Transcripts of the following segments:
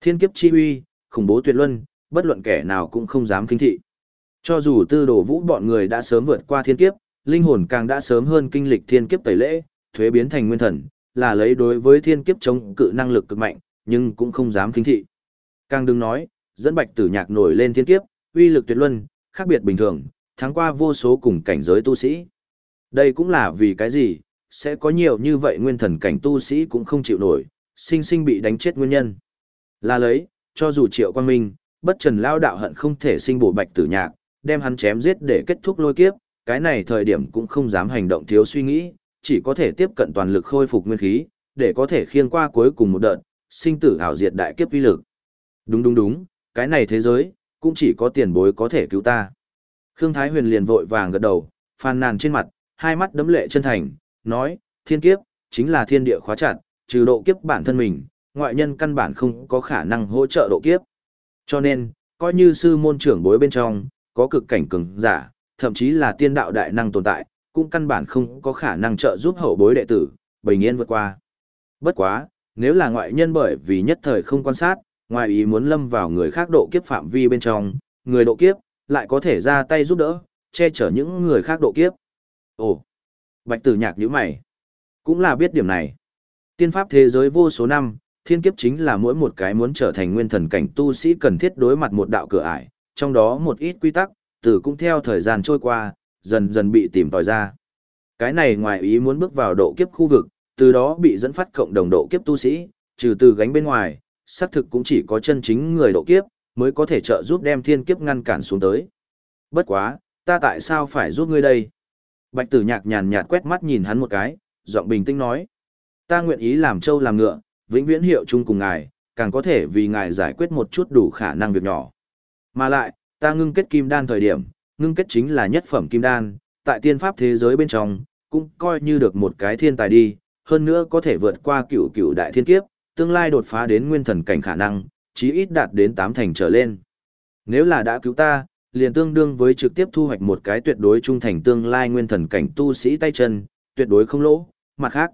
Thiên kiếp chi uy, khủng bố tuyệt luân, bất luận kẻ nào cũng không dám kinh thị. Cho dù tư đồ vũ bọn người đã sớm vượt qua thiên kiếp, linh hồn càng đã sớm hơn kinh lịch thiên kiếp tẩy lễ, thuế biến thành nguyên thần, là lấy đối với thiên kiếp chống cự năng lực cực mạnh, nhưng cũng không dám kinh thị. Càng đừng nói, dẫn bạch tử nhạc nổi lên thiên kiếp, uy lực tuyệt luân, khác biệt bình thường, thắng qua vô số cùng cảnh giới tu sĩ. Đây cũng là vì cái gì, sẽ có nhiều như vậy nguyên thần cảnh tu sĩ cũng không chịu nổi, sinh sinh bị đánh chết nguyên nhân. Là lấy, cho dù triệu quan minh, bất trần lao đạo hận không thể sinh bổ bạch tử nhạc, đem hắn chém giết để kết thúc lôi kiếp, cái này thời điểm cũng không dám hành động thiếu suy nghĩ, chỉ có thể tiếp cận toàn lực khôi phục nguyên khí, để có thể khiêng qua cuối cùng một đợt, sinh tử hảo diệt đại kiếp uy lực. Đúng đúng đúng, cái này thế giới, cũng chỉ có tiền bối có thể cứu ta. Khương Thái Huyền liền vội vàng gật đầu, phàn nàn trên mặt, hai mắt đấm lệ chân thành, nói, thiên kiếp, chính là thiên địa khóa chặt, trừ độ kiếp bản thân mình, ngoại nhân căn bản không có khả năng hỗ trợ độ kiếp. Cho nên, coi như sư môn trưởng bối bên trong, có cực cảnh cường giả, thậm chí là tiên đạo đại năng tồn tại, cũng căn bản không có khả năng trợ giúp hậu bối đệ tử, bình yên vượt qua. Bất quá, nếu là ngoại nhân bởi vì nhất thời không quan sát, ngoài ý muốn lâm vào người khác độ kiếp phạm vi bên trong, người độ kiếp, lại có thể ra tay giúp đỡ, che chở những người khác độ kiếp. Ồ, bạch tử nhạc như mày, cũng là biết điểm này. Tiên pháp thế giới vô số năm, thiên kiếp chính là mỗi một cái muốn trở thành nguyên thần cảnh tu sĩ cần thiết đối mặt một đạo cửa ải, trong đó một ít quy tắc, từ cũng theo thời gian trôi qua, dần dần bị tìm tòi ra. Cái này ngoài ý muốn bước vào độ kiếp khu vực, từ đó bị dẫn phát cộng đồng độ kiếp tu sĩ, trừ từ gánh bên ngoài, xác thực cũng chỉ có chân chính người độ kiếp, mới có thể trợ giúp đem thiên kiếp ngăn cản xuống tới. Bất quá, ta tại sao phải giúp ngươi đây? Bạch tử nhạc nhàn nhạt quét mắt nhìn hắn một cái, giọng bình tĩnh nói. Ta nguyện ý làm trâu làm ngựa, vĩnh viễn hiệu chung cùng ngài, càng có thể vì ngài giải quyết một chút đủ khả năng việc nhỏ. Mà lại, ta ngưng kết kim đan thời điểm, ngưng kết chính là nhất phẩm kim đan, tại tiên pháp thế giới bên trong, cũng coi như được một cái thiên tài đi, hơn nữa có thể vượt qua cựu cựu đại thiên kiếp, tương lai đột phá đến nguyên thần cảnh khả năng, chí ít đạt đến tám thành trở lên. Nếu là đã cứu ta, liền tương đương với trực tiếp thu hoạch một cái tuyệt đối trung thành tương lai nguyên thần cảnh tu sĩ tay chân, tuyệt đối không lỗ, mặt khác.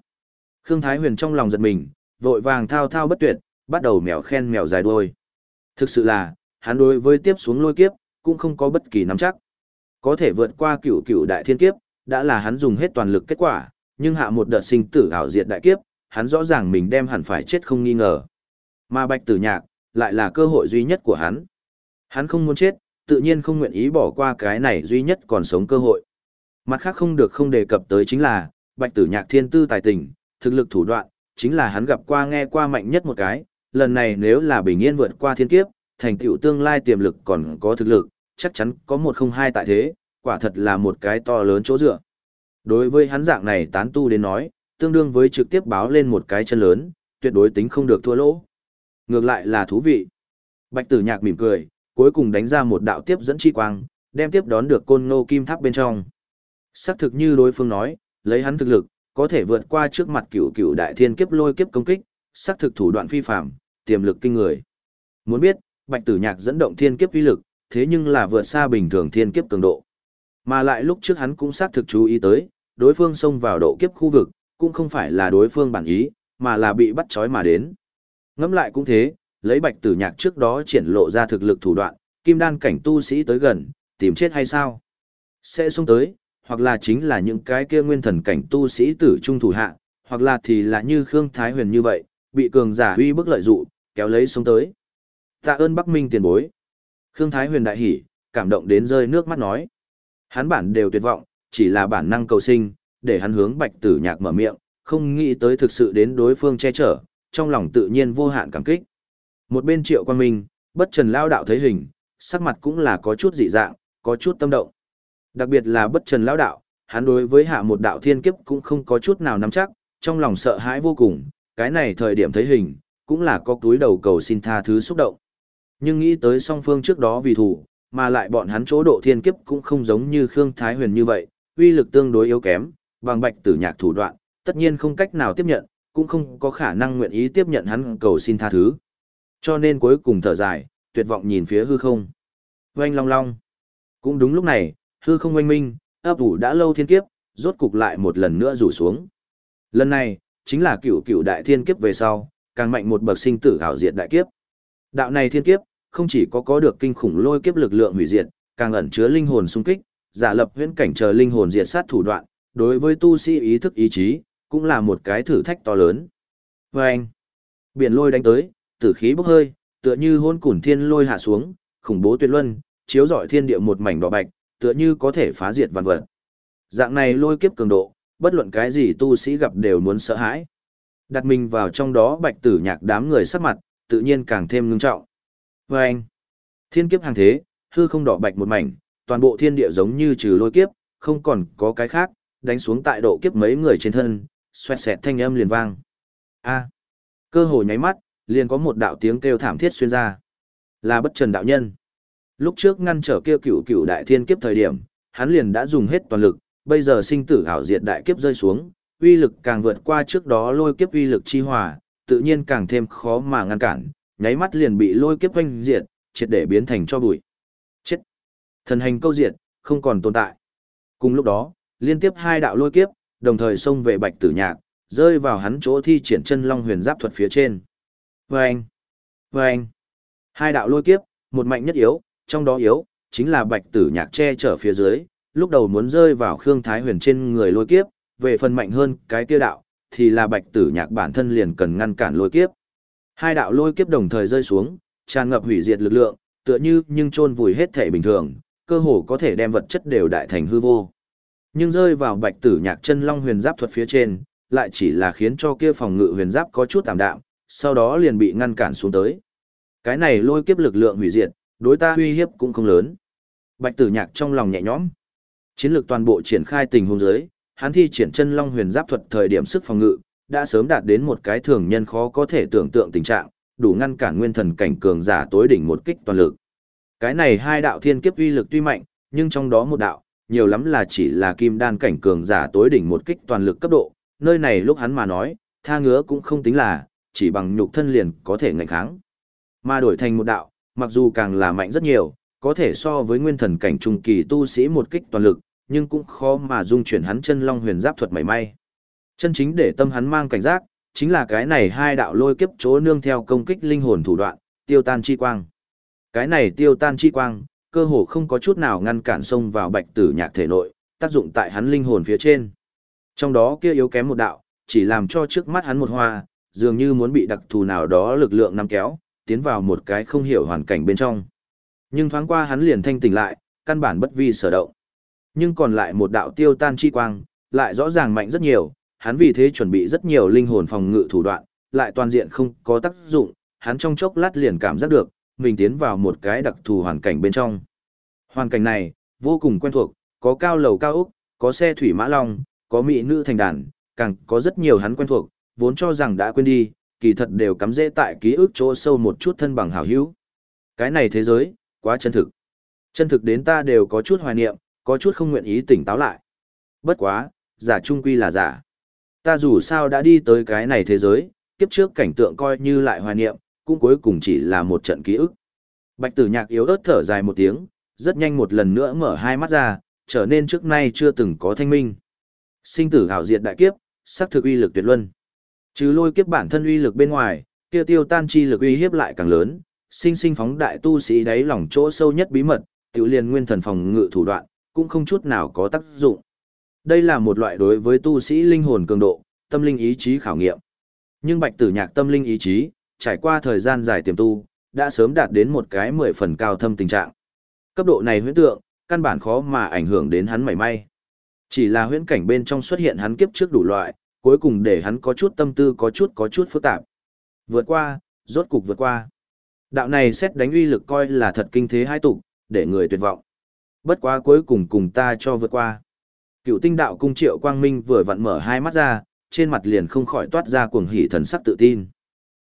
Khương Thái Huyền trong lòng giật mình, vội vàng thao thao bất tuyệt, bắt đầu mèo khen mèo dài đuôi. Thực sự là, hắn đối với tiếp xuống lôi kiếp, cũng không có bất kỳ nắm chắc. Có thể vượt qua cửu cửu đại thiên kiếp, đã là hắn dùng hết toàn lực kết quả, nhưng hạ một đợt sinh tử ảo diệt đại kiếp, hắn rõ ràng mình đem hẳn phải chết không nghi ngờ. Mà bạch tử nhạc, lại là cơ hội duy nhất của hắn. Hắn không muốn chết, tự nhiên không nguyện ý bỏ qua cái này duy nhất còn sống cơ hội. Mặt khác không được không đề cập tới chính là, bạch tử nhạc thiên tư tài tình, thực lực thủ đoạn, chính là hắn gặp qua nghe qua mạnh nhất một cái, lần này nếu là bình yên vượt qua thiên kiếp, thành tựu tương lai tiềm lực còn có thực lực, chắc chắn có một không hai tại thế, quả thật là một cái to lớn chỗ dựa. Đối với hắn dạng này tán tu đến nói, tương đương với trực tiếp báo lên một cái chân lớn, tuyệt đối tính không được thua lỗ. Ngược lại là thú vị. Bạch tử nhạc mỉm cười, cuối cùng đánh ra một đạo tiếp dẫn chi quang, đem tiếp đón được côn ngô kim tháp bên trong. Xác thực như đối phương nói, lấy hắn thực lực, có thể vượt qua trước mặt cửu cửu đại thiên kiếp lôi kiếp công kích, xác thực thủ đoạn phi phạm, tiềm lực kinh người. Muốn biết, bạch tử nhạc dẫn động thiên kiếp uy lực, thế nhưng là vượt xa bình thường thiên kiếp cường độ. Mà lại lúc trước hắn cũng xác thực chú ý tới, đối phương xông vào độ kiếp khu vực, cũng không phải là đối phương bản ý, mà là bị bắt trói mà đến. Ngẫm lại cũng thế, lấy bạch tử nhạc trước đó triển lộ ra thực lực thủ đoạn, kim đan cảnh tu sĩ tới gần, tìm chết hay sao? Sẽ xuống tới, hoặc là chính là những cái kia nguyên thần cảnh tu sĩ tử trung thủ hạ, hoặc là thì là như Khương Thái Huyền như vậy, bị cường giả uy bức lợi dụ, kéo lấy xuống tới. Tạ ơn Bắc Minh tiền bối. Khương Thái Huyền đại hỉ, cảm động đến rơi nước mắt nói. Hắn bản đều tuyệt vọng, chỉ là bản năng cầu sinh, để hắn hướng Bạch Tử Nhạc mở miệng, không nghĩ tới thực sự đến đối phương che chở, trong lòng tự nhiên vô hạn cảm kích. Một bên Triệu Quan Minh, bất trần lao đạo thấy hình, sắc mặt cũng là có chút dị dạng, có chút tâm động. Đặc biệt là bất trần lão đạo, hắn đối với hạ một đạo thiên kiếp cũng không có chút nào nắm chắc, trong lòng sợ hãi vô cùng, cái này thời điểm thấy hình, cũng là có túi đầu cầu xin tha thứ xúc động. Nhưng nghĩ tới song phương trước đó vì thủ, mà lại bọn hắn chỗ độ thiên kiếp cũng không giống như Khương Thái Huyền như vậy, uy lực tương đối yếu kém, bằng bạch tử nhạc thủ đoạn, tất nhiên không cách nào tiếp nhận, cũng không có khả năng nguyện ý tiếp nhận hắn cầu xin tha thứ. Cho nên cuối cùng thở dài, tuyệt vọng nhìn phía hư không. Oanh long long. Cũng đúng lúc này, hư không oanh minh, ấp ủ đã lâu thiên kiếp, rốt cục lại một lần nữa rủ xuống. Lần này, chính là cựu cựu đại thiên kiếp về sau, càng mạnh một bậc sinh tử hảo diệt đại kiếp. Đạo này thiên kiếp, không chỉ có có được kinh khủng lôi kiếp lực lượng hủy diệt, càng ẩn chứa linh hồn xung kích, giả lập huyễn cảnh chờ linh hồn diệt sát thủ đoạn, đối với tu sĩ ý thức ý chí, cũng là một cái thử thách to lớn. Và anh, biển lôi đánh tới, tử khí bốc hơi, tựa như hôn củn thiên lôi hạ xuống, khủng bố tuyệt luân, chiếu rọi thiên địa một mảnh đỏ bạch, tựa như có thể phá diệt vạn vật. Dạng này lôi kiếp cường độ, bất luận cái gì tu sĩ gặp đều muốn sợ hãi. Đặt mình vào trong đó bạch tử nhạc đám người sắc mặt, tự nhiên càng thêm ngưng trọng. Và anh, thiên kiếp hàng thế, hư không đỏ bạch một mảnh, toàn bộ thiên địa giống như trừ lôi kiếp, không còn có cái khác, đánh xuống tại độ kiếp mấy người trên thân, xoẹt xẹt thanh âm liền vang. A. cơ hồ nháy mắt, liền có một đạo tiếng kêu thảm thiết xuyên ra. Là bất trần đạo nhân. Lúc trước ngăn trở kia cửu cửu đại thiên kiếp thời điểm, hắn liền đã dùng hết toàn lực, bây giờ sinh tử hảo diệt đại kiếp rơi xuống, uy lực càng vượt qua trước đó lôi kiếp uy lực chi hòa, tự nhiên càng thêm khó mà ngăn cản, nháy mắt liền bị lôi kiếp oanh diệt, triệt để biến thành cho bụi. Chết! Thần hành câu diệt, không còn tồn tại. Cùng lúc đó, liên tiếp hai đạo lôi kiếp, đồng thời xông về bạch tử nhạc, rơi vào hắn chỗ thi triển chân long huyền giáp thuật phía trên. Vâng! Vâng! Hai đạo lôi kiếp, một mạnh nhất yếu, trong đó yếu, chính là bạch tử nhạc che chở phía dưới, lúc đầu muốn rơi vào Khương Thái Huyền trên người lôi kiếp, về phần mạnh hơn cái kia đạo, thì là bạch tử nhạc bản thân liền cần ngăn cản lôi kiếp. Hai đạo lôi kiếp đồng thời rơi xuống, tràn ngập hủy diệt lực lượng, tựa như nhưng chôn vùi hết thể bình thường, cơ hồ có thể đem vật chất đều đại thành hư vô. Nhưng rơi vào bạch tử nhạc chân long huyền giáp thuật phía trên, lại chỉ là khiến cho kia phòng ngự huyền giáp có chút tạm đạm, sau đó liền bị ngăn cản xuống tới. Cái này lôi kiếp lực lượng hủy diệt, đối ta uy hiếp cũng không lớn. Bạch tử nhạc trong lòng nhẹ nhõm. Chiến lược toàn bộ triển khai tình huống giới, hắn thi triển chân long huyền giáp thuật thời điểm sức phòng ngự, đã sớm đạt đến một cái thường nhân khó có thể tưởng tượng tình trạng, đủ ngăn cản nguyên thần cảnh cường giả tối đỉnh một kích toàn lực. Cái này hai đạo thiên kiếp uy lực tuy mạnh, nhưng trong đó một đạo, nhiều lắm là chỉ là kim đan cảnh cường giả tối đỉnh một kích toàn lực cấp độ, nơi này lúc hắn mà nói, tha ngứa cũng không tính là, chỉ bằng nhục thân liền có thể ngạnh kháng. Mà đổi thành một đạo, mặc dù càng là mạnh rất nhiều, có thể so với nguyên thần cảnh trung kỳ tu sĩ một kích toàn lực, nhưng cũng khó mà dung chuyển hắn chân long huyền giáp thuật mảy may. Chân chính để tâm hắn mang cảnh giác, chính là cái này hai đạo lôi kiếp chỗ nương theo công kích linh hồn thủ đoạn, tiêu tan chi quang. Cái này tiêu tan chi quang, cơ hồ không có chút nào ngăn cản xông vào bạch tử nhạc thể nội, tác dụng tại hắn linh hồn phía trên. Trong đó kia yếu kém một đạo, chỉ làm cho trước mắt hắn một hoa, dường như muốn bị đặc thù nào đó lực lượng nắm kéo, tiến vào một cái không hiểu hoàn cảnh bên trong. Nhưng thoáng qua hắn liền thanh tỉnh lại, căn bản bất vi sở động. Nhưng còn lại một đạo tiêu tan chi quang, lại rõ ràng mạnh rất nhiều, hắn vì thế chuẩn bị rất nhiều linh hồn phòng ngự thủ đoạn, lại toàn diện không có tác dụng, hắn trong chốc lát liền cảm giác được, mình tiến vào một cái đặc thù hoàn cảnh bên trong. Hoàn cảnh này, vô cùng quen thuộc, có cao lầu cao ốc, có xe thủy mã long, có mỹ nữ thành đàn, càng có rất nhiều hắn quen thuộc, vốn cho rằng đã quên đi, kỳ thật đều cắm dễ tại ký ức chỗ sâu một chút thân bằng hảo hữu. Cái này thế giới, quá chân thực. Chân thực đến ta đều có chút hoài niệm, có chút không nguyện ý tỉnh táo lại. Bất quá, giả trung quy là giả. Ta dù sao đã đi tới cái này thế giới, kiếp trước cảnh tượng coi như lại hoài niệm, cũng cuối cùng chỉ là một trận ký ức. Bạch tử nhạc yếu ớt thở dài một tiếng, rất nhanh một lần nữa mở hai mắt ra, trở nên trước nay chưa từng có thanh minh. Sinh tử hảo diệt đại kiếp, sắc thực uy lực tuyệt luân. Trừ lôi kiếp bản thân uy lực bên ngoài, kia tiêu tan chi lực uy hiếp lại càng lớn, sinh sinh phóng đại tu sĩ đáy lòng chỗ sâu nhất bí mật, tiểu liền nguyên thần phòng ngự thủ đoạn, cũng không chút nào có tác dụng. Đây là một loại đối với tu sĩ linh hồn cường độ, tâm linh ý chí khảo nghiệm. Nhưng bạch tử nhạc tâm linh ý chí, trải qua thời gian dài tiềm tu, đã sớm đạt đến một cái mười phần cao thâm tình trạng. Cấp độ này huyễn tượng, căn bản khó mà ảnh hưởng đến hắn mảy may. Chỉ là huyễn cảnh bên trong xuất hiện hắn kiếp trước đủ loại, cuối cùng để hắn có chút tâm tư có chút có chút phức tạp. Vượt qua, rốt cục vượt qua. Đạo này xét đánh uy lực coi là thật kinh thế hai tục, để người tuyệt vọng. Bất quá cuối cùng cùng ta cho vượt qua. Cựu tinh đạo cung triệu quang minh vừa vặn mở hai mắt ra, trên mặt liền không khỏi toát ra cuồng hỉ thần sắc tự tin.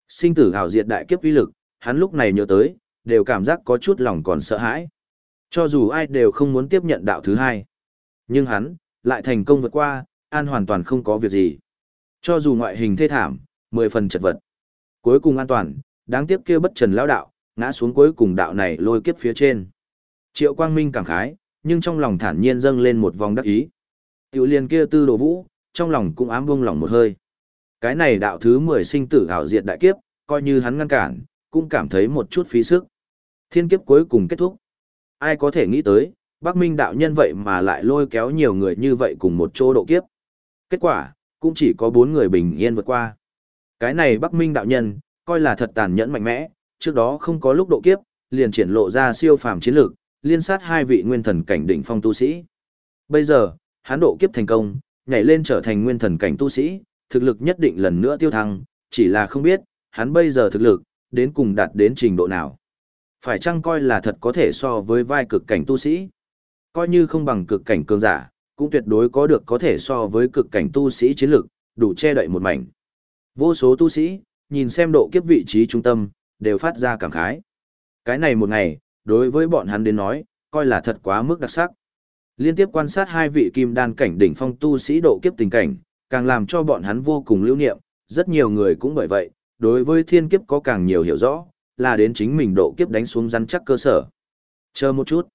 Sinh tử hào diệt đại kiếp uy lực, hắn lúc này nhớ tới, đều cảm giác có chút lòng còn sợ hãi. Cho dù ai đều không muốn tiếp nhận đạo thứ hai. Nhưng hắn, lại thành công vượt qua, an hoàn toàn không có việc gì. Cho dù ngoại hình thê thảm, mười phần chật vật. Cuối cùng an toàn, đáng tiếc kia bất trần lão đạo, ngã xuống cuối cùng đạo này lôi kiếp phía trên. Triệu Quang Minh cảm khái, nhưng trong lòng thản nhiên dâng lên một vòng đắc ý. Tiểu liền kia tư đồ vũ, trong lòng cũng ám buông lòng một hơi. Cái này đạo thứ 10 sinh tử hảo diệt đại kiếp, coi như hắn ngăn cản, cũng cảm thấy một chút phí sức. Thiên kiếp cuối cùng kết thúc. Ai có thể nghĩ tới, Bắc Minh đạo nhân vậy mà lại lôi kéo nhiều người như vậy cùng một chỗ độ kiếp. Kết quả, cũng chỉ có bốn người bình yên vượt qua. Cái này Bắc Minh đạo nhân, coi là thật tàn nhẫn mạnh mẽ, trước đó không có lúc độ kiếp, liền triển lộ ra siêu phàm chiến lược, liên sát hai vị nguyên thần cảnh đỉnh phong tu sĩ. Bây giờ, hắn độ kiếp thành công, nhảy lên trở thành nguyên thần cảnh tu sĩ, thực lực nhất định lần nữa tiêu thăng, chỉ là không biết, hắn bây giờ thực lực, đến cùng đạt đến trình độ nào. Phải chăng coi là thật có thể so với vai cực cảnh tu sĩ? Coi như không bằng cực cảnh cường giả, cũng tuyệt đối có được có thể so với cực cảnh tu sĩ chiến lực, đủ che đậy một mảnh. Vô số tu sĩ, nhìn xem độ kiếp vị trí trung tâm, đều phát ra cảm khái. Cái này một ngày, đối với bọn hắn đến nói, coi là thật quá mức đặc sắc. Liên tiếp quan sát hai vị kim đan cảnh đỉnh phong tu sĩ độ kiếp tình cảnh, càng làm cho bọn hắn vô cùng lưu niệm, rất nhiều người cũng bởi vậy, đối với thiên kiếp có càng nhiều hiểu rõ, là đến chính mình độ kiếp đánh xuống rắn chắc cơ sở. Chờ một chút.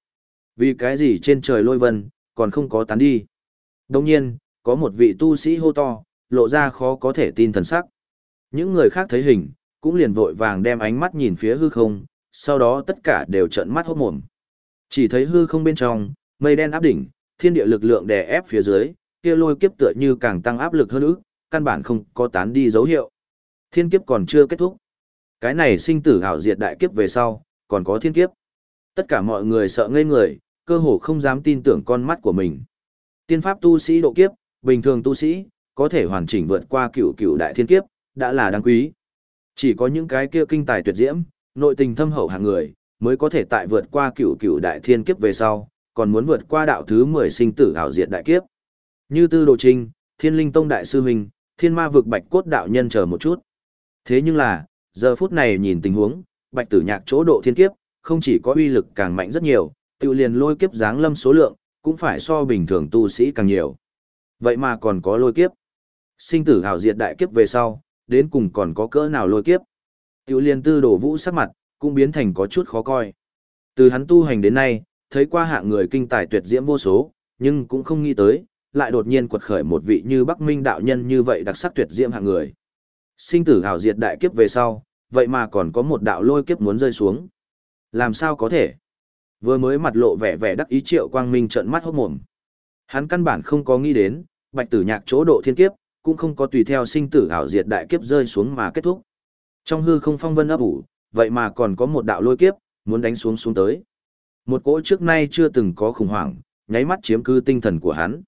Vì cái gì trên trời lôi vân, còn không có tán đi. Đồng nhiên, có một vị tu sĩ hô to, lộ ra khó có thể tin thần sắc. Những người khác thấy hình, cũng liền vội vàng đem ánh mắt nhìn phía hư không, sau đó tất cả đều trợn mắt hốt mồm. Chỉ thấy hư không bên trong, mây đen áp đỉnh, thiên địa lực lượng đè ép phía dưới, kia lôi kiếp tựa như càng tăng áp lực hơn ức, căn bản không có tán đi dấu hiệu. Thiên kiếp còn chưa kết thúc. Cái này sinh tử hảo diệt đại kiếp về sau, còn có thiên kiếp. Tất cả mọi người sợ ngây người, cơ hồ không dám tin tưởng con mắt của mình. Tiên pháp tu sĩ độ kiếp, bình thường tu sĩ, có thể hoàn chỉnh vượt qua cửu cửu đại thiên kiếp, đã là đáng quý. Chỉ có những cái kia kinh tài tuyệt diễm, nội tình thâm hậu hàng người, mới có thể tại vượt qua cửu cửu đại thiên kiếp về sau, còn muốn vượt qua đạo thứ 10 sinh tử hảo diệt đại kiếp. Như Tư Đồ Trinh, Thiên Linh Tông đại sư huynh, Thiên Ma vực Bạch Cốt đạo nhân chờ một chút. Thế nhưng là, giờ phút này nhìn tình huống, Bạch Tử Nhạc chỗ độ thiên kiếp, không chỉ có uy lực càng mạnh rất nhiều, tiêu liền lôi kiếp dáng lâm số lượng, cũng phải so bình thường tu sĩ càng nhiều. Vậy mà còn có lôi kiếp. Sinh tử hảo diệt đại kiếp về sau, đến cùng còn có cỡ nào lôi kiếp. Tiêu liền tư đổ vũ sắc mặt, cũng biến thành có chút khó coi. Từ hắn tu hành đến nay, thấy qua hạng người kinh tài tuyệt diễm vô số, nhưng cũng không nghĩ tới, lại đột nhiên quật khởi một vị như Bắc Minh đạo nhân như vậy đặc sắc tuyệt diễm hạng người. Sinh tử hảo diệt đại kiếp về sau, vậy mà còn có một đạo lôi kiếp muốn rơi xuống. Làm sao có thể? Vừa mới mặt lộ vẻ vẻ đắc ý triệu quang minh trợn mắt hốt mồm. Hắn căn bản không có nghĩ đến, bạch tử nhạc chỗ độ thiên kiếp, cũng không có tùy theo sinh tử hảo diệt đại kiếp rơi xuống mà kết thúc. Trong hư không phong vân ấp ủ, vậy mà còn có một đạo lôi kiếp, muốn đánh xuống xuống tới. Một cỗ trước nay chưa từng có khủng hoảng, nháy mắt chiếm cư tinh thần của hắn.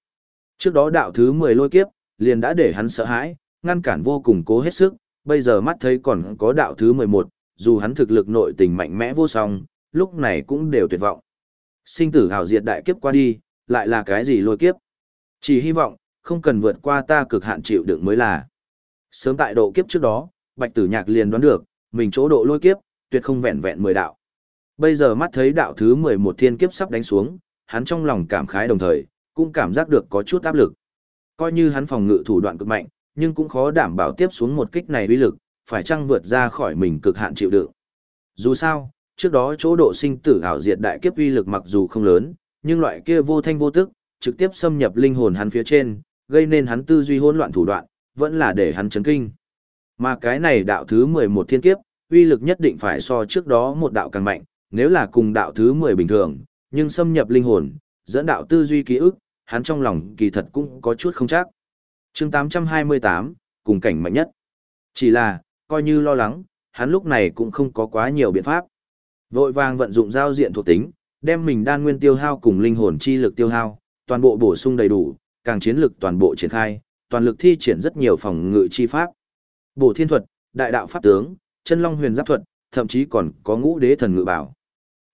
Trước đó đạo thứ 10 lôi kiếp, liền đã để hắn sợ hãi, ngăn cản vô cùng cố hết sức, bây giờ mắt thấy còn có đạo thứ 11, dù hắn thực lực nội tình mạnh mẽ vô song, lúc này cũng đều tuyệt vọng. Sinh tử hào diệt đại kiếp qua đi, lại là cái gì lôi kiếp? Chỉ hy vọng, không cần vượt qua ta cực hạn chịu đựng mới là. Sớm tại độ kiếp trước đó, Bạch Tử Nhạc liền đoán được, mình chỗ độ lôi kiếp, tuyệt không vẹn vẹn 10 đạo. Bây giờ mắt thấy đạo thứ 11 thiên kiếp sắp đánh xuống, hắn trong lòng cảm khái đồng thời, cũng cảm giác được có chút áp lực. Coi như hắn phòng ngự thủ đoạn cực mạnh, nhưng cũng khó đảm bảo tiếp xuống một kích này uy lực, phải chăng vượt ra khỏi mình cực hạn chịu đựng. Dù sao, trước đó chỗ độ sinh tử ảo diệt đại kiếp uy lực mặc dù không lớn, nhưng loại kia vô thanh vô tức, trực tiếp xâm nhập linh hồn hắn phía trên, gây nên hắn tư duy hỗn loạn thủ đoạn, vẫn là để hắn chấn kinh. Mà cái này đạo thứ 11 thiên kiếp, uy lực nhất định phải so trước đó một đạo càng mạnh, nếu là cùng đạo thứ 10 bình thường, nhưng xâm nhập linh hồn, dẫn đạo tư duy ký ức, hắn trong lòng kỳ thật cũng có chút không chắc. chương 828, cùng cảnh mạnh nhất. Chỉ là, coi như lo lắng, hắn lúc này cũng không có quá nhiều biện pháp. Vội vàng vận dụng giao diện thuộc tính, đem mình đan nguyên tiêu hao cùng linh hồn chi lực tiêu hao, toàn bộ bổ sung đầy đủ, càng chiến lực toàn bộ triển khai, toàn lực thi triển rất nhiều phòng ngự chi pháp. Bổ thiên thuật, đại đạo pháp tướng, chân long huyền giáp thuật, thậm chí còn có ngũ đế thần ngự bảo.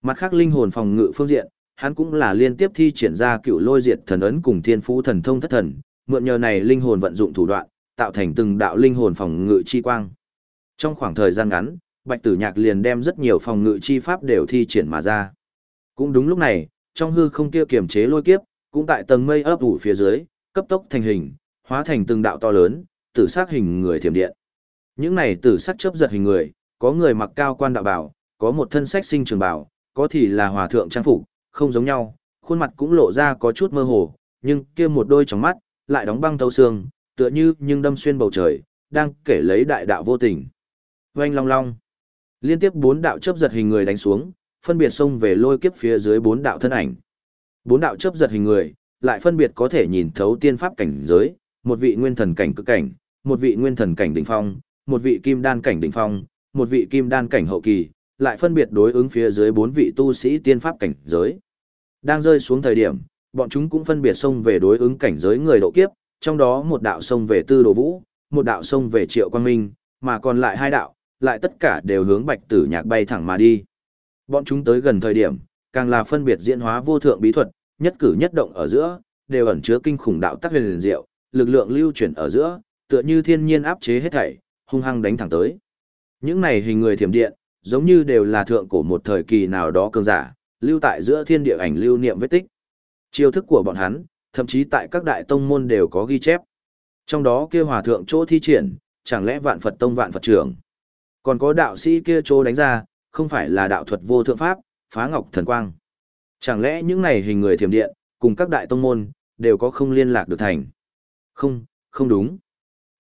Mặt khác linh hồn phòng ngự phương diện, hắn cũng là liên tiếp thi triển ra cựu lôi diệt thần ấn cùng thiên phú thần thông thất thần, mượn nhờ này linh hồn vận dụng thủ đoạn, tạo thành từng đạo linh hồn phòng ngự chi quang. Trong khoảng thời gian ngắn, Bạch Tử Nhạc liền đem rất nhiều phòng ngự chi pháp đều thi triển mà ra. Cũng đúng lúc này, trong hư không kia kiềm chế lôi kiếp, cũng tại tầng mây ấp ủ phía dưới, cấp tốc thành hình, hóa thành từng đạo to lớn, tử sắc hình người thiểm điện. Những này tử sắc chớp giật hình người, có người mặc cao quan đạo bảo, có một thân sách sinh trường bảo, có thì là hòa thượng trang phục, không giống nhau, khuôn mặt cũng lộ ra có chút mơ hồ, nhưng kia một đôi trong mắt, lại đóng băng thấu xương, tựa như nhưng đâm xuyên bầu trời, đang kể lấy đại đạo vô tình. Oanh long long. Liên tiếp bốn đạo chớp giật hình người đánh xuống, phân biệt xông về lôi kiếp phía dưới bốn đạo thân ảnh. Bốn đạo chớp giật hình người, lại phân biệt có thể nhìn thấu tiên pháp cảnh giới, một vị nguyên thần cảnh cực cảnh, một vị nguyên thần cảnh đỉnh phong, một vị kim đan cảnh đỉnh phong, một vị kim đan cảnh hậu kỳ, lại phân biệt đối ứng phía dưới bốn vị tu sĩ tiên pháp cảnh giới. Đang rơi xuống thời điểm, bọn chúng cũng phân biệt xông về đối ứng cảnh giới người độ kiếp, trong đó một đạo xông về Tư Đồ Vũ, một đạo xông về Triệu Quang Minh, mà còn lại hai đạo, lại tất cả đều hướng Bạch Tử Nhạc bay thẳng mà đi. Bọn chúng tới gần thời điểm, càng là phân biệt diễn hóa vô thượng bí thuật, nhất cử nhất động ở giữa, đều ẩn chứa kinh khủng đạo tắc huyền diệu, lực lượng lưu chuyển ở giữa, tựa như thiên nhiên áp chế hết thảy, hung hăng đánh thẳng tới. Những này hình người thiểm điện, giống như đều là thượng cổ một thời kỳ nào đó cường giả, lưu tại giữa thiên địa ảnh lưu niệm vết tích. Chiêu thức của bọn hắn, thậm chí tại các đại tông môn đều có ghi chép. Trong đó kia hòa thượng chỗ thi triển, chẳng lẽ vạn Phật tông vạn Phật trưởng. Còn có đạo sĩ kia chỗ đánh ra, không phải là đạo thuật vô thượng pháp, phá ngọc thần quang. Chẳng lẽ những này hình người thiểm điện, cùng các đại tông môn, đều có không liên lạc được thành. Không, không đúng.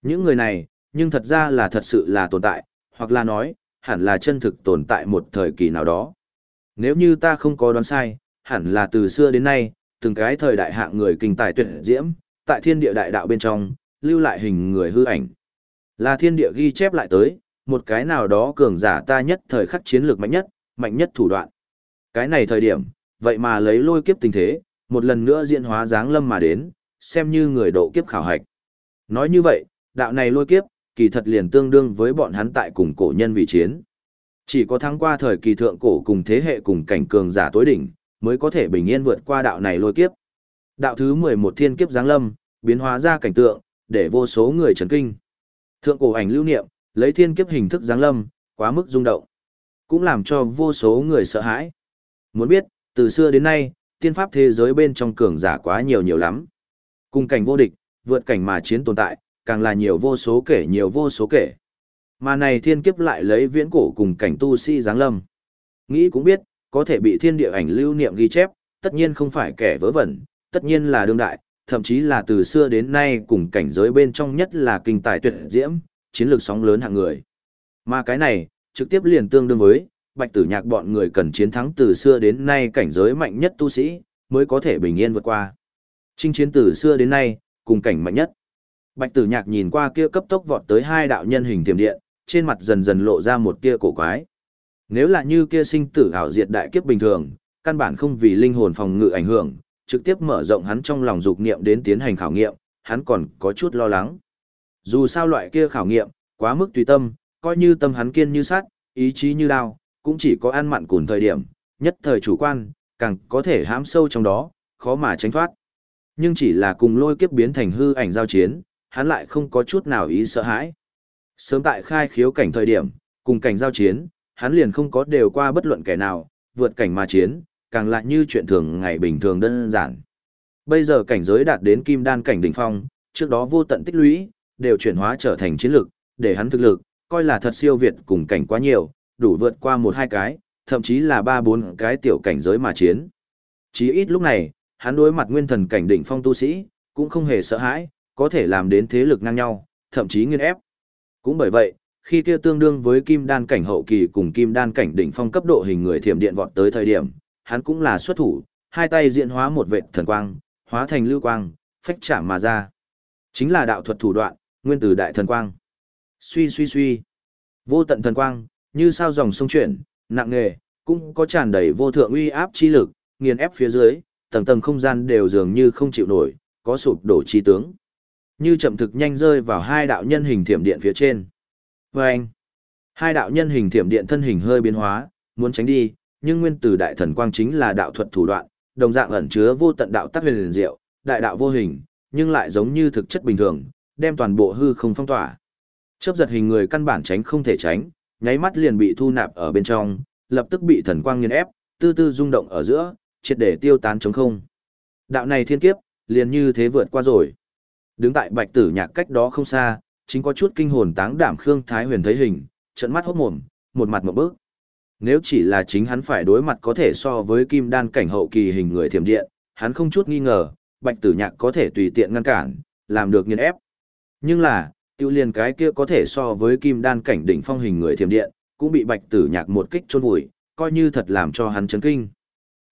Những người này, nhưng thật ra là thật sự là tồn tại, hoặc là nói, hẳn là chân thực tồn tại một thời kỳ nào đó. Nếu như ta không có đoán sai, hẳn là từ xưa đến nay, từng cái thời đại hạng người kinh tài tuyệt diễm, tại thiên địa đại đạo bên trong, lưu lại hình người hư ảnh. Là thiên địa ghi chép lại tới, một cái nào đó cường giả ta nhất thời khắc chiến lược mạnh nhất, mạnh nhất thủ đoạn. Cái này thời điểm, vậy mà lấy lôi kiếp tình thế, một lần nữa diễn hóa dáng lâm mà đến, xem như người độ kiếp khảo hạch. Nói như vậy, đạo này lôi kiếp, kỳ thật liền tương đương với bọn hắn tại cùng cổ nhân vị chiến. Chỉ có thắng qua thời kỳ thượng cổ cùng thế hệ cùng cảnh cường giả tối đỉnh, mới có thể bình yên vượt qua đạo này lôi kiếp. Đạo thứ 11 thiên kiếp giáng lâm, biến hóa ra cảnh tượng, để vô số người chấn kinh. Thượng cổ ảnh lưu niệm, lấy thiên kiếp hình thức giáng lâm, quá mức rung động, cũng làm cho vô số người sợ hãi. Muốn biết, từ xưa đến nay, tiên pháp thế giới bên trong cường giả quá nhiều nhiều lắm. Cùng cảnh vô địch, vượt cảnh mà chiến tồn tại, càng là nhiều vô số kể nhiều vô số kể. Mà này thiên kiếp lại lấy viễn cổ cùng cảnh tu sĩ giáng lâm. Nghĩ cũng biết, có thể bị thiên địa ảnh lưu niệm ghi chép, tất nhiên không phải kẻ vớ vẩn, tất nhiên là đương đại, thậm chí là từ xưa đến nay cùng cảnh giới bên trong nhất là kinh tài tuyệt diễm, chiến lược sóng lớn hạng người. Mà cái này, trực tiếp liền tương đương với, bạch tử nhạc bọn người cần chiến thắng từ xưa đến nay cảnh giới mạnh nhất tu sĩ, mới có thể bình yên vượt qua. Trinh chiến từ xưa đến nay, cùng cảnh mạnh nhất. Bạch tử nhạc nhìn qua kia cấp tốc vọt tới hai đạo nhân hình tiềm điện, trên mặt dần dần lộ ra một tia cổ quái. Nếu là như kia sinh tử ảo diệt đại kiếp bình thường, căn bản không vì linh hồn phòng ngự ảnh hưởng, trực tiếp mở rộng hắn trong lòng dục niệm đến tiến hành khảo nghiệm, hắn còn có chút lo lắng. Dù sao loại kia khảo nghiệm, quá mức tùy tâm, coi như tâm hắn kiên như sắt, ý chí như đao, cũng chỉ có ăn mặn cùng thời điểm, nhất thời chủ quan, càng có thể hãm sâu trong đó, khó mà tránh thoát. Nhưng chỉ là cùng lôi kiếp biến thành hư ảnh giao chiến, hắn lại không có chút nào ý sợ hãi. Sớm tại khai khiếu cảnh thời điểm, cùng cảnh giao chiến, hắn liền không có đều qua bất luận kẻ nào, vượt cảnh mà chiến, càng lại như chuyện thường ngày bình thường đơn giản. Bây giờ cảnh giới đạt đến kim đan cảnh đỉnh phong, trước đó vô tận tích lũy, đều chuyển hóa trở thành chiến lực, để hắn thực lực, coi là thật siêu việt cùng cảnh quá nhiều, đủ vượt qua một hai cái, thậm chí là ba bốn cái tiểu cảnh giới mà chiến. Chí ít lúc này, hắn đối mặt nguyên thần cảnh đỉnh phong tu sĩ, cũng không hề sợ hãi, có thể làm đến thế lực ngang nhau, thậm chí nghiên ép. Cũng bởi vậy, khi kia tương đương với kim đan cảnh hậu kỳ cùng kim đan cảnh đỉnh phong cấp độ hình người thiểm điện vọt tới thời điểm, hắn cũng là xuất thủ, hai tay diện hóa một vệt thần quang, hóa thành lưu quang, phách chạm mà ra. Chính là đạo thuật thủ đoạn, nguyên tử đại thần quang. Suy suy suy. Vô tận thần quang, như sao dòng sông chuyển, nặng nghề cũng có tràn đầy vô thượng uy áp chi lực, nghiền ép phía dưới, tầng tầng không gian đều dường như không chịu nổi, có sụp đổ chi tướng. Như chậm thực nhanh rơi vào hai đạo nhân hình thiểm điện phía trên. Và anh, hai đạo nhân hình thiểm điện thân hình hơi biến hóa, muốn tránh đi, nhưng nguyên tử đại thần quang chính là đạo thuật thủ đoạn, đồng dạng ẩn chứa vô tận đạo tắc huyền diệu, đại đạo vô hình, nhưng lại giống như thực chất bình thường, đem toàn bộ hư không phong tỏa. Chớp giật hình người căn bản tránh không thể tránh, nháy mắt liền bị thu nạp ở bên trong, lập tức bị thần quang nghiền ép, tư tư rung động ở giữa, triệt để tiêu tán trống không. Đạo này thiên kiếp, liền như thế vượt qua rồi. Đứng tại Bạch Tử Nhạc cách đó không xa, chính có chút kinh hồn táng đảm Khương Thái Huyền thấy hình, trợn mắt hốt mồm, một mặt một bước. Nếu chỉ là chính hắn phải đối mặt có thể so với kim đan cảnh hậu kỳ hình người thiểm điện, hắn không chút nghi ngờ, Bạch Tử Nhạc có thể tùy tiện ngăn cản, làm được nghiền ép. Nhưng là, tiêu liền cái kia có thể so với kim đan cảnh đỉnh phong hình người thiểm điện, cũng bị bạch tử nhạc một kích chôn vùi, coi như thật làm cho hắn chấn kinh.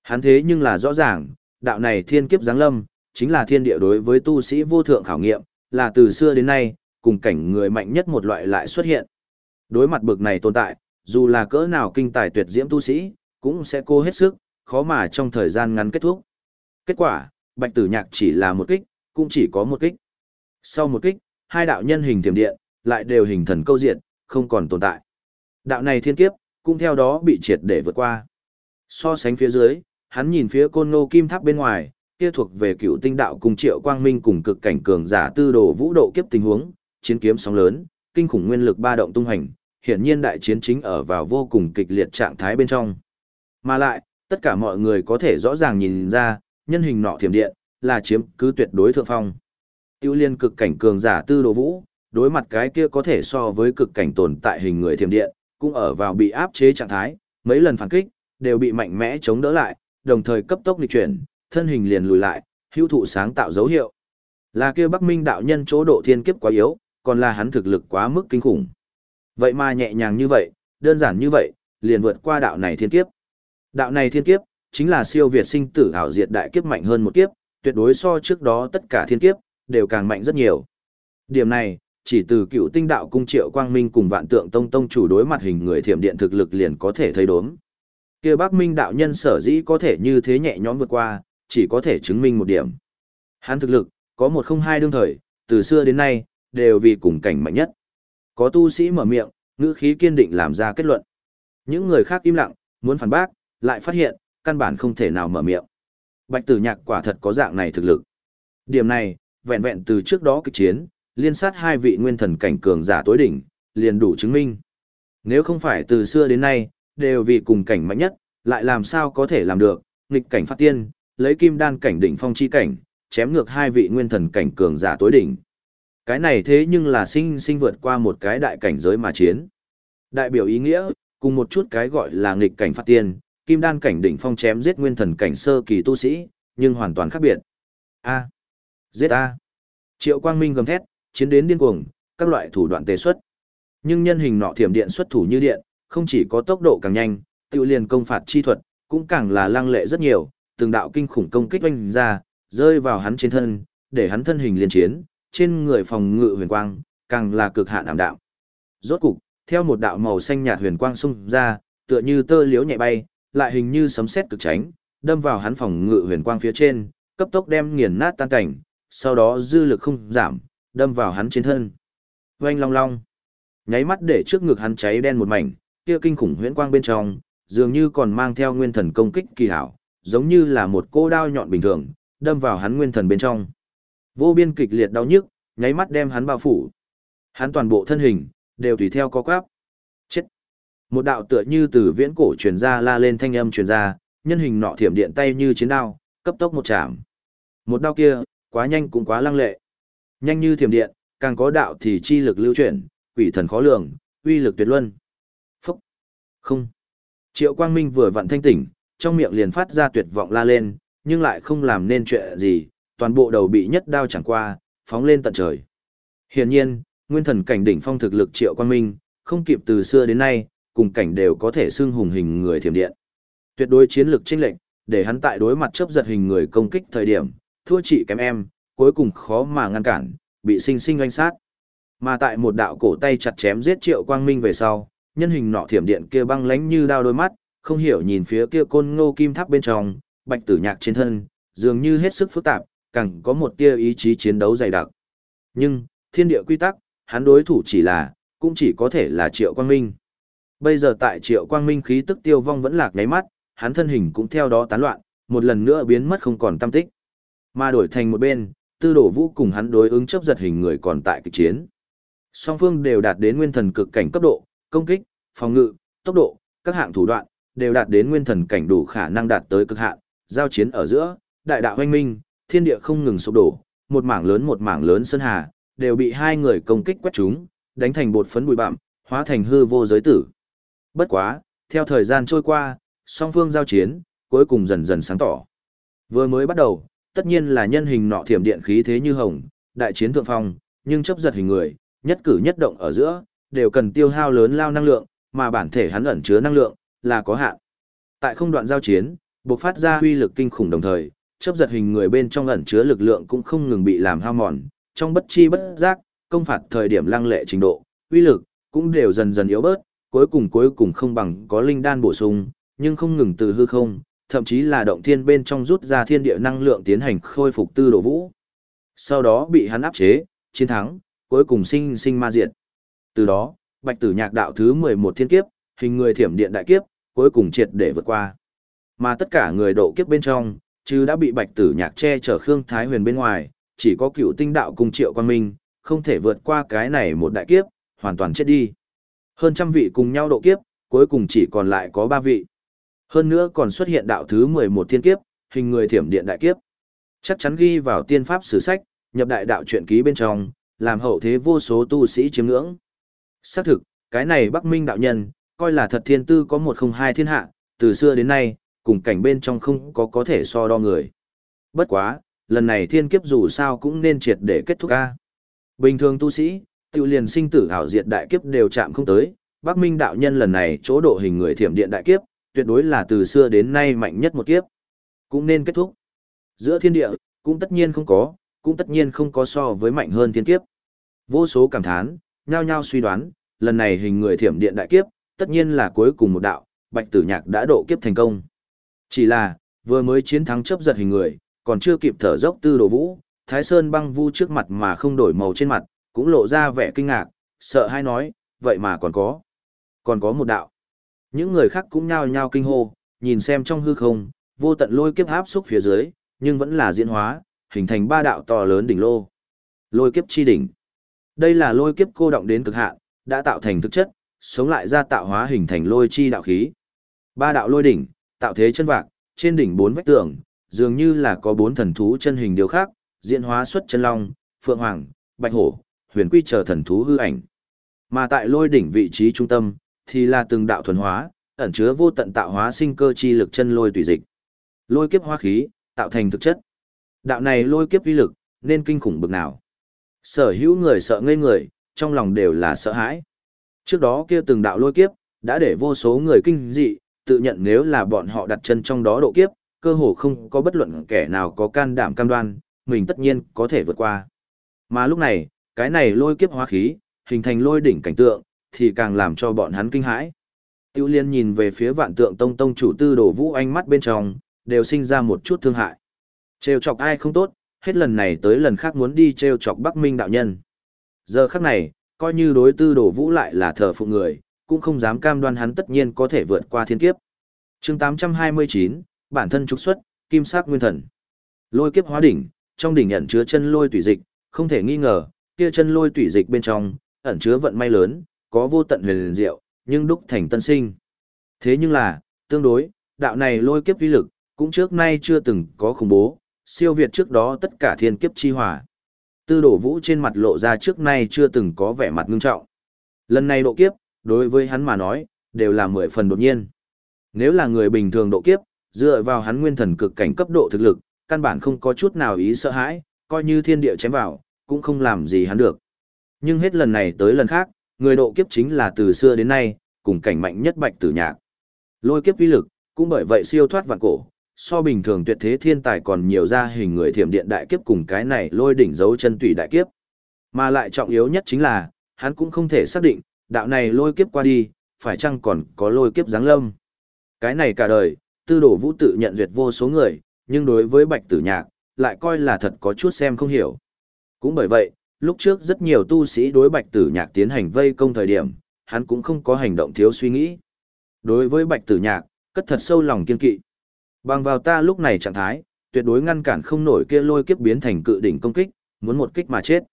Hắn thế nhưng là rõ ràng, đạo này thiên kiếp giáng lâm, chính là thiên địa đối với tu sĩ vô thượng khảo nghiệm, là từ xưa đến nay, cùng cảnh người mạnh nhất một loại lại xuất hiện. Đối mặt bực này tồn tại, dù là cỡ nào kinh tài tuyệt diễm tu sĩ, cũng sẽ cố hết sức, khó mà trong thời gian ngắn kết thúc. Kết quả, bạch tử nhạc chỉ là một kích, cũng chỉ có một kích. Sau một kích, hai đạo nhân hình tiềm điện, lại đều hình thần câu diện, không còn tồn tại. Đạo này thiên kiếp, cũng theo đó bị triệt để vượt qua. So sánh phía dưới, hắn nhìn phía côn ngô kim tháp bên ngoài, kia thuộc về cựu tinh đạo cùng triệu quang minh cùng cực cảnh cường giả tư đồ vũ độ kiếp tình huống, chiến kiếm sóng lớn, kinh khủng nguyên lực ba động tung hành, hiển nhiên đại chiến chính ở vào vô cùng kịch liệt trạng thái bên trong. Mà lại, tất cả mọi người có thể rõ ràng nhìn ra, nhân hình nọ thiểm điện, là chiếm cứ tuyệt đối thượng phong. Tiêu liên cực cảnh cường giả tư đồ vũ, đối mặt cái kia có thể so với cực cảnh tồn tại hình người thiểm điện, cũng ở vào bị áp chế trạng thái, mấy lần phản kích, đều bị mạnh mẽ chống đỡ lại, đồng thời cấp tốc lịch chuyển, thân hình liền lùi lại, hữu thụ sáng tạo dấu hiệu. Là kia Bắc Minh đạo nhân chỗ độ thiên kiếp quá yếu, còn là hắn thực lực quá mức kinh khủng. Vậy mà nhẹ nhàng như vậy, đơn giản như vậy, liền vượt qua đạo này thiên kiếp. Đạo này thiên kiếp, chính là siêu việt sinh tử hảo diệt đại kiếp mạnh hơn một kiếp, tuyệt đối so trước đó tất cả thiên kiếp, đều càng mạnh rất nhiều. Điểm này, chỉ từ cựu tinh đạo cung triệu quang minh cùng vạn tượng tông tông chủ đối mặt hình người thiểm điện thực lực liền có thể thấy đốm. kia bác minh đạo nhân sở dĩ có thể như thế nhẹ nhõm vượt qua, chỉ có thể chứng minh một điểm. Hắn thực lực, có một không hai đương thời, từ xưa đến nay, đều vì cùng cảnh mạnh nhất. Có tu sĩ mở miệng, ngữ khí kiên định làm ra kết luận. Những người khác im lặng, muốn phản bác, lại phát hiện, căn bản không thể nào mở miệng. Bạch tử nhạc quả thật có dạng này thực lực. Điểm này, vẹn vẹn từ trước đó kịch chiến, liên sát hai vị nguyên thần cảnh cường giả tối đỉnh, liền đủ chứng minh. Nếu không phải từ xưa đến nay, đều vì cùng cảnh mạnh nhất, lại làm sao có thể làm được, nghịch cảnh phát tiên, lấy kim đan cảnh đỉnh phong chi cảnh, chém ngược hai vị nguyên thần cảnh cường giả tối đỉnh. Cái này thế nhưng là sinh sinh vượt qua một cái đại cảnh giới mà chiến. Đại biểu ý nghĩa, cùng một chút cái gọi là nghịch cảnh phát tiên, kim đan cảnh đỉnh phong chém giết nguyên thần cảnh sơ kỳ tu sĩ, nhưng hoàn toàn khác biệt. A. Giết A. Triệu Quang Minh gầm thét, chiến đến điên cuồng, các loại thủ đoạn tề xuất. Nhưng nhân hình nọ thiểm điện xuất thủ như điện, không chỉ có tốc độ càng nhanh, tự liền công phạt chi thuật, cũng càng là lăng lệ rất nhiều, từng đạo kinh khủng công kích oanh ra, rơi vào hắn trên thân, để hắn thân hình liên chiến, trên người phòng ngự huyền quang, càng là cực hạn ảm đạm. Rốt cục, theo một đạo màu xanh nhạt huyền quang xung ra, tựa như tơ liễu nhẹ bay, lại hình như sấm sét cực tránh, đâm vào hắn phòng ngự huyền quang phía trên, cấp tốc đem nghiền nát tan cảnh, sau đó dư lực không giảm, đâm vào hắn trên thân. Oanh long long. Nháy mắt để trước ngực hắn cháy đen một mảnh, kia kinh khủng huyễn quang bên trong, dường như còn mang theo nguyên thần công kích kỳ hảo, giống như là một cô đao nhọn bình thường, đâm vào hắn nguyên thần bên trong. Vô biên kịch liệt đau nhức, nháy mắt đem hắn bao phủ. Hắn toàn bộ thân hình đều tùy theo có quáp. Chết. Một đạo tựa như từ viễn cổ truyền ra la lên thanh âm truyền ra, nhân hình nọ thiểm điện tay như chiến đao, cấp tốc một chạm. Một đao kia, quá nhanh cũng quá lăng lệ. Nhanh như thiểm điện, càng có đạo thì chi lực lưu chuyển, quỷ thần khó lường, uy lực tuyệt luân. Phúc! Không! Triệu Quang Minh vừa vặn thanh tỉnh, trong miệng liền phát ra tuyệt vọng la lên, nhưng lại không làm nên chuyện gì, toàn bộ đầu bị nhất đao chẳng qua, phóng lên tận trời. Hiển nhiên, nguyên thần cảnh đỉnh phong thực lực Triệu Quang Minh, không kịp từ xưa đến nay, cùng cảnh đều có thể xưng hùng hình người thiểm điện. Tuyệt đối chiến lực chênh lệnh, để hắn tại đối mặt chấp giật hình người công kích thời điểm, thua chị kém em, cuối cùng khó mà ngăn cản, bị sinh sinh oanh sát. Mà tại một đạo cổ tay chặt chém giết Triệu Quang Minh về sau, nhân hình nọ thiểm điện kia băng lánh như đao đôi mắt, không hiểu nhìn phía kia côn ngô kim tháp bên trong, bạch tử nhạc trên thân, dường như hết sức phức tạp, càng có một tia ý chí chiến đấu dày đặc. Nhưng, thiên địa quy tắc, hắn đối thủ chỉ là, cũng chỉ có thể là Triệu Quang Minh. Bây giờ tại Triệu Quang Minh khí tức tiêu vong vẫn lạc ngáy mắt, hắn thân hình cũng theo đó tán loạn, một lần nữa biến mất không còn tâm tích. Mà đổi thành một bên, tư đổ vũ cùng hắn đối ứng chấp giật hình người còn tại kịch chiến. Song phương đều đạt đến nguyên thần cực cảnh cấp độ, công kích, phòng ngự, tốc độ, các hạng thủ đoạn, đều đạt đến nguyên thần cảnh đủ khả năng đạt tới cực hạn, giao chiến ở giữa, đại đạo hoanh minh, thiên địa không ngừng sụp đổ, một mảng lớn một mảng lớn sơn hà, đều bị hai người công kích quét chúng, đánh thành bột phấn bụi bặm, hóa thành hư vô giới tử. Bất quá, theo thời gian trôi qua, song phương giao chiến, cuối cùng dần dần sáng tỏ. Vừa mới bắt đầu, tất nhiên là nhân hình nọ thiểm điện khí thế như hồng, đại chiến thượng phong, nhưng chấp giật hình người, nhất cử nhất động ở giữa, đều cần tiêu hao lớn lao năng lượng, mà bản thể hắn ẩn chứa năng lượng là có hạn. Tại không đoạn giao chiến, bộc phát ra uy lực kinh khủng đồng thời, chấp giật hình người bên trong ẩn chứa lực lượng cũng không ngừng bị làm hao mòn, trong bất chi bất giác, công phạt thời điểm lăng lệ trình độ, uy lực cũng đều dần dần yếu bớt, cuối cùng cuối cùng không bằng có linh đan bổ sung, nhưng không ngừng từ hư không, thậm chí là động thiên bên trong rút ra thiên địa năng lượng tiến hành khôi phục tư đồ vũ. Sau đó bị hắn áp chế, chiến thắng, cuối cùng sinh sinh ma diệt. Từ đó, Bạch Tử Nhạc đạo thứ 11 thiên kiếp, hình người thiểm điện đại kiếp, cuối cùng triệt để vượt qua. Mà tất cả người độ kiếp bên trong, chứ đã bị Bạch Tử Nhạc che chở Khương Thái Huyền bên ngoài, chỉ có cựu tinh đạo cùng Triệu Quan Minh, không thể vượt qua cái này một đại kiếp, hoàn toàn chết đi. Hơn trăm vị cùng nhau độ kiếp, cuối cùng chỉ còn lại có ba vị. Hơn nữa còn xuất hiện đạo thứ 11 thiên kiếp, hình người thiểm điện đại kiếp. Chắc chắn ghi vào tiên pháp sử sách, nhập đại đạo truyện ký bên trong, làm hậu thế vô số tu sĩ chiếm ngưỡng. Xác thực, cái này Bắc Minh đạo nhân, coi là thật thiên tư có một không hai thiên hạ, từ xưa đến nay, cùng cảnh bên trong không có có thể so đo người. Bất quá, lần này thiên kiếp dù sao cũng nên triệt để kết thúc a Bình thường tu sĩ, tiêu liền sinh tử ảo diệt đại kiếp đều chạm không tới, Bắc Minh đạo nhân lần này chỗ độ hình người thiểm điện đại kiếp, tuyệt đối là từ xưa đến nay mạnh nhất một kiếp. Cũng nên kết thúc. Giữa thiên địa, cũng tất nhiên không có, cũng tất nhiên không có so với mạnh hơn thiên kiếp. Vô số cảm thán, nhao nhao suy đoán, lần này hình người thiểm điện đại kiếp, tất nhiên là cuối cùng một đạo, Bạch Tử Nhạc đã độ kiếp thành công. Chỉ là, vừa mới chiến thắng chấp giật hình người, còn chưa kịp thở dốc tư đồ vũ, Thái Sơn băng vu trước mặt mà không đổi màu trên mặt, cũng lộ ra vẻ kinh ngạc, sợ hay nói, vậy mà còn có. Còn có một đạo. Những người khác cũng nhao nhao kinh hô, nhìn xem trong hư không, vô tận lôi kiếp áp xúc phía dưới, nhưng vẫn là diễn hóa, hình thành ba đạo to lớn đỉnh lô. Lôi kiếp chi đỉnh. Đây là lôi kiếp cô động đến cực hạn, đã tạo thành thực chất, sống lại ra tạo hóa hình thành lôi chi đạo khí. Ba đạo lôi đỉnh, tạo thế chân vạc, trên đỉnh bốn vách tường, dường như là có bốn thần thú chân hình điều khác, diễn hóa xuất chân long, phượng hoàng, bạch hổ, huyền quy chờ thần thú hư ảnh. Mà tại lôi đỉnh vị trí trung tâm, thì là từng đạo thuần hóa, ẩn chứa vô tận tạo hóa sinh cơ chi lực chân lôi tùy dịch. Lôi kiếp hóa khí, tạo thành thực chất. Đạo này lôi kiếp uy lực, nên kinh khủng bực nào. Sở hữu người sợ ngây người, trong lòng đều là sợ hãi. Trước đó kia từng đạo lôi kiếp, đã để vô số người kinh dị, tự nhận nếu là bọn họ đặt chân trong đó độ kiếp, cơ hồ không có bất luận kẻ nào có can đảm cam đoan, mình tất nhiên có thể vượt qua. Mà lúc này, cái này lôi kiếp hóa khí, hình thành lôi đỉnh cảnh tượng, thì càng làm cho bọn hắn kinh hãi. Tiêu liên nhìn về phía vạn tượng tông tông chủ tư đổ vũ ánh mắt bên trong, đều sinh ra một chút thương hại. Trêu chọc ai không tốt, hết lần này tới lần khác muốn đi trêu chọc Bắc Minh đạo nhân. Giờ khắc này, coi như đối tư đổ vũ lại là thờ phụ người, cũng không dám cam đoan hắn tất nhiên có thể vượt qua thiên kiếp. chương 829, bản thân trục xuất, kim sắc nguyên thần. Lôi kiếp hóa đỉnh, trong đỉnh ẩn chứa chân lôi tủy dịch, không thể nghi ngờ, kia chân lôi tủy dịch bên trong, ẩn chứa vận may lớn, có vô tận huyền diệu, nhưng đúc thành tân sinh. Thế nhưng là, tương đối, đạo này lôi kiếp uy lực, cũng trước nay chưa từng có khủng bố, siêu việt trước đó tất cả thiên kiếp chi hỏa. Tư đổ vũ trên mặt lộ ra trước nay chưa từng có vẻ mặt ngưng trọng. Lần này độ kiếp, đối với hắn mà nói, đều là mười phần đột nhiên. Nếu là người bình thường độ kiếp, dựa vào hắn nguyên thần cực cảnh cấp độ thực lực, căn bản không có chút nào ý sợ hãi, coi như thiên địa chém vào, cũng không làm gì hắn được. Nhưng hết lần này tới lần khác, người độ kiếp chính là từ xưa đến nay, cùng cảnh mạnh nhất bạch tử nhạc. Lôi kiếp uy lực, cũng bởi vậy siêu thoát vạn cổ, so bình thường tuyệt thế thiên tài còn nhiều ra hình người thiểm điện đại kiếp cùng cái này lôi đỉnh dấu chân tùy đại kiếp. Mà lại trọng yếu nhất chính là, hắn cũng không thể xác định, đạo này lôi kiếp qua đi, phải chăng còn có lôi kiếp giáng lâm. Cái này cả đời, tư đổ vũ tự nhận duyệt vô số người, nhưng đối với bạch tử nhạc, lại coi là thật có chút xem không hiểu. Cũng bởi vậy, lúc trước rất nhiều tu sĩ đối bạch tử nhạc tiến hành vây công thời điểm, hắn cũng không có hành động thiếu suy nghĩ. Đối với bạch tử nhạc, cất thật sâu lòng kiên kỵ. Bằng vào ta lúc này trạng thái, tuyệt đối ngăn cản không nổi kia lôi kiếp biến thành cự đỉnh công kích, muốn một kích mà chết.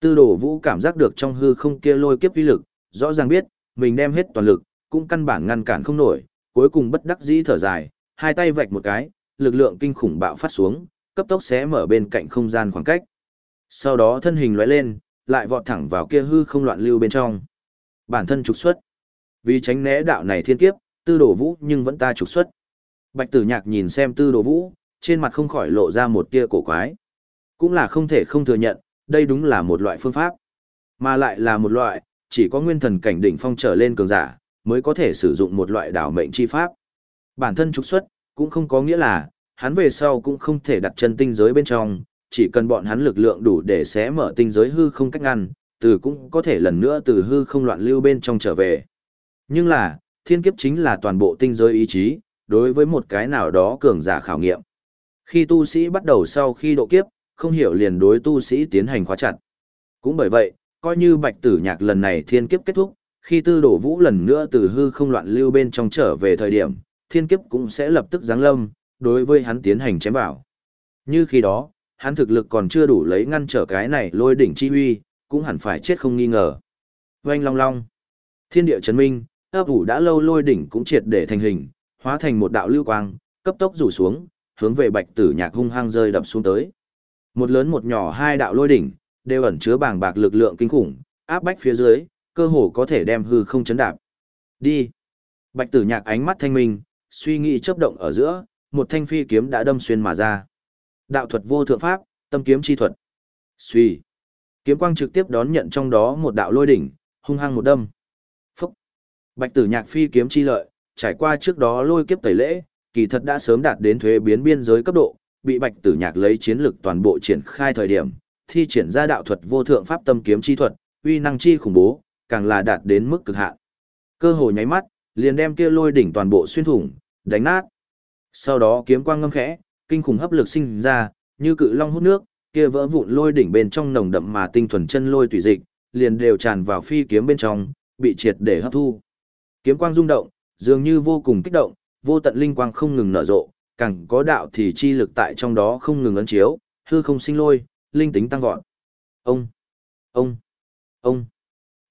Tư đổ vũ cảm giác được trong hư không kia lôi kiếp uy lực, rõ ràng biết, mình đem hết toàn lực, cũng căn bản ngăn cản không nổi, cuối cùng bất đắc dĩ thở dài, hai tay vạch một cái, lực lượng kinh khủng bạo phát xuống, cấp tốc xé mở bên cạnh không gian khoảng cách. Sau đó thân hình lóe lên, lại vọt thẳng vào kia hư không loạn lưu bên trong. Bản thân trục xuất. Vì tránh né đạo này thiên kiếp, tư đồ vũ nhưng vẫn ta trục xuất. Bạch tử nhạc nhìn xem tư đồ vũ, trên mặt không khỏi lộ ra một tia cổ quái. Cũng là không thể không thừa nhận, đây đúng là một loại phương pháp. Mà lại là một loại, chỉ có nguyên thần cảnh đỉnh phong trở lên cường giả, mới có thể sử dụng một loại đảo mệnh chi pháp. Bản thân trục xuất, cũng không có nghĩa là, hắn về sau cũng không thể đặt chân tinh giới bên trong, chỉ cần bọn hắn lực lượng đủ để xé mở tinh giới hư không cách ngăn, từ cũng có thể lần nữa từ hư không loạn lưu bên trong trở về. Nhưng là, thiên kiếp chính là toàn bộ tinh giới ý chí, đối với một cái nào đó cường giả khảo nghiệm. Khi tu sĩ bắt đầu sau khi độ kiếp, không hiểu liền đối tu sĩ tiến hành khóa chặt. Cũng bởi vậy, coi như bạch tử nhạc lần này thiên kiếp kết thúc, khi tư đổ vũ lần nữa từ hư không loạn lưu bên trong trở về thời điểm, thiên kiếp cũng sẽ lập tức giáng lâm, đối với hắn tiến hành chém vào. Như khi đó, hắn thực lực còn chưa đủ lấy ngăn trở cái này lôi đỉnh chi huy, cũng hẳn phải chết không nghi ngờ. Oanh long long. Thiên địa chấn minh, ấp ủ đã lâu lôi đỉnh cũng triệt để thành hình, hóa thành một đạo lưu quang, cấp tốc rủ xuống, hướng về bạch tử nhạc hung hăng rơi đập xuống tới. Một lớn một nhỏ hai đạo lôi đỉnh, đều ẩn chứa bàng bạc lực lượng kinh khủng, áp bách phía dưới, cơ hồ có thể đem hư không chấn đạp. Đi. Bạch tử nhạc ánh mắt thanh minh, suy nghĩ chớp động ở giữa, một thanh phi kiếm đã đâm xuyên mà ra. Đạo thuật vô thượng pháp, tâm kiếm chi thuật. Suy. Kiếm quang trực tiếp đón nhận trong đó một đạo lôi đỉnh, hung hăng một đâm. Phúc. Bạch tử nhạc phi kiếm chi lợi, trải qua trước đó lôi kiếp tẩy lễ, kỳ thật đã sớm đạt đến thuế biến biên giới cấp độ, bị bạch tử nhạc lấy chiến lực toàn bộ triển khai thời điểm, thi triển ra đạo thuật vô thượng pháp tâm kiếm chi thuật, uy năng chi khủng bố, càng là đạt đến mức cực hạn. Cơ hồ nháy mắt, liền đem kia lôi đỉnh toàn bộ xuyên thủng, đánh nát. Sau đó kiếm quang ngâm khẽ, kinh khủng hấp lực sinh ra, như cự long hút nước, kia vỡ vụn lôi đỉnh bên trong nồng đậm mà tinh thuần chân lôi tùy dịch, liền đều tràn vào phi kiếm bên trong, bị triệt để hấp thu. Kiếm quang rung động, dường như vô cùng kích động, vô tận linh quang không ngừng nở rộ, càng có đạo thì chi lực tại trong đó không ngừng ấn chiếu, hư không sinh lôi, linh tính tăng vọt. Ông, ông, ông.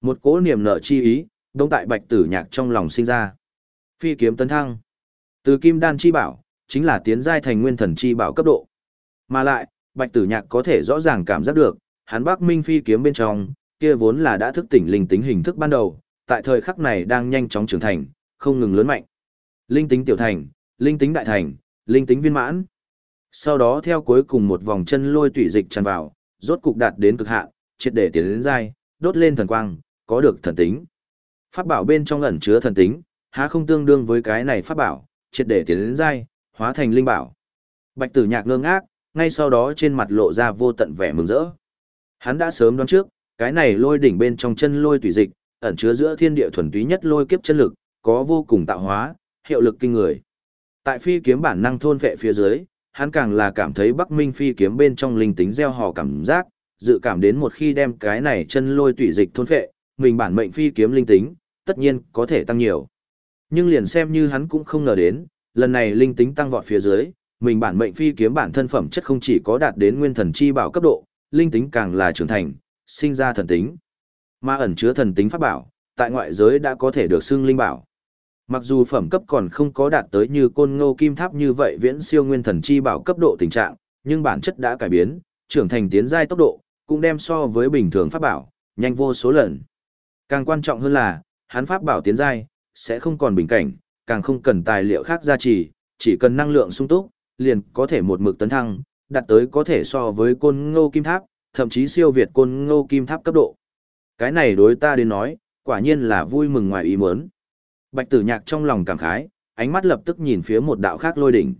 Một cố niềm nở chi ý, đông tại bạch tử nhạc trong lòng sinh ra. Phi kiếm tấn thăng. Từ kim đan chi bảo, chính là tiến giai thành nguyên thần chi bảo cấp độ. Mà lại, bạch tử nhạc có thể rõ ràng cảm giác được, hắn bắc minh phi kiếm bên trong, kia vốn là đã thức tỉnh linh tính hình thức ban đầu, tại thời khắc này đang nhanh chóng trưởng thành, không ngừng lớn mạnh. Linh tính tiểu thành, linh tính đại thành, linh tính viên mãn. Sau đó theo cuối cùng một vòng chân lôi tủy dịch tràn vào, rốt cục đạt đến cực hạn, triệt để tiến đến giai, đốt lên thần quang, có được thần tính. Pháp bảo bên trong ẩn chứa thần tính, há không tương đương với cái này pháp bảo, triệt để tiến đến giai, hóa thành linh bảo. Bạch Tử Nhạc ngơ ngác, ngay sau đó trên mặt lộ ra vô tận vẻ mừng rỡ. Hắn đã sớm đoán trước, cái này lôi đỉnh bên trong chân lôi tùy dịch, ẩn chứa giữa thiên địa thuần túy nhất lôi kiếp chân lực, có vô cùng tạo hóa, hiệu lực kinh người. Tại phi kiếm bản năng thôn vệ phía dưới, hắn càng là cảm thấy Bắc Minh phi kiếm bên trong linh tính gieo hò cảm giác, dự cảm đến một khi đem cái này chân lôi tùy dịch thôn vệ, mình bản mệnh phi kiếm linh tính, tất nhiên có thể tăng nhiều. Nhưng liền xem như hắn cũng không ngờ đến, lần này linh tính tăng vọt phía dưới, mình bản mệnh phi kiếm bản thân phẩm chất không chỉ có đạt đến nguyên thần chi bảo cấp độ, linh tính càng là trưởng thành, sinh ra thần tính. Mà ẩn chứa thần tính pháp bảo, tại ngoại giới đã có thể được xưng linh bảo. Mặc dù phẩm cấp còn không có đạt tới như côn ngô kim tháp như vậy viễn siêu nguyên thần chi bảo cấp độ tình trạng, nhưng bản chất đã cải biến, trưởng thành tiến giai tốc độ, cũng đem so với bình thường pháp bảo, nhanh vô số lần. Càng quan trọng hơn là, hắn pháp bảo tiến giai, sẽ không còn bình cảnh, càng không cần tài liệu khác gia trì, chỉ cần năng lượng sung túc, liền có thể một mực tấn thăng, đạt tới có thể so với côn ngô kim tháp, thậm chí siêu việt côn ngô kim tháp cấp độ. Cái này đối ta đến nói, quả nhiên là vui mừng ngoài ý muốn. Bạch tử nhạc trong lòng cảm khái, ánh mắt lập tức nhìn phía một đạo khác lôi đỉnh.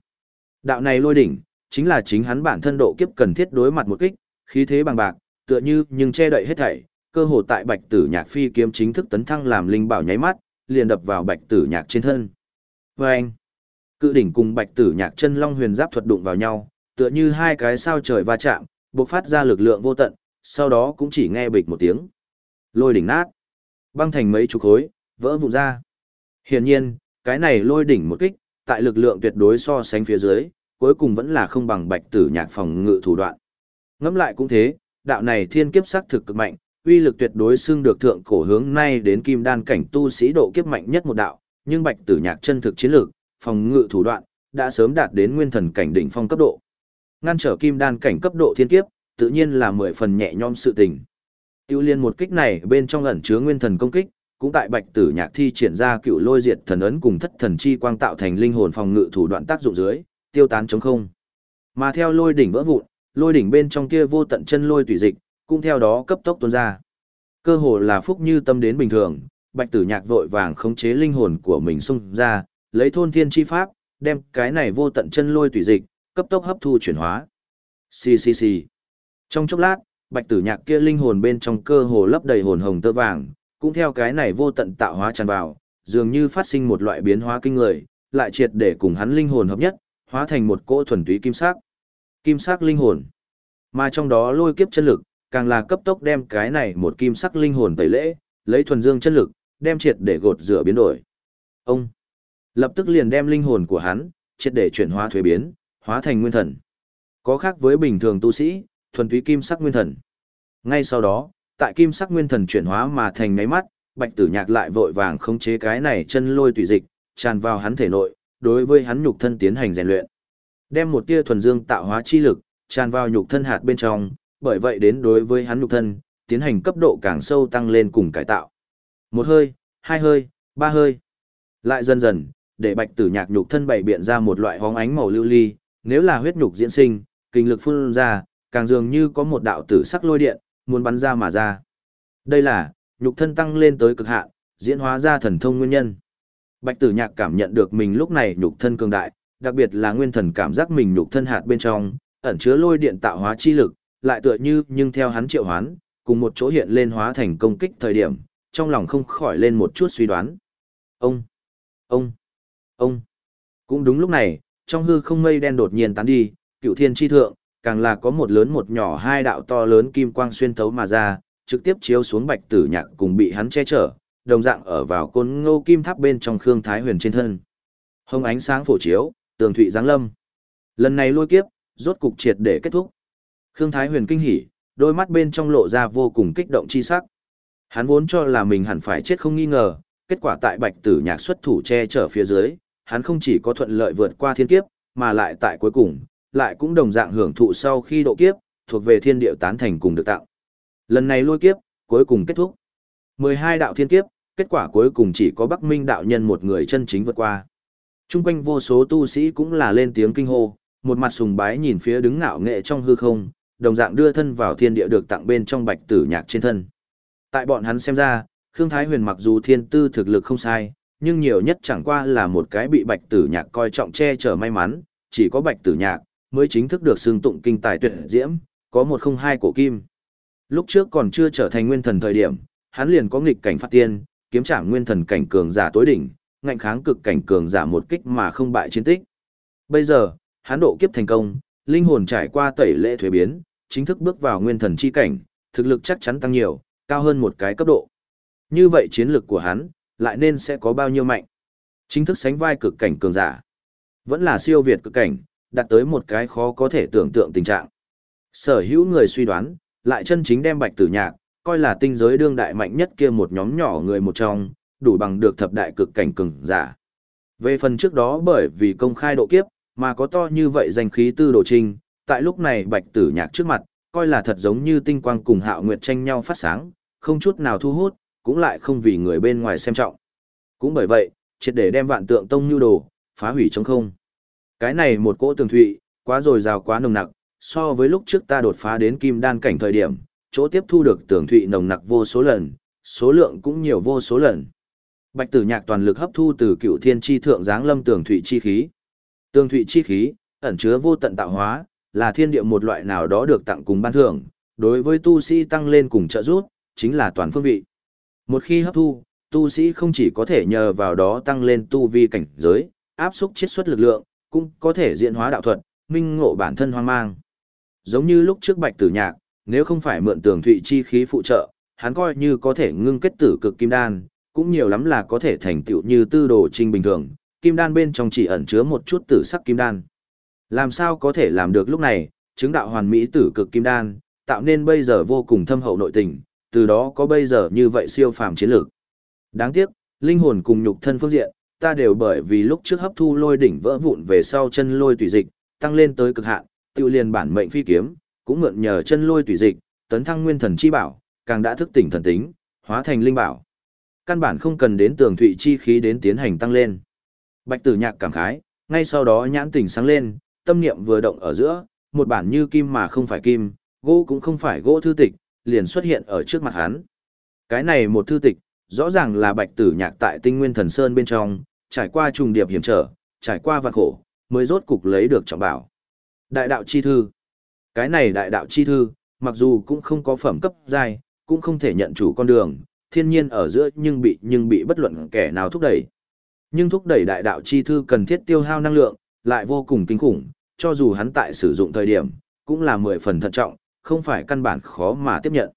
Đạo này lôi đỉnh, chính là chính hắn bản thân độ kiếp cần thiết đối mặt một kích, khí thế bằng bạc, tựa như nhưng che đậy hết thảy, cơ hồ tại bạch tử nhạc phi kiếm chính thức tấn thăng làm linh bảo nháy mắt, liền đập vào bạch tử nhạc trên thân. Và anh, cự đỉnh cùng bạch tử nhạc chân long huyền giáp thuật đụng vào nhau, tựa như hai cái sao trời va chạm, bộc phát ra lực lượng vô tận, sau đó cũng chỉ nghe bịch một tiếng. Lôi đỉnh nát, băng thành mấy chục khối, vỡ vụn ra. Hiển nhiên, cái này lôi đỉnh một kích, tại lực lượng tuyệt đối so sánh phía dưới, cuối cùng vẫn là không bằng bạch tử nhạc phòng ngự thủ đoạn. Ngẫm lại cũng thế, đạo này thiên kiếp sắc thực cực mạnh, uy lực tuyệt đối xưng được thượng cổ hướng nay đến kim đan cảnh tu sĩ độ kiếp mạnh nhất một đạo, nhưng bạch tử nhạc chân thực chiến lược, phòng ngự thủ đoạn, đã sớm đạt đến nguyên thần cảnh đỉnh phong cấp độ. Ngăn trở kim đan cảnh cấp độ thiên kiếp, tự nhiên là mười phần nhẹ nhõm sự tình. Tiêu liên một kích này bên trong ẩn chứa nguyên thần công kích, cũng tại bạch tử nhạc thi triển ra cựu lôi diệt thần ấn cùng thất thần chi quang tạo thành linh hồn phòng ngự thủ đoạn tác dụng dưới, tiêu tán chống không. Mà theo lôi đỉnh vỡ vụn, lôi đỉnh bên trong kia vô tận chân lôi tùy dịch, cũng theo đó cấp tốc tuôn ra. Cơ hồ là phúc như tâm đến bình thường, Bạch Tử Nhạc vội vàng khống chế linh hồn của mình xung ra, lấy thôn thiên chi pháp, đem cái này vô tận chân lôi tùy dịch, cấp tốc hấp thu chuyển hóa. Xì xì xì. Trong chốc lát, Bạch Tử Nhạc kia linh hồn bên trong cơ hồ lấp đầy hồn hồng tơ vàng, cũng theo cái này vô tận tạo hóa tràn vào, dường như phát sinh một loại biến hóa kinh người, lại triệt để cùng hắn linh hồn hợp nhất, hóa thành một cỗ thuần túy kim sắc. Kim sắc linh hồn. Mà trong đó lôi kiếp chân lực, càng là cấp tốc đem cái này một kim sắc linh hồn tẩy lễ, lấy thuần dương chân lực, đem triệt để gột rửa biến đổi. Ông lập tức liền đem linh hồn của hắn, triệt để chuyển hóa thuế biến, hóa thành nguyên thần. Có khác với bình thường tu sĩ, thuần túy kim sắc nguyên thần. Ngay sau đó, tại kim sắc nguyên thần chuyển hóa mà thành ngáy mắt, bạch tử nhạc lại vội vàng khống chế cái này chân lôi tùy dịch, tràn vào hắn thể nội, đối với hắn nhục thân tiến hành rèn luyện. Đem một tia thuần dương tạo hóa chi lực, tràn vào nhục thân hạt bên trong, bởi vậy đến đối với hắn nhục thân, tiến hành cấp độ càng sâu tăng lên cùng cải tạo. Một hơi, hai hơi, ba hơi. Lại dần dần, để bạch tử nhạc nhục thân bày biện ra một loại hóng ánh màu lưu ly, nếu là huyết nhục diễn sinh, kinh lực phun ra, càng dường như có một đạo tử sắc lôi điện, muốn bắn ra mà ra. Đây là, nhục thân tăng lên tới cực hạn, diễn hóa ra thần thông nguyên nhân. Bạch tử nhạc cảm nhận được mình lúc này nhục thân cường đại, đặc biệt là nguyên thần cảm giác mình nhục thân hạt bên trong, ẩn chứa lôi điện tạo hóa chi lực, lại tựa như nhưng theo hắn triệu hoán, cùng một chỗ hiện lên hóa thành công kích thời điểm, trong lòng không khỏi lên một chút suy đoán. Ông, ông, ông. Cũng đúng lúc này, trong hư không mây đen đột nhiên tán đi, cựu thiên chi thượng, càng là có một lớn một nhỏ hai đạo to lớn kim quang xuyên thấu mà ra, trực tiếp chiếu xuống bạch tử nhạc cùng bị hắn che chở, đồng dạng ở vào côn ngô kim tháp bên trong Khương Thái Huyền trên thân. Hông ánh sáng phổ chiếu, tường thụy giáng lâm. Lần này lôi kiếp, rốt cục triệt để kết thúc. Khương Thái Huyền kinh hỉ, đôi mắt bên trong lộ ra vô cùng kích động chi sắc. Hắn vốn cho là mình hẳn phải chết không nghi ngờ, kết quả tại Bạch Tử Nhạc xuất thủ che chở phía dưới, hắn không chỉ có thuận lợi vượt qua thiên kiếp, mà lại tại cuối cùng, lại cũng đồng dạng hưởng thụ sau khi độ kiếp, thuộc về thiên điệu tán thành cùng được tạo. Lần này lôi kiếp, cuối cùng kết thúc. 12 đạo thiên kiếp, kết quả cuối cùng chỉ có Bắc Minh đạo nhân một người chân chính vượt qua. Trung quanh vô số tu sĩ cũng là lên tiếng kinh hô, một mặt sùng bái nhìn phía đứng ngạo nghệ trong hư không, đồng dạng đưa thân vào thiên địa được tặng bên trong bạch tử nhạc trên thân. Tại bọn hắn xem ra, Khương Thái Huyền mặc dù thiên tư thực lực không sai, nhưng nhiều nhất chẳng qua là một cái bị bạch tử nhạc coi trọng che chở may mắn, chỉ có bạch tử nhạc mới chính thức được xưng tụng kinh tài tuyệt diễm, có một không hai cổ kim. Lúc trước còn chưa trở thành nguyên thần thời điểm, hắn liền có nghịch cảnh phát tiên, kiếm trảm nguyên thần cảnh cường giả tối đỉnh, ngạnh kháng cực cảnh cường giả một kích mà không bại chiến tích. Bây giờ, hắn độ kiếp thành công, linh hồn trải qua tẩy lễ thuế biến, chính thức bước vào nguyên thần chi cảnh, thực lực chắc chắn tăng nhiều, cao hơn một cái cấp độ. Như vậy chiến lực của hắn, lại nên sẽ có bao nhiêu mạnh. Chính thức sánh vai cực cảnh cường giả. Vẫn là siêu việt cực cảnh, đạt tới một cái khó có thể tưởng tượng tình trạng. Sở hữu người suy đoán, lại chân chính đem bạch tử nhạc, coi là tinh giới đương đại mạnh nhất kia một nhóm nhỏ người một trong, đủ bằng được thập đại cực cảnh cường giả. Về phần trước đó bởi vì công khai độ kiếp, mà có to như vậy danh khí tư đồ trinh, tại lúc này bạch tử nhạc trước mặt, coi là thật giống như tinh quang cùng hạo nguyệt tranh nhau phát sáng, không chút nào thu hút, cũng lại không vì người bên ngoài xem trọng. Cũng bởi vậy, triệt để đem vạn tượng tông nhu đồ, phá hủy trong không. Cái này một cỗ tường thụy, quá rồi rào quá nồng nặc, so với lúc trước ta đột phá đến kim đan cảnh thời điểm, chỗ tiếp thu được tường thụy nồng nặc vô số lần, số lượng cũng nhiều vô số lần. Bạch tử nhạc toàn lực hấp thu từ cựu thiên chi thượng giáng lâm tường thụy chi khí. Tường thụy chi khí, ẩn chứa vô tận tạo hóa, là thiên địa một loại nào đó được tặng cùng ban thưởng, đối với tu sĩ tăng lên cùng trợ giúp, chính là toàn phương vị. Một khi hấp thu, tu sĩ không chỉ có thể nhờ vào đó tăng lên tu vi cảnh giới, áp xúc chiết xuất lực lượng, cũng có thể diễn hóa đạo thuật, minh ngộ bản thân hoang mang. Giống như lúc trước Bạch Tử Nhạc, nếu không phải mượn tường thụy chi khí phụ trợ, hắn coi như có thể ngưng kết tử cực kim đan, cũng nhiều lắm là có thể thành tựu như tư đồ trinh bình thường, kim đan bên trong chỉ ẩn chứa một chút tử sắc kim đan. Làm sao có thể làm được lúc này, chứng đạo hoàn mỹ tử cực kim đan, tạo nên bây giờ vô cùng thâm hậu nội tình, từ đó có bây giờ như vậy siêu phàm chiến lược. Đáng tiếc, linh hồn cùng nhục thân phương diện, ta đều bởi vì lúc trước hấp thu lôi đỉnh vỡ vụn về sau chân lôi tùy dịch, tăng lên tới cực hạn, tiêu liền bản mệnh phi kiếm, cũng mượn nhờ chân lôi tùy dịch, tấn thăng nguyên thần chi bảo, càng đã thức tỉnh thần tính, hóa thành linh bảo. Căn bản không cần đến tường thụy chi khí đến tiến hành tăng lên. Bạch Tử Nhạc cảm khái, ngay sau đó nhãn tỉnh sáng lên, tâm niệm vừa động ở giữa, một bản như kim mà không phải kim, gỗ cũng không phải gỗ thư tịch, liền xuất hiện ở trước mặt hắn. Cái này một thư tịch, rõ ràng là bạch tử nhạc tại tinh nguyên thần sơn bên trong, trải qua trùng điệp hiểm trở, trải qua vạn khổ, mới rốt cục lấy được trọng bảo. Đại đạo chi thư. Cái này đại đạo chi thư, mặc dù cũng không có phẩm cấp giai, cũng không thể nhận chủ con đường, thiên nhiên ở giữa nhưng bị nhưng bị bất luận kẻ nào thúc đẩy. Nhưng thúc đẩy đại đạo chi thư cần thiết tiêu hao năng lượng, lại vô cùng kinh khủng, cho dù hắn tại sử dụng thời điểm, cũng là mười phần thận trọng, không phải căn bản khó mà tiếp nhận.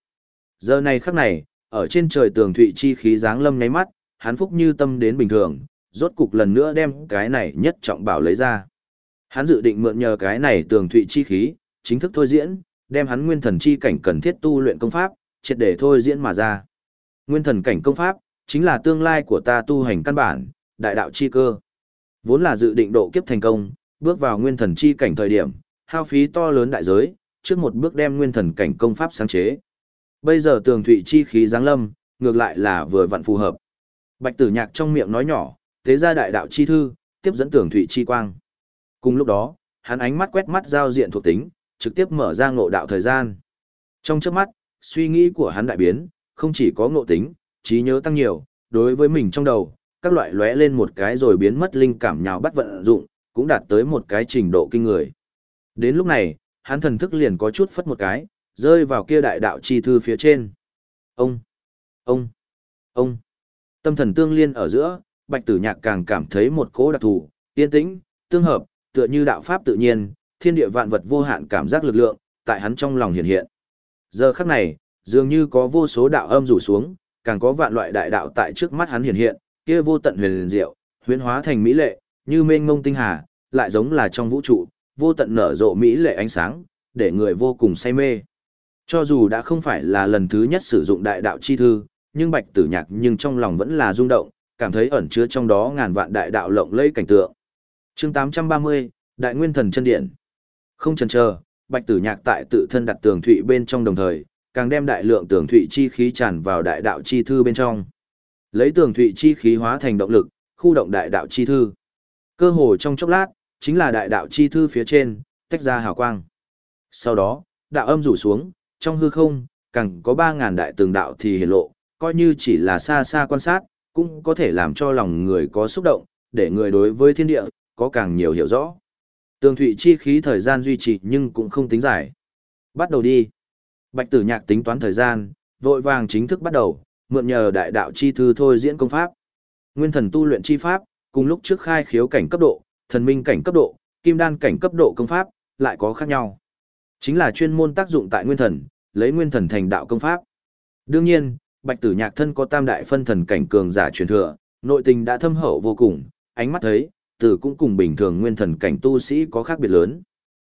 Giờ này khắc này, ở trên trời tường thụy chi khí dáng lâm nháy mắt, hắn phúc như tâm đến bình thường, rốt cục lần nữa đem cái này nhất trọng bảo lấy ra. Hắn dự định mượn nhờ cái này tường thụy chi khí, chính thức thôi diễn, đem hắn nguyên thần chi cảnh cần thiết tu luyện công pháp, triệt để thôi diễn mà ra. Nguyên thần cảnh công pháp, chính là tương lai của ta tu hành căn bản, đại đạo chi cơ. Vốn là dự định độ kiếp thành công, bước vào nguyên thần chi cảnh thời điểm, hao phí to lớn đại giới, trước một bước đem nguyên thần cảnh công pháp sáng chế. Bây giờ tường thụy chi khí giáng lâm, ngược lại là vừa vặn phù hợp. Bạch tử nhạc trong miệng nói nhỏ, thế ra đại đạo chi thư, tiếp dẫn tường thụy chi quang. Cùng lúc đó, hắn ánh mắt quét mắt giao diện thuộc tính, trực tiếp mở ra ngộ đạo thời gian. Trong trước mắt, suy nghĩ của hắn đại biến, không chỉ có ngộ tính, trí nhớ tăng nhiều, đối với mình trong đầu, các loại lóe lên một cái rồi biến mất linh cảm nhào bắt vận dụng, cũng đạt tới một cái trình độ kinh người. Đến lúc này, hắn thần thức liền có chút phất một cái, rơi vào kia đại đạo chi thư phía trên. Ông, ông, ông. Tâm thần tương liên ở giữa, Bạch Tử Nhạc càng cảm thấy một cỗ đặc thù, yên tĩnh, tương hợp, tựa như đạo pháp tự nhiên, thiên địa vạn vật vô hạn cảm giác lực lượng, tại hắn trong lòng hiện hiện. Giờ khắc này, dường như có vô số đạo âm rủ xuống, càng có vạn loại đại đạo tại trước mắt hắn hiện hiện, kia vô tận huyền diệu, huyền hóa thành mỹ lệ, như mênh mông tinh hà, lại giống là trong vũ trụ, vô tận nở rộ mỹ lệ ánh sáng, để người vô cùng say mê. Cho dù đã không phải là lần thứ nhất sử dụng đại đạo chi thư, nhưng Bạch Tử Nhạc nhưng trong lòng vẫn là rung động, cảm thấy ẩn chứa trong đó ngàn vạn đại đạo lộng lẫy cảnh tượng. Chương 830, Đại Nguyên Thần chân điện. Không chần chờ, Bạch Tử Nhạc tại tự thân đặt tường thụy bên trong đồng thời, càng đem đại lượng tường thụy chi khí tràn vào đại đạo chi thư bên trong. Lấy tường thụy chi khí hóa thành động lực, khu động đại đạo chi thư. Cơ hồ trong chốc lát, chính là đại đạo chi thư phía trên, tách ra hào quang. Sau đó, đạo âm rủ xuống, trong hư không, càng có 3.000 đại tường đạo thì hiển lộ, coi như chỉ là xa xa quan sát, cũng có thể làm cho lòng người có xúc động, để người đối với thiên địa, có càng nhiều hiểu rõ. Tường thủy chi khí thời gian duy trì nhưng cũng không tính dài. Bắt đầu đi. Bạch tử nhạc tính toán thời gian, vội vàng chính thức bắt đầu, mượn nhờ đại đạo chi thư thôi diễn công pháp. Nguyên thần tu luyện chi pháp, cùng lúc trước khai khiếu cảnh cấp độ, thần minh cảnh cấp độ, kim đan cảnh cấp độ công pháp, lại có khác nhau. Chính là chuyên môn tác dụng tại nguyên thần, lấy nguyên thần thành đạo công pháp. Đương nhiên, Bạch Tử Nhạc thân có tam đại phân thần cảnh cường giả truyền thừa, nội tình đã thâm hậu vô cùng, ánh mắt thấy, từ cũng cùng bình thường nguyên thần cảnh tu sĩ có khác biệt lớn.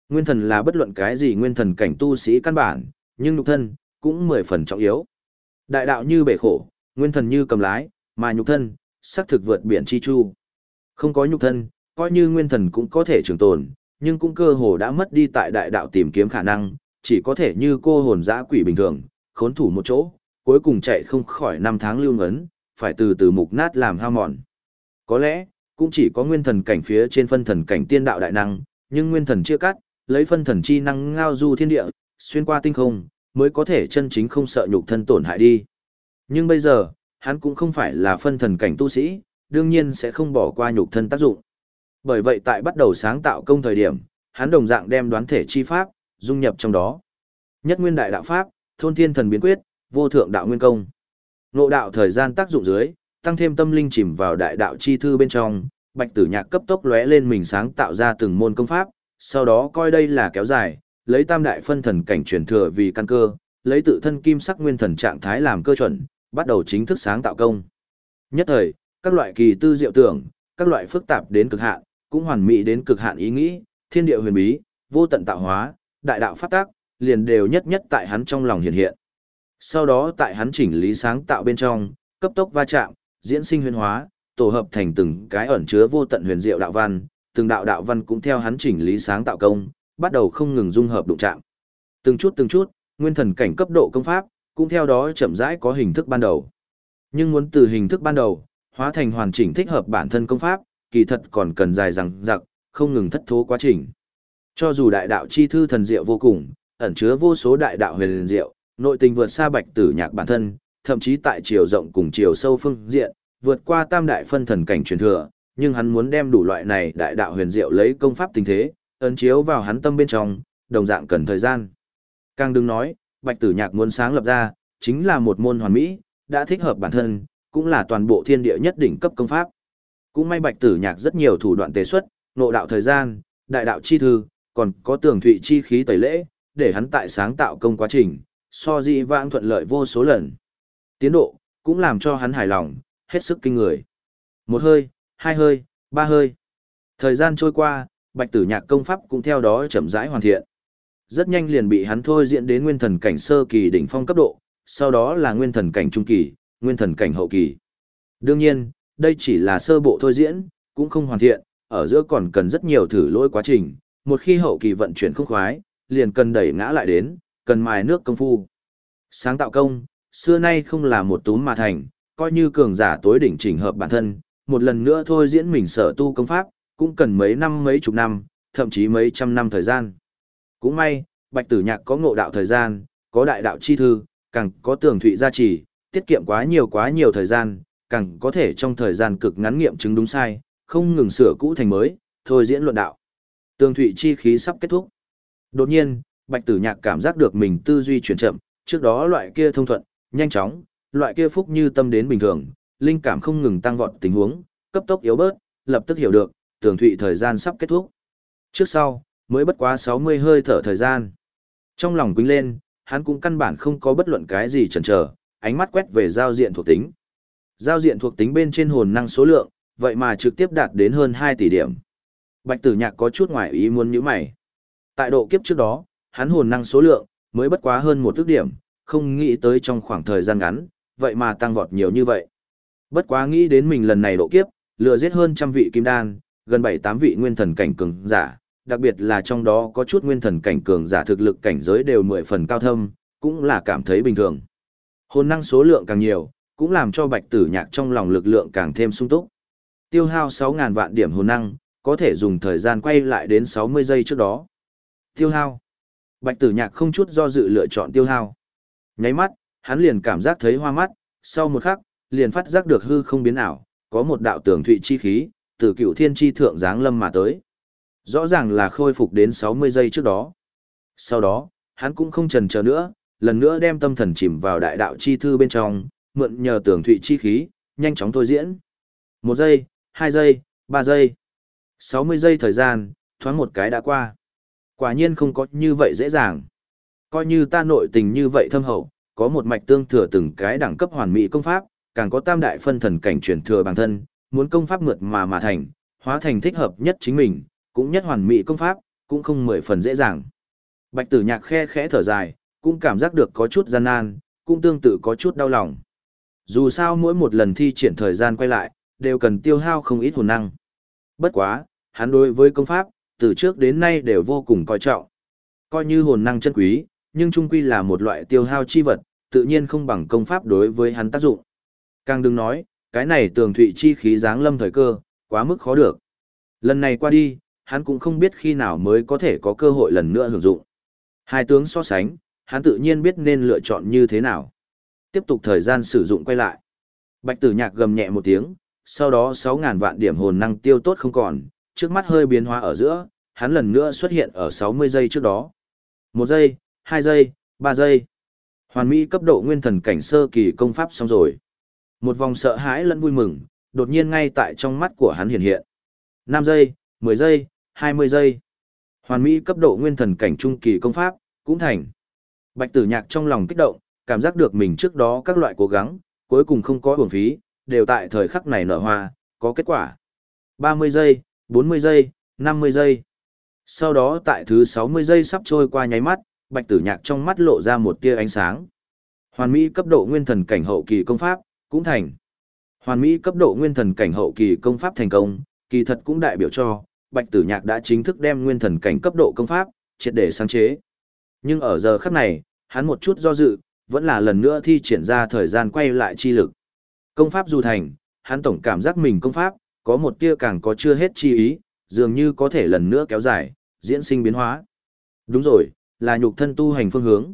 Nguyên thần là bất luận cái gì nguyên thần cảnh tu sĩ căn bản, nhưng nhục thân cũng mười phần trọng yếu. Đại đạo như bể khổ, nguyên thần như cầm lái, mà nhục thân, xác thực vượt biển chi chu. Không có nhục thân, coi như nguyên thần cũng có thể trường tồn, nhưng cũng cơ hồ đã mất đi tại đại đạo tìm kiếm khả năng, chỉ có thể như cô hồn dã quỷ bình thường, khốn thủ một chỗ, cuối cùng chạy không khỏi năm tháng lưu ngấn, phải từ từ mục nát làm hao mòn. Có lẽ, cũng chỉ có nguyên thần cảnh phía trên phân thần cảnh tiên đạo đại năng, nhưng nguyên thần chia cắt, lấy phân thần chi năng ngao du thiên địa, xuyên qua tinh không, mới có thể chân chính không sợ nhục thân tổn hại đi. Nhưng bây giờ, hắn cũng không phải là phân thần cảnh tu sĩ, đương nhiên sẽ không bỏ qua nhục thân tác dụng. Bởi vậy tại bắt đầu sáng tạo công thời điểm, hắn đồng dạng đem đoán thể chi pháp, dung nhập trong đó. Nhất nguyên đại đạo pháp, thôn thiên thần biến quyết, vô thượng đạo nguyên công. ngộ đạo thời gian tác dụng dưới, tăng thêm tâm linh chìm vào đại đạo chi thư bên trong, bạch tử nhạc cấp tốc lóe lên mình sáng tạo ra từng môn công pháp, sau đó coi đây là kéo dài, lấy tam đại phân thần cảnh truyền thừa vì căn cơ, lấy tự thân kim sắc nguyên thần trạng thái làm cơ chuẩn, bắt đầu chính thức sáng tạo công. Nhất thời, các loại kỳ tư diệu tưởng, các loại phức tạp đến cực hạn, cũng hoàn mỹ đến cực hạn ý nghĩ, thiên địa huyền bí, vô tận tạo hóa, đại đạo pháp tác, liền đều nhất nhất tại hắn trong lòng hiện hiện. Sau đó tại hắn chỉnh lý sáng tạo bên trong, cấp tốc va chạm, diễn sinh huyền hóa, tổ hợp thành từng cái ẩn chứa vô tận huyền diệu đạo văn, từng đạo đạo văn cũng theo hắn chỉnh lý sáng tạo công, bắt đầu không ngừng dung hợp đụng chạm. Từng chút từng chút, nguyên thần cảnh cấp độ công pháp, cũng theo đó chậm rãi có hình thức ban đầu. Nhưng muốn từ hình thức ban đầu, hóa thành hoàn chỉnh thích hợp bản thân công pháp, kỳ thật còn cần dài rằng giặc, không ngừng thất thố quá trình. Cho dù đại đạo chi thư thần diệu vô cùng, ẩn chứa vô số đại đạo huyền diệu, nội tình vượt xa bạch tử nhạc bản thân, thậm chí tại chiều rộng cùng chiều sâu phương diện, vượt qua tam đại phân thần cảnh truyền thừa, nhưng hắn muốn đem đủ loại này đại đạo huyền diệu lấy công pháp tình thế, ấn chiếu vào hắn tâm bên trong, đồng dạng cần thời gian. Càng đừng nói, Bạch Tử Nhạc muốn sáng lập ra, chính là một môn hoàn mỹ, đã thích hợp bản thân, cũng là toàn bộ thiên địa nhất đỉnh cấp công pháp. Cũng may Bạch Tử Nhạc rất nhiều thủ đoạn tế xuất, nộ đạo thời gian, đại đạo chi thư, còn có tường thụy chi khí tẩy lễ, để hắn tại sáng tạo công quá trình, so dị vãng thuận lợi vô số lần. Tiến độ, cũng làm cho hắn hài lòng, hết sức kinh người. Một hơi, hai hơi, ba hơi. Thời gian trôi qua, bạch tử nhạc công pháp cũng theo đó chậm rãi hoàn thiện. Rất nhanh liền bị hắn thôi diễn đến nguyên thần cảnh sơ kỳ đỉnh phong cấp độ, sau đó là nguyên thần cảnh trung kỳ, nguyên thần cảnh hậu kỳ. Đương nhiên, đây chỉ là sơ bộ thôi diễn, cũng không hoàn thiện, ở giữa còn cần rất nhiều thử lỗi quá trình, một khi hậu kỳ vận chuyển không khoái, liền cần đẩy ngã lại đến, cần mài nước công phu. Sáng tạo công, xưa nay không là một túm mà thành, coi như cường giả tối đỉnh chỉnh hợp bản thân, một lần nữa thôi diễn mình sở tu công pháp, cũng cần mấy năm mấy chục năm, thậm chí mấy trăm năm thời gian. Cũng may, Bạch Tử Nhạc có ngộ đạo thời gian, có đại đạo chi thư, càng có tường thụy gia trì, tiết kiệm quá nhiều quá nhiều thời gian, càng có thể trong thời gian cực ngắn nghiệm chứng đúng sai, không ngừng sửa cũ thành mới, thôi diễn luận đạo. Tường thụy chi khí sắp kết thúc. Đột nhiên, Bạch Tử Nhạc cảm giác được mình tư duy chuyển chậm, trước đó loại kia thông thuận, nhanh chóng, loại kia phúc như tâm đến bình thường, linh cảm không ngừng tăng vọt tình huống, cấp tốc yếu bớt, lập tức hiểu được, tường thụy thời gian sắp kết thúc. Trước sau, mới bất quá 60 hơi thở thời gian. Trong lòng quýnh lên, hắn cũng căn bản không có bất luận cái gì chần chờ, ánh mắt quét về giao diện thuộc tính. Giao diện thuộc tính bên trên hồn năng số lượng, vậy mà trực tiếp đạt đến hơn 2 tỷ điểm. Bạch tử nhạc có chút ngoài ý muốn như mày. Tại độ kiếp trước đó, hắn hồn năng số lượng, mới bất quá hơn một ước điểm, không nghĩ tới trong khoảng thời gian ngắn, vậy mà tăng vọt nhiều như vậy. Bất quá nghĩ đến mình lần này độ kiếp, lừa giết hơn trăm vị kim đan, gần bảy tám vị nguyên thần cảnh cường giả, đặc biệt là trong đó có chút nguyên thần cảnh cường giả thực lực cảnh giới đều mười phần cao thâm, cũng là cảm thấy bình thường. Hồn năng số lượng càng nhiều, cũng làm cho bạch tử nhạc trong lòng lực lượng càng thêm sung túc. Tiêu hao 6.000 vạn điểm hồn năng, có thể dùng thời gian quay lại đến 60 giây trước đó. Tiêu hao. Bạch tử nhạc không chút do dự lựa chọn tiêu hao. Nháy mắt, hắn liền cảm giác thấy hoa mắt, sau một khắc, liền phát giác được hư không biến ảo, có một đạo tường thụy chi khí, từ cựu thiên chi thượng giáng lâm mà tới. Rõ ràng là khôi phục đến 60 giây trước đó. Sau đó, hắn cũng không chần chờ nữa, lần nữa đem tâm thần chìm vào đại đạo chi thư bên trong, mượn nhờ tường thụy chi khí, nhanh chóng thôi diễn. Một giây, hai giây, ba giây. 60 giây thời gian, thoáng một cái đã qua. Quả nhiên không có như vậy dễ dàng. Coi như ta nội tình như vậy thâm hậu, có một mạch tương thừa từng cái đẳng cấp hoàn mỹ công pháp, càng có tam đại phân thần cảnh truyền thừa bản thân, muốn công pháp mượt mà mà thành, hóa thành thích hợp nhất chính mình, cũng nhất hoàn mỹ công pháp, cũng không mười phần dễ dàng. Bạch tử nhạc khe khẽ thở dài, cũng cảm giác được có chút gian nan, cũng tương tự có chút đau lòng. Dù sao mỗi một lần thi triển thời gian quay lại, đều cần tiêu hao không ít hồn năng. Bất quá, hắn đối với công pháp, từ trước đến nay đều vô cùng coi trọng. Coi như hồn năng chân quý, nhưng trung quy là một loại tiêu hao chi vật, tự nhiên không bằng công pháp đối với hắn tác dụng. Càng đừng nói, cái này tường thụy chi khí dáng lâm thời cơ, quá mức khó được. Lần này qua đi, hắn cũng không biết khi nào mới có thể có cơ hội lần nữa hưởng dụng. Hai tướng so sánh, hắn tự nhiên biết nên lựa chọn như thế nào. Tiếp tục thời gian sử dụng quay lại. Bạch tử nhạc gầm nhẹ một tiếng, sau đó 6.000 vạn điểm hồn năng tiêu tốt không còn, trước mắt hơi biến hóa ở giữa, hắn lần nữa xuất hiện ở 60 giây trước đó. Một giây, hai giây, ba giây. Hoàn mỹ cấp độ nguyên thần cảnh sơ kỳ công pháp xong rồi. Một vòng sợ hãi lẫn vui mừng, đột nhiên ngay tại trong mắt của hắn hiện hiện. 5 giây, 10 giây, 20 giây. Hoàn mỹ cấp độ nguyên thần cảnh trung kỳ công pháp, cũng thành. Bạch tử nhạc trong lòng kích động, cảm giác được mình trước đó các loại cố gắng, cuối cùng không có uổng phí, đều tại thời khắc này nở hoa, có kết quả. 30 giây, 40 giây, 50 giây. Sau đó tại thứ 60 giây sắp trôi qua nháy mắt, bạch tử nhạc trong mắt lộ ra một tia ánh sáng. Hoàn mỹ cấp độ nguyên thần cảnh hậu kỳ công pháp, cũng thành. Hoàn mỹ cấp độ nguyên thần cảnh hậu kỳ công pháp thành công, kỳ thật cũng đại biểu cho, bạch tử nhạc đã chính thức đem nguyên thần cảnh cấp độ công pháp, triệt để sáng chế. Nhưng ở giờ khắc này, hắn một chút do dự, vẫn là lần nữa thi triển ra thời gian quay lại chi lực. Công pháp dù thành, hắn tổng cảm giác mình công pháp, có một tia càng có chưa hết chi ý, dường như có thể lần nữa kéo dài, diễn sinh biến hóa. Đúng rồi, là nhục thân tu hành phương hướng.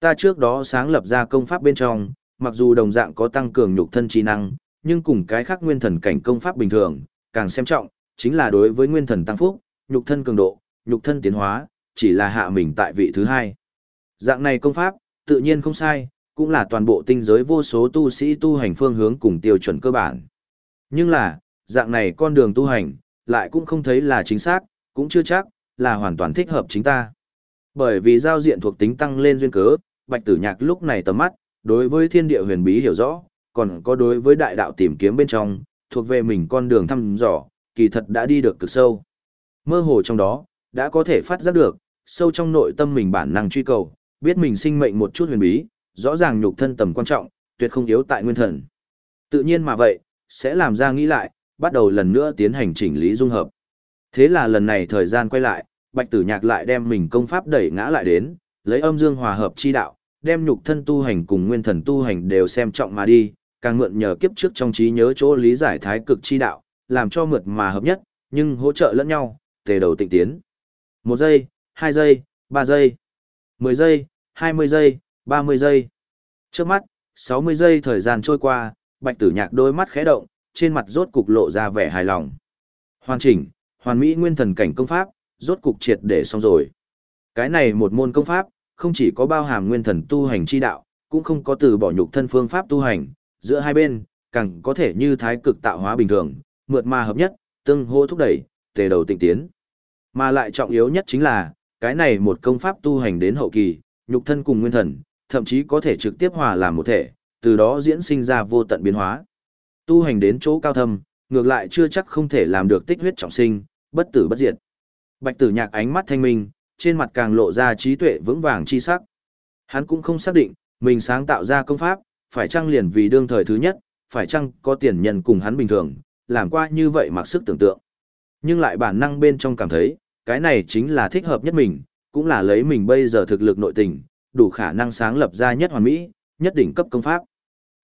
Ta trước đó sáng lập ra công pháp bên trong, mặc dù đồng dạng có tăng cường nhục thân trí năng, nhưng cùng cái khác nguyên thần cảnh công pháp bình thường, càng xem trọng, chính là đối với nguyên thần tăng phúc, nhục thân cường độ, nhục thân tiến hóa, chỉ là hạ mình tại vị thứ hai. Dạng này công pháp, tự nhiên không sai, cũng là toàn bộ tinh giới vô số tu sĩ tu hành phương hướng cùng tiêu chuẩn cơ bản. Nhưng là, dạng này con đường tu hành, lại cũng không thấy là chính xác, cũng chưa chắc, là hoàn toàn thích hợp chính ta. Bởi vì giao diện thuộc tính tăng lên duyên cớ, bạch tử nhạc lúc này tầm mắt, đối với thiên địa huyền bí hiểu rõ, còn có đối với đại đạo tìm kiếm bên trong, thuộc về mình con đường thăm dò, kỳ thật đã đi được cực sâu. Mơ hồ trong đó, đã có thể phát giác được, sâu trong nội tâm mình bản năng truy cầu, biết mình sinh mệnh một chút huyền bí, rõ ràng nhục thân tầm quan trọng, tuyệt không yếu tại nguyên thần. Tự nhiên mà vậy, sẽ làm ra nghĩ lại, bắt đầu lần nữa tiến hành chỉnh lý dung hợp. Thế là lần này thời gian quay lại, Bạch Tử Nhạc lại đem mình công pháp đẩy ngã lại đến, lấy âm dương hòa hợp chi đạo, đem nhục thân tu hành cùng nguyên thần tu hành đều xem trọng mà đi, càng mượn nhờ kiếp trước trong trí nhớ chỗ lý giải thái cực chi đạo, làm cho mượt mà hợp nhất, nhưng hỗ trợ lẫn nhau, tề đầu tịnh tiến. Một giây, hai giây, ba giây, mười giây, hai mươi giây, ba mươi giây. Trước mắt, sáu mươi giây thời gian trôi qua, bạch tử nhạc đôi mắt khẽ động, trên mặt rốt cục lộ ra vẻ hài lòng. Hoàn chỉnh, hoàn mỹ nguyên thần cảnh công pháp, rốt cục triệt để xong rồi. Cái này một môn công pháp, không chỉ có bao hàm nguyên thần tu hành chi đạo, cũng không có từ bỏ nhục thân phương pháp tu hành, giữa hai bên, càng có thể như thái cực tạo hóa bình thường, mượt mà hợp nhất, tương hô thúc đẩy, tề đầu tịnh tiến. Mà lại trọng yếu nhất chính là, cái này một công pháp tu hành đến hậu kỳ, nhục thân cùng nguyên thần, thậm chí có thể trực tiếp hòa làm một thể, từ đó diễn sinh ra vô tận biến hóa. Tu hành đến chỗ cao thâm, ngược lại chưa chắc không thể làm được tích huyết trọng sinh, bất tử bất diệt. Bạch Tử Nhạc ánh mắt thanh minh, trên mặt càng lộ ra trí tuệ vững vàng chi sắc. Hắn cũng không xác định, mình sáng tạo ra công pháp, phải chăng liền vì đương thời thứ nhất, phải chăng có tiền nhân cùng hắn bình thường, làm qua như vậy mặc sức tưởng tượng. Nhưng lại bản năng bên trong cảm thấy, cái này chính là thích hợp nhất mình, cũng là lấy mình bây giờ thực lực nội tình, đủ khả năng sáng lập ra nhất hoàn mỹ, nhất đỉnh cấp công pháp.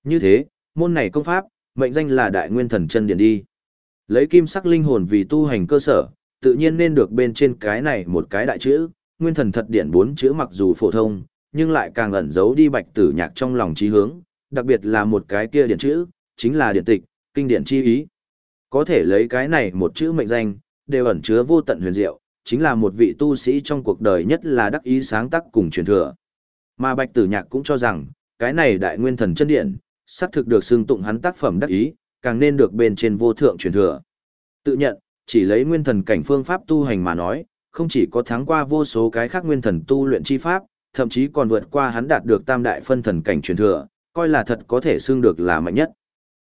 Như thế, môn này công pháp, mệnh danh là Đại Nguyên Thần Chân Điển đi. Lấy kim sắc linh hồn vì tu hành cơ sở, tự nhiên nên được bên trên cái này một cái đại chữ, Nguyên Thần Thật Điển bốn chữ mặc dù phổ thông, nhưng lại càng ẩn giấu đi bạch tử nhạc trong lòng trí hướng, đặc biệt là một cái kia điển chữ, chính là điển tịch, kinh điển chi ý. Có thể lấy cái này một chữ mệnh danh, đều ẩn chứa vô tận huyền diệu, chính là một vị tu sĩ trong cuộc đời nhất là đắc ý sáng tác cùng truyền thừa. Mà Bạch Tử Nhạc cũng cho rằng, cái này đại nguyên thần chân điện, xác thực được xưng tụng hắn tác phẩm đắc ý, càng nên được bên trên vô thượng truyền thừa. Tự nhận, chỉ lấy nguyên thần cảnh phương pháp tu hành mà nói, không chỉ có thắng qua vô số cái khác nguyên thần tu luyện chi pháp, thậm chí còn vượt qua hắn đạt được tam đại phân thần cảnh truyền thừa, coi là thật có thể xưng được là mạnh nhất.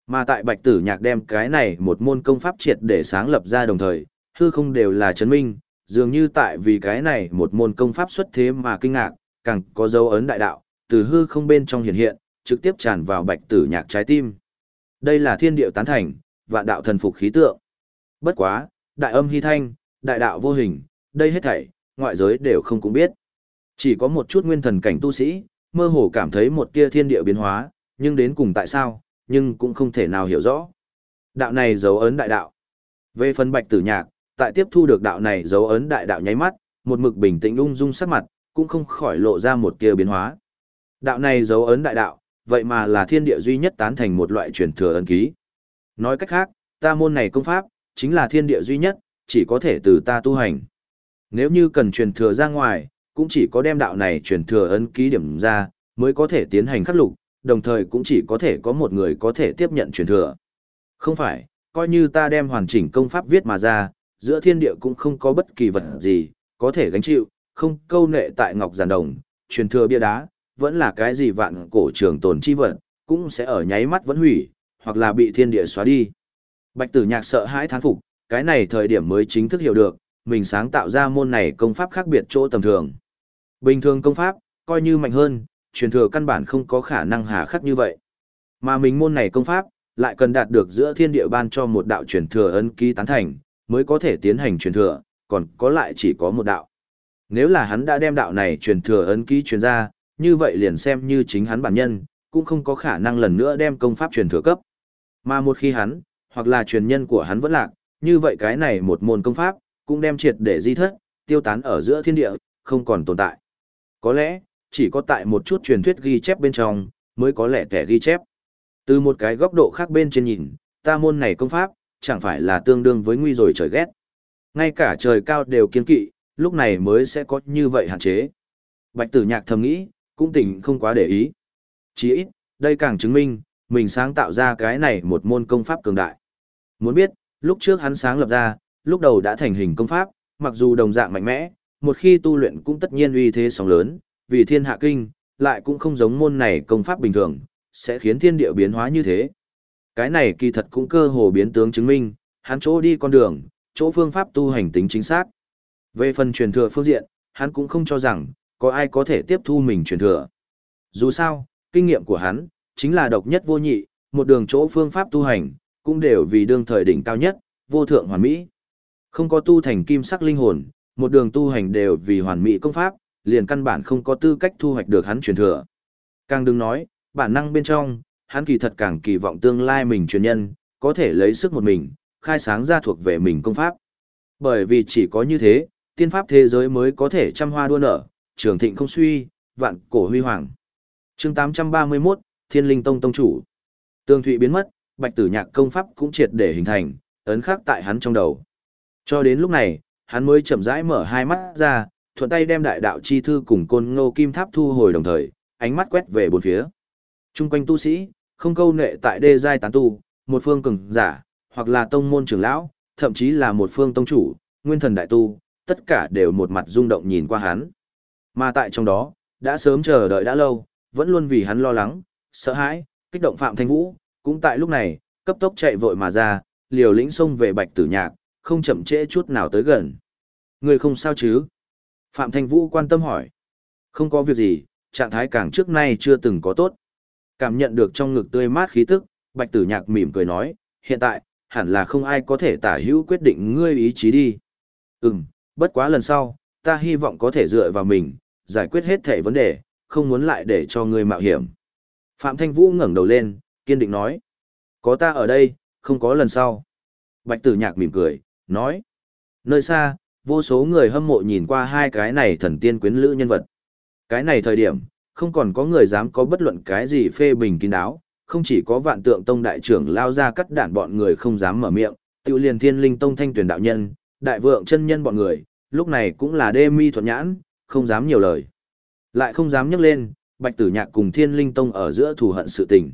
Mà tại Bạch Tử Nhạc đem cái này một môn công pháp triệt để sáng lập ra đồng thời, hư không đều là chấn minh, dường như tại vì cái này một môn công pháp xuất thế mà kinh ngạc, càng có dấu ấn đại đạo, từ hư không bên trong hiện hiện, trực tiếp tràn vào Bạch Tử Nhạc trái tim. Đây là thiên điệu tán thành, vạn đạo thần phục khí tượng. Bất quá, đại âm hy thanh, đại đạo vô hình, đây hết thảy, ngoại giới đều không cũng biết. Chỉ có một chút nguyên thần cảnh tu sĩ, mơ hồ cảm thấy một tia thiên địa biến hóa, nhưng đến cùng tại sao, nhưng cũng không thể nào hiểu rõ. Đạo này dấu ấn đại đạo. Về phần bạch tử nhạc, tại tiếp thu được đạo này dấu ấn đại đạo nháy mắt, một mực bình tĩnh ung dung sắc mặt, cũng không khỏi lộ ra một tia biến hóa. Đạo này dấu ấn đại đạo, vậy mà là thiên địa duy nhất tán thành một loại truyền thừa ấn ký. Nói cách khác, ta môn này công pháp, chính là thiên địa duy nhất, chỉ có thể từ ta tu hành. Nếu như cần truyền thừa ra ngoài, cũng chỉ có đem đạo này truyền thừa ấn ký điểm ra, mới có thể tiến hành khắc lục, đồng thời cũng chỉ có thể có một người có thể tiếp nhận truyền thừa. Không phải, coi như ta đem hoàn chỉnh công pháp viết mà ra, giữa thiên địa cũng không có bất kỳ vật gì, có thể gánh chịu, không câu nệ tại ngọc giàn đồng, truyền thừa bia đá, vẫn là cái gì vạn cổ trường tồn chi vật, cũng sẽ ở nháy mắt vẫn hủy, hoặc là bị thiên địa xóa đi. Bạch tử nhạc sợ hãi thán phục, cái này thời điểm mới chính thức hiểu được, mình sáng tạo ra môn này công pháp khác biệt chỗ tầm thường. Bình thường công pháp, coi như mạnh hơn, truyền thừa căn bản không có khả năng hà khắc như vậy. Mà mình môn này công pháp, lại cần đạt được giữa thiên địa ban cho một đạo truyền thừa ấn ký tán thành, mới có thể tiến hành truyền thừa, còn có lại chỉ có một đạo. Nếu là hắn đã đem đạo này truyền thừa ấn ký truyền ra, như vậy liền xem như chính hắn bản nhân, cũng không có khả năng lần nữa đem công pháp truyền thừa cấp. Mà một khi hắn, hoặc là truyền nhân của hắn vẫn lạc, như vậy cái này một môn công pháp, cũng đem triệt để di thất, tiêu tán ở giữa thiên địa, không còn tồn tại. Có lẽ, chỉ có tại một chút truyền thuyết ghi chép bên trong, mới có lẽ kẻ ghi chép. Từ một cái góc độ khác bên trên nhìn, ta môn này công pháp, chẳng phải là tương đương với nguy rồi trời ghét. Ngay cả trời cao đều kiên kỵ, lúc này mới sẽ có như vậy hạn chế. Bạch tử nhạc thầm nghĩ, cũng tỉnh không quá để ý. Chỉ ít, đây càng chứng minh, mình sáng tạo ra cái này một môn công pháp cường đại. Muốn biết, lúc trước hắn sáng lập ra, lúc đầu đã thành hình công pháp, mặc dù đồng dạng mạnh mẽ, một khi tu luyện cũng tất nhiên uy thế sóng lớn, vì thiên hạ kinh, lại cũng không giống môn này công pháp bình thường, sẽ khiến thiên địa biến hóa như thế. Cái này kỳ thật cũng cơ hồ biến tướng chứng minh, hắn chỗ đi con đường, chỗ phương pháp tu hành tính chính xác. Về phần truyền thừa phương diện, hắn cũng không cho rằng, có ai có thể tiếp thu mình truyền thừa. Dù sao, kinh nghiệm của hắn, chính là độc nhất vô nhị, một đường chỗ phương pháp tu hành, cũng đều vì đương thời đỉnh cao nhất, vô thượng hoàn mỹ. Không có tu thành kim sắc linh hồn, một đường tu hành đều vì hoàn mỹ công pháp, liền căn bản không có tư cách thu hoạch được hắn truyền thừa. Càng đừng nói, bản năng bên trong, hắn kỳ thật càng kỳ vọng tương lai mình truyền nhân, có thể lấy sức một mình, khai sáng ra thuộc về mình công pháp. Bởi vì chỉ có như thế, tiên pháp thế giới mới có thể trăm hoa đua nở, trường thịnh không suy, vạn cổ huy hoàng. chương 831, Thiên Linh Tông Tông Chủ. Tương Thụy biến mất, bạch tử nhạc công pháp cũng triệt để hình thành, ấn khắc tại hắn trong đầu. Cho đến lúc này, hắn mới chậm rãi mở hai mắt ra, thuận tay đem đại đạo chi thư cùng côn ngô kim tháp thu hồi đồng thời, ánh mắt quét về bốn phía. Trung quanh tu sĩ, không câu nệ tại đê giai tán tu, một phương cường giả, hoặc là tông môn trưởng lão, thậm chí là một phương tông chủ, nguyên thần đại tu, tất cả đều một mặt rung động nhìn qua hắn. Mà tại trong đó, đã sớm chờ đợi đã lâu, vẫn luôn vì hắn lo lắng, sợ hãi, kích động Phạm Thanh Vũ, cũng tại lúc này, cấp tốc chạy vội mà ra, liều lĩnh xông về Bạch Tử Nhạc, không chậm trễ chút nào tới gần. Người không sao chứ? Phạm Thanh Vũ quan tâm hỏi. Không có việc gì, trạng thái càng trước nay chưa từng có tốt. Cảm nhận được trong ngực tươi mát khí tức, Bạch Tử Nhạc mỉm cười nói, hiện tại, hẳn là không ai có thể tả hữu quyết định ngươi ý chí đi. Ừm, bất quá lần sau, ta hy vọng có thể dựa vào mình, giải quyết hết thể vấn đề, không muốn lại để cho ngươi mạo hiểm. Phạm Thanh Vũ ngẩng đầu lên, kiên định nói. Có ta ở đây, không có lần sau. Bạch tử nhạc mỉm cười, nói. Nơi xa, vô số người hâm mộ nhìn qua hai cái này thần tiên quyến lữ nhân vật. Cái này thời điểm, không còn có người dám có bất luận cái gì phê bình kín đáo, không chỉ có vạn tượng tông đại trưởng lao ra cắt đản bọn người không dám mở miệng, tiêu liền thiên linh tông thanh tuyển đạo nhân, đại vượng chân nhân bọn người, lúc này cũng là đê mi thuận nhãn, không dám nhiều lời. Lại không dám nhắc lên, bạch tử nhạc cùng thiên linh tông ở giữa thù hận sự tình.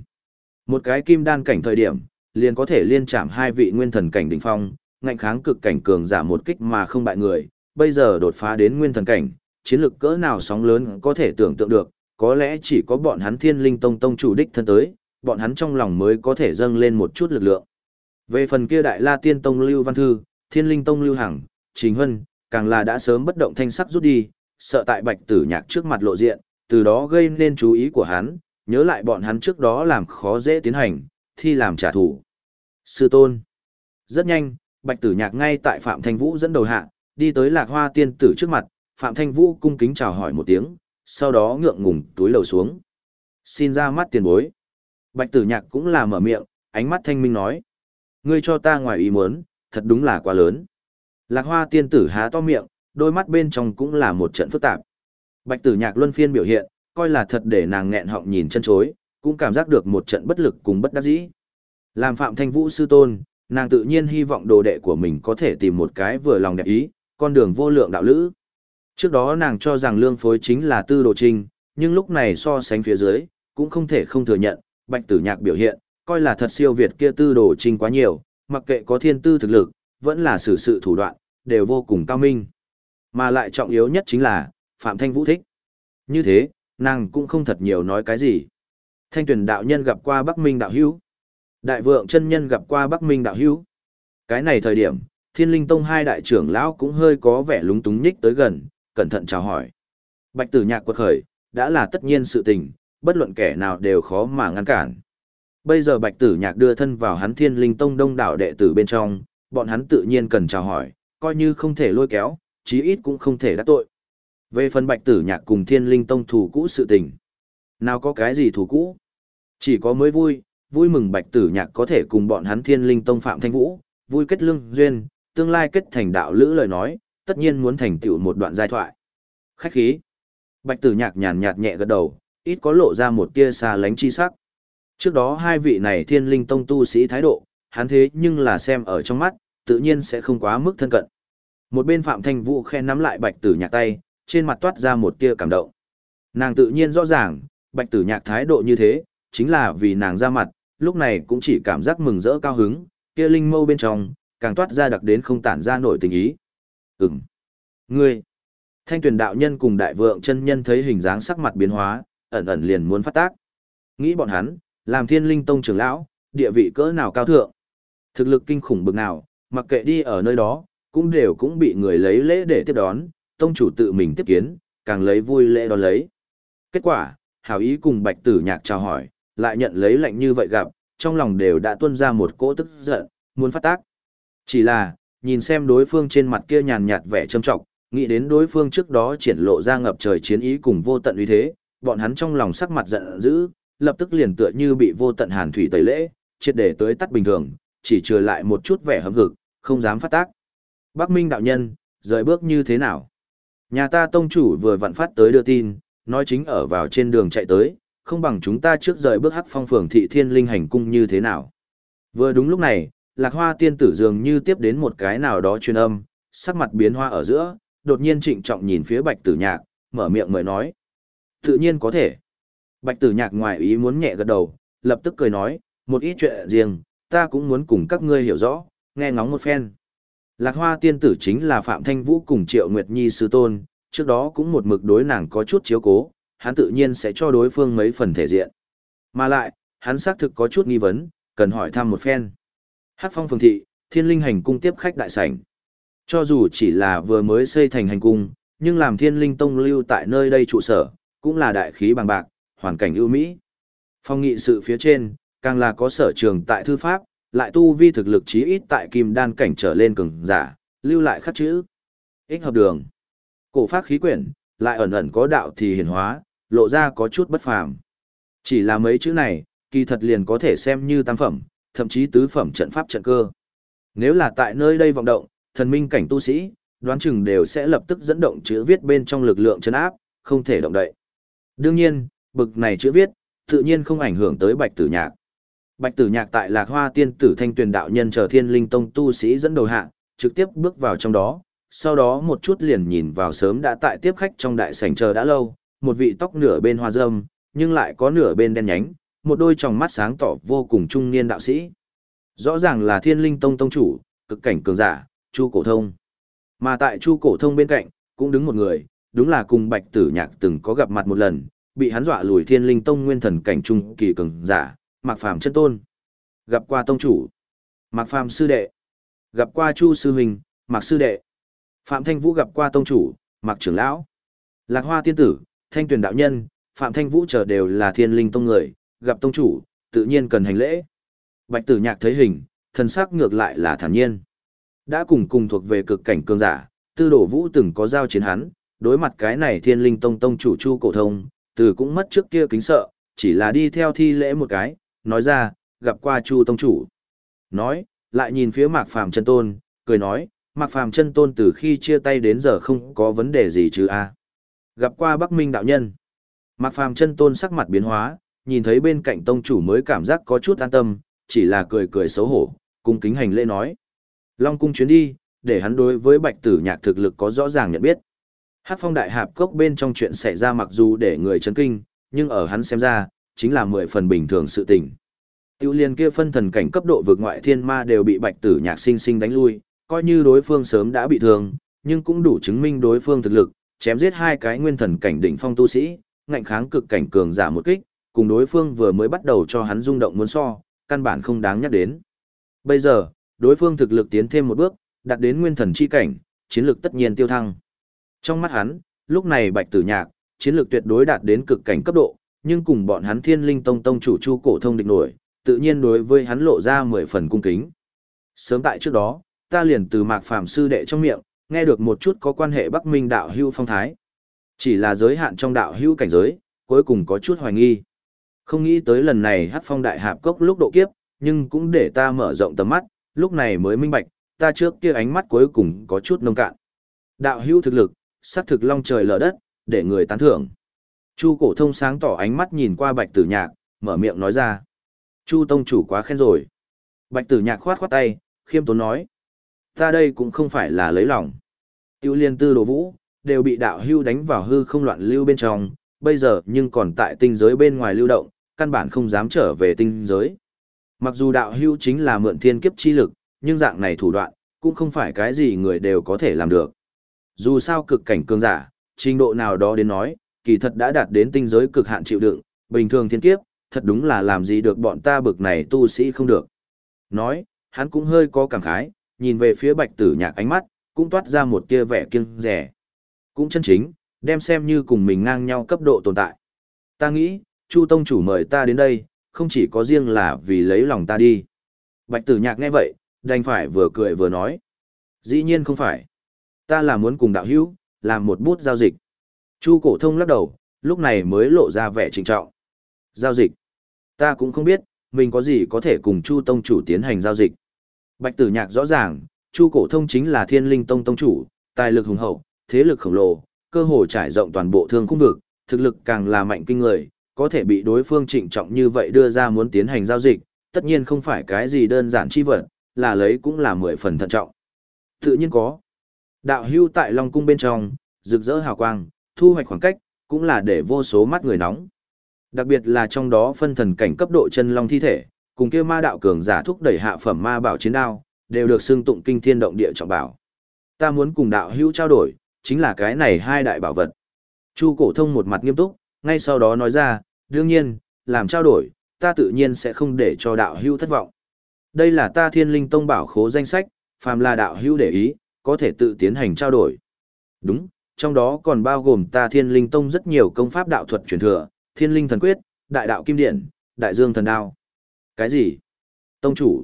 Một cái kim đan cảnh thời điểm, liền có thể liên chạm hai vị nguyên thần cảnh đỉnh phong, ngạnh kháng cực cảnh cường giả một kích mà không bại người, bây giờ đột phá đến nguyên thần cảnh, chiến lực cỡ nào sóng lớn có thể tưởng tượng được, có lẽ chỉ có bọn hắn thiên linh tông tông chủ đích thân tới, bọn hắn trong lòng mới có thể dâng lên một chút lực lượng. Về phần kia đại la tiên tông Lưu Văn Thư, thiên linh tông Lưu Hằng, Trình Hân, càng là đã sớm bất động thanh sắc rút đi, sợ tại bạch tử nhạc trước mặt lộ diện, từ đó gây nên chú ý của hắn, nhớ lại bọn hắn trước đó làm khó dễ tiến hành, thi làm trả thù. Sư tôn. Rất nhanh, bạch tử nhạc ngay tại Phạm Thanh Vũ dẫn đầu hạ, đi tới lạc hoa tiên tử trước mặt, Phạm Thanh Vũ cung kính chào hỏi một tiếng, sau đó ngượng ngùng túi lầu xuống. Xin ra mắt tiền bối. Bạch tử nhạc cũng là mở miệng, ánh mắt thanh minh nói. Ngươi cho ta ngoài ý muốn, thật đúng là quá lớn. Lạc hoa tiên tử há to miệng, đôi mắt bên trong cũng là một trận phức tạp. Bạch tử nhạc luân phiên biểu hiện, coi là thật để nàng nghẹn họng nhìn chân chối, cũng cảm giác được một trận bất lực cùng bất đắc dĩ. Làm phạm thanh vũ sư tôn, nàng tự nhiên hy vọng đồ đệ của mình có thể tìm một cái vừa lòng đẹp ý, con đường vô lượng đạo lữ. Trước đó nàng cho rằng lương phối chính là tư đồ trinh, nhưng lúc này so sánh phía dưới, cũng không thể không thừa nhận, bạch tử nhạc biểu hiện, coi là thật siêu việt kia tư đồ trinh quá nhiều, mặc kệ có thiên tư thực lực, vẫn là xử sự thủ đoạn, đều vô cùng cao minh. Mà lại trọng yếu nhất chính là, Phạm Thanh Vũ thích. Như thế, nàng cũng không thật nhiều nói cái gì. Thanh tuyển đạo nhân gặp qua Bắc Minh đạo hữu. Đại vượng chân nhân gặp qua Bắc Minh đạo hữu. Cái này thời điểm, Thiên Linh Tông hai đại trưởng lão cũng hơi có vẻ lúng túng nhích tới gần, cẩn thận chào hỏi. Bạch Tử Nhạc quật khởi, đã là tất nhiên sự tình, bất luận kẻ nào đều khó mà ngăn cản. Bây giờ Bạch Tử Nhạc đưa thân vào hắn Thiên Linh Tông đông đảo đệ tử bên trong, bọn hắn tự nhiên cần chào hỏi, coi như không thể lôi kéo, chí ít cũng không thể đắc tội. Về phần Bạch Tử Nhạc cùng Thiên Linh Tông thủ cũ sự tình, nào có cái gì thủ cũ? Chỉ có mới vui, vui mừng Bạch Tử Nhạc có thể cùng bọn hắn Thiên Linh Tông Phạm Thanh Vũ, vui kết lương duyên, tương lai kết thành đạo lữ lời nói, tất nhiên muốn thành tựu một đoạn giai thoại. Khách khí. Bạch Tử Nhạc nhàn nhạt nhẹ gật đầu, ít có lộ ra một tia xa lánh chi sắc. Trước đó hai vị này thiên linh tông tu sĩ thái độ, hắn thế nhưng là xem ở trong mắt, tự nhiên sẽ không quá mức thân cận. Một bên Phạm Thanh Vũ khen nắm lại bạch tử nhạc tay, trên mặt toát ra một tia cảm động. Nàng tự nhiên rõ ràng, bạch tử nhạc thái độ như thế, chính là vì nàng ra mặt, lúc này cũng chỉ cảm giác mừng rỡ cao hứng, kia linh mâu bên trong, càng toát ra đặc đến không tản ra nổi tình ý. Ừm. Ngươi. Thanh tuyển đạo nhân cùng đại vượng chân nhân thấy hình dáng sắc mặt biến hóa, ẩn ẩn liền muốn phát tác. Nghĩ bọn hắn, làm thiên linh tông trưởng lão, địa vị cỡ nào cao thượng. Thực lực kinh khủng bực nào, mặc kệ đi ở nơi đó, cũng đều cũng bị người lấy lễ để tiếp đón, tông chủ tự mình tiếp kiến, càng lấy vui lễ đón lấy. Kết quả, hảo ý cùng bạch tử nhạc chào hỏi, lại nhận lấy lệnh như vậy gặp, trong lòng đều đã tuôn ra một cỗ tức giận, muốn phát tác. Chỉ là, nhìn xem đối phương trên mặt kia nhàn nhạt vẻ trầm trọng, nghĩ đến đối phương trước đó triển lộ ra ngập trời chiến ý cùng vô tận uy thế, bọn hắn trong lòng sắc mặt giận dữ, lập tức liền tựa như bị vô tận hàn thủy tẩy lễ, triệt để tới tắt bình thường, chỉ trừ lại một chút vẻ hâm hực, không dám phát tác. Bắc Minh đạo nhân, rời bước như thế nào? Nhà ta tông chủ vừa vặn phát tới đưa tin, nói chính ở vào trên đường chạy tới, không bằng chúng ta trước rời bước hắc phong phường thị thiên linh hành cung như thế nào. Vừa đúng lúc này, lạc hoa tiên tử dường như tiếp đến một cái nào đó truyền âm, sắc mặt biến hoa ở giữa, đột nhiên trịnh trọng nhìn phía bạch tử nhạc, mở miệng mời nói. Tự nhiên có thể. Bạch tử nhạc ngoài ý muốn nhẹ gật đầu, lập tức cười nói, một ít chuyện riêng, ta cũng muốn cùng các ngươi hiểu rõ, nghe ngóng một phen. Lạc hoa tiên tử chính là Phạm Thanh Vũ cùng Triệu Nguyệt Nhi sư tôn, trước đó cũng một mực đối nàng có chút chiếu cố, hắn tự nhiên sẽ cho đối phương mấy phần thể diện. Mà lại, hắn xác thực có chút nghi vấn, cần hỏi thăm một phen. Hắc phong phường thị, thiên linh hành cung tiếp khách đại sảnh. Cho dù chỉ là vừa mới xây thành hành cung, nhưng làm thiên linh tông lưu tại nơi đây trụ sở, cũng là đại khí bằng bạc, hoàn cảnh ưu mỹ. Phong nghị sự phía trên, càng là có sở trường tại thư pháp, lại tu vi thực lực chí ít tại kim đan cảnh trở lên cường giả, lưu lại khắc chữ. Ích hợp đường. Cổ pháp khí quyển, lại ẩn ẩn có đạo thì hiển hóa, lộ ra có chút bất phàm. Chỉ là mấy chữ này, kỳ thật liền có thể xem như tam phẩm, thậm chí tứ phẩm trận pháp trận cơ. Nếu là tại nơi đây vọng động, thần minh cảnh tu sĩ, đoán chừng đều sẽ lập tức dẫn động chữ viết bên trong lực lượng chấn áp, không thể động đậy. Đương nhiên, bực này chữ viết, tự nhiên không ảnh hưởng tới Bạch Tử Nhạc. Bạch Tử Nhạc tại Lạc Hoa Tiên Tử Thanh Tuyền đạo nhân chờ Thiên Linh Tông tu sĩ dẫn đầu hạ, trực tiếp bước vào trong đó, sau đó một chút liền nhìn vào sớm đã tại tiếp khách trong đại sảnh chờ đã lâu, một vị tóc nửa bên hoa râm, nhưng lại có nửa bên đen nhánh, một đôi tròng mắt sáng tỏ vô cùng trung niên đạo sĩ. Rõ ràng là Thiên Linh Tông tông chủ, cực cảnh cường giả, Chu Cổ Thông. Mà tại Chu Cổ Thông bên cạnh, cũng đứng một người, đúng là cùng Bạch Tử Nhạc từng có gặp mặt một lần, bị hắn dọa lùi Thiên Linh Tông nguyên thần cảnh trung kỳ cường giả, Mạc Phàm chân tôn. Gặp qua tông chủ, Mạc Phàm sư đệ. Gặp qua Chu sư huynh, Mạc sư đệ. Phạm Thanh Vũ gặp qua tông chủ, Mạc trưởng lão. Lạc Hoa tiên tử, Thanh Tuyền đạo nhân, Phạm Thanh Vũ chờ đều là Thiên Linh Tông người, gặp tông chủ, tự nhiên cần hành lễ. Bạch Tử Nhạc thấy hình, thần sắc ngược lại là thản nhiên. Đã cùng cùng thuộc về cực cảnh cường giả, Tư đổ Vũ từng có giao chiến hắn, đối mặt cái này Thiên Linh Tông tông chủ Chu Cổ Thông, từ cũng mất trước kia kính sợ, chỉ là đi theo thi lễ một cái, nói ra, gặp qua Chu tông chủ. Nói, lại nhìn phía Mạc Phàm chân tôn, cười nói, Mạc Phàm chân tôn từ khi chia tay đến giờ không có vấn đề gì chứ a. Gặp qua Bắc Minh đạo nhân. Mạc Phàm chân tôn sắc mặt biến hóa, nhìn thấy bên cạnh tông chủ mới cảm giác có chút an tâm, chỉ là cười cười xấu hổ, cung kính hành lễ nói. Long cung chuyến đi, để hắn đối với bạch tử nhạc thực lực có rõ ràng nhận biết. Hát phong đại hạp cốc bên trong chuyện xảy ra mặc dù để người chấn kinh, nhưng ở hắn xem ra, chính là mười phần bình thường sự tình. Tiêu liên kia phân thần cảnh cấp độ vượt ngoại thiên ma đều bị bạch tử nhạc sinh sinh đánh lui, coi như đối phương sớm đã bị thương, nhưng cũng đủ chứng minh đối phương thực lực, chém giết hai cái nguyên thần cảnh đỉnh phong tu sĩ, ngạnh kháng cực cảnh cường giả một kích, cùng đối phương vừa mới bắt đầu cho hắn rung động muốn so, căn bản không đáng nhắc đến. Bây giờ, đối phương thực lực tiến thêm một bước, đạt đến nguyên thần chi cảnh, chiến lược tất nhiên tiêu thăng. Trong mắt hắn, lúc này Bạch Tử Nhạc, chiến lược tuyệt đối đạt đến cực cảnh cấp độ, nhưng cùng bọn hắn Thiên Linh Tông tông chủ Chu Cổ Thông địch nổi, tự nhiên đối với hắn lộ ra mười phần cung kính. Sớm tại trước đó, ta liền từ Mạc Phàm sư đệ trong miệng, nghe được một chút có quan hệ Bắc Minh đạo hưu phong thái. Chỉ là giới hạn trong đạo hưu cảnh giới, cuối cùng có chút hoài nghi. Không nghĩ tới lần này hát phong đại hạp cốc lúc độ kiếp, nhưng cũng để ta mở rộng tầm mắt, lúc này mới minh bạch, ta trước kia ánh mắt cuối cùng có chút nông cạn. Đạo hưu thực lực, sát thực long trời lở đất, để người tán thưởng. Chu cổ thông sáng tỏ ánh mắt nhìn qua bạch tử nhạc, mở miệng nói ra. Chu tông chủ quá khen rồi. Bạch tử nhạc khoát khoát tay, khiêm tốn nói. Ta đây cũng không phải là lấy lòng. Tiêu liên tư đồ vũ, đều bị đạo hưu đánh vào hư không loạn lưu bên trong, bây giờ nhưng còn tại tinh giới bên ngoài lưu động, căn bản không dám trở về tinh giới. Mặc dù đạo hưu chính là mượn thiên kiếp chi lực, nhưng dạng này thủ đoạn, cũng không phải cái gì người đều có thể làm được. Dù sao cực cảnh cường giả, trình độ nào đó đến nói, kỳ thật đã đạt đến tinh giới cực hạn chịu đựng, bình thường thiên kiếp, thật đúng là làm gì được bọn ta bực này tu sĩ không được. Nói, hắn cũng hơi có cảm khái, nhìn về phía bạch tử nhạc ánh mắt, cũng toát ra một tia vẻ kiêng rẻ. Cũng chân chính, đem xem như cùng mình ngang nhau cấp độ tồn tại. Ta nghĩ, Chu Tông chủ mời ta đến đây, không chỉ có riêng là vì lấy lòng ta đi. Bạch tử nhạc nghe vậy, đành phải vừa cười vừa nói. Dĩ nhiên không phải. Ta là muốn cùng đạo hữu, làm một bút giao dịch. Chu cổ thông lắc đầu, lúc này mới lộ ra vẻ trịnh trọng. Giao dịch. Ta cũng không biết, mình có gì có thể cùng Chu Tông chủ tiến hành giao dịch. Bạch tử nhạc rõ ràng, Chu cổ thông chính là thiên linh tông tông chủ, tài lực hùng hậu, thế lực khổng lồ, cơ hồ trải rộng toàn bộ thương khung vực, thực lực càng là mạnh kinh người, có thể bị đối phương trịnh trọng như vậy đưa ra muốn tiến hành giao dịch, tất nhiên không phải cái gì đơn giản chi vật, là lấy cũng là mười phần thận trọng. Tự nhiên có. Đạo hưu tại Long Cung bên trong, rực rỡ hào quang, thu hoạch khoảng cách, cũng là để vô số mắt người nóng. Đặc biệt là trong đó phân thần cảnh cấp độ chân long thi thể, cùng kia ma đạo cường giả thúc đẩy hạ phẩm ma bảo chiến đao, đều được xưng tụng kinh thiên động địa trọng bảo. Ta muốn cùng đạo hữu trao đổi, chính là cái này hai đại bảo vật. Chu cổ thông một mặt nghiêm túc, ngay sau đó nói ra, đương nhiên, làm trao đổi, ta tự nhiên sẽ không để cho đạo hưu thất vọng. Đây là ta thiên linh tông bảo khố danh sách, phàm là đạo hưu để ý, có thể tự tiến hành trao đổi. Đúng, trong đó còn bao gồm ta thiên linh tông rất nhiều công pháp đạo thuật truyền thừa, thiên linh thần quyết, đại đạo kim điển, đại dương thần đao. Cái gì? Tông chủ.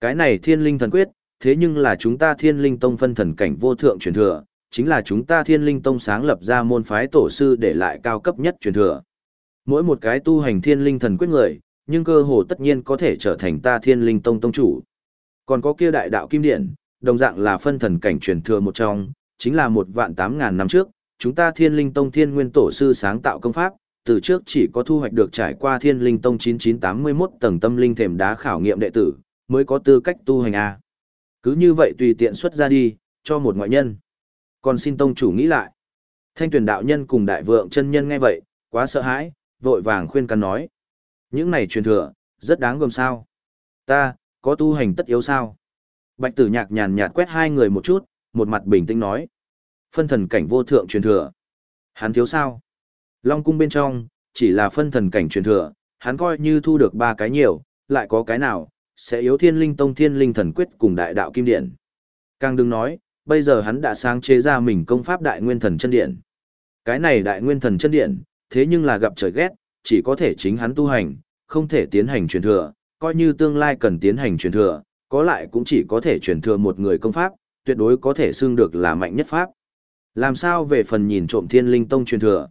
Cái này thiên linh thần quyết, thế nhưng là chúng ta thiên linh tông phân thần cảnh vô thượng truyền thừa, chính là chúng ta thiên linh tông sáng lập ra môn phái tổ sư để lại cao cấp nhất truyền thừa. Mỗi một cái tu hành thiên linh thần quyết người, nhưng cơ hồ tất nhiên có thể trở thành ta thiên linh tông tông chủ. Còn có kia đại đạo kim điển, đồng dạng là phân thần cảnh truyền thừa một trong, chính là một vạn tám ngàn năm trước, chúng ta thiên linh tông thiên nguyên tổ sư sáng tạo công pháp, từ trước chỉ có thu hoạch được trải qua thiên linh tông 9981 tầng tâm linh thềm đá khảo nghiệm đệ tử, mới có tư cách tu hành A. Cứ như vậy tùy tiện xuất ra đi, cho một ngoại nhân. Còn xin tông chủ nghĩ lại. Thanh tuyển đạo nhân cùng đại vượng chân nhân nghe vậy, quá sợ hãi, vội vàng khuyên can nói. Những này truyền thừa, rất đáng gồm sao. Ta, có tu hành tất yếu sao? Bạch tử nhạc nhàn nhạt quét hai người một chút, một mặt bình tĩnh nói. Phân thần cảnh vô thượng truyền thừa. Hắn thiếu sao? Long cung bên trong, chỉ là phân thần cảnh truyền thừa, hắn coi như thu được ba cái nhiều, lại có cái nào, sẽ yếu thiên linh tông thiên linh thần quyết cùng đại đạo kim điện. Càng đừng nói, bây giờ hắn đã sáng chế ra mình công pháp đại nguyên thần chân điện. Cái này đại nguyên thần chân điện, thế nhưng là gặp trời ghét, chỉ có thể chính hắn tu hành, không thể tiến hành truyền thừa, coi như tương lai cần tiến hành truyền thừa, có lại cũng chỉ có thể truyền thừa một người công pháp, tuyệt đối có thể xưng được là mạnh nhất pháp. Làm sao về phần nhìn trộm thiên linh tông truyền thừa?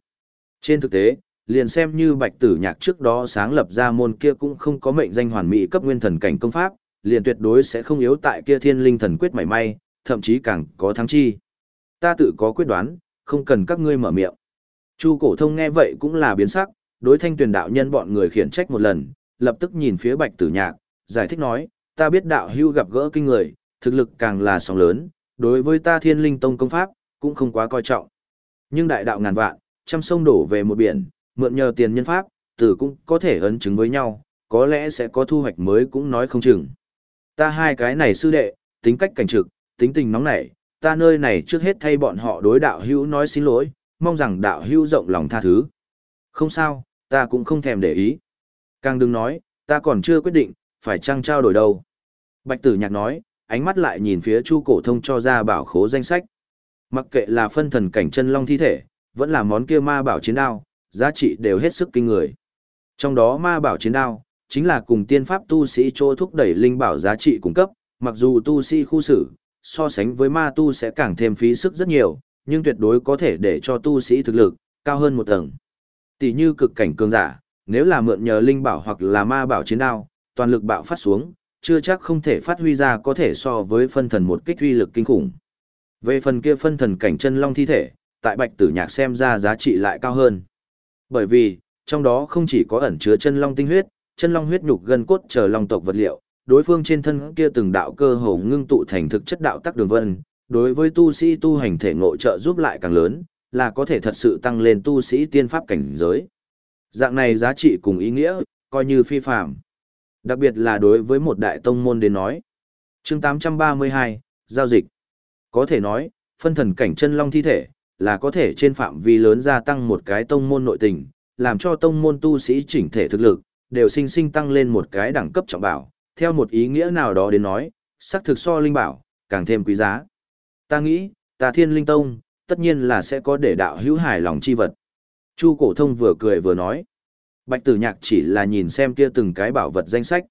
Trên thực tế, liền xem như bạch tử nhạc trước đó sáng lập ra môn kia cũng không có mệnh danh hoàn mỹ cấp nguyên thần cảnh công pháp, liền tuyệt đối sẽ không yếu tại kia thiên linh thần quyết mảy may, thậm chí càng có thắng chi. Ta tự có quyết đoán, không cần các ngươi mở miệng. Chu cổ thông nghe vậy cũng là biến sắc, đối thanh tuyển đạo nhân bọn người khiển trách một lần, lập tức nhìn phía bạch tử nhạc, giải thích nói, ta biết đạo hưu gặp gỡ kinh người, thực lực càng là sóng lớn, đối với ta thiên linh tông công pháp, cũng không quá coi trọng. Nhưng đại đạo ngàn vạn, trăm sông đổ về một biển, mượn nhờ tiền nhân pháp, tử cũng có thể ấn chứng với nhau, có lẽ sẽ có thu hoạch mới cũng nói không chừng. Ta hai cái này sư đệ, tính cách cảnh trực, tính tình nóng nảy, ta nơi này trước hết thay bọn họ đối đạo hữu nói xin lỗi, mong rằng đạo hữu rộng lòng tha thứ. Không sao, ta cũng không thèm để ý. Càng đừng nói, ta còn chưa quyết định, phải chăng trao đổi đâu. Bạch tử nhạc nói, ánh mắt lại nhìn phía chu cổ thông cho ra bảo khố danh sách. Mặc kệ là phân thần cảnh chân long thi thể, vẫn là món kia ma bảo chiến đao, giá trị đều hết sức kinh người. Trong đó ma bảo chiến đao, chính là cùng tiên pháp tu sĩ chỗ thúc đẩy linh bảo giá trị cung cấp, mặc dù tu sĩ khu xử, so sánh với ma tu sẽ càng thêm phí sức rất nhiều, nhưng tuyệt đối có thể để cho tu sĩ thực lực cao hơn một tầng. Tỷ như cực cảnh cường giả, nếu là mượn nhờ linh bảo hoặc là ma bảo chiến đao, toàn lực bạo phát xuống, chưa chắc không thể phát huy ra có thể so với phân thần một kích uy lực kinh khủng. Về phần kia phân thần cảnh chân long thi thể, tại bạch tử nhạc xem ra giá trị lại cao hơn. Bởi vì, trong đó không chỉ có ẩn chứa chân long tinh huyết, chân long huyết nhục gần cốt chờ long tộc vật liệu, đối phương trên thân kia từng đạo cơ hồ ngưng tụ thành thực chất đạo tắc đường vân, đối với tu sĩ tu hành thể ngộ trợ giúp lại càng lớn, là có thể thật sự tăng lên tu sĩ tiên pháp cảnh giới. Dạng này giá trị cùng ý nghĩa, coi như phi phạm. Đặc biệt là đối với một đại tông môn đến nói. chương 832, Giao dịch. Có thể nói, phân thần cảnh chân long thi thể, là có thể trên phạm vi lớn gia tăng một cái tông môn nội tình, làm cho tông môn tu sĩ chỉnh thể thực lực, đều sinh sinh tăng lên một cái đẳng cấp trọng bảo, theo một ý nghĩa nào đó đến nói, sắc thực so linh bảo, càng thêm quý giá. Ta nghĩ, ta thiên linh tông, tất nhiên là sẽ có để đạo hữu hài lòng chi vật. Chu cổ thông vừa cười vừa nói. Bạch tử nhạc chỉ là nhìn xem kia từng cái bảo vật danh sách.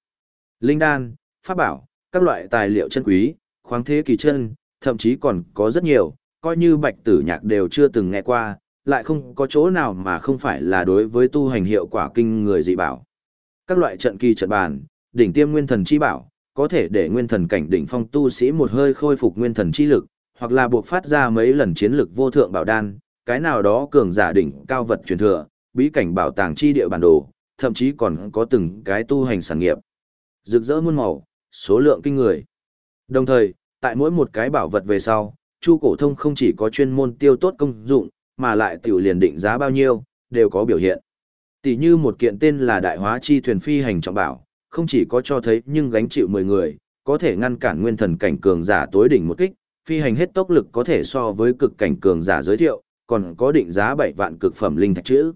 Linh đan, pháp bảo, các loại tài liệu chân quý, khoáng thế kỳ chân, thậm chí còn có rất nhiều, coi như bạch tử nhạc đều chưa từng nghe qua, lại không có chỗ nào mà không phải là đối với tu hành hiệu quả kinh người dị bảo. Các loại trận kỳ trận bàn, đỉnh tiêm nguyên thần chi bảo, có thể để nguyên thần cảnh đỉnh phong tu sĩ một hơi khôi phục nguyên thần chi lực, hoặc là buộc phát ra mấy lần chiến lực vô thượng bảo đan, cái nào đó cường giả đỉnh cao vật truyền thừa, bí cảnh bảo tàng chi địa bản đồ, thậm chí còn có từng cái tu hành sản nghiệp. Rực rỡ muôn màu, số lượng kinh người. Đồng thời, tại mỗi một cái bảo vật về sau, Chu Cổ Thông không chỉ có chuyên môn tiêu tốt công dụng, mà lại tiểu liền định giá bao nhiêu, đều có biểu hiện. Tỷ như một kiện tên là Đại Hóa Chi thuyền phi hành trọng bảo, không chỉ có cho thấy nhưng gánh chịu 10 người, có thể ngăn cản nguyên thần cảnh cường giả tối đỉnh một kích, phi hành hết tốc lực có thể so với cực cảnh cường giả giới thiệu, còn có định giá 7 vạn cực phẩm linh thạch chữ.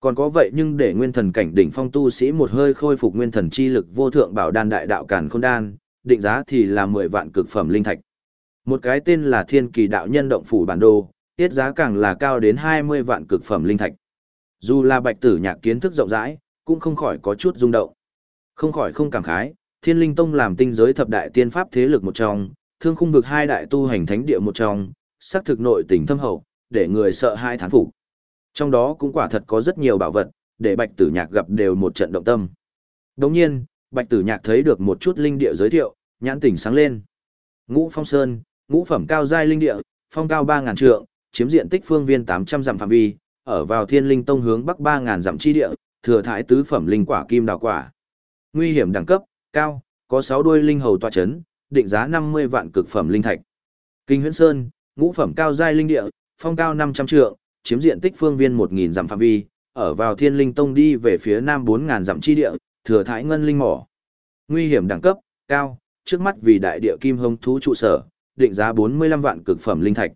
Còn có vậy nhưng để nguyên thần cảnh đỉnh phong tu sĩ một hơi khôi phục nguyên thần chi lực vô thượng bảo đan đại đạo càn khôn đan, định giá thì là 10 vạn cực phẩm linh thạch. Một cái tên là Thiên Kỳ đạo nhân động phủ bản đồ, tiết giá càng là cao đến 20 vạn cực phẩm linh thạch. Dù là Bạch Tử Nhạc kiến thức rộng rãi, cũng không khỏi có chút rung động. Không khỏi không cảm khái, Thiên Linh Tông làm tinh giới thập đại tiên pháp thế lực một trong, thương khung vực hai đại tu hành thánh địa một trong, xác thực nội tình thâm hậu, để người sợ hai thán phục. Trong đó cũng quả thật có rất nhiều bảo vật, để Bạch Tử Nhạc gặp đều một trận động tâm. Đồng nhiên, Bạch Tử Nhạc thấy được một chút linh địa giới thiệu, nhãn tỉnh sáng lên. Ngũ Phong Sơn, ngũ phẩm cao giai linh địa, phong cao 3000 trượng, chiếm diện tích phương viên 800 dặm phạm vi, ở vào Thiên Linh Tông hướng bắc 3000 dặm chi địa, thừa thái tứ phẩm linh quả kim đào quả. Nguy hiểm đẳng cấp, cao, có 6 đuôi linh hầu tọa chấn, định giá 50 vạn cực phẩm linh thạch. Kinh Huyễn Sơn, ngũ phẩm cao giai linh địa, phong cao 500 trượng, chiếm diện tích phương viên 1000 dặm phạm vi, ở vào Thiên Linh Tông đi về phía nam 4000 dặm chi địa, thừa thái ngân linh mỏ. Nguy hiểm đẳng cấp, cao, trước mắt vì đại địa kim hồng thú trụ sở, định giá 45 vạn cực phẩm linh thạch.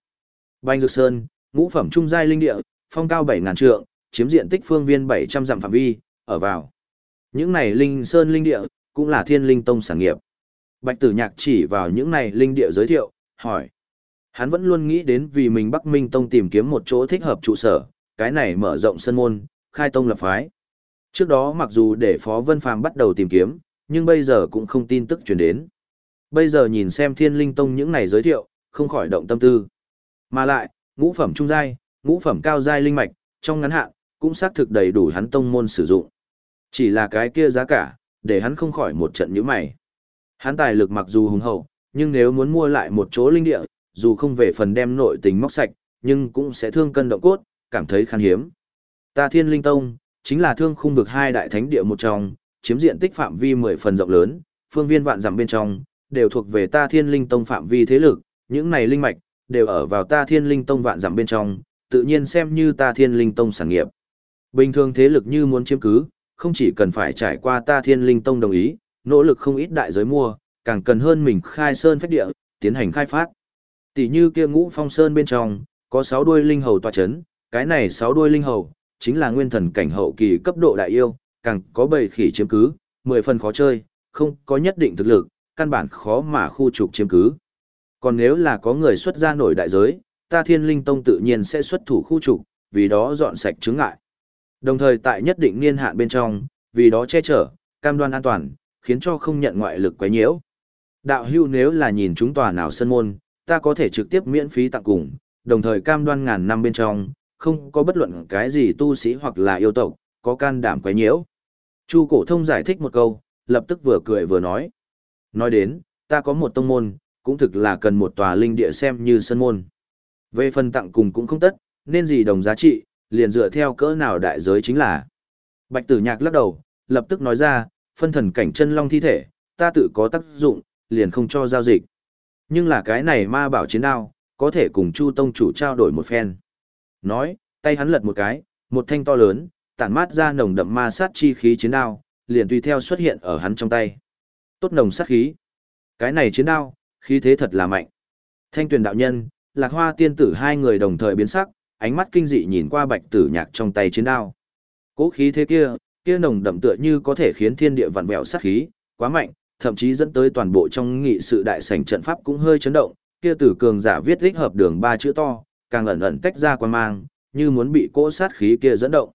Banh Dược Sơn, ngũ phẩm trung giai linh địa, phong cao 7000 trượng, chiếm diện tích phương viên 700 dặm phạm vi, ở vào. Những này linh sơn linh địa cũng là Thiên Linh Tông sản nghiệp. Bạch Tử Nhạc chỉ vào những này linh địa giới thiệu, hỏi: Hắn vẫn luôn nghĩ đến vì mình Bắc Minh Tông tìm kiếm một chỗ thích hợp trụ sở, cái này mở rộng sân môn, khai tông lập phái. Trước đó mặc dù để Phó Vân Phàm bắt đầu tìm kiếm, nhưng bây giờ cũng không tin tức truyền đến. Bây giờ nhìn xem Thiên Linh Tông những này giới thiệu, không khỏi động tâm tư. Mà lại, ngũ phẩm trung giai, ngũ phẩm cao giai linh mạch, trong ngắn hạn, cũng xác thực đầy đủ hắn tông môn sử dụng. Chỉ là cái kia giá cả, để hắn không khỏi một trận nhíu mày. Hắn tài lực mặc dù hùng hậu, nhưng nếu muốn mua lại một chỗ linh địa, dù không về phần đem nội tình móc sạch, nhưng cũng sẽ thương cân động cốt, cảm thấy khan hiếm. Ta Thiên Linh Tông, chính là thương khung vực hai đại thánh địa một trong, chiếm diện tích phạm vi 10 phần rộng lớn, phương viên vạn dặm bên trong, đều thuộc về ta Thiên Linh Tông phạm vi thế lực, những này linh mạch, đều ở vào ta Thiên Linh Tông vạn dặm bên trong, tự nhiên xem như ta Thiên Linh Tông sản nghiệp. Bình thường thế lực như muốn chiếm cứ, không chỉ cần phải trải qua ta Thiên Linh Tông đồng ý, nỗ lực không ít đại giới mua, càng cần hơn mình khai sơn phách địa, tiến hành khai phát. Tỷ như kia ngũ phong sơn bên trong, có 6 đuôi linh hầu tòa chấn, cái này 6 đuôi linh hầu, chính là nguyên thần cảnh hậu kỳ cấp độ đại yêu, càng có bầy khỉ chiếm cứ, 10 phần khó chơi, không có nhất định thực lực, căn bản khó mà khu trục chiếm cứ. Còn nếu là có người xuất ra nổi đại giới, ta thiên linh tông tự nhiên sẽ xuất thủ khu trục, vì đó dọn sạch chứng ngại. Đồng thời tại nhất định niên hạn bên trong, vì đó che chở, cam đoan an toàn, khiến cho không nhận ngoại lực quấy nhiễu. Đạo hưu nếu là nhìn chúng tòa nào sân môn, ta có thể trực tiếp miễn phí tặng cùng, đồng thời cam đoan ngàn năm bên trong, không có bất luận cái gì tu sĩ hoặc là yêu tộc, có can đảm quấy nhiễu. Chu cổ thông giải thích một câu, lập tức vừa cười vừa nói. Nói đến, ta có một tông môn, cũng thực là cần một tòa linh địa xem như sân môn. Về phần tặng cùng cũng không tất, nên gì đồng giá trị, liền dựa theo cỡ nào đại giới chính là. Bạch tử nhạc lắc đầu, lập tức nói ra, phân thần cảnh chân long thi thể, ta tự có tác dụng, liền không cho giao dịch. Nhưng là cái này ma bảo chiến đao, có thể cùng Chu Tông chủ trao đổi một phen. Nói, tay hắn lật một cái, một thanh to lớn, tản mát ra nồng đậm ma sát chi khí chiến đao, liền tùy theo xuất hiện ở hắn trong tay. Tốt nồng sát khí. Cái này chiến đao, khí thế thật là mạnh. Thanh tuyển đạo nhân, lạc hoa tiên tử hai người đồng thời biến sắc, ánh mắt kinh dị nhìn qua bạch tử nhạc trong tay chiến đao. Cố khí thế kia, kia nồng đậm tựa như có thể khiến thiên địa vặn vẹo sát khí, quá mạnh, thậm chí dẫn tới toàn bộ trong nghị sự đại sảnh trận pháp cũng hơi chấn động, kia tử cường giả viết thích hợp đường ba chữ to, càng ẩn ẩn tách ra quan mang, như muốn bị cỗ sát khí kia dẫn động.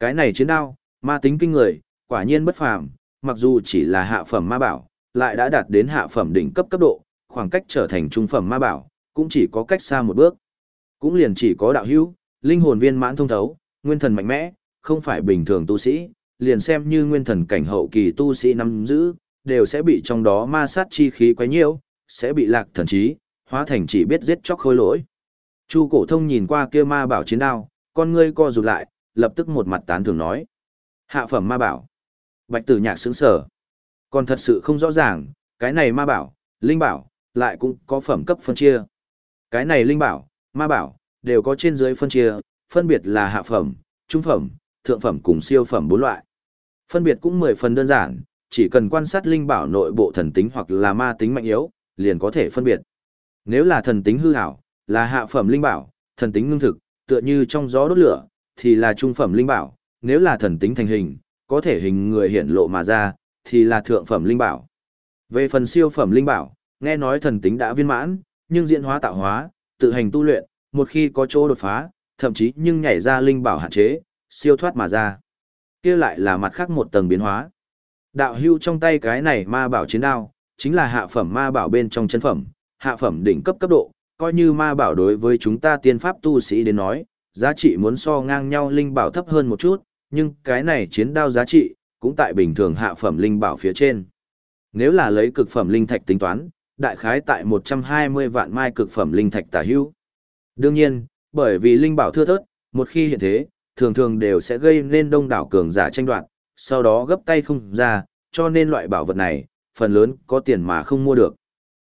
Cái này chiến đao, ma tính kinh người, quả nhiên bất phàm, mặc dù chỉ là hạ phẩm ma bảo, lại đã đạt đến hạ phẩm đỉnh cấp cấp độ, khoảng cách trở thành trung phẩm ma bảo, cũng chỉ có cách xa một bước. Cũng liền chỉ có đạo hữu, linh hồn viên mãn thông thấu, nguyên thần mạnh mẽ, không phải bình thường tu sĩ, liền xem như nguyên thần cảnh hậu kỳ tu sĩ nắm giữ, đều sẽ bị trong đó ma sát chi khí quá nhiều, sẽ bị lạc thần trí, hóa thành chỉ biết giết chóc khôi lỗi. Chu cổ thông nhìn qua kia ma bảo chiến đao, con ngươi co rụt lại, lập tức một mặt tán thưởng nói. Hạ phẩm ma bảo. Bạch tử nhạc sướng sở. Còn thật sự không rõ ràng, cái này ma bảo, linh bảo, lại cũng có phẩm cấp phân chia. Cái này linh bảo, ma bảo, đều có trên dưới phân chia, phân biệt là hạ phẩm, trung phẩm, thượng phẩm cùng siêu phẩm bốn loại. Phân biệt cũng mười phần đơn giản, chỉ cần quan sát linh bảo nội bộ thần tính hoặc là ma tính mạnh yếu, liền có thể phân biệt. Nếu là thần tính hư hảo, là hạ phẩm linh bảo, thần tính ngưng thực, tựa như trong gió đốt lửa, thì là trung phẩm linh bảo, nếu là thần tính thành hình, có thể hình người hiện lộ mà ra, thì là thượng phẩm linh bảo. Về phần siêu phẩm linh bảo, nghe nói thần tính đã viên mãn, nhưng diễn hóa tạo hóa, tự hành tu luyện, một khi có chỗ đột phá, thậm chí nhưng nhảy ra linh bảo hạn chế, siêu thoát mà ra. Kia lại là mặt khác một tầng biến hóa. Đạo hưu trong tay cái này ma bảo chiến đao, chính là hạ phẩm ma bảo bên trong chân phẩm, hạ phẩm đỉnh cấp cấp độ, coi như ma bảo đối với chúng ta tiên pháp tu sĩ đến nói, giá trị muốn so ngang nhau linh bảo thấp hơn một chút, nhưng cái này chiến đao giá trị, cũng tại bình thường hạ phẩm linh bảo phía trên. Nếu là lấy cực phẩm linh thạch tính toán, đại khái tại 120 vạn mai cực phẩm linh thạch tả hữu. Đương nhiên, bởi vì linh bảo thưa thớt, một khi hiện thế, thường thường đều sẽ gây nên đông đảo cường giả tranh đoạt, sau đó gấp tay không ra, cho nên loại bảo vật này, phần lớn có tiền mà không mua được.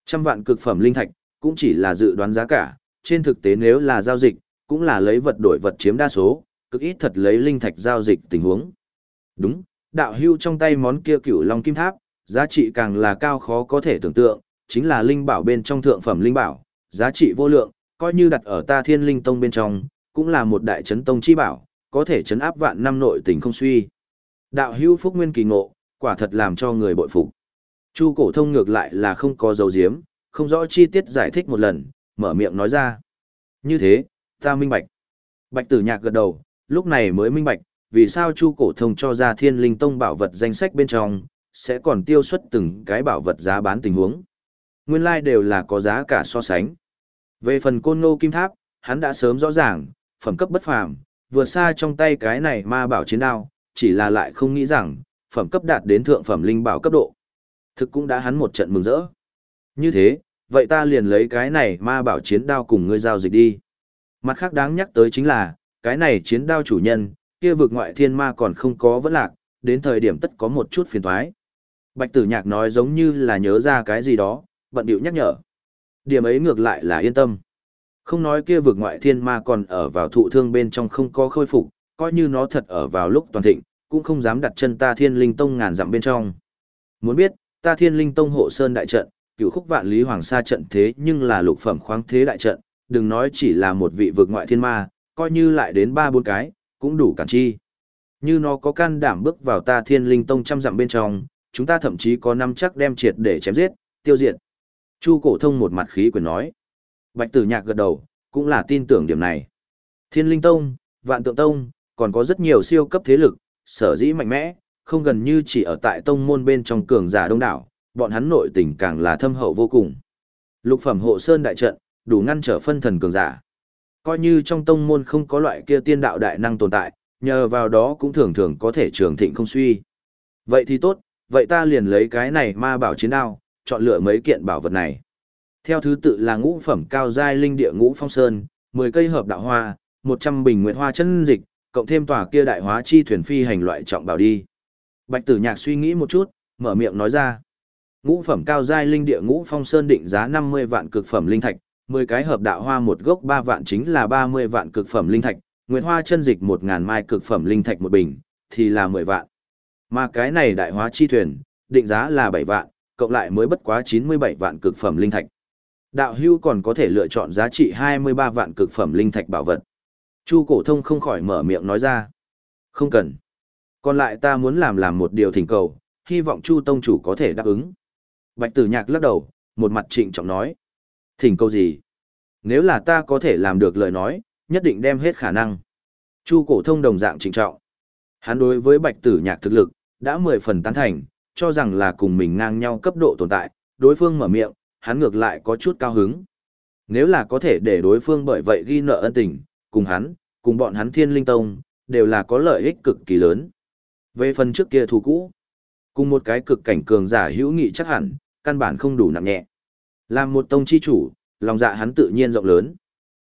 Trăm vạn cực phẩm linh thạch, cũng chỉ là dự đoán giá cả, trên thực tế nếu là giao dịch, cũng là lấy vật đổi vật chiếm đa số, cực ít thật lấy linh thạch giao dịch tình huống. Đúng, đạo hưu trong tay món kia cửu long kim tháp, giá trị càng là cao khó có thể tưởng tượng, chính là linh bảo bên trong thượng phẩm linh bảo, giá trị vô lượng, coi như đặt ở ta thiên linh tông bên trong, cũng là một đại chấn tông chi bảo, có thể chấn áp vạn năm nội tình không suy. Đạo hưu phúc nguyên kỳ ngộ, quả thật làm cho người bội phục. Chu cổ thông ngược lại là không có dấu diếm, không rõ chi tiết giải thích một lần, mở miệng nói ra. Như thế, ta minh bạch. Bạch tử nhạc gật đầu, lúc này mới minh bạch, vì sao Chu cổ thông cho ra thiên linh tông bảo vật danh sách bên trong, sẽ còn tiêu xuất từng cái bảo vật giá bán tình huống. Nguyên lai like đều là có giá cả so sánh. Về phần côn ngô kim tháp, hắn đã sớm rõ ràng, phẩm cấp bất phàm, vượt xa trong tay cái này ma bảo chiến đao, chỉ là lại không nghĩ rằng, phẩm cấp đạt đến thượng phẩm linh bảo cấp độ. Thực cũng đã hắn một trận mừng rỡ. Như thế, vậy ta liền lấy cái này ma bảo chiến đao cùng ngươi giao dịch đi. Mặt khác đáng nhắc tới chính là, cái này chiến đao chủ nhân, kia vực ngoại thiên ma còn không có vẫn lạc, đến thời điểm tất có một chút phiền thoái. Bạch tử nhạc nói giống như là nhớ ra cái gì đó, bận điệu nhắc nhở. Điểm ấy ngược lại là yên tâm. Không nói kia vực ngoại thiên ma còn ở vào thụ thương bên trong không có khôi phục, coi như nó thật ở vào lúc toàn thịnh, cũng không dám đặt chân ta thiên linh tông ngàn dặm bên trong. Muốn biết, ta thiên linh tông hộ sơn đại trận, cựu khúc vạn lý hoàng sa trận thế nhưng là lục phẩm khoáng thế đại trận, đừng nói chỉ là một vị vực ngoại thiên ma, coi như lại đến ba bốn cái, cũng đủ cản chi. Như nó có can đảm bước vào ta thiên linh tông trăm dặm bên trong, chúng ta thậm chí có năm chắc đem triệt để chém giết, tiêu diệt. Chu cổ thông một mặt khí quyền nói. Bạch tử nhạc gật đầu, cũng là tin tưởng điểm này. Thiên linh tông, vạn tượng tông, còn có rất nhiều siêu cấp thế lực, sở dĩ mạnh mẽ, không gần như chỉ ở tại tông môn bên trong cường giả đông đảo, bọn hắn nội tình càng là thâm hậu vô cùng. Lục phẩm hộ sơn đại trận, đủ ngăn trở phân thần cường giả. Coi như trong tông môn không có loại kia tiên đạo đại năng tồn tại, nhờ vào đó cũng thường thường có thể trường thịnh không suy. Vậy thì tốt, vậy ta liền lấy cái này ma bảo chiến đao, chọn lựa mấy kiện bảo vật này. Theo thứ tự là ngũ phẩm cao giai linh địa ngũ phong sơn, 10 cây hợp đạo hoa, 100 bình nguyệt hoa chân dịch, cộng thêm tòa kia đại hóa chi thuyền phi hành loại trọng bảo đi. Bạch tử nhạc suy nghĩ một chút, mở miệng nói ra. Ngũ phẩm cao giai linh địa ngũ phong sơn định giá 50 vạn cực phẩm linh thạch, 10 cái hợp đạo hoa một gốc 3 vạn chính là 30 vạn cực phẩm linh thạch, nguyệt hoa chân dịch 1000 mai cực phẩm linh thạch một bình, thì là 10 vạn. Mà cái này đại hóa chi thuyền, định giá là 7 vạn, cộng lại mới bất quá 97 vạn cực phẩm linh thạch. Đạo hưu còn có thể lựa chọn giá trị 23 vạn cực phẩm linh thạch bảo vật. Chu cổ thông không khỏi mở miệng nói ra. Không cần. Còn lại ta muốn làm làm một điều thỉnh cầu, hy vọng Chu Tông Chủ có thể đáp ứng. Bạch tử nhạc lắc đầu, một mặt trịnh trọng nói. Thỉnh cầu gì? Nếu là ta có thể làm được lời nói, nhất định đem hết khả năng. Chu cổ thông đồng dạng trịnh trọng. Hắn đối với bạch tử nhạc thực lực, đã mười phần tán thành, cho rằng là cùng mình ngang nhau cấp độ tồn tại, đối phương mở miệng, hắn ngược lại có chút cao hứng. Nếu là có thể để đối phương bởi vậy ghi nợ ân tình, cùng hắn, cùng bọn hắn thiên linh tông, đều là có lợi ích cực kỳ lớn. Về phần trước kia thù cũ, cùng một cái cực cảnh cường giả hữu nghị chắc hẳn, căn bản không đủ nặng nhẹ. Làm một tông chi chủ, lòng dạ hắn tự nhiên rộng lớn.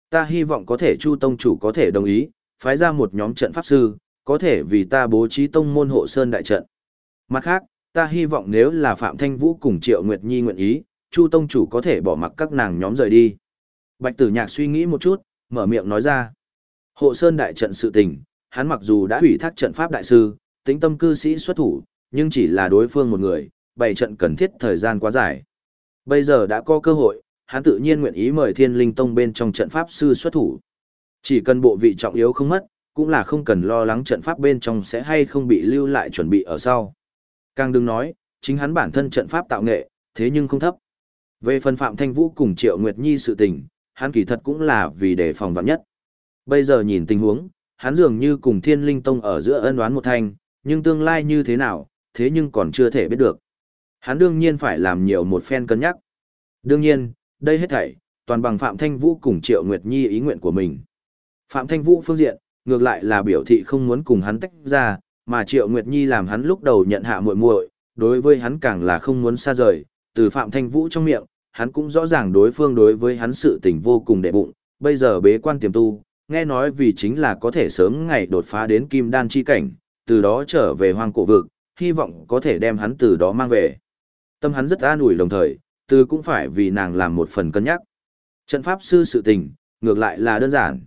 Ta hy vọng có thể chu tông chủ có thể đồng ý, phái ra một nhóm trận pháp sư, có thể vì ta bố trí tông môn hộ sơn đại trận. Mặt khác, ta hy vọng nếu là Phạm Thanh Vũ cùng Triệu Nguyệt Nhi nguyện ý, Chu Tông Chủ có thể bỏ mặc các nàng nhóm rời đi. Bạch Tử Nhạc suy nghĩ một chút, mở miệng nói ra. Hộ Sơn đại trận sự tình, hắn mặc dù đã ủy thác trận pháp đại sư, tính tâm cư sĩ xuất thủ, nhưng chỉ là đối phương một người, bảy trận cần thiết thời gian quá dài. Bây giờ đã có cơ hội, hắn tự nhiên nguyện ý mời Thiên Linh Tông bên trong trận pháp sư xuất thủ. Chỉ cần bộ vị trọng yếu không mất, cũng là không cần lo lắng trận pháp bên trong sẽ hay không bị lưu lại chuẩn bị ở sau. Càng đừng nói, chính hắn bản thân trận pháp tạo nghệ, thế nhưng không thấp. Về phần Phạm Thanh Vũ cùng Triệu Nguyệt Nhi sự tình, hắn kỳ thật cũng là vì đề phòng vạn nhất. Bây giờ nhìn tình huống, hắn dường như cùng Thiên Linh Tông ở giữa ân oán một thanh, nhưng tương lai như thế nào, thế nhưng còn chưa thể biết được. Hắn đương nhiên phải làm nhiều một phen cân nhắc. Đương nhiên, đây hết thảy, toàn bằng Phạm Thanh Vũ cùng Triệu Nguyệt Nhi ý nguyện của mình. Phạm Thanh Vũ phương diện, ngược lại là biểu thị không muốn cùng hắn tách ra, mà Triệu Nguyệt Nhi làm hắn lúc đầu nhận hạ muội muội, đối với hắn càng là không muốn xa rời, từ Phạm Thanh Vũ trong miệng, hắn cũng rõ ràng đối phương đối với hắn sự tình vô cùng đệ bụng, bây giờ bế quan tiềm tu, nghe nói vì chính là có thể sớm ngày đột phá đến kim đan chi cảnh, từ đó trở về hoang cổ vực, hy vọng có thể đem hắn từ đó mang về. Tâm hắn rất an ủi đồng thời, từ cũng phải vì nàng làm một phần cân nhắc. Trận pháp sư sự tình, ngược lại là đơn giản.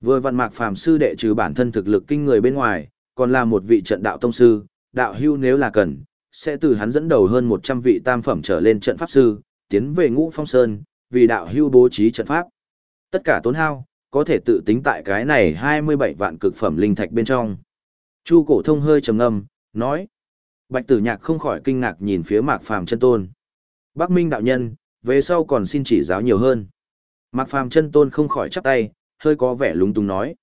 Vừa văn mạc phàm sư đệ trừ bản thân thực lực kinh người bên ngoài, còn là một vị trận đạo tông sư, đạo hưu nếu là cần, sẽ từ hắn dẫn đầu hơn 100 vị tam phẩm trở lên trận pháp sư, tiến về ngũ phong sơn, vì đạo hưu bố trí trận pháp. Tất cả tốn hao, có thể tự tính tại cái này 27 vạn cực phẩm linh thạch bên trong. Chu cổ thông hơi trầm ngâm, nói. Bạch tử nhạc không khỏi kinh ngạc nhìn phía mạc phàm chân tôn. Bắc Minh đạo nhân, về sau còn xin chỉ giáo nhiều hơn. Mạc phàm chân tôn không khỏi chắp tay, hơi có vẻ lúng túng nói.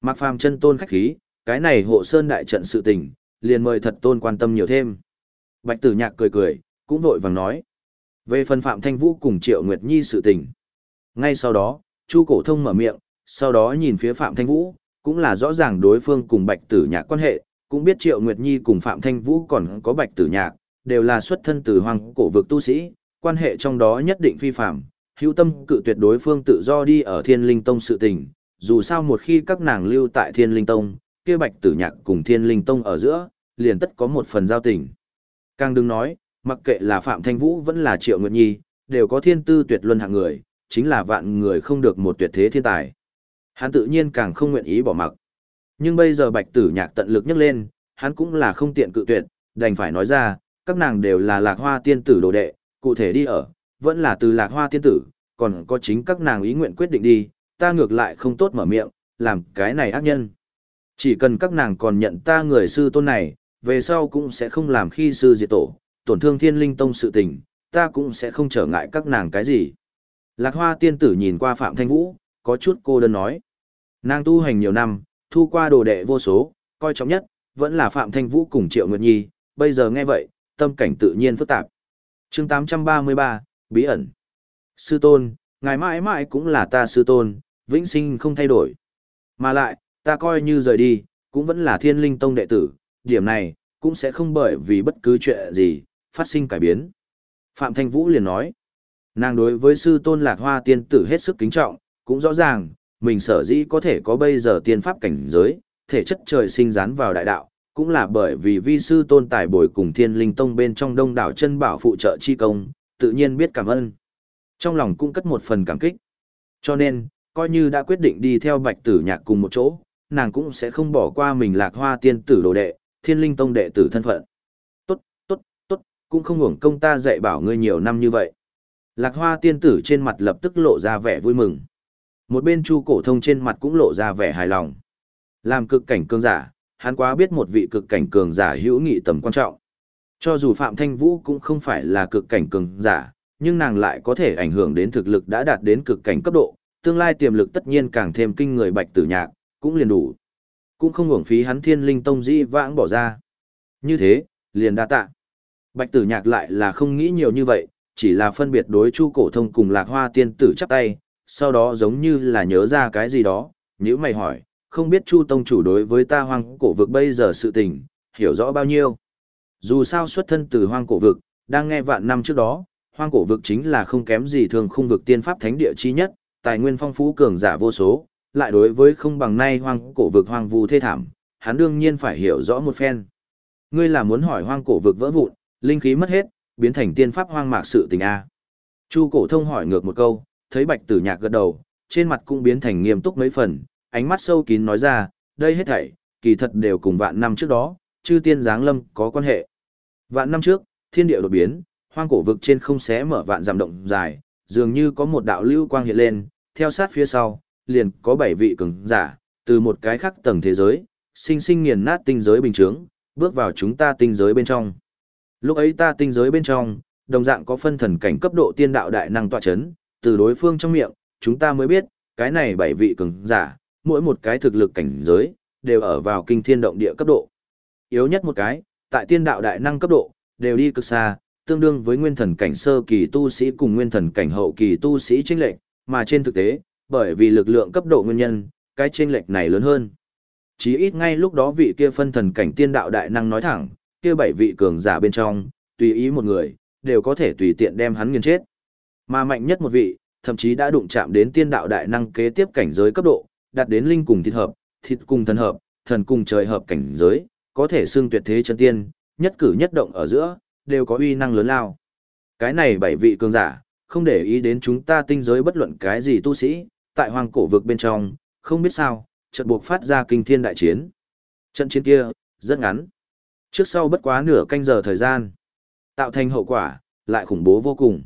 Mạc phàm chân tôn khách khí, cái này hộ sơn đại trận sự tình, liền mời thật tôn quan tâm nhiều thêm. Bạch tử nhạc cười cười, cũng vội vàng nói. Về phần Phạm Thanh Vũ cùng Triệu Nguyệt Nhi sự tình. Ngay sau đó, Chu Cổ Thông mở miệng, sau đó nhìn phía Phạm Thanh Vũ, cũng là rõ ràng đối phương cùng Bạch Tử Nhạc quan hệ, cũng biết Triệu Nguyệt Nhi cùng Phạm Thanh Vũ còn có Bạch Tử Nhạc, đều là xuất thân từ hoàng cổ vực tu sĩ, quan hệ trong đó nhất định phi phạm, hữu tâm cự tuyệt đối phương tự do đi ở Thiên Linh Tông sự tình, dù sao một khi các nàng lưu tại Thiên Linh Tông, kia Bạch Tử Nhạc cùng Thiên Linh Tông ở giữa, liền tất có một phần giao tình. Càng đừng nói, mặc kệ là Phạm Thanh Vũ vẫn là Triệu Nguyệt Nhi, đều có thiên tư tuyệt luân hạng người, chính là vạn người không được một tuyệt thế thiên tài. Hắn tự nhiên càng không nguyện ý bỏ mặc. Nhưng bây giờ Bạch Tử Nhạc tận lực nhấc lên, hắn cũng là không tiện cự tuyệt, đành phải nói ra, các nàng đều là Lạc Hoa tiên tử đồ đệ, cụ thể đi ở, vẫn là từ Lạc Hoa tiên tử, còn có chính các nàng ý nguyện quyết định đi, ta ngược lại không tốt mở miệng, làm cái này ác nhân. Chỉ cần các nàng còn nhận ta người sư tôn này, về sau cũng sẽ không làm khi sư diệt tổ, tổn thương thiên linh tông sự tình, ta cũng sẽ không trở ngại các nàng cái gì. Lạc hoa tiên tử nhìn qua Phạm Thanh Vũ, có chút cô đơn nói. Nàng tu hành nhiều năm, thu qua đồ đệ vô số, coi trọng nhất, vẫn là Phạm Thanh Vũ cùng Triệu Nguyệt Nhi, bây giờ nghe vậy, tâm cảnh tự nhiên phức tạp. chương 833, Bí ẩn. Sư tôn, ngài mãi mãi cũng là ta sư tôn, vĩnh sinh không thay đổi. Mà lại, ta coi như rời đi, cũng vẫn là thiên linh tông đệ tử, điểm này, cũng sẽ không bởi vì bất cứ chuyện gì, phát sinh cải biến. Phạm Thanh Vũ liền nói, nàng đối với sư tôn lạc hoa tiên tử hết sức kính trọng, cũng rõ ràng, mình sở dĩ có thể có bây giờ tiên pháp cảnh giới, thể chất trời sinh rán vào đại đạo, cũng là bởi vì vi sư tôn tài bồi cùng thiên linh tông bên trong đông đảo chân bảo phụ trợ chi công, tự nhiên biết cảm ơn. Trong lòng cũng cất một phần cảm kích. Cho nên, coi như đã quyết định đi theo bạch tử nhạc cùng một chỗ, nàng cũng sẽ không bỏ qua mình lạc hoa tiên tử đồ đệ, thiên linh tông đệ tử thân phận. Tốt, tốt, tốt, cũng không hưởng công ta dạy bảo ngươi nhiều năm như vậy. Lạc hoa tiên tử trên mặt lập tức lộ ra vẻ vui mừng. Một bên chu cổ thông trên mặt cũng lộ ra vẻ hài lòng. Làm cực cảnh cường giả, hắn quá biết một vị cực cảnh cường giả hữu nghị tầm quan trọng. Cho dù Phạm Thanh Vũ cũng không phải là cực cảnh cường giả, nhưng nàng lại có thể ảnh hưởng đến thực lực đã đạt đến cực cảnh cấp độ, tương lai tiềm lực tất nhiên càng thêm kinh người bạch tử nhạc, cũng liền đủ. Cũng không hưởng phí hắn thiên linh tông di vãng bỏ ra. Như thế, liền đa tạ. Bạch tử nhạc lại là không nghĩ nhiều như vậy, chỉ là phân biệt đối chu cổ thông cùng lạc hoa tiên tử chắp tay, sau đó giống như là nhớ ra cái gì đó, nếu mày hỏi, không biết chu tông chủ đối với ta hoang cổ vực bây giờ sự tình, hiểu rõ bao nhiêu. Dù sao xuất thân từ hoang cổ vực, đang nghe vạn năm trước đó, hoang cổ vực chính là không kém gì thường khung vực tiên pháp thánh địa chi nhất, tài nguyên phong phú cường giả vô số, lại đối với không bằng nay hoang cổ vực hoang vu thê thảm, hắn đương nhiên phải hiểu rõ một phen. Ngươi là muốn hỏi hoang cổ vực vỡ vụn, linh khí mất hết, biến thành tiên pháp hoang mạc sự tình a. Chu cổ thông hỏi ngược một câu, thấy bạch tử nhạc gật đầu, trên mặt cũng biến thành nghiêm túc mấy phần, ánh mắt sâu kín nói ra, đây hết thảy, kỳ thật đều cùng vạn năm trước đó, chư tiên giáng lâm có quan hệ. Vạn năm trước, thiên địa đột biến, hoang cổ vực trên không xé mở vạn giảm động dài, dường như có một đạo lưu quang hiện lên, theo sát phía sau, liền có bảy vị cường giả, từ một cái khác tầng thế giới, sinh sinh nghiền nát tinh giới bình thường, bước vào chúng ta tinh giới bên trong. Lúc ấy ta tinh giới bên trong, đồng dạng có phân thần cảnh cấp độ tiên đạo đại năng tọa chấn, từ đối phương trong miệng, chúng ta mới biết, cái này bảy vị cường giả, mỗi một cái thực lực cảnh giới, đều ở vào kinh thiên động địa cấp độ. Yếu nhất một cái, tại tiên đạo đại năng cấp độ, đều đi cực xa, tương đương với nguyên thần cảnh sơ kỳ tu sĩ cùng nguyên thần cảnh hậu kỳ tu sĩ chênh lệch, mà trên thực tế, bởi vì lực lượng cấp độ nguyên nhân, cái chênh lệch này lớn hơn. Chí ít ngay lúc đó vị kia phân thần cảnh tiên đạo đại năng nói thẳng, kia bảy vị cường giả bên trong, tùy ý một người, đều có thể tùy tiện đem hắn nghiền chết. Mà mạnh nhất một vị, thậm chí đã đụng chạm đến tiên đạo đại năng kế tiếp cảnh giới cấp độ, đạt đến linh cùng thịt hợp, thịt cùng thần hợp, thần cùng trời hợp cảnh giới, có thể xưng tuyệt thế chân tiên, nhất cử nhất động ở giữa, đều có uy năng lớn lao. Cái này bảy vị cường giả, không để ý đến chúng ta tinh giới bất luận cái gì tu sĩ, tại hoàng cổ vực bên trong, không biết sao, trận buộc phát ra kinh thiên đại chiến. Trận chiến kia, rất ngắn. Trước sau bất quá nửa canh giờ thời gian. Tạo thành hậu quả, lại khủng bố vô cùng.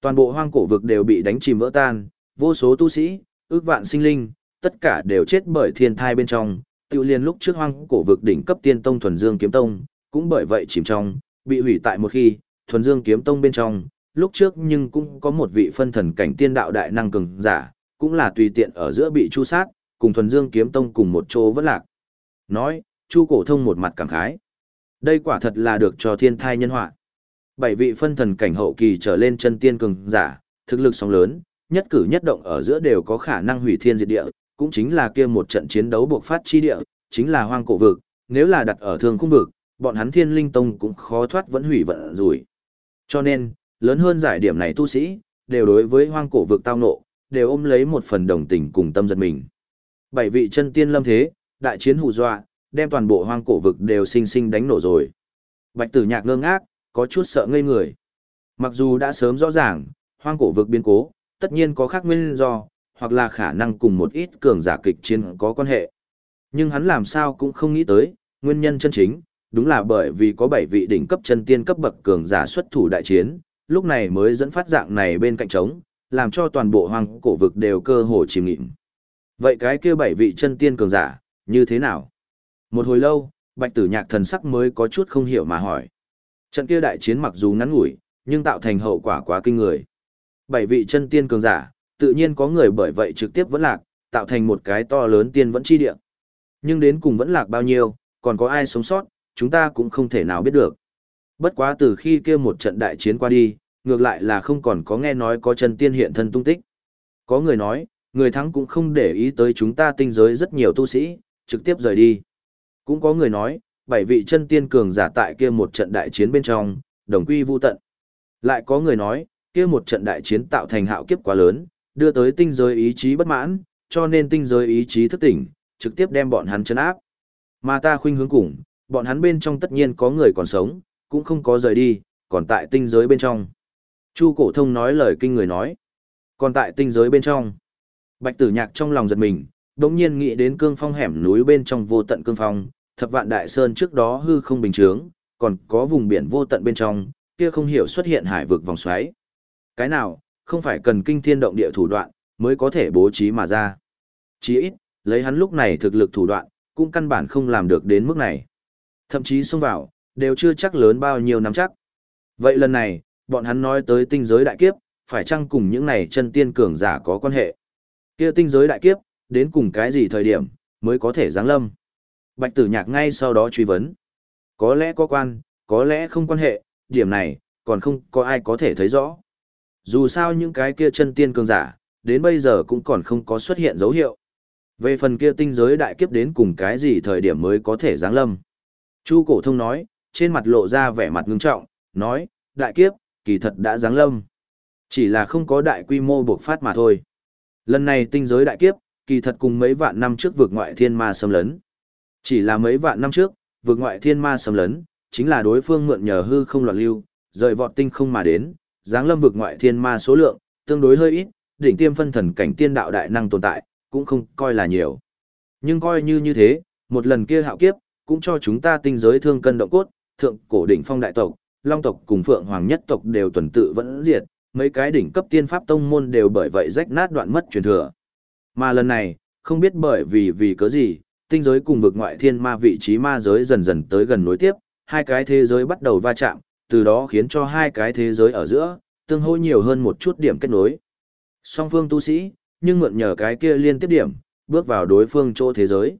Toàn bộ hoang cổ vực đều bị đánh chìm vỡ tan, vô số tu sĩ, ước vạn sinh linh, tất cả đều chết bởi thiên thai bên trong. Tiêu liên lúc trước hoang cổ vực đỉnh cấp tiên tông thuần dương kiếm tông, cũng bởi vậy chìm trong, bị hủy tại một khi, thuần dương kiếm tông bên trong, lúc trước nhưng cũng có một vị phân thần cảnh tiên đạo đại năng cường giả, cũng là tùy tiện ở giữa bị chu sát, cùng thuần dương kiếm tông cùng một chỗ vẫn lạc. Nói, chu cổ thông một mặt cảm khái. Đây quả thật là được cho thiên thai nhân họa. Bảy vị phân thần cảnh hậu kỳ trở lên chân tiên cường giả, thực lực sóng lớn, nhất cử nhất động ở giữa đều có khả năng hủy thiên diệt địa, cũng chính là kia một trận chiến đấu buộc phát chi địa, chính là hoang cổ vực, nếu là đặt ở thương khung vực, bọn hắn thiên linh tông cũng khó thoát vẫn hủy vận rủi. Cho nên, lớn hơn giải điểm này tu sĩ, đều đối với hoang cổ vực tao nộ, đều ôm lấy một phần đồng tình cùng tâm giật mình. Bảy vị chân tiên lâm thế, đại chiến hù dọa, đem toàn bộ hoang cổ vực đều sinh sinh đánh nổ rồi. Bạch tử nhạc ngơ ngác, có chút sợ ngây người. Mặc dù đã sớm rõ ràng, hoang cổ vực biến cố, tất nhiên có khác nguyên do, hoặc là khả năng cùng một ít cường giả kịch chiến có quan hệ. Nhưng hắn làm sao cũng không nghĩ tới, nguyên nhân chân chính, đúng là bởi vì có bảy vị đỉnh cấp chân tiên cấp bậc cường giả xuất thủ đại chiến, lúc này mới dẫn phát dạng này bên cạnh trống, làm cho toàn bộ hoàng cổ vực đều cơ hồ chìm nghịm. Vậy cái kia bảy vị chân tiên cường giả, như thế nào? Một hồi lâu, bạch tử nhạc thần sắc mới có chút không hiểu mà hỏi. Trận kia đại chiến mặc dù ngắn ngủi, nhưng tạo thành hậu quả quá kinh người. Bảy vị chân tiên cường giả, tự nhiên có người bởi vậy trực tiếp vẫn lạc, tạo thành một cái to lớn tiên vẫn chi địa. Nhưng đến cùng vẫn lạc bao nhiêu, còn có ai sống sót, chúng ta cũng không thể nào biết được. Bất quá từ khi kia một trận đại chiến qua đi, ngược lại là không còn có nghe nói có chân tiên hiện thân tung tích. Có người nói, người thắng cũng không để ý tới chúng ta tinh giới rất nhiều tu sĩ, trực tiếp rời đi. Cũng có người nói, bảy vị chân tiên cường giả tại kia một trận đại chiến bên trong, đồng quy vu tận. Lại có người nói, kia một trận đại chiến tạo thành hạo kiếp quá lớn, đưa tới tinh giới ý chí bất mãn, cho nên tinh giới ý chí thức tỉnh, trực tiếp đem bọn hắn chấn áp. Mà ta khuynh hướng cùng, bọn hắn bên trong tất nhiên có người còn sống, cũng không có rời đi, còn tại tinh giới bên trong. Chu cổ thông nói lời kinh người nói. Còn tại tinh giới bên trong. Bạch tử nhạc trong lòng giật mình, đống nhiên nghĩ đến cương phong hẻm núi bên trong vô tận cương phong, thập vạn đại sơn trước đó hư không bình chướng, còn có vùng biển vô tận bên trong, kia không hiểu xuất hiện hải vực vòng xoáy. Cái nào, không phải cần kinh thiên động địa thủ đoạn, mới có thể bố trí mà ra. chí ít, lấy hắn lúc này thực lực thủ đoạn, cũng căn bản không làm được đến mức này. Thậm chí xông vào, đều chưa chắc lớn bao nhiêu năm chắc. Vậy lần này, bọn hắn nói tới tinh giới đại kiếp, phải chăng cùng những này chân tiên cường giả có quan hệ? Kia tinh giới đại kiếp, đến cùng cái gì thời điểm, mới có thể giáng lâm? Bạch tử nhạc ngay sau đó truy vấn. Có lẽ có quan, có lẽ không quan hệ, điểm này, còn không có ai có thể thấy rõ. Dù sao những cái kia chân tiên cường giả, đến bây giờ cũng còn không có xuất hiện dấu hiệu. Về phần kia tinh giới đại kiếp đến cùng cái gì thời điểm mới có thể giáng lâm. Chu cổ thông nói, trên mặt lộ ra vẻ mặt ngưng trọng, nói, đại kiếp, kỳ thật đã giáng lâm. Chỉ là không có đại quy mô buộc phát mà thôi. Lần này tinh giới đại kiếp, kỳ thật cùng mấy vạn năm trước vượt ngoại thiên ma xâm lấn. Chỉ là mấy vạn năm trước, vượt ngoại thiên ma xâm lấn, chính là đối phương mượn nhờ hư không loạn lưu, rời vọt tinh không mà đến, giáng lâm vượt ngoại thiên ma số lượng, tương đối hơi ít, đỉnh tiêm phân thần cảnh tiên đạo đại năng tồn tại, cũng không coi là nhiều. Nhưng coi như như thế, một lần kia hạo kiếp, cũng cho chúng ta tinh giới thương cân động cốt, thượng cổ đỉnh phong đại tộc, long tộc cùng phượng hoàng nhất tộc đều tuần tự vẫn diệt, mấy cái đỉnh cấp tiên pháp tông môn đều bởi vậy rách nát đoạn mất truyền thừa. Mà lần này, không biết bởi vì vì cớ gì, tinh giới cùng vực ngoại thiên ma vị trí ma giới dần dần tới gần nối tiếp, hai cái thế giới bắt đầu va chạm, từ đó khiến cho hai cái thế giới ở giữa, tương hỗ nhiều hơn một chút điểm kết nối. Song phương tu sĩ, nhưng mượn nhờ cái kia liên tiếp điểm, bước vào đối phương chỗ thế giới.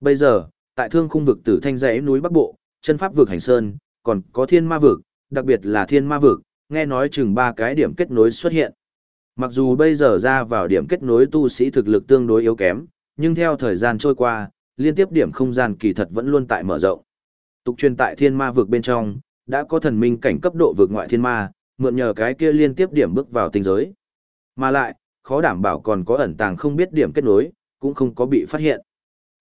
Bây giờ, tại thương khung vực tử thanh dãy núi Bắc Bộ, chân pháp vực hành sơn, còn có thiên ma vực, đặc biệt là thiên ma vực, nghe nói chừng ba cái điểm kết nối xuất hiện. Mặc dù bây giờ ra vào điểm kết nối tu sĩ thực lực tương đối yếu kém, nhưng theo thời gian trôi qua, liên tiếp điểm không gian kỳ thật vẫn luôn tại mở rộng. Tục truyền tại thiên ma vực bên trong, đã có thần minh cảnh cấp độ vực ngoại thiên ma, mượn nhờ cái kia liên tiếp điểm bước vào tinh giới. Mà lại, khó đảm bảo còn có ẩn tàng không biết điểm kết nối, cũng không có bị phát hiện.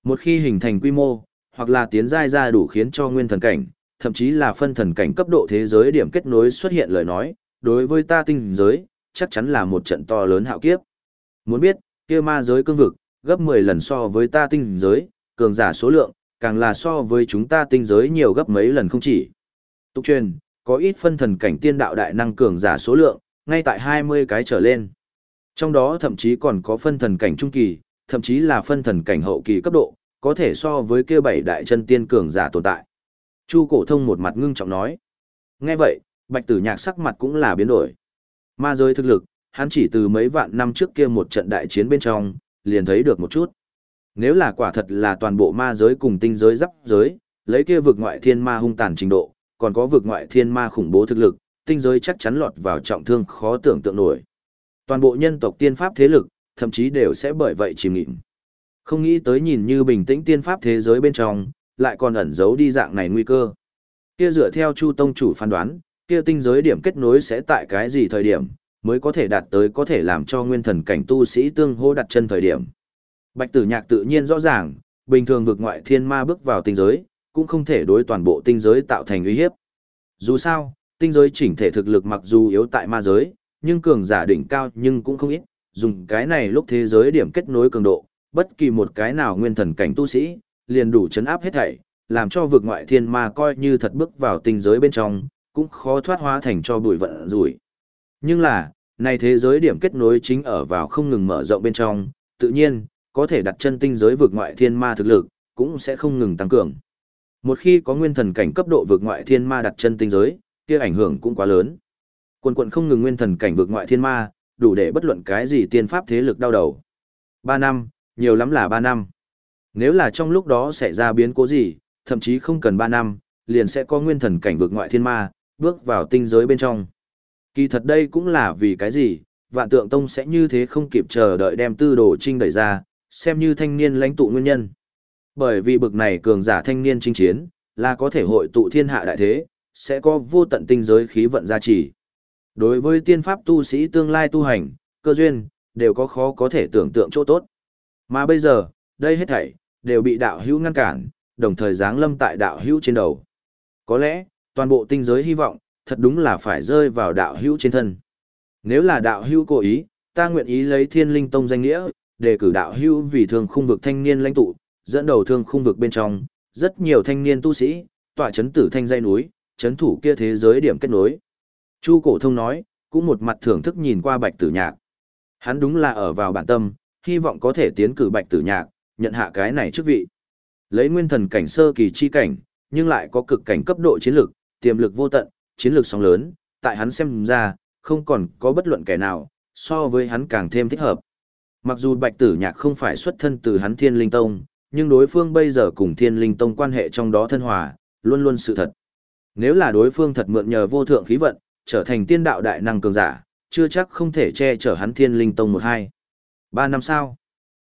Một khi hình thành quy mô, hoặc là tiến giai ra đủ khiến cho nguyên thần cảnh, thậm chí là phân thần cảnh cấp độ thế giới điểm kết nối xuất hiện lời nói, đối với ta tinh giới, chắc chắn là một trận to lớn hạo kiếp. Muốn biết, kia ma giới cương vực, gấp 10 lần so với ta tinh giới, cường giả số lượng, càng là so với chúng ta tinh giới nhiều gấp mấy lần không chỉ. Tục truyền, có ít phân thần cảnh tiên đạo đại năng cường giả số lượng, ngay tại 20 cái trở lên. Trong đó thậm chí còn có phân thần cảnh trung kỳ, thậm chí là phân thần cảnh hậu kỳ cấp độ, có thể so với kia bảy đại chân tiên cường giả tồn tại. Chu cổ thông một mặt ngưng trọng nói. Nghe vậy, bạch tử nhạc sắc mặt cũng là biến đổi. Ma giới thực lực, hắn chỉ từ mấy vạn năm trước kia một trận đại chiến bên trong, liền thấy được một chút. Nếu là quả thật là toàn bộ ma giới cùng tinh giới giáp giới, lấy kia vực ngoại thiên ma hung tàn trình độ, còn có vực ngoại thiên ma khủng bố thực lực, tinh giới chắc chắn lọt vào trọng thương khó tưởng tượng nổi. Toàn bộ nhân tộc tiên pháp thế lực, thậm chí đều sẽ bởi vậy chìm nghịm. Không nghĩ tới nhìn như bình tĩnh tiên pháp thế giới bên trong, lại còn ẩn giấu đi dạng này nguy cơ. Kia dựa theo Chu Tông chủ phán đoán, kia tinh giới điểm kết nối sẽ tại cái gì thời điểm, mới có thể đạt tới có thể làm cho nguyên thần cảnh tu sĩ tương hô đặt chân thời điểm. Bạch tử nhạc tự nhiên rõ ràng, bình thường vực ngoại thiên ma bước vào tinh giới, cũng không thể đối toàn bộ tinh giới tạo thành uy hiếp. Dù sao, tinh giới chỉnh thể thực lực mặc dù yếu tại ma giới, nhưng cường giả đỉnh cao nhưng cũng không ít, dùng cái này lúc thế giới điểm kết nối cường độ, bất kỳ một cái nào nguyên thần cảnh tu sĩ, liền đủ chấn áp hết thảy, làm cho vực ngoại thiên ma coi như thật bước vào tinh giới bên trong, cũng khó thoát hóa thành cho bụi vận rủi. Nhưng là, này thế giới điểm kết nối chính ở vào không ngừng mở rộng bên trong, tự nhiên, có thể đặt chân tinh giới vực ngoại thiên ma thực lực, cũng sẽ không ngừng tăng cường. Một khi có nguyên thần cảnh cấp độ vực ngoại thiên ma đặt chân tinh giới, kia ảnh hưởng cũng quá lớn. Quần quận không ngừng nguyên thần cảnh vực ngoại thiên ma, đủ để bất luận cái gì tiên pháp thế lực đau đầu. 3 năm, nhiều lắm là 3 năm. Nếu là trong lúc đó xảy ra biến cố gì, thậm chí không cần 3 năm, liền sẽ có nguyên thần cảnh vực ngoại thiên ma, bước vào tinh giới bên trong. Kỳ thật đây cũng là vì cái gì, vạn tượng tông sẽ như thế không kịp chờ đợi đem tư đồ trinh đẩy ra, xem như thanh niên lãnh tụ nguyên nhân. Bởi vì bực này cường giả thanh niên chinh chiến, là có thể hội tụ thiên hạ đại thế, sẽ có vô tận tinh giới khí vận gia trì. Đối với tiên pháp tu sĩ tương lai tu hành, cơ duyên, đều có khó có thể tưởng tượng chỗ tốt. Mà bây giờ, đây hết thảy, đều bị đạo hữu ngăn cản, đồng thời giáng lâm tại đạo hữu trên đầu. Có lẽ, toàn bộ tinh giới hy vọng, thật đúng là phải rơi vào đạo hữu trên thân. Nếu là đạo hữu cố ý, ta nguyện ý lấy thiên linh tông danh nghĩa, đề cử đạo hữu vì thường khung vực thanh niên lãnh tụ, dẫn đầu thương khung vực bên trong, rất nhiều thanh niên tu sĩ, tỏa chấn tử thanh dây núi, chấn thủ kia thế giới điểm kết nối. Chu cổ thông nói, cũng một mặt thưởng thức nhìn qua bạch tử nhạc. Hắn đúng là ở vào bản tâm, hy vọng có thể tiến cử bạch tử nhạc, nhận hạ cái này chức vị. Lấy nguyên thần cảnh sơ kỳ chi cảnh, nhưng lại có cực cảnh cấp độ chiến lược, tiềm lực vô tận, chiến lược sóng lớn, tại hắn xem ra, không còn có bất luận kẻ nào, so với hắn càng thêm thích hợp. Mặc dù Bạch Tử Nhạc không phải xuất thân từ hắn Thiên Linh Tông, nhưng đối phương bây giờ cùng Thiên Linh Tông quan hệ trong đó thân hòa, luôn luôn sự thật. Nếu là đối phương thật mượn nhờ vô thượng khí vận, trở thành tiên đạo đại năng cường giả, chưa chắc không thể che chở hắn Thiên Linh Tông một hai. Ba năm sau,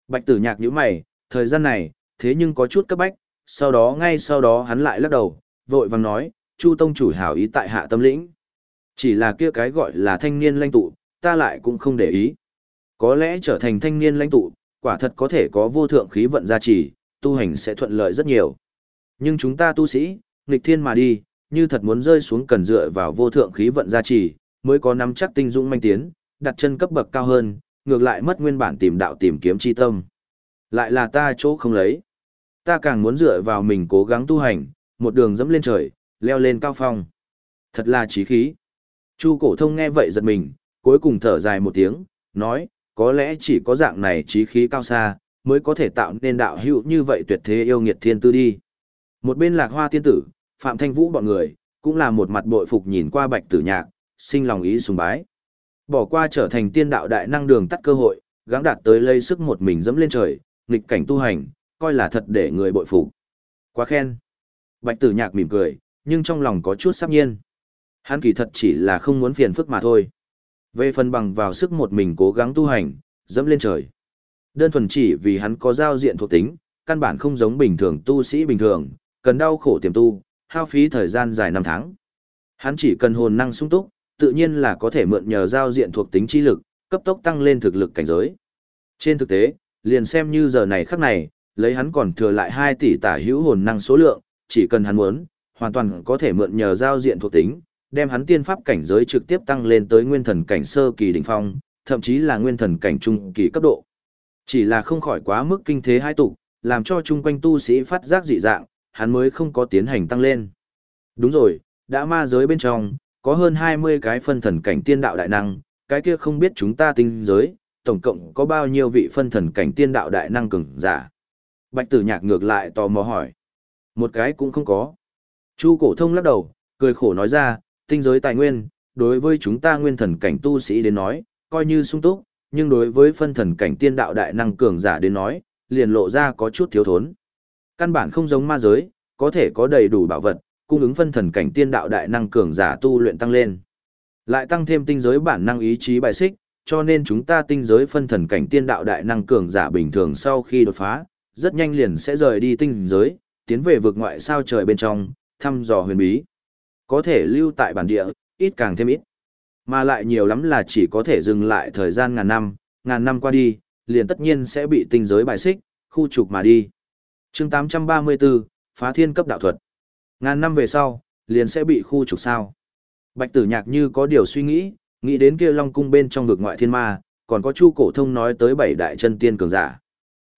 Bạch Tử Nhạc nhíu mày, thời gian này, thế nhưng có chút cấp bách, sau đó ngay sau đó hắn lại lắc đầu, vội vàng nói, Chu Tông chủ hảo ý tại hạ tâm lĩnh. Chỉ là kia cái gọi là thanh niên lãnh tụ, ta lại cũng không để ý. Có lẽ trở thành thanh niên lãnh tụ, quả thật có thể có vô thượng khí vận gia trì, tu hành sẽ thuận lợi rất nhiều. Nhưng chúng ta tu sĩ, nghịch thiên mà đi, như thật muốn rơi xuống cần dựa vào vô thượng khí vận gia trì, mới có nắm chắc tinh dũng manh tiến, đặt chân cấp bậc cao hơn, ngược lại mất nguyên bản tìm đạo tìm kiếm chi tâm. Lại là ta chỗ không lấy. Ta càng muốn dựa vào mình cố gắng tu hành, một đường dẫm lên trời, leo lên cao phong. Thật là trí khí. Chu cổ thông nghe vậy giật mình, cuối cùng thở dài một tiếng, nói, có lẽ chỉ có dạng này trí khí cao xa, mới có thể tạo nên đạo hữu như vậy tuyệt thế yêu nghiệt thiên tư đi. Một bên lạc hoa tiên tử, Phạm Thanh Vũ bọn người, cũng là một mặt bội phục nhìn qua bạch tử nhạc, sinh lòng ý sùng bái. Bỏ qua trở thành tiên đạo đại năng đường tắt cơ hội, gắng đạt tới lây sức một mình dẫm lên trời, nghịch cảnh tu hành, coi là thật để người bội phục. Quá khen. Bạch tử nhạc mỉm cười, nhưng trong lòng có chút sắp nhiên. Hắn kỳ thật chỉ là không muốn phiền phức mà thôi. Về phần bằng vào sức một mình cố gắng tu hành, dẫm lên trời. Đơn thuần chỉ vì hắn có giao diện thuộc tính, căn bản không giống bình thường tu sĩ bình thường, cần đau khổ tiềm tu, hao phí thời gian dài năm tháng. Hắn chỉ cần hồn năng sung túc, tự nhiên là có thể mượn nhờ giao diện thuộc tính chi lực, cấp tốc tăng lên thực lực cảnh giới. Trên thực tế, liền xem như giờ này khắc này, lấy hắn còn thừa lại 2 tỷ tả hữu hồn năng số lượng, chỉ cần hắn muốn, hoàn toàn có thể mượn nhờ giao diện thuộc tính, đem hắn tiên pháp cảnh giới trực tiếp tăng lên tới nguyên thần cảnh sơ kỳ đỉnh phong, thậm chí là nguyên thần cảnh trung kỳ cấp độ. Chỉ là không khỏi quá mức kinh thế hai tục, làm cho chung quanh tu sĩ phát giác dị dạng, hắn mới không có tiến hành tăng lên. Đúng rồi, đã ma giới bên trong, có hơn 20 cái phân thần cảnh tiên đạo đại năng, cái kia không biết chúng ta tinh giới, tổng cộng có bao nhiêu vị phân thần cảnh tiên đạo đại năng cường giả. Bạch tử nhạc ngược lại tò mò hỏi. Một cái cũng không có. Chu cổ thông lắc đầu, cười khổ nói ra, tinh giới tài nguyên, đối với chúng ta nguyên thần cảnh tu sĩ đến nói, coi như sung túc, nhưng đối với phân thần cảnh tiên đạo đại năng cường giả đến nói, liền lộ ra có chút thiếu thốn. Căn bản không giống ma giới, có thể có đầy đủ bảo vật, cung ứng phân thần cảnh tiên đạo đại năng cường giả tu luyện tăng lên. Lại tăng thêm tinh giới bản năng ý chí bài xích, cho nên chúng ta tinh giới phân thần cảnh tiên đạo đại năng cường giả bình thường sau khi đột phá, rất nhanh liền sẽ rời đi tinh giới, tiến về vực ngoại sao trời bên trong, thăm dò huyền bí. Có thể lưu tại bản địa, ít càng thêm ít. Mà lại nhiều lắm là chỉ có thể dừng lại thời gian ngàn năm, ngàn năm qua đi, liền tất nhiên sẽ bị tinh giới bài xích, khu trục mà đi. chương 834, phá thiên cấp đạo thuật. Ngàn năm về sau, liền sẽ bị khu trục sao. Bạch tử nhạc như có điều suy nghĩ, nghĩ đến kia long cung bên trong vực ngoại thiên ma, còn có chu cổ thông nói tới bảy đại chân tiên cường giả.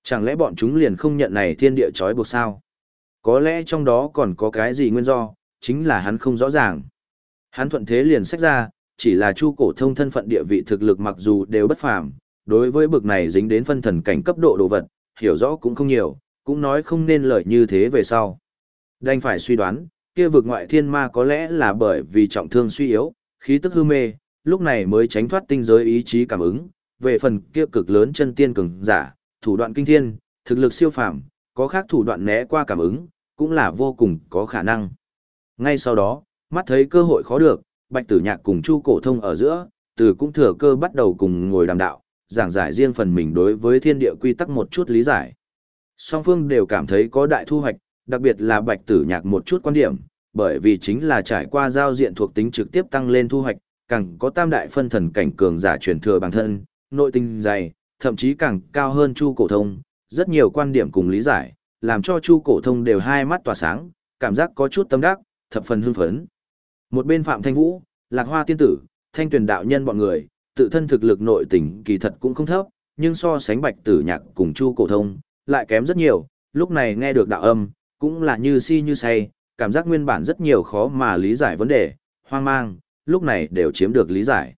Chẳng lẽ bọn chúng liền không nhận này thiên địa trói buộc sao? Có lẽ trong đó còn có cái gì nguyên do, chính là hắn không rõ ràng. Hắn thuận thế liền sách ra, chỉ là chu cổ thông thân phận địa vị thực lực mặc dù đều bất phàm, đối với bực này dính đến phân thần cảnh cấp độ đồ vật, hiểu rõ cũng không nhiều, cũng nói không nên lợi như thế về sau. Đành phải suy đoán, kia vực ngoại thiên ma có lẽ là bởi vì trọng thương suy yếu, khí tức hư mê, lúc này mới tránh thoát tinh giới ý chí cảm ứng, về phần kia cực lớn chân tiên cường giả, thủ đoạn kinh thiên, thực lực siêu phàm, có khác thủ đoạn né qua cảm ứng, cũng là vô cùng có khả năng. Ngay sau đó, mắt thấy cơ hội khó được, Bạch Tử Nhạc cùng Chu Cổ Thông ở giữa, từ cũng thừa cơ bắt đầu cùng ngồi đàm đạo, giảng giải riêng phần mình đối với thiên địa quy tắc một chút lý giải. Song phương đều cảm thấy có đại thu hoạch, đặc biệt là Bạch Tử Nhạc một chút quan điểm, bởi vì chính là trải qua giao diện thuộc tính trực tiếp tăng lên thu hoạch, càng có tam đại phân thần cảnh cường giả truyền thừa bản thân, nội tinh dày, thậm chí càng cao hơn Chu Cổ Thông, rất nhiều quan điểm cùng lý giải, làm cho Chu Cổ Thông đều hai mắt tỏa sáng, cảm giác có chút tâm đắc, thập phần hưng phấn. Một bên Phạm Thanh Vũ, Lạc Hoa tiên tử, Thanh Tuyền đạo nhân bọn người, tự thân thực lực nội tình kỳ thật cũng không thấp, nhưng so sánh Bạch Tử Nhạc cùng Chu Cổ Thông, lại kém rất nhiều, lúc này nghe được đạo âm, cũng là như si như say, cảm giác nguyên bản rất nhiều khó mà lý giải vấn đề, hoang mang, lúc này đều chiếm được lý giải.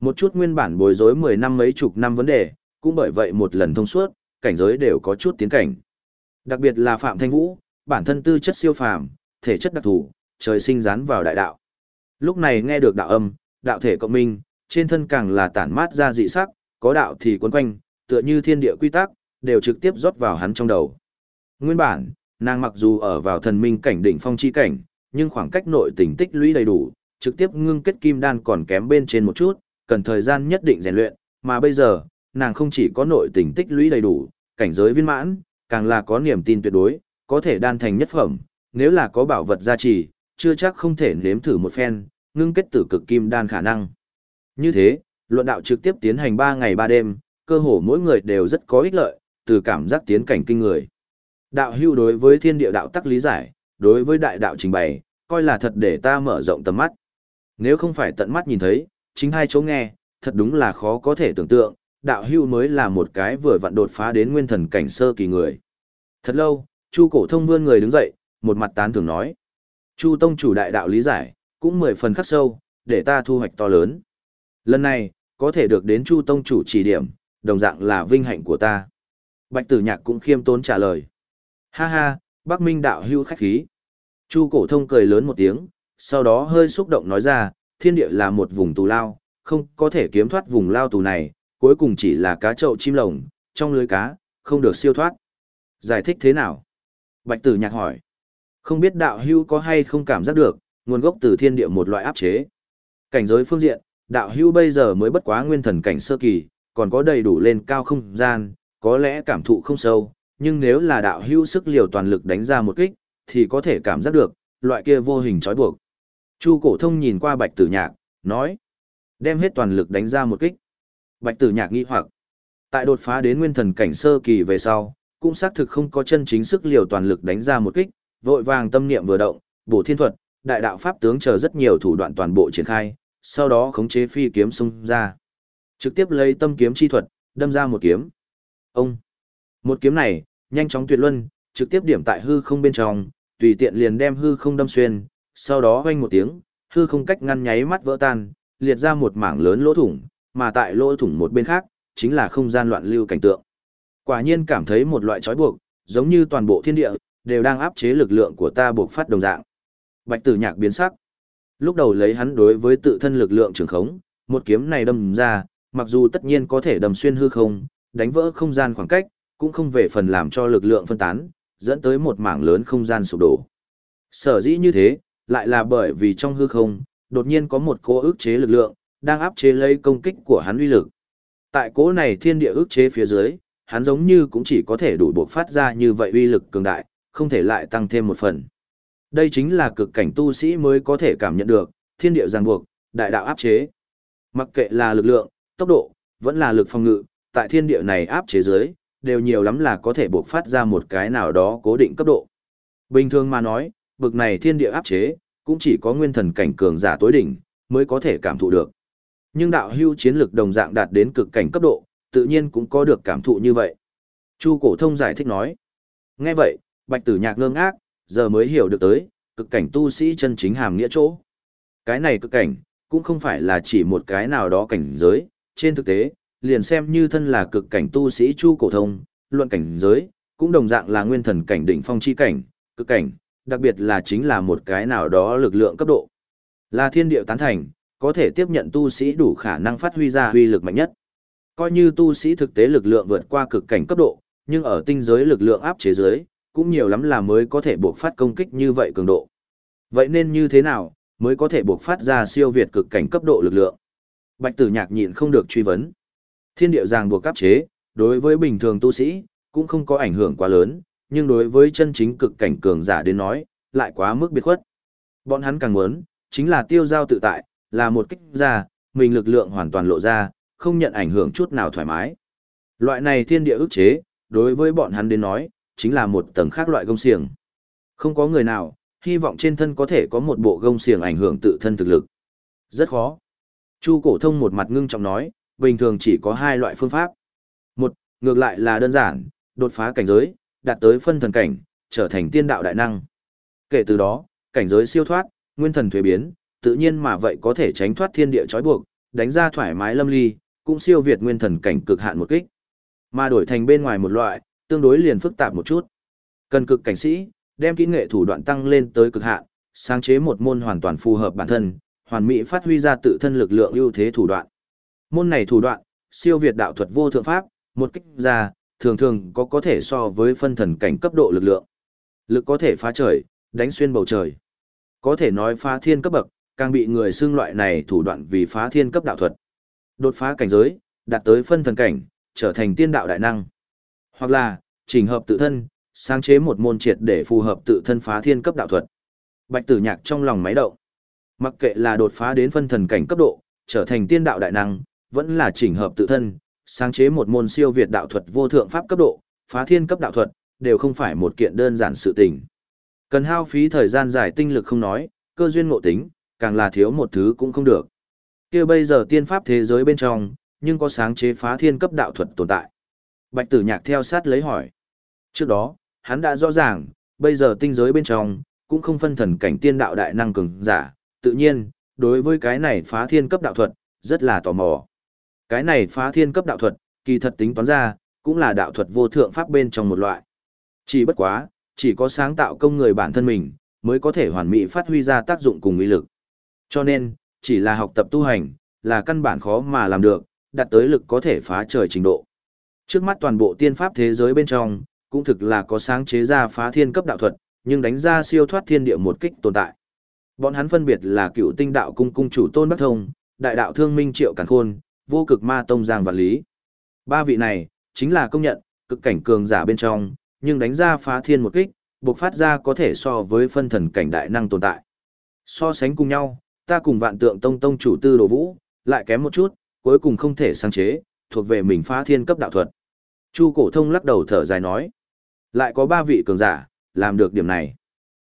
Một chút nguyên bản bối rối 10 năm mấy chục năm vấn đề, cũng bởi vậy một lần thông suốt, cảnh giới đều có chút tiến cảnh. Đặc biệt là Phạm Thanh Vũ, bản thân tư chất siêu phàm, thể chất đặc thù, trời sinh dán vào đại đạo. Lúc này nghe được đạo âm, đạo thể cộng minh, trên thân càng là tản mát ra dị sắc, có đạo thì quấn quanh, tựa như thiên địa quy tắc, đều trực tiếp rót vào hắn trong đầu. Nguyên bản, nàng mặc dù ở vào thần minh cảnh đỉnh phong chi cảnh, nhưng khoảng cách nội tình tích lũy đầy đủ, trực tiếp ngưng kết kim đan còn kém bên trên một chút, cần thời gian nhất định rèn luyện, mà bây giờ, nàng không chỉ có nội tình tích lũy đầy đủ, cảnh giới viên mãn, càng là có niềm tin tuyệt đối, có thể đan thành nhất phẩm, nếu là có bảo vật gia trì, chưa chắc không thể nếm thử một phen, ngưng kết tử cực kim đan khả năng. Như thế, luận đạo trực tiếp tiến hành 3 ngày 3 đêm, cơ hồ mỗi người đều rất có ích lợi, từ cảm giác tiến cảnh kinh người. Đạo hưu đối với thiên địa đạo tắc lý giải, đối với đại đạo trình bày, coi là thật để ta mở rộng tầm mắt. Nếu không phải tận mắt nhìn thấy, chính hai chỗ nghe, thật đúng là khó có thể tưởng tượng, đạo hưu mới là một cái vừa vặn đột phá đến nguyên thần cảnh sơ kỳ người. Thật lâu, Chu cổ thông vươn người đứng dậy, một mặt tán thưởng nói. Chu tông chủ đại đạo lý giải, cũng mười phần khắc sâu, để ta thu hoạch to lớn. Lần này, có thể được đến Chu tông chủ chỉ điểm, đồng dạng là vinh hạnh của ta. Bạch tử nhạc cũng khiêm tốn trả lời. Ha ha, Bắc Minh đạo hưu khách khí. Chu cổ thông cười lớn một tiếng, sau đó hơi xúc động nói ra, thiên địa là một vùng tù lao, không có thể kiếm thoát vùng lao tù này, cuối cùng chỉ là cá trậu chim lồng, trong lưới cá, không được siêu thoát. Giải thích thế nào? Bạch tử nhạc hỏi. Không biết đạo hưu có hay không cảm giác được, nguồn gốc từ thiên địa một loại áp chế. Cảnh giới phương diện, đạo hưu bây giờ mới bất quá nguyên thần cảnh sơ kỳ, còn có đầy đủ lên cao không gian, có lẽ cảm thụ không sâu, nhưng nếu là đạo hưu sức liều toàn lực đánh ra một kích, thì có thể cảm giác được, loại kia vô hình trói buộc. Chu cổ thông nhìn qua bạch tử nhạc, nói. Đem hết toàn lực đánh ra một kích. Bạch tử nhạc nghi hoặc. Tại đột phá đến nguyên thần cảnh sơ kỳ về sau, cũng xác thực không có chân chính sức liều toàn lực đánh ra một kích, vội vàng tâm niệm vừa động, bổ thiên thuật, đại đạo pháp tướng chờ rất nhiều thủ đoạn toàn bộ triển khai, sau đó khống chế phi kiếm xung ra. Trực tiếp lấy tâm kiếm chi thuật, đâm ra một kiếm. Ông. Một kiếm này, nhanh chóng tuyệt luân, trực tiếp điểm tại hư không bên trong, tùy tiện liền đem hư không đâm xuyên, sau đó vang một tiếng, hư không cách ngăn nháy mắt vỡ tan, liệt ra một mảng lớn lỗ thủng, mà tại lỗ thủng một bên khác, chính là không gian loạn lưu cảnh tượng. Quả nhiên cảm thấy một loại trói buộc, giống như toàn bộ thiên địa, đều đang áp chế lực lượng của ta buộc phát đồng dạng. Bạch tử nhạc biến sắc. Lúc đầu lấy hắn đối với tự thân lực lượng trường khống, một kiếm này đâm ra, mặc dù tất nhiên có thể đâm xuyên hư không, đánh vỡ không gian khoảng cách, cũng không về phần làm cho lực lượng phân tán, dẫn tới một mảng lớn không gian sụp đổ. Sở dĩ như thế, lại là bởi vì trong hư không, đột nhiên có một cỗ ức chế lực lượng, đang áp chế lấy công kích của hắn uy lực. Tại cỗ này thiên địa ức chế phía dưới, hắn giống như cũng chỉ có thể đủ buộc phát ra như vậy uy lực cường đại, không thể lại tăng thêm một phần. Đây chính là cực cảnh tu sĩ mới có thể cảm nhận được, thiên địa ràng buộc, đại đạo áp chế. Mặc kệ là lực lượng, tốc độ, vẫn là lực phòng ngự, tại thiên địa này áp chế dưới, đều nhiều lắm là có thể buộc phát ra một cái nào đó cố định cấp độ. Bình thường mà nói, bực này thiên địa áp chế, cũng chỉ có nguyên thần cảnh cường giả tối đỉnh, mới có thể cảm thụ được. Nhưng đạo hưu chiến lực đồng dạng đạt đến cực cảnh cấp độ, tự nhiên cũng có được cảm thụ như vậy. Chu cổ thông giải thích nói. Nghe vậy, bạch tử nhạc ngơ ngác, giờ mới hiểu được tới, cực cảnh tu sĩ chân chính hàm nghĩa chỗ. Cái này cực cảnh, cũng không phải là chỉ một cái nào đó cảnh giới, trên thực tế, liền xem như thân là cực cảnh tu sĩ chu cổ thông, luận cảnh giới, cũng đồng dạng là nguyên thần cảnh đỉnh phong chi cảnh, cực cảnh, đặc biệt là chính là một cái nào đó lực lượng cấp độ. Là thiên điệu tán thành, có thể tiếp nhận tu sĩ đủ khả năng phát huy ra huy lực mạnh nhất. Coi như tu sĩ thực tế lực lượng vượt qua cực cảnh cấp độ, nhưng ở tinh giới lực lượng áp chế giới, cũng nhiều lắm là mới có thể buộc phát công kích như vậy cường độ. Vậy nên như thế nào, mới có thể buộc phát ra siêu việt cực cảnh cấp độ lực lượng? Bạch tử nhạc nhịn không được truy vấn. Thiên điệu ràng buộc áp chế, đối với bình thường tu sĩ, cũng không có ảnh hưởng quá lớn, nhưng đối với chân chính cực cảnh cường giả đến nói, lại quá mức biệt khuất. Bọn hắn càng muốn, chính là tiêu giao tự tại, là một kích ra, mình lực lượng hoàn toàn lộ ra, không nhận ảnh hưởng chút nào thoải mái. Loại này thiên địa ức chế, đối với bọn hắn đến nói, chính là một tầng khác loại gông xiềng. Không có người nào, hy vọng trên thân có thể có một bộ gông xiềng ảnh hưởng tự thân thực lực. Rất khó. Chu cổ thông một mặt ngưng trọng nói, bình thường chỉ có hai loại phương pháp. Một, ngược lại là đơn giản, đột phá cảnh giới, đạt tới phân thần cảnh, trở thành tiên đạo đại năng. Kể từ đó, cảnh giới siêu thoát, nguyên thần thuế biến, tự nhiên mà vậy có thể tránh thoát thiên địa trói buộc, đánh ra thoải mái lâm ly, cũng siêu việt nguyên thần cảnh cực hạn một kích. Mà đổi thành bên ngoài một loại, tương đối liền phức tạp một chút. Cần cực cảnh sĩ, đem kỹ nghệ thủ đoạn tăng lên tới cực hạn, sáng chế một môn hoàn toàn phù hợp bản thân, hoàn mỹ phát huy ra tự thân lực lượng ưu thế thủ đoạn. Môn này thủ đoạn, siêu việt đạo thuật vô thượng pháp, một kích ra, thường thường có có thể so với phân thần cảnh cấp độ lực lượng. Lực có thể phá trời, đánh xuyên bầu trời. Có thể nói phá thiên cấp bậc, càng bị người xưng loại này thủ đoạn vì phá thiên cấp đạo thuật. Đột phá cảnh giới, đạt tới phân thần cảnh, trở thành tiên đạo đại năng. Hoặc là, chỉnh hợp tự thân, sáng chế một môn triệt để phù hợp tự thân phá thiên cấp đạo thuật. Bạch Tử Nhạc trong lòng máy động. Mặc kệ là đột phá đến phân thần cảnh cấp độ, trở thành tiên đạo đại năng, vẫn là chỉnh hợp tự thân, sáng chế một môn siêu việt đạo thuật vô thượng pháp cấp độ, phá thiên cấp đạo thuật, đều không phải một kiện đơn giản sự tình. Cần hao phí thời gian dài tinh lực không nói, cơ duyên ngộ tính, càng là thiếu một thứ cũng không được. kia bây giờ tiên pháp thế giới bên trong, nhưng có sáng chế phá thiên cấp đạo thuật tồn tại. Bạch tử nhạc theo sát lấy hỏi. Trước đó, hắn đã rõ ràng, bây giờ tinh giới bên trong, cũng không phân thần cảnh tiên đạo đại năng cường giả, tự nhiên, đối với cái này phá thiên cấp đạo thuật, rất là tò mò. Cái này phá thiên cấp đạo thuật, kỳ thật tính toán ra, cũng là đạo thuật vô thượng pháp bên trong một loại. Chỉ bất quá, chỉ có sáng tạo công người bản thân mình, mới có thể hoàn mỹ phát huy ra tác dụng cùng uy lực. Cho nên, chỉ là học tập tu hành, là căn bản khó mà làm được, đạt tới lực có thể phá trời trình độ. Trước mắt toàn bộ tiên pháp thế giới bên trong, cũng thực là có sáng chế ra phá thiên cấp đạo thuật, nhưng đánh ra siêu thoát thiên địa một kích tồn tại. Bọn hắn phân biệt là cựu tinh đạo cung cung chủ Tôn Bắc Thông, đại đạo thương minh triệu càn khôn, vô cực ma tông giang vạn lý. Ba vị này, chính là công nhận, cực cảnh cường giả bên trong, nhưng đánh ra phá thiên một kích, buộc phát ra có thể so với phân thần cảnh đại năng tồn tại. So sánh cùng nhau, ta cùng vạn tượng tông tông chủ tư đồ vũ, lại kém một chút, cuối cùng không thể sáng chế, thuộc về mình phá thiên cấp đạo thuật. Chu cổ thông lắc đầu thở dài nói, lại có ba vị cường giả, làm được điểm này.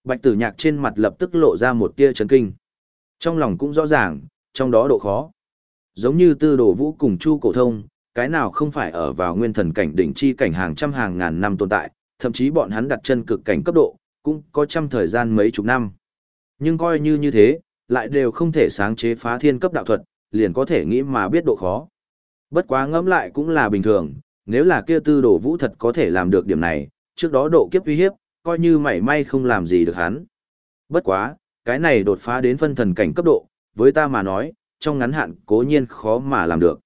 Bạch tử nhạc trên mặt lập tức lộ ra một tia chấn kinh. Trong lòng cũng rõ ràng, trong đó độ khó. Giống như tư đồ vũ cùng chu cổ thông, cái nào không phải ở vào nguyên thần cảnh đỉnh chi cảnh hàng trăm hàng ngàn năm tồn tại, thậm chí bọn hắn đặt chân cực cảnh cấp độ, cũng có trăm thời gian mấy chục năm. Nhưng coi như như thế, lại đều không thể sáng chế phá thiên cấp đạo thuật, liền có thể nghĩ mà biết độ khó. Bất quá ngẫm lại cũng là bình thường, nếu là kia tư đồ vũ thật có thể làm được điểm này, trước đó độ kiếp uy hiếp, coi như mảy may không làm gì được hắn. Bất quá, cái này đột phá đến phân thần cảnh cấp độ, với ta mà nói, trong ngắn hạn cố nhiên khó mà làm được.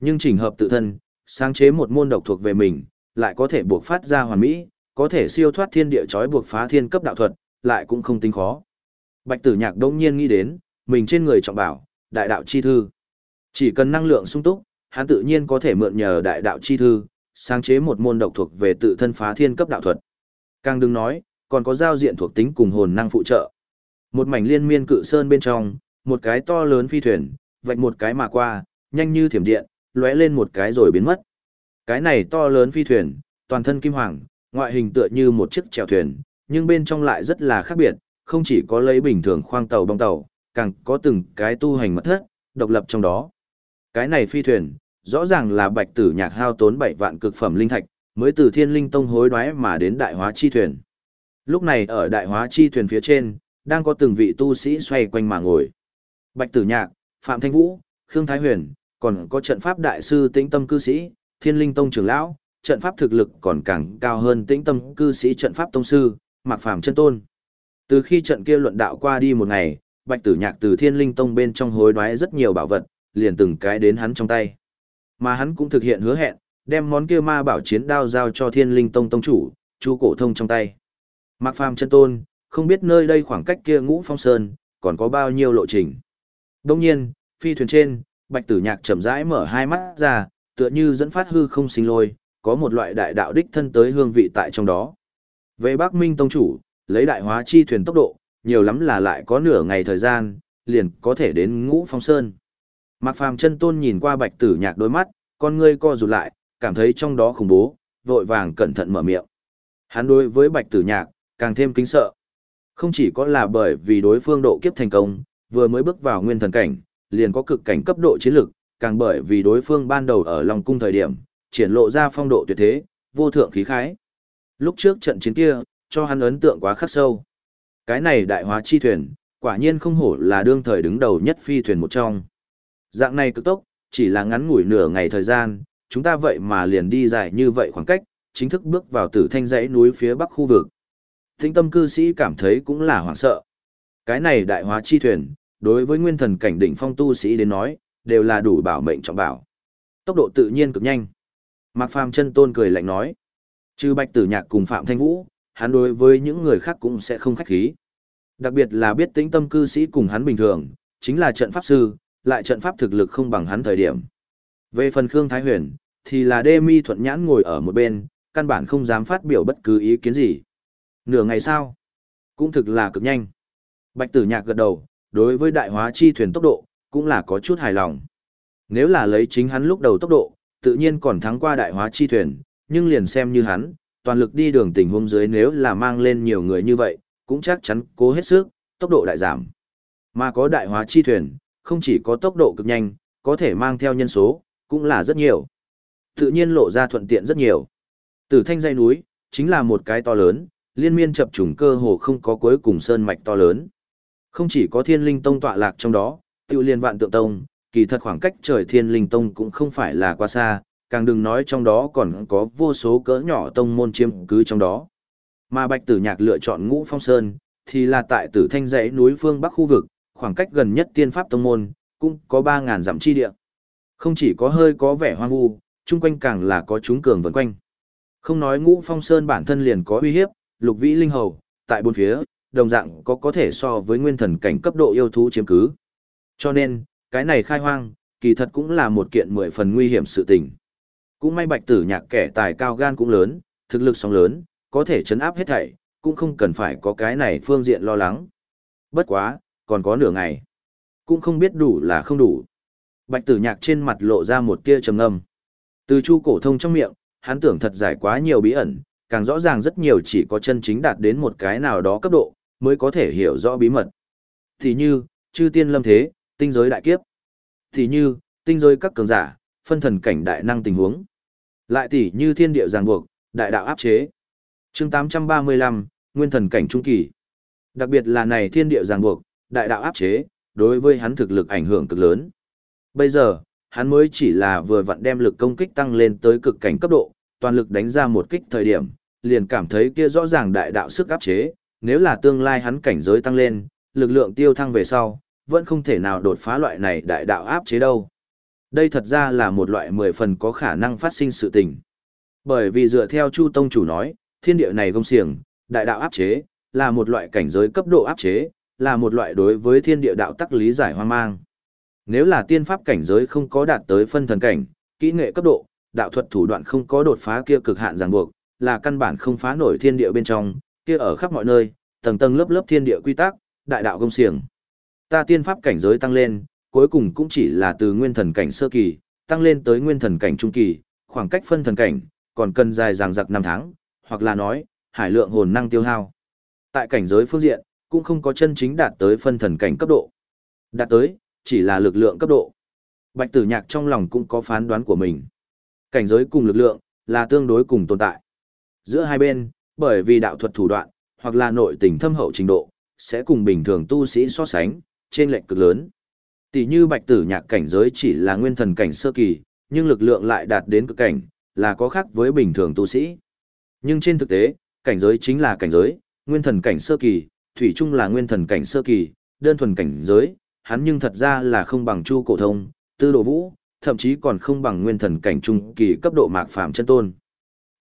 Nhưng chỉnh hợp tự thân, sáng chế một môn độc thuộc về mình, lại có thể buộc phát ra hoàn mỹ, có thể siêu thoát thiên địa chói buộc phá thiên cấp đạo thuật, lại cũng không tính khó. Bạch Tử Nhạc đông nhiên nghĩ đến, mình trên người trọng bảo, đại đạo chi thư. Chỉ cần năng lượng sung túc, hắn tự nhiên có thể mượn nhờ đại đạo chi thư, sáng chế một môn độc thuộc về tự thân phá thiên cấp đạo thuật. Càng đừng nói, còn có giao diện thuộc tính cùng hồn năng phụ trợ. Một mảnh liên miên cự sơn bên trong, một cái to lớn phi thuyền, vạch một cái mà qua, nhanh như thiểm điện, lóe lên một cái rồi biến mất. Cái này to lớn phi thuyền, toàn thân kim hoàng, ngoại hình tựa như một chiếc chèo thuyền, nhưng bên trong lại rất là khác biệt, không chỉ có lấy bình thường khoang tàu bong tàu, càng có từng cái tu hành mật thất, độc lập trong đó. Cái này phi thuyền, rõ ràng là bạch tử nhạc hao tốn 7 vạn cực phẩm linh thạch, mới từ thiên linh tông hối đoái mà đến đại hóa chi thuyền. Lúc này ở đại hóa chi thuyền phía trên, đang có từng vị tu sĩ xoay quanh mà ngồi. Bạch tử nhạc, Phạm Thanh Vũ, Khương Thái Huyền, còn có trận pháp đại sư tĩnh tâm cư sĩ, thiên linh tông trưởng lão, trận pháp thực lực còn càng cao hơn tĩnh tâm cư sĩ trận pháp tông sư, Mạc Phàm chân tôn. Từ khi trận kia luận đạo qua đi một ngày, Bạch Tử Nhạc từ Thiên Linh Tông bên trong hối đoái rất nhiều bảo vật, liền từng cái đến hắn trong tay. Mà hắn cũng thực hiện hứa hẹn, đem món kia ma bảo chiến đao giao cho Thiên Linh Tông tông chủ, Chu Cổ Thông trong tay. Mạc Phàm chân tôn, không biết nơi đây khoảng cách kia Ngũ Phong Sơn, còn có bao nhiêu lộ trình. Đông nhiên, phi thuyền trên, Bạch Tử Nhạc chậm rãi mở hai mắt ra, tựa như dẫn phát hư không sinh lôi, có một loại đại đạo đích thân tới hương vị tại trong đó. Về Bắc Minh tông chủ, lấy đại hóa chi thuyền tốc độ, nhiều lắm là lại có nửa ngày thời gian, liền có thể đến Ngũ Phong Sơn. Mạc Phàm chân tôn nhìn qua Bạch Tử Nhạc đôi mắt, con ngươi co rụt lại, cảm thấy trong đó khủng bố, vội vàng cẩn thận mở miệng. Hắn đối với Bạch Tử Nhạc, càng thêm kính sợ. Không chỉ có là bởi vì đối phương độ kiếp thành công, vừa mới bước vào nguyên thần cảnh, liền có cực cảnh cấp độ chiến lực, càng bởi vì đối phương ban đầu ở Long cung thời điểm, triển lộ ra phong độ tuyệt thế, vô thượng khí khái. Lúc trước trận chiến kia, cho hắn ấn tượng quá khắc sâu. Cái này đại hóa chi thuyền, quả nhiên không hổ là đương thời đứng đầu nhất phi thuyền một trong. Dạng này cực tốc, chỉ là ngắn ngủi nửa ngày thời gian, chúng ta vậy mà liền đi dài như vậy khoảng cách, chính thức bước vào tử thanh dãy núi phía bắc khu vực. Thính tâm cư sĩ cảm thấy cũng là hoảng sợ. Cái này đại hóa chi thuyền, đối với nguyên thần cảnh đỉnh phong tu sĩ đến nói, đều là đủ bảo mệnh trọng bảo. Tốc độ tự nhiên cực nhanh. Mạc Phàm chân tôn cười lạnh nói. Trừ Bạch Tử Nhạc cùng Phạm Thanh Vũ, hắn đối với những người khác cũng sẽ không khách khí. Đặc biệt là biết tính tâm cư sĩ cùng hắn bình thường, chính là trận pháp sư, lại trận pháp thực lực không bằng hắn thời điểm. Về phần Khương Thái Huyền, thì là đê mi thuận nhãn ngồi ở một bên, căn bản không dám phát biểu bất cứ ý kiến gì. Nửa ngày sau, cũng thực là cực nhanh. Bạch tử nhạc gật đầu, đối với đại hóa chi thuyền tốc độ, cũng là có chút hài lòng. Nếu là lấy chính hắn lúc đầu tốc độ, tự nhiên còn thắng qua đại hóa chi thuyền, nhưng liền xem như hắn, toàn lực đi đường tình huống dưới nếu là mang lên nhiều người như vậy, cũng chắc chắn cố hết sức, tốc độ đại giảm. Mà có đại hóa chi thuyền, không chỉ có tốc độ cực nhanh, có thể mang theo nhân số, cũng là rất nhiều. Tự nhiên lộ ra thuận tiện rất nhiều. Tử thanh dây núi, chính là một cái to lớn, liên miên chập trùng cơ hồ không có cuối cùng sơn mạch to lớn. Không chỉ có thiên linh tông tọa lạc trong đó, tiêu liên vạn tượng tông, kỳ thật khoảng cách trời thiên linh tông cũng không phải là quá xa, càng đừng nói trong đó còn có vô số cỡ nhỏ tông môn chiếm cứ trong đó. Mà Bạch Tử Nhạc lựa chọn Ngũ Phong Sơn, thì là tại Tử Thanh dãy núi phương Bắc khu vực, khoảng cách gần nhất tiên pháp tông môn, cũng có 3.000 dặm chi địa. Không chỉ có hơi có vẻ hoang vu, chung quanh càng là có chúng cường vần quanh. Không nói Ngũ Phong Sơn bản thân liền có uy hiếp, lục vĩ linh hầu, tại bốn phía, đồng dạng có có thể so với nguyên thần cảnh cấp độ yêu thú chiếm cứ. Cho nên, cái này khai hoang, kỳ thật cũng là một kiện mười phần nguy hiểm sự tình. Cũng may bạch tử nhạc kẻ tài cao gan cũng lớn, thực lực sóng lớn, có thể chấn áp hết thảy, cũng không cần phải có cái này phương diện lo lắng. Bất quá, còn có nửa ngày. Cũng không biết đủ là không đủ. Bạch tử nhạc trên mặt lộ ra một tia trầm ngâm. Từ chu cổ thông trong miệng, hắn tưởng thật giải quá nhiều bí ẩn, càng rõ ràng rất nhiều chỉ có chân chính đạt đến một cái nào đó cấp độ, mới có thể hiểu rõ bí mật. Thì như, chư tiên lâm thế, tinh giới đại kiếp. Thì như, tinh giới các cường giả, phân thần cảnh đại năng tình huống. Lại tỷ như thiên địa ràng buộc, đại đạo áp chế. chương 835, nguyên thần cảnh trung kỳ. Đặc biệt là này thiên địa ràng buộc, đại đạo áp chế, đối với hắn thực lực ảnh hưởng cực lớn. Bây giờ, hắn mới chỉ là vừa vặn đem lực công kích tăng lên tới cực cảnh cấp độ, toàn lực đánh ra một kích thời điểm, liền cảm thấy kia rõ ràng đại đạo sức áp chế, nếu là tương lai hắn cảnh giới tăng lên, lực lượng tiêu thăng về sau, vẫn không thể nào đột phá loại này đại đạo áp chế đâu. Đây thật ra là một loại mười phần có khả năng phát sinh sự tình. Bởi vì dựa theo Chu Tông chủ nói, thiên địa này gông xiềng, đại đạo áp chế, là một loại cảnh giới cấp độ áp chế, là một loại đối với thiên địa đạo tắc lý giải hoang mang. Nếu là tiên pháp cảnh giới không có đạt tới phân thần cảnh, kỹ nghệ cấp độ, đạo thuật thủ đoạn không có đột phá kia cực hạn ràng buộc, là căn bản không phá nổi thiên địa bên trong, kia ở khắp mọi nơi, tầng tầng lớp lớp thiên địa quy tắc, đại đạo công xiềng. Ta tiên pháp cảnh giới tăng lên, cuối cùng cũng chỉ là từ nguyên thần cảnh sơ kỳ, tăng lên tới nguyên thần cảnh trung kỳ, khoảng cách phân thần cảnh, còn cần dài dằng dặc năm tháng, hoặc là nói, hải lượng hồn năng tiêu hao. Tại cảnh giới phương diện, cũng không có chân chính đạt tới phân thần cảnh cấp độ. Đạt tới, chỉ là lực lượng cấp độ. Bạch tử nhạc trong lòng cũng có phán đoán của mình. Cảnh giới cùng lực lượng, là tương đối cùng tồn tại. Giữa hai bên, bởi vì đạo thuật thủ đoạn, hoặc là nội tình thâm hậu trình độ, sẽ cùng bình thường tu sĩ so sánh, trên lệnh cực lớn. Tỷ như bạch tử nhạc cảnh giới chỉ là nguyên thần cảnh sơ kỳ, nhưng lực lượng lại đạt đến cực cảnh, là có khác với bình thường tu sĩ. Nhưng trên thực tế, cảnh giới chính là cảnh giới, nguyên thần cảnh sơ kỳ, thủy chung là nguyên thần cảnh sơ kỳ, đơn thuần cảnh giới, hắn nhưng thật ra là không bằng chu cổ thông, tư đồ vũ, thậm chí còn không bằng nguyên thần cảnh trung kỳ cấp độ mạc phàm chân tôn.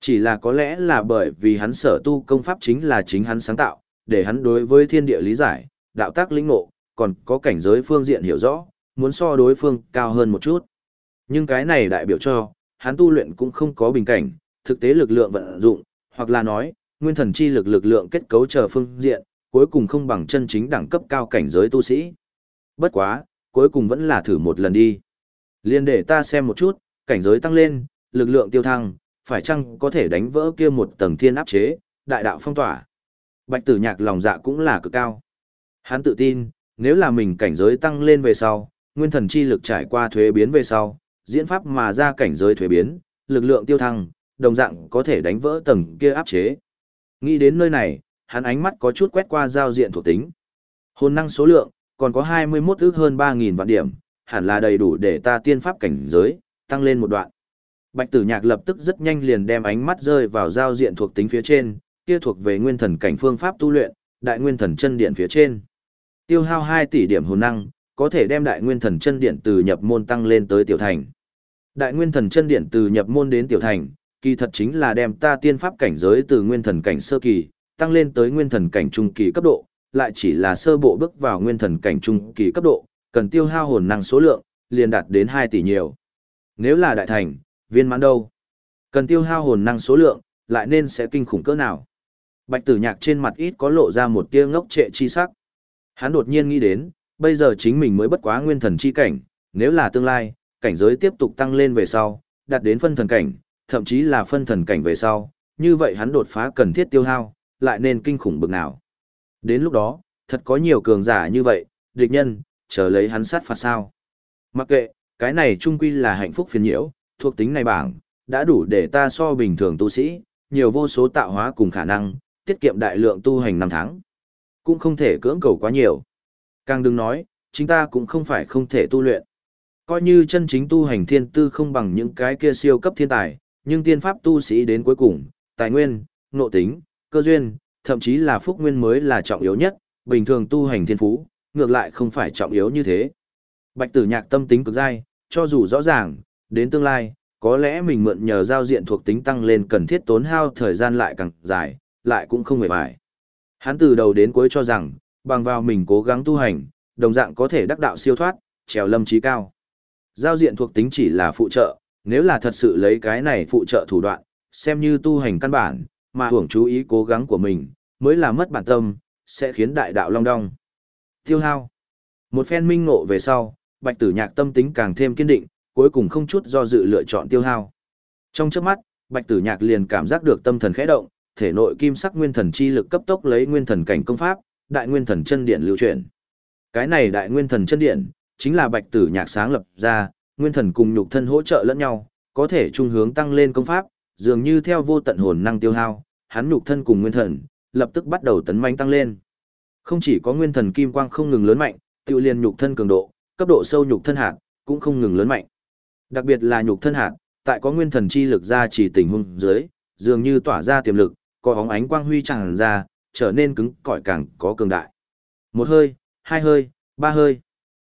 Chỉ là có lẽ là bởi vì hắn sở tu công pháp chính là chính hắn sáng tạo, để hắn đối với thiên địa lý giải, đạo tác lĩnh ngộ, còn có cảnh giới phương diện hiểu rõ, muốn so đối phương cao hơn một chút. Nhưng cái này đại biểu cho, hắn tu luyện cũng không có bình cảnh, thực tế lực lượng vận dụng, hoặc là nói, nguyên thần chi lực lực lượng kết cấu chờ phương diện, cuối cùng không bằng chân chính đẳng cấp cao cảnh giới tu sĩ. Bất quá, cuối cùng vẫn là thử một lần đi. Liên để ta xem một chút, cảnh giới tăng lên, lực lượng tiêu thăng, phải chăng có thể đánh vỡ kia một tầng thiên áp chế, đại đạo phong tỏa. Bạch tử nhạc lòng dạ cũng là cực cao. Hắn tự tin, nếu là mình cảnh giới tăng lên về sau, nguyên thần chi lực trải qua thuế biến về sau, diễn pháp mà ra cảnh giới thuế biến, lực lượng tiêu thăng, đồng dạng có thể đánh vỡ tầng kia áp chế. Nghĩ đến nơi này, hắn ánh mắt có chút quét qua giao diện thuộc tính. Hồn năng số lượng, còn có 21 ước hơn 3.000 vạn điểm, hẳn là đầy đủ để ta tiên pháp cảnh giới, tăng lên một đoạn. Bạch tử nhạc lập tức rất nhanh liền đem ánh mắt rơi vào giao diện thuộc tính phía trên, kia thuộc về nguyên thần cảnh phương pháp tu luyện, đại nguyên thần chân điện phía trên. Tiêu hao 2 tỷ điểm hồn năng, có thể đem đại nguyên thần chân điện từ nhập môn tăng lên tới tiểu thành. Đại nguyên thần chân điện từ nhập môn đến tiểu thành, kỳ thật chính là đem ta tiên pháp cảnh giới từ nguyên thần cảnh sơ kỳ, tăng lên tới nguyên thần cảnh trung kỳ cấp độ, lại chỉ là sơ bộ bước vào nguyên thần cảnh trung kỳ cấp độ, cần tiêu hao hồn năng số lượng, liền đạt đến 2 tỷ nhiều. Nếu là đại thành, viên mãn đâu? Cần tiêu hao hồn năng số lượng, lại nên sẽ kinh khủng cỡ nào? Bạch tử nhạc trên mặt ít có lộ ra một tia ngốc trệ chi sắc. Hắn đột nhiên nghĩ đến, bây giờ chính mình mới bất quá nguyên thần chi cảnh, nếu là tương lai, cảnh giới tiếp tục tăng lên về sau, đạt đến phân thần cảnh, thậm chí là phân thần cảnh về sau, như vậy hắn đột phá cần thiết tiêu hao, lại nên kinh khủng bực nào. Đến lúc đó, thật có nhiều cường giả như vậy, địch nhân, chờ lấy hắn sát phạt sao. Mặc kệ, cái này trung quy là hạnh phúc phiền nhiễu, thuộc tính này bảng, đã đủ để ta so bình thường tu sĩ, nhiều vô số tạo hóa cùng khả năng, tiết kiệm đại lượng tu hành năm tháng. Cũng không thể cưỡng cầu quá nhiều. Càng đừng nói, chính ta cũng không phải không thể tu luyện. Coi như chân chính tu hành thiên tư không bằng những cái kia siêu cấp thiên tài, nhưng tiên pháp tu sĩ đến cuối cùng, tài nguyên, nộ tính, cơ duyên, thậm chí là phúc nguyên mới là trọng yếu nhất, bình thường tu hành thiên phú, ngược lại không phải trọng yếu như thế. Bạch tử nhạc tâm tính cực dai, cho dù rõ ràng, đến tương lai, có lẽ mình mượn nhờ giao diện thuộc tính tăng lên cần thiết tốn hao thời gian lại càng dài, lại cũng không hề bài. Hắn từ đầu đến cuối cho rằng, bằng vào mình cố gắng tu hành, đồng dạng có thể đắc đạo siêu thoát, trèo lâm trí cao. Giao diện thuộc tính chỉ là phụ trợ, nếu là thật sự lấy cái này phụ trợ thủ đoạn, xem như tu hành căn bản, mà hưởng chú ý cố gắng của mình, mới là mất bản tâm, sẽ khiến đại đạo long đong. Tiêu hao. Một phen minh ngộ về sau, bạch tử nhạc tâm tính càng thêm kiên định, cuối cùng không chút do dự lựa chọn tiêu hao. Trong chớp mắt, bạch tử nhạc liền cảm giác được tâm thần khẽ động, thể nội kim sắc nguyên thần chi lực cấp tốc lấy nguyên thần cảnh công pháp, đại nguyên thần chân điện lưu chuyển. Cái này đại nguyên thần chân điện, chính là bạch tử nhạc sáng lập ra, nguyên thần cùng nhục thân hỗ trợ lẫn nhau, có thể trung hướng tăng lên công pháp, dường như theo vô tận hồn năng tiêu hao, hắn nhục thân cùng nguyên thần, lập tức bắt đầu tấn manh tăng lên. Không chỉ có nguyên thần kim quang không ngừng lớn mạnh, tiêu liên nhục thân cường độ, cấp độ sâu nhục thân hạt, cũng không ngừng lớn mạnh. Đặc biệt là nhục thân hạt, tại có nguyên thần chi lực ra chỉ tình huống dưới, dường như tỏa ra tiềm lực, có óng ánh quang huy tràn ra, trở nên cứng cỏi càng có cường đại. Một hơi, hai hơi, ba hơi.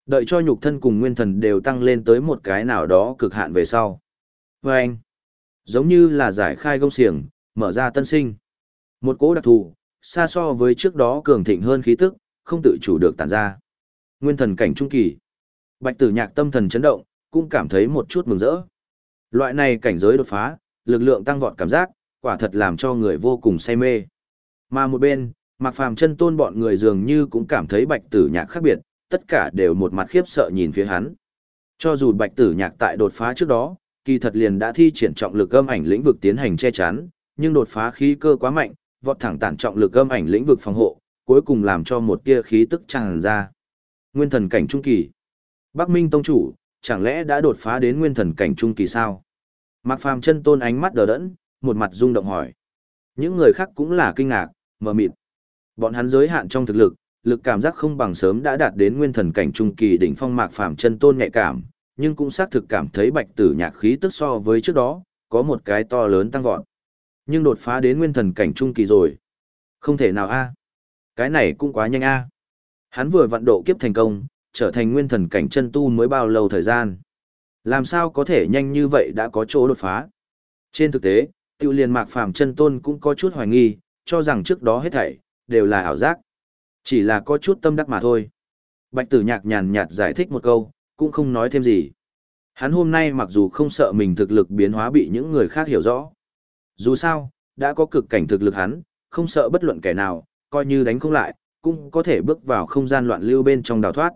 Đợi cho nhục thân cùng nguyên thần đều tăng lên tới một cái nào đó cực hạn về sau. Và anh, giống như là giải khai gông xiềng, mở ra tân sinh. Một cỗ đặc thù, xa so với trước đó cường thịnh hơn khí tức, không tự chủ được tản ra. Nguyên thần cảnh trung kỳ. Bạch tử nhạc tâm thần chấn động, cũng cảm thấy một chút mừng rỡ. Loại này cảnh giới đột phá, lực lượng tăng vọt cảm giác, quả thật làm cho người vô cùng say mê. Mà một bên, Mạc Phàm chân tôn bọn người dường như cũng cảm thấy bạch tử nhạc khác biệt, tất cả đều một mặt khiếp sợ nhìn phía hắn. Cho dù bạch tử nhạc tại đột phá trước đó, kỳ thật liền đã thi triển trọng lực âm ảnh lĩnh vực tiến hành che chắn, nhưng đột phá khí cơ quá mạnh, vọt thẳng tản trọng lực âm ảnh lĩnh vực phòng hộ, cuối cùng làm cho một tia khí tức tràn ra. Nguyên thần cảnh trung kỳ. Bắc Minh tông chủ, chẳng lẽ đã đột phá đến nguyên thần cảnh trung kỳ sao? Mạc Phàm chân tôn ánh mắt đờ đẫn, một mặt rung động hỏi. Những người khác cũng là kinh ngạc, mờ mịt. Bọn hắn giới hạn trong thực lực, lực cảm giác không bằng sớm đã đạt đến nguyên thần cảnh trung kỳ đỉnh phong Mạc Phàm chân tôn nhạy cảm, nhưng cũng xác thực cảm thấy bạch tử nhạc khí tức so với trước đó, có một cái to lớn tăng vọt. Nhưng đột phá đến nguyên thần cảnh trung kỳ rồi. Không thể nào a Cái này cũng quá nhanh a Hắn vừa vận độ kiếp thành công, trở thành nguyên thần cảnh chân tu mới bao lâu thời gian. Làm sao có thể nhanh như vậy đã có chỗ đột phá. Trên thực tế, tiêu liền mạc phàm chân tôn cũng có chút hoài nghi, cho rằng trước đó hết thảy, đều là ảo giác. Chỉ là có chút tâm đắc mà thôi. Bạch tử nhạc nhàn nhạt giải thích một câu, cũng không nói thêm gì. Hắn hôm nay mặc dù không sợ mình thực lực biến hóa bị những người khác hiểu rõ. Dù sao, đã có cực cảnh thực lực hắn, không sợ bất luận kẻ nào, coi như đánh không lại, cũng có thể bước vào không gian loạn lưu bên trong đào thoát.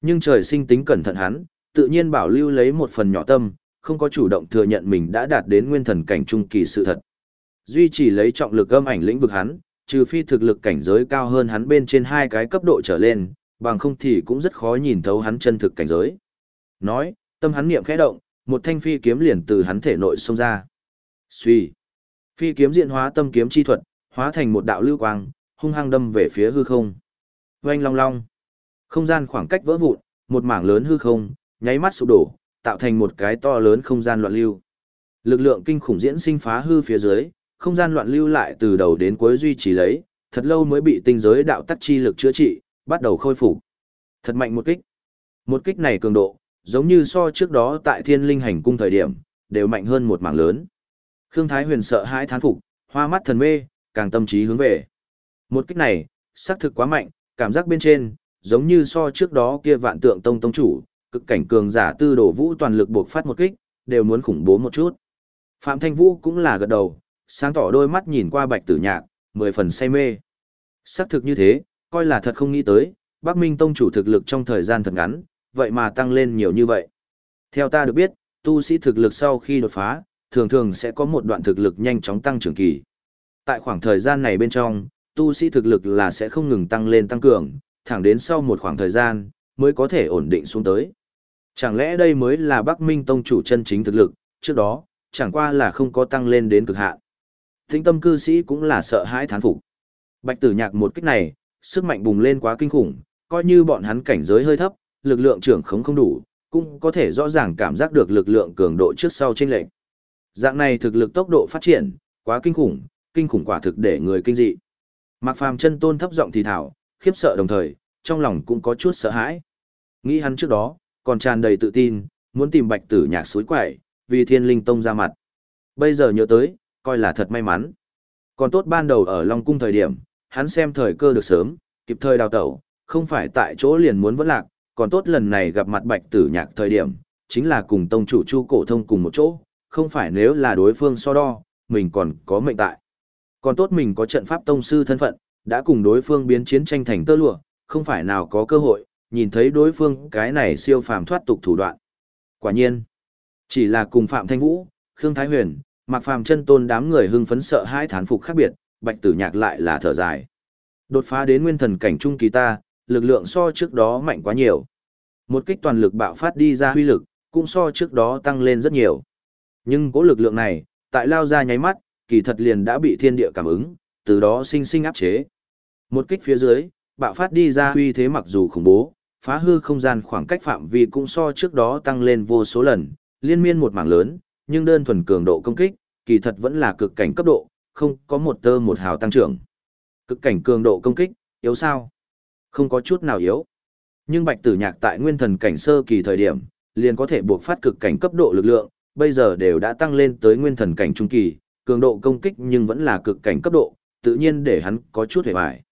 Nhưng trời sinh tính cẩn thận hắn, tự nhiên bảo lưu lấy một phần nhỏ tâm, không có chủ động thừa nhận mình đã đạt đến nguyên thần cảnh trung kỳ sự thật. Duy trì lấy trọng lực âm ảnh lĩnh vực hắn, trừ phi thực lực cảnh giới cao hơn hắn bên trên hai cái cấp độ trở lên, bằng không thì cũng rất khó nhìn thấu hắn chân thực cảnh giới. Nói, tâm hắn niệm khẽ động, một thanh phi kiếm liền từ hắn thể nội xông ra. Suy. Phi kiếm diện hóa tâm kiếm chi thuật, hóa thành một đạo lưu quang, hung hăng đâm về phía hư không. Oanh long long. Không gian khoảng cách vỡ vụn, một mảng lớn hư không, nháy mắt sụp đổ, tạo thành một cái to lớn không gian loạn lưu. Lực lượng kinh khủng diễn sinh phá hư phía dưới, không gian loạn lưu lại từ đầu đến cuối duy trì lấy, thật lâu mới bị tinh giới đạo tắc chi lực chữa trị, bắt đầu khôi phục. Thật mạnh một kích. Một kích này cường độ, giống như so trước đó tại Thiên Linh hành cung thời điểm, đều mạnh hơn một mảng lớn. Khương Thái Huyền sợ hãi thán phục, hoa mắt thần mê, càng tâm trí hướng về. Một kích này, xác thực quá mạnh, cảm giác bên trên, giống như so trước đó kia vạn tượng tông tông chủ, cực cảnh cường giả tư đổ vũ toàn lực buộc phát một kích, đều muốn khủng bố một chút. Phạm Thanh Vũ cũng là gật đầu, sáng tỏ đôi mắt nhìn qua bạch tử nhạc, mười phần say mê. Xác thực như thế, coi là thật không nghĩ tới, Bắc Minh Tông chủ thực lực trong thời gian thật ngắn, vậy mà tăng lên nhiều như vậy. Theo ta được biết, tu sĩ thực lực sau khi đột phá, thường thường sẽ có một đoạn thực lực nhanh chóng tăng trưởng kỳ. Tại khoảng thời gian này bên trong, tu sĩ thực lực là sẽ không ngừng tăng lên tăng cường, thẳng đến sau một khoảng thời gian, mới có thể ổn định xuống tới. Chẳng lẽ đây mới là Bắc Minh Tông chủ chân chính thực lực, trước đó, chẳng qua là không có tăng lên đến cực hạn. Thính tâm cư sĩ cũng là sợ hãi thán phục. Bạch tử nhạc một kích này, sức mạnh bùng lên quá kinh khủng, coi như bọn hắn cảnh giới hơi thấp, lực lượng trưởng khống không đủ, cũng có thể rõ ràng cảm giác được lực lượng cường độ trước sau chênh lệch. Dạng này thực lực tốc độ phát triển, quá kinh khủng, kinh khủng quả thực để người kinh dị. Mạc Phàm chân tôn thấp giọng thì thảo, khiếp sợ đồng thời, trong lòng cũng có chút sợ hãi. Nghĩ hắn trước đó, còn tràn đầy tự tin, muốn tìm bạch tử nhạc suối quẩy, vì thiên linh tông ra mặt. Bây giờ nhớ tới, coi là thật may mắn. Còn tốt ban đầu ở Long Cung thời điểm, hắn xem thời cơ được sớm, kịp thời đào tẩu, không phải tại chỗ liền muốn vẫn lạc, còn tốt lần này gặp mặt bạch tử nhạc thời điểm, chính là cùng tông chủ chu cổ thông cùng một chỗ, không phải nếu là đối phương so đo, mình còn có mệnh tại. Còn tốt mình có trận pháp tông sư thân phận, đã cùng đối phương biến chiến tranh thành tơ lụa, không phải nào có cơ hội, nhìn thấy đối phương cái này siêu phàm thoát tục thủ đoạn. Quả nhiên, chỉ là cùng Phạm Thanh Vũ, Khương Thái Huyền, Mạc Phàm chân tôn đám người hưng phấn sợ hãi thán phục khác biệt, Bạch Tử Nhạc lại là thở dài. Đột phá đến nguyên thần cảnh trung kỳ ta, lực lượng so trước đó mạnh quá nhiều. Một kích toàn lực bạo phát đi ra huy lực, cũng so trước đó tăng lên rất nhiều. Nhưng cố lực lượng này, tại lao ra nháy mắt, kỳ thật liền đã bị thiên địa cảm ứng, từ đó sinh sinh áp chế. Một kích phía dưới, bạo phát đi ra huy thế mặc dù khủng bố, phá hư không gian khoảng cách phạm vi cũng so trước đó tăng lên vô số lần, liên miên một mảng lớn, nhưng đơn thuần cường độ công kích, kỳ thật vẫn là cực cảnh cấp độ, không có một tơ một hào tăng trưởng. Cực cảnh cường độ công kích, yếu sao? Không có chút nào yếu. Nhưng bạch tử nhạc tại nguyên thần cảnh sơ kỳ thời điểm, liền có thể buộc phát cực cảnh cấp độ lực lượng, bây giờ đều đã tăng lên tới nguyên thần cảnh trung kỳ, cường độ công kích nhưng vẫn là cực cảnh cấp độ, tự nhiên để hắn có chút hề bại.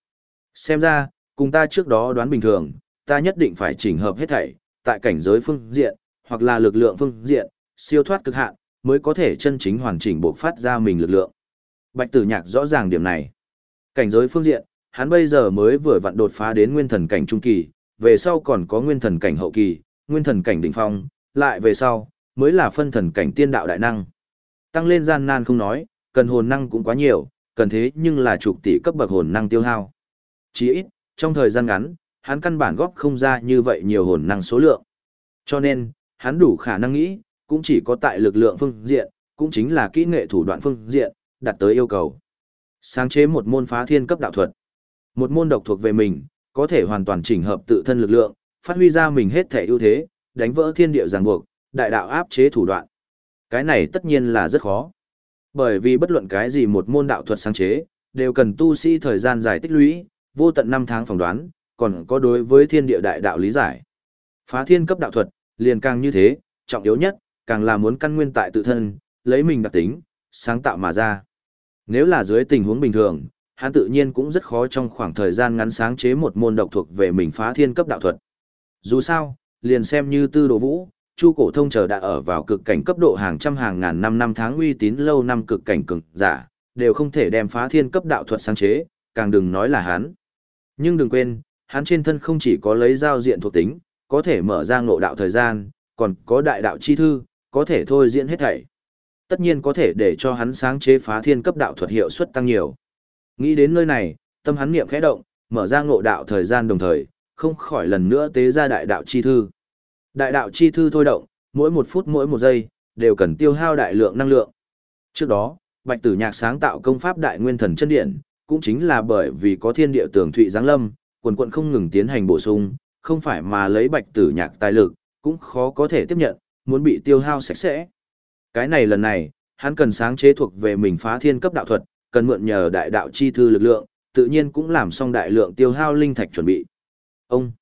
Xem ra, cùng ta trước đó đoán bình thường, ta nhất định phải chỉnh hợp hết thảy, tại cảnh giới phương diện, hoặc là lực lượng phương diện, siêu thoát cực hạn, mới có thể chân chính hoàn chỉnh bộc phát ra mình lực lượng. Bạch tử nhạc rõ ràng điểm này. Cảnh giới phương diện, hắn bây giờ mới vừa vặn đột phá đến nguyên thần cảnh trung kỳ, về sau còn có nguyên thần cảnh hậu kỳ, nguyên thần cảnh đỉnh phong, lại về sau, mới là phân thần cảnh tiên đạo đại năng. Tăng lên gian nan không nói, cần hồn năng cũng quá nhiều, cần thế nhưng là chục tỷ cấp bậc hồn năng tiêu hao chí ít, trong thời gian ngắn, hắn căn bản góp không ra như vậy nhiều hồn năng số lượng. Cho nên, hắn đủ khả năng nghĩ, cũng chỉ có tại lực lượng phương diện, cũng chính là kỹ nghệ thủ đoạn phương diện, đặt tới yêu cầu. Sáng chế một môn phá thiên cấp đạo thuật. Một môn độc thuộc về mình, có thể hoàn toàn chỉnh hợp tự thân lực lượng, phát huy ra mình hết thể ưu thế, đánh vỡ thiên địa ràng buộc, đại đạo áp chế thủ đoạn. Cái này tất nhiên là rất khó. Bởi vì bất luận cái gì một môn đạo thuật sáng chế, đều cần tu sĩ thời gian dài tích lũy, vô tận năm tháng phỏng đoán, còn có đối với thiên địa đại đạo lý giải. Phá thiên cấp đạo thuật, liền càng như thế, trọng yếu nhất, càng là muốn căn nguyên tại tự thân, lấy mình đặc tính, sáng tạo mà ra. Nếu là dưới tình huống bình thường, hắn tự nhiên cũng rất khó trong khoảng thời gian ngắn sáng chế một môn độc thuộc về mình phá thiên cấp đạo thuật. Dù sao, liền xem như tư đồ vũ, chu cổ thông chờ đã ở vào cực cảnh cấp độ hàng trăm hàng ngàn năm năm tháng uy tín lâu năm cực cảnh cường giả, đều không thể đem phá thiên cấp đạo thuật sáng chế, càng đừng nói là hắn. Nhưng đừng quên, hắn trên thân không chỉ có lấy giao diện thuộc tính, có thể mở ra ngộ đạo thời gian, còn có đại đạo chi thư, có thể thôi diễn hết thảy. Tất nhiên có thể để cho hắn sáng chế phá thiên cấp đạo thuật hiệu suất tăng nhiều. Nghĩ đến nơi này, tâm hắn niệm khẽ động, mở ra ngộ đạo thời gian đồng thời, không khỏi lần nữa tế ra đại đạo chi thư. Đại đạo chi thư thôi động, mỗi một phút mỗi một giây, đều cần tiêu hao đại lượng năng lượng. Trước đó, Bạch Tử Nhạc sáng tạo công pháp Đại Nguyên Thần Chân Điện, cũng chính là bởi vì có thiên địa tường thụy giáng lâm, quần quận không ngừng tiến hành bổ sung, không phải mà lấy Bạch Tử Nhạc tài lực, cũng khó có thể tiếp nhận, muốn bị tiêu hao sạch sẽ. Cái này lần này, hắn cần sáng chế thuộc về mình phá thiên cấp đạo thuật, cần mượn nhờ đại đạo chi thư lực lượng, tự nhiên cũng làm xong đại lượng tiêu hao linh thạch chuẩn bị. Ông,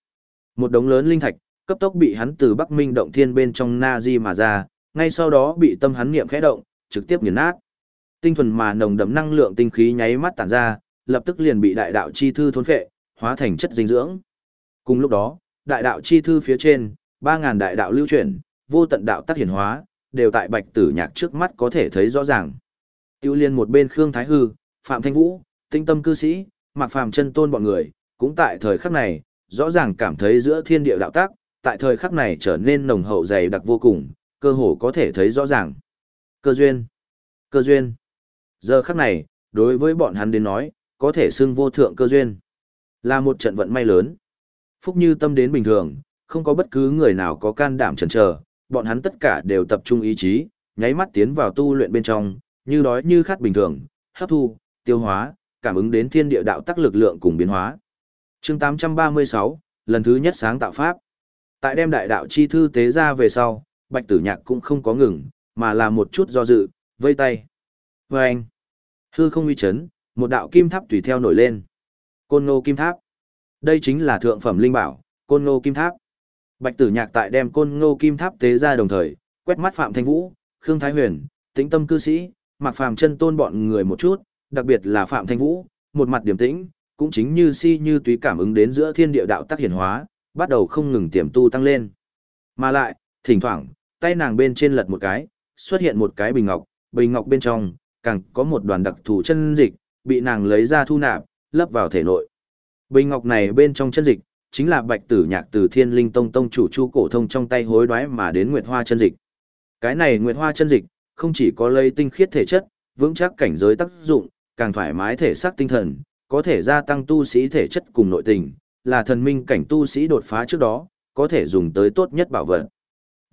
một đống lớn linh thạch, cấp tốc bị hắn từ Bắc Minh động thiên bên trong Na Di mà ra, ngay sau đó bị tâm hắn niệm khẽ động, trực tiếp nghiền nát. Tinh thuần mà nồng đậm năng lượng tinh khí nháy mắt tản ra, lập tức liền bị đại đạo chi thư thôn phệ, hóa thành chất dinh dưỡng. Cùng lúc đó, đại đạo chi thư phía trên, 3000 đại đạo lưu chuyển, vô tận đạo tác hiển hóa, đều tại Bạch Tử Nhạc trước mắt có thể thấy rõ ràng. Tiêu Liên một bên Khương Thái Hư, Phạm Thanh Vũ, Tinh Tâm cư sĩ, Mạc Phàm chân tôn bọn người, cũng tại thời khắc này, rõ ràng cảm thấy giữa thiên địa đạo tác, tại thời khắc này trở nên nồng hậu dày đặc vô cùng, cơ hồ có thể thấy rõ ràng. Cơ duyên, cơ duyên. Giờ khắc này, đối với bọn hắn đến nói, có thể xưng vô thượng cơ duyên. Là một trận vận may lớn. Phúc như tâm đến bình thường, không có bất cứ người nào có can đảm chần chờ, bọn hắn tất cả đều tập trung ý chí, nháy mắt tiến vào tu luyện bên trong, như đói như khát bình thường, hấp thu, tiêu hóa, cảm ứng đến thiên địa đạo tắc lực lượng cùng biến hóa. Chương 836, lần thứ nhất sáng tạo pháp. Tại đem đại đạo chi thư tế ra về sau, Bạch Tử Nhạc cũng không có ngừng, mà là một chút do dự, vây tay. Và anh, hư không uy chấn, một đạo kim tháp tùy theo nổi lên. Côn Ngô Kim Tháp. Đây chính là thượng phẩm linh bảo, Côn Ngô Kim Tháp. Bạch Tử Nhạc tại đem Côn Ngô Kim Tháp tế ra đồng thời, quét mắt Phạm Thanh Vũ, Khương Thái Huyền, Tĩnh Tâm cư sĩ, mặc Phàm chân tôn bọn người một chút, đặc biệt là Phạm Thanh Vũ, một mặt điềm tĩnh, cũng chính như si như túy cảm ứng đến giữa thiên địa đạo tác hiển hóa, bắt đầu không ngừng tiềm tu tăng lên. Mà lại, thỉnh thoảng, tay nàng bên trên lật một cái, xuất hiện một cái bình ngọc, bình ngọc bên trong, càng có một đoàn đặc thù chân dịch, bị nàng lấy ra thu nạp, lấp vào thể nội. Bình ngọc này bên trong chân dịch, chính là bạch tử nhạc từ thiên linh tông tông chủ chu cổ thông trong tay hối đoái mà đến nguyệt hoa chân dịch. Cái này nguyệt hoa chân dịch, không chỉ có lây tinh khiết thể chất, vững chắc cảnh giới tác dụng, càng thoải mái thể xác tinh thần, có thể gia tăng tu sĩ thể chất cùng nội tình, là thần minh cảnh tu sĩ đột phá trước đó, có thể dùng tới tốt nhất bảo vật.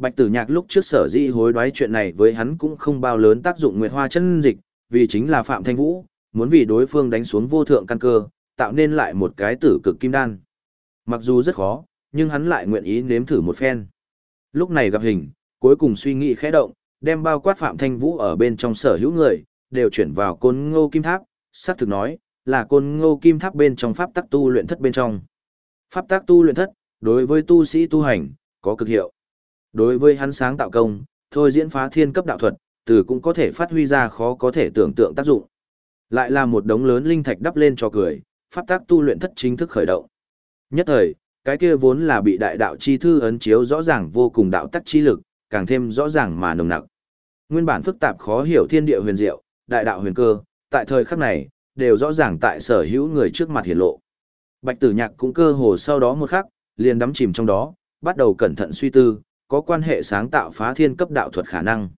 Bạch Tử Nhạc lúc trước sở dĩ hối đoái chuyện này với hắn cũng không bao lớn tác dụng nguyệt hoa chân dịch, vì chính là Phạm Thanh Vũ, muốn vì đối phương đánh xuống vô thượng căn cơ, tạo nên lại một cái tử cực kim đan. Mặc dù rất khó, nhưng hắn lại nguyện ý nếm thử một phen. Lúc này gặp hình, cuối cùng suy nghĩ khẽ động, đem bao quát Phạm Thanh Vũ ở bên trong sở hữu người, đều chuyển vào côn ngô kim tháp, xác thực nói, là côn ngô kim tháp bên trong pháp tắc tu luyện thất bên trong. Pháp tắc tu luyện thất, đối với tu sĩ tu hành, có cực hiệu. Đối với hắn sáng tạo công, thôi diễn phá thiên cấp đạo thuật, từ cũng có thể phát huy ra khó có thể tưởng tượng tác dụng. Lại là một đống lớn linh thạch đắp lên cho cười, pháp tác tu luyện thất chính thức khởi động. Nhất thời, cái kia vốn là bị đại đạo chi thư ấn chiếu rõ ràng vô cùng đạo tắc chi lực, càng thêm rõ ràng mà nồng nặc. Nguyên bản phức tạp khó hiểu thiên địa huyền diệu, đại đạo huyền cơ, tại thời khắc này, đều rõ ràng tại sở hữu người trước mặt hiển lộ. Bạch Tử Nhạc cũng cơ hồ sau đó một khắc, liền đắm chìm trong đó, bắt đầu cẩn thận suy tư, có quan hệ sáng tạo phá thiên cấp đạo thuật khả năng.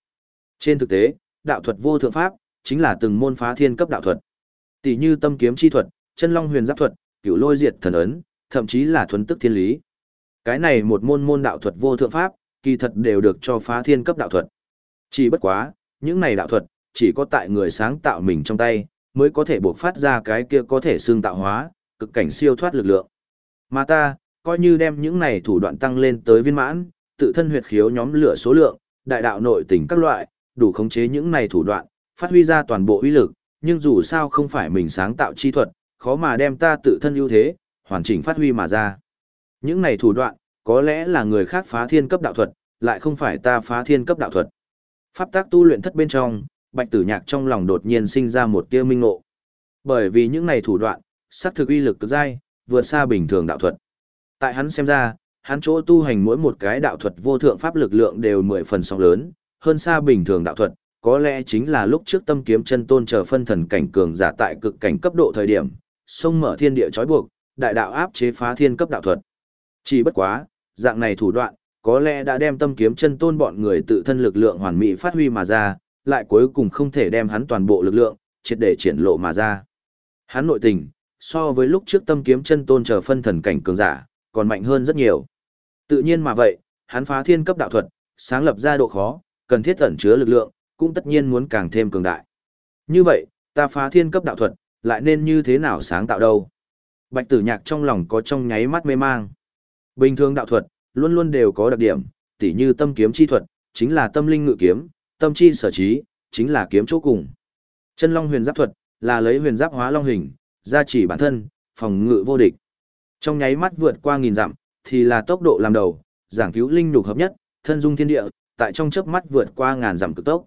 Trên thực tế, đạo thuật vô thượng pháp, chính là từng môn phá thiên cấp đạo thuật. Tỷ như tâm kiếm chi thuật, chân long huyền giáp thuật, cửu lôi diệt thần ấn, thậm chí là thuần tức thiên lý. Cái này một môn môn đạo thuật vô thượng pháp, kỳ thật đều được cho phá thiên cấp đạo thuật. Chỉ bất quá, những này đạo thuật, chỉ có tại người sáng tạo mình trong tay, mới có thể buộc phát ra cái kia có thể xương tạo hóa, cực cảnh siêu thoát lực lượng. Mà ta, coi như đem những này thủ đoạn tăng lên tới viên mãn, tự thân huyệt khiếu nhóm lửa số lượng, đại đạo nội tình các loại, đủ khống chế những này thủ đoạn, phát huy ra toàn bộ uy lực, nhưng dù sao không phải mình sáng tạo chi thuật, khó mà đem ta tự thân ưu thế, hoàn chỉnh phát huy mà ra. Những này thủ đoạn, có lẽ là người khác phá thiên cấp đạo thuật, lại không phải ta phá thiên cấp đạo thuật. Pháp tác tu luyện thất bên trong, Bạch Tử Nhạc trong lòng đột nhiên sinh ra một tia minh ngộ. Bởi vì những này thủ đoạn, sát thực uy lực cực dai, vượt xa bình thường đạo thuật. Tại hắn xem ra, hắn chỗ tu hành mỗi một cái đạo thuật vô thượng pháp lực lượng đều mười phần song lớn, hơn xa bình thường đạo thuật, có lẽ chính là lúc trước tâm kiếm chân tôn chờ phân thần cảnh cường giả tại cực cảnh cấp độ thời điểm, sông mở thiên địa trói buộc, đại đạo áp chế phá thiên cấp đạo thuật. Chỉ bất quá, dạng này thủ đoạn, có lẽ đã đem tâm kiếm chân tôn bọn người tự thân lực lượng hoàn mỹ phát huy mà ra, lại cuối cùng không thể đem hắn toàn bộ lực lượng, triệt để triển lộ mà ra. Hắn nội tình, so với lúc trước tâm kiếm chân tôn chờ phân thần cảnh cường giả, còn mạnh hơn rất nhiều. Tự nhiên mà vậy, hắn phá thiên cấp đạo thuật, sáng lập ra độ khó, cần thiết ẩn chứa lực lượng, cũng tất nhiên muốn càng thêm cường đại. Như vậy, ta phá thiên cấp đạo thuật, lại nên như thế nào sáng tạo đâu? Bạch tử nhạc trong lòng có trong nháy mắt mê mang. Bình thường đạo thuật, luôn luôn đều có đặc điểm, tỉ như tâm kiếm chi thuật, chính là tâm linh ngự kiếm, tâm chi sở trí, chính là kiếm chỗ cùng. Chân long huyền giáp thuật, là lấy huyền giáp hóa long hình, gia chỉ bản thân, phòng ngự vô địch. Trong nháy mắt vượt qua nghìn dặm, thì là tốc độ làm đầu, giảng cứu linh nhục hợp nhất, thân dung thiên địa, tại trong chớp mắt vượt qua ngàn dặm cực tốc.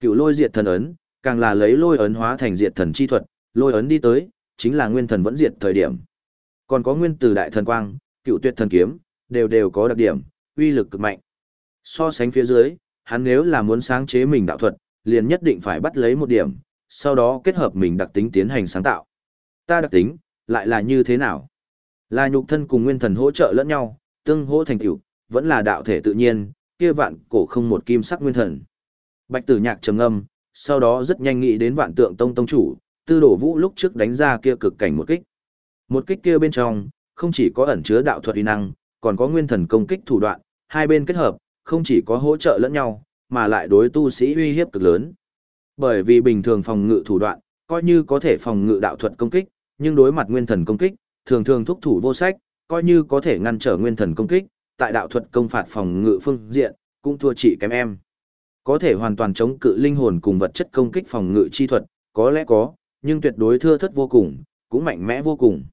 Cựu lôi diệt thần ấn, càng là lấy lôi ấn hóa thành diệt thần chi thuật, lôi ấn đi tới, chính là nguyên thần vẫn diệt thời điểm. Còn có nguyên từ đại thần quang, cựu tuyệt thần kiếm, đều đều có đặc điểm, uy lực cực mạnh. So sánh phía dưới, hắn nếu là muốn sáng chế mình đạo thuật, liền nhất định phải bắt lấy một điểm, sau đó kết hợp mình đặc tính tiến hành sáng tạo. Ta đặc tính, lại là như thế nào? Là nhục thân cùng nguyên thần hỗ trợ lẫn nhau, tương hỗ thành tựu, vẫn là đạo thể tự nhiên, kia vạn cổ không một kim sắc nguyên thần. Bạch Tử Nhạc trầm ngâm, sau đó rất nhanh nghĩ đến Vạn Tượng Tông tông chủ, Tư Đồ Vũ lúc trước đánh ra kia cực cảnh một kích. Một kích kia bên trong, không chỉ có ẩn chứa đạo thuật uy năng, còn có nguyên thần công kích thủ đoạn, hai bên kết hợp, không chỉ có hỗ trợ lẫn nhau, mà lại đối tu sĩ uy hiếp cực lớn. Bởi vì bình thường phòng ngự thủ đoạn, coi như có thể phòng ngự đạo thuật công kích, nhưng đối mặt nguyên thần công kích, thường thường thúc thủ vô sách, coi như có thể ngăn trở nguyên thần công kích, tại đạo thuật công phạt phòng ngự phương diện, cũng thua chỉ kém em. Có thể hoàn toàn chống cự linh hồn cùng vật chất công kích phòng ngự chi thuật, có lẽ có, nhưng tuyệt đối thưa thất vô cùng, cũng mạnh mẽ vô cùng.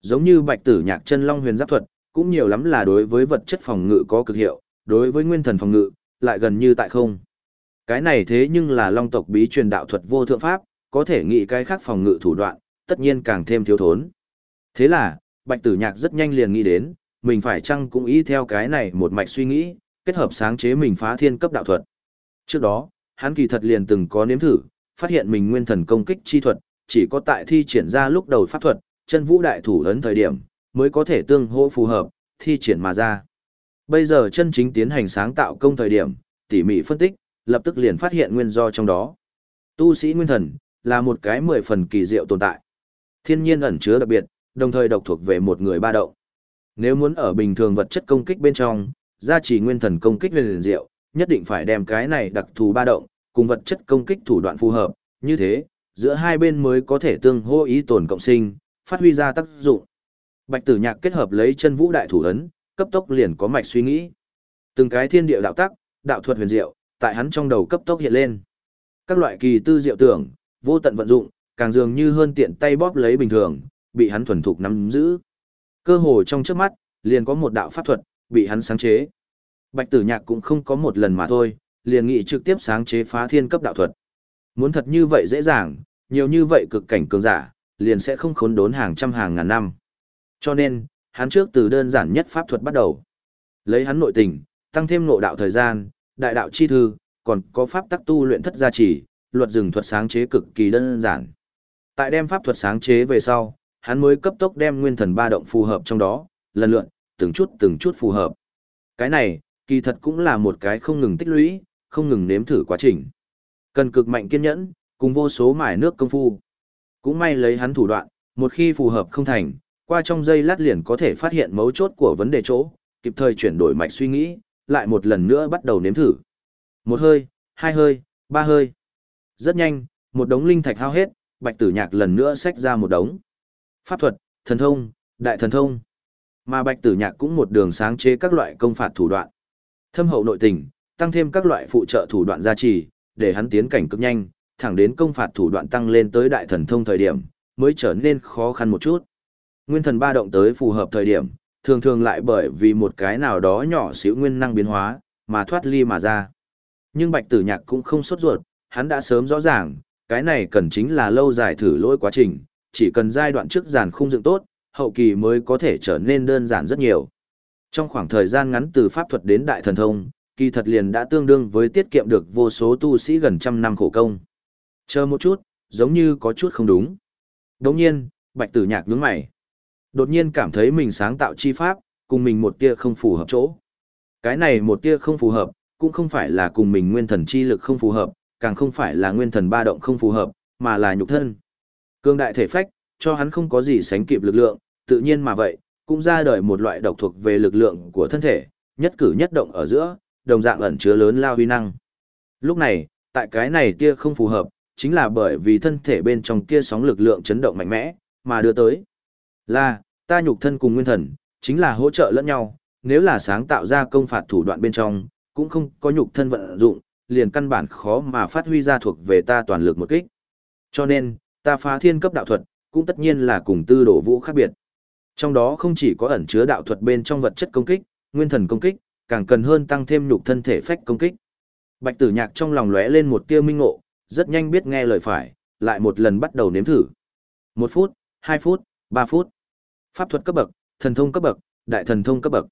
Giống như bạch tử nhạc chân long huyền giáp thuật, cũng nhiều lắm là đối với vật chất phòng ngự có cực hiệu, đối với nguyên thần phòng ngự, lại gần như tại không. Cái này thế nhưng là long tộc bí truyền đạo thuật vô thượng pháp, có thể nghĩ cái khác phòng ngự thủ đoạn, tất nhiên càng thêm thiếu thốn. Thế là, bạch tử nhạc rất nhanh liền nghĩ đến, mình phải chăng cũng ý theo cái này một mạch suy nghĩ, kết hợp sáng chế mình phá thiên cấp đạo thuật. Trước đó, hắn kỳ thật liền từng có nếm thử, phát hiện mình nguyên thần công kích chi thuật, chỉ có tại thi triển ra lúc đầu pháp thuật, chân vũ đại thủ ấn thời điểm, mới có thể tương hỗ phù hợp, thi triển mà ra. Bây giờ chân chính tiến hành sáng tạo công thời điểm, tỉ mỉ phân tích, lập tức liền phát hiện nguyên do trong đó. Tu sĩ nguyên thần, là một cái mười phần kỳ diệu tồn tại. Thiên nhiên ẩn chứa đặc biệt, đồng thời độc thuộc về một người ba động. Nếu muốn ở bình thường vật chất công kích bên trong, gia trì nguyên thần công kích liền diệu, nhất định phải đem cái này đặc thù ba động, cùng vật chất công kích thủ đoạn phù hợp, như thế, giữa hai bên mới có thể tương hô ý tồn cộng sinh, phát huy ra tác dụng. Bạch Tử Nhạc kết hợp lấy chân vũ đại thủ ấn, cấp tốc liền có mạch suy nghĩ. Từng cái thiên địa đạo tắc, đạo thuật huyền diệu, tại hắn trong đầu cấp tốc hiện lên. Các loại kỳ tư diệu tưởng, vô tận vận dụng, càng dường như hơn tiện tay bóp lấy bình thường, bị hắn thuần thục nắm giữ. Cơ hồ trong trước mắt, liền có một đạo pháp thuật, bị hắn sáng chế. Bạch tử nhạc cũng không có một lần mà thôi, liền nghị trực tiếp sáng chế phá thiên cấp đạo thuật. Muốn thật như vậy dễ dàng, nhiều như vậy cực cảnh cường giả, liền sẽ không khốn đốn hàng trăm hàng ngàn năm. Cho nên, hắn trước từ đơn giản nhất pháp thuật bắt đầu. Lấy hắn nội tình, tăng thêm nội đạo thời gian, đại đạo chi thư, còn có pháp tắc tu luyện thất gia chỉ, luật rừng thuật sáng chế cực kỳ đơn giản. Tại đem pháp thuật sáng chế về sau, hắn mới cấp tốc đem nguyên thần ba động phù hợp trong đó, lần lượt, từng chút từng chút phù hợp. Cái này, kỳ thật cũng là một cái không ngừng tích lũy, không ngừng nếm thử quá trình. Cần cực mạnh kiên nhẫn, cùng vô số mải nước công phu. Cũng may lấy hắn thủ đoạn, một khi phù hợp không thành, qua trong giây lát liền có thể phát hiện mấu chốt của vấn đề chỗ, kịp thời chuyển đổi mạch suy nghĩ, lại một lần nữa bắt đầu nếm thử. Một hơi, hai hơi, ba hơi. Rất nhanh, một đống linh thạch hao hết, bạch tử nhạc lần nữa xách ra một đống. Pháp thuật, thần thông, đại thần thông. Mà bạch tử nhạc cũng một đường sáng chế các loại công phạt thủ đoạn. Thâm hậu nội tình, tăng thêm các loại phụ trợ thủ đoạn gia trì, để hắn tiến cảnh cực nhanh, thẳng đến công phạt thủ đoạn tăng lên tới đại thần thông thời điểm, mới trở nên khó khăn một chút. Nguyên thần ba động tới phù hợp thời điểm, thường thường lại bởi vì một cái nào đó nhỏ xíu nguyên năng biến hóa, mà thoát ly mà ra. Nhưng bạch tử nhạc cũng không sốt ruột, hắn đã sớm rõ ràng, cái này cần chính là lâu dài thử lỗi quá trình, chỉ cần giai đoạn trước giàn khung dựng tốt, hậu kỳ mới có thể trở nên đơn giản rất nhiều. Trong khoảng thời gian ngắn từ pháp thuật đến đại thần thông, kỳ thật liền đã tương đương với tiết kiệm được vô số tu sĩ gần trăm năm khổ công. Chờ một chút, giống như có chút không đúng. Đồng nhiên, bạch tử nhạc nhướng mày. Đột nhiên cảm thấy mình sáng tạo chi pháp, cùng mình một tia không phù hợp chỗ. Cái này một tia không phù hợp, cũng không phải là cùng mình nguyên thần chi lực không phù hợp, càng không phải là nguyên thần ba động không phù hợp, mà là nhục thân. Cương đại thể phách, cho hắn không có gì sánh kịp lực lượng, tự nhiên mà vậy, cũng ra đời một loại độc thuộc về lực lượng của thân thể, nhất cử nhất động ở giữa, đồng dạng ẩn chứa lớn lao huy năng. Lúc này, tại cái này tia không phù hợp, chính là bởi vì thân thể bên trong kia sóng lực lượng chấn động mạnh mẽ, mà đưa tới. Là, ta nhục thân cùng nguyên thần, chính là hỗ trợ lẫn nhau, nếu là sáng tạo ra công phạt thủ đoạn bên trong, cũng không có nhục thân vận dụng, liền căn bản khó mà phát huy ra thuộc về ta toàn lực một kích. Cho nên, ta phá thiên cấp đạo thuật, cũng tất nhiên là cùng tư đổ vũ khác biệt. Trong đó không chỉ có ẩn chứa đạo thuật bên trong vật chất công kích, nguyên thần công kích, càng cần hơn tăng thêm nhục thân thể phách công kích. Bạch Tử Nhạc trong lòng lóe lên một tia minh ngộ, rất nhanh biết nghe lời phải, lại một lần bắt đầu nếm thử. Một phút, hai phút, ba phút. Pháp thuật cấp bậc, thần thông cấp bậc, đại thần thông cấp bậc.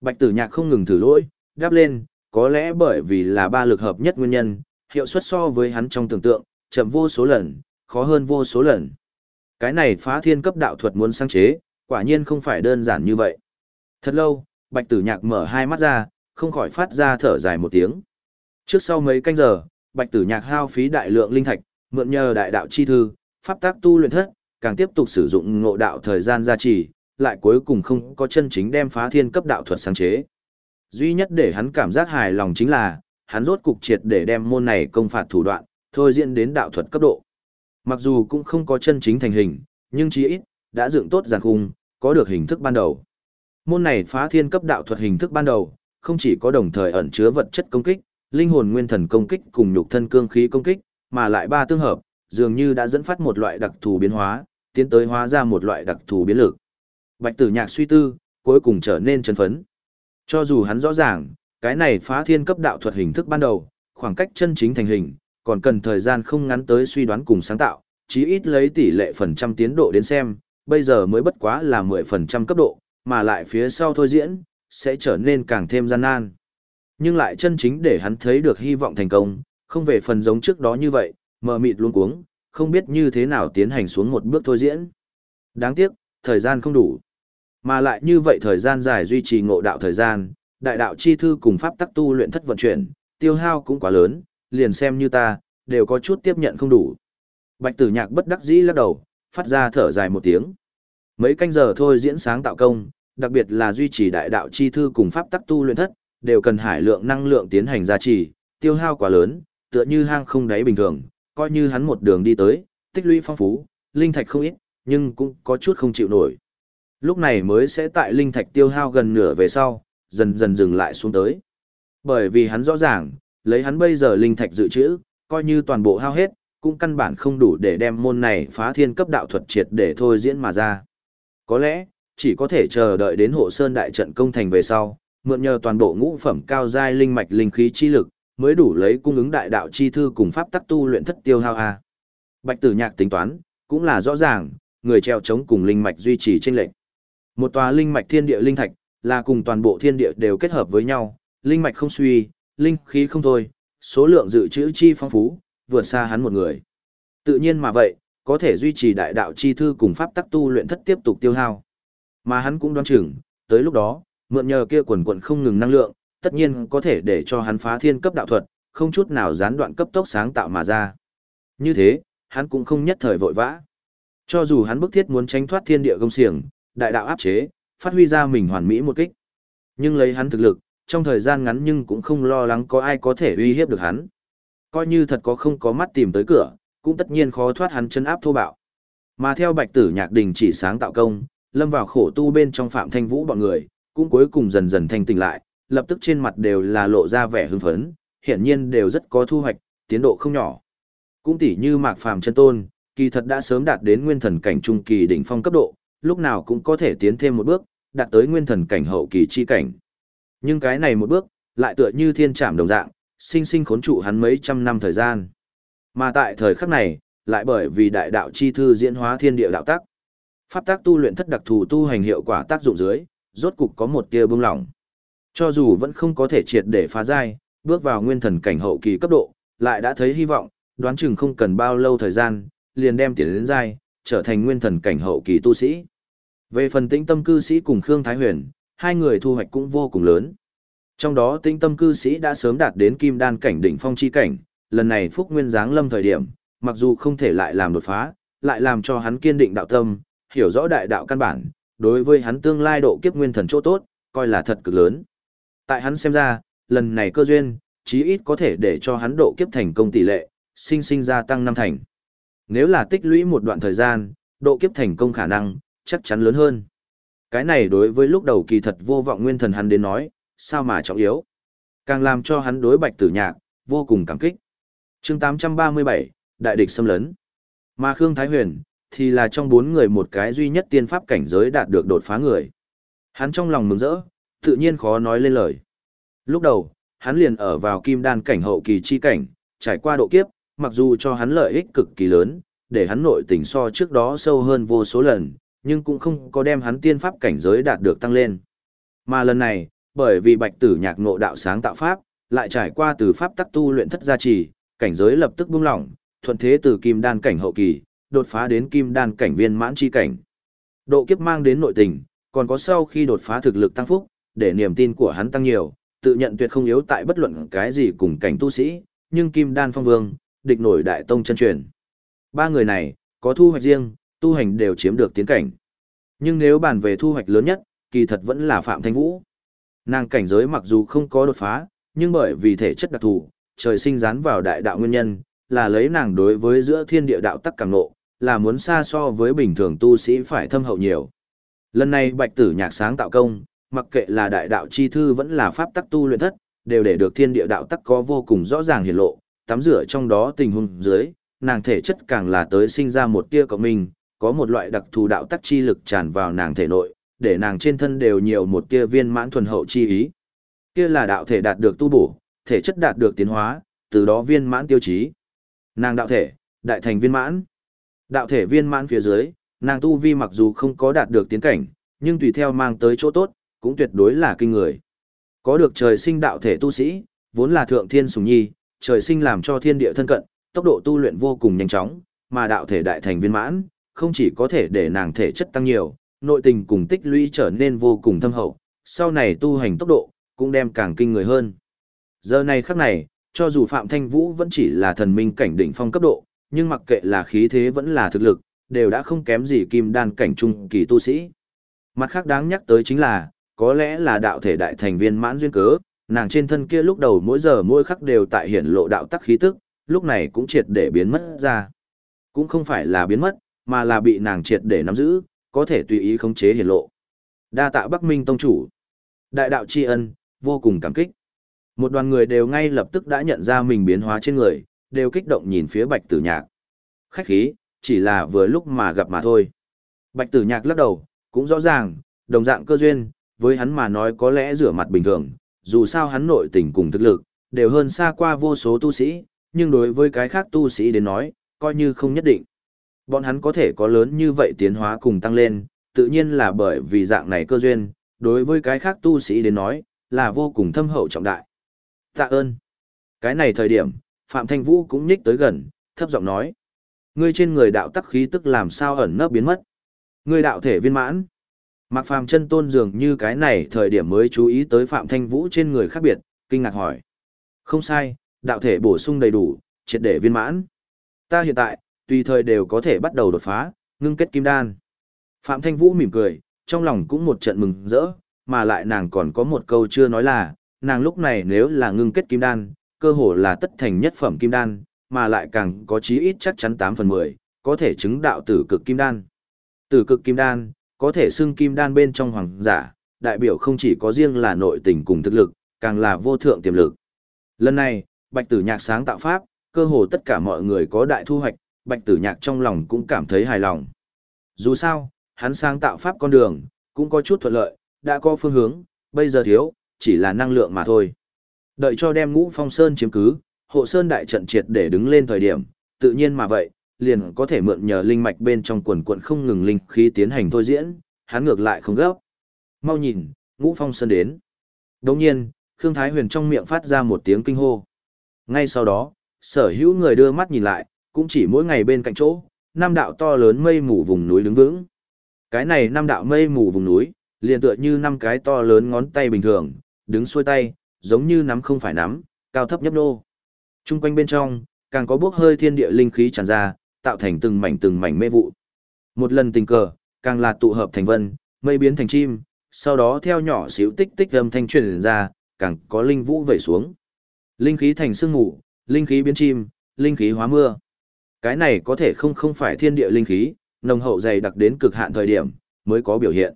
Bạch Tử Nhạc không ngừng thử lỗi, đáp lên, có lẽ bởi vì là ba lực hợp nhất nguyên nhân, hiệu suất so với hắn trong tưởng tượng, chậm vô số lần, khó hơn vô số lần. Cái này phá thiên cấp đạo thuật muốn sáng chế, quả nhiên không phải đơn giản như vậy. Thật lâu, Bạch Tử Nhạc mở hai mắt ra, không khỏi phát ra thở dài một tiếng. Trước sau mấy canh giờ, Bạch Tử Nhạc hao phí đại lượng linh thạch, mượn nhờ đại đạo chi thư, pháp tác tu luyện thất, càng tiếp tục sử dụng ngộ đạo thời gian gia trì, lại cuối cùng không có chân chính đem phá thiên cấp đạo thuật sáng chế. Duy nhất để hắn cảm giác hài lòng chính là, hắn rốt cục triệt để đem môn này công phạt thủ đoạn, thôi diễn đến đạo thuật cấp độ. Mặc dù cũng không có chân chính thành hình, nhưng chí ít, đã dựng tốt giàn khung, có được hình thức ban đầu. Môn này phá thiên cấp đạo thuật hình thức ban đầu, không chỉ có đồng thời ẩn chứa vật chất công kích, linh hồn nguyên thần công kích cùng nhục thân cương khí công kích, mà lại ba tương hợp, dường như đã dẫn phát một loại đặc thù biến hóa, tiến tới hóa ra một loại đặc thù biến lực. Bạch Tử Nhạc suy tư, cuối cùng trở nên chấn phấn. Cho dù hắn rõ ràng, cái này phá thiên cấp đạo thuật hình thức ban đầu, khoảng cách chân chính thành hình, còn cần thời gian không ngắn tới suy đoán cùng sáng tạo, chí ít lấy tỷ lệ phần trăm tiến độ đến xem, bây giờ mới bất quá là 10% cấp độ, mà lại phía sau thôi diễn, sẽ trở nên càng thêm gian nan. Nhưng lại chân chính để hắn thấy được hy vọng thành công, không về phần giống trước đó như vậy, mờ mịt luôn cuống, không biết như thế nào tiến hành xuống một bước thôi diễn. Đáng tiếc, thời gian không đủ. Mà lại như vậy thời gian dài duy trì ngộ đạo thời gian, đại đạo chi thư cùng pháp tắc tu luyện thất vận chuyển, tiêu hao cũng quá lớn, liền xem như ta, đều có chút tiếp nhận không đủ. Bạch tử nhạc bất đắc dĩ lắc đầu, phát ra thở dài một tiếng. Mấy canh giờ thôi diễn sáng tạo công, đặc biệt là duy trì đại đạo chi thư cùng pháp tắc tu luyện thất, đều cần hải lượng năng lượng tiến hành gia trì, tiêu hao quá lớn, tựa như hang không đáy bình thường, coi như hắn một đường đi tới, tích lũy phong phú, linh thạch không ít, nhưng cũng có chút không chịu nổi. Lúc này mới sẽ tại linh thạch tiêu hao gần nửa về sau, dần dần dừng lại xuống tới. Bởi vì hắn rõ ràng, lấy hắn bây giờ linh thạch dự trữ, coi như toàn bộ hao hết, cũng căn bản không đủ để đem môn này phá thiên cấp đạo thuật triệt để thôi diễn mà ra. Có lẽ, chỉ có thể chờ đợi đến hộ sơn đại trận công thành về sau, mượn nhờ toàn bộ ngũ phẩm cao giai linh mạch linh khí chi lực, mới đủ lấy cung ứng đại đạo chi thư cùng pháp tắc tu luyện thất tiêu hao a. Bạch Tử Nhạc tính toán, cũng là rõ ràng, người treo chống cùng linh mạch duy trì chênh lệch. Một tòa linh mạch thiên địa linh thạch, là cùng toàn bộ thiên địa đều kết hợp với nhau, linh mạch không suy, linh khí không thôi, số lượng dự trữ chi phong phú, vượt xa hắn một người. Tự nhiên mà vậy, có thể duy trì đại đạo chi thư cùng pháp tắc tu luyện thất tiếp tục tiêu hao. Mà hắn cũng đoán chừng, tới lúc đó, mượn nhờ kia quần quần không ngừng năng lượng, tất nhiên có thể để cho hắn phá thiên cấp đạo thuật, không chút nào gián đoạn cấp tốc sáng tạo mà ra. Như thế, hắn cũng không nhất thời vội vã. Cho dù hắn bức thiết muốn tránh thoát thiên địa công xiềng, đại đạo áp chế, phát huy ra mình hoàn mỹ một kích. Nhưng lấy hắn thực lực, trong thời gian ngắn nhưng cũng không lo lắng có ai có thể uy hiếp được hắn. Coi như thật có không có mắt tìm tới cửa, cũng tất nhiên khó thoát hắn chân áp thô bạo. Mà theo Bạch Tử Nhạc Đình chỉ sáng tạo công, lâm vào khổ tu bên trong Phạm Thanh Vũ bọn người, cũng cuối cùng dần dần thanh tỉnh lại, lập tức trên mặt đều là lộ ra vẻ hưng phấn, hiển nhiên đều rất có thu hoạch, tiến độ không nhỏ. Cũng tỉ như Mạc Phàm chân tôn, kỳ thật đã sớm đạt đến nguyên thần cảnh trung kỳ đỉnh phong cấp độ, lúc nào cũng có thể tiến thêm một bước, đạt tới nguyên thần cảnh hậu kỳ chi cảnh. Nhưng cái này một bước, lại tựa như thiên trảm đồng dạng, sinh sinh khốn trụ hắn mấy trăm năm thời gian. Mà tại thời khắc này, lại bởi vì đại đạo chi thư diễn hóa thiên địa đạo tác. Pháp tác tu luyện thất đặc thù tu hành hiệu quả tác dụng dưới, rốt cục có một tia bưng lỏng. Cho dù vẫn không có thể triệt để phá giai, bước vào nguyên thần cảnh hậu kỳ cấp độ, lại đã thấy hy vọng, đoán chừng không cần bao lâu thời gian, liền đem tiền đến giai, trở thành nguyên thần cảnh hậu kỳ tu sĩ. Về phần tĩnh tâm cư sĩ cùng Khương Thái Huyền, hai người thu hoạch cũng vô cùng lớn. Trong đó tinh tâm cư sĩ đã sớm đạt đến kim đan cảnh đỉnh phong chi cảnh, lần này Phúc Nguyên giáng lâm thời điểm, mặc dù không thể lại làm đột phá, lại làm cho hắn kiên định đạo tâm, hiểu rõ đại đạo căn bản, đối với hắn tương lai độ kiếp nguyên thần chỗ tốt, coi là thật cực lớn. Tại hắn xem ra, lần này cơ duyên, chí ít có thể để cho hắn độ kiếp thành công tỷ lệ, sinh sinh gia tăng năm thành. Nếu là tích lũy một đoạn thời gian, độ kiếp thành công khả năng, chắc chắn lớn hơn. Cái này đối với lúc đầu kỳ thật vô vọng nguyên thần hắn đến nói, sao mà trọng yếu. Càng làm cho hắn đối bạch tử nhạc, vô cùng cảm kích. chương 837, Đại địch xâm lấn. Mà Khương Thái Huyền, thì là trong bốn người một cái duy nhất tiên pháp cảnh giới đạt được đột phá người. Hắn trong lòng mừng rỡ, tự nhiên khó nói lên lời. Lúc đầu, hắn liền ở vào kim đan cảnh hậu kỳ chi cảnh, trải qua độ kiếp, mặc dù cho hắn lợi ích cực kỳ lớn, để hắn nội tình so trước đó sâu hơn vô số lần, nhưng cũng không có đem hắn tiên pháp cảnh giới đạt được tăng lên. Mà lần này, bởi vì bạch tử nhạc ngộ đạo sáng tạo pháp, lại trải qua từ pháp tắc tu luyện thất gia trì, cảnh giới lập tức buông lỏng, thuận thế từ kim đan cảnh hậu kỳ, đột phá đến kim đan cảnh viên mãn chi cảnh. Độ kiếp mang đến nội tình, còn có sau khi đột phá thực lực tăng phúc, để niềm tin của hắn tăng nhiều, tự nhận tuyệt không yếu tại bất luận cái gì cùng cảnh tu sĩ, nhưng kim đan phong vương, địch nổi đại tông chân truyền. Ba người này, có thu hoạch riêng, tu hành đều chiếm được tiến cảnh. Nhưng nếu bàn về thu hoạch lớn nhất, kỳ thật vẫn là Phạm Thanh Vũ. Nàng cảnh giới mặc dù không có đột phá, nhưng bởi vì thể chất đặc thù, trời sinh dán vào đại đạo nguyên nhân, là lấy nàng đối với giữa thiên địa đạo tắc càng nộ, là muốn xa so với bình thường tu sĩ phải thâm hậu nhiều. Lần này bạch tử nhạc sáng tạo công, mặc kệ là đại đạo chi thư vẫn là pháp tắc tu luyện thất, đều để được thiên địa đạo tắc có vô cùng rõ ràng hiển lộ, tắm rửa trong đó tình huống dưới, nàng thể chất càng là tới sinh ra một tia cộng minh, có một loại đặc thù đạo tắc chi lực tràn vào nàng thể nội, để nàng trên thân đều nhiều một tia viên mãn thuần hậu chi ý. Kia là đạo thể đạt được tu bổ, thể chất đạt được tiến hóa, từ đó viên mãn tiêu chí. Nàng đạo thể, đại thành viên mãn. Đạo thể viên mãn phía dưới, nàng tu vi mặc dù không có đạt được tiến cảnh, nhưng tùy theo mang tới chỗ tốt, cũng tuyệt đối là kinh người. Có được trời sinh đạo thể tu sĩ, vốn là thượng thiên sùng nhi, trời sinh làm cho thiên địa thân cận, tốc độ tu luyện vô cùng nhanh chóng, mà đạo thể đại thành viên mãn, không chỉ có thể để nàng thể chất tăng nhiều, nội tình cùng tích lũy trở nên vô cùng thâm hậu, sau này tu hành tốc độ, cũng đem càng kinh người hơn. Giờ này khắc này, cho dù Phạm Thanh Vũ vẫn chỉ là thần minh cảnh đỉnh phong cấp độ, nhưng mặc kệ là khí thế vẫn là thực lực, đều đã không kém gì kim đan cảnh trung kỳ tu sĩ. Mặt khác đáng nhắc tới chính là, có lẽ là đạo thể đại thành viên mãn duyên cớ, nàng trên thân kia lúc đầu mỗi giờ mỗi khắc đều tại hiển lộ đạo tắc khí tức, lúc này cũng triệt để biến mất ra. Cũng không phải là biến mất, mà là bị nàng triệt để nắm giữ, có thể tùy ý khống chế hiển lộ. Đa tạ Bắc Minh tông chủ. Đại đạo tri ân, vô cùng cảm kích. Một đoàn người đều ngay lập tức đã nhận ra mình biến hóa trên người, đều kích động nhìn phía Bạch Tử Nhạc. Khách khí, chỉ là vừa lúc mà gặp mà thôi. Bạch Tử Nhạc lắc đầu, cũng rõ ràng, đồng dạng cơ duyên, với hắn mà nói có lẽ rửa mặt bình thường, dù sao hắn nội tình cùng thực lực, đều hơn xa qua vô số tu sĩ, nhưng đối với cái khác tu sĩ đến nói, coi như không nhất định. Bọn hắn có thể có lớn như vậy tiến hóa cùng tăng lên, tự nhiên là bởi vì dạng này cơ duyên, đối với cái khác tu sĩ đến nói, là vô cùng thâm hậu trọng đại. Tạ ơn. Cái này thời điểm, Phạm Thanh Vũ cũng nhích tới gần, thấp giọng nói. Ngươi trên người đạo tắc khí tức làm sao ẩn nấp biến mất. Ngươi đạo thể viên mãn. Mạc Phàm chân tôn dường như cái này thời điểm mới chú ý tới Phạm Thanh Vũ trên người khác biệt, kinh ngạc hỏi. Không sai, đạo thể bổ sung đầy đủ, triệt để viên mãn. Ta hiện tại, tùy thời đều có thể bắt đầu đột phá, ngưng kết kim đan. Phạm Thanh Vũ mỉm cười, trong lòng cũng một trận mừng rỡ, mà lại nàng còn có một câu chưa nói là, nàng lúc này nếu là ngưng kết kim đan, cơ hồ là tất thành nhất phẩm kim đan, mà lại càng có chí ít chắc chắn 8 phần 10, có thể chứng đạo tử cực kim đan. Tử cực kim đan, có thể xưng kim đan bên trong hoàng giả, đại biểu không chỉ có riêng là nội tình cùng thực lực, càng là vô thượng tiềm lực. Lần này, Bạch Tử Nhạc sáng tạo pháp, cơ hồ tất cả mọi người có đại thu hoạch, Bạch Tử Nhạc trong lòng cũng cảm thấy hài lòng. Dù sao, hắn sáng tạo pháp con đường, cũng có chút thuận lợi, đã có phương hướng, bây giờ thiếu, chỉ là năng lượng mà thôi. Đợi cho đem ngũ phong sơn chiếm cứ, hộ sơn đại trận triệt để đứng lên thời điểm, tự nhiên mà vậy, liền có thể mượn nhờ linh mạch bên trong quần quận không ngừng linh khí tiến hành thôi diễn, hắn ngược lại không gấp. Mau nhìn, ngũ phong sơn đến. Đồng nhiên, Khương Thái Huyền trong miệng phát ra một tiếng kinh hô. Ngay sau đó, sở hữu người đưa mắt nhìn lại, cũng chỉ mỗi ngày bên cạnh chỗ, năm đạo to lớn mây mù vùng núi đứng vững. Cái này năm đạo mây mù vùng núi, liền tựa như năm cái to lớn ngón tay bình thường, đứng xuôi tay, giống như nắm không phải nắm, cao thấp nhấp nô. Trung quanh bên trong, càng có bước hơi thiên địa linh khí tràn ra, tạo thành từng mảnh từng mảnh mê vụ. Một lần tình cờ, càng là tụ hợp thành vân, mây biến thành chim, sau đó theo nhỏ xíu tích tích âm thanh truyền ra, càng có linh vũ vẩy xuống. Linh khí thành sương mù, linh khí biến chim, linh khí hóa mưa. Cái này có thể không không phải thiên địa linh khí, nồng hậu dày đặc đến cực hạn thời điểm, mới có biểu hiện.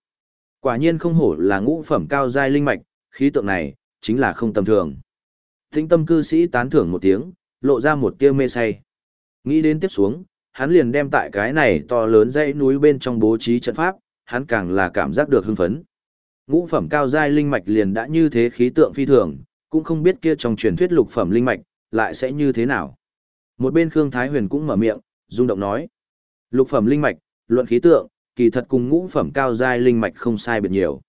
Quả nhiên không hổ là ngũ phẩm cao giai linh mạch, khí tượng này, chính là không tầm thường. Thính tâm cư sĩ tán thưởng một tiếng, lộ ra một tia mê say. Nghĩ đến tiếp xuống, hắn liền đem tại cái này to lớn dãy núi bên trong bố trí trận pháp, hắn càng là cảm giác được hưng phấn. Ngũ phẩm cao giai linh mạch liền đã như thế khí tượng phi thường, cũng không biết kia trong truyền thuyết lục phẩm linh mạch lại sẽ như thế nào. Một bên Khương Thái Huyền cũng mở miệng, rung động nói: "Lục phẩm linh mạch, luận khí tượng, kỳ thật cùng ngũ phẩm cao giai linh mạch không sai biệt nhiều.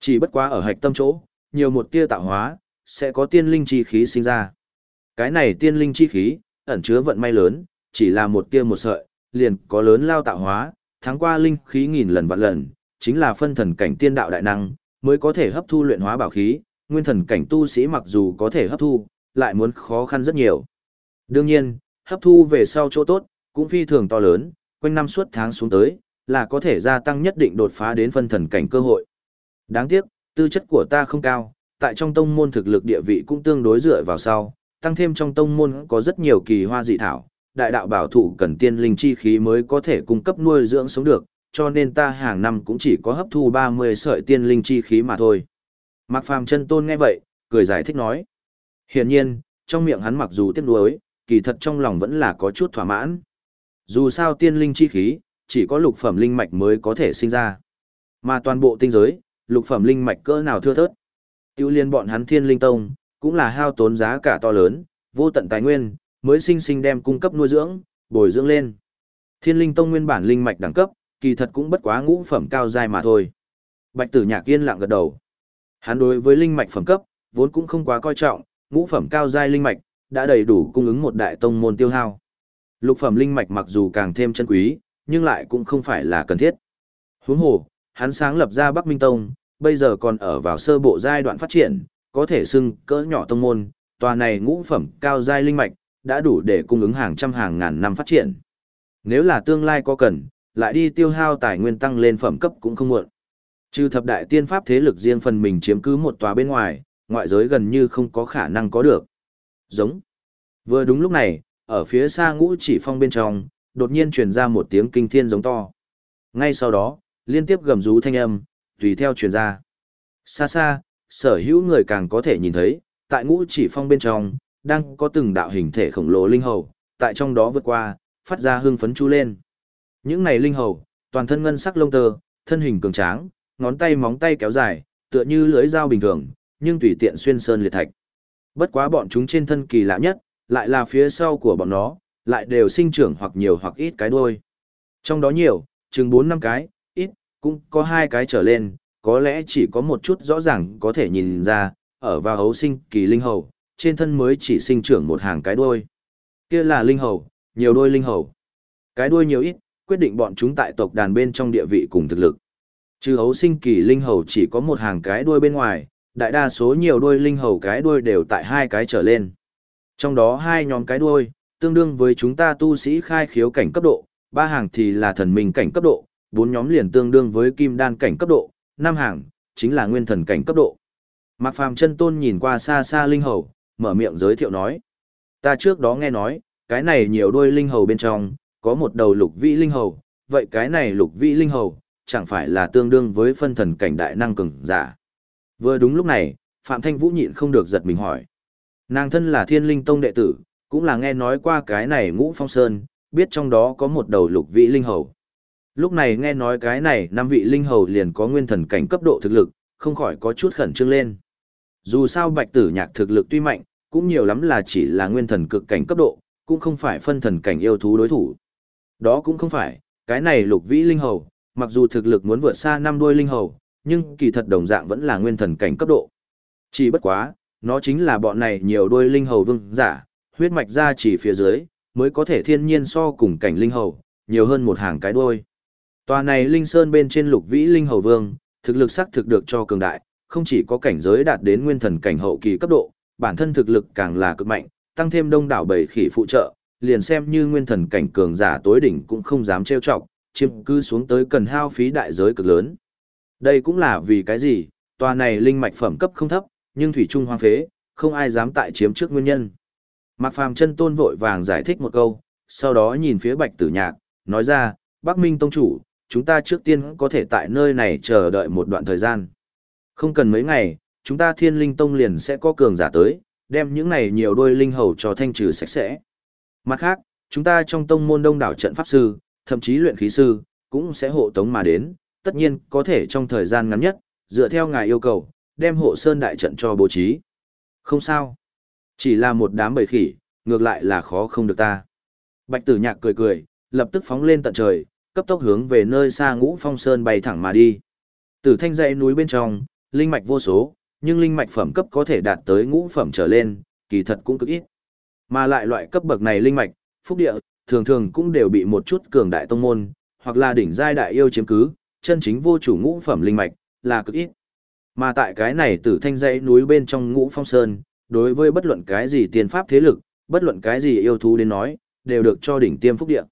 Chỉ bất quá ở hạch tâm chỗ, nhiều một tia tạo hóa, sẽ có tiên linh chi khí sinh ra. Cái này tiên linh chi khí, ẩn chứa vận may lớn, chỉ là một tia một sợi, liền có lớn lao tạo hóa, tháng qua linh khí nghìn lần vạn lần, chính là phân thần cảnh tiên đạo đại năng, mới có thể hấp thu luyện hóa bảo khí, nguyên thần cảnh tu sĩ mặc dù có thể hấp thu, lại muốn khó khăn rất nhiều. Đương nhiên, hấp thu về sau chỗ tốt, cũng phi thường to lớn, quanh năm suốt tháng xuống tới, là có thể gia tăng nhất định đột phá đến phân thần cảnh cơ hội. Đáng tiếc, tư chất của ta không cao, tại trong tông môn thực lực địa vị cũng tương đối dựa vào sau, tăng thêm trong tông môn có rất nhiều kỳ hoa dị thảo, đại đạo bảo thủ cần tiên linh chi khí mới có thể cung cấp nuôi dưỡng sống được, cho nên ta hàng năm cũng chỉ có hấp thu 30 sợi tiên linh chi khí mà thôi. Mạc Phàm chân tôn nghe vậy, cười giải thích nói. Hiển nhiên, trong miệng hắn mặc dù tiếc nuối, kỳ thật trong lòng vẫn là có chút thỏa mãn. Dù sao tiên linh chi khí, chỉ có lục phẩm linh mạch mới có thể sinh ra. Mà toàn bộ tinh giới, lục phẩm linh mạch cỡ nào thưa thớt. Tiêu liên bọn hắn thiên linh tông, cũng là hao tốn giá cả to lớn, vô tận tài nguyên, mới sinh sinh đem cung cấp nuôi dưỡng, bồi dưỡng lên. Thiên linh tông nguyên bản linh mạch đẳng cấp, kỳ thật cũng bất quá ngũ phẩm cao giai mà thôi. Bạch tử nhạc yên lặng gật đầu. Hắn đối với linh mạch phẩm cấp, vốn cũng không quá coi trọng, ngũ phẩm cao giai linh mạch, đã đầy đủ cung ứng một đại tông môn tiêu hao. Lục phẩm linh mạch mặc dù càng thêm chân quý, nhưng lại cũng không phải là cần thiết. Huống hồ, hắn sáng lập ra Bắc Minh Tông, bây giờ còn ở vào sơ bộ giai đoạn phát triển, có thể xưng cỡ nhỏ tông môn, tòa này ngũ phẩm cao giai linh mạch, đã đủ để cung ứng hàng trăm hàng ngàn năm phát triển. Nếu là tương lai có cần, lại đi tiêu hao tài nguyên tăng lên phẩm cấp cũng không muộn. Trừ thập đại tiên pháp thế lực riêng phần mình chiếm cứ một tòa bên ngoài, ngoại giới gần như không có khả năng có được. Giống. Vừa đúng lúc này, ở phía xa ngũ chỉ phong bên trong, đột nhiên truyền ra một tiếng kinh thiên giống to. Ngay sau đó, liên tiếp gầm rú thanh âm, tùy theo truyền ra. Xa xa, sở hữu người càng có thể nhìn thấy, tại ngũ chỉ phong bên trong, đang có từng đạo hình thể khổng lồ linh hầu, tại trong đó vượt qua, phát ra hương phấn chú lên. Những này linh hầu, toàn thân ngân sắc lông tơ, thân hình cường tráng, ngón tay móng tay kéo dài, tựa như lưỡi dao bình thường, nhưng tùy tiện xuyên sơn liệt thạch. Bất quá bọn chúng trên thân kỳ lạ nhất, lại là phía sau của bọn nó, lại đều sinh trưởng hoặc nhiều hoặc ít cái đuôi. Trong đó nhiều, chừng 4 năm cái, ít, cũng có hai cái trở lên, có lẽ chỉ có một chút rõ ràng có thể nhìn ra, ở vào hấu sinh kỳ linh hầu, trên thân mới chỉ sinh trưởng một hàng cái đuôi. Kia là linh hầu, nhiều đuôi linh hầu. Cái đuôi nhiều ít, quyết định bọn chúng tại tộc đàn bên trong địa vị cùng thực lực. Trừ hấu sinh kỳ linh hầu chỉ có một hàng cái đuôi bên ngoài, đại đa số nhiều đuôi linh hầu cái đuôi đều tại hai cái trở lên. Trong đó hai nhóm cái đuôi, tương đương với chúng ta tu sĩ khai khiếu cảnh cấp độ, ba hàng thì là thần minh cảnh cấp độ, bốn nhóm liền tương đương với kim đan cảnh cấp độ, năm hàng chính là nguyên thần cảnh cấp độ. Mạc Phàm chân tôn nhìn qua xa xa linh hầu, mở miệng giới thiệu nói: "Ta trước đó nghe nói, cái này nhiều đuôi linh hầu bên trong, có một đầu lục vĩ linh hầu, vậy cái này lục vĩ linh hầu, chẳng phải là tương đương với phân thần cảnh đại năng cường giả?" Vừa đúng lúc này, Phạm Thanh Vũ nhịn không được giật mình hỏi: Nàng thân là Thiên Linh Tông đệ tử, cũng là nghe nói qua cái này ngũ phong sơn, biết trong đó có một đầu lục vị linh hầu. Lúc này nghe nói cái này năm vị linh hầu liền có nguyên thần cảnh cấp độ thực lực, không khỏi có chút khẩn trương lên. Dù sao bạch tử nhạc thực lực tuy mạnh, cũng nhiều lắm là chỉ là nguyên thần cực cảnh cấp độ, cũng không phải phân thần cảnh yêu thú đối thủ. Đó cũng không phải, cái này lục vĩ linh hầu, mặc dù thực lực muốn vượt xa năm đuôi linh hầu, nhưng kỳ thật đồng dạng vẫn là nguyên thần cảnh cấp độ. Chỉ bất quá, nó chính là bọn này nhiều đôi linh hầu vương giả, huyết mạch ra chỉ phía dưới, mới có thể thiên nhiên so cùng cảnh linh hầu, nhiều hơn một hàng cái đuôi. Tòa này linh sơn bên trên lục vĩ linh hầu vương, thực lực sắc thực được cho cường đại, không chỉ có cảnh giới đạt đến nguyên thần cảnh hậu kỳ cấp độ, bản thân thực lực càng là cực mạnh, tăng thêm đông đảo bầy khỉ phụ trợ, liền xem như nguyên thần cảnh cường giả tối đỉnh cũng không dám trêu chọc, chiếm cư xuống tới cần hao phí đại giới cực lớn. Đây cũng là vì cái gì, tòa này linh mạch phẩm cấp không thấp, nhưng thủy trung hoang phế, không ai dám tại chiếm trước nguyên nhân. Mạc Phàm chân tôn vội vàng giải thích một câu, sau đó nhìn phía Bạch Tử Nhạc, nói ra, Bắc Minh Tông Chủ, chúng ta trước tiên có thể tại nơi này chờ đợi một đoạn thời gian. Không cần mấy ngày, chúng ta thiên linh tông liền sẽ có cường giả tới, đem những này nhiều đôi linh hầu cho thanh trừ sạch sẽ. Mặt khác, chúng ta trong tông môn đông đảo trận pháp sư, thậm chí luyện khí sư, cũng sẽ hộ tống mà đến, tất nhiên có thể trong thời gian ngắn nhất, dựa theo ngài yêu cầu, đem hộ sơn đại trận cho bố trí. Không sao. Chỉ là một đám bầy khỉ, ngược lại là khó không được ta. Bạch tử nhạc cười cười, lập tức phóng lên tận trời, cấp tốc hướng về nơi xa ngũ phong sơn bay thẳng mà đi. Tử thanh dãy núi bên trong, linh mạch vô số, nhưng linh mạch phẩm cấp có thể đạt tới ngũ phẩm trở lên, kỳ thật cũng cực ít. Mà lại loại cấp bậc này linh mạch, phúc địa, thường thường cũng đều bị một chút cường đại tông môn, hoặc là đỉnh giai đại yêu chiếm cứ, chân chính vô chủ ngũ phẩm linh mạch, là cực ít. Mà tại cái này tử thanh dãy núi bên trong ngũ phong sơn, đối với bất luận cái gì tiền pháp thế lực, bất luận cái gì yêu thú đến nói, đều được cho đỉnh tiêm phúc địa.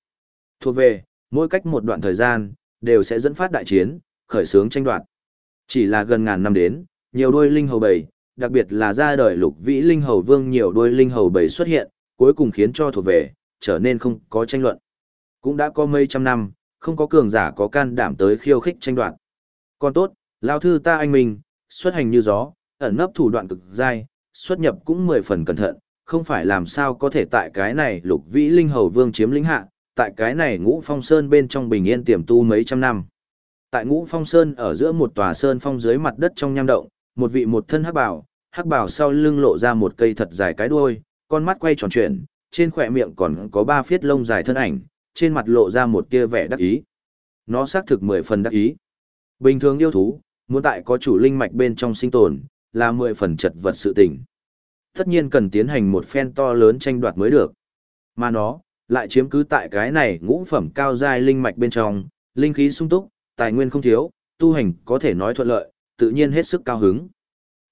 Thuộc về, mỗi cách một đoạn thời gian, đều sẽ dẫn phát đại chiến, khởi xướng tranh đoạt. Chỉ là gần ngàn năm đến, nhiều đôi linh hầu bầy, đặc biệt là ra đời lục vĩ linh hầu vương nhiều đôi linh hầu bầy xuất hiện, cuối cùng khiến cho thuộc về, trở nên không có tranh luận. Cũng đã có mấy trăm năm, không có cường giả có can đảm tới khiêu khích tranh đoạt. Còn tốt, lao thư ta anh mình, xuất hành như gió, ẩn nấp thủ đoạn cực dai, xuất nhập cũng mười phần cẩn thận, không phải làm sao có thể tại cái này lục vĩ linh hầu vương chiếm lĩnh hạ, tại cái này ngũ phong sơn bên trong bình yên tiềm tu mấy trăm năm. Tại ngũ phong sơn ở giữa một tòa sơn phong dưới mặt đất trong nham động, một vị một thân hắc bảo, hắc bảo sau lưng lộ ra một cây thật dài cái đuôi, con mắt quay tròn chuyển, trên khỏe miệng còn có ba phiết lông dài thân ảnh, trên mặt lộ ra một tia vẻ đắc ý. Nó xác thực mười phần đắc ý. Bình thường yêu thú, muốn tại có chủ linh mạch bên trong sinh tồn, là mười phần chật vật sự tình. Tất nhiên cần tiến hành một phen to lớn tranh đoạt mới được. Mà nó, lại chiếm cứ tại cái này ngũ phẩm cao giai linh mạch bên trong, linh khí sung túc, tài nguyên không thiếu, tu hành có thể nói thuận lợi, tự nhiên hết sức cao hứng.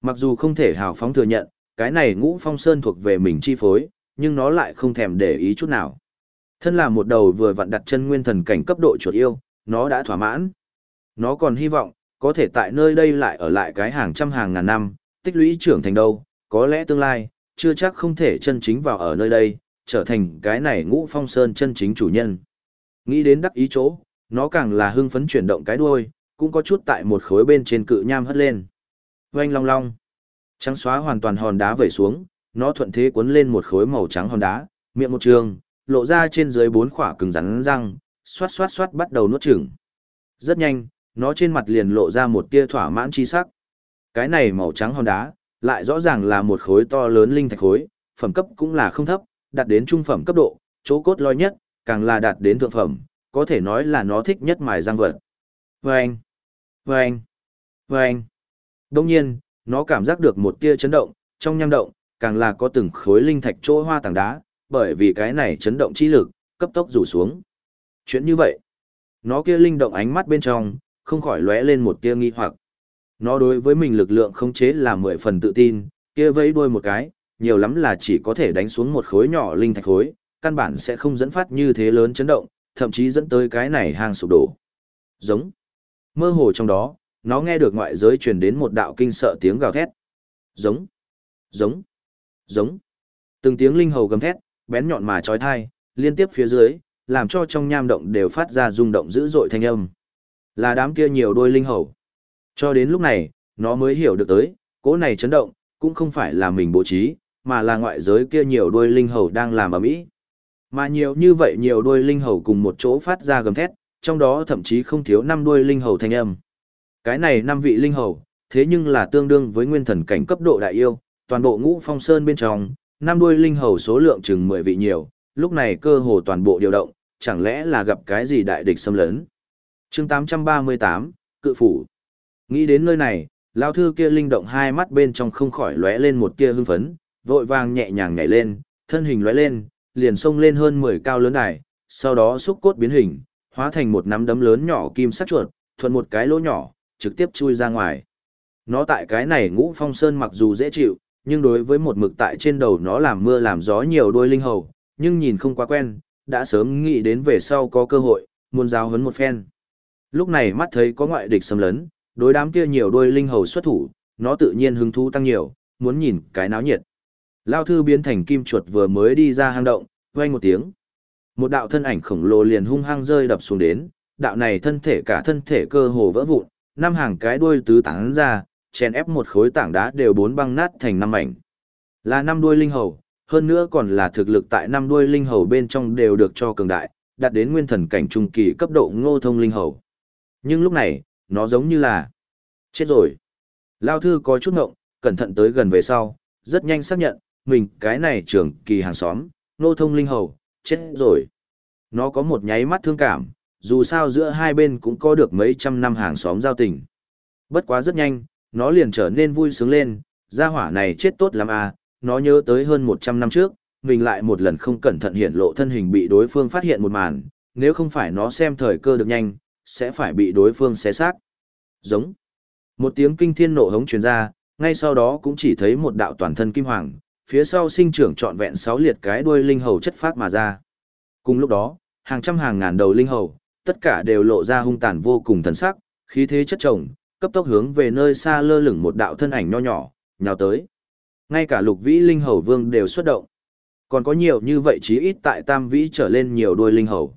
Mặc dù không thể hào phóng thừa nhận, cái này ngũ phong sơn thuộc về mình chi phối, nhưng nó lại không thèm để ý chút nào. Thân là một đầu vừa vặn đặt chân nguyên thần cảnh cấp độ chuột yêu, nó đã thỏa mãn. Nó còn hy vọng, có thể tại nơi đây lại ở lại cái hàng trăm hàng ngàn năm, tích lũy trưởng thành đâu, có lẽ tương lai, chưa chắc không thể chân chính vào ở nơi đây, trở thành cái này ngũ phong sơn chân chính chủ nhân. Nghĩ đến đắc ý chỗ, nó càng là hưng phấn chuyển động cái đuôi, cũng có chút tại một khối bên trên cự nham hất lên. Oanh long long. Trắng xóa hoàn toàn hòn đá vẩy xuống, nó thuận thế cuốn lên một khối màu trắng hòn đá, miệng một trường, lộ ra trên dưới bốn khỏa cứng rắn răng, xoát xoát xoát bắt đầu nuốt chửng. Rất nhanh, nó trên mặt liền lộ ra một tia thỏa mãn chi sắc. Cái này màu trắng hòn đá, lại rõ ràng là một khối to lớn linh thạch khối, phẩm cấp cũng là không thấp, đạt đến trung phẩm cấp độ, chỗ cốt lõi nhất, càng là đạt đến thượng phẩm, có thể nói là nó thích nhất mài răng vật. Vâng! Vâng! Vâng! Đông nhiên, nó cảm giác được một tia chấn động, trong nham động, càng là có từng khối linh thạch chỗ hoa tảng đá, bởi vì cái này chấn động chi lực, cấp tốc rủ xuống. Chuyện như vậy, nó kia linh động ánh mắt bên trong, không khỏi lóe lên một tia nghi hoặc. Nó đối với mình lực lượng không chế là mười phần tự tin, kia vẫy đuôi một cái, nhiều lắm là chỉ có thể đánh xuống một khối nhỏ linh thạch khối, căn bản sẽ không dẫn phát như thế lớn chấn động, thậm chí dẫn tới cái này hang sụp đổ. Giống. Mơ hồ trong đó, nó nghe được ngoại giới truyền đến một đạo kinh sợ tiếng gào thét. Giống. Giống. Giống. Từng tiếng linh hầu gầm thét, bén nhọn mà chói thai, liên tiếp phía dưới, làm cho trong nham động đều phát ra rung động dữ dội thanh âm. Là đám kia nhiều đôi linh hầu. Cho đến lúc này, nó mới hiểu được tới, cỗ này chấn động, cũng không phải là mình bố trí, mà là ngoại giới kia nhiều đôi linh hầu đang làm ở mỹ. Mà nhiều như vậy nhiều đôi linh hầu cùng một chỗ phát ra gầm thét, trong đó thậm chí không thiếu năm đôi linh hầu thanh âm. Cái này năm vị linh hầu, thế nhưng là tương đương với nguyên thần cảnh cấp độ đại yêu, toàn bộ ngũ phong sơn bên trong, năm đuôi linh hầu số lượng chừng 10 vị nhiều, lúc này cơ hồ toàn bộ điều động, chẳng lẽ là gặp cái gì đại địch xâm lấn. chương 838, Cự Phủ Nghĩ đến nơi này, lao thư kia linh động hai mắt bên trong không khỏi lóe lên một tia hưng phấn, vội vàng nhẹ nhàng nhảy lên, thân hình lóe lên, liền xông lên hơn 10 cao lớn đài, sau đó xúc cốt biến hình, hóa thành một nắm đấm lớn nhỏ kim sắc chuột, thuận một cái lỗ nhỏ, trực tiếp chui ra ngoài. Nó tại cái này ngũ phong sơn mặc dù dễ chịu, nhưng đối với một mực tại trên đầu nó làm mưa làm gió nhiều đôi linh hầu, nhưng nhìn không quá quen, đã sớm nghĩ đến về sau có cơ hội, muốn giáo huấn một phen. Lúc này mắt thấy có ngoại địch xâm lấn, đối đám kia nhiều đôi linh hầu xuất thủ, nó tự nhiên hứng thú tăng nhiều, muốn nhìn cái náo nhiệt. Lao thư biến thành kim chuột vừa mới đi ra hang động, vang một tiếng. Một đạo thân ảnh khổng lồ liền hung hăng rơi đập xuống đến, đạo này thân thể cả thân thể cơ hồ vỡ vụn, năm hàng cái đuôi tứ tán ra, chèn ép một khối tảng đá đều bốn băng nát thành năm mảnh. Là năm đuôi linh hầu, hơn nữa còn là thực lực tại năm đuôi linh hầu bên trong đều được cho cường đại, đạt đến nguyên thần cảnh trung kỳ cấp độ ngô thông linh hầu. Nhưng lúc này, nó giống như là chết rồi. Lao thư có chút ngộng, cẩn thận tới gần về sau, rất nhanh xác nhận, mình cái này trưởng kỳ hàng xóm, ngô thông linh hầu, chết rồi. Nó có một nháy mắt thương cảm, dù sao giữa hai bên cũng có được mấy trăm năm hàng xóm giao tình. Bất quá rất nhanh, nó liền trở nên vui sướng lên, gia hỏa này chết tốt lắm à, nó nhớ tới hơn 100 năm trước, mình lại một lần không cẩn thận hiện lộ thân hình bị đối phương phát hiện một màn, nếu không phải nó xem thời cơ được nhanh, sẽ phải bị đối phương xé xác. Giống. Một tiếng kinh thiên nộ hống truyền ra, ngay sau đó cũng chỉ thấy một đạo toàn thân kim hoàng, phía sau sinh trưởng trọn vẹn sáu liệt cái đuôi linh hầu chất phát mà ra. Cùng lúc đó, hàng trăm hàng ngàn đầu linh hầu, tất cả đều lộ ra hung tàn vô cùng thần sắc, khí thế chất chồng, cấp tốc hướng về nơi xa lơ lửng một đạo thân ảnh nho nhỏ, nhào tới. Ngay cả lục vĩ linh hầu vương đều xuất động. Còn có nhiều như vậy chí ít tại tam vĩ trở lên nhiều đuôi linh hầu.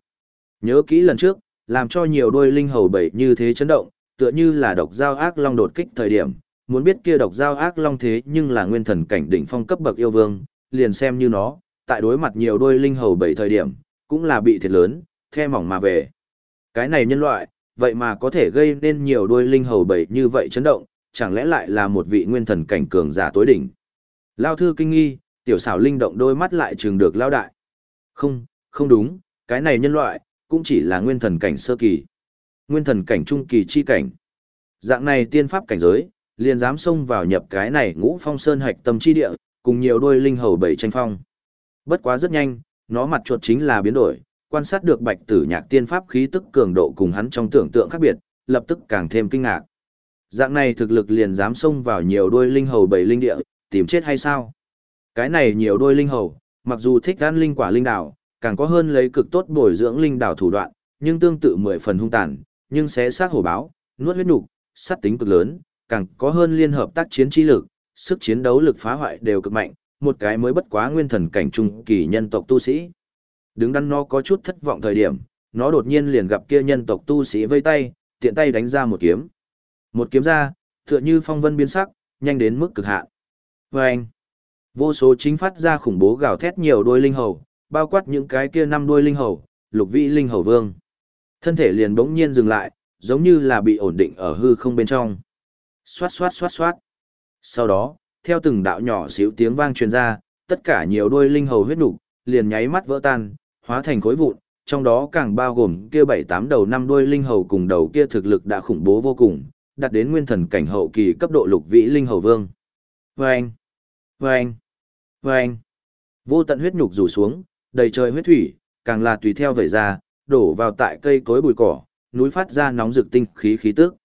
Nhớ kỹ lần trước, làm cho nhiều đuôi linh hầu bảy như thế chấn động, tựa như là độc giao ác long đột kích thời điểm, muốn biết kia độc giao ác long thế nhưng là nguyên thần cảnh đỉnh phong cấp bậc yêu vương, liền xem như nó, tại đối mặt nhiều đôi linh hầu bảy thời điểm, cũng là bị thiệt lớn, the mỏng mà về. Cái này nhân loại, vậy mà có thể gây nên nhiều đôi linh hầu bảy như vậy chấn động, chẳng lẽ lại là một vị nguyên thần cảnh cường giả tối đỉnh. Lao thư kinh nghi, tiểu xảo linh động đôi mắt lại trường được lao đại. Không, không đúng, cái này nhân loại, cũng chỉ là nguyên thần cảnh sơ kỳ. Nguyên thần cảnh trung kỳ chi cảnh. Dạng này tiên pháp cảnh giới, liền dám xông vào nhập cái này ngũ phong sơn hạch tâm chi địa, cùng nhiều đôi linh hầu bảy tranh phong. Bất quá rất nhanh, nó mặt chuột chính là biến đổi, quan sát được bạch tử nhạc tiên pháp khí tức cường độ cùng hắn trong tưởng tượng khác biệt, lập tức càng thêm kinh ngạc. Dạng này thực lực liền dám xông vào nhiều đôi linh hầu bảy linh địa, tìm chết hay sao? Cái này nhiều đôi linh hầu, mặc dù thích ăn linh quả linh đảo, càng có hơn lấy cực tốt bồi dưỡng linh đảo thủ đoạn, nhưng tương tự mười phần hung tàn, nhưng sẽ sát hổ báo, nuốt huyết nục, sát tính cực lớn, càng có hơn liên hợp tác chiến trí lực, sức chiến đấu lực phá hoại đều cực mạnh, một cái mới bất quá nguyên thần cảnh trung kỳ nhân tộc tu sĩ. Đứng đắn nó có chút thất vọng thời điểm, nó đột nhiên liền gặp kia nhân tộc tu sĩ vây tay, tiện tay đánh ra một kiếm. Một kiếm ra, tựa như phong vân biến sắc, nhanh đến mức cực hạn. Vâng! anh, vô số chính phát ra khủng bố gào thét nhiều đôi linh hầu, bao quát những cái kia năm đôi linh hầu, lục vị linh hầu vương. Thân thể liền bỗng nhiên dừng lại, giống như là bị ổn định ở hư không bên trong. Xoát xoát xoát xoát. Sau đó, theo từng đạo nhỏ xíu tiếng vang truyền ra, tất cả nhiều đôi linh hầu huyết nục liền nháy mắt vỡ tan, hóa thành khối vụn, trong đó càng bao gồm kia bảy tám đầu năm đuôi linh hầu cùng đầu kia thực lực đã khủng bố vô cùng, đạt đến nguyên thần cảnh hậu kỳ cấp độ lục vĩ linh hầu vương. Vâng! Vâng! Vâng! Vô tận huyết nhục rủ xuống, đầy trời huyết thủy, càng là tùy theo vẩy ra, đổ vào tại cây cối bụi cỏ, núi phát ra nóng rực tinh khí khí tức.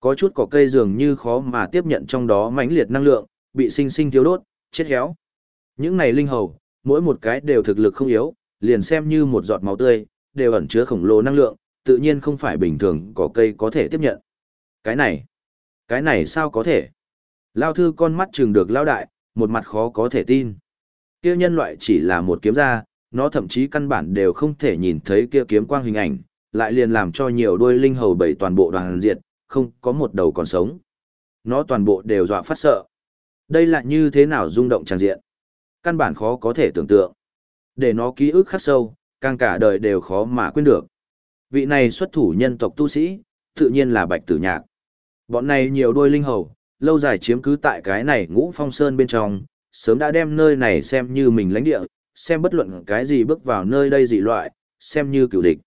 Có chút cỏ cây dường như khó mà tiếp nhận trong đó mãnh liệt năng lượng, bị sinh sinh thiếu đốt, chết héo. Những này linh hầu, mỗi một cái đều thực lực không yếu, liền xem như một giọt máu tươi, đều ẩn chứa khổng lồ năng lượng, tự nhiên không phải bình thường có cây có thể tiếp nhận. Cái này, cái này sao có thể? Lao thư con mắt trừng được lao đại, một mặt khó có thể tin. Kia nhân loại chỉ là một kiếm ra, nó thậm chí căn bản đều không thể nhìn thấy kia kiếm quang hình ảnh, lại liền làm cho nhiều đuôi linh hầu bảy toàn bộ đoàn diệt, không có một đầu còn sống. Nó toàn bộ đều dọa phát sợ. Đây là như thế nào rung động tràn diện? Căn bản khó có thể tưởng tượng. Để nó ký ức khắc sâu, càng cả đời đều khó mà quên được. Vị này xuất thủ nhân tộc tu sĩ, tự nhiên là bạch tử nhạc. Bọn này nhiều đôi linh hầu, lâu dài chiếm cứ tại cái này ngũ phong sơn bên trong, sớm đã đem nơi này xem như mình lãnh địa, xem bất luận cái gì bước vào nơi đây dị loại, xem như cựu địch.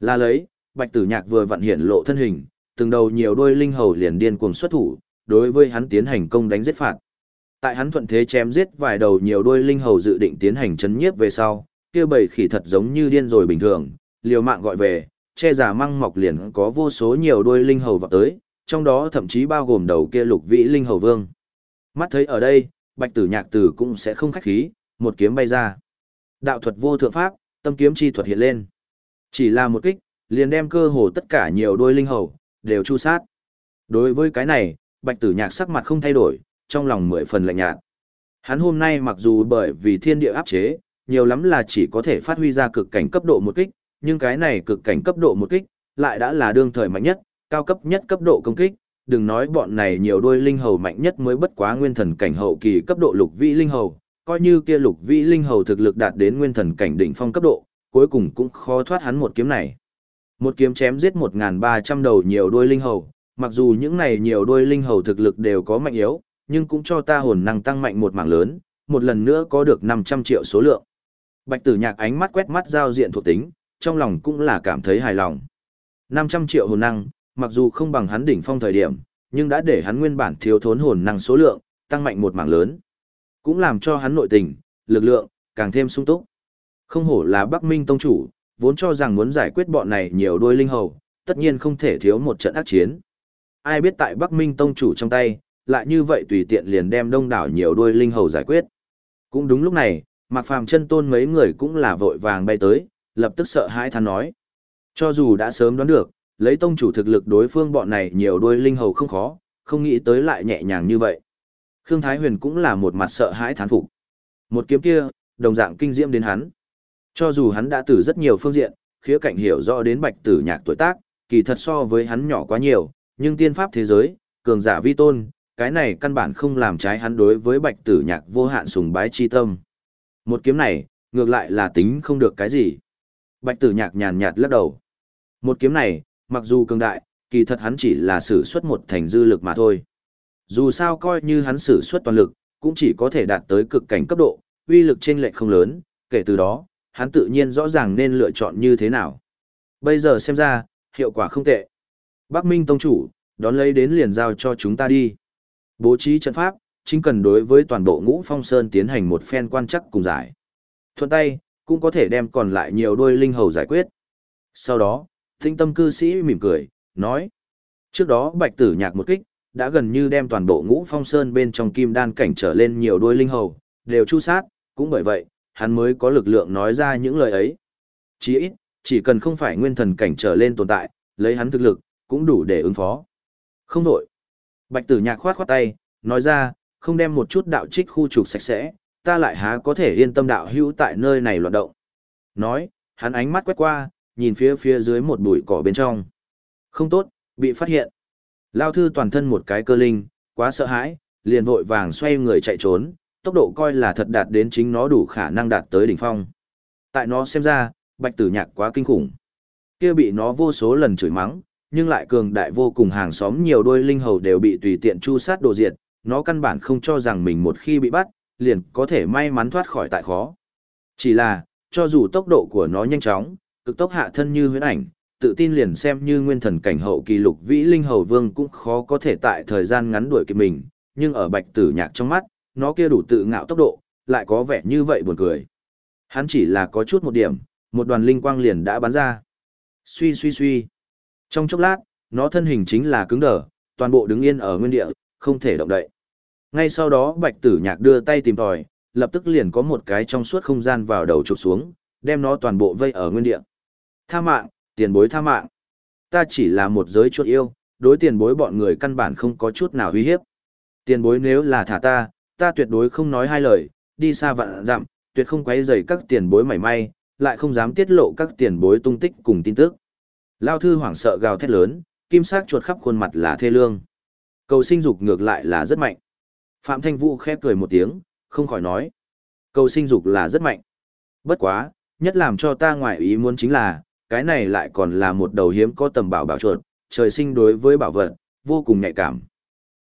Là lấy, bạch tử nhạc vừa vận hiện lộ thân hình, từng đầu nhiều đôi linh hầu liền điên cuồng xuất thủ, đối với hắn tiến hành công đánh giết phạt. Tại hắn thuận thế chém giết vài đầu nhiều đôi linh hầu dự định tiến hành chấn nhiếp về sau, kia bầy khỉ thật giống như điên rồi bình thường, liều mạng gọi về, che giả măng mọc liền có vô số nhiều đôi linh hầu vào tới, trong đó thậm chí bao gồm đầu kia lục vĩ linh hầu vương. Mắt thấy ở đây, bạch tử nhạc tử cũng sẽ không khách khí, một kiếm bay ra. Đạo thuật vô thượng pháp, tâm kiếm chi thuật hiện lên. Chỉ là một kích, liền đem cơ hồ tất cả nhiều đôi linh hầu, đều chu sát. Đối với cái này, bạch tử nhạc sắc mặt không thay đổi, trong lòng mười phần lạnh nhạt. Hắn hôm nay mặc dù bởi vì thiên địa áp chế, nhiều lắm là chỉ có thể phát huy ra cực cảnh cấp độ một kích, nhưng cái này cực cảnh cấp độ một kích, lại đã là đương thời mạnh nhất, cao cấp nhất cấp độ công kích, đừng nói bọn này nhiều đôi linh hầu mạnh nhất mới bất quá nguyên thần cảnh hậu kỳ cấp độ lục vĩ linh hầu, coi như kia lục vĩ linh hầu thực lực đạt đến nguyên thần cảnh đỉnh phong cấp độ, cuối cùng cũng khó thoát hắn một kiếm này. Một kiếm chém giết 1.300 đầu nhiều đôi linh hầu, mặc dù những này nhiều đôi linh hầu thực lực đều có mạnh yếu, nhưng cũng cho ta hồn năng tăng mạnh một mảng lớn, một lần nữa có được 500 triệu số lượng. Bạch tử nhạc ánh mắt quét mắt giao diện thuộc tính, trong lòng cũng là cảm thấy hài lòng. 500 triệu hồn năng, mặc dù không bằng hắn đỉnh phong thời điểm, nhưng đã để hắn nguyên bản thiếu thốn hồn năng số lượng, tăng mạnh một mảng lớn. Cũng làm cho hắn nội tình, lực lượng, càng thêm sung túc. Không hổ là Bắc Minh Tông chủ, vốn cho rằng muốn giải quyết bọn này nhiều đôi linh hầu, tất nhiên không thể thiếu một trận ác chiến. Ai biết tại Bắc Minh Tông chủ trong tay, lại như vậy tùy tiện liền đem đông đảo nhiều đôi linh hầu giải quyết. Cũng đúng lúc này, Mạc Phàm chân tôn mấy người cũng là vội vàng bay tới, lập tức sợ hãi than nói. Cho dù đã sớm đoán được, lấy tông chủ thực lực đối phương bọn này nhiều đôi linh hầu không khó, không nghĩ tới lại nhẹ nhàng như vậy. Khương Thái Huyền cũng là một mặt sợ hãi thán phục. Một kiếm kia, đồng dạng kinh diễm đến hắn. Cho dù hắn đã từ rất nhiều phương diện, khía cạnh hiểu rõ đến bạch tử nhạc tuổi tác, kỳ thật so với hắn nhỏ quá nhiều, nhưng tiên pháp thế giới, cường giả vi tôn, cái này căn bản không làm trái hắn đối với bạch tử nhạc vô hạn sùng bái chi tâm. Một kiếm này, ngược lại là tính không được cái gì. Bạch tử nhạc nhàn nhạt lắc đầu. Một kiếm này, mặc dù cường đại, kỳ thật hắn chỉ là sử xuất một thành dư lực mà thôi. Dù sao coi như hắn sử xuất toàn lực, cũng chỉ có thể đạt tới cực cảnh cấp độ, uy lực trên lệch không lớn, kể từ đó, hắn tự nhiên rõ ràng nên lựa chọn như thế nào. Bây giờ xem ra, hiệu quả không tệ. Bắc Minh Tông Chủ, đón lấy đến liền giao cho chúng ta đi. Bố trí trận pháp, chính cần đối với toàn bộ ngũ phong sơn tiến hành một phen quan chắc cùng giải. Thuận tay, cũng có thể đem còn lại nhiều đôi linh hầu giải quyết. Sau đó, tinh tâm cư sĩ mỉm cười, nói. Trước đó bạch tử nhạc một kích, đã gần như đem toàn bộ ngũ phong sơn bên trong kim đan cảnh trở lên nhiều đôi linh hầu, đều chu sát, cũng bởi vậy, hắn mới có lực lượng nói ra những lời ấy. Chỉ ít, chỉ cần không phải nguyên thần cảnh trở lên tồn tại, lấy hắn thực lực, cũng đủ để ứng phó. Không đổi. Bạch tử nhạc khoát khoát tay, nói ra, không đem một chút đạo trích khu trục sạch sẽ, ta lại há có thể yên tâm đạo hữu tại nơi này loạn động. Nói, hắn ánh mắt quét qua, nhìn phía phía dưới một bụi cỏ bên trong. Không tốt, bị phát hiện. Lao thư toàn thân một cái cơ linh, quá sợ hãi, liền vội vàng xoay người chạy trốn, tốc độ coi là thật đạt đến chính nó đủ khả năng đạt tới đỉnh phong. Tại nó xem ra, bạch tử nhạc quá kinh khủng. kia bị nó vô số lần chửi mắng, nhưng lại cường đại vô cùng hàng xóm nhiều đôi linh hầu đều bị tùy tiện chu sát đồ diệt, nó căn bản không cho rằng mình một khi bị bắt, liền có thể may mắn thoát khỏi tại khó. Chỉ là, cho dù tốc độ của nó nhanh chóng, cực tốc hạ thân như huyễn ảnh, tự tin liền xem như nguyên thần cảnh hậu kỳ lục vĩ linh hầu vương cũng khó có thể tại thời gian ngắn đuổi kịp mình, nhưng ở bạch tử nhạc trong mắt, nó kia đủ tự ngạo tốc độ, lại có vẻ như vậy buồn cười. Hắn chỉ là có chút một điểm, một đoàn linh quang liền đã bắn ra. Suy suy suy. Trong chốc lát, nó thân hình chính là cứng đờ, toàn bộ đứng yên ở nguyên địa, không thể động đậy. Ngay sau đó bạch tử nhạc đưa tay tìm tòi, lập tức liền có một cái trong suốt không gian vào đầu chụp xuống, đem nó toàn bộ vây ở nguyên địa. Tha mạng, tiền bối tha mạng. Ta chỉ là một giới chuột yêu, đối tiền bối bọn người căn bản không có chút nào uy hiếp. Tiền bối nếu là thả ta, ta tuyệt đối không nói hai lời, đi xa vạn dặm, tuyệt không quấy rầy các tiền bối mảy may, lại không dám tiết lộ các tiền bối tung tích cùng tin tức. Lao thư hoảng sợ gào thét lớn, kim sắc chuột khắp khuôn mặt là thê lương. Cầu sinh dục ngược lại là rất mạnh. Phạm Thanh Vũ khẽ cười một tiếng, không khỏi nói. Cầu sinh dục là rất mạnh. Bất quá, nhất làm cho ta ngoại ý muốn chính là, cái này lại còn là một đầu hiếm có tầm bảo bảo chuột, trời sinh đối với bảo vật, vô cùng nhạy cảm.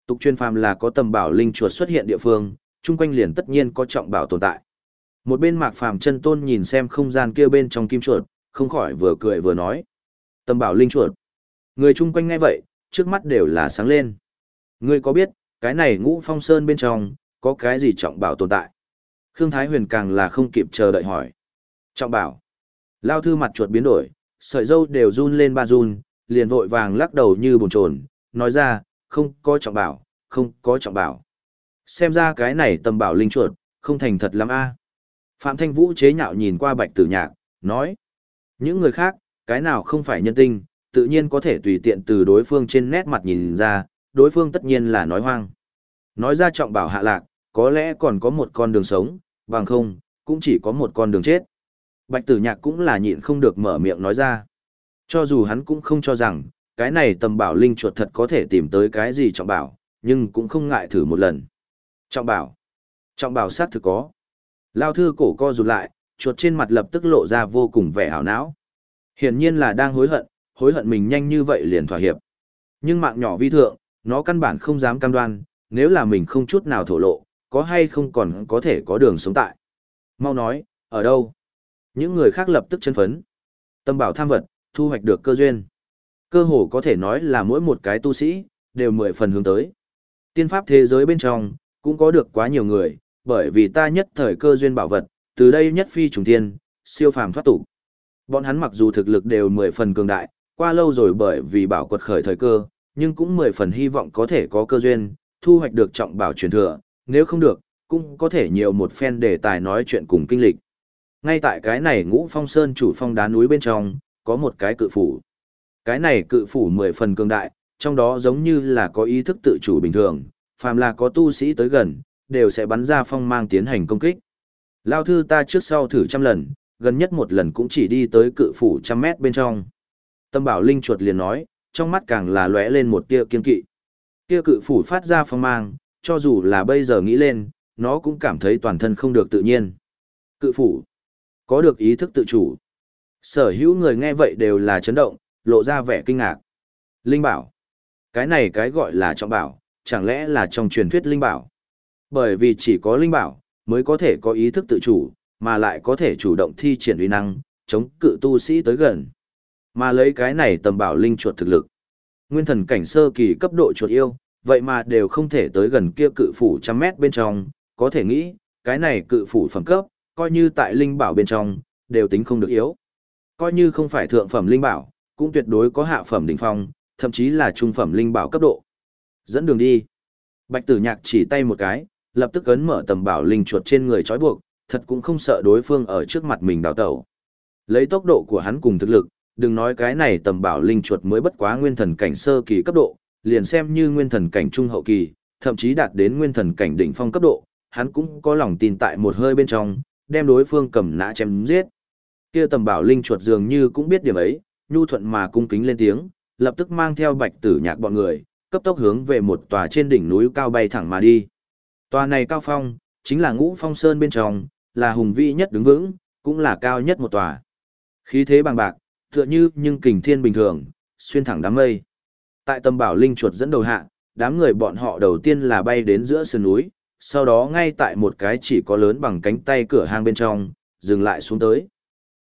Tục chuyên phàm là có tầm bảo linh chuột xuất hiện địa phương, chung quanh liền tất nhiên có trọng bảo tồn tại. Một bên mạc phàm chân tôn nhìn xem không gian kia bên trong kim chuột, không khỏi vừa cười vừa nói. Tầm bảo linh chuột. Người chung quanh ngay vậy, trước mắt đều là sáng lên. Ngươi có biết, cái này ngũ phong sơn bên trong, có cái gì trọng bảo tồn tại? Khương Thái Huyền càng là không kịp chờ đợi hỏi. Trọng bảo. Lao thư mặt chuột biến đổi, sợi dâu đều run lên ba run, liền vội vàng lắc đầu như bồn chồn, nói ra, không có trọng bảo, không có trọng bảo. Xem ra cái này tầm bảo linh chuột, không thành thật lắm a. Phạm Thanh Vũ chế nhạo nhìn qua bạch tử nhạc, nói. Những người khác, cái nào không phải nhân tinh, tự nhiên có thể tùy tiện từ đối phương trên nét mặt nhìn ra, đối phương tất nhiên là nói hoang. Nói ra trọng bảo hạ lạc, có lẽ còn có một con đường sống, bằng không, cũng chỉ có một con đường chết. Bạch tử nhạc cũng là nhịn không được mở miệng nói ra. Cho dù hắn cũng không cho rằng, cái này tầm bảo linh chuột thật có thể tìm tới cái gì trọng bảo, nhưng cũng không ngại thử một lần. Trọng bảo. Trọng bảo sát thực có. Lao thư cổ co rụt lại, chuột trên mặt lập tức lộ ra vô cùng vẻ hảo não. Hiển nhiên là đang hối hận, hối hận mình nhanh như vậy liền thỏa hiệp. Nhưng mạng nhỏ vi thượng, nó căn bản không dám cam đoan, nếu là mình không chút nào thổ lộ, có hay không còn có thể có đường sống tại. Mau nói, ở đâu? Những người khác lập tức chân phấn. Tâm bảo tham vật, thu hoạch được cơ duyên. Cơ hồ có thể nói là mỗi một cái tu sĩ, đều mười phần hướng tới. Tiên pháp thế giới bên trong, cũng có được quá nhiều người, bởi vì ta nhất thời cơ duyên bảo vật, từ đây nhất phi trùng tiên, siêu phàm thoát tục. Bọn hắn mặc dù thực lực đều mười phần cường đại, qua lâu rồi bởi vì bảo quật khởi thời cơ, nhưng cũng mười phần hy vọng có thể có cơ duyên, thu hoạch được trọng bảo truyền thừa, nếu không được, cũng có thể nhiều một phen đề tài nói chuyện cùng kinh lịch. Ngay tại cái này ngũ phong sơn chủ phong đá núi bên trong, có một cái cự phủ. Cái này cự phủ mười phần cường đại, trong đó giống như là có ý thức tự chủ bình thường, phàm là có tu sĩ tới gần, đều sẽ bắn ra phong mang tiến hành công kích. Lao thư ta trước sau thử trăm lần, gần nhất một lần cũng chỉ đi tới cự phủ trăm mét bên trong. Tâm bảo linh chuột liền nói, trong mắt càng là lóe lên một tia kiên kỵ. Kia cự phủ phát ra phong mang, cho dù là bây giờ nghĩ lên, nó cũng cảm thấy toàn thân không được tự nhiên. Cự phủ, có được ý thức tự chủ. Sở hữu người nghe vậy đều là chấn động, lộ ra vẻ kinh ngạc. Linh bảo, cái này cái gọi là trọng bảo, chẳng lẽ là trong truyền thuyết linh bảo? Bởi vì chỉ có linh bảo, mới có thể có ý thức tự chủ, mà lại có thể chủ động thi triển uy năng, chống cự tu sĩ tới gần. Mà lấy cái này tầm bảo linh chuột thực lực. Nguyên thần cảnh sơ kỳ cấp độ chuột yêu, vậy mà đều không thể tới gần kia cự phủ trăm mét bên trong, có thể nghĩ, cái này cự phủ phẩm cấp, coi như tại linh bảo bên trong, đều tính không được yếu. Coi như không phải thượng phẩm linh bảo, cũng tuyệt đối có hạ phẩm đỉnh phong, thậm chí là trung phẩm linh bảo cấp độ. Dẫn đường đi. Bạch tử nhạc chỉ tay một cái, lập tức ấn mở tầm bảo linh chuột trên người trói buộc, thật cũng không sợ đối phương ở trước mặt mình đào tẩu. Lấy tốc độ của hắn cùng thực lực, đừng nói cái này tầm bảo linh chuột mới bất quá nguyên thần cảnh sơ kỳ cấp độ, liền xem như nguyên thần cảnh trung hậu kỳ, thậm chí đạt đến nguyên thần cảnh đỉnh phong cấp độ, hắn cũng có lòng tin tại một hơi bên trong, đem đối phương cầm nã chém giết. Kia tầm bảo linh chuột dường như cũng biết điểm ấy, nhu thuận mà cung kính lên tiếng, lập tức mang theo bạch tử nhạc bọn người, cấp tốc hướng về một tòa trên đỉnh núi cao bay thẳng mà đi. Tòa này cao phong, chính là ngũ phong sơn bên trong, là hùng vĩ nhất đứng vững, cũng là cao nhất một tòa. Khí thế bằng bạc, tựa như nhưng kình thiên bình thường, xuyên thẳng đám mây. Tại tâm bảo linh chuột dẫn đầu hạ, đám người bọn họ đầu tiên là bay đến giữa sườn núi, sau đó ngay tại một cái chỉ có lớn bằng cánh tay cửa hang bên trong, dừng lại xuống tới.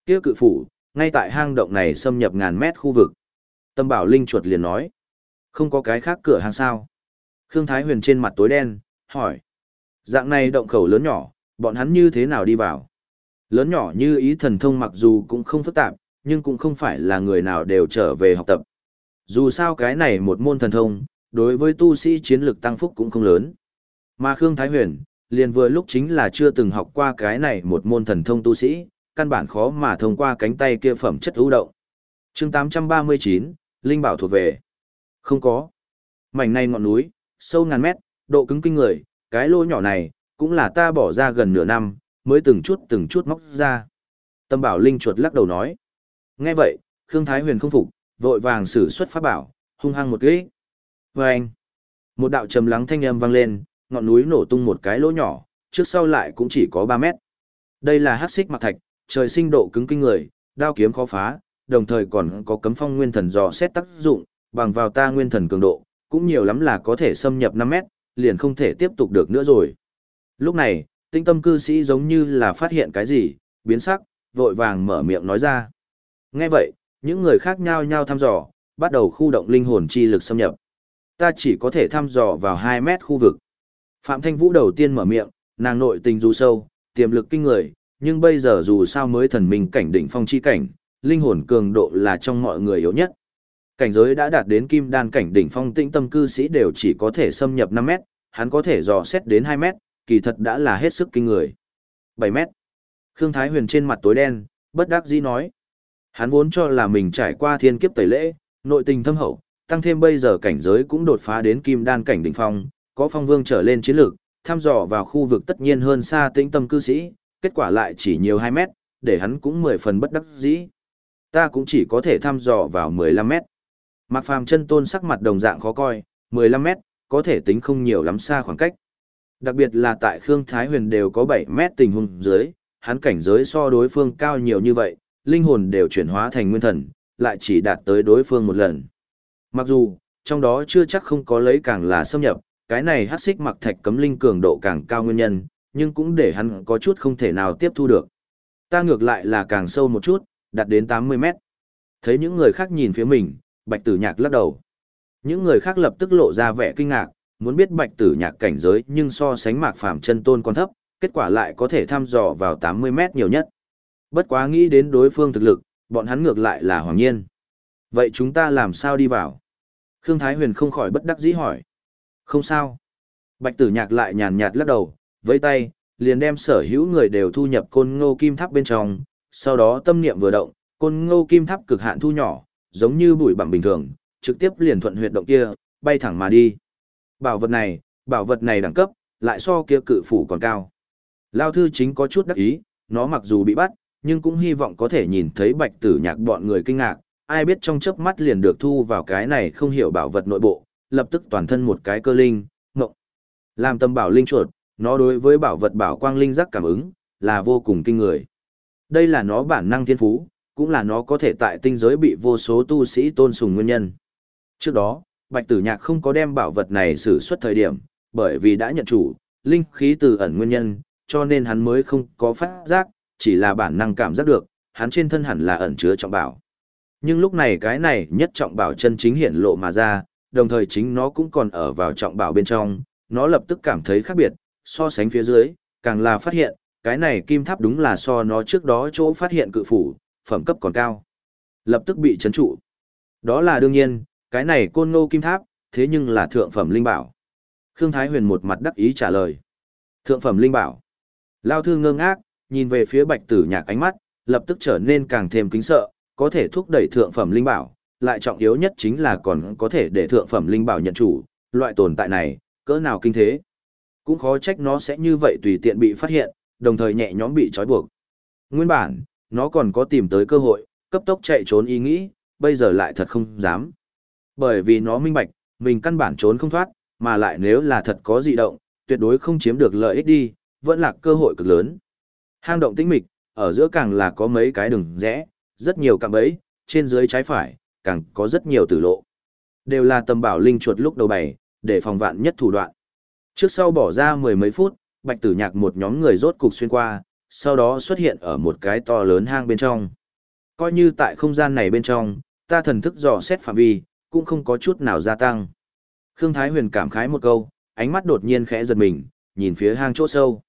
Kia cự phủ, ngay tại hang động này xâm nhập ngàn mét khu vực. Tâm bảo linh chuột liền nói, không có cái khác cửa hang sao. Khương Thái Huyền trên mặt tối đen, hỏi. Dạng này động khẩu lớn nhỏ, bọn hắn như thế nào đi vào? Lớn nhỏ như ý thần thông mặc dù cũng không phức tạp, nhưng cũng không phải là người nào đều trở về học tập. Dù sao cái này một môn thần thông, đối với tu sĩ chiến lực tăng phúc cũng không lớn. Mà Khương Thái Huyền, liền vừa lúc chính là chưa từng học qua cái này một môn thần thông tu sĩ, căn bản khó mà thông qua cánh tay kia phẩm chất ưu động. chương 839, Linh Bảo thuộc về. Không có. Mảnh này ngọn núi, sâu ngàn mét, độ cứng kinh người, cái lỗ nhỏ này, cũng là ta bỏ ra gần nửa năm, mới từng chút từng chút móc ra. Tâm bảo linh chuột lắc đầu nói. Nghe vậy, Khương Thái Huyền không phục, vội vàng sử xuất pháp bảo, hung hăng một ghế. Vâng! anh, một đạo trầm lắng thanh âm vang lên, ngọn núi nổ tung một cái lỗ nhỏ, trước sau lại cũng chỉ có 3 mét. Đây là hắc xích mặc thạch, trời sinh độ cứng kinh người, đao kiếm khó phá, đồng thời còn có cấm phong nguyên thần dò xét tác dụng, bằng vào ta nguyên thần cường độ, cũng nhiều lắm là có thể xâm nhập 5 mét, liền không thể tiếp tục được nữa rồi. Lúc này, tinh tâm cư sĩ giống như là phát hiện cái gì, biến sắc, vội vàng mở miệng nói ra. Nghe vậy, những người khác nhau nhau thăm dò, bắt đầu khu động linh hồn chi lực xâm nhập. Ta chỉ có thể thăm dò vào 2 mét khu vực. Phạm Thanh Vũ đầu tiên mở miệng, nàng nội tình dù sâu, tiềm lực kinh người, nhưng bây giờ dù sao mới thần minh cảnh đỉnh phong chi cảnh, linh hồn cường độ là trong mọi người yếu nhất. Cảnh giới đã đạt đến kim đan cảnh đỉnh phong tĩnh tâm cư sĩ đều chỉ có thể xâm nhập 5 mét, hắn có thể dò xét đến 2 mét, kỳ thật đã là hết sức kinh người. 7 mét. Khương Thái Huyền trên mặt tối đen, bất đắc dĩ nói. Hắn vốn cho là mình trải qua thiên kiếp tẩy lễ, nội tình thâm hậu, tăng thêm bây giờ cảnh giới cũng đột phá đến kim đan cảnh đỉnh phong, có phong vương trở lên chiến lược, thăm dò vào khu vực tất nhiên hơn xa tĩnh tâm cư sĩ, kết quả lại chỉ nhiều 2 mét, để hắn cũng 10 phần bất đắc dĩ. Ta cũng chỉ có thể thăm dò vào 15 mét. Mạc Phàm chân tôn sắc mặt đồng dạng khó coi, 15 mét, có thể tính không nhiều lắm xa khoảng cách. Đặc biệt là tại Khương Thái Huyền đều có 7 mét tình huống dưới, hắn cảnh giới so đối phương cao nhiều như vậy, linh hồn đều chuyển hóa thành nguyên thần, lại chỉ đạt tới đối phương một lần. Mặc dù, trong đó chưa chắc không có lấy càng là xâm nhập, cái này hắc xích mặc thạch cấm linh cường độ càng cao nguyên nhân, nhưng cũng để hắn có chút không thể nào tiếp thu được. Ta ngược lại là càng sâu một chút, đạt đến 80 mét. Thấy những người khác nhìn phía mình, bạch tử nhạc lắc đầu. Những người khác lập tức lộ ra vẻ kinh ngạc, muốn biết bạch tử nhạc cảnh giới nhưng so sánh mạc phàm chân tôn còn thấp, kết quả lại có thể thăm dò vào 80 mét nhiều nhất. Bất quá nghĩ đến đối phương thực lực, bọn hắn ngược lại là hoàng nhiên. Vậy chúng ta làm sao đi vào? Khương Thái Huyền không khỏi bất đắc dĩ hỏi. Không sao. Bạch tử nhạc lại nhàn nhạt lắc đầu, với tay, liền đem sở hữu người đều thu nhập côn ngô kim tháp bên trong, sau đó tâm niệm vừa động, côn ngô kim tháp cực hạn thu nhỏ, giống như bụi bằng bình thường, trực tiếp liền thuận huyệt động kia, bay thẳng mà đi. Bảo vật này, bảo vật này đẳng cấp, lại so kia cự phủ còn cao. Lao thư chính có chút đắc ý, nó mặc dù bị bắt, nhưng cũng hy vọng có thể nhìn thấy bạch tử nhạc bọn người kinh ngạc, ai biết trong chớp mắt liền được thu vào cái này không hiểu bảo vật nội bộ, lập tức toàn thân một cái cơ linh, ngộng. Làm tâm bảo linh chuột, nó đối với bảo vật bảo quang linh giác cảm ứng, là vô cùng kinh người. Đây là nó bản năng thiên phú, cũng là nó có thể tại tinh giới bị vô số tu sĩ tôn sùng nguyên nhân. Trước đó, Bạch Tử Nhạc không có đem bảo vật này sử xuất thời điểm, bởi vì đã nhận chủ, linh khí từ ẩn nguyên nhân, cho nên hắn mới không có phát giác, chỉ là bản năng cảm giác được, hắn trên thân hẳn là ẩn chứa trọng bảo. Nhưng lúc này cái này nhất trọng bảo chân chính hiện lộ mà ra, đồng thời chính nó cũng còn ở vào trọng bảo bên trong, nó lập tức cảm thấy khác biệt, so sánh phía dưới, càng là phát hiện, cái này kim tháp đúng là so nó trước đó chỗ phát hiện cự phủ, phẩm cấp còn cao. Lập tức bị chấn trụ. Đó là đương nhiên, cái này côn ngô kim tháp, thế nhưng là thượng phẩm linh bảo. Khương Thái Huyền một mặt đắc ý trả lời. Thượng phẩm linh bảo. Lao thư ngơ ngác, nhìn về phía bạch tử nhạc ánh mắt, lập tức trở nên càng thêm kính sợ, có thể thúc đẩy thượng phẩm linh bảo, lại trọng yếu nhất chính là còn có thể để thượng phẩm linh bảo nhận chủ, loại tồn tại này, cỡ nào kinh thế. Cũng khó trách nó sẽ như vậy tùy tiện bị phát hiện, đồng thời nhẹ nhõm bị trói buộc. Nguyên bản, nó còn có tìm tới cơ hội, cấp tốc chạy trốn ý nghĩ, bây giờ lại thật không dám. Bởi vì nó minh bạch, mình căn bản trốn không thoát, mà lại nếu là thật có dị động, tuyệt đối không chiếm được lợi ích đi, vẫn là cơ hội cực lớn. Hang động tĩnh mịch, ở giữa càng là có mấy cái đường rẽ, rất nhiều cạm bẫy, trên dưới trái phải, càng có rất nhiều tử lộ. Đều là tầm bảo linh chuột lúc đầu bày, để phòng vạn nhất thủ đoạn. Trước sau bỏ ra mười mấy phút, bạch tử nhạc một nhóm người rốt cục xuyên qua, sau đó xuất hiện ở một cái to lớn hang bên trong. Coi như tại không gian này bên trong, ta thần thức dò xét phạm vi, cũng không có chút nào gia tăng. Khương Thái Huyền cảm khái một câu, ánh mắt đột nhiên khẽ giật mình, nhìn phía hang chỗ sâu.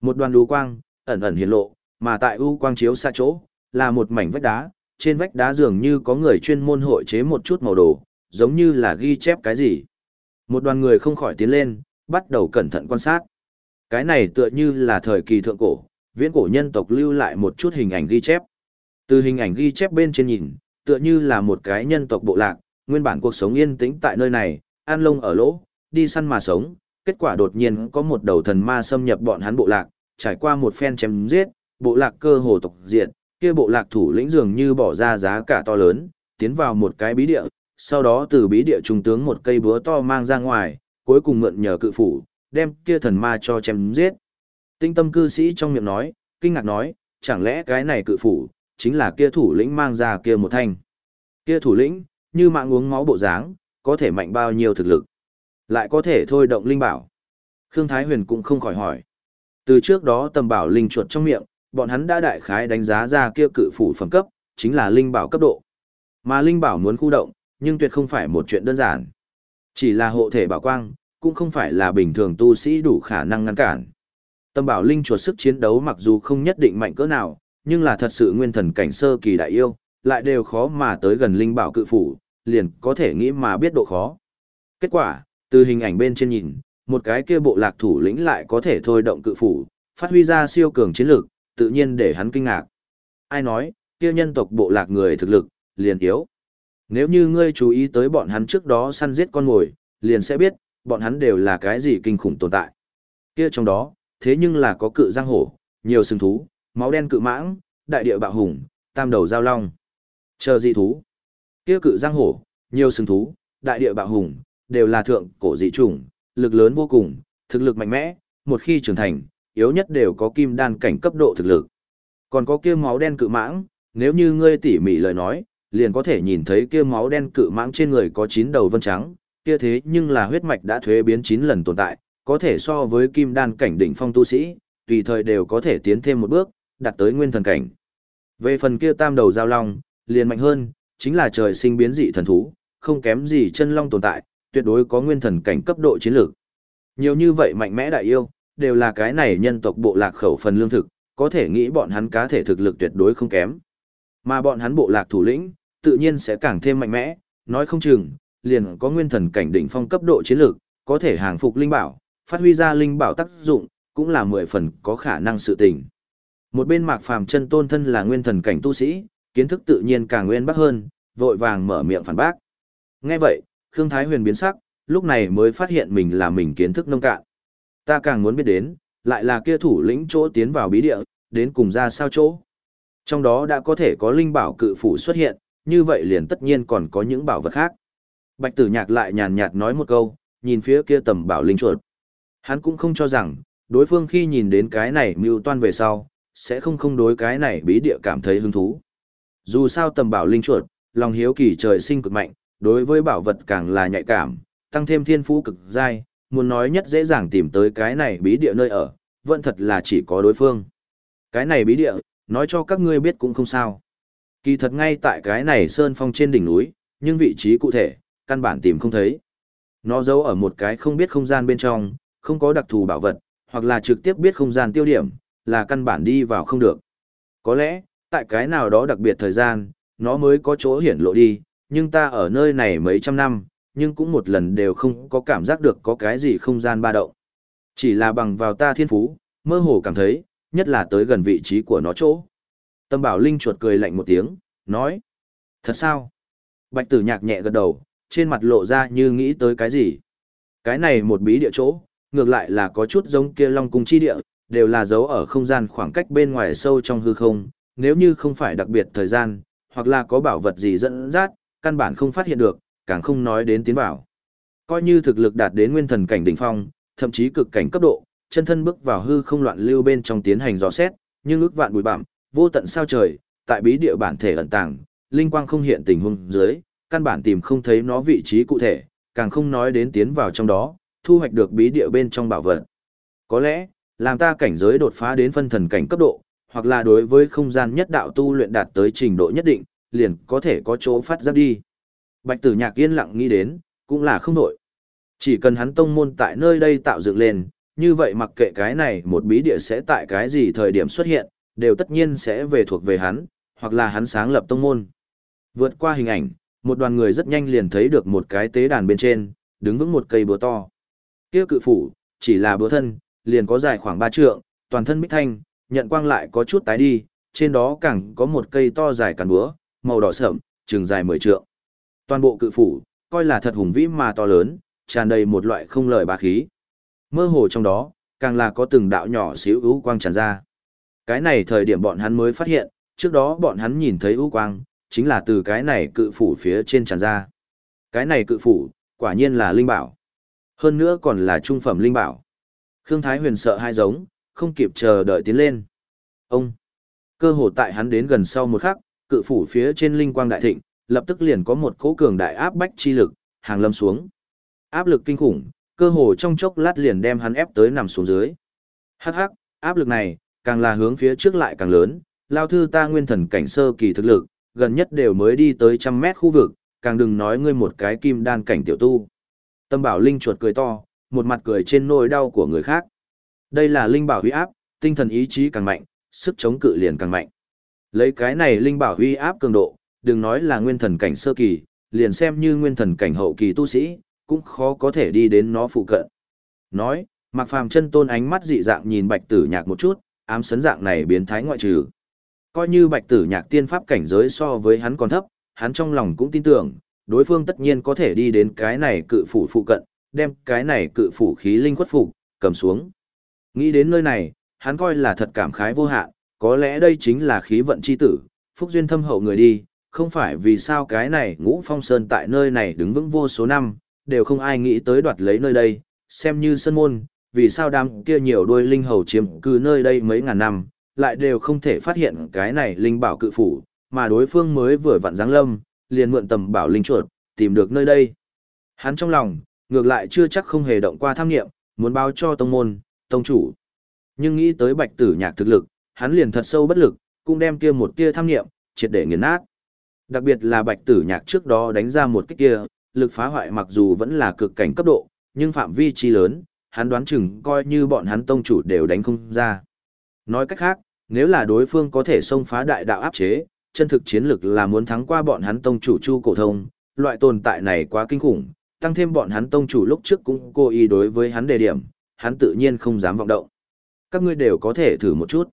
Một đoàn đú quang, ẩn ẩn hiện lộ, mà tại u quang chiếu xa chỗ, là một mảnh vách đá, trên vách đá dường như có người chuyên môn hội chế một chút màu đồ, giống như là ghi chép cái gì. Một đoàn người không khỏi tiến lên, bắt đầu cẩn thận quan sát. Cái này tựa như là thời kỳ thượng cổ, viễn cổ nhân tộc lưu lại một chút hình ảnh ghi chép. Từ hình ảnh ghi chép bên trên nhìn, tựa như là một cái nhân tộc bộ lạc, nguyên bản cuộc sống yên tĩnh tại nơi này, an lông ở lỗ, đi săn mà sống, kết quả đột nhiên có một đầu thần ma xâm nhập bọn hắn bộ lạc, trải qua một phen chém giết, bộ lạc cơ hồ tộc diệt, kia bộ lạc thủ lĩnh dường như bỏ ra giá cả to lớn, tiến vào một cái bí địa, sau đó từ bí địa trung tướng một cây búa to mang ra ngoài, cuối cùng mượn nhờ cự phủ, đem kia thần ma cho chém giết. Tinh tâm cư sĩ trong miệng nói, kinh ngạc nói, chẳng lẽ cái này cự phủ, chính là kia thủ lĩnh mang ra kia một thanh. Kia thủ lĩnh, như mạng uống máu bộ dáng, có thể mạnh bao nhiêu thực lực. Lại có thể thôi động linh bảo. Khương Thái Huyền cũng không khỏi hỏi. Từ trước đó tầm bảo linh chuột trong miệng, bọn hắn đã đại khái đánh giá ra kia cự phủ phẩm cấp, chính là linh bảo cấp độ. Mà linh bảo muốn khu động, nhưng tuyệt không phải một chuyện đơn giản. Chỉ là hộ thể bảo quang, cũng không phải là bình thường tu sĩ đủ khả năng ngăn cản. Tâm bảo linh chuột sức chiến đấu mặc dù không nhất định mạnh cỡ nào, nhưng là thật sự nguyên thần cảnh sơ kỳ đại yêu, lại đều khó mà tới gần linh bảo cự phủ, liền có thể nghĩ mà biết độ khó. Kết quả, từ hình ảnh bên trên nhìn, một cái kia bộ lạc thủ lĩnh lại có thể thôi động cự phủ, phát huy ra siêu cường chiến lược, tự nhiên để hắn kinh ngạc. Ai nói, kia nhân tộc bộ lạc người thực lực, liền yếu. Nếu như ngươi chú ý tới bọn hắn trước đó săn giết con mồi, liền sẽ biết, bọn hắn đều là cái gì kinh khủng tồn tại. Kia trong đó, thế nhưng là có cự giang hổ, nhiều sừng thú, máu đen cự mãng, đại địa bạo hùng, tam đầu giao long. Chờ dị thú. Kia cự giang hổ, nhiều sừng thú, đại địa bạo hùng, đều là thượng cổ dị chủng, lực lớn vô cùng, thực lực mạnh mẽ, một khi trưởng thành, yếu nhất đều có kim đan cảnh cấp độ thực lực. Còn có kia máu đen cự mãng, nếu như ngươi tỉ mỉ lời nói, liền có thể nhìn thấy kia máu đen cự mãng trên người có chín đầu vân trắng, kia thế nhưng là huyết mạch đã thuế biến 9 lần tồn tại, có thể so với kim đan cảnh đỉnh phong tu sĩ, tùy thời đều có thể tiến thêm một bước, đạt tới nguyên thần cảnh. Về phần kia tam đầu giao long, liền mạnh hơn, chính là trời sinh biến dị thần thú, không kém gì chân long tồn tại, tuyệt đối có nguyên thần cảnh cấp độ chiến lược. Nhiều như vậy mạnh mẽ đại yêu, đều là cái này nhân tộc bộ lạc khẩu phần lương thực, có thể nghĩ bọn hắn cá thể thực lực tuyệt đối không kém. Mà bọn hắn bộ lạc thủ lĩnh, tự nhiên sẽ càng thêm mạnh mẽ, nói không chừng, liền có nguyên thần cảnh đỉnh phong cấp độ chiến lược, có thể hàng phục linh bảo, phát huy ra linh bảo tác dụng, cũng là mười phần có khả năng sự tình. Một bên Mạc Phàm chân tôn thân là nguyên thần cảnh tu sĩ, kiến thức tự nhiên càng nguyên bác hơn, vội vàng mở miệng phản bác. Nghe vậy, Khương Thái Huyền biến sắc, lúc này mới phát hiện mình là mình kiến thức nông cạn. Ta càng muốn biết đến, lại là kia thủ lĩnh chỗ tiến vào bí địa, đến cùng ra sao chỗ. Trong đó đã có thể có linh bảo cự phủ xuất hiện, như vậy liền tất nhiên còn có những bảo vật khác. Bạch tử nhạc lại nhàn nhạt nói một câu, nhìn phía kia tầm bảo linh chuột. Hắn cũng không cho rằng, đối phương khi nhìn đến cái này mưu toan về sau, sẽ không không đối cái này bí địa cảm thấy hứng thú. Dù sao tầm bảo linh chuột, lòng hiếu kỳ trời sinh cực mạnh, đối với bảo vật càng là nhạy cảm, tăng thêm thiên phú cực dai, muốn nói nhất dễ dàng tìm tới cái này bí địa nơi ở, vẫn thật là chỉ có đối phương. Cái này bí địa, nói cho các ngươi biết cũng không sao. Kỳ thật ngay tại cái này sơn phong trên đỉnh núi, nhưng vị trí cụ thể, căn bản tìm không thấy. Nó giấu ở một cái không biết không gian bên trong, không có đặc thù bảo vật, hoặc là trực tiếp biết không gian tiêu điểm, là căn bản đi vào không được. Có lẽ, tại cái nào đó đặc biệt thời gian, nó mới có chỗ hiển lộ đi, nhưng ta ở nơi này mấy trăm năm, nhưng cũng một lần đều không có cảm giác được có cái gì không gian ba động. Chỉ là bằng vào ta thiên phú, mơ hồ cảm thấy, nhất là tới gần vị trí của nó chỗ. Tâm bảo linh chuột cười lạnh một tiếng, nói. Thật sao? Bạch tử nhạc nhẹ gật đầu, trên mặt lộ ra như nghĩ tới cái gì. Cái này một bí địa chỗ, ngược lại là có chút giống kia long cung chi địa, đều là dấu ở không gian khoảng cách bên ngoài sâu trong hư không, nếu như không phải đặc biệt thời gian, hoặc là có bảo vật gì dẫn dắt, căn bản không phát hiện được, càng không nói đến tiến vào. Coi như thực lực đạt đến nguyên thần cảnh đỉnh phong, thậm chí cực cảnh cấp độ, chân thân bước vào hư không loạn lưu bên trong tiến hành dò xét, nhưng ước vạn bụi bặm, vô tận sao trời, tại bí địa bản thể ẩn tàng, linh quang không hiện tình huống dưới, căn bản tìm không thấy nó vị trí cụ thể, càng không nói đến tiến vào trong đó, thu hoạch được bí địa bên trong bảo vật. Có lẽ, làm ta cảnh giới đột phá đến phân thần cảnh cấp độ, hoặc là đối với không gian nhất đạo tu luyện đạt tới trình độ nhất định, liền có thể có chỗ phát ra đi. Bạch tử nhạc yên lặng nghĩ đến, cũng là không đổi. Chỉ cần hắn tông môn tại nơi đây tạo dựng lên, như vậy mặc kệ cái này một bí địa sẽ tại cái gì thời điểm xuất hiện, đều tất nhiên sẽ về thuộc về hắn, hoặc là hắn sáng lập tông môn. Vượt qua hình ảnh, một đoàn người rất nhanh liền thấy được một cái tế đàn bên trên, đứng vững một cây búa to. Kia cự phủ, chỉ là búa thân, liền có dài khoảng 3 trượng, toàn thân bích thanh, nhận quang lại có chút tái đi, trên đó càng có một cây to dài càn búa, màu đỏ sậm, trường dài 10 trượng. Toàn bộ cự phủ, coi là thật hùng vĩ mà to lớn, tràn đầy một loại không lời bá khí. Mơ hồ trong đó, càng là có từng đạo nhỏ xíu ưu quang tràn ra. Cái này thời điểm bọn hắn mới phát hiện, trước đó bọn hắn nhìn thấy ưu quang, chính là từ cái này cự phủ phía trên tràn ra. Cái này cự phủ, quả nhiên là linh bảo. Hơn nữa còn là trung phẩm linh bảo. Khương Thái Huyền sợ hai giống, không kịp chờ đợi tiến lên. Ông, cơ hồ tại hắn đến gần sau một khắc, cự phủ phía trên linh quang đại thịnh, lập tức liền có một cỗ cường đại áp bách chi lực, hàng lâm xuống. Áp lực kinh khủng, cơ hồ trong chốc lát liền đem hắn ép tới nằm xuống dưới. Hắc hắc, áp lực này, càng là hướng phía trước lại càng lớn, lao thư ta nguyên thần cảnh sơ kỳ thực lực, gần nhất đều mới đi tới trăm mét khu vực, càng đừng nói ngươi một cái kim đan cảnh tiểu tu. Tâm bảo linh chuột cười to, một mặt cười trên nỗi đau của người khác. Đây là linh bảo huy áp, tinh thần ý chí càng mạnh, sức chống cự liền càng mạnh. Lấy cái này linh bảo huy áp cường độ, đừng nói là nguyên thần cảnh sơ kỳ, liền xem như nguyên thần cảnh hậu kỳ tu sĩ, cũng khó có thể đi đến nó phụ cận. Nói, Mạc Phàm chân tôn ánh mắt dị dạng nhìn Bạch Tử Nhạc một chút, ám sấn dạng này biến thái ngoại trừ. Coi như Bạch Tử Nhạc tiên pháp cảnh giới so với hắn còn thấp, hắn trong lòng cũng tin tưởng, đối phương tất nhiên có thể đi đến cái này cự phủ phụ cận, đem cái này cự phủ khí linh khuất phục, cầm xuống. Nghĩ đến nơi này, hắn coi là thật cảm khái vô hạn, có lẽ đây chính là khí vận chi tử, phúc duyên thâm hậu người đi, không phải vì sao cái này ngũ phong sơn tại nơi này đứng vững vô số năm, đều không ai nghĩ tới đoạt lấy nơi đây, xem như sân môn, vì sao đám kia nhiều đôi linh hầu chiếm cư nơi đây mấy ngàn năm, lại đều không thể phát hiện cái này linh bảo cự phủ, mà đối phương mới vừa vặn giáng lâm, liền mượn tầm bảo linh chuột, tìm được nơi đây. Hắn trong lòng, ngược lại chưa chắc không hề động qua tham nghiệm, muốn báo cho tông môn, tông chủ. Nhưng nghĩ tới bạch tử nhạc thực lực, hắn liền thật sâu bất lực, cũng đem kia một tia tham nghiệm, triệt để nghiền nát. Đặc biệt là bạch tử nhạc trước đó đánh ra một kích kia, lực phá hoại mặc dù vẫn là cực cảnh cấp độ, nhưng phạm vi chi lớn, hắn đoán chừng coi như bọn hắn tông chủ đều đánh không ra. Nói cách khác, nếu là đối phương có thể xông phá đại đạo áp chế, chân thực chiến lực là muốn thắng qua bọn hắn tông chủ Chu Cổ Thông, loại tồn tại này quá kinh khủng, tăng thêm bọn hắn tông chủ lúc trước cũng cố ý đối với hắn đề điểm, hắn tự nhiên không dám vọng động. Các ngươi đều có thể thử một chút.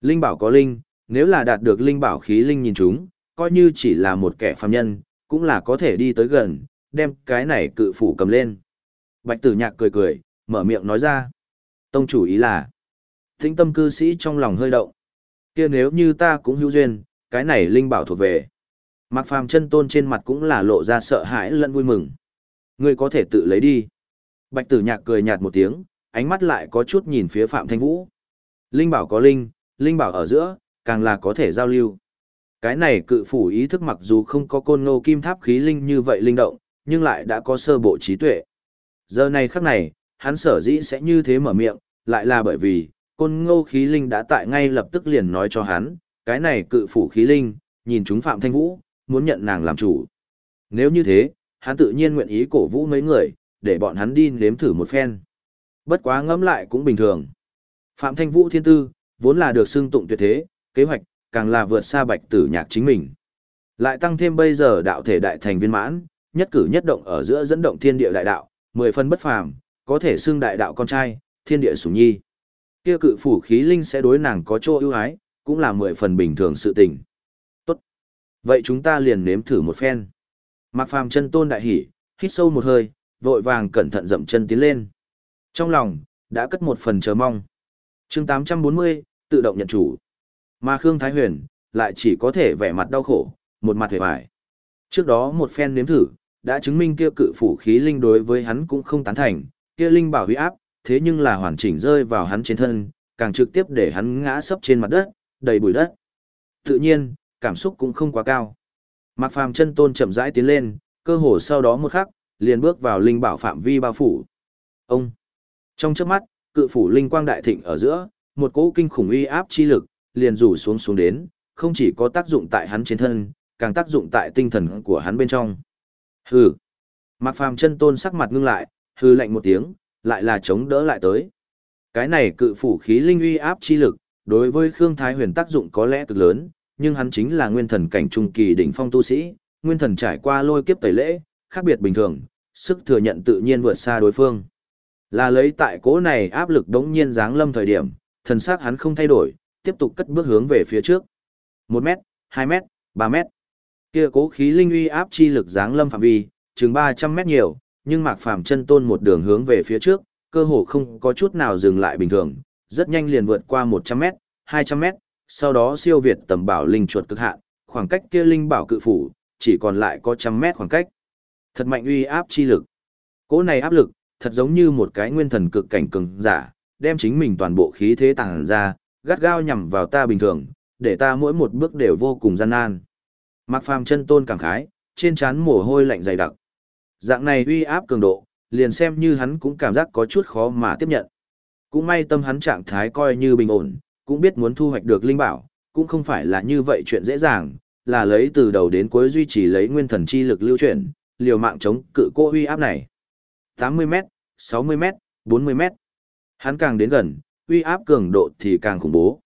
Linh bảo có linh, nếu là đạt được linh bảo khí linh nhìn chúng, coi như chỉ là một kẻ phàm nhân, cũng là có thể đi tới gần, đem cái này cự phủ cầm lên. Bạch tử nhạc cười cười, mở miệng nói ra. Tông chủ ý là, thính tâm cư sĩ trong lòng hơi động. kia nếu như ta cũng hữu duyên, cái này linh bảo thuộc về. Mạc phàm chân tôn trên mặt cũng là lộ ra sợ hãi lẫn vui mừng. Ngươi có thể tự lấy đi. Bạch tử nhạc cười nhạt một tiếng, ánh mắt lại có chút nhìn phía Phạm Thanh Vũ. Linh bảo có linh, linh bảo ở giữa, càng là có thể giao lưu. Cái này cự phủ ý thức mặc dù không có côn ngô kim tháp khí linh như vậy linh động, nhưng lại đã có sơ bộ trí tuệ. Giờ này khắc này, hắn sở dĩ sẽ như thế mở miệng, lại là bởi vì, côn ngô khí linh đã tại ngay lập tức liền nói cho hắn, cái này cự phủ khí linh, nhìn chúng Phạm Thanh Vũ, muốn nhận nàng làm chủ. Nếu như thế, hắn tự nhiên nguyện ý cổ vũ mấy người, để bọn hắn đi nếm thử một phen. Bất quá ngẫm lại cũng bình thường. Phạm Thanh Vũ thiên tư, vốn là được xưng tụng tuyệt thế, kế hoạch, càng là vượt xa bạch tử nhạc chính mình. Lại tăng thêm bây giờ đạo thể đại thành viên mãn, nhất cử nhất động ở giữa dẫn động thiên địa đại đạo, mười phân bất phàm, có thể xưng đại đạo con trai, thiên địa sủng nhi. Kia cự phủ khí linh sẽ đối nàng có chỗ ưu ái, cũng là mười phần bình thường sự tình. Tốt. Vậy chúng ta liền nếm thử một phen. Mạc Phàm chân tôn đại hỉ, hít sâu một hơi, vội vàng cẩn thận dậm chân tiến lên. Trong lòng, đã cất một phần chờ mong. chương 840, tự động nhận chủ. Mà Khương Thái Huyền, lại chỉ có thể vẻ mặt đau khổ, một mặt hề vải. Trước đó một phen nếm thử, đã chứng minh kia cự phủ khí linh đối với hắn cũng không tán thành, kia linh bảo huy áp, thế nhưng là hoàn chỉnh rơi vào hắn trên thân, càng trực tiếp để hắn ngã sấp trên mặt đất, đầy bụi đất. Tự nhiên, cảm xúc cũng không quá cao. Mạc Phàm chân tôn chậm rãi tiến lên, cơ hồ sau đó một khắc, liền bước vào linh bảo phạm vi bao phủ. Ông. Trong chớp mắt, cự phủ linh quang đại thịnh ở giữa, một cỗ kinh khủng uy áp chi lực liền rủ xuống xuống đến, không chỉ có tác dụng tại hắn trên thân, càng tác dụng tại tinh thần của hắn bên trong. Hừ. Mạc Phàm chân tôn sắc mặt ngưng lại, hừ lạnh một tiếng, lại là chống đỡ lại tới. Cái này cự phủ khí linh uy áp chi lực, đối với Khương Thái Huyền tác dụng có lẽ cực lớn, nhưng hắn chính là nguyên thần cảnh trung kỳ đỉnh phong tu sĩ, nguyên thần trải qua lôi kiếp tẩy lễ, khác biệt bình thường, sức thừa nhận tự nhiên vượt xa đối phương. Là lấy tại cố này áp lực đống nhiên giáng lâm thời điểm, thần sắc hắn không thay đổi, tiếp tục cất bước hướng về phía trước. 1 mét, 2 mét, 3 mét. Kia cố khí linh uy áp chi lực giáng lâm phạm vi, chừng 300 mét nhiều, nhưng Mạc Phàm chân tôn một đường hướng về phía trước, cơ hồ không có chút nào dừng lại bình thường, rất nhanh liền vượt qua 100 mét, 200 mét, sau đó siêu việt tầm bảo linh chuột cực hạn, khoảng cách kia linh bảo cự phủ, chỉ còn lại có trăm mét khoảng cách. Thật mạnh uy áp chi lực. Cỗ này áp lực, thật giống như một cái nguyên thần cực cảnh cường giả, đem chính mình toàn bộ khí thế tàng ra, gắt gao nhằm vào ta bình thường, để ta mỗi một bước đều vô cùng gian nan. Mạc Phàm chân tôn cảm khái, trên trán mồ hôi lạnh dày đặc. Dạng này uy áp cường độ, liền xem như hắn cũng cảm giác có chút khó mà tiếp nhận. Cũng may tâm hắn trạng thái coi như bình ổn, cũng biết muốn thu hoạch được linh bảo, cũng không phải là như vậy chuyện dễ dàng, là lấy từ đầu đến cuối duy trì lấy nguyên thần chi lực lưu chuyển, liều mạng chống cự cô uy áp này. 80 mét, 60m, 40m. Hắn càng đến gần, uy áp cường độ thì càng khủng bố.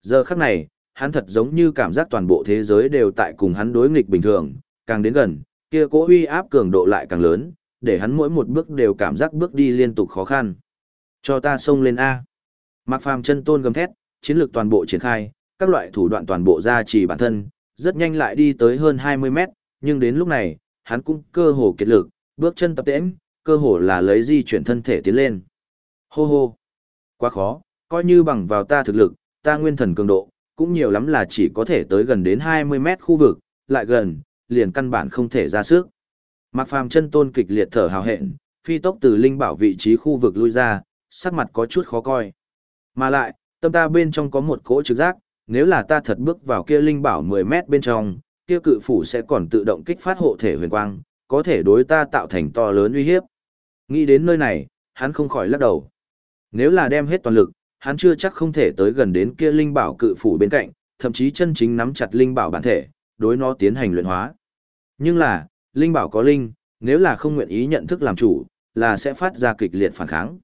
Giờ khắc này, hắn thật giống như cảm giác toàn bộ thế giới đều tại cùng hắn đối nghịch bình thường, càng đến gần, kia cỗ uy áp cường độ lại càng lớn, để hắn mỗi một bước đều cảm giác bước đi liên tục khó khăn. Cho ta xông lên A. Mạc Phàm chân tôn gầm thét, chiến lược toàn bộ triển khai, các loại thủ đoạn toàn bộ ra chỉ bản thân, rất nhanh lại đi tới hơn 20 mét, nhưng đến lúc này, hắn cũng cơ hồ kiệt lực, bước chân tập tễnh, cơ hồ là lấy di chuyển thân thể tiến lên. Hô hô, quá khó, coi như bằng vào ta thực lực, ta nguyên thần cường độ, cũng nhiều lắm là chỉ có thể tới gần đến 20 mét khu vực, lại gần, liền căn bản không thể ra sức. Mạc Phàm chân tôn kịch liệt thở hào hẹn, phi tốc từ linh bảo vị trí khu vực lui ra, sắc mặt có chút khó coi. Mà lại, tâm ta bên trong có một cỗ trực giác, nếu là ta thật bước vào kia linh bảo 10 mét bên trong, kia cự phủ sẽ còn tự động kích phát hộ thể huyền quang, có thể đối ta tạo thành to lớn uy hiếp. Nghĩ đến nơi này, hắn không khỏi lắc đầu. Nếu là đem hết toàn lực, hắn chưa chắc không thể tới gần đến kia linh bảo cự phủ bên cạnh, thậm chí chân chính nắm chặt linh bảo bản thể, đối nó tiến hành luyện hóa. Nhưng là, linh bảo có linh, nếu là không nguyện ý nhận thức làm chủ, là sẽ phát ra kịch liệt phản kháng.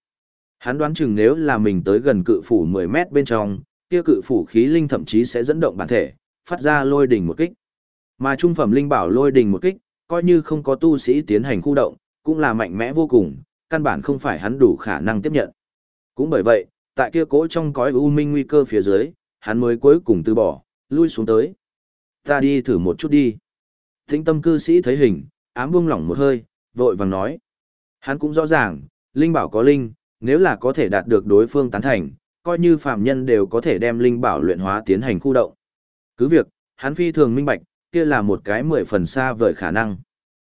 Hắn đoán chừng nếu là mình tới gần cự phủ 10 mét bên trong, kia cự phủ khí linh thậm chí sẽ dẫn động bản thể, phát ra lôi đỉnh một kích. Mà trung phẩm linh bảo lôi đỉnh một kích, coi như không có tu sĩ tiến hành khu động, cũng là mạnh mẽ vô cùng, căn bản không phải hắn đủ khả năng tiếp nhận. Cũng bởi vậy, tại kia cỗ trong cõi u minh nguy cơ phía dưới, hắn mới cuối cùng từ bỏ, lui xuống tới. Ta đi thử một chút đi. Thính tâm cư sĩ thấy hình, ám buông lỏng một hơi, vội vàng nói. Hắn cũng rõ ràng, linh bảo có linh, nếu là có thể đạt được đối phương tán thành, coi như phạm nhân đều có thể đem linh bảo luyện hóa tiến hành khu động. Cứ việc, hắn phi thường minh bạch, kia là một cái mười phần xa vời khả năng.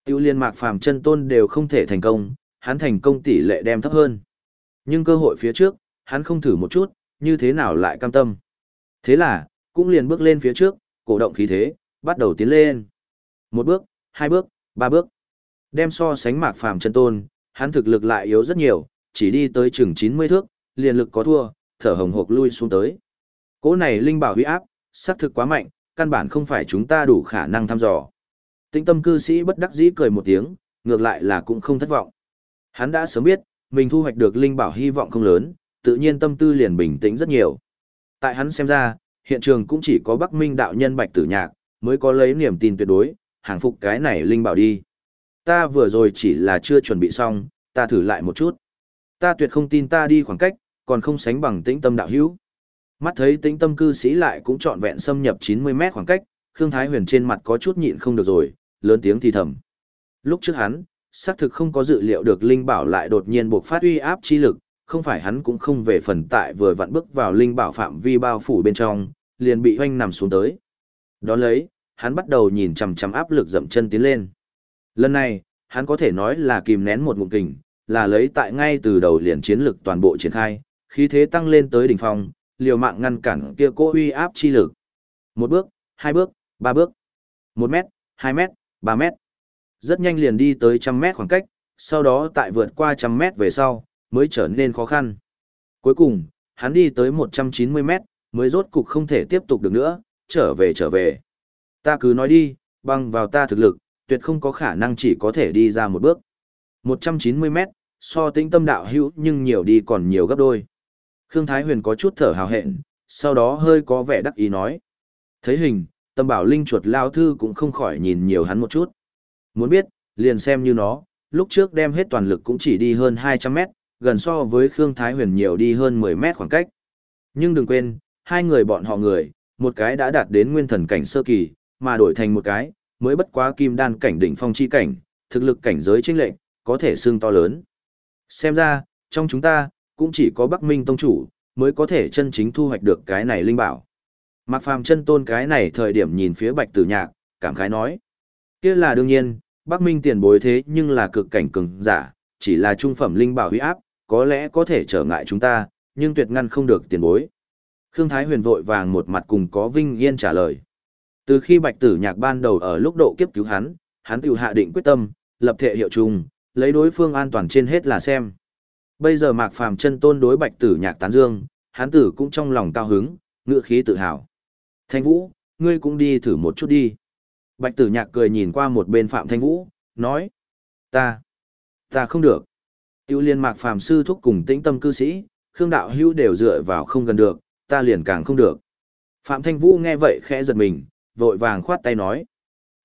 Tiêu liên mạc phàm chân tôn đều không thể thành công, hắn thành công tỷ lệ đem thấp hơn. Nhưng cơ hội phía trước, hắn không thử một chút, như thế nào lại cam tâm. Thế là, cũng liền bước lên phía trước, cổ động khí thế, bắt đầu tiến lên. Một bước, hai bước, ba bước. Đem so sánh mạc phàm chân tôn, hắn thực lực lại yếu rất nhiều, chỉ đi tới chừng 90 thước, liền lực có thua, thở hồng hộc lui xuống tới. Cỗ này linh bảo huy áp, sắc thực quá mạnh, căn bản không phải chúng ta đủ khả năng thăm dò. Tĩnh tâm cư sĩ bất đắc dĩ cười một tiếng, ngược lại là cũng không thất vọng. Hắn đã sớm biết, mình thu hoạch được linh bảo hy vọng không lớn, tự nhiên tâm tư liền bình tĩnh rất nhiều. Tại hắn xem ra, hiện trường cũng chỉ có Bắc Minh đạo nhân Bạch Tử Nhạc mới có lấy niềm tin tuyệt đối, hàng phục cái này linh bảo đi. Ta vừa rồi chỉ là chưa chuẩn bị xong, ta thử lại một chút. Ta tuyệt không tin ta đi khoảng cách, còn không sánh bằng tĩnh tâm đạo hữu. Mắt thấy tĩnh tâm cư sĩ lại cũng trọn vẹn xâm nhập 90 mét khoảng cách, Khương Thái Huyền trên mặt có chút nhịn không được rồi, lớn tiếng thì thầm. Lúc trước hắn, xác thực không có dự liệu được Linh Bảo lại đột nhiên buộc phát uy áp chi lực, không phải hắn cũng không về phần tại vừa vặn bước vào Linh Bảo phạm vi bao phủ bên trong, liền bị hoanh nằm xuống tới. đó lấy, hắn bắt đầu nhìn chằm chằm áp lực dậm chân tiến lên. Lần này, hắn có thể nói là kìm nén một ngụm kình, là lấy tại ngay từ đầu liền chiến lực toàn bộ triển khai, khí thế tăng lên tới đỉnh phong, liều mạng ngăn cản kia cố uy áp chi lực. Một bước, hai bước, ba bước, một mét, hai mét, ba mét. Rất nhanh liền đi tới trăm mét khoảng cách, sau đó tại vượt qua trăm mét về sau, mới trở nên khó khăn. Cuối cùng, hắn đi tới 190 mét, mới rốt cục không thể tiếp tục được nữa, trở về trở về. Ta cứ nói đi, bằng vào ta thực lực, tuyệt không có khả năng chỉ có thể đi ra một bước. 190 mét, so tĩnh tâm đạo hữu nhưng nhiều đi còn nhiều gấp đôi. Khương Thái Huyền có chút thở hào hẹn, sau đó hơi có vẻ đắc ý nói. Thấy hình, tâm bảo linh chuột lao thư cũng không khỏi nhìn nhiều hắn một chút. Muốn biết, liền xem như nó, lúc trước đem hết toàn lực cũng chỉ đi hơn 200 mét, gần so với Khương Thái Huyền nhiều đi hơn 10 mét khoảng cách. Nhưng đừng quên, hai người bọn họ người, một cái đã đạt đến nguyên thần cảnh sơ kỳ, mà đổi thành một cái, mới bất quá kim đan cảnh đỉnh phong chi cảnh, thực lực cảnh giới chênh lệnh, có thể xương to lớn. Xem ra, trong chúng ta, cũng chỉ có Bắc Minh Tông Chủ, mới có thể chân chính thu hoạch được cái này linh bảo. Mạc Phàm chân tôn cái này thời điểm nhìn phía Bạch Tử Nhạc, cảm khái nói. kia là đương nhiên, Bắc Minh tiền bối thế nhưng là cực cảnh cường giả, chỉ là trung phẩm linh bảo huy áp, có lẽ có thể trở ngại chúng ta, nhưng tuyệt ngăn không được tiền bối. Khương Thái Huyền vội vàng một mặt cùng có vinh yên trả lời. Từ khi Bạch Tử Nhạc ban đầu ở lúc độ kiếp cứu hắn, hắn tự hạ định quyết tâm, lập thể hiệu trùng lấy đối phương an toàn trên hết là xem. Bây giờ Mạc Phàm chân tôn đối Bạch Tử Nhạc tán dương, hắn tử cũng trong lòng cao hứng, ngựa khí tự hào. Thanh Vũ, ngươi cũng đi thử một chút đi. Bạch Tử Nhạc cười nhìn qua một bên Phạm Thanh Vũ, nói: "Ta, ta không được." Tiêu Liên Mạc Phàm sư thúc cùng Tĩnh Tâm cư sĩ, Khương đạo hữu đều dựa vào không gần được, ta liền càng không được. Phạm Thanh Vũ nghe vậy khẽ giật mình, vội vàng khoát tay nói: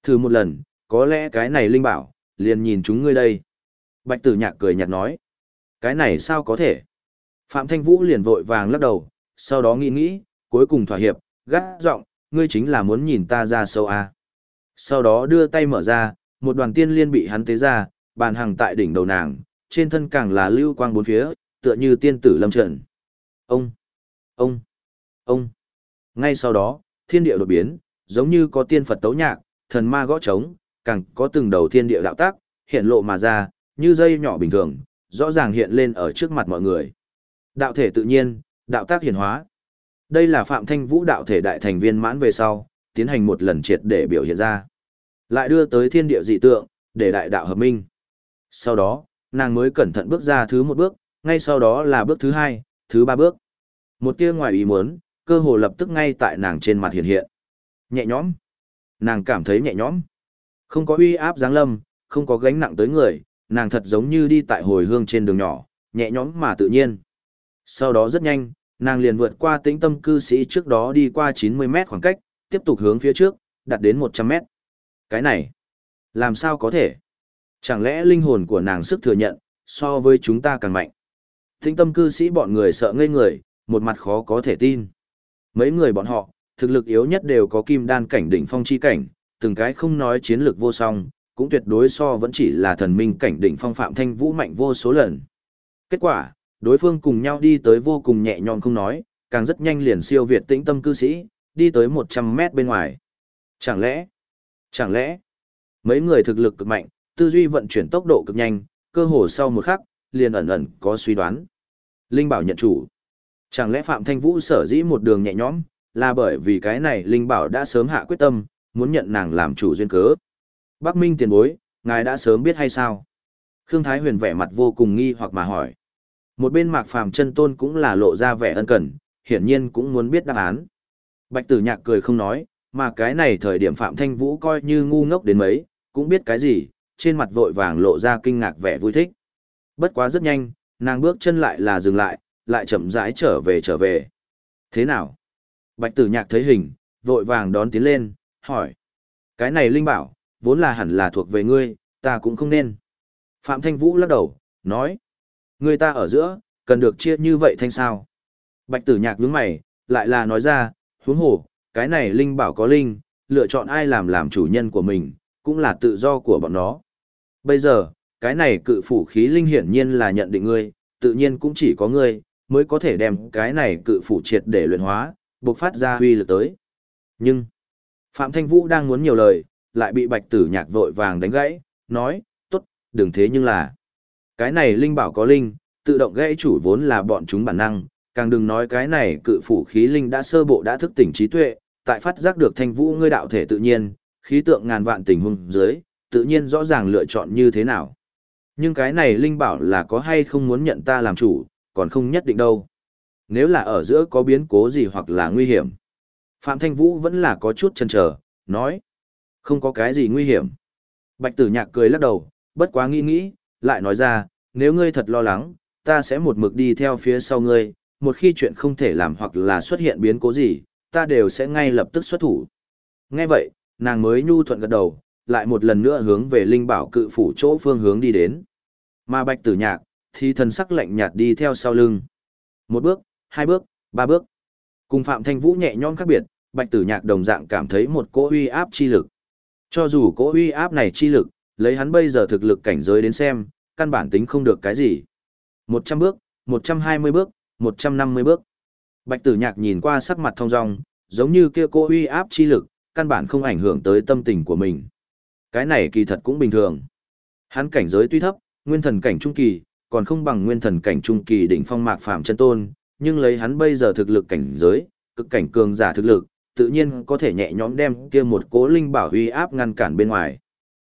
"Thử một lần, có lẽ cái này linh bảo, liền nhìn chúng ngươi đây. Bạch tử nhạc cười nhạt nói, cái này sao có thể? Phạm Thanh Vũ liền vội vàng lắc đầu, sau đó nghĩ nghĩ, cuối cùng thỏa hiệp, gắt giọng, ngươi chính là muốn nhìn ta ra sâu à. Sau đó đưa tay mở ra, một đoàn tiên liên bị hắn tế ra, bàn hàng tại đỉnh đầu nàng, trên thân càng là lưu quang bốn phía, tựa như tiên tử lâm trận. Ông, ông, ông. Ngay sau đó, thiên địa đột biến, giống như có tiên Phật tấu nhạc, thần ma gõ trống, càng có từng đầu thiên địa đạo tác, hiện lộ mà ra, như dây nhỏ bình thường, rõ ràng hiện lên ở trước mặt mọi người. Đạo thể tự nhiên, đạo tác hiển hóa. Đây là Phạm Thanh Vũ đạo thể đại thành viên mãn về sau, tiến hành một lần triệt để biểu hiện ra. Lại đưa tới thiên địa dị tượng, để đại đạo hợp minh. Sau đó, nàng mới cẩn thận bước ra thứ một bước, ngay sau đó là bước thứ hai, thứ ba bước. Một tia ngoài ý muốn, cơ hồ lập tức ngay tại nàng trên mặt hiện hiện. Nhẹ nhõm. Nàng cảm thấy nhẹ nhõm. Không có uy áp giáng lâm, không có gánh nặng tới người, nàng thật giống như đi tại hồi hương trên đường nhỏ, nhẹ nhõm mà tự nhiên. Sau đó rất nhanh, nàng liền vượt qua tĩnh tâm cư sĩ trước đó đi qua 90 mét khoảng cách, tiếp tục hướng phía trước, đặt đến 100 mét. Cái này, làm sao có thể? Chẳng lẽ linh hồn của nàng sức thừa nhận, so với chúng ta càng mạnh? Tĩnh tâm cư sĩ bọn người sợ ngây người, một mặt khó có thể tin. Mấy người bọn họ, thực lực yếu nhất đều có kim đan cảnh đỉnh phong chi cảnh, từng cái không nói chiến lược vô song, cũng tuyệt đối so vẫn chỉ là thần minh cảnh đỉnh phong phạm thanh vũ mạnh vô số lần. Kết quả, đối phương cùng nhau đi tới vô cùng nhẹ nhõm không nói, càng rất nhanh liền siêu việt tĩnh tâm cư sĩ, đi tới 100 mét bên ngoài. Chẳng lẽ, chẳng lẽ, mấy người thực lực cực mạnh, tư duy vận chuyển tốc độ cực nhanh, cơ hồ sau một khắc, liền ẩn ẩn có suy đoán. Linh bảo nhận chủ. Chẳng lẽ Phạm Thanh Vũ sở dĩ một đường nhẹ nhõm, là bởi vì cái này Linh bảo đã sớm hạ quyết tâm, muốn nhận nàng làm chủ duyên cớ. Bắc Minh tiền bối, ngài đã sớm biết hay sao? Khương Thái Huyền vẻ mặt vô cùng nghi hoặc mà hỏi. Một bên Mạc Phàm chân tôn cũng là lộ ra vẻ ân cần, hiển nhiên cũng muốn biết đáp án. Bạch Tử Nhạc cười không nói, mà cái này thời điểm Phạm Thanh Vũ coi như ngu ngốc đến mấy, cũng biết cái gì, trên mặt vội vàng lộ ra kinh ngạc vẻ vui thích. Bất quá rất nhanh, nàng bước chân lại là dừng lại, lại chậm rãi trở về trở về. Thế nào? Bạch Tử Nhạc thấy hình, vội vàng đón tiến lên, hỏi. Cái này Linh bảo, vốn là hẳn là thuộc về ngươi, ta cũng không nên. Phạm Thanh Vũ lắc đầu, nói. Người ta ở giữa, cần được chia như vậy thanh sao. Bạch tử nhạc nhướng mày, lại là nói ra, huống hồ, cái này Linh bảo có Linh, lựa chọn ai làm làm chủ nhân của mình, cũng là tự do của bọn nó. Bây giờ, cái này cự phủ khí Linh hiển nhiên là nhận định ngươi, tự nhiên cũng chỉ có ngươi, mới có thể đem cái này cự phủ triệt để luyện hóa, bộc phát ra huy lực tới. Nhưng, Phạm Thanh Vũ đang muốn nhiều lời, lại bị bạch tử nhạc vội vàng đánh gãy, nói, tốt, đừng thế nhưng là. Cái này linh bảo có linh, tự động gãy chủ vốn là bọn chúng bản năng, càng đừng nói cái này cự phủ khí linh đã sơ bộ đã thức tỉnh trí tuệ, tại phát giác được thanh vũ ngươi đạo thể tự nhiên, khí tượng ngàn vạn tình huống dưới, tự nhiên rõ ràng lựa chọn như thế nào. Nhưng cái này linh bảo là có hay không muốn nhận ta làm chủ, còn không nhất định đâu. Nếu là ở giữa có biến cố gì hoặc là nguy hiểm. Phạm Thanh Vũ vẫn là có chút chần chờ, nói. Không có cái gì nguy hiểm. Bạch tử nhạc cười lắc đầu, bất quá nghĩ nghĩ, lại nói ra, nếu ngươi thật lo lắng, ta sẽ một mực đi theo phía sau ngươi, một khi chuyện không thể làm hoặc là xuất hiện biến cố gì, ta đều sẽ ngay lập tức xuất thủ. Nghe vậy, nàng mới nhu thuận gật đầu, lại một lần nữa hướng về linh bảo cự phủ chỗ phương hướng đi đến. Mà bạch tử nhạc, thì thần sắc lạnh nhạt đi theo sau lưng. Một bước, hai bước, ba bước. Cùng Phạm Thanh Vũ nhẹ nhõm khác biệt, bạch tử nhạc đồng dạng cảm thấy một cỗ uy áp chi lực. Cho dù cỗ uy áp này chi lực, lấy hắn bây giờ thực lực cảnh giới đến xem, căn bản tính không được cái gì. 100 bước, 120 bước, 150 bước. Bạch tử nhạc nhìn qua sắc mặt thông rong giống như kia cô uy áp chi lực, căn bản không ảnh hưởng tới tâm tình của mình. Cái này kỳ thật cũng bình thường. Hắn cảnh giới tuy thấp, nguyên thần cảnh trung kỳ, còn không bằng nguyên thần cảnh trung kỳ đỉnh phong mạc phạm chân tôn, nhưng lấy hắn bây giờ thực lực cảnh giới, cực cảnh cường giả thực lực, tự nhiên có thể nhẹ nhõm đem kia một cố linh bảo uy áp ngăn cản bên ngoài.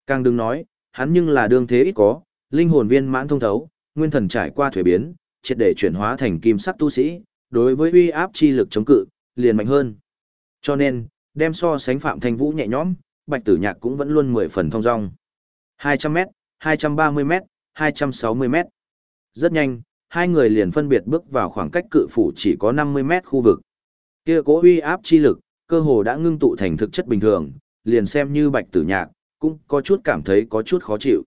Càng đừng nói, hắn nhưng là đương thế ít có, linh hồn viên mãn thông thấu, nguyên thần trải qua thuế biến, triệt để chuyển hóa thành kim sắc tu sĩ, đối với uy áp chi lực chống cự, liền mạnh hơn. Cho nên, đem so sánh Phạm Thanh Vũ nhẹ nhõm, Bạch Tử Nhạc cũng vẫn luôn 10 phần thông dong. 200m, 230m, 260m. Rất nhanh, hai người liền phân biệt bước vào khoảng cách cự phủ chỉ có 50m khu vực. Kia cố uy áp chi lực, cơ hồ đã ngưng tụ thành thực chất bình thường, liền xem như Bạch Tử Nhạc, cũng có chút cảm thấy có chút khó chịu.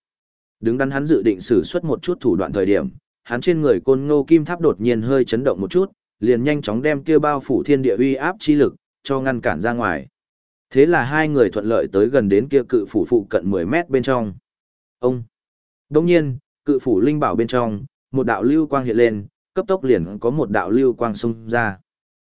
Đứng đắn hắn dự định sử xuất một chút thủ đoạn thời điểm, hắn trên người côn ngô kim tháp đột nhiên hơi chấn động một chút, liền nhanh chóng đem kia bao phủ thiên địa uy áp chi lực, cho ngăn cản ra ngoài. Thế là hai người thuận lợi tới gần đến kia cự phủ phụ cận 10 mét bên trong. Ông! Đông nhiên, cự phủ linh bảo bên trong, một đạo lưu quang hiện lên, cấp tốc liền có một đạo lưu quang xông ra.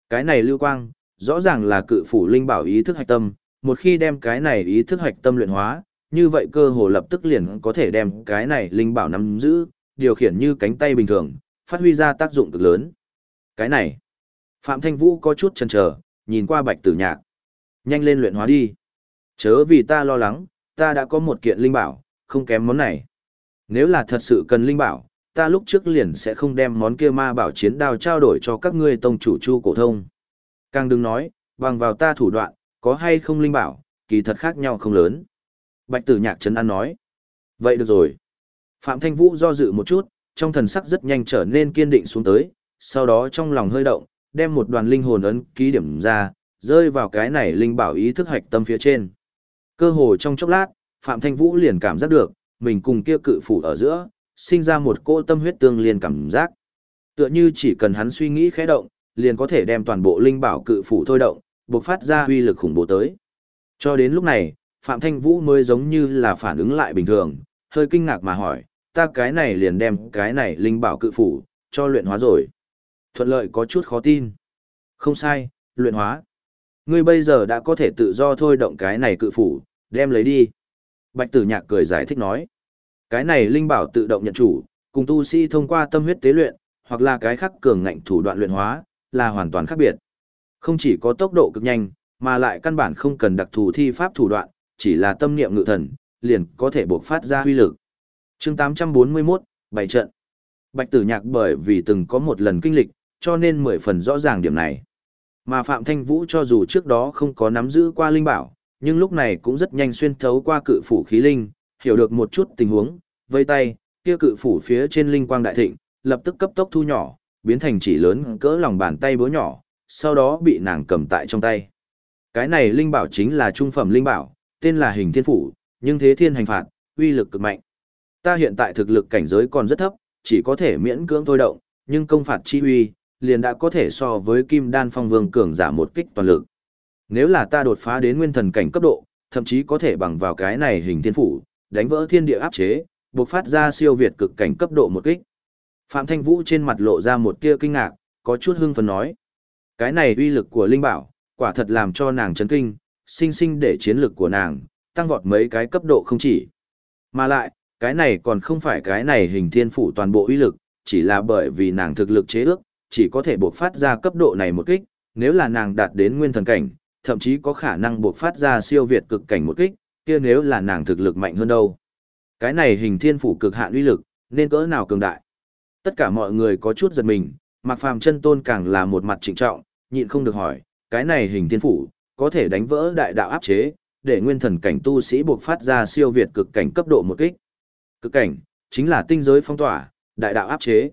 Cái này lưu quang, rõ ràng là cự phủ linh bảo ý thức hạch tâm, một khi đem cái này ý thức hạch tâm luyện hóa, như vậy cơ hồ lập tức liền có thể đem cái này linh bảo nắm giữ, điều khiển như cánh tay bình thường, phát huy ra tác dụng cực lớn. Cái này, Phạm Thanh Vũ có chút chần chờ, nhìn qua Bạch Tử Nhạc. Nhanh lên luyện hóa đi. Chớ vì ta lo lắng, ta đã có một kiện linh bảo, không kém món này. Nếu là thật sự cần linh bảo, ta lúc trước liền sẽ không đem món kia ma bảo chiến đao trao đổi cho các ngươi tông chủ chu cổ thông. Càng đừng nói, bằng vào ta thủ đoạn, có hay không linh bảo, kỳ thật khác nhau không lớn. Bạch tử nhạc trấn an nói. Vậy được rồi. Phạm Thanh Vũ do dự một chút, trong thần sắc rất nhanh trở nên kiên định xuống tới, sau đó trong lòng hơi động, đem một đoàn linh hồn ấn ký điểm ra, rơi vào cái này linh bảo ý thức hạch tâm phía trên. Cơ hồ trong chốc lát, Phạm Thanh Vũ liền cảm giác được, mình cùng kia cự phủ ở giữa, sinh ra một cỗ tâm huyết tương liên cảm giác. Tựa như chỉ cần hắn suy nghĩ khẽ động, liền có thể đem toàn bộ linh bảo cự phủ thôi động, bộc phát ra uy lực khủng bố tới. Cho đến lúc này, Phạm Thanh Vũ mới giống như là phản ứng lại bình thường, hơi kinh ngạc mà hỏi, ta cái này liền đem cái này linh bảo cự phủ, cho luyện hóa rồi. Thuận lợi có chút khó tin. Không sai, luyện hóa. Ngươi bây giờ đã có thể tự do thôi động cái này cự phủ, đem lấy đi. Bạch tử nhạc cười giải thích nói. Cái này linh bảo tự động nhận chủ, cùng tu sĩ thông qua tâm huyết tế luyện, hoặc là cái khắc cường ngạnh thủ đoạn luyện hóa, là hoàn toàn khác biệt. Không chỉ có tốc độ cực nhanh, mà lại căn bản không cần đặc thù thi pháp thủ đoạn, chỉ là tâm niệm ngự thần, liền có thể buộc phát ra huy lực. chương 841, bảy trận. Bạch tử nhạc bởi vì từng có một lần kinh lịch, cho nên mười phần rõ ràng điểm này. Mà Phạm Thanh Vũ cho dù trước đó không có nắm giữ qua linh bảo, nhưng lúc này cũng rất nhanh xuyên thấu qua cự phủ khí linh, hiểu được một chút tình huống, vây tay, kia cự phủ phía trên linh quang đại thịnh, lập tức cấp tốc thu nhỏ, biến thành chỉ lớn cỡ lòng bàn tay búa nhỏ, sau đó bị nàng cầm tại trong tay. Cái này linh bảo chính là trung phẩm linh bảo, tên là hình thiên phủ, nhưng thế thiên hành phạt, uy lực cực mạnh. Ta hiện tại thực lực cảnh giới còn rất thấp, chỉ có thể miễn cưỡng thôi động, nhưng công phạt chi uy, liền đã có thể so với kim đan phong vương cường giả một kích toàn lực. Nếu là ta đột phá đến nguyên thần cảnh cấp độ, thậm chí có thể bằng vào cái này hình thiên phủ, đánh vỡ thiên địa áp chế, buộc phát ra siêu việt cực cảnh cấp độ một kích. Phạm Thanh Vũ trên mặt lộ ra một tia kinh ngạc, có chút hưng phấn nói. Cái này uy lực của Linh Bảo, quả thật làm cho nàng chấn kinh, sinh sinh để chiến lực của nàng, tăng vọt mấy cái cấp độ không chỉ. Mà lại, cái này còn không phải cái này hình thiên phủ toàn bộ uy lực, chỉ là bởi vì nàng thực lực chế ước, chỉ có thể buộc phát ra cấp độ này một kích, nếu là nàng đạt đến nguyên thần cảnh, thậm chí có khả năng buộc phát ra siêu việt cực cảnh một kích, kia nếu là nàng thực lực mạnh hơn đâu. Cái này hình thiên phủ cực hạn uy lực, nên cỡ nào cường đại. Tất cả mọi người có chút giật mình, Mạc Phàm chân tôn càng là một mặt trịnh trọng, nhịn không được hỏi, cái này hình thiên phủ, có thể đánh vỡ đại đạo áp chế, để nguyên thần cảnh tu sĩ buộc phát ra siêu việt cực cảnh cấp độ một kích. Cực cảnh, chính là tinh giới phong tỏa, đại đạo áp chế.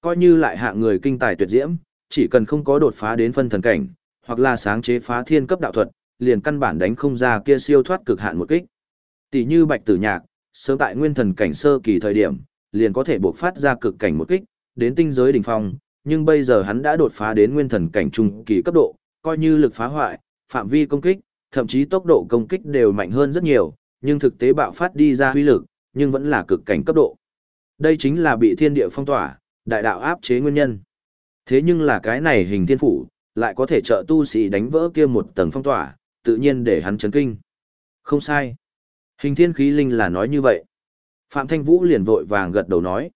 Coi như lại hạ người kinh tài tuyệt diễm, chỉ cần không có đột phá đến phân thần cảnh, hoặc là sáng chế phá thiên cấp đạo thuật, liền căn bản đánh không ra kia siêu thoát cực hạn một kích. Tỷ như Bạch Tử Nhạc, sớm tại nguyên thần cảnh sơ kỳ thời điểm, liền có thể buộc phát ra cực cảnh một kích, đến tinh giới đỉnh phong, nhưng bây giờ hắn đã đột phá đến nguyên thần cảnh trung kỳ cấp độ, coi như lực phá hoại, phạm vi công kích, thậm chí tốc độ công kích đều mạnh hơn rất nhiều, nhưng thực tế bạo phát đi ra huy lực, nhưng vẫn là cực cảnh cấp độ. Đây chính là bị thiên địa phong tỏa, đại đạo áp chế nguyên nhân. Thế nhưng là cái này hình thiên phủ, lại có thể trợ tu sĩ đánh vỡ kia một tầng phong tỏa, tự nhiên để hắn chấn kinh. Không sai. Hình thiên khí linh là nói như vậy. Phạm Thanh Vũ liền vội vàng gật đầu nói.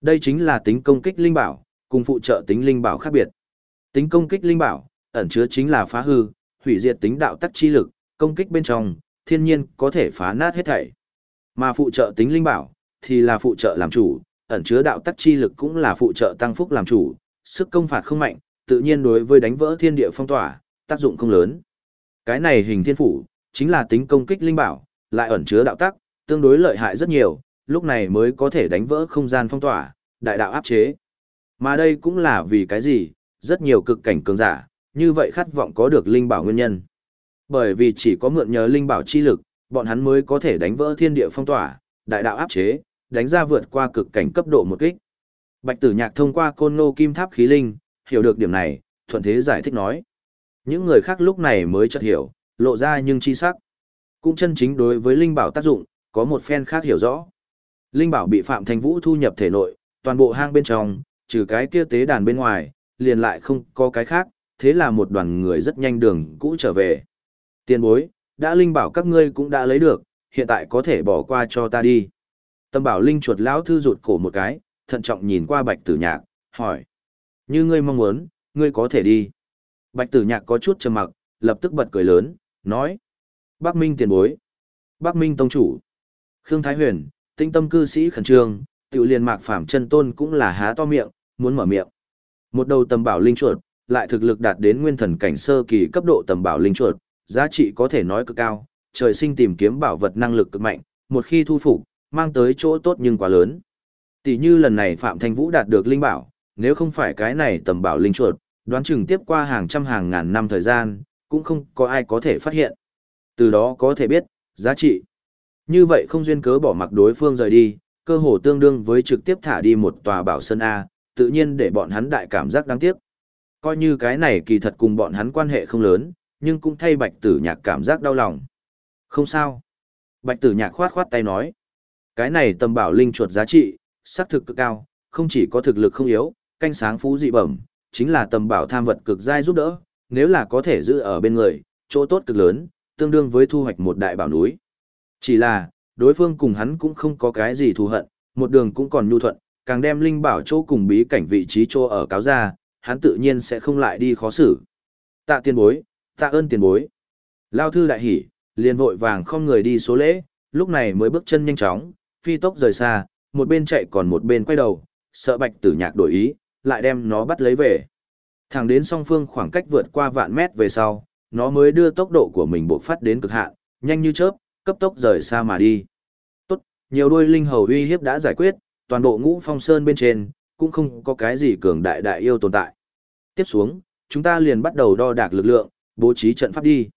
Đây chính là tính công kích linh bảo, cùng phụ trợ tính linh bảo khác biệt. Tính công kích linh bảo, ẩn chứa chính là phá hư, hủy diệt tính đạo tắc chi lực, công kích bên trong, thiên nhiên có thể phá nát hết thảy. Mà phụ trợ tính linh bảo, thì là phụ trợ làm chủ, ẩn chứa đạo tắc chi lực cũng là phụ trợ tăng phúc làm chủ, sức công phạt không mạnh, tự nhiên đối với đánh vỡ thiên địa phong tỏa, tác dụng không lớn. Cái này hình thiên phủ, chính là tính công kích linh bảo, lại ẩn chứa đạo tắc, tương đối lợi hại rất nhiều, lúc này mới có thể đánh vỡ không gian phong tỏa, đại đạo áp chế. Mà đây cũng là vì cái gì, rất nhiều cực cảnh cường giả, như vậy khát vọng có được linh bảo nguyên nhân. Bởi vì chỉ có mượn nhờ linh bảo chi lực, bọn hắn mới có thể đánh vỡ thiên địa phong tỏa, đại đạo áp chế, đánh ra vượt qua cực cảnh cấp độ một kích. Bạch Tử Nhạc thông qua Côn lô Kim Tháp khí linh, hiểu được điểm này, thuận thế giải thích nói. Những người khác lúc này mới chợt hiểu, lộ ra nhưng chi sắc. Cũng chân chính đối với linh bảo tác dụng, có một phen khác hiểu rõ. Linh bảo bị Phạm Thành Vũ thu nhập thể nội, toàn bộ hang bên trong, trừ cái kia tế đàn bên ngoài, liền lại không có cái khác, thế là một đoàn người rất nhanh đường cũ trở về. Tiền bối, đã linh bảo các ngươi cũng đã lấy được, hiện tại có thể bỏ qua cho ta đi. Tâm bảo linh chuột lão thư rụt cổ một cái, thận trọng nhìn qua bạch tử nhạc, hỏi. Như ngươi mong muốn, ngươi có thể đi. Bạch tử nhạc có chút trầm mặc, lập tức bật cười lớn, nói. Bắc Minh tiền bối. Bắc Minh tông chủ. Khương Thái Huyền, tinh tâm cư sĩ khẩn trương, tiểu liền mạc phạm chân tôn cũng là há to miệng, muốn mở miệng. Một đầu tầm bảo linh chuột, lại thực lực đạt đến nguyên thần cảnh sơ kỳ cấp độ tầm bảo linh chuột, giá trị có thể nói cực cao, trời sinh tìm kiếm bảo vật năng lực cực mạnh, một khi thu phục, mang tới chỗ tốt nhưng quá lớn. Tỷ như lần này Phạm Thanh Vũ đạt được linh bảo, nếu không phải cái này tầm bảo linh chuột, đoán chừng tiếp qua hàng trăm hàng ngàn năm thời gian, cũng không có ai có thể phát hiện. Từ đó có thể biết, giá trị. Như vậy không duyên cớ bỏ mặc đối phương rời đi, cơ hồ tương đương với trực tiếp thả đi một tòa bảo sơn A, tự nhiên để bọn hắn đại cảm giác đáng tiếc. Coi như cái này kỳ thật cùng bọn hắn quan hệ không lớn, nhưng cũng thay bạch tử nhạc cảm giác đau lòng. Không sao. Bạch tử nhạc khoát khoát tay nói. Cái này tầm bảo linh chuột giá trị, xác thực cực cao, không chỉ có thực lực không yếu, canh sáng phú dị bẩm, chính là tầm bảo tham vật cực dai giúp đỡ, nếu là có thể giữ ở bên người, chỗ tốt cực lớn, tương đương với thu hoạch một đại bảo núi. Chỉ là, đối phương cùng hắn cũng không có cái gì thù hận, một đường cũng còn nhu thuận, càng đem linh bảo chỗ cùng bí cảnh vị trí chỗ ở cáo ra, hắn tự nhiên sẽ không lại đi khó xử. Tạ tiền bối, tạ ơn tiền bối. Lao thư đại hỉ, liền vội vàng không người đi số lễ, lúc này mới bước chân nhanh chóng, phi tốc rời xa, một bên chạy còn một bên quay đầu, sợ bạch tử nhạc đổi ý, lại đem nó bắt lấy về. Thẳng đến song phương khoảng cách vượt qua vạn mét về sau, nó mới đưa tốc độ của mình bộc phát đến cực hạn, nhanh như chớp, cấp tốc rời xa mà đi. Tốt, nhiều đôi linh hầu uy hiếp đã giải quyết, toàn bộ ngũ phong sơn bên trên, cũng không có cái gì cường đại đại yêu tồn tại. Tiếp xuống, chúng ta liền bắt đầu đo đạc lực lượng, bố trí trận pháp đi.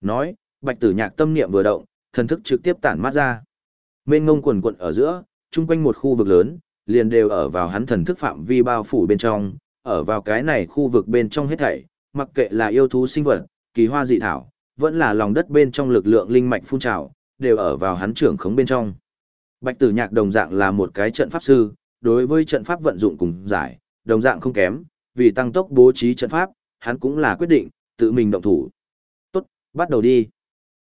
Nói, bạch tử nhạc tâm niệm vừa động, thần thức trực tiếp tản mát ra. Mênh ngông quần quận ở giữa, chung quanh một khu vực lớn, liền đều ở vào hắn thần thức phạm vi bao phủ bên trong, ở vào cái này khu vực bên trong hết thảy, mặc kệ là yêu thú sinh vật, kỳ hoa dị thảo, vẫn là lòng đất bên trong lực lượng linh mạch phun trào, đều ở vào hắn trưởng khống bên trong. Bạch Tử Nhạc đồng dạng là một cái trận pháp sư, đối với trận pháp vận dụng cùng giải, đồng dạng không kém, vì tăng tốc bố trí trận pháp, hắn cũng là quyết định, tự mình động thủ. Tốt, bắt đầu đi.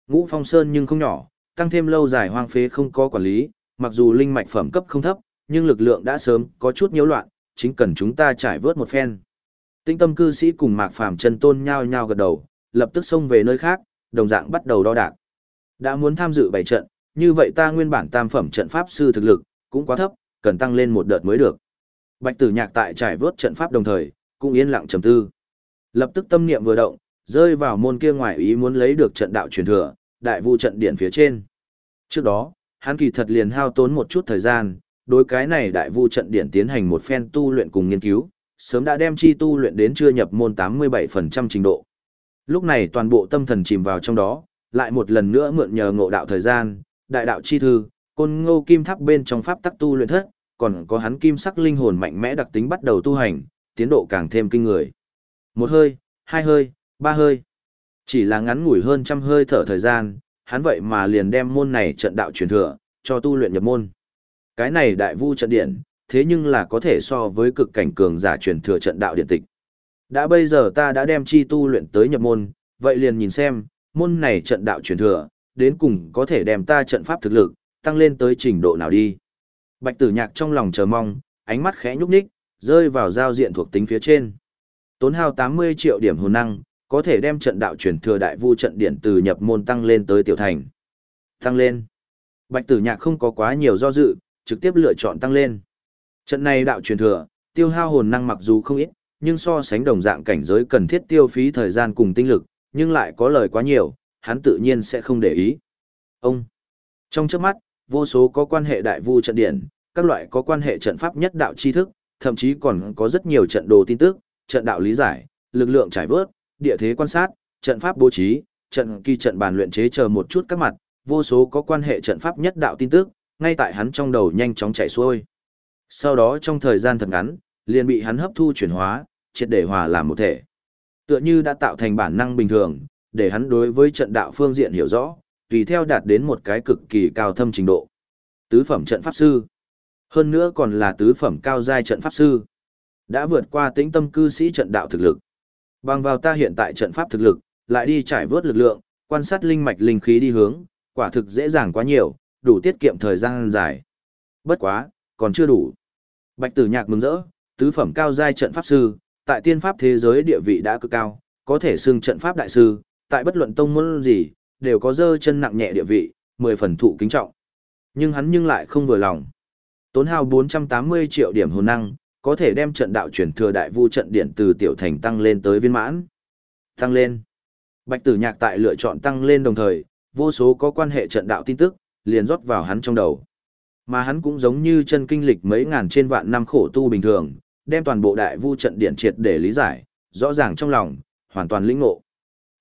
Ngũ Phong Sơn nhưng không nhỏ, tăng thêm lâu dài hoang phế không có quản lý, mặc dù linh mạch phẩm cấp không thấp, nhưng lực lượng đã sớm có chút nhiễu loạn, chính cần chúng ta trải vớt một phen. Tinh tâm cư sĩ cùng Mạc Phàm chân tôn nhao nhao gật đầu, lập tức xông về nơi khác, đồng dạng bắt đầu đo đạc. Đã muốn tham dự bảy trận, như vậy ta nguyên bản tam phẩm trận pháp sư thực lực cũng quá thấp, cần tăng lên một đợt mới được. Bạch Tử Nhạc tại trải vớt trận pháp đồng thời, cũng yên lặng trầm tư. Lập tức tâm niệm vừa động, rơi vào môn kia ngoài ý muốn lấy được trận đạo truyền thừa, đại vu trận điện phía trên. Trước đó, hắn kỳ thật liền hao tốn một chút thời gian, đối cái này đại vu trận điện tiến hành một phen tu luyện cùng nghiên cứu, sớm đã đem chi tu luyện đến chưa nhập môn 87% trình độ. Lúc này toàn bộ tâm thần chìm vào trong đó, lại một lần nữa mượn nhờ ngộ đạo thời gian, đại đạo chi thư, côn ngô kim tháp bên trong pháp tắc tu luyện thất, còn có hắn kim sắc linh hồn mạnh mẽ đặc tính bắt đầu tu hành, tiến độ càng thêm kinh người. Một hơi, hai hơi, ba hơi. Chỉ là ngắn ngủi hơn trăm hơi thở thời gian, hắn vậy mà liền đem môn này trận đạo truyền thừa, cho tu luyện nhập môn. Cái này đại vu trận điện, thế nhưng là có thể so với cực cảnh cường giả truyền thừa trận đạo điện tịch. Đã bây giờ ta đã đem chi tu luyện tới nhập môn, vậy liền nhìn xem, môn này trận đạo truyền thừa, đến cùng có thể đem ta trận pháp thực lực, tăng lên tới trình độ nào đi. Bạch tử nhạc trong lòng chờ mong, ánh mắt khẽ nhúc nhích, rơi vào giao diện thuộc tính phía trên. Tốn hao 80 triệu điểm hồn năng, có thể đem trận đạo truyền thừa đại vu trận điện từ nhập môn tăng lên tới tiểu thành. Tăng lên. Bạch tử nhạc không có quá nhiều do dự, trực tiếp lựa chọn tăng lên. Trận này đạo truyền thừa, tiêu hao hồn năng mặc dù không ít, nhưng so sánh đồng dạng cảnh giới cần thiết tiêu phí thời gian cùng tinh lực, nhưng lại có lời quá nhiều, hắn tự nhiên sẽ không để ý. Ông, trong trước mắt, vô số có quan hệ đại vu trận điển, các loại có quan hệ trận pháp nhất đạo tri thức, thậm chí còn có rất nhiều trận đồ tin tức, trận đạo lý giải, lực lượng trải vớt, địa thế quan sát, trận pháp bố trí, trận kỳ trận bàn luyện chế chờ một chút các mặt, vô số có quan hệ trận pháp nhất đạo tin tức, ngay tại hắn trong đầu nhanh chóng chạy xuôi. Sau đó trong thời gian thật ngắn, liền bị hắn hấp thu chuyển hóa, triệt để hòa làm một thể. Tựa như đã tạo thành bản năng bình thường, để hắn đối với trận đạo phương diện hiểu rõ, tùy theo đạt đến một cái cực kỳ cao thâm trình độ. Tứ phẩm trận pháp sư. Hơn nữa còn là tứ phẩm cao giai trận pháp sư. Đã vượt qua tĩnh tâm cư sĩ trận đạo thực lực. Bằng vào ta hiện tại trận pháp thực lực, lại đi trải vớt lực lượng, quan sát linh mạch linh khí đi hướng, quả thực dễ dàng quá nhiều, đủ tiết kiệm thời gian dài. Bất quá, còn chưa đủ. Bạch Tử Nhạc mừng rỡ, tứ phẩm cao giai trận pháp sư, tại tiên pháp thế giới địa vị đã cực cao, có thể xưng trận pháp đại sư, tại bất luận tông môn gì, đều có dơ chân nặng nhẹ địa vị, mười phần thụ kính trọng. Nhưng hắn nhưng lại không vừa lòng. Tốn hao 480 triệu điểm hồn năng, có thể đem trận đạo chuyển thừa đại vu trận điện từ tiểu thành tăng lên tới viên mãn. Tăng lên. Bạch Tử Nhạc tại lựa chọn tăng lên đồng thời, vô số có quan hệ trận đạo tin tức, liền rót vào hắn trong đầu. Mà hắn cũng giống như chân kinh lịch mấy ngàn trên vạn năm khổ tu bình thường, đem toàn bộ đại vu trận điện triệt để lý giải, rõ ràng trong lòng, hoàn toàn lĩnh ngộ.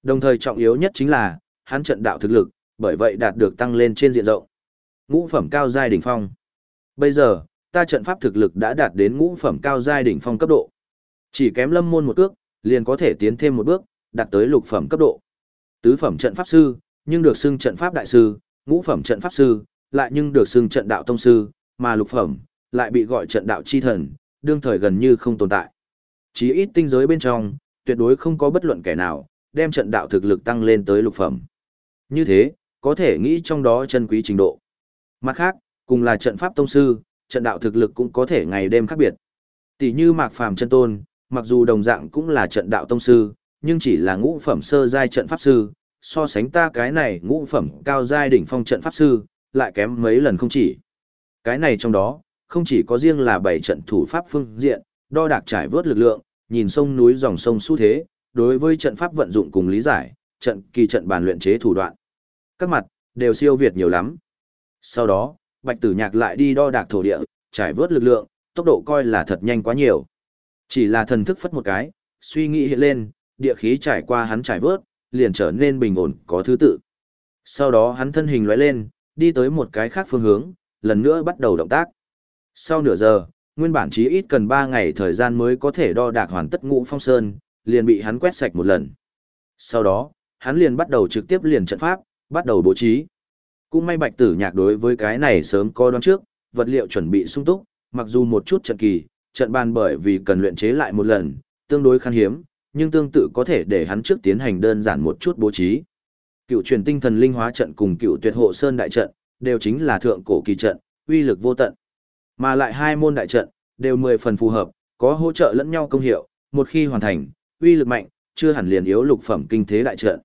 Đồng thời trọng yếu nhất chính là, hắn trận đạo thực lực, bởi vậy đạt được tăng lên trên diện rộng. Ngũ phẩm cao giai đỉnh phong. Bây giờ, ta trận pháp thực lực đã đạt đến ngũ phẩm cao giai đỉnh phong cấp độ. Chỉ kém lâm môn một cước, liền có thể tiến thêm một bước, đạt tới lục phẩm cấp độ. Tứ phẩm trận pháp sư, nhưng được xưng trận pháp đại sư, ngũ phẩm trận pháp sư, lại nhưng được xưng trận đạo tông sư, mà lục phẩm, lại bị gọi trận đạo chi thần, đương thời gần như không tồn tại. Chí ít tinh giới bên trong, tuyệt đối không có bất luận kẻ nào, đem trận đạo thực lực tăng lên tới lục phẩm. Như thế, có thể nghĩ trong đó chân quý trình độ. Mặt khác, cùng là trận pháp tông sư, trận đạo thực lực cũng có thể ngày đêm khác biệt. Tỷ như Mạc Phàm chân tôn, mặc dù đồng dạng cũng là trận đạo tông sư, nhưng chỉ là ngũ phẩm sơ giai trận pháp sư, so sánh ta cái này ngũ phẩm cao giai đỉnh phong trận pháp sư, lại kém mấy lần không chỉ. Cái này trong đó, không chỉ có riêng là bảy trận thủ pháp phương diện, đo đạc trải vớt lực lượng, nhìn sông núi dòng sông xu thế, đối với trận pháp vận dụng cùng lý giải, trận kỳ trận bàn luyện chế thủ đoạn. Các mặt, đều siêu việt nhiều lắm. Sau đó, Bạch Tử Nhạc lại đi đo đạc thổ địa, trải vớt lực lượng, tốc độ coi là thật nhanh quá nhiều. Chỉ là thần thức phất một cái, suy nghĩ hiện lên, địa khí trải qua hắn trải vớt, liền trở nên bình ổn, có thứ tự. Sau đó hắn thân hình lóe lên, đi tới một cái khác phương hướng, lần nữa bắt đầu động tác. Sau nửa giờ, nguyên bản chí ít cần 3 ngày thời gian mới có thể đo đạc hoàn tất ngũ phong sơn, liền bị hắn quét sạch một lần. Sau đó, hắn liền bắt đầu trực tiếp liền trận pháp, bắt đầu bố trí. Cũng may bạch tử nhạc đối với cái này sớm có đoán trước, vật liệu chuẩn bị sung túc, mặc dù một chút trận kỳ, trận bàn bởi vì cần luyện chế lại một lần, tương đối khan hiếm, nhưng tương tự có thể để hắn trước tiến hành đơn giản một chút bố trí. Cựu truyền tinh thần linh hóa trận cùng cựu tuyệt hộ sơn đại trận, đều chính là thượng cổ kỳ trận, uy lực vô tận. Mà lại hai môn đại trận, đều mười phần phù hợp, có hỗ trợ lẫn nhau công hiệu, một khi hoàn thành, uy lực mạnh, chưa hẳn liền yếu lục phẩm kinh thế đại trận.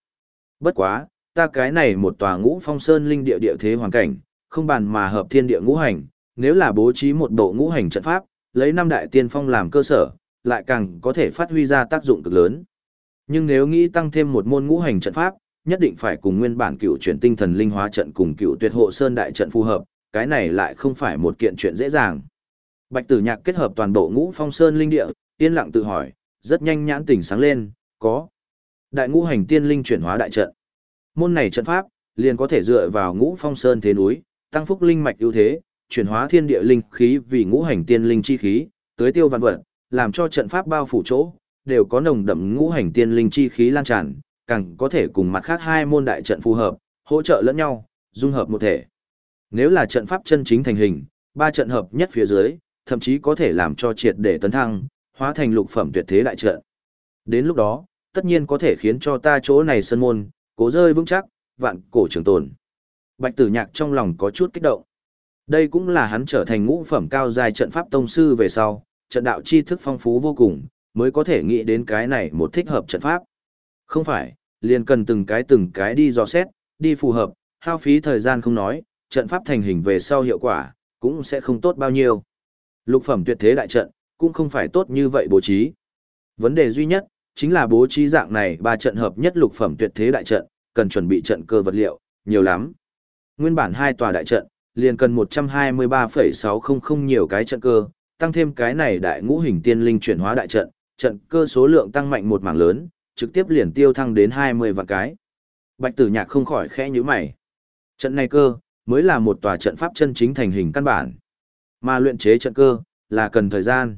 Bất quá, ta cái này một tòa ngũ phong sơn linh địa địa thế hoàn cảnh, không bàn mà hợp thiên địa ngũ hành, nếu là bố trí một bộ ngũ hành trận pháp, lấy năm đại tiên phong làm cơ sở, lại càng có thể phát huy ra tác dụng cực lớn. Nhưng nếu nghĩ tăng thêm một môn ngũ hành trận pháp, nhất định phải cùng nguyên bản cựu chuyển tinh thần linh hóa trận cùng cựu tuyệt hộ sơn đại trận phù hợp, cái này lại không phải một kiện chuyện dễ dàng. Bạch Tử Nhạc kết hợp toàn bộ ngũ phong sơn linh địa, yên lặng tự hỏi, rất nhanh nhãn tỉnh sáng lên, có đại ngũ hành tiên linh chuyển hóa đại trận. Môn này trận pháp, liền có thể dựa vào ngũ phong sơn thế núi, tăng phúc linh mạch ưu thế, chuyển hóa thiên địa linh khí vì ngũ hành tiên linh chi khí, tới tiêu văn vật, làm cho trận pháp bao phủ chỗ, đều có nồng đậm ngũ hành tiên linh chi khí lan tràn, càng có thể cùng mặt khác hai môn đại trận phù hợp, hỗ trợ lẫn nhau, dung hợp một thể. Nếu là trận pháp chân chính thành hình, ba trận hợp nhất phía dưới, thậm chí có thể làm cho triệt để tấn thăng, hóa thành lục phẩm tuyệt thế đại trận. Đến lúc đó, tất nhiên có thể khiến cho ta chỗ này sân môn, cố rơi vững chắc, vạn cổ trường tồn. Bạch tử nhạc trong lòng có chút kích động. Đây cũng là hắn trở thành ngũ phẩm cao dài trận pháp tông sư về sau, trận đạo chi thức phong phú vô cùng, mới có thể nghĩ đến cái này một thích hợp trận pháp. Không phải, liền cần từng cái từng cái đi dò xét, đi phù hợp, hao phí thời gian không nói, trận pháp thành hình về sau hiệu quả, cũng sẽ không tốt bao nhiêu. Lục phẩm tuyệt thế đại trận, cũng không phải tốt như vậy bố trí. Vấn đề duy nhất, chính là bố trí dạng này ba trận hợp nhất lục phẩm tuyệt thế đại trận, cần chuẩn bị trận cơ vật liệu, nhiều lắm. Nguyên bản hai tòa đại trận, liền cần 123,600 nhiều cái trận cơ, tăng thêm cái này đại ngũ hình tiên linh chuyển hóa đại trận, trận cơ số lượng tăng mạnh một mảng lớn, trực tiếp liền tiêu thăng đến 20 vạn cái. Bạch tử nhạc không khỏi khẽ như mày. Trận này cơ, mới là một tòa trận pháp chân chính thành hình căn bản. Mà luyện chế trận cơ, là cần thời gian.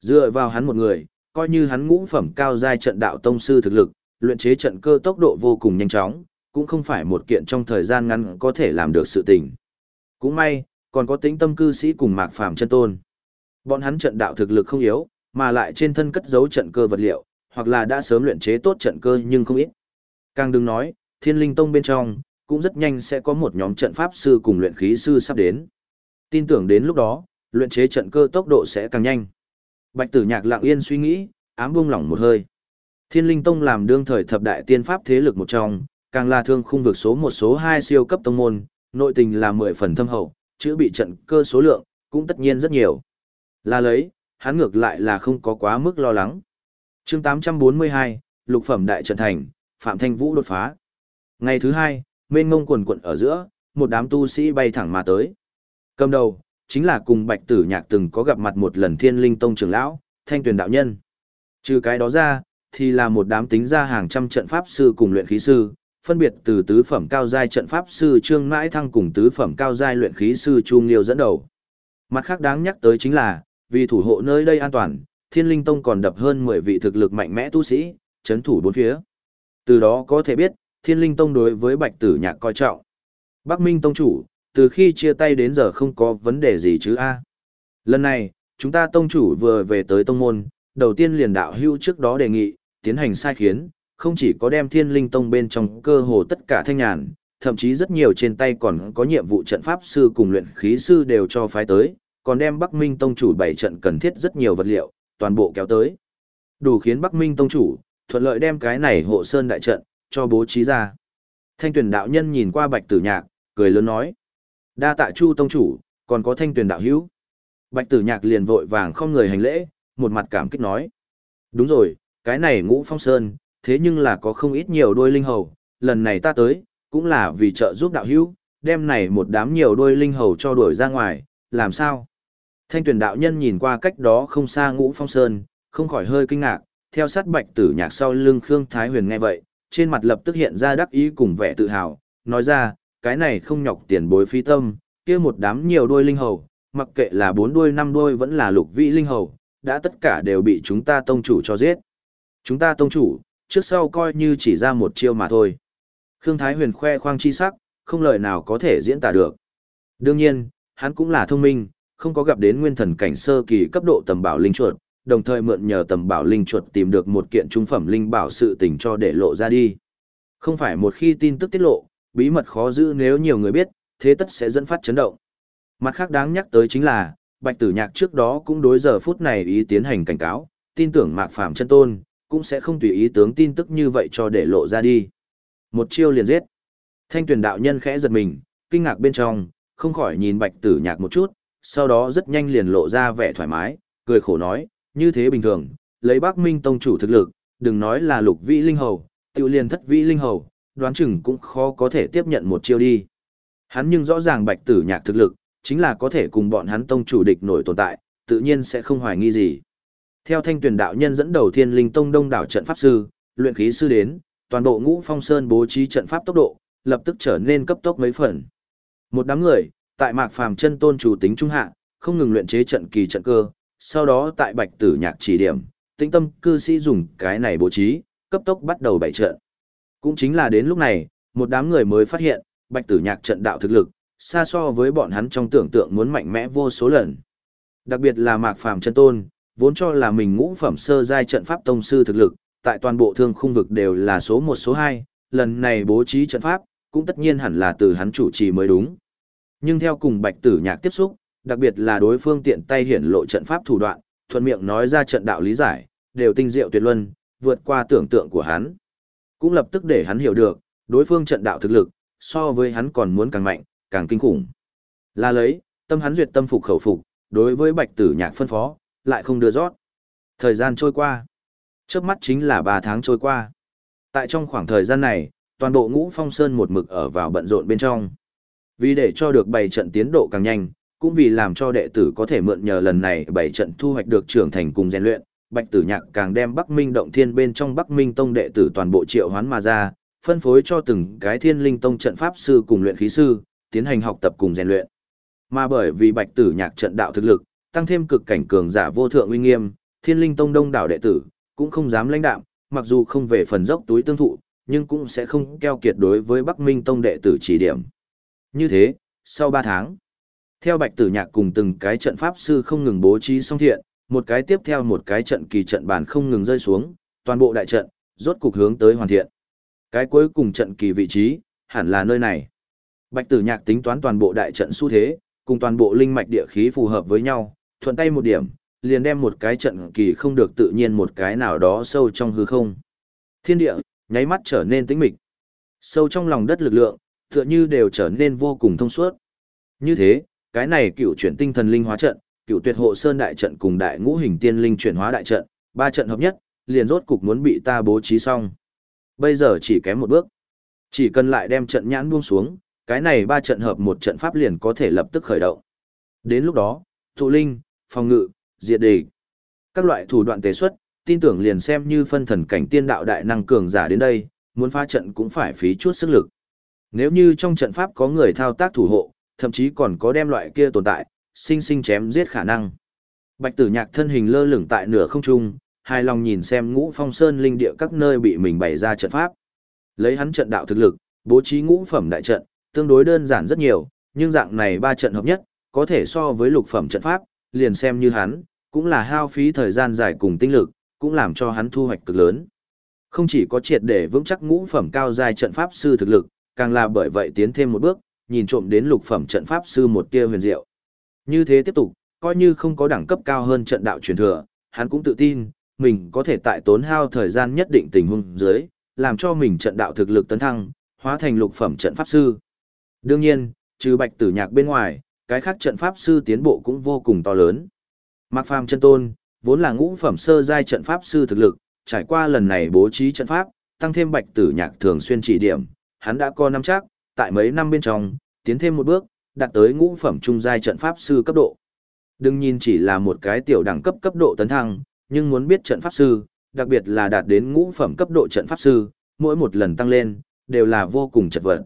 Dựa vào hắn một người, coi như hắn ngũ phẩm cao giai trận đạo tông sư thực lực, luyện chế trận cơ tốc độ vô cùng nhanh chóng, cũng không phải một kiện trong thời gian ngắn có thể làm được sự tình. Cũng may, còn có tính tâm cư sĩ cùng mạc phàm chân tôn. Bọn hắn trận đạo thực lực không yếu, mà lại trên thân cất giấu trận cơ vật liệu, hoặc là đã sớm luyện chế tốt trận cơ nhưng không ít. Càng đừng nói, thiên linh tông bên trong, cũng rất nhanh sẽ có một nhóm trận pháp sư cùng luyện khí sư sắp đến. Tin tưởng đến lúc đó, luyện chế trận cơ tốc độ sẽ càng nhanh. Bạch tử nhạc lặng yên suy nghĩ, ám buông lỏng một hơi. Thiên linh tông làm đương thời thập đại tiên pháp thế lực một trong, càng là thương khung vực số một số hai siêu cấp tông môn, nội tình là mười phần thâm hậu, chữ bị trận cơ số lượng, cũng tất nhiên rất nhiều. Là lấy, hắn ngược lại là không có quá mức lo lắng. chương 842, lục phẩm đại trận thành, Phạm Thanh Vũ đột phá. Ngày thứ hai, mênh ngông quần quận ở giữa, một đám tu sĩ bay thẳng mà tới. Cầm đầu, chính là cùng bạch tử nhạc từng có gặp mặt một lần thiên linh tông trưởng lão, thanh tuyển đạo nhân. Trừ cái đó ra, thì là một đám tính ra hàng trăm trận pháp sư cùng luyện khí sư, phân biệt từ tứ phẩm cao giai trận pháp sư Trương Mãi Thăng cùng tứ phẩm cao giai luyện khí sư Chu Nghiêu dẫn đầu. Mặt khác đáng nhắc tới chính là, vì thủ hộ nơi đây an toàn, Thiên Linh Tông còn đập hơn 10 vị thực lực mạnh mẽ tu sĩ, chấn thủ bốn phía. Từ đó có thể biết, Thiên Linh Tông đối với Bạch Tử Nhạc coi trọng. Bắc Minh Tông chủ, từ khi chia tay đến giờ không có vấn đề gì chứ a. Lần này, chúng ta tông chủ vừa về tới tông môn, đầu tiên liền đạo hưu trước đó đề nghị, tiến hành sai khiến, không chỉ có đem thiên linh tông bên trong cơ hồ tất cả thanh nhàn, thậm chí rất nhiều trên tay còn có nhiệm vụ trận pháp sư cùng luyện khí sư đều cho phái tới, còn đem Bắc Minh tông chủ bảy trận cần thiết rất nhiều vật liệu, toàn bộ kéo tới. Đủ khiến Bắc Minh tông chủ thuận lợi đem cái này hộ sơn đại trận cho bố trí ra. Thanh tuyển đạo nhân nhìn qua Bạch Tử Nhạc, cười lớn nói: "Đa tạ Chu tông chủ, còn có Thanh tuyển đạo hữu." Bạch Tử Nhạc liền vội vàng không người hành lễ, một mặt cảm kích nói: "Đúng rồi, cái này Ngũ Phong Sơn, thế nhưng là có không ít nhiều đôi linh hầu, lần này ta tới, cũng là vì trợ giúp đạo hữu, đem này một đám nhiều đôi linh hầu cho đuổi ra ngoài, làm sao? Thanh tuyển đạo nhân nhìn qua cách đó không xa ngũ phong sơn, không khỏi hơi kinh ngạc, theo sát bạch tử nhạc sau lưng Khương Thái Huyền nghe vậy, trên mặt lập tức hiện ra đắc ý cùng vẻ tự hào, nói ra, cái này không nhọc tiền bối phi tâm, kia một đám nhiều đôi linh hầu, mặc kệ là bốn đuôi năm đuôi vẫn là lục vị linh hầu, đã tất cả đều bị chúng ta tông chủ cho giết. Chúng ta tông chủ, trước sau coi như chỉ ra một chiêu mà thôi. Khương Thái Huyền khoe khoang chi sắc, không lời nào có thể diễn tả được. Đương nhiên, hắn cũng là thông minh, không có gặp đến nguyên thần cảnh sơ kỳ cấp độ tầm bảo linh chuột, đồng thời mượn nhờ tầm bảo linh chuột tìm được một kiện trung phẩm linh bảo sự tình cho để lộ ra đi. Không phải một khi tin tức tiết lộ, bí mật khó giữ nếu nhiều người biết, thế tất sẽ dẫn phát chấn động. Mặt khác đáng nhắc tới chính là, Bạch Tử Nhạc trước đó cũng đối giờ phút này ý tiến hành cảnh cáo, tin tưởng Mạc Phàm chân tôn, cũng sẽ không tùy ý tướng tin tức như vậy cho để lộ ra đi. Một chiêu liền giết. Thanh tuyển đạo nhân khẽ giật mình, kinh ngạc bên trong, không khỏi nhìn bạch tử nhạc một chút, sau đó rất nhanh liền lộ ra vẻ thoải mái, cười khổ nói, như thế bình thường, lấy bác minh tông chủ thực lực, đừng nói là lục vĩ linh hầu, tiêu liền thất vĩ linh hầu, đoán chừng cũng khó có thể tiếp nhận một chiêu đi. Hắn nhưng rõ ràng bạch tử nhạc thực lực, chính là có thể cùng bọn hắn tông chủ địch nổi tồn tại, tự nhiên sẽ không hoài nghi gì. Theo thanh tuyển đạo nhân dẫn đầu thiên linh tông đông đảo trận pháp sư, luyện khí sư đến, toàn bộ ngũ phong sơn bố trí trận pháp tốc độ, lập tức trở nên cấp tốc mấy phần. Một đám người, tại mạc phàm chân tôn chủ tính trung hạ, không ngừng luyện chế trận kỳ trận cơ, sau đó tại bạch tử nhạc chỉ điểm, tĩnh tâm cư sĩ dùng cái này bố trí, cấp tốc bắt đầu bảy trận. Cũng chính là đến lúc này, một đám người mới phát hiện, bạch tử nhạc trận đạo thực lực, xa so với bọn hắn trong tưởng tượng muốn mạnh mẽ vô số lần. Đặc biệt là mạc phàm chân tôn, vốn cho là mình ngũ phẩm sơ giai trận pháp tông sư thực lực, tại toàn bộ thương khung vực đều là số một số hai, lần này bố trí trận pháp, cũng tất nhiên hẳn là từ hắn chủ trì mới đúng. Nhưng theo cùng Bạch Tử Nhạc tiếp xúc, đặc biệt là đối phương tiện tay hiển lộ trận pháp thủ đoạn, thuận miệng nói ra trận đạo lý giải, đều tinh diệu tuyệt luân, vượt qua tưởng tượng của hắn. Cũng lập tức để hắn hiểu được, đối phương trận đạo thực lực, so với hắn còn muốn càng mạnh, càng kinh khủng. Là lấy, tâm hắn duyệt tâm phục khẩu phục, đối với Bạch Tử Nhạc phân phó, lại không đưa rót. Thời gian trôi qua. Trước mắt chính là 3 tháng trôi qua. Tại trong khoảng thời gian này, toàn bộ ngũ phong sơn một mực ở vào bận rộn bên trong. Vì để cho được bày trận tiến độ càng nhanh, cũng vì làm cho đệ tử có thể mượn nhờ lần này bày trận thu hoạch được trưởng thành cùng rèn luyện, Bạch Tử Nhạc càng đem Bắc Minh động thiên bên trong Bắc Minh tông đệ tử toàn bộ triệu hoán mà ra, phân phối cho từng cái thiên linh tông trận pháp sư cùng luyện khí sư, tiến hành học tập cùng rèn luyện. Mà bởi vì bạch tử nhạc trận đạo thực lực, tăng thêm cực cảnh cường giả vô thượng uy nghiêm, thiên linh tông đông đảo đệ tử, cũng không dám lãnh đạm, mặc dù không về phần dốc túi tương thụ, nhưng cũng sẽ không keo kiệt đối với Bắc Minh tông đệ tử chỉ điểm. Như thế, sau 3 tháng, theo bạch tử nhạc cùng từng cái trận pháp sư không ngừng bố trí xong thiện, một cái tiếp theo một cái trận kỳ trận bàn không ngừng rơi xuống, toàn bộ đại trận, rốt cục hướng tới hoàn thiện. Cái cuối cùng trận kỳ vị trí, hẳn là nơi này. Bạch tử nhạc tính toán toàn bộ đại trận xu thế, cùng toàn bộ linh mạch địa khí phù hợp với nhau, thuận tay một điểm, liền đem một cái trận kỳ không được tự nhiên một cái nào đó sâu trong hư không. Thiên địa, nháy mắt trở nên tĩnh mịch. Sâu trong lòng đất lực lượng, tựa như đều trở nên vô cùng thông suốt. Như thế, cái này cựu chuyển tinh thần linh hóa trận, cựu tuyệt hộ sơn đại trận cùng đại ngũ hình tiên linh chuyển hóa đại trận, ba trận hợp nhất, liền rốt cục muốn bị ta bố trí xong. Bây giờ chỉ kém một bước. Chỉ cần lại đem trận nhãn buông xuống, cái này ba trận hợp một trận pháp liền có thể lập tức khởi động. Đến lúc đó, thụ linh, phòng ngự, diệt địch, các loại thủ đoạn tế xuất, tin tưởng liền xem như phân thần cảnh tiên đạo đại năng cường giả đến đây, muốn phá trận cũng phải phí chút sức lực. Nếu như trong trận pháp có người thao tác thủ hộ, thậm chí còn có đem loại kia tồn tại, sinh sinh chém giết khả năng. Bạch tử nhạc thân hình lơ lửng tại nửa không trung, hài lòng nhìn xem ngũ phong sơn linh địa các nơi bị mình bày ra trận pháp. Lấy hắn trận đạo thực lực, bố trí ngũ phẩm đại trận, tương đối đơn giản rất nhiều, nhưng dạng này ba trận hợp nhất, có thể so với lục phẩm trận pháp, liền xem như hắn, cũng là hao phí thời gian dài cùng tinh lực, cũng làm cho hắn thu hoạch cực lớn. Không chỉ có triệt để vững chắc ngũ phẩm cao giai trận pháp sư thực lực, càng là bởi vậy tiến thêm một bước, nhìn trộm đến lục phẩm trận pháp sư một tia huyền diệu. Như thế tiếp tục, coi như không có đẳng cấp cao hơn trận đạo truyền thừa, hắn cũng tự tin, mình có thể tại tốn hao thời gian nhất định tình huống dưới, làm cho mình trận đạo thực lực tấn thăng, hóa thành lục phẩm trận pháp sư. Đương nhiên, trừ bạch tử nhạc bên ngoài, cái khác trận pháp sư tiến bộ cũng vô cùng to lớn. Mạc Phàm chân tôn, vốn là ngũ phẩm sơ giai trận pháp sư thực lực, trải qua lần này bố trí trận pháp, tăng thêm bạch tử nhạc thường xuyên chỉ điểm, hắn đã có năm chắc, tại mấy năm bên trong, tiến thêm một bước, đạt tới ngũ phẩm trung giai trận pháp sư cấp độ. Đừng nhìn chỉ là một cái tiểu đẳng cấp cấp độ tấn thăng, nhưng muốn biết trận pháp sư, đặc biệt là đạt đến ngũ phẩm cấp độ trận pháp sư, mỗi một lần tăng lên, đều là vô cùng chật vật.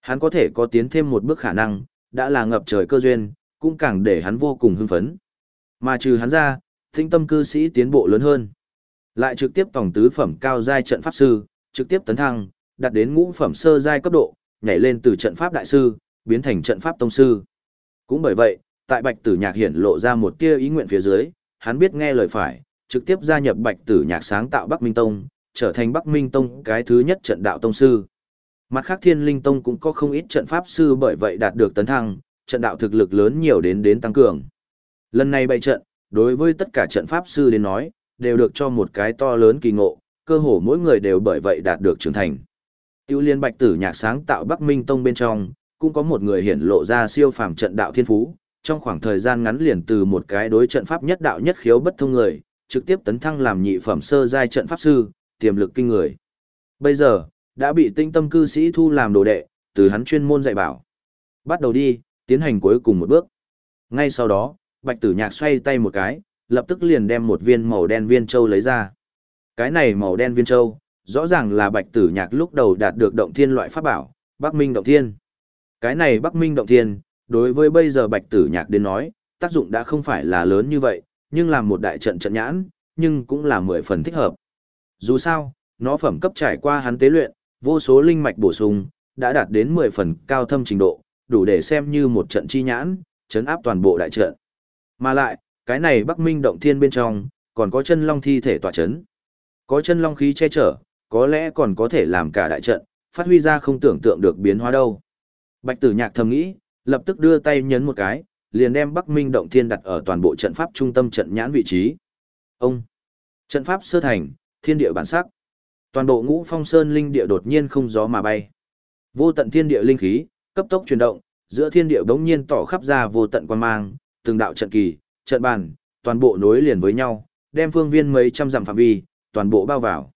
Hắn có thể có tiến thêm một bước khả năng, đã là ngập trời cơ duyên, cũng càng để hắn vô cùng hưng phấn. Mà trừ hắn ra, tinh tâm cư sĩ tiến bộ lớn hơn. Lại trực tiếp tổng tứ phẩm cao giai trận pháp sư, trực tiếp tấn thăng, đạt đến ngũ phẩm sơ giai cấp độ, nhảy lên từ trận pháp đại sư, biến thành trận pháp tông sư. Cũng bởi vậy, tại Bạch Tử Nhạc hiển lộ ra một tia ý nguyện phía dưới, hắn biết nghe lời phải, trực tiếp gia nhập Bạch Tử Nhạc sáng tạo Bắc Minh Tông, trở thành Bắc Minh Tông cái thứ nhất trận đạo tông sư. Mặt khác Thiên Linh Tông cũng có không ít trận pháp sư bởi vậy đạt được tấn thăng, trận đạo thực lực lớn nhiều đến đến tăng cường. Lần này bày trận, đối với tất cả trận pháp sư đến nói, đều được cho một cái to lớn kỳ ngộ, cơ hồ mỗi người đều bởi vậy đạt được trưởng thành. Tiêu liên bạch tử nhạc sáng tạo Bắc Minh Tông bên trong, cũng có một người hiển lộ ra siêu phàm trận đạo thiên phú, trong khoảng thời gian ngắn liền từ một cái đối trận pháp nhất đạo nhất khiếu bất thông người, trực tiếp tấn thăng làm nhị phẩm sơ giai trận pháp sư, tiềm lực kinh người. Bây giờ, đã bị tinh tâm cư sĩ thu làm đồ đệ, từ hắn chuyên môn dạy bảo. Bắt đầu đi, tiến hành cuối cùng một bước. Ngay sau đó, bạch tử nhạc xoay tay một cái, lập tức liền đem một viên màu đen viên châu lấy ra. Cái này màu đen viên châu, rõ ràng là bạch tử nhạc lúc đầu đạt được động thiên loại pháp bảo, Bắc Minh động thiên. Cái này Bắc Minh động thiên, đối với bây giờ bạch tử nhạc đến nói, tác dụng đã không phải là lớn như vậy, nhưng làm một đại trận trận nhãn, nhưng cũng là mười phần thích hợp. Dù sao, nó phẩm cấp trải qua hắn tế luyện, vô số linh mạch bổ sung, đã đạt đến 10 phần cao thâm trình độ, đủ để xem như một trận chi nhãn, chấn áp toàn bộ đại trận. Mà lại, cái này Bắc Minh động thiên bên trong, còn có chân long thi thể tỏa chấn. Có chân long khí che chở, có lẽ còn có thể làm cả đại trận, phát huy ra không tưởng tượng được biến hóa đâu. Bạch Tử Nhạc thầm nghĩ, lập tức đưa tay nhấn một cái, liền đem Bắc Minh động thiên đặt ở toàn bộ trận pháp trung tâm trận nhãn vị trí. Ông Trận pháp sơ thành, thiên địa bản sắc. Toàn bộ ngũ phong sơn linh địa đột nhiên không gió mà bay. Vô tận thiên địa linh khí, cấp tốc chuyển động, giữa thiên địa bỗng nhiên tỏ khắp ra vô tận quan mang, từng đạo trận kỳ, trận bàn, toàn bộ nối liền với nhau, đem phương viên mấy trăm dặm phạm vi, toàn bộ bao vào.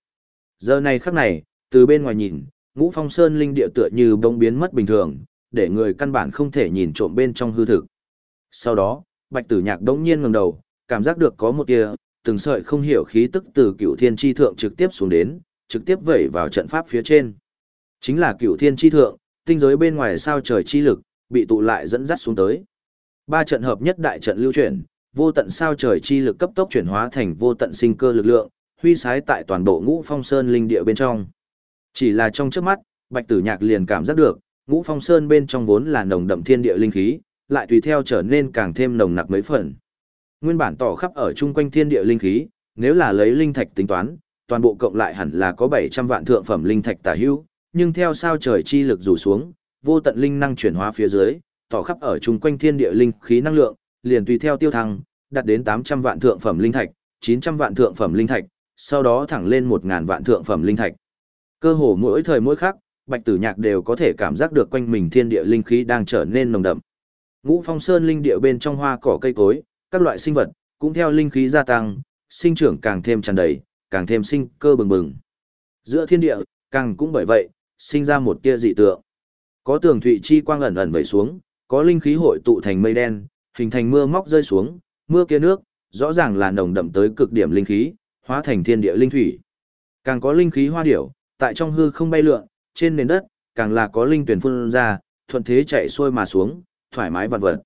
Giờ này khắc này, từ bên ngoài nhìn, ngũ phong sơn linh địa tựa như bỗng biến mất bình thường, để người căn bản không thể nhìn trộm bên trong hư thực. Sau đó, bạch tử nhạc đống nhiên ngẩng đầu, cảm giác được có một tia, từng sợi không hiểu khí tức từ cửu thiên chi thượng trực tiếp xuống đến, trực tiếp vẩy vào trận pháp phía trên. Chính là cửu thiên chi thượng, tinh giới bên ngoài sao trời chi lực, bị tụ lại dẫn dắt xuống tới. Ba trận hợp nhất đại trận lưu chuyển, vô tận sao trời chi lực cấp tốc chuyển hóa thành vô tận sinh cơ lực lượng, huy sái tại toàn bộ ngũ phong sơn linh địa bên trong. Chỉ là trong trước mắt, Bạch Tử Nhạc liền cảm giác được, ngũ phong sơn bên trong vốn là nồng đậm thiên địa linh khí, lại tùy theo trở nên càng thêm nồng nặc mấy phần. Nguyên bản tỏ khắp ở chung quanh thiên địa linh khí, nếu là lấy linh thạch tính toán, toàn bộ cộng lại hẳn là có 700 vạn thượng phẩm linh thạch tả hữu, nhưng theo sao trời chi lực rủ xuống, vô tận linh năng chuyển hóa phía dưới, tỏ khắp ở chung quanh thiên địa linh khí năng lượng, liền tùy theo tiêu thăng, đạt đến 800 vạn thượng phẩm linh thạch, 900 vạn thượng phẩm linh thạch, sau đó thẳng lên 1000 vạn thượng phẩm linh thạch. Cơ hồ mỗi thời mỗi khắc, Bạch Tử Nhạc đều có thể cảm giác được quanh mình thiên địa linh khí đang trở nên nồng đậm. Ngũ Phong Sơn linh địa bên trong hoa cỏ cây cối, các loại sinh vật cũng theo linh khí gia tăng, sinh trưởng càng thêm tràn đầy, càng thêm sinh cơ bừng bừng. Giữa thiên địa, càng cũng bởi vậy, sinh ra một tia dị tượng. Có tường thụy chi quang ẩn ẩn vẩy xuống, có linh khí hội tụ thành mây đen, hình thành mưa móc rơi xuống, mưa kia nước, rõ ràng là nồng đậm tới cực điểm linh khí, hóa thành thiên địa linh thủy. Càng có linh khí hoa điểu, tại trong hư không bay lượn, trên nền đất, càng là có linh tuyển phun ra, thuận thế chạy xuôi mà xuống, thoải mái vặt vật.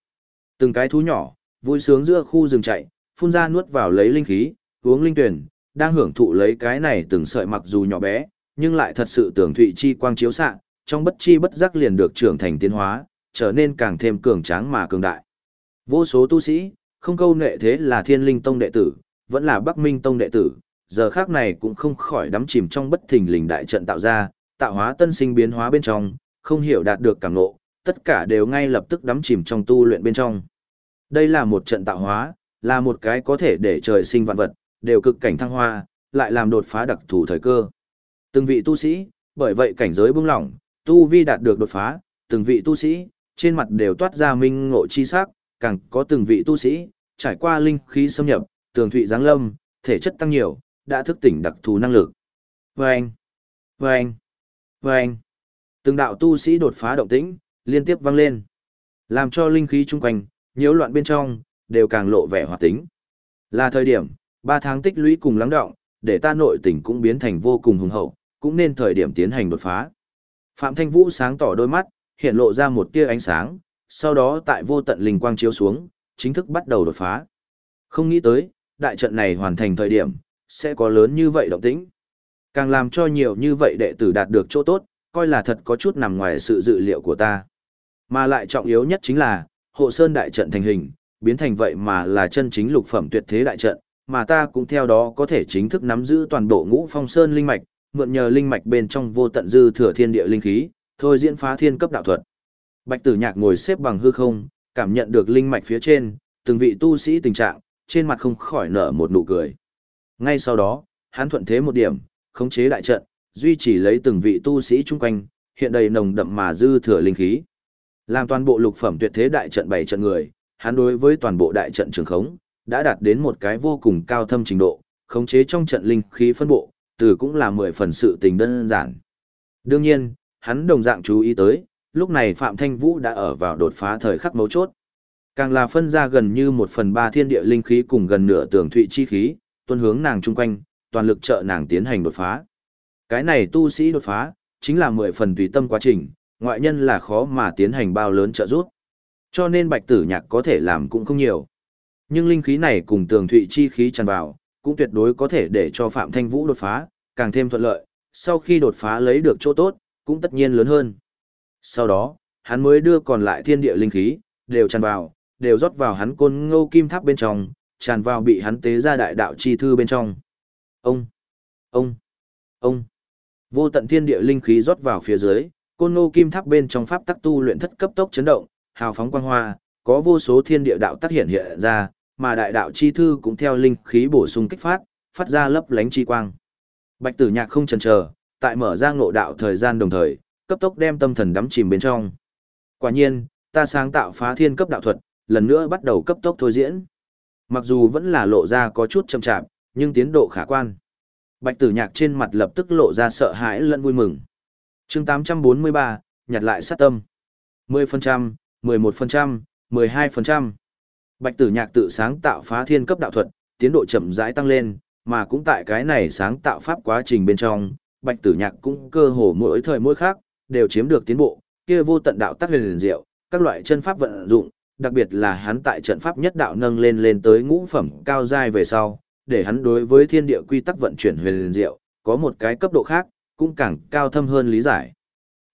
Từng cái thú nhỏ, vui sướng giữa khu rừng chạy, phun ra nuốt vào lấy linh khí, uống linh tuyển, đang hưởng thụ lấy cái này từng sợi mặc dù nhỏ bé, nhưng lại thật sự tưởng thụy chi quang chiếu xạ, trong bất chi bất giác liền được trưởng thành tiến hóa, trở nên càng thêm cường tráng mà cường đại. Vô số tu sĩ, không câu nệ thế là thiên linh tông đệ tử, vẫn là bắc minh tông đệ tử, giờ khác này cũng không khỏi đắm chìm trong bất thình lình đại trận tạo ra, tạo hóa tân sinh biến hóa bên trong, không hiểu đạt được cảm ngộ, tất cả đều ngay lập tức đắm chìm trong tu luyện bên trong. Đây là một trận tạo hóa, là một cái có thể để trời sinh vạn vật, đều cực cảnh thăng hoa, lại làm đột phá đặc thù thời cơ. Từng vị tu sĩ, bởi vậy cảnh giới bưng lỏng, tu vi đạt được đột phá, từng vị tu sĩ, trên mặt đều toát ra minh ngộ chi sắc, càng có từng vị tu sĩ, trải qua linh khí xâm nhập, tường thụy giáng lâm, thể chất tăng nhiều, đã thức tỉnh đặc thù năng lực. Vâng! Vâng! Vâng! Từng đạo tu sĩ đột phá động tĩnh, liên tiếp vang lên. Làm cho linh khí chung quanh, nhiễu loạn bên trong, đều càng lộ vẻ hoạt tính. Là thời điểm, ba tháng tích lũy cùng lắng động, để ta nội tình cũng biến thành vô cùng hùng hậu, cũng nên thời điểm tiến hành đột phá. Phạm Thanh Vũ sáng tỏ đôi mắt, hiện lộ ra một tia ánh sáng, sau đó tại vô tận linh quang chiếu xuống, chính thức bắt đầu đột phá. Không nghĩ tới, đại trận này hoàn thành thời điểm, sẽ có lớn như vậy động tĩnh. Càng làm cho nhiều như vậy đệ tử đạt được chỗ tốt, coi là thật có chút nằm ngoài sự dự liệu của ta. Mà lại trọng yếu nhất chính là, hộ sơn đại trận thành hình, biến thành vậy mà là chân chính lục phẩm tuyệt thế đại trận, mà ta cũng theo đó có thể chính thức nắm giữ toàn bộ ngũ phong sơn linh mạch, mượn nhờ linh mạch bên trong vô tận dư thừa thiên địa linh khí, thôi diễn phá thiên cấp đạo thuật. Bạch Tử Nhạc ngồi xếp bằng hư không, cảm nhận được linh mạch phía trên, từng vị tu sĩ tình trạng, trên mặt không khỏi nở một nụ cười. Ngay sau đó, hắn thuận thế một điểm, khống chế đại trận, duy trì lấy từng vị tu sĩ chung quanh, hiện đầy nồng đậm mà dư thừa linh khí. Làm toàn bộ lục phẩm tuyệt thế đại trận bảy trận người, hắn đối với toàn bộ đại trận trường khống, đã đạt đến một cái vô cùng cao thâm trình độ, khống chế trong trận linh khí phân bộ, từ cũng là mười phần sự tình đơn giản. Đương nhiên, hắn đồng dạng chú ý tới, lúc này Phạm Thanh Vũ đã ở vào đột phá thời khắc mấu chốt. Càng là phân ra gần như một phần ba thiên địa linh khí cùng gần nửa tường thụy chi khí, tuân hướng nàng chung quanh, toàn lực trợ nàng tiến hành đột phá. Cái này tu sĩ đột phá, chính là mười phần tùy tâm quá trình, ngoại nhân là khó mà tiến hành bao lớn trợ giúp. Cho nên bạch tử nhạc có thể làm cũng không nhiều. Nhưng linh khí này cùng tường thụy chi khí tràn vào, cũng tuyệt đối có thể để cho Phạm Thanh Vũ đột phá, càng thêm thuận lợi, sau khi đột phá lấy được chỗ tốt, cũng tất nhiên lớn hơn. Sau đó, hắn mới đưa còn lại thiên địa linh khí, đều tràn vào, đều rót vào hắn côn ngô kim tháp bên trong, tràn vào bị hắn tế ra đại đạo chi thư bên trong. Ông, ông, ông, vô tận thiên địa linh khí rót vào phía dưới, côn ngô kim tháp bên trong pháp tắc tu luyện thất cấp tốc chấn động, hào phóng quang hoa, có vô số thiên địa đạo tác hiện hiện ra, mà đại đạo chi thư cũng theo linh khí bổ sung kích phát, phát ra lấp lánh chi quang. Bạch Tử Nhạc không chần chờ, tại mở ra ngộ đạo thời gian đồng thời, cấp tốc đem tâm thần đắm chìm bên trong. Quả nhiên, ta sáng tạo phá thiên cấp đạo thuật, lần nữa bắt đầu cấp tốc thôi diễn. Mặc dù vẫn là lộ ra có chút chậm chạp, nhưng tiến độ khả quan. Bạch Tử Nhạc trên mặt lập tức lộ ra sợ hãi lẫn vui mừng. Chương 843, nhặt lại sát tâm. 10%, 11%, 12%. Bạch Tử Nhạc tự sáng tạo phá thiên cấp đạo thuật, tiến độ chậm rãi tăng lên, mà cũng tại cái này sáng tạo pháp quá trình bên trong, Bạch Tử Nhạc cũng cơ hồ mỗi thời mỗi khác, đều chiếm được tiến bộ, kia vô tận đạo tác huyền diệu, các loại chân pháp vận dụng, đặc biệt là hắn tại trận pháp nhất đạo nâng lên lên tới ngũ phẩm cao giai về sau, để hắn đối với thiên địa quy tắc vận chuyển huyền liền diệu, có một cái cấp độ khác, cũng càng cao thâm hơn lý giải.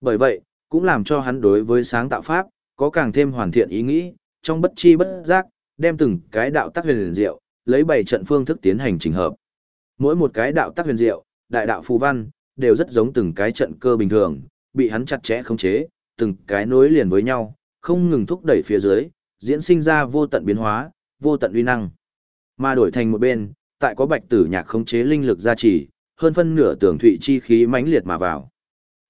Bởi vậy, cũng làm cho hắn đối với sáng tạo pháp, có càng thêm hoàn thiện ý nghĩ, trong bất chi bất giác, đem từng cái đạo tác huyền liền diệu, lấy bảy trận phương thức tiến hành chỉnh hợp. Mỗi một cái đạo tác huyền diệu, đại đạo phù văn, đều rất giống từng cái trận cơ bình thường, bị hắn chặt chẽ khống chế, từng cái nối liền với nhau, không ngừng thúc đẩy phía dưới, diễn sinh ra vô tận biến hóa, vô tận uy năng. Mà đổi thành một bên, tại có bạch tử nhạc khống chế linh lực gia trì, hơn phân nửa tường thụy chi khí mãnh liệt mà vào.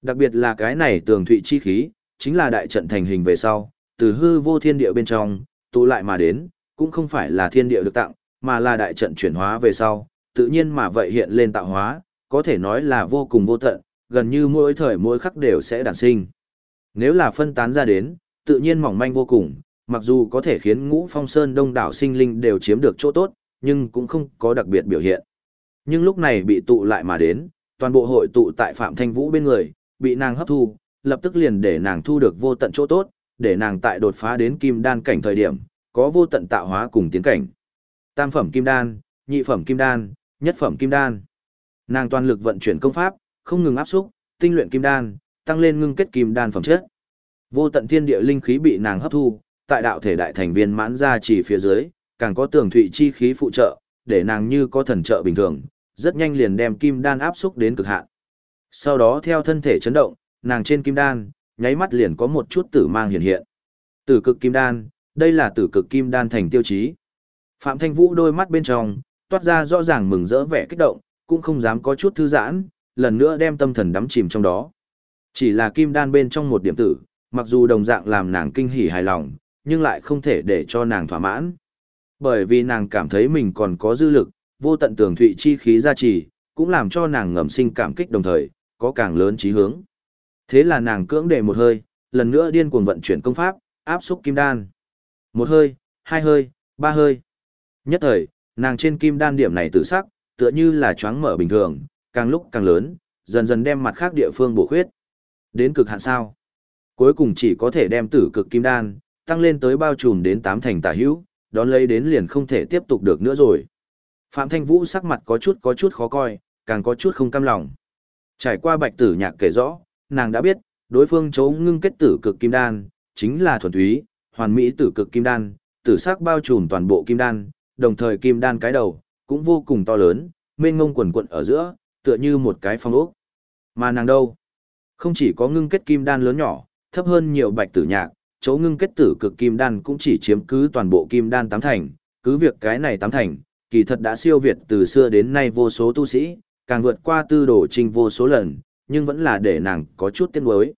Đặc biệt là cái này tường thụy chi khí, chính là đại trận thành hình về sau, từ hư vô thiên địa bên trong, tụ lại mà đến, cũng không phải là thiên địa được tặng, mà là đại trận chuyển hóa về sau, tự nhiên mà vậy hiện lên tạo hóa, có thể nói là vô cùng vô tận, gần như mỗi thời mỗi khắc đều sẽ đản sinh. Nếu là phân tán ra đến, tự nhiên mỏng manh vô cùng, mặc dù có thể khiến ngũ phong sơn đông đảo sinh linh đều chiếm được chỗ tốt, nhưng cũng không có đặc biệt biểu hiện. Nhưng lúc này bị tụ lại mà đến, toàn bộ hội tụ tại Phạm Thanh Vũ bên người, bị nàng hấp thu, lập tức liền để nàng thu được vô tận chỗ tốt, để nàng tại đột phá đến kim đan cảnh thời điểm, có vô tận tạo hóa cùng tiến cảnh. Tam phẩm kim đan, nhị phẩm kim đan, nhất phẩm kim đan. Nàng toàn lực vận chuyển công pháp, không ngừng áp xúc, tinh luyện kim đan, tăng lên ngưng kết kim đan phẩm chất. Vô tận thiên địa linh khí bị nàng hấp thu, tại đạo thể đại thành viên mãn ra chỉ phía dưới, càng có tường thụy chi khí phụ trợ, để nàng như có thần trợ bình thường, rất nhanh liền đem kim đan áp xúc đến cực hạn. Sau đó theo thân thể chấn động, nàng trên kim đan, nháy mắt liền có một chút tử mang hiện hiện. Tử cực kim đan, đây là tử cực kim đan thành tiêu chí. Phạm Thanh Vũ đôi mắt bên trong, toát ra rõ ràng mừng rỡ vẻ kích động, cũng không dám có chút thư giãn, lần nữa đem tâm thần đắm chìm trong đó. Chỉ là kim đan bên trong một điểm tử, mặc dù đồng dạng làm nàng kinh hỉ hài lòng, nhưng lại không thể để cho nàng thỏa mãn. Bởi vì nàng cảm thấy mình còn có dư lực, vô tận tường thụy chi khí gia trì, cũng làm cho nàng ngầm sinh cảm kích đồng thời, có càng lớn trí hướng. Thế là nàng cưỡng để một hơi, lần nữa điên cuồng vận chuyển công pháp, áp xúc kim đan. Một hơi, hai hơi, ba hơi. Nhất thời, nàng trên kim đan điểm này tự sắc, tựa như là choáng mở bình thường, càng lúc càng lớn, dần dần đem mặt khác địa phương bổ khuyết. Đến cực hạn sao? Cuối cùng chỉ có thể đem tử cực kim đan, tăng lên tới bao trùm đến tám thành tả hữu, đón lấy đến liền không thể tiếp tục được nữa rồi. Phạm Thanh Vũ sắc mặt có chút có chút khó coi, càng có chút không cam lòng. Trải qua bạch tử nhạc kể rõ, nàng đã biết, đối phương chấu ngưng kết tử cực kim đan, chính là thuần túy, hoàn mỹ tử cực kim đan, tử sắc bao trùm toàn bộ kim đan, đồng thời kim đan cái đầu, cũng vô cùng to lớn, mênh ngông quần quận ở giữa, tựa như một cái phong ốc. Mà nàng đâu? Không chỉ có ngưng kết kim đan lớn nhỏ, thấp hơn nhiều bạch tử nhạc, chỗ ngưng kết tử cực kim đan cũng chỉ chiếm cứ toàn bộ kim đan tám thành, cứ việc cái này tám thành, kỳ thật đã siêu việt từ xưa đến nay vô số tu sĩ, càng vượt qua tư đồ trình vô số lần, nhưng vẫn là để nàng có chút tiếc nuối.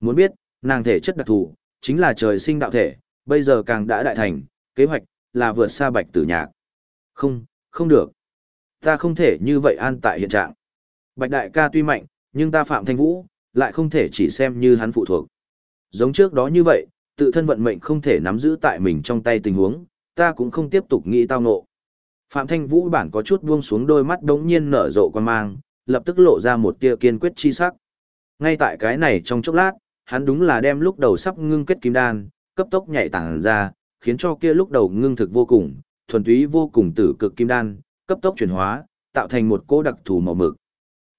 Muốn biết, nàng thể chất đặc thù, chính là trời sinh đạo thể, bây giờ càng đã đại thành, kế hoạch là vượt xa bạch tử nhạc. Không, không được. Ta không thể như vậy an tại hiện trạng. Bạch đại ca tuy mạnh, nhưng ta Phạm Thanh Vũ, lại không thể chỉ xem như hắn phụ thuộc. Giống trước đó như vậy, tự thân vận mệnh không thể nắm giữ tại mình trong tay tình huống, ta cũng không tiếp tục nghĩ tao ngộ. Phạm Thanh Vũ bản có chút buông xuống đôi mắt đống nhiên nở rộ quan mang, lập tức lộ ra một tia kiên quyết chi sắc. Ngay tại cái này trong chốc lát, hắn đúng là đem lúc đầu sắp ngưng kết kim đan, cấp tốc nhảy tảng ra, khiến cho kia lúc đầu ngưng thực vô cùng, thuần túy vô cùng tử cực kim đan, cấp tốc chuyển hóa, tạo thành một cỗ đặc thù màu mực.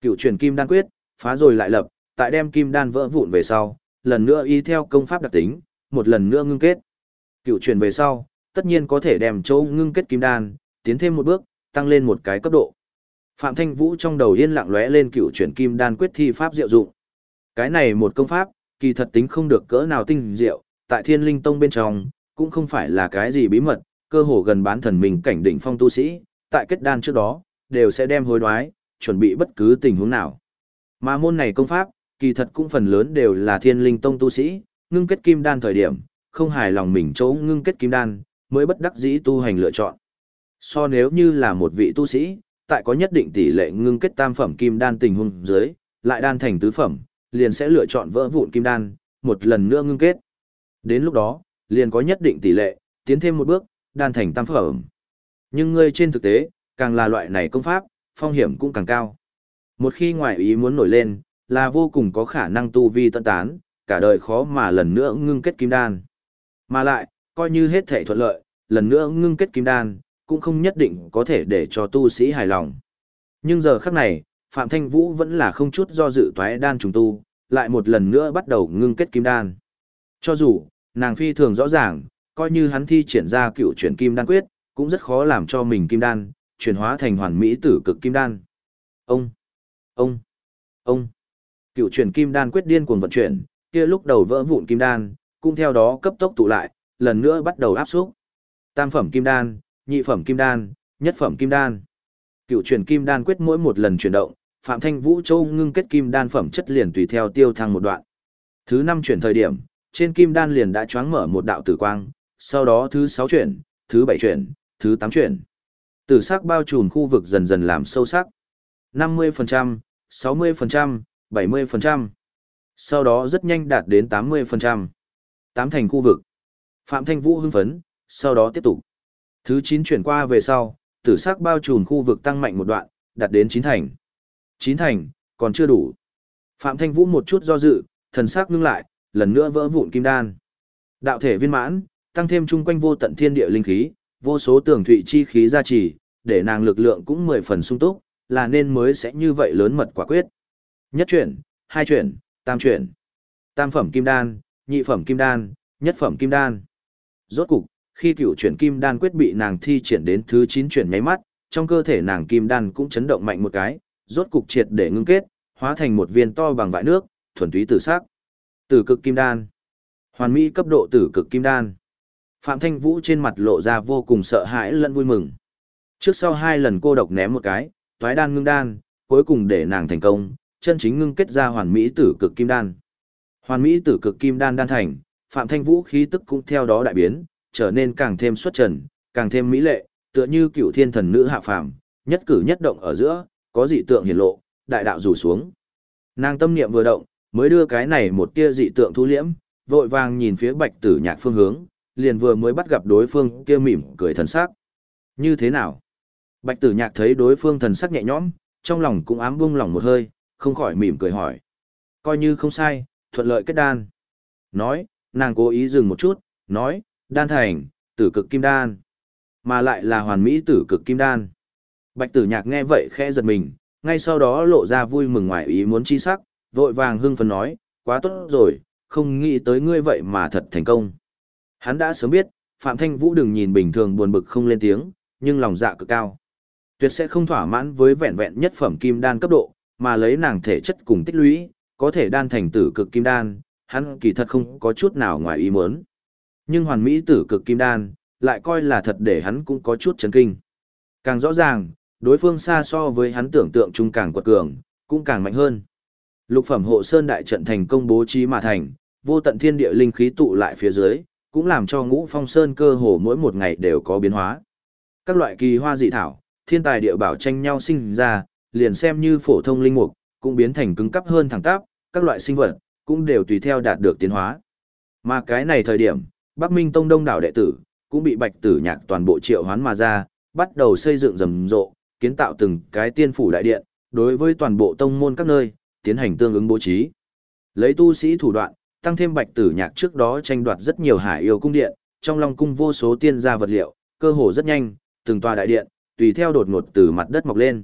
Cựu truyền kim đan quyết, phá rồi lại lập, tại đem kim đan vỡ vụn về sau, lần nữa y theo công pháp đặc tính, một lần nữa ngưng kết. Cựu truyền về sau, tất nhiên có thể đem chỗ ngưng kết kim đan, tiến thêm một bước, tăng lên một cái cấp độ. Phạm Thanh Vũ trong đầu yên lặng lóe lên cựu chuyển kim đan quyết thi pháp diệu dụng. Cái này một công pháp, kỳ thật tính không được cỡ nào tinh diệu, tại Thiên Linh Tông bên trong, cũng không phải là cái gì bí mật, cơ hồ gần bán thần mình cảnh đỉnh phong tu sĩ, tại kết đan trước đó, đều sẽ đem hối đoái, chuẩn bị bất cứ tình huống nào. Mà môn này công pháp, kỳ thật cũng phần lớn đều là Thiên Linh Tông tu sĩ, ngưng kết kim đan thời điểm, không hài lòng mình chỗ ngưng kết kim đan, mới bất đắc dĩ tu hành lựa chọn. So nếu như là một vị tu sĩ, tại có nhất định tỷ lệ ngưng kết tam phẩm kim đan tình huống dưới, lại đan thành tứ phẩm, liền sẽ lựa chọn vỡ vụn kim đan, một lần nữa ngưng kết. Đến lúc đó, liền có nhất định tỷ lệ, tiến thêm một bước, đan thành tam phẩm. Nhưng ngươi trên thực tế, càng là loại này công pháp, phong hiểm cũng càng cao. Một khi ngoại ý muốn nổi lên, là vô cùng có khả năng tu vi tận tán, cả đời khó mà lần nữa ngưng kết kim đan. Mà lại, coi như hết thể thuận lợi, lần nữa ngưng kết kim đan, cũng không nhất định có thể để cho tu sĩ hài lòng. Nhưng giờ khắc này, Phạm Thanh Vũ vẫn là không chút do dự toái đan trùng tu, lại một lần nữa bắt đầu ngưng kết kim đan. Cho dù, nàng phi thường rõ ràng, coi như hắn thi triển ra cựu chuyển kim đan quyết, cũng rất khó làm cho mình kim đan, chuyển hóa thành hoàn mỹ tử cực kim đan. Ông, ông, ông, cựu chuyển kim đan quyết điên cuồng vận chuyển, kia lúc đầu vỡ vụn kim đan, cũng theo đó cấp tốc tụ lại, lần nữa bắt đầu áp xúc. Tam phẩm kim đan, nhị phẩm kim đan, nhất phẩm kim đan. Cựu chuyển kim đan quyết mỗi một lần chuyển động, Phạm Thanh Vũ Châu ngưng kết kim đan phẩm chất liền tùy theo tiêu thăng một đoạn. Thứ năm chuyển thời điểm, trên kim đan liền đã choáng mở một đạo tử quang, sau đó thứ sáu chuyển, thứ bảy chuyển, thứ tám chuyển. Tử sắc bao trùm khu vực dần dần làm sâu sắc. 50%, 60%, 70%. Sau đó rất nhanh đạt đến 80%. Tám thành khu vực. Phạm Thanh Vũ hưng phấn, sau đó tiếp tục. Thứ 9 chuyển qua về sau, tử sắc bao trùm khu vực tăng mạnh một đoạn, đạt đến 9 thành. 9 thành, còn chưa đủ. Phạm Thanh Vũ một chút do dự, thần sắc ngưng lại, lần nữa vỡ vụn kim đan. Đạo thể viên mãn, tăng thêm chung quanh vô tận thiên địa linh khí, vô số tường thụy chi khí gia trì, để nàng lực lượng cũng mười phần sung túc, là nên mới sẽ như vậy lớn mật quả quyết. Nhất chuyển, hai chuyển, tam chuyển. Tam phẩm kim đan, nhị phẩm kim đan, nhất phẩm kim đan. Rốt cục, khi cựu chuyển kim đan quyết bị nàng thi triển đến thứ chín chuyển nháy mắt, trong cơ thể nàng kim đan cũng chấn động mạnh một cái, rốt cục triệt để ngưng kết, hóa thành một viên to bằng vại nước, thuần túy tử sắc. Tử cực kim đan. Hoàn mỹ cấp độ tử cực kim đan. Phạm Thanh Vũ trên mặt lộ ra vô cùng sợ hãi lẫn vui mừng. Trước sau hai lần cô độc ném một cái, toái đan ngưng đan, cuối cùng để nàng thành công, chân chính ngưng kết ra hoàn mỹ tử cực kim đan. Hoàn mỹ tử cực kim đan đan thành, Phạm Thanh Vũ khí tức cũng theo đó đại biến, trở nên càng thêm xuất trần, càng thêm mỹ lệ, tựa như cựu thiên thần nữ hạ phàm, nhất cử nhất động ở giữa, có dị tượng hiển lộ, đại đạo rủ xuống. Nàng tâm niệm vừa động, mới đưa cái này một tia dị tượng thu liễm, vội vàng nhìn phía Bạch Tử Nhạc phương hướng, liền vừa mới bắt gặp đối phương kia mỉm cười thần sắc. Như thế nào? Bạch Tử Nhạc thấy đối phương thần sắc nhẹ nhõm, trong lòng cũng ám bung lòng một hơi, không khỏi mỉm cười hỏi. Coi như không sai, thuận lợi kết đan. Nói, nàng cố ý dừng một chút, nói, đan thành, tử cực kim đan. Mà lại là hoàn mỹ tử cực kim đan. Bạch tử nhạc nghe vậy khẽ giật mình, ngay sau đó lộ ra vui mừng ngoài ý muốn chi sắc, vội vàng hưng phấn nói, quá tốt rồi, không nghĩ tới ngươi vậy mà thật thành công. Hắn đã sớm biết, Phạm Thanh Vũ đừng nhìn bình thường buồn bực không lên tiếng, nhưng lòng dạ cực cao. Tuyệt sẽ không thỏa mãn với vẹn vẹn nhất phẩm kim đan cấp độ, mà lấy nàng thể chất cùng tích lũy, có thể đan thành tử cực kim đan, hắn kỳ thật không có chút nào ngoài ý muốn. Nhưng hoàn mỹ tử cực kim đan, lại coi là thật để hắn cũng có chút chấn kinh. Càng rõ ràng, đối phương xa so với hắn tưởng tượng chung càng quật cường, cũng càng mạnh hơn. Lục phẩm hộ sơn đại trận thành công bố trí mà thành, vô tận thiên địa linh khí tụ lại phía dưới, cũng làm cho ngũ phong sơn cơ hồ mỗi một ngày đều có biến hóa. Các loại kỳ hoa dị thảo, thiên tài địa bảo tranh nhau sinh ra, liền xem như phổ thông linh mục, cũng biến thành cứng cắp hơn thẳng tắp, các loại sinh vật, cũng đều tùy theo đạt được tiến hóa. Mà cái này thời điểm, Bắc Minh Tông đông đảo đệ tử, cũng bị bạch tử nhạc toàn bộ triệu hoán mà ra, bắt đầu xây dựng rầm rộ, kiến tạo từng cái tiên phủ đại điện, đối với toàn bộ tông môn các nơi, tiến hành tương ứng bố trí. Lấy tu sĩ thủ đoạn, tăng thêm bạch tử nhạc trước đó tranh đoạt rất nhiều hải yêu cung điện, trong lòng cung vô số tiên gia vật liệu, cơ hồ rất nhanh, từng tòa đại điện, tùy theo đột ngột từ mặt đất mọc lên.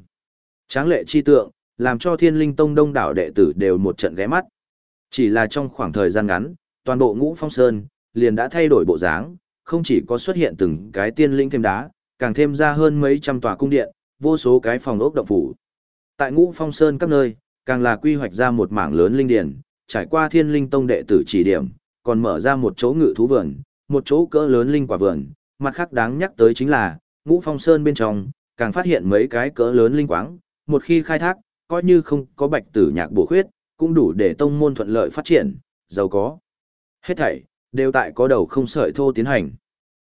Tráng lệ chi tượng, làm cho thiên linh tông đông đảo đệ tử đều một trận ghé mắt. Chỉ là trong khoảng thời gian ngắn, toàn bộ ngũ phong sơn, liền đã thay đổi bộ dáng, không chỉ có xuất hiện từng cái tiên linh thêm đá, càng thêm ra hơn mấy trăm tòa cung điện, vô số cái phòng ốc động phủ. Tại ngũ phong sơn các nơi, càng là quy hoạch ra một mảng lớn linh điển, trải qua thiên linh tông đệ tử chỉ điểm, còn mở ra một chỗ ngự thú vườn, một chỗ cỡ lớn linh quả vườn, mặt khác đáng nhắc tới chính là, ngũ phong sơn bên trong, càng phát hiện mấy cái cỡ lớn linh quáng, một khi khai thác, coi như không có bạch tử nhạc bổ khuyết, cũng đủ để tông môn thuận lợi phát triển, giàu có. Hết thảy, đều tại có đầu không sợi thô tiến hành.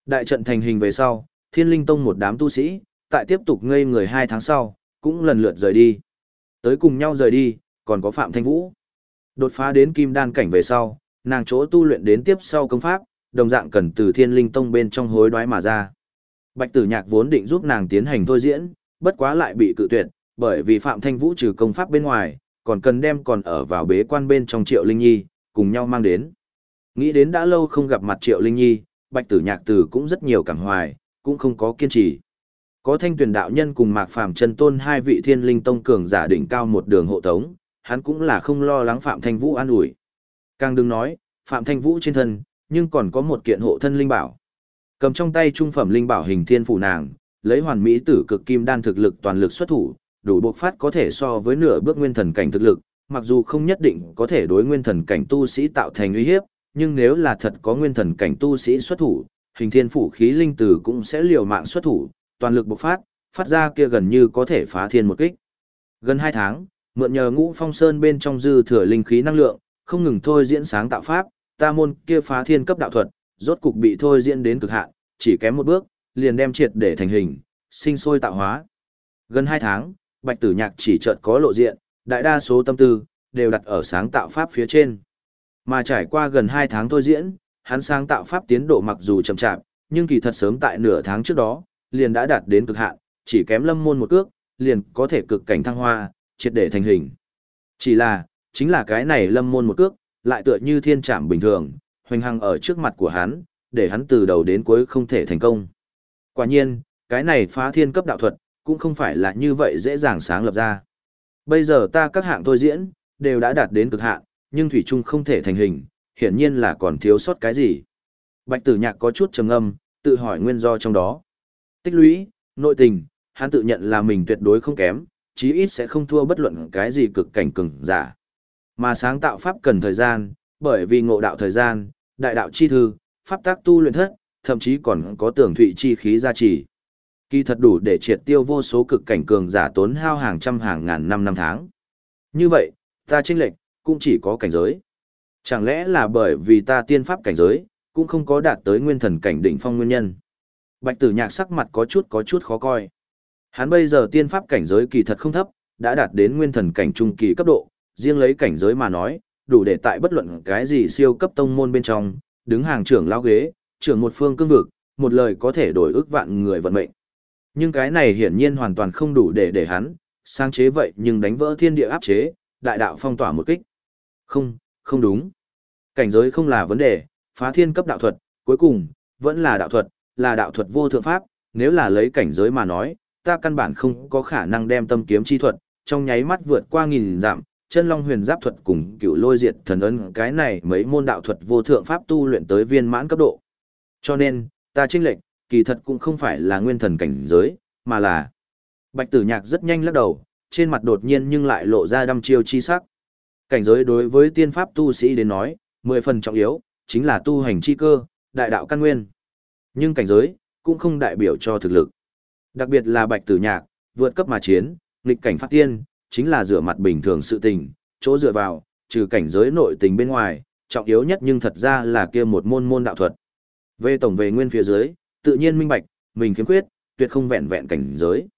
Đại trận thành hình về sau, thiên linh tông một đám tu sĩ, tại tiếp tục ngây người hai tháng sau, cũng lần lượt rời đi. Tới cùng nhau rời đi, còn có Phạm Thanh Vũ. Đột phá đến kim đan cảnh về sau, nàng chỗ tu luyện đến tiếp sau công pháp, đồng dạng cần từ thiên linh tông bên trong hối đoái mà ra. Bạch tử nhạc vốn định giúp nàng tiến hành thôi diễn, bất quá lại bị cự tuyệt, bởi vì Phạm Thanh Vũ trừ công pháp bên ngoài, còn cần đem còn ở vào bế quan bên trong Triệu Linh Nhi, cùng nhau mang đến. Nghĩ đến đã lâu không gặp mặt Triệu Linh Nhi, Bạch Tử Nhạc Tử cũng rất nhiều cảm hoài, cũng không có kiên trì. Có thanh tuyển đạo nhân cùng Mạc Phàm chân tôn hai vị thiên linh tông cường giả đỉnh cao một đường hộ tống, hắn cũng là không lo lắng Phạm Thanh Vũ an ủi. Càng đừng nói, Phạm Thanh Vũ trên thân, nhưng còn có một kiện hộ thân linh bảo. Cầm trong tay trung phẩm linh bảo hình thiên phủ nàng, lấy hoàn mỹ tử cực kim đan thực lực toàn lực xuất thủ, đủ bộc phát có thể so với nửa bước nguyên thần cảnh thực lực, mặc dù không nhất định có thể đối nguyên thần cảnh tu sĩ tạo thành uy hiếp, nhưng nếu là thật có nguyên thần cảnh tu sĩ xuất thủ, hình thiên phủ khí linh tử cũng sẽ liều mạng xuất thủ, toàn lực bộc phát, phát ra kia gần như có thể phá thiên một kích. Gần 2 tháng, mượn nhờ ngũ phong sơn bên trong dư thừa linh khí năng lượng, không ngừng thôi diễn sáng tạo pháp, ta môn kia phá thiên cấp đạo thuật, rốt cục bị thôi diễn đến cực hạn, chỉ kém một bước, liền đem triệt để thành hình, sinh sôi tạo hóa. Gần 2 tháng, Bạch Tử Nhạc chỉ chợt có lộ diện, đại đa số tâm tư đều đặt ở sáng tạo pháp phía trên. Mà trải qua gần 2 tháng thôi diễn, hắn sáng tạo pháp tiến độ mặc dù chậm chạp, nhưng kỳ thật sớm tại nửa tháng trước đó, liền đã đạt đến cực hạn, chỉ kém lâm môn một cước, liền có thể cực cảnh thăng hoa, triệt để thành hình. Chỉ là, chính là cái này lâm môn một cước, lại tựa như thiên trảm bình thường, hoành hăng ở trước mặt của hắn, để hắn từ đầu đến cuối không thể thành công. Quả nhiên, cái này phá thiên cấp đạo thuật, cũng không phải là như vậy dễ dàng sáng lập ra. Bây giờ ta các hạng thôi diễn, đều đã đạt đến cực hạn, nhưng Thủy Trung không thể thành hình, hiển nhiên là còn thiếu sót cái gì. Bạch tử nhạc có chút trầm âm, tự hỏi nguyên do trong đó. Tích lũy, nội tình, hắn tự nhận là mình tuyệt đối không kém, chí ít sẽ không thua bất luận cái gì cực cảnh cường giả. Mà sáng tạo pháp cần thời gian, bởi vì ngộ đạo thời gian, đại đạo chi thư, pháp tác tu luyện thất, thậm chí còn có tưởng thụy chi khí gia trì. Kỳ thật đủ để triệt tiêu vô số cực cảnh cường giả tốn hao hàng trăm hàng ngàn năm năm tháng. Như vậy, ta chênh lệch cũng chỉ có cảnh giới. Chẳng lẽ là bởi vì ta tiên pháp cảnh giới, cũng không có đạt tới nguyên thần cảnh đỉnh phong nguyên nhân. Bạch tử nhạc sắc mặt có chút có chút khó coi. Hắn bây giờ tiên pháp cảnh giới kỳ thật không thấp, đã đạt đến nguyên thần cảnh trung kỳ cấp độ, riêng lấy cảnh giới mà nói, đủ để tại bất luận cái gì siêu cấp tông môn bên trong, đứng hàng trưởng lao ghế, trưởng một phương cương vực, một lời có thể đổi ước vạn người vận mệnh. Nhưng cái này hiển nhiên hoàn toàn không đủ để để hắn, sáng chế vậy nhưng đánh vỡ thiên địa áp chế, đại đạo phong tỏa một kích. Không, không đúng. Cảnh giới không là vấn đề, phá thiên cấp đạo thuật, cuối cùng, vẫn là đạo thuật, là đạo thuật vô thượng pháp, nếu là lấy cảnh giới mà nói, ta căn bản không có khả năng đem tâm kiếm chi thuật, trong nháy mắt vượt qua nghìn giảm, chân long huyền giáp thuật cùng cựu lôi diệt thần ấn cái này mấy môn đạo thuật vô thượng pháp tu luyện tới viên mãn cấp độ. Cho nên, ta chênh lệch kỳ thật cũng không phải là nguyên thần cảnh giới, mà là Bạch Tử Nhạc rất nhanh lắc đầu, trên mặt đột nhiên nhưng lại lộ ra đăm chiêu chi sắc. Cảnh giới đối với tiên pháp tu sĩ đến nói, mười phần trọng yếu, chính là tu hành chi cơ, đại đạo căn nguyên. Nhưng cảnh giới, cũng không đại biểu cho thực lực. Đặc biệt là bạch tử nhạc, vượt cấp mà chiến, nghịch cảnh phát tiên, chính là rửa mặt bình thường sự tình, chỗ dựa vào, trừ cảnh giới nội tình bên ngoài, trọng yếu nhất nhưng thật ra là kia một môn môn đạo thuật. Về tổng về nguyên phía dưới, tự nhiên minh bạch, mình khiếm khuyết, tuyệt không vẹn vẹn cảnh giới.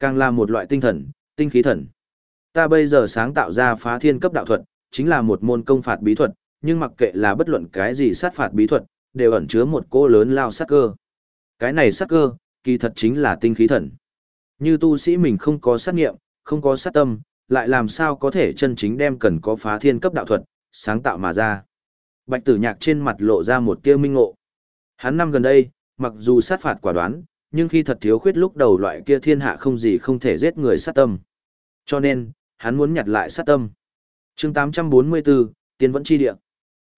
Càng là một loại tinh thần, tinh khí thần. Ta bây giờ sáng tạo ra phá thiên cấp đạo thuật, chính là một môn công phạt bí thuật, nhưng mặc kệ là bất luận cái gì sát phạt bí thuật, đều ẩn chứa một cô lớn lao sát cơ. Cái này sát cơ, kỳ thật chính là tinh khí thần. Như tu sĩ mình không có sát nghiệm, không có sát tâm, lại làm sao có thể chân chính đem cần có phá thiên cấp đạo thuật, sáng tạo mà ra. Bạch tử nhạc trên mặt lộ ra một tia minh ngộ. Hắn năm gần đây, mặc dù sát phạt quả đoán, nhưng khi thật thiếu khuyết lúc đầu loại kia thiên hạ không gì không thể giết người sát tâm. Cho nên, hắn muốn nhặt lại sát tâm. chương 844, Tiên vẫn chi địa.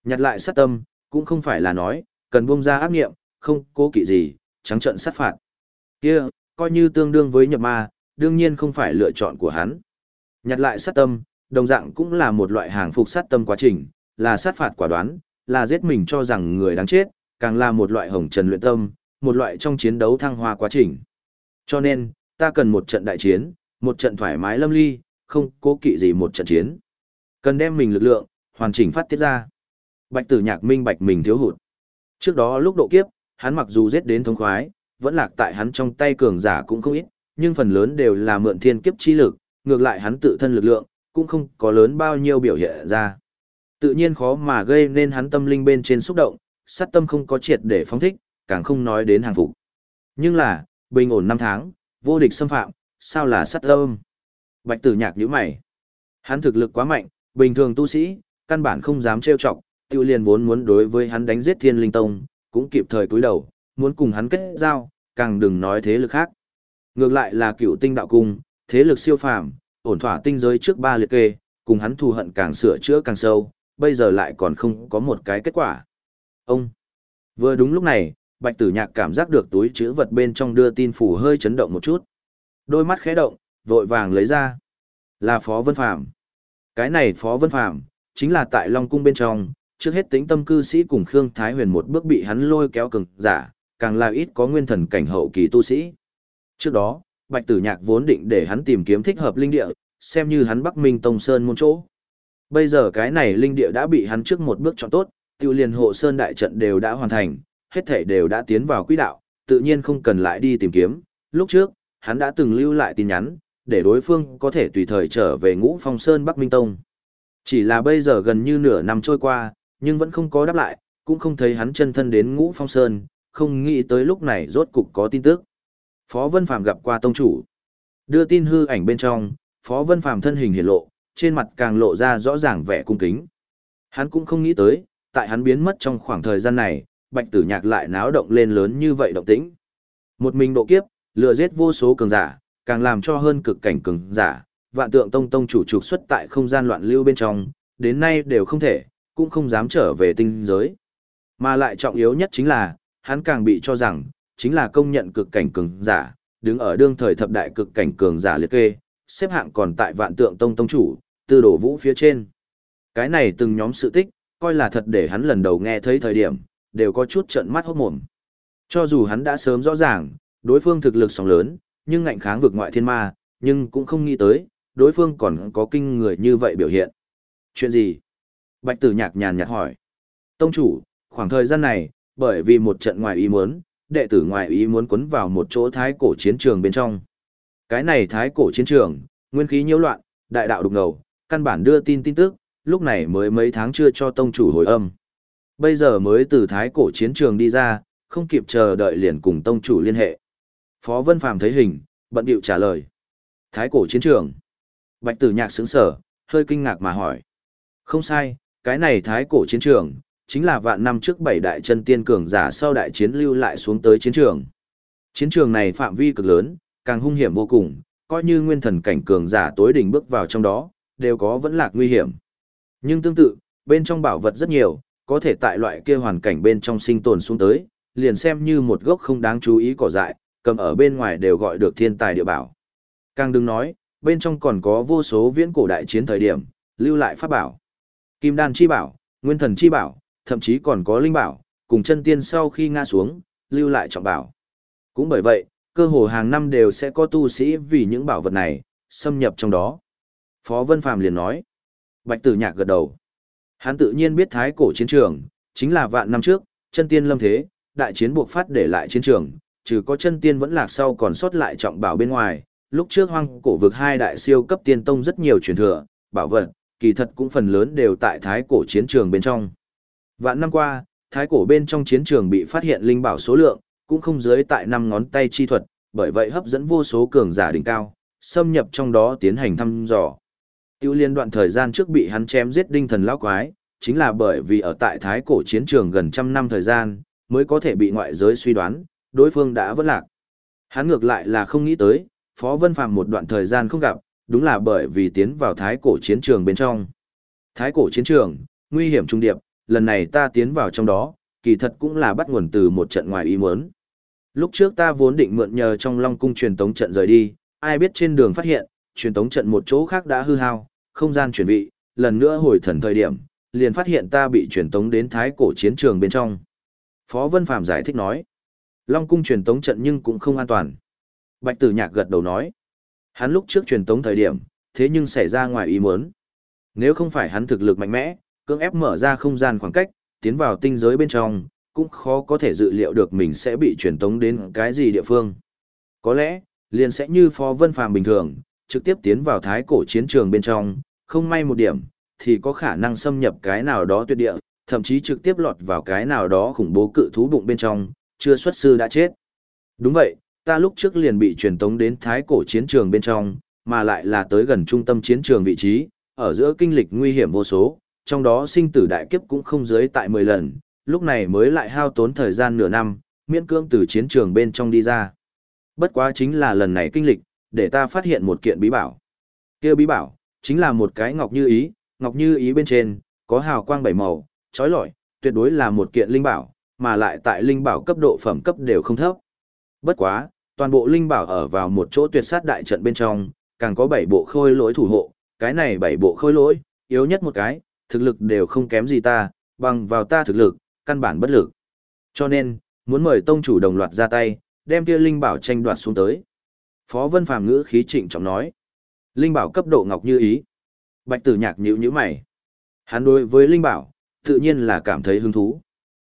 Nhặt lại sát tâm, cũng không phải là nói, cần buông ra ác nghiệm, không cố kỵ gì, trắng trận sát phạt. Kia, coi như tương đương với nhập ma, đương nhiên không phải lựa chọn của hắn. Nhặt lại sát tâm, đồng dạng cũng là một loại hàng phục sát tâm quá trình, là sát phạt quả đoán, là giết mình cho rằng người đáng chết, càng là một loại hồng trần luyện tâm, một loại trong chiến đấu thăng hoa quá trình. Cho nên, ta cần một trận đại chiến, một trận thoải mái lâm ly, không cố kỵ gì một trận chiến. Cần đem mình lực lượng, hoàn chỉnh phát tiết ra. Bạch tử nhạc minh bạch mình thiếu hụt. Trước đó lúc độ kiếp, hắn mặc dù giết đến thống khoái, vẫn lạc tại hắn trong tay cường giả cũng không ít, nhưng phần lớn đều là mượn thiên kiếp chi lực, ngược lại hắn tự thân lực lượng, cũng không có lớn bao nhiêu biểu hiện ra. Tự nhiên khó mà gây nên hắn tâm linh bên trên xúc động, sát tâm không có triệt để phóng thích, càng không nói đến hàng phục. Nhưng là, bình ổn năm tháng, vô địch xâm phạm, sao là sát tâm? Bạch tử nhạc nhíu mày. Hắn thực lực quá mạnh, bình thường tu sĩ, căn bản không dám trêu chọc, tiêu liền vốn muốn đối với hắn đánh giết thiên linh tông, cũng kịp thời cúi đầu, muốn cùng hắn kết giao, càng đừng nói thế lực khác. Ngược lại là cựu tinh đạo cung, thế lực siêu phàm, ổn thỏa tinh giới trước ba liệt kê, cùng hắn thù hận càng sửa chữa càng sâu, bây giờ lại còn không có một cái kết quả. Ông! Vừa đúng lúc này, bạch tử nhạc cảm giác được túi chữ vật bên trong đưa tin phủ hơi chấn động một chút. Đôi mắt khẽ động, vội vàng lấy ra. Là Phó Vân Phàm Cái này Phó Vân Phàm chính là tại Long Cung bên trong, trước hết tính tâm cư sĩ cùng Khương Thái Huyền một bước bị hắn lôi kéo cường giả, càng là ít có nguyên thần cảnh hậu kỳ tu sĩ. Trước đó, Bạch Tử Nhạc vốn định để hắn tìm kiếm thích hợp linh địa, xem như hắn Bắc Minh Tông Sơn môn chỗ. Bây giờ cái này linh địa đã bị hắn trước một bước chọn tốt, tiêu liền hộ sơn đại trận đều đã hoàn thành, hết thể đều đã tiến vào quỹ đạo, tự nhiên không cần lại đi tìm kiếm. Lúc trước, hắn đã từng lưu lại tin nhắn, để đối phương có thể tùy thời trở về ngũ phong sơn Bắc Minh Tông. Chỉ là bây giờ gần như nửa năm trôi qua, nhưng vẫn không có đáp lại, cũng không thấy hắn chân thân đến ngũ phong sơn, không nghĩ tới lúc này rốt cục có tin tức. Phó Vân Phàm gặp qua tông chủ. Đưa tin hư ảnh bên trong, Phó Vân Phàm thân hình hiển lộ, trên mặt càng lộ ra rõ ràng vẻ cung kính. Hắn cũng không nghĩ tới, tại hắn biến mất trong khoảng thời gian này, Bạch Tử Nhạc lại náo động lên lớn như vậy động tĩnh. Một mình độ kiếp, lừa giết vô số cường giả, càng làm cho hơn cực cảnh cường giả, vạn tượng tông tông chủ trục xuất tại không gian loạn lưu bên trong, đến nay đều không thể, cũng không dám trở về tinh giới. Mà lại trọng yếu nhất chính là, hắn càng bị cho rằng, chính là công nhận cực cảnh cường giả, đứng ở đương thời thập đại cực cảnh cường giả liệt kê, xếp hạng còn tại vạn tượng tông tông chủ, tư đổ vũ phía trên. Cái này từng nhóm sự tích, coi là thật để hắn lần đầu nghe thấy thời điểm, đều có chút trận mắt hốt mồm. Cho dù hắn đã sớm rõ ràng, đối phương thực lực sóng lớn, nhưng ngạnh kháng vực ngoại thiên ma, nhưng cũng không nghĩ tới, đối phương còn có kinh người như vậy biểu hiện. Chuyện gì? Bạch tử nhạc nhàn nhạt hỏi. Tông chủ, khoảng thời gian này, bởi vì một trận ngoài ý muốn, đệ tử ngoài ý muốn quấn vào một chỗ thái cổ chiến trường bên trong. Cái này thái cổ chiến trường, nguyên khí nhiễu loạn, đại đạo đục ngầu, căn bản đưa tin tin tức, lúc này mới mấy tháng chưa cho tông chủ hồi âm. Bây giờ mới từ thái cổ chiến trường đi ra, không kịp chờ đợi liền cùng tông chủ liên hệ. Phó Vân Phàm thấy hình, bận điệu trả lời. Thái cổ chiến trường. Bạch tử nhạc sững sở, hơi kinh ngạc mà hỏi. Không sai, cái này thái cổ chiến trường, chính là vạn năm trước bảy đại chân tiên cường giả sau đại chiến lưu lại xuống tới chiến trường. Chiến trường này phạm vi cực lớn, càng hung hiểm vô cùng, coi như nguyên thần cảnh cường giả tối đỉnh bước vào trong đó, đều có vẫn lạc nguy hiểm. Nhưng tương tự, bên trong bảo vật rất nhiều, có thể tại loại kia hoàn cảnh bên trong sinh tồn xuống tới, liền xem như một gốc không đáng chú ý cỏ dại, cầm ở bên ngoài đều gọi được thiên tài địa bảo. Càng đừng nói, bên trong còn có vô số viễn cổ đại chiến thời điểm, lưu lại pháp bảo. Kim đan chi bảo, nguyên thần chi bảo, thậm chí còn có linh bảo, cùng chân tiên sau khi ngã xuống, lưu lại trọng bảo. Cũng bởi vậy, cơ hồ hàng năm đều sẽ có tu sĩ vì những bảo vật này, xâm nhập trong đó. Phó Vân Phàm liền nói. Bạch tử nhạc gật đầu. Hắn tự nhiên biết thái cổ chiến trường, chính là vạn năm trước, chân tiên lâm thế, đại chiến buộc phát để lại chiến trường, trừ có chân tiên vẫn lạc sau còn sót lại trọng bảo bên ngoài. Lúc trước hoang cổ vực hai đại siêu cấp tiên tông rất nhiều truyền thừa, bảo vật, kỳ thật cũng phần lớn đều tại thái cổ chiến trường bên trong. Vạn năm qua, thái cổ bên trong chiến trường bị phát hiện linh bảo số lượng, cũng không dưới tại năm ngón tay chi thuật, bởi vậy hấp dẫn vô số cường giả đỉnh cao, xâm nhập trong đó tiến hành thăm dò. Tiêu liên đoạn thời gian trước bị hắn chém giết đinh thần lão quái, chính là bởi vì ở tại thái cổ chiến trường gần trăm năm thời gian, mới có thể bị ngoại giới suy đoán, đối phương đã vất lạc. Hắn ngược lại là không nghĩ tới, Phó Vân Phàm một đoạn thời gian không gặp, đúng là bởi vì tiến vào thái cổ chiến trường bên trong. Thái cổ chiến trường, nguy hiểm trung điệp, lần này ta tiến vào trong đó, kỳ thật cũng là bắt nguồn từ một trận ngoài ý muốn. Lúc trước ta vốn định mượn nhờ trong Long cung truyền tống trận rời đi, ai biết trên đường phát hiện, truyền tống trận một chỗ khác đã hư hao, không gian chuyển vị, lần nữa hồi thần thời điểm, liền phát hiện ta bị truyền tống đến thái cổ chiến trường bên trong. Phó Vân Phạm giải thích nói, Long cung truyền tống trận nhưng cũng không an toàn. Bạch Tử Nhạc gật đầu nói, hắn lúc trước truyền tống thời điểm, thế nhưng xảy ra ngoài ý muốn. Nếu không phải hắn thực lực mạnh mẽ, cưỡng ép mở ra không gian khoảng cách, tiến vào tinh giới bên trong, cũng khó có thể dự liệu được mình sẽ bị truyền tống đến cái gì địa phương. Có lẽ, liền sẽ như Phó Vân Phàm bình thường, trực tiếp tiến vào thái cổ chiến trường bên trong, không may một điểm, thì có khả năng xâm nhập cái nào đó tuyệt địa, thậm chí trực tiếp lọt vào cái nào đó khủng bố cự thú bụng bên trong, chưa xuất sư đã chết. Đúng vậy, ta lúc trước liền bị truyền tống đến thái cổ chiến trường bên trong, mà lại là tới gần trung tâm chiến trường vị trí, ở giữa kinh lịch nguy hiểm vô số, trong đó sinh tử đại kiếp cũng không dưới tại 10 lần, lúc này mới lại hao tốn thời gian nửa năm, miễn cưỡng từ chiến trường bên trong đi ra. Bất quá chính là lần này kinh lịch, để ta phát hiện một kiện bí bảo. Kia bí bảo, chính là một cái ngọc như ý, ngọc như ý bên trên, có hào quang bảy màu, trói lọi, tuyệt đối là một kiện linh bảo, mà lại tại linh bảo cấp độ phẩm cấp đều không thấp. Bất quá, toàn bộ linh bảo ở vào một chỗ tuyệt sát đại trận bên trong, càng có bảy bộ khôi lỗi thủ hộ, cái này bảy bộ khôi lỗi, yếu nhất một cái, thực lực đều không kém gì ta, bằng vào ta thực lực, căn bản bất lực. Cho nên, muốn mời tông chủ đồng loạt ra tay, đem kia linh bảo tranh đoạt xuống tới. Phó Vân Phàm ngữ khí trịnh trọng nói, linh bảo cấp độ ngọc như ý. Bạch Tử Nhạc nhữ như mày. Hắn đối với linh bảo, tự nhiên là cảm thấy hứng thú.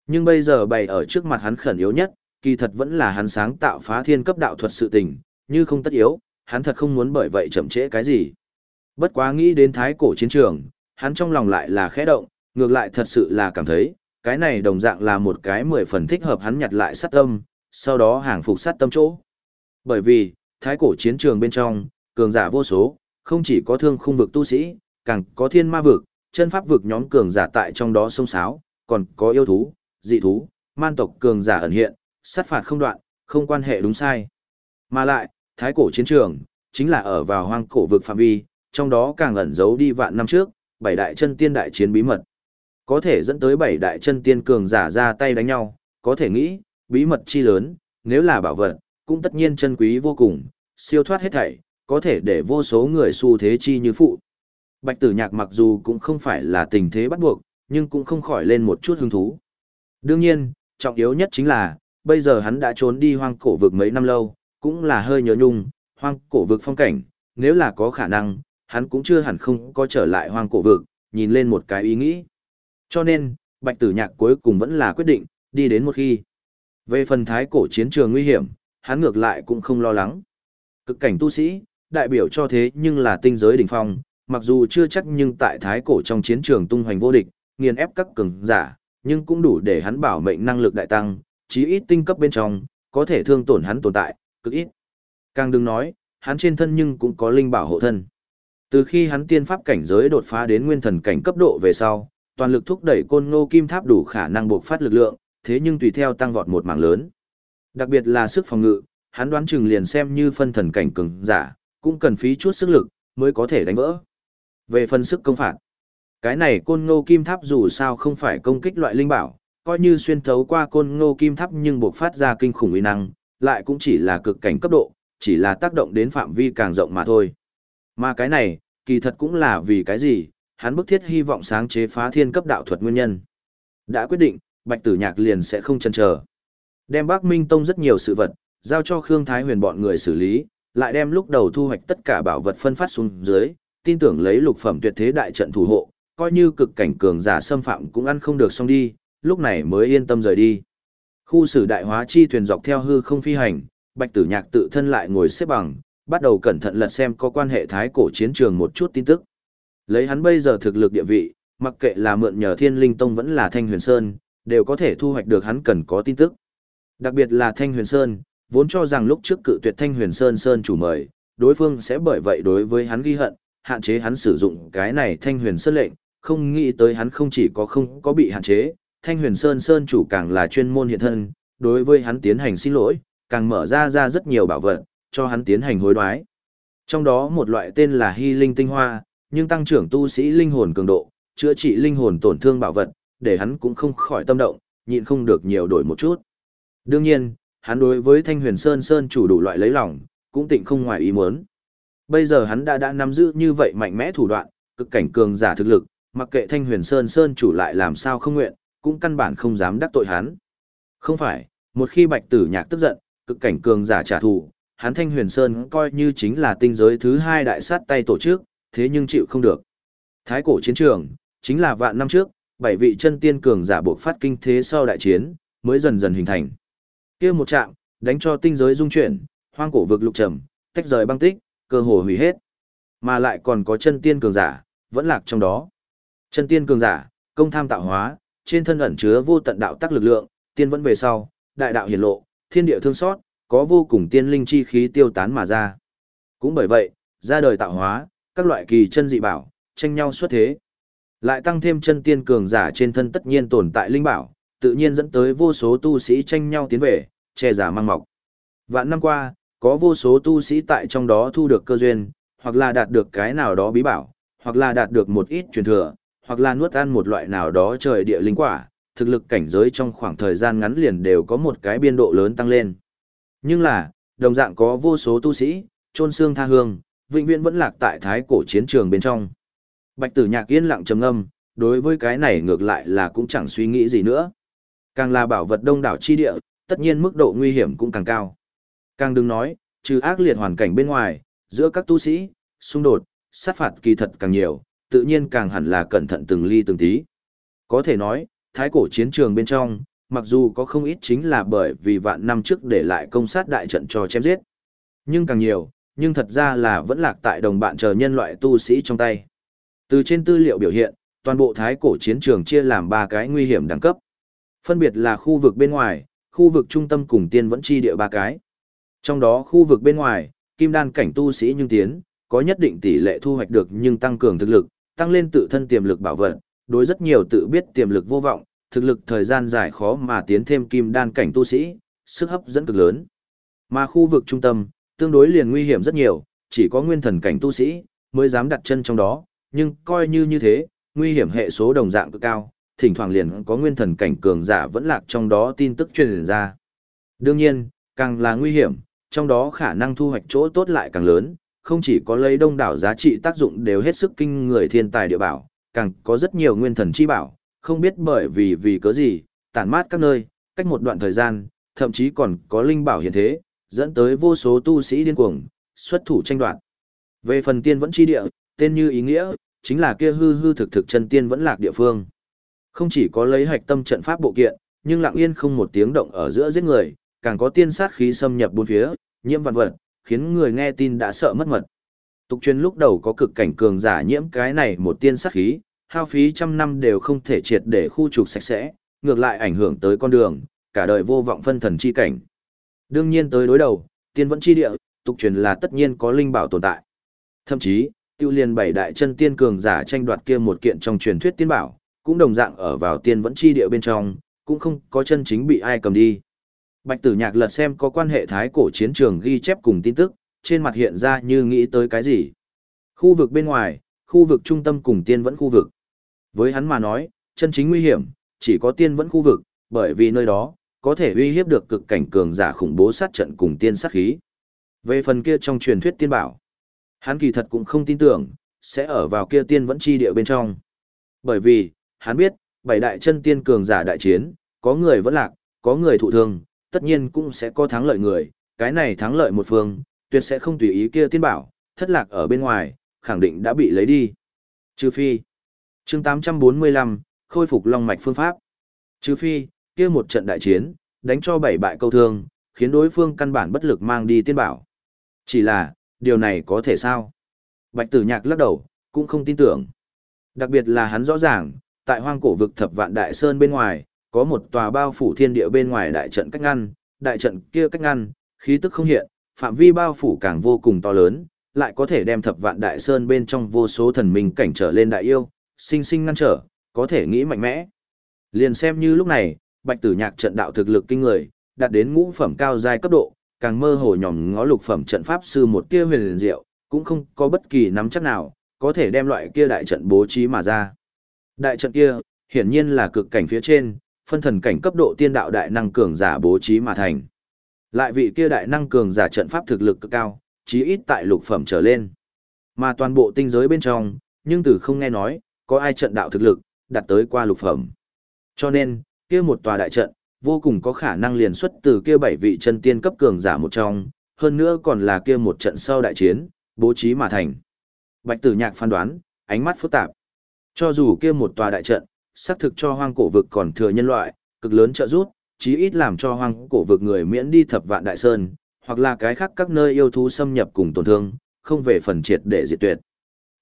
Nhưng bây giờ bày ở trước mặt hắn khẩn yếu nhất, kỳ thật vẫn là hắn sáng tạo phá thiên cấp đạo thuật sự tình, như không tất yếu, hắn thật không muốn bởi vậy chậm trễ cái gì. Bất quá nghĩ đến thái cổ chiến trường, hắn trong lòng lại là khẽ động, ngược lại thật sự là cảm thấy, cái này đồng dạng là một cái mười phần thích hợp hắn nhặt lại sát tâm, sau đó hàng phục sát tâm chỗ. Bởi vì, thái cổ chiến trường bên trong, cường giả vô số, không chỉ có thương khung vực tu sĩ, càng có thiên ma vực, chân pháp vực nhóm cường giả tại trong đó sông sáo, còn có yêu thú, dị thú, man tộc cường giả ẩn hiện, sát phạt không đoạn, không quan hệ đúng sai. Mà lại, thái cổ chiến trường, chính là ở vào hoang cổ vực phạm vi, trong đó càng ẩn giấu đi vạn năm trước, bảy đại chân tiên đại chiến bí mật. Có thể dẫn tới bảy đại chân tiên cường giả ra tay đánh nhau, có thể nghĩ, bí mật chi lớn, nếu là bảo vật, cũng tất nhiên chân quý vô cùng, siêu thoát hết thảy, có thể để vô số người xu thế chi như phụ. Bạch tử nhạc mặc dù cũng không phải là tình thế bắt buộc, nhưng cũng không khỏi lên một chút hứng thú. Đương nhiên, trọng yếu nhất chính là, bây giờ hắn đã trốn đi hoang cổ vực mấy năm lâu, cũng là hơi nhớ nhung, hoang cổ vực phong cảnh, nếu là có khả năng, hắn cũng chưa hẳn không có trở lại hoang cổ vực, nhìn lên một cái ý nghĩ. Cho nên, bạch tử nhạc cuối cùng vẫn là quyết định, đi đến một khi. Về phần thái cổ chiến trường nguy hiểm, hắn ngược lại cũng không lo lắng. Cực cảnh tu sĩ, đại biểu cho thế nhưng là tinh giới đỉnh phong, mặc dù chưa chắc nhưng tại thái cổ trong chiến trường tung hoành vô địch, nghiền ép các cường giả, nhưng cũng đủ để hắn bảo mệnh năng lực đại tăng, chí ít tinh cấp bên trong, có thể thương tổn hắn tồn tại, cực ít. Càng đừng nói, hắn trên thân nhưng cũng có linh bảo hộ thân. Từ khi hắn tiên pháp cảnh giới đột phá đến nguyên thần cảnh cấp độ về sau, toàn lực thúc đẩy côn ngô kim tháp đủ khả năng buộc phát lực lượng, thế nhưng tùy theo tăng vọt một mảng lớn. Đặc biệt là sức phòng ngự, hắn đoán chừng liền xem như phân thần cảnh cường giả, cũng cần phí chút sức lực mới có thể đánh vỡ. Về phần sức công phạt, cái này côn ngô kim tháp dù sao không phải công kích loại linh bảo, coi như xuyên thấu qua côn ngô kim tháp nhưng buộc phát ra kinh khủng uy năng, lại cũng chỉ là cực cảnh cấp độ, chỉ là tác động đến phạm vi càng rộng mà thôi. Mà cái này, kỳ thật cũng là vì cái gì, hắn bức thiết hy vọng sáng chế phá thiên cấp đạo thuật nguyên nhân. Đã quyết định, Bạch Tử Nhạc liền sẽ không chần chờ. Đem Bắc Minh Tông rất nhiều sự vật, giao cho Khương Thái Huyền bọn người xử lý, lại đem lúc đầu thu hoạch tất cả bảo vật phân phát xuống dưới, tin tưởng lấy lục phẩm tuyệt thế đại trận thủ hộ, coi như cực cảnh cường giả xâm phạm cũng ăn không được xong đi, lúc này mới yên tâm rời đi. Khu sử đại hóa chi thuyền dọc theo hư không phi hành, Bạch Tử Nhạc tự thân lại ngồi xếp bằng, bắt đầu cẩn thận lật xem có quan hệ thái cổ chiến trường một chút tin tức. Lấy hắn bây giờ thực lực địa vị, mặc kệ là mượn nhờ Thiên Linh Tông vẫn là Thanh Huyền Sơn, đều có thể thu hoạch được hắn cần có tin tức. Đặc biệt là Thanh Huyền Sơn, vốn cho rằng lúc trước cự tuyệt Thanh Huyền Sơn Sơn chủ mời, đối phương sẽ bởi vậy đối với hắn ghi hận, hạn chế hắn sử dụng cái này Thanh Huyền Sơn lệnh, không nghĩ tới hắn không chỉ có không có bị hạn chế, Thanh Huyền Sơn Sơn chủ càng là chuyên môn hiện thân, đối với hắn tiến hành xin lỗi, càng mở ra ra rất nhiều bảo vật, cho hắn tiến hành hối đoái. Trong đó một loại tên là Hy Linh Tinh Hoa, nhưng tăng trưởng tu sĩ linh hồn cường độ, chữa trị linh hồn tổn thương bảo vật, để hắn cũng không khỏi tâm động, nhịn không được nhiều đổi một chút. Đương nhiên, hắn đối với Thanh Huyền Sơn Sơn chủ đủ loại lấy lòng, cũng tịnh không ngoài ý muốn. Bây giờ hắn đã đã nắm giữ như vậy mạnh mẽ thủ đoạn, cực cảnh cường giả thực lực, mặc kệ Thanh Huyền Sơn Sơn chủ lại làm sao không nguyện, cũng căn bản không dám đắc tội hắn. Không phải, một khi Bạch Tử Nhạc tức giận, cực cảnh cường giả trả thù, hắn Thanh Huyền Sơn coi như chính là tinh giới thứ hai đại sát tay tổ chức, thế nhưng chịu không được. Thái cổ chiến trường, chính là vạn năm trước, bảy vị chân tiên cường giả buộc phát kinh thế sau đại chiến, mới dần dần hình thành kia một trạng, đánh cho tinh giới dung chuyển, hoang cổ vực lục trầm, tách rời băng tích, cơ hồ hủy hết. Mà lại còn có chân tiên cường giả, vẫn lạc trong đó. Chân tiên cường giả, công tham tạo hóa, trên thân ẩn chứa vô tận đạo tắc lực lượng, tiên vẫn về sau, đại đạo hiển lộ, thiên địa thương xót, có vô cùng tiên linh chi khí tiêu tán mà ra. Cũng bởi vậy, ra đời tạo hóa, các loại kỳ chân dị bảo, tranh nhau xuất thế. Lại tăng thêm chân tiên cường giả trên thân tất nhiên tồn tại linh bảo, tự nhiên dẫn tới vô số tu sĩ tranh nhau tiến về, che giả mang mọc. Vạn năm qua, có vô số tu sĩ tại trong đó thu được cơ duyên, hoặc là đạt được cái nào đó bí bảo, hoặc là đạt được một ít truyền thừa, hoặc là nuốt ăn một loại nào đó trời địa linh quả, thực lực cảnh giới trong khoảng thời gian ngắn liền đều có một cái biên độ lớn tăng lên. Nhưng là, đồng dạng có vô số tu sĩ, trôn xương tha hương, vĩnh viễn vẫn lạc tại thái cổ chiến trường bên trong. Bạch tử nhạc yên lặng trầm ngâm, đối với cái này ngược lại là cũng chẳng suy nghĩ gì nữa. Càng là bảo vật đông đảo chi địa, tất nhiên mức độ nguy hiểm cũng càng cao. Càng đừng nói, trừ ác liệt hoàn cảnh bên ngoài, giữa các tu sĩ, xung đột, sát phạt kỳ thật càng nhiều, tự nhiên càng hẳn là cẩn thận từng ly từng tí. Có thể nói, thái cổ chiến trường bên trong, mặc dù có không ít chính là bởi vì vạn năm trước để lại công sát đại trận cho chém giết. Nhưng càng nhiều, nhưng thật ra là vẫn lạc tại đồng bạn chờ nhân loại tu sĩ trong tay. Từ trên tư liệu biểu hiện, toàn bộ thái cổ chiến trường chia làm ba cái nguy hiểm đẳng cấp. Phân biệt là khu vực bên ngoài, khu vực trung tâm cùng tiên vẫn chi địa ba cái. Trong đó khu vực bên ngoài, kim đan cảnh tu sĩ nhưng tiến, có nhất định tỷ lệ thu hoạch được nhưng tăng cường thực lực, tăng lên tự thân tiềm lực bảo vật, đối rất nhiều tự biết tiềm lực vô vọng, thực lực thời gian dài khó mà tiến thêm kim đan cảnh tu sĩ, sức hấp dẫn cực lớn. Mà khu vực trung tâm, tương đối liền nguy hiểm rất nhiều, chỉ có nguyên thần cảnh tu sĩ mới dám đặt chân trong đó, nhưng coi như như thế, nguy hiểm hệ số đồng dạng cực cao, thỉnh thoảng liền có nguyên thần cảnh cường giả vẫn lạc trong đó tin tức truyền ra. Đương nhiên, càng là nguy hiểm, trong đó khả năng thu hoạch chỗ tốt lại càng lớn, không chỉ có lấy đông đảo giá trị tác dụng đều hết sức kinh người thiên tài địa bảo, càng có rất nhiều nguyên thần chi bảo, không biết bởi vì vì cớ gì, tản mát các nơi, cách một đoạn thời gian, thậm chí còn có linh bảo hiện thế, dẫn tới vô số tu sĩ điên cuồng, xuất thủ tranh đoạt. Về phần tiên vẫn chi địa, tên như ý nghĩa, chính là kia hư hư thực thực chân tiên vẫn lạc địa phương. Không chỉ có lấy hạch tâm trận pháp bộ kiện, nhưng lặng yên không một tiếng động ở giữa giết người, càng có tiên sát khí xâm nhập bốn phía, nhiễm vạn vật, khiến người nghe tin đã sợ mất mật. Tục truyền lúc đầu có cực cảnh cường giả nhiễm cái này một tiên sát khí, hao phí trăm năm đều không thể triệt để khu trục sạch sẽ, ngược lại ảnh hưởng tới con đường, cả đời vô vọng phân thần chi cảnh. Đương nhiên tới đối đầu, tiên vẫn chi địa, tục truyền là tất nhiên có linh bảo tồn tại. Thậm chí, tiêu liền bảy đại chân tiên cường giả tranh đoạt kia một kiện trong truyền thuyết tiên bảo, cũng đồng dạng ở vào tiên vẫn chi địa bên trong, cũng không có chân chính bị ai cầm đi. Bạch tử nhạc lật xem có quan hệ thái cổ chiến trường ghi chép cùng tin tức, trên mặt hiện ra như nghĩ tới cái gì. Khu vực bên ngoài, khu vực trung tâm cùng tiên vẫn khu vực. Với hắn mà nói, chân chính nguy hiểm, chỉ có tiên vẫn khu vực, bởi vì nơi đó, có thể uy hiếp được cực cảnh cường giả khủng bố sát trận cùng tiên sát khí. Về phần kia trong truyền thuyết tiên bảo, hắn kỳ thật cũng không tin tưởng, sẽ ở vào kia tiên vẫn chi địa bên trong. Bởi vì, hắn biết, bảy đại chân tiên cường giả đại chiến, có người vẫn lạc, có người thụ thương, tất nhiên cũng sẽ có thắng lợi người, cái này thắng lợi một phương, tuyệt sẽ không tùy ý kia tiên bảo, thất lạc ở bên ngoài, khẳng định đã bị lấy đi. Trừ phi. chương 845, khôi phục long mạch phương pháp. Trừ phi, kia một trận đại chiến, đánh cho bảy bại câu thương, khiến đối phương căn bản bất lực mang đi tiên bảo. Chỉ là, điều này có thể sao? Bạch tử nhạc lắc đầu, cũng không tin tưởng. Đặc biệt là hắn rõ ràng, tại hoang cổ vực thập vạn đại sơn bên ngoài, có một tòa bao phủ thiên địa bên ngoài đại trận cách ngăn, đại trận kia cách ngăn, khí tức không hiện, phạm vi bao phủ càng vô cùng to lớn, lại có thể đem thập vạn đại sơn bên trong vô số thần minh cảnh trở lên đại yêu, sinh sinh ngăn trở, có thể nghĩ mạnh mẽ. Liền xem như lúc này, bạch tử nhạc trận đạo thực lực kinh người, đạt đến ngũ phẩm cao giai cấp độ, càng mơ hồ nhòm ngó lục phẩm trận pháp sư một tia huyền liền diệu, cũng không có bất kỳ nắm chắc nào, có thể đem loại kia đại trận bố trí mà ra. Đại trận kia, hiển nhiên là cực cảnh phía trên, phân thần cảnh cấp độ tiên đạo đại năng cường giả bố trí mà thành. Lại vị kia đại năng cường giả trận pháp thực lực cực cao, chí ít tại lục phẩm trở lên. Mà toàn bộ tinh giới bên trong, nhưng từ không nghe nói, có ai trận đạo thực lực, đạt tới qua lục phẩm. Cho nên, kia một tòa đại trận, vô cùng có khả năng liền xuất từ kia bảy vị chân tiên cấp cường giả một trong, hơn nữa còn là kia một trận sau đại chiến, bố trí mà thành. Bạch tử nhạc phán đoán, ánh mắt phức tạp. Cho dù kia một tòa đại trận, xác thực cho hoang cổ vực còn thừa nhân loại, cực lớn trợ giúp, chí ít làm cho hoang cổ vực người miễn đi thập vạn đại sơn, hoặc là cái khác các nơi yêu thú xâm nhập cùng tổn thương, không về phần triệt để diệt tuyệt.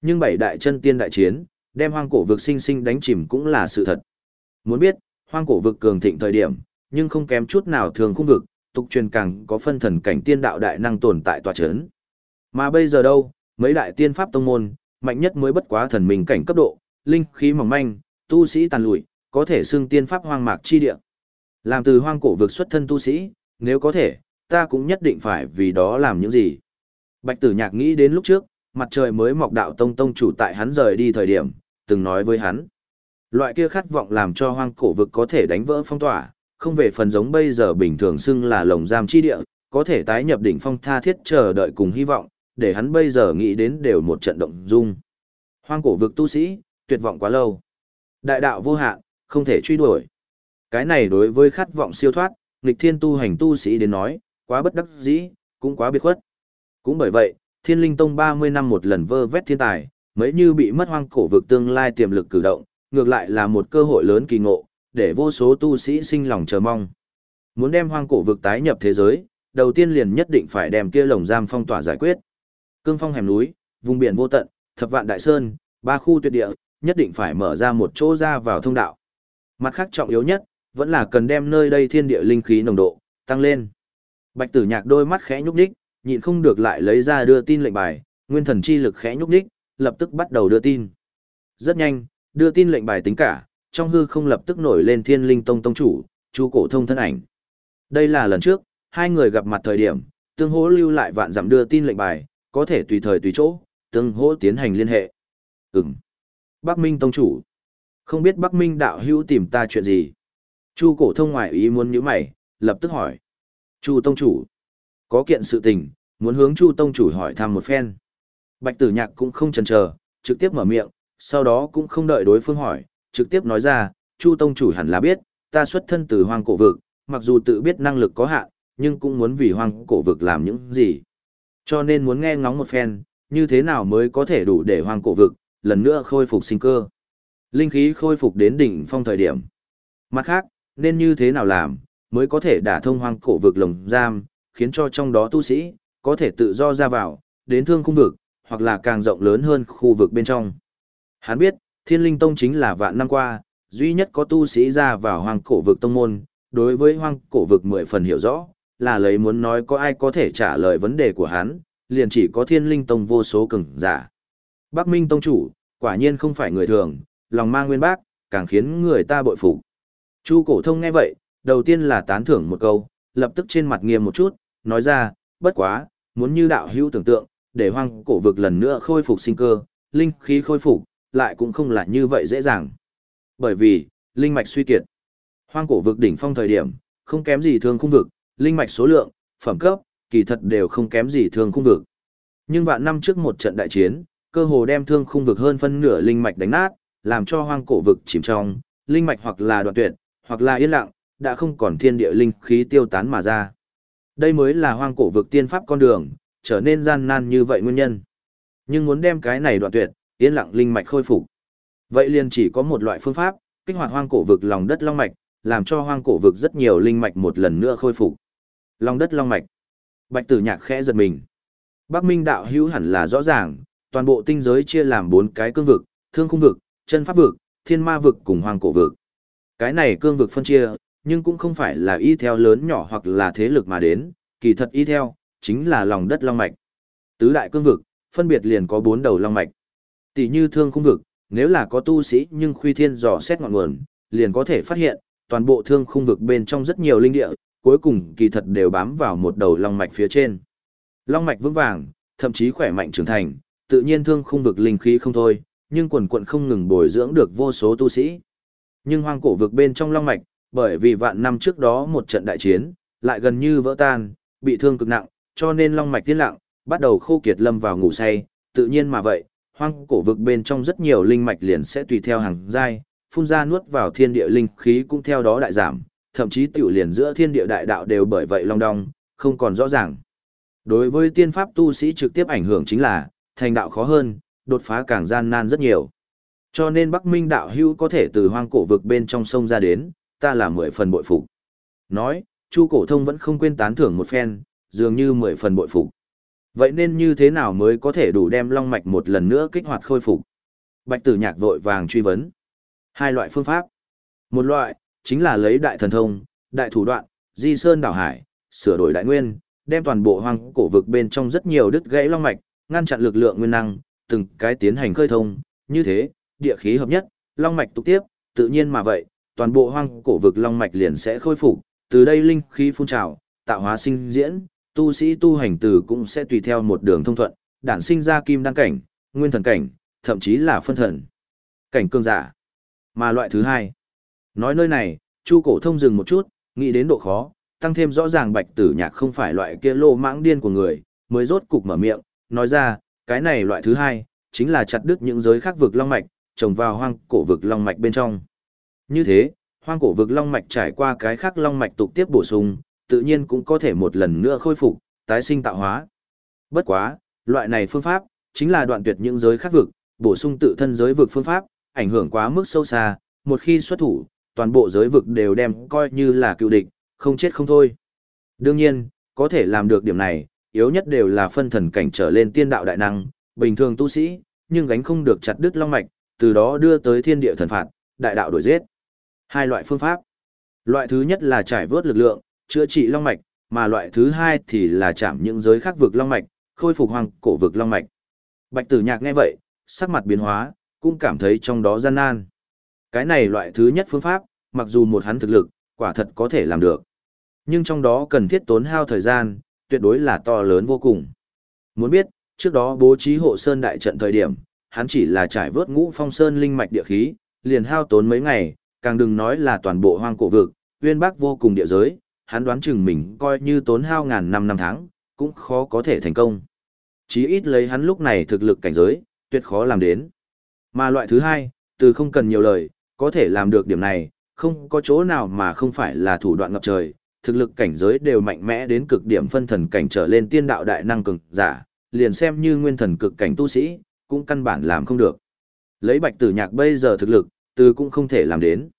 Nhưng bảy đại chân tiên đại chiến, đem hoang cổ vực sinh sinh đánh chìm cũng là sự thật. Muốn biết, hoang cổ vực cường thịnh thời điểm, nhưng không kém chút nào thường khung vực, tục truyền càng có phân thần cảnh tiên đạo đại năng tồn tại tòa chấn. Mà bây giờ đâu, mấy đại tiên pháp tông môn, mạnh nhất mới bất quá thần minh cảnh cấp độ, linh khí mỏng manh, tu sĩ tàn lụi, có thể xưng tiên pháp hoang mạc chi địa. Làm từ hoang cổ vực xuất thân tu sĩ, nếu có thể, ta cũng nhất định phải vì đó làm những gì. Bạch tử nhạc nghĩ đến lúc trước, mặt trời mới mọc đạo tông tông chủ tại hắn rời đi thời điểm, từng nói với hắn. Loại kia khát vọng làm cho hoang cổ vực có thể đánh vỡ phong tỏa, không về phần giống bây giờ bình thường xưng là lồng giam chi địa, có thể tái nhập đỉnh phong tha thiết chờ đợi cùng hy vọng, để hắn bây giờ nghĩ đến đều một trận động dung. Hoang cổ vực tu sĩ, tuyệt vọng quá lâu. Đại đạo vô hạn, không thể truy đuổi. Cái này đối với khát vọng siêu thoát, nghịch thiên tu hành tu sĩ đến nói, quá bất đắc dĩ, cũng quá biệt khuất. Cũng bởi vậy, Thiên Linh Tông 30 năm một lần vơ vét thiên tài, mấy như bị mất hoang cổ vực tương lai tiềm lực cử động, ngược lại là một cơ hội lớn kỳ ngộ, để vô số tu sĩ sinh lòng chờ mong. Muốn đem hoang cổ vực tái nhập thế giới, đầu tiên liền nhất định phải đem kia lồng giam phong tỏa giải quyết. Cương phong hẻm núi, vùng biển vô tận, thập vạn đại sơn, ba khu tuyệt địa, nhất định phải mở ra một chỗ ra vào thông đạo. Mặt khác trọng yếu nhất, vẫn là cần đem nơi đây thiên địa linh khí nồng độ tăng lên. Bạch Tử Nhạc đôi mắt khẽ nhúc nhích, nhịn không được lại lấy ra đưa tin lệnh bài, nguyên thần chi lực khẽ nhúc nhích, lập tức bắt đầu đưa tin. Rất nhanh, đưa tin lệnh bài tính cả, trong hư không lập tức nổi lên Thiên Linh Tông tông chủ, chú Cổ Thông thân ảnh. Đây là lần trước, hai người gặp mặt thời điểm, tương hỗ lưu lại vạn giảm đưa tin lệnh bài, có thể tùy thời tùy chỗ, tương hỗ tiến hành liên hệ. Ừm. Bắc Minh tông chủ. Không biết Bắc Minh đạo hữu tìm ta chuyện gì? Chu Cổ Thông ngoại ý muốn nhíu mày, lập tức hỏi. Chu tông chủ. Có kiện sự tình, muốn hướng Chu tông chủ hỏi thăm một phen. Bạch Tử Nhạc cũng không chần chờ, trực tiếp mở miệng, sau đó cũng không đợi đối phương hỏi, trực tiếp nói ra, Chu tông chủ hẳn là biết, ta xuất thân từ hoang cổ vực, mặc dù tự biết năng lực có hạn, nhưng cũng muốn vì hoang cổ vực làm những gì. Cho nên muốn nghe ngóng một phen, như thế nào mới có thể đủ để hoang cổ vực, lần nữa khôi phục sinh cơ. Linh khí khôi phục đến đỉnh phong thời điểm. Mặt khác, nên như thế nào làm, mới có thể đả thông hoang cổ vực lồng giam, khiến cho trong đó tu sĩ, có thể tự do ra vào, đến thương khung vực, hoặc là càng rộng lớn hơn khu vực bên trong. Hắn biết, Thiên Linh Tông chính là vạn năm qua, duy nhất có tu sĩ ra vào hoang cổ vực tông môn, đối với hoang cổ vực mười phần hiểu rõ, là lấy muốn nói có ai có thể trả lời vấn đề của hắn, liền chỉ có Thiên Linh Tông vô số cường giả. Bắc Minh Tông chủ, quả nhiên không phải người thường, lòng mang nguyên bác, càng khiến người ta bội phục. Chu Cổ Thông nghe vậy, đầu tiên là tán thưởng một câu, lập tức trên mặt nghiêm một chút, nói ra, bất quá, muốn như đạo hữu tưởng tượng, để hoang cổ vực lần nữa khôi phục sinh cơ, linh khí khôi phục, lại cũng không là như vậy dễ dàng. Bởi vì, linh mạch suy kiệt. Hoang cổ vực đỉnh phong thời điểm, không kém gì thương khung vực, linh mạch số lượng, phẩm cấp, kỳ thật đều không kém gì thương khung vực. Nhưng vạn năm trước một trận đại chiến, cơ hồ đem thương khung vực hơn phân nửa linh mạch đánh nát, làm cho hoang cổ vực chìm trong, linh mạch hoặc là đoạn tuyệt, hoặc là yên lặng, đã không còn thiên địa linh khí tiêu tán mà ra. Đây mới là hoang cổ vực tiên pháp con đường, trở nên gian nan như vậy nguyên nhân. Nhưng muốn đem cái này đoạn tuyệt, yên lặng linh mạch khôi phục. Vậy liền chỉ có một loại phương pháp, kích hoạt hoang cổ vực lòng đất long mạch, làm cho hoang cổ vực rất nhiều linh mạch một lần nữa khôi phục. Lòng đất long mạch. Bạch Tử Nhạc khẽ giật mình. Bắc Minh đạo hữu hẳn là rõ ràng, toàn bộ tinh giới chia làm bốn cái cương vực, thương khung vực, chân pháp vực, thiên ma vực cùng hoàng cổ vực. Cái này cương vực phân chia, nhưng cũng không phải là y theo lớn nhỏ hoặc là thế lực mà đến, kỳ thật y theo, chính là lòng đất long mạch. Tứ đại cương vực, phân biệt liền có bốn đầu long mạch. Tỷ như thương khung vực, nếu là có tu sĩ nhưng khuy thiên dò xét ngọn nguồn, liền có thể phát hiện, toàn bộ thương khung vực bên trong rất nhiều linh địa, cuối cùng kỳ thật đều bám vào một đầu long mạch phía trên. Long mạch vững vàng, thậm chí khỏe mạnh trưởng thành, tự nhiên thương khung vực linh khí không thôi, nhưng quần quận không ngừng bồi dưỡng được vô số tu sĩ. Nhưng hoang cổ vực bên trong long mạch, bởi vì vạn năm trước đó một trận đại chiến, lại gần như vỡ tan, bị thương cực nặng, cho nên long mạch tiến lặng, bắt đầu khô kiệt lâm vào ngủ say, tự nhiên mà vậy, hoang cổ vực bên trong rất nhiều linh mạch liền sẽ tùy theo hàng giai, phun ra nuốt vào thiên địa linh khí cũng theo đó đại giảm, thậm chí tiểu liền giữa thiên địa đại đạo đều bởi vậy long đong, không còn rõ ràng. Đối với tiên pháp tu sĩ trực tiếp ảnh hưởng chính là, thành đạo khó hơn, đột phá càng gian nan rất nhiều. Cho nên Bắc Minh đạo hữu có thể từ hoang cổ vực bên trong sông ra đến, ta là mười phần bội phục. Nói, Chu Cổ Thông vẫn không quên tán thưởng một phen, dường như mười phần bội phục. Vậy nên như thế nào mới có thể đủ đem long mạch một lần nữa kích hoạt khôi phục? Bạch Tử Nhạc vội vàng truy vấn. Hai loại phương pháp. Một loại, chính là lấy đại thần thông, đại thủ đoạn, di sơn đảo hải, sửa đổi đại nguyên, đem toàn bộ hoang cổ vực bên trong rất nhiều đứt gãy long mạch, ngăn chặn lực lượng nguyên năng, từng cái tiến hành khơi thông, như thế, địa khí hợp nhất, long mạch tục tiếp, tự nhiên mà vậy, toàn bộ hoang cổ vực long mạch liền sẽ khôi phục, từ đây linh khí phun trào, tạo hóa sinh diễn, tu sĩ tu hành từ cũng sẽ tùy theo một đường thông thuận, đản sinh ra kim đăng cảnh, nguyên thần cảnh, thậm chí là phân thần. Cảnh cương giả. Mà loại thứ hai. Nói nơi này, Chu Cổ Thông dừng một chút, nghĩ đến độ khó, tăng thêm rõ ràng Bạch Tử Nhạc không phải loại kia lô mãng điên của người, mới rốt cục mở miệng, nói ra, cái này loại thứ hai, chính là chặt đứt những giới khác vực long mạch, trồng vào hoang cổ vực long mạch bên trong. Như thế, hoang cổ vực long mạch trải qua cái khác long mạch tục tiếp bổ sung, tự nhiên cũng có thể một lần nữa khôi phục, tái sinh tạo hóa. Bất quá, loại này phương pháp, chính là đoạn tuyệt những giới khác vực, bổ sung tự thân giới vực phương pháp, ảnh hưởng quá mức sâu xa, một khi xuất thủ, toàn bộ giới vực đều đem coi như là cựu địch, không chết không thôi. Đương nhiên, có thể làm được điểm này, yếu nhất đều là phân thần cảnh trở lên tiên đạo đại năng, bình thường tu sĩ, nhưng gánh không được chặt đứt long mạch, từ đó đưa tới thiên địa thần phạt, đại đạo đổi giết. Hai loại phương pháp. Loại thứ nhất là trải vớt lực lượng, chữa trị long mạch, mà loại thứ hai thì là chạm những giới khắc vực long mạch, khôi phục hoàng cổ vực long mạch. Bạch Tử Nhạc nghe vậy, sắc mặt biến hóa, cũng cảm thấy trong đó gian nan. Cái này loại thứ nhất phương pháp, mặc dù một hắn thực lực, quả thật có thể làm được. Nhưng trong đó cần thiết tốn hao thời gian, tuyệt đối là to lớn vô cùng. Muốn biết, trước đó bố trí hộ sơn đại trận thời điểm, hắn chỉ là trải vớt ngũ phong sơn linh mạch địa khí, liền hao tốn mấy ngày, càng đừng nói là toàn bộ hoang cổ vực, uyên bác vô cùng địa giới, hắn đoán chừng mình coi như tốn hao ngàn năm năm tháng, cũng khó có thể thành công. Chí ít lấy hắn lúc này thực lực cảnh giới, tuyệt khó làm đến. Mà loại thứ hai, từ không cần nhiều lời, có thể làm được điểm này, không có chỗ nào mà không phải là thủ đoạn ngập trời, thực lực cảnh giới đều mạnh mẽ đến cực điểm phân thần cảnh trở lên tiên đạo đại năng cường giả, liền xem như nguyên thần cực cảnh tu sĩ, cũng căn bản làm không được. Lấy bạch tử nhạc bây giờ thực lực, từ cũng không thể làm đến.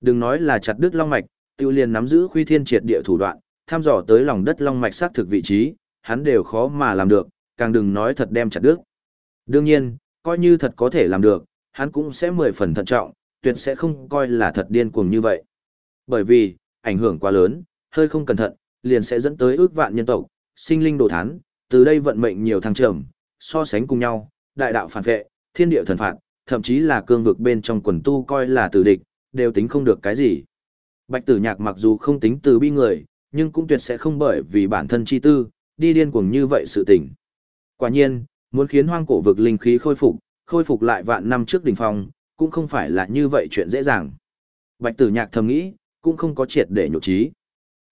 Đừng nói là chặt đứt long mạch, tiêu liền nắm giữ khuy thiên triệt địa thủ đoạn, tham dò tới lòng đất long mạch xác thực vị trí, hắn đều khó mà làm được, càng đừng nói thật đem chặt đứt. Đương nhiên, coi như thật có thể làm được, hắn cũng sẽ mười phần thận trọng, tuyệt sẽ không coi là thật điên cuồng như vậy. Bởi vì, ảnh hưởng quá lớn, hơi không cẩn thận, liền sẽ dẫn tới ước vạn nhân tộc, sinh linh đồ thán, từ đây vận mệnh nhiều thăng trầm, so sánh cùng nhau, đại đạo phản vệ, thiên địa thần phạt, thậm chí là cương vực bên trong quần tu coi là tử địch, đều tính không được cái gì. Bạch tử nhạc mặc dù không tính từ bi người, nhưng cũng tuyệt sẽ không bởi vì bản thân chi tư, đi điên cuồng như vậy sự tình. Quả nhiên, muốn khiến hoang cổ vực linh khí khôi phục, khôi phục lại vạn năm trước đỉnh phong, cũng không phải là như vậy chuyện dễ dàng. Bạch tử nhạc thầm nghĩ, cũng không có triệt để nhục trí.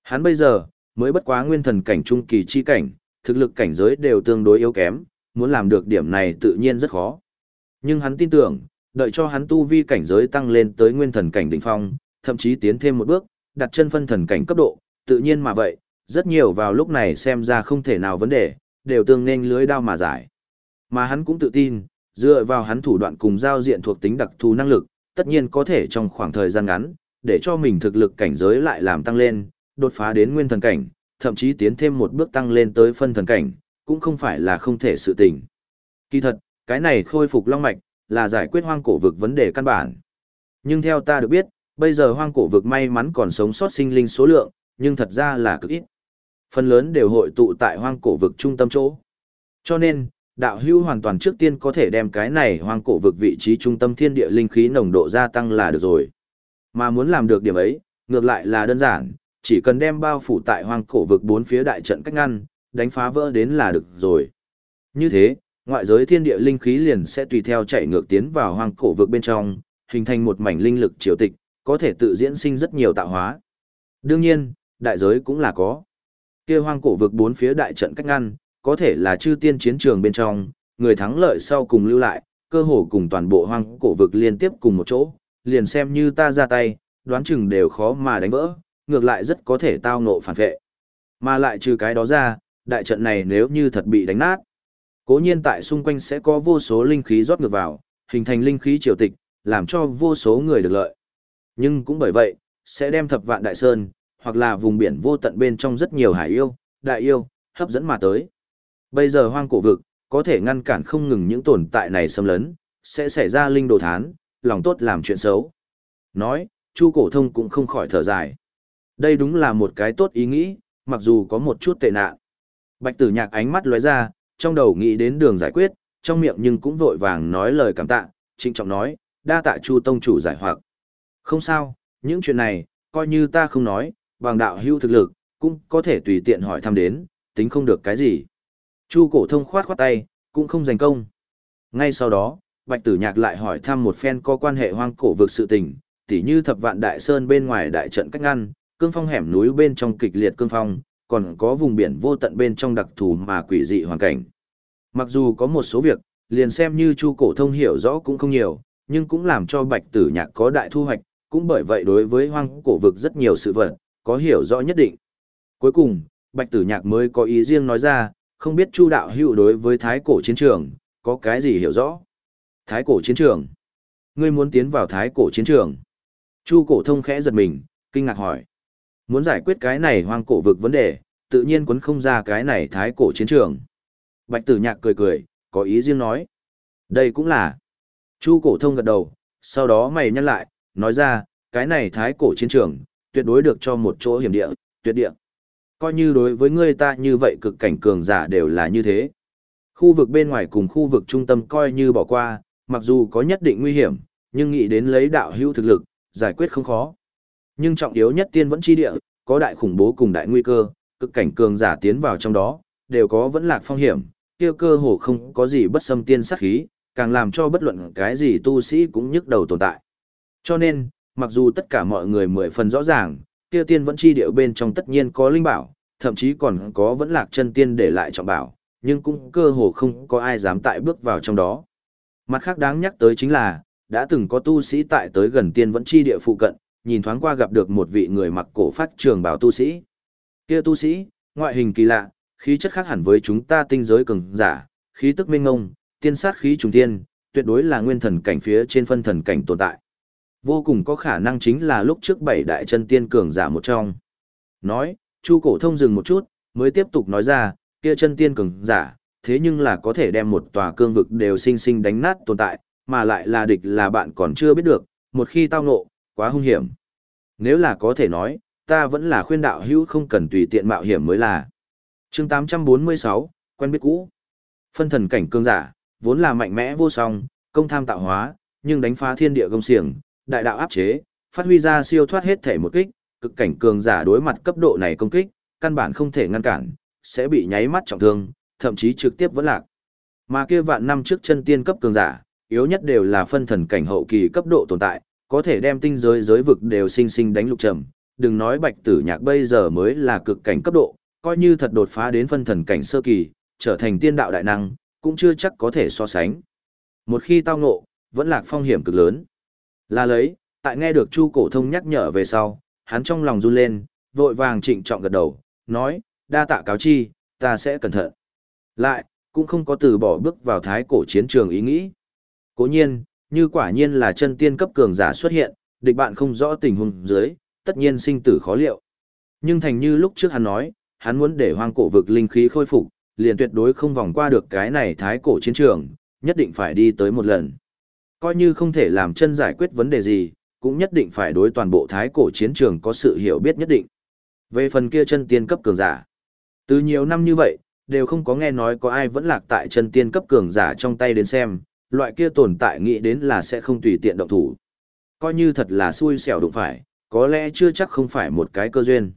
Hắn bây giờ, mới bất quá nguyên thần cảnh trung kỳ chi cảnh, thực lực cảnh giới đều tương đối yếu kém, muốn làm được điểm này tự nhiên rất khó. Nhưng hắn tin tưởng, đợi cho hắn tu vi cảnh giới tăng lên tới nguyên thần cảnh đỉnh phong, thậm chí tiến thêm một bước, đặt chân phân thần cảnh cấp độ, tự nhiên mà vậy, rất nhiều vào lúc này xem ra không thể nào vấn đề, đều tương nên lưới đao mà giải. Mà hắn cũng tự tin, dựa vào hắn thủ đoạn cùng giao diện thuộc tính đặc thù năng lực, tất nhiên có thể trong khoảng thời gian ngắn, để cho mình thực lực cảnh giới lại làm tăng lên, đột phá đến nguyên thần cảnh, thậm chí tiến thêm một bước tăng lên tới phân thần cảnh, cũng không phải là không thể sự tình. Kỳ thật, cái này khôi phục long mạch, là giải quyết hoang cổ vực vấn đề căn bản. Nhưng theo ta được biết, bây giờ hoang cổ vực may mắn còn sống sót sinh linh số lượng, nhưng thật ra là cực ít. Phần lớn đều hội tụ tại hoang cổ vực trung tâm chỗ. Cho nên, đạo hưu hoàn toàn trước tiên có thể đem cái này hoang cổ vực vị trí trung tâm thiên địa linh khí nồng độ gia tăng là được rồi. Mà muốn làm được điểm ấy, ngược lại là đơn giản, chỉ cần đem bao phủ tại hoang cổ vực bốn phía đại trận cách ngăn, đánh phá vỡ đến là được rồi. Như thế, ngoại giới thiên địa linh khí liền sẽ tùy theo chạy ngược tiến vào hoang cổ vực bên trong, hình thành một mảnh linh lực triều tịch, có thể tự diễn sinh rất nhiều tạo hóa. Đương nhiên, đại giới cũng là có. Kia hoang cổ vực bốn phía đại trận cách ngăn, có thể là chư tiên chiến trường bên trong, người thắng lợi sau cùng lưu lại, cơ hồ cùng toàn bộ hoang cổ vực liên tiếp cùng một chỗ, liền xem như ta ra tay, đoán chừng đều khó mà đánh vỡ, ngược lại rất có thể tao nộ phản vệ. Mà lại trừ cái đó ra, đại trận này nếu như thật bị đánh nát, cố nhiên tại xung quanh sẽ có vô số linh khí rót ngược vào, hình thành linh khí triều tịch, làm cho vô số người được lợi. Nhưng cũng bởi vậy, sẽ đem thập vạn đại sơn, hoặc là vùng biển vô tận bên trong rất nhiều hải yêu, đại yêu, hấp dẫn mà tới. Bây giờ hoang cổ vực, có thể ngăn cản không ngừng những tồn tại này xâm lấn, sẽ xảy ra linh đồ thán, lòng tốt làm chuyện xấu. Nói, Chu Cổ Thông cũng không khỏi thở dài. Đây đúng là một cái tốt ý nghĩ, mặc dù có một chút tệ nạn. Bạch tử nhạc ánh mắt lóe ra, trong đầu nghĩ đến đường giải quyết, trong miệng nhưng cũng vội vàng nói lời cảm tạ, trịnh trọng nói, đa tạ Chu tông chủ giải hoặc. Không sao, những chuyện này, coi như ta không nói, bằng đạo hưu thực lực, cũng có thể tùy tiện hỏi thăm đến, tính không được cái gì. Chu cổ thông khoát khoát tay, cũng không giành công. Ngay sau đó, Bạch Tử Nhạc lại hỏi thăm một phen có quan hệ hoang cổ vực sự tình, tỉ như thập vạn đại sơn bên ngoài đại trận cách ngăn, cương phong hẻm núi bên trong kịch liệt cương phong, còn có vùng biển vô tận bên trong đặc thù mà quỷ dị hoàn cảnh. Mặc dù có một số việc, liền xem như Chu Cổ Thông hiểu rõ cũng không nhiều, nhưng cũng làm cho Bạch Tử Nhạc có đại thu hoạch, cũng bởi vậy đối với hoang cổ vực rất nhiều sự vật, có hiểu rõ nhất định. Cuối cùng, Bạch Tử Nhạc mới có ý riêng nói ra, không biết Chu đạo hữu đối với thái cổ chiến trường, có cái gì hiểu rõ? Thái cổ chiến trường? Ngươi muốn tiến vào thái cổ chiến trường? Chu cổ thông khẽ giật mình, kinh ngạc hỏi. Muốn giải quyết cái này hoang cổ vực vấn đề, tự nhiên quấn không ra cái này thái cổ chiến trường. Bạch tử nhạc cười cười, có ý riêng nói. Đây cũng là. Chu cổ thông gật đầu, sau đó mày nhăn lại, nói ra, cái này thái cổ chiến trường, tuyệt đối được cho một chỗ hiểm địa, tuyệt địa. Coi như đối với ngươi ta như vậy cực cảnh cường giả đều là như thế. Khu vực bên ngoài cùng khu vực trung tâm coi như bỏ qua, mặc dù có nhất định nguy hiểm, nhưng nghĩ đến lấy đạo hữu thực lực, giải quyết không khó. Nhưng trọng yếu nhất tiên vẫn chi địa, có đại khủng bố cùng đại nguy cơ, cực cảnh cường giả tiến vào trong đó, đều có vẫn lạc phong hiểm, kia cơ hồ không có gì bất xâm tiên sát khí, càng làm cho bất luận cái gì tu sĩ cũng nhức đầu tồn tại. Cho nên, mặc dù tất cả mọi người mười phần rõ ràng, kia tiên vẫn chi địa bên trong tất nhiên có linh bảo, thậm chí còn có vẫn lạc chân tiên để lại trọng bảo, nhưng cũng cơ hồ không có ai dám tại bước vào trong đó. Mặt khác đáng nhắc tới chính là, đã từng có tu sĩ tại tới gần tiên vẫn chi địa phụ cận, nhìn thoáng qua gặp được một vị người mặc cổ phát trường bảo tu sĩ. Kia tu sĩ, ngoại hình kỳ lạ, khí chất khác hẳn với chúng ta tinh giới cường giả, khí tức minh ngông, tiên sát khí trùng tiên, tuyệt đối là nguyên thần cảnh phía trên phân thần cảnh tồn tại. Vô cùng có khả năng chính là lúc trước bảy đại chân tiên cường giả một trong. Nói, Chu Cổ Thông dừng một chút, mới tiếp tục nói ra, kia chân tiên cường giả, thế nhưng là có thể đem một tòa cương vực đều sinh sinh đánh nát tồn tại, mà lại là địch là bạn còn chưa biết được, một khi tao ngộ, quá hung hiểm. Nếu là có thể nói, ta vẫn là khuyên đạo hữu không cần tùy tiện mạo hiểm mới là. chương 846, quen biết cũ. Phân thần cảnh cương giả, vốn là mạnh mẽ vô song, công tham tạo hóa, nhưng đánh phá thiên địa công xiềng, đại đạo áp chế, phát huy ra siêu thoát hết thể một kích, cực cảnh cường giả đối mặt cấp độ này công kích, căn bản không thể ngăn cản, sẽ bị nháy mắt trọng thương, thậm chí trực tiếp vẫn lạc. Mà kia vạn năm trước chân tiên cấp cường giả, yếu nhất đều là phân thần cảnh hậu kỳ cấp độ tồn tại, có thể đem tinh giới giới vực đều sinh sinh đánh lục trầm. Đừng nói bạch tử nhạc bây giờ mới là cực cảnh cấp độ, coi như thật đột phá đến phân thần cảnh sơ kỳ, trở thành tiên đạo đại năng, cũng chưa chắc có thể so sánh. Một khi tao ngộ, vẫn lạc phong hiểm cực lớn. Là lấy, tại nghe được Chu Cổ Thông nhắc nhở về sau, hắn trong lòng run lên, vội vàng trịnh trọng gật đầu, nói, đa tạ cáo chi, ta sẽ cẩn thận. Lại, cũng không có từ bỏ bước vào thái cổ chiến trường ý nghĩ. Cố nhiên, như quả nhiên là chân tiên cấp cường giả xuất hiện, địch bạn không rõ tình huống dưới, tất nhiên sinh tử khó liệu. Nhưng thành như lúc trước hắn nói, hắn muốn để hoang cổ vực linh khí khôi phục, liền tuyệt đối không vòng qua được cái này thái cổ chiến trường, nhất định phải đi tới một lần. Coi như không thể làm chân giải quyết vấn đề gì, cũng nhất định phải đối toàn bộ thái cổ chiến trường có sự hiểu biết nhất định. Về phần kia chân tiên cấp cường giả, từ nhiều năm như vậy, đều không có nghe nói có ai vẫn lạc tại chân tiên cấp cường giả trong tay đến xem, loại kia tồn tại nghĩ đến là sẽ không tùy tiện động thủ. Coi như thật là xui xẻo đụng phải, có lẽ chưa chắc không phải một cái cơ duyên.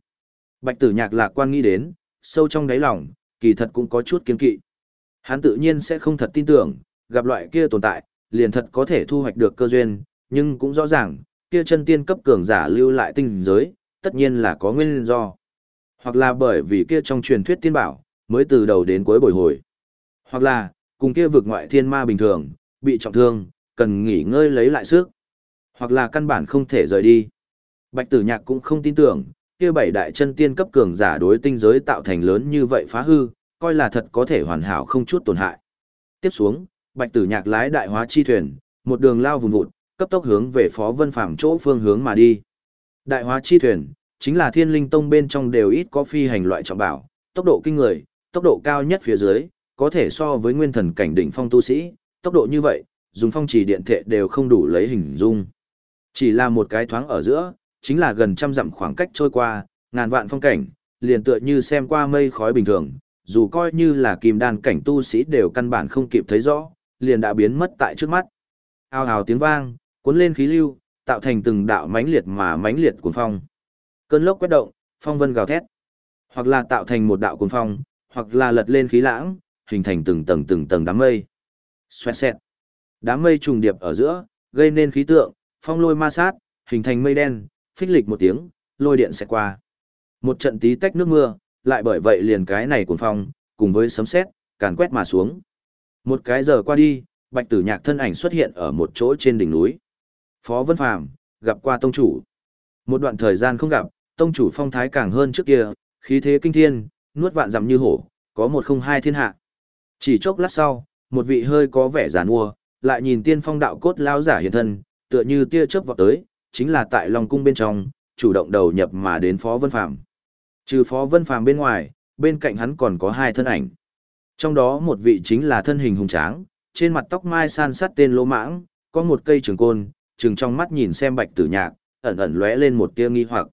Bạch tử nhạc lạc quan nghĩ đến, sâu trong đáy lòng, kỳ thật cũng có chút kiên kỵ. Hắn tự nhiên sẽ không thật tin tưởng, gặp loại kia tồn tại, liền thật có thể thu hoạch được cơ duyên, nhưng cũng rõ ràng, kia chân tiên cấp cường giả lưu lại tinh giới, tất nhiên là có nguyên do. Hoặc là bởi vì kia trong truyền thuyết tiên bảo, mới từ đầu đến cuối bồi hồi. Hoặc là, cùng kia vực ngoại thiên ma bình thường, bị trọng thương, cần nghỉ ngơi lấy lại sức. Hoặc là căn bản không thể rời đi. Bạch tử nhạc cũng không tin tưởng, kia bảy đại chân tiên cấp cường giả đối tinh giới tạo thành lớn như vậy phá hư, coi là thật có thể hoàn hảo không chút tổn hại. Tiếp xuống, bạch tử nhạc lái đại hóa chi thuyền, một đường lao vùng vụt, cấp tốc hướng về phó vân Phàm chỗ phương hướng mà đi. Đại hóa chi thuyền, chính là thiên linh tông bên trong đều ít có phi hành loại trọng bảo, tốc độ kinh người, tốc độ cao nhất phía dưới, có thể so với nguyên thần cảnh đỉnh phong tu sĩ, tốc độ như vậy, dùng phong trì điện thệ đều không đủ lấy hình dung. Chỉ là một cái thoáng ở giữa, chính là gần trăm dặm khoảng cách trôi qua, ngàn vạn phong cảnh, liền tựa như xem qua mây khói bình thường, dù coi như là kim đan cảnh tu sĩ đều căn bản không kịp thấy rõ, liền đã biến mất tại trước mắt. Ao ào tiếng vang, cuốn lên khí lưu, tạo thành từng đạo mãnh liệt mà mãnh liệt cuồng phong. Cơn lốc quét động, phong vân gào thét. Hoặc là tạo thành một đạo cuồng phong, hoặc là lật lên khí lãng, hình thành từng tầng từng tầng đám mây. Xoẹt xẹt. Đám mây trùng điệp ở giữa, gây nên khí tượng, phong lôi ma sát, hình thành mây đen, phích lịch một tiếng, lôi điện sẽ qua. Một trận tí tách nước mưa, lại bởi vậy liền cái này cuồng phong, cùng với sấm sét, càn quét mà xuống. Một cái giờ qua đi, Bạch Tử Nhạc thân ảnh xuất hiện ở một chỗ trên đỉnh núi. Phó Vân Phàm gặp qua tông chủ. Một đoạn thời gian không gặp, tông chủ phong thái càng hơn trước kia, khí thế kinh thiên, nuốt vạn dặm như hổ, có một không hai thiên hạ. Chỉ chốc lát sau, một vị hơi có vẻ giàn mua, lại nhìn tiên phong đạo cốt lao giả hiện thân, tựa như tia chớp vọt tới, chính là tại Long cung bên trong, chủ động đầu nhập mà đến Phó Vân Phàm. Trừ Phó Vân Phàm bên ngoài, bên cạnh hắn còn có hai thân ảnh. Trong đó một vị chính là thân hình hùng tráng, trên mặt tóc mai san sát tên lỗ mãng, có một cây trường côn, trừng trong mắt nhìn xem bạch tử nhạc, ẩn ẩn lóe lên một tia nghi hoặc.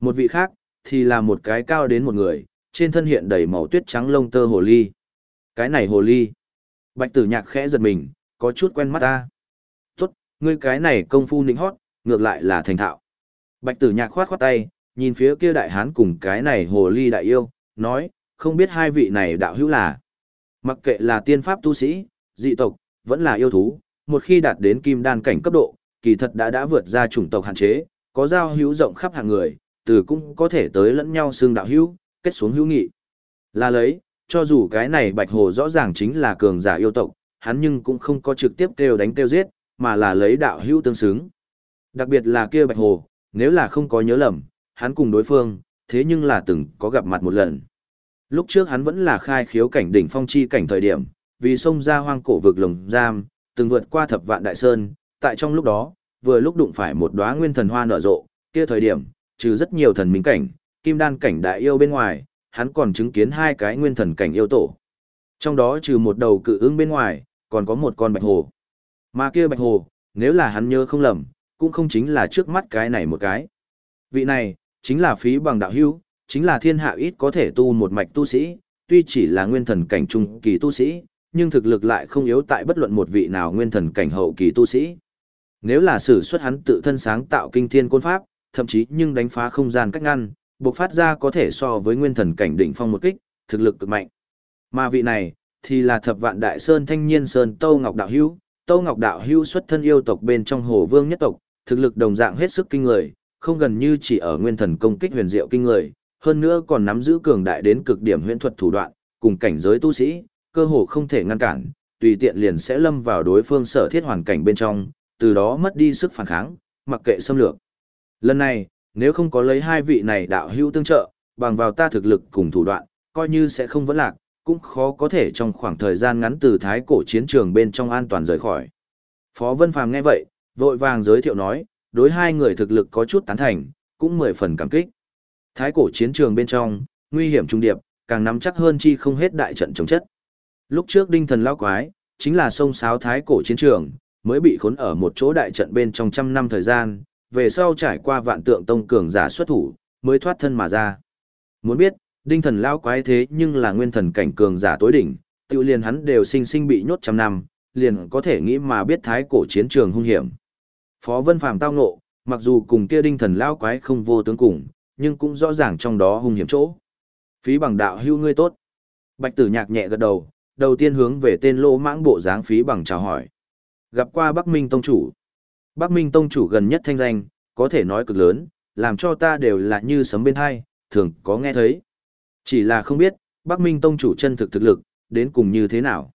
Một vị khác, thì là một cái cao đến một người, trên thân hiện đầy màu tuyết trắng lông tơ hồ ly. Cái này hồ ly. Bạch tử nhạc khẽ giật mình, có chút quen mắt ta. Tốt, ngươi cái này công phu nịnh hót, ngược lại là thành thạo. Bạch tử nhạc khoát khoát tay, nhìn phía kia đại hán cùng cái này hồ ly đại yêu, nói, không biết hai vị này đạo hữu là. Mặc kệ là tiên pháp tu sĩ, dị tộc, vẫn là yêu thú, một khi đạt đến kim đan cảnh cấp độ, kỳ thật đã đã vượt ra chủng tộc hạn chế, có giao hữu rộng khắp hàng người, từ cũng có thể tới lẫn nhau xương đạo hữu, kết xuống hữu nghị. Là lấy, cho dù cái này bạch hồ rõ ràng chính là cường giả yêu tộc, hắn nhưng cũng không có trực tiếp kêu đánh kêu giết, mà là lấy đạo hữu tương xứng. Đặc biệt là kia bạch hồ, nếu là không có nhớ lầm, hắn cùng đối phương, thế nhưng là từng có gặp mặt một lần. Lúc trước hắn vẫn là khai khiếu cảnh đỉnh phong chi cảnh thời điểm, vì sông ra hoang cổ vực lồng giam, từng vượt qua thập vạn đại sơn, tại trong lúc đó, vừa lúc đụng phải một đóa nguyên thần hoa nở rộ, kia thời điểm, trừ rất nhiều thần minh cảnh, kim đan cảnh đại yêu bên ngoài, hắn còn chứng kiến hai cái nguyên thần cảnh yêu tổ. Trong đó trừ một đầu cự ứng bên ngoài, còn có một con bạch hồ. Mà kia bạch hồ, nếu là hắn nhớ không lầm, cũng không chính là trước mắt cái này một cái. Vị này, chính là phí bằng đạo hữu, chính là thiên hạ ít có thể tu một mạch tu sĩ, tuy chỉ là nguyên thần cảnh trung kỳ tu sĩ, nhưng thực lực lại không yếu tại bất luận một vị nào nguyên thần cảnh hậu kỳ tu sĩ. Nếu là sử xuất hắn tự thân sáng tạo kinh thiên côn pháp, thậm chí nhưng đánh phá không gian cách ngăn, bộc phát ra có thể so với nguyên thần cảnh đỉnh phong một kích, thực lực cực mạnh. Mà vị này, thì là thập vạn đại sơn thanh niên sơn Tâu Ngọc Đạo Hữu, Tâu Ngọc Đạo Hữu xuất thân yêu tộc bên trong hồ vương nhất tộc, thực lực đồng dạng hết sức kinh người, không gần như chỉ ở nguyên thần công kích huyền diệu kinh người, hơn nữa còn nắm giữ cường đại đến cực điểm huyễn thuật thủ đoạn, cùng cảnh giới tu sĩ, cơ hồ không thể ngăn cản, tùy tiện liền sẽ lâm vào đối phương sở thiết hoàn cảnh bên trong, từ đó mất đi sức phản kháng, mặc kệ xâm lược. Lần này, nếu không có lấy hai vị này đạo hữu tương trợ, bằng vào ta thực lực cùng thủ đoạn, coi như sẽ không vẫn lạc, cũng khó có thể trong khoảng thời gian ngắn từ thái cổ chiến trường bên trong an toàn rời khỏi. Phó Vân Phàm nghe vậy, vội vàng giới thiệu nói, đối hai người thực lực có chút tán thành, cũng mười phần cảm kích. Thái cổ chiến trường bên trong, nguy hiểm trung điệp, càng nắm chắc hơn chi không hết đại trận chống chất. Lúc trước đinh thần lao quái, chính là sông sáo thái cổ chiến trường, mới bị khốn ở một chỗ đại trận bên trong trăm năm thời gian, về sau trải qua vạn tượng tông cường giả xuất thủ, mới thoát thân mà ra. Muốn biết, đinh thần lao quái thế nhưng là nguyên thần cảnh cường giả tối đỉnh, tự liền hắn đều sinh sinh bị nhốt trăm năm, liền có thể nghĩ mà biết thái cổ chiến trường hung hiểm. Phó Vân Phàm tao ngộ, mặc dù cùng kia đinh thần lao quái không vô tướng cùng, nhưng cũng rõ ràng trong đó hung hiểm chỗ. Phí bằng đạo hưu ngươi tốt. Bạch tử nhạc nhẹ gật đầu, đầu tiên hướng về tên lỗ mãng bộ dáng phí bằng chào hỏi. Gặp qua Bắc Minh Tông Chủ. Bắc Minh Tông Chủ gần nhất thanh danh, có thể nói cực lớn, làm cho ta đều là như sấm bên hai, thường có nghe thấy. Chỉ là không biết, Bắc Minh Tông Chủ chân thực thực lực, đến cùng như thế nào.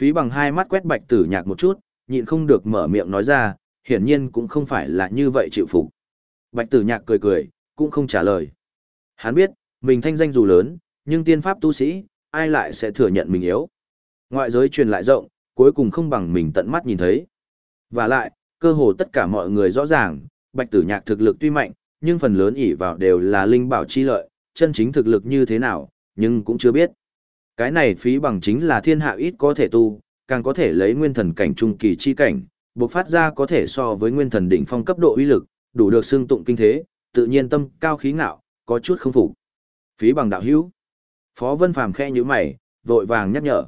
Phí bằng hai mắt quét bạch tử nhạc một chút, nhịn không được mở miệng nói ra, hiển nhiên cũng không phải là như vậy chịu phục. Bạch tử nhạc cười cười, cũng không trả lời. Hắn biết, mình thanh danh dù lớn, nhưng tiên pháp tu sĩ, ai lại sẽ thừa nhận mình yếu. Ngoại giới truyền lại rộng, cuối cùng không bằng mình tận mắt nhìn thấy. Và lại, cơ hồ tất cả mọi người rõ ràng, bạch tử nhạc thực lực tuy mạnh, nhưng phần lớn ỷ vào đều là linh bảo chi lợi, chân chính thực lực như thế nào, nhưng cũng chưa biết. Cái này phí bằng chính là thiên hạ ít có thể tu, càng có thể lấy nguyên thần cảnh trung kỳ chi cảnh, bộc phát ra có thể so với nguyên thần đỉnh phong cấp độ uy lực, đủ được xương tụng kinh thế, tự nhiên tâm cao khí ngạo, có chút không phục. Phí bằng đạo hữu. Phó Vân Phàm khẽ nhíu mày, vội vàng nhắc nhở.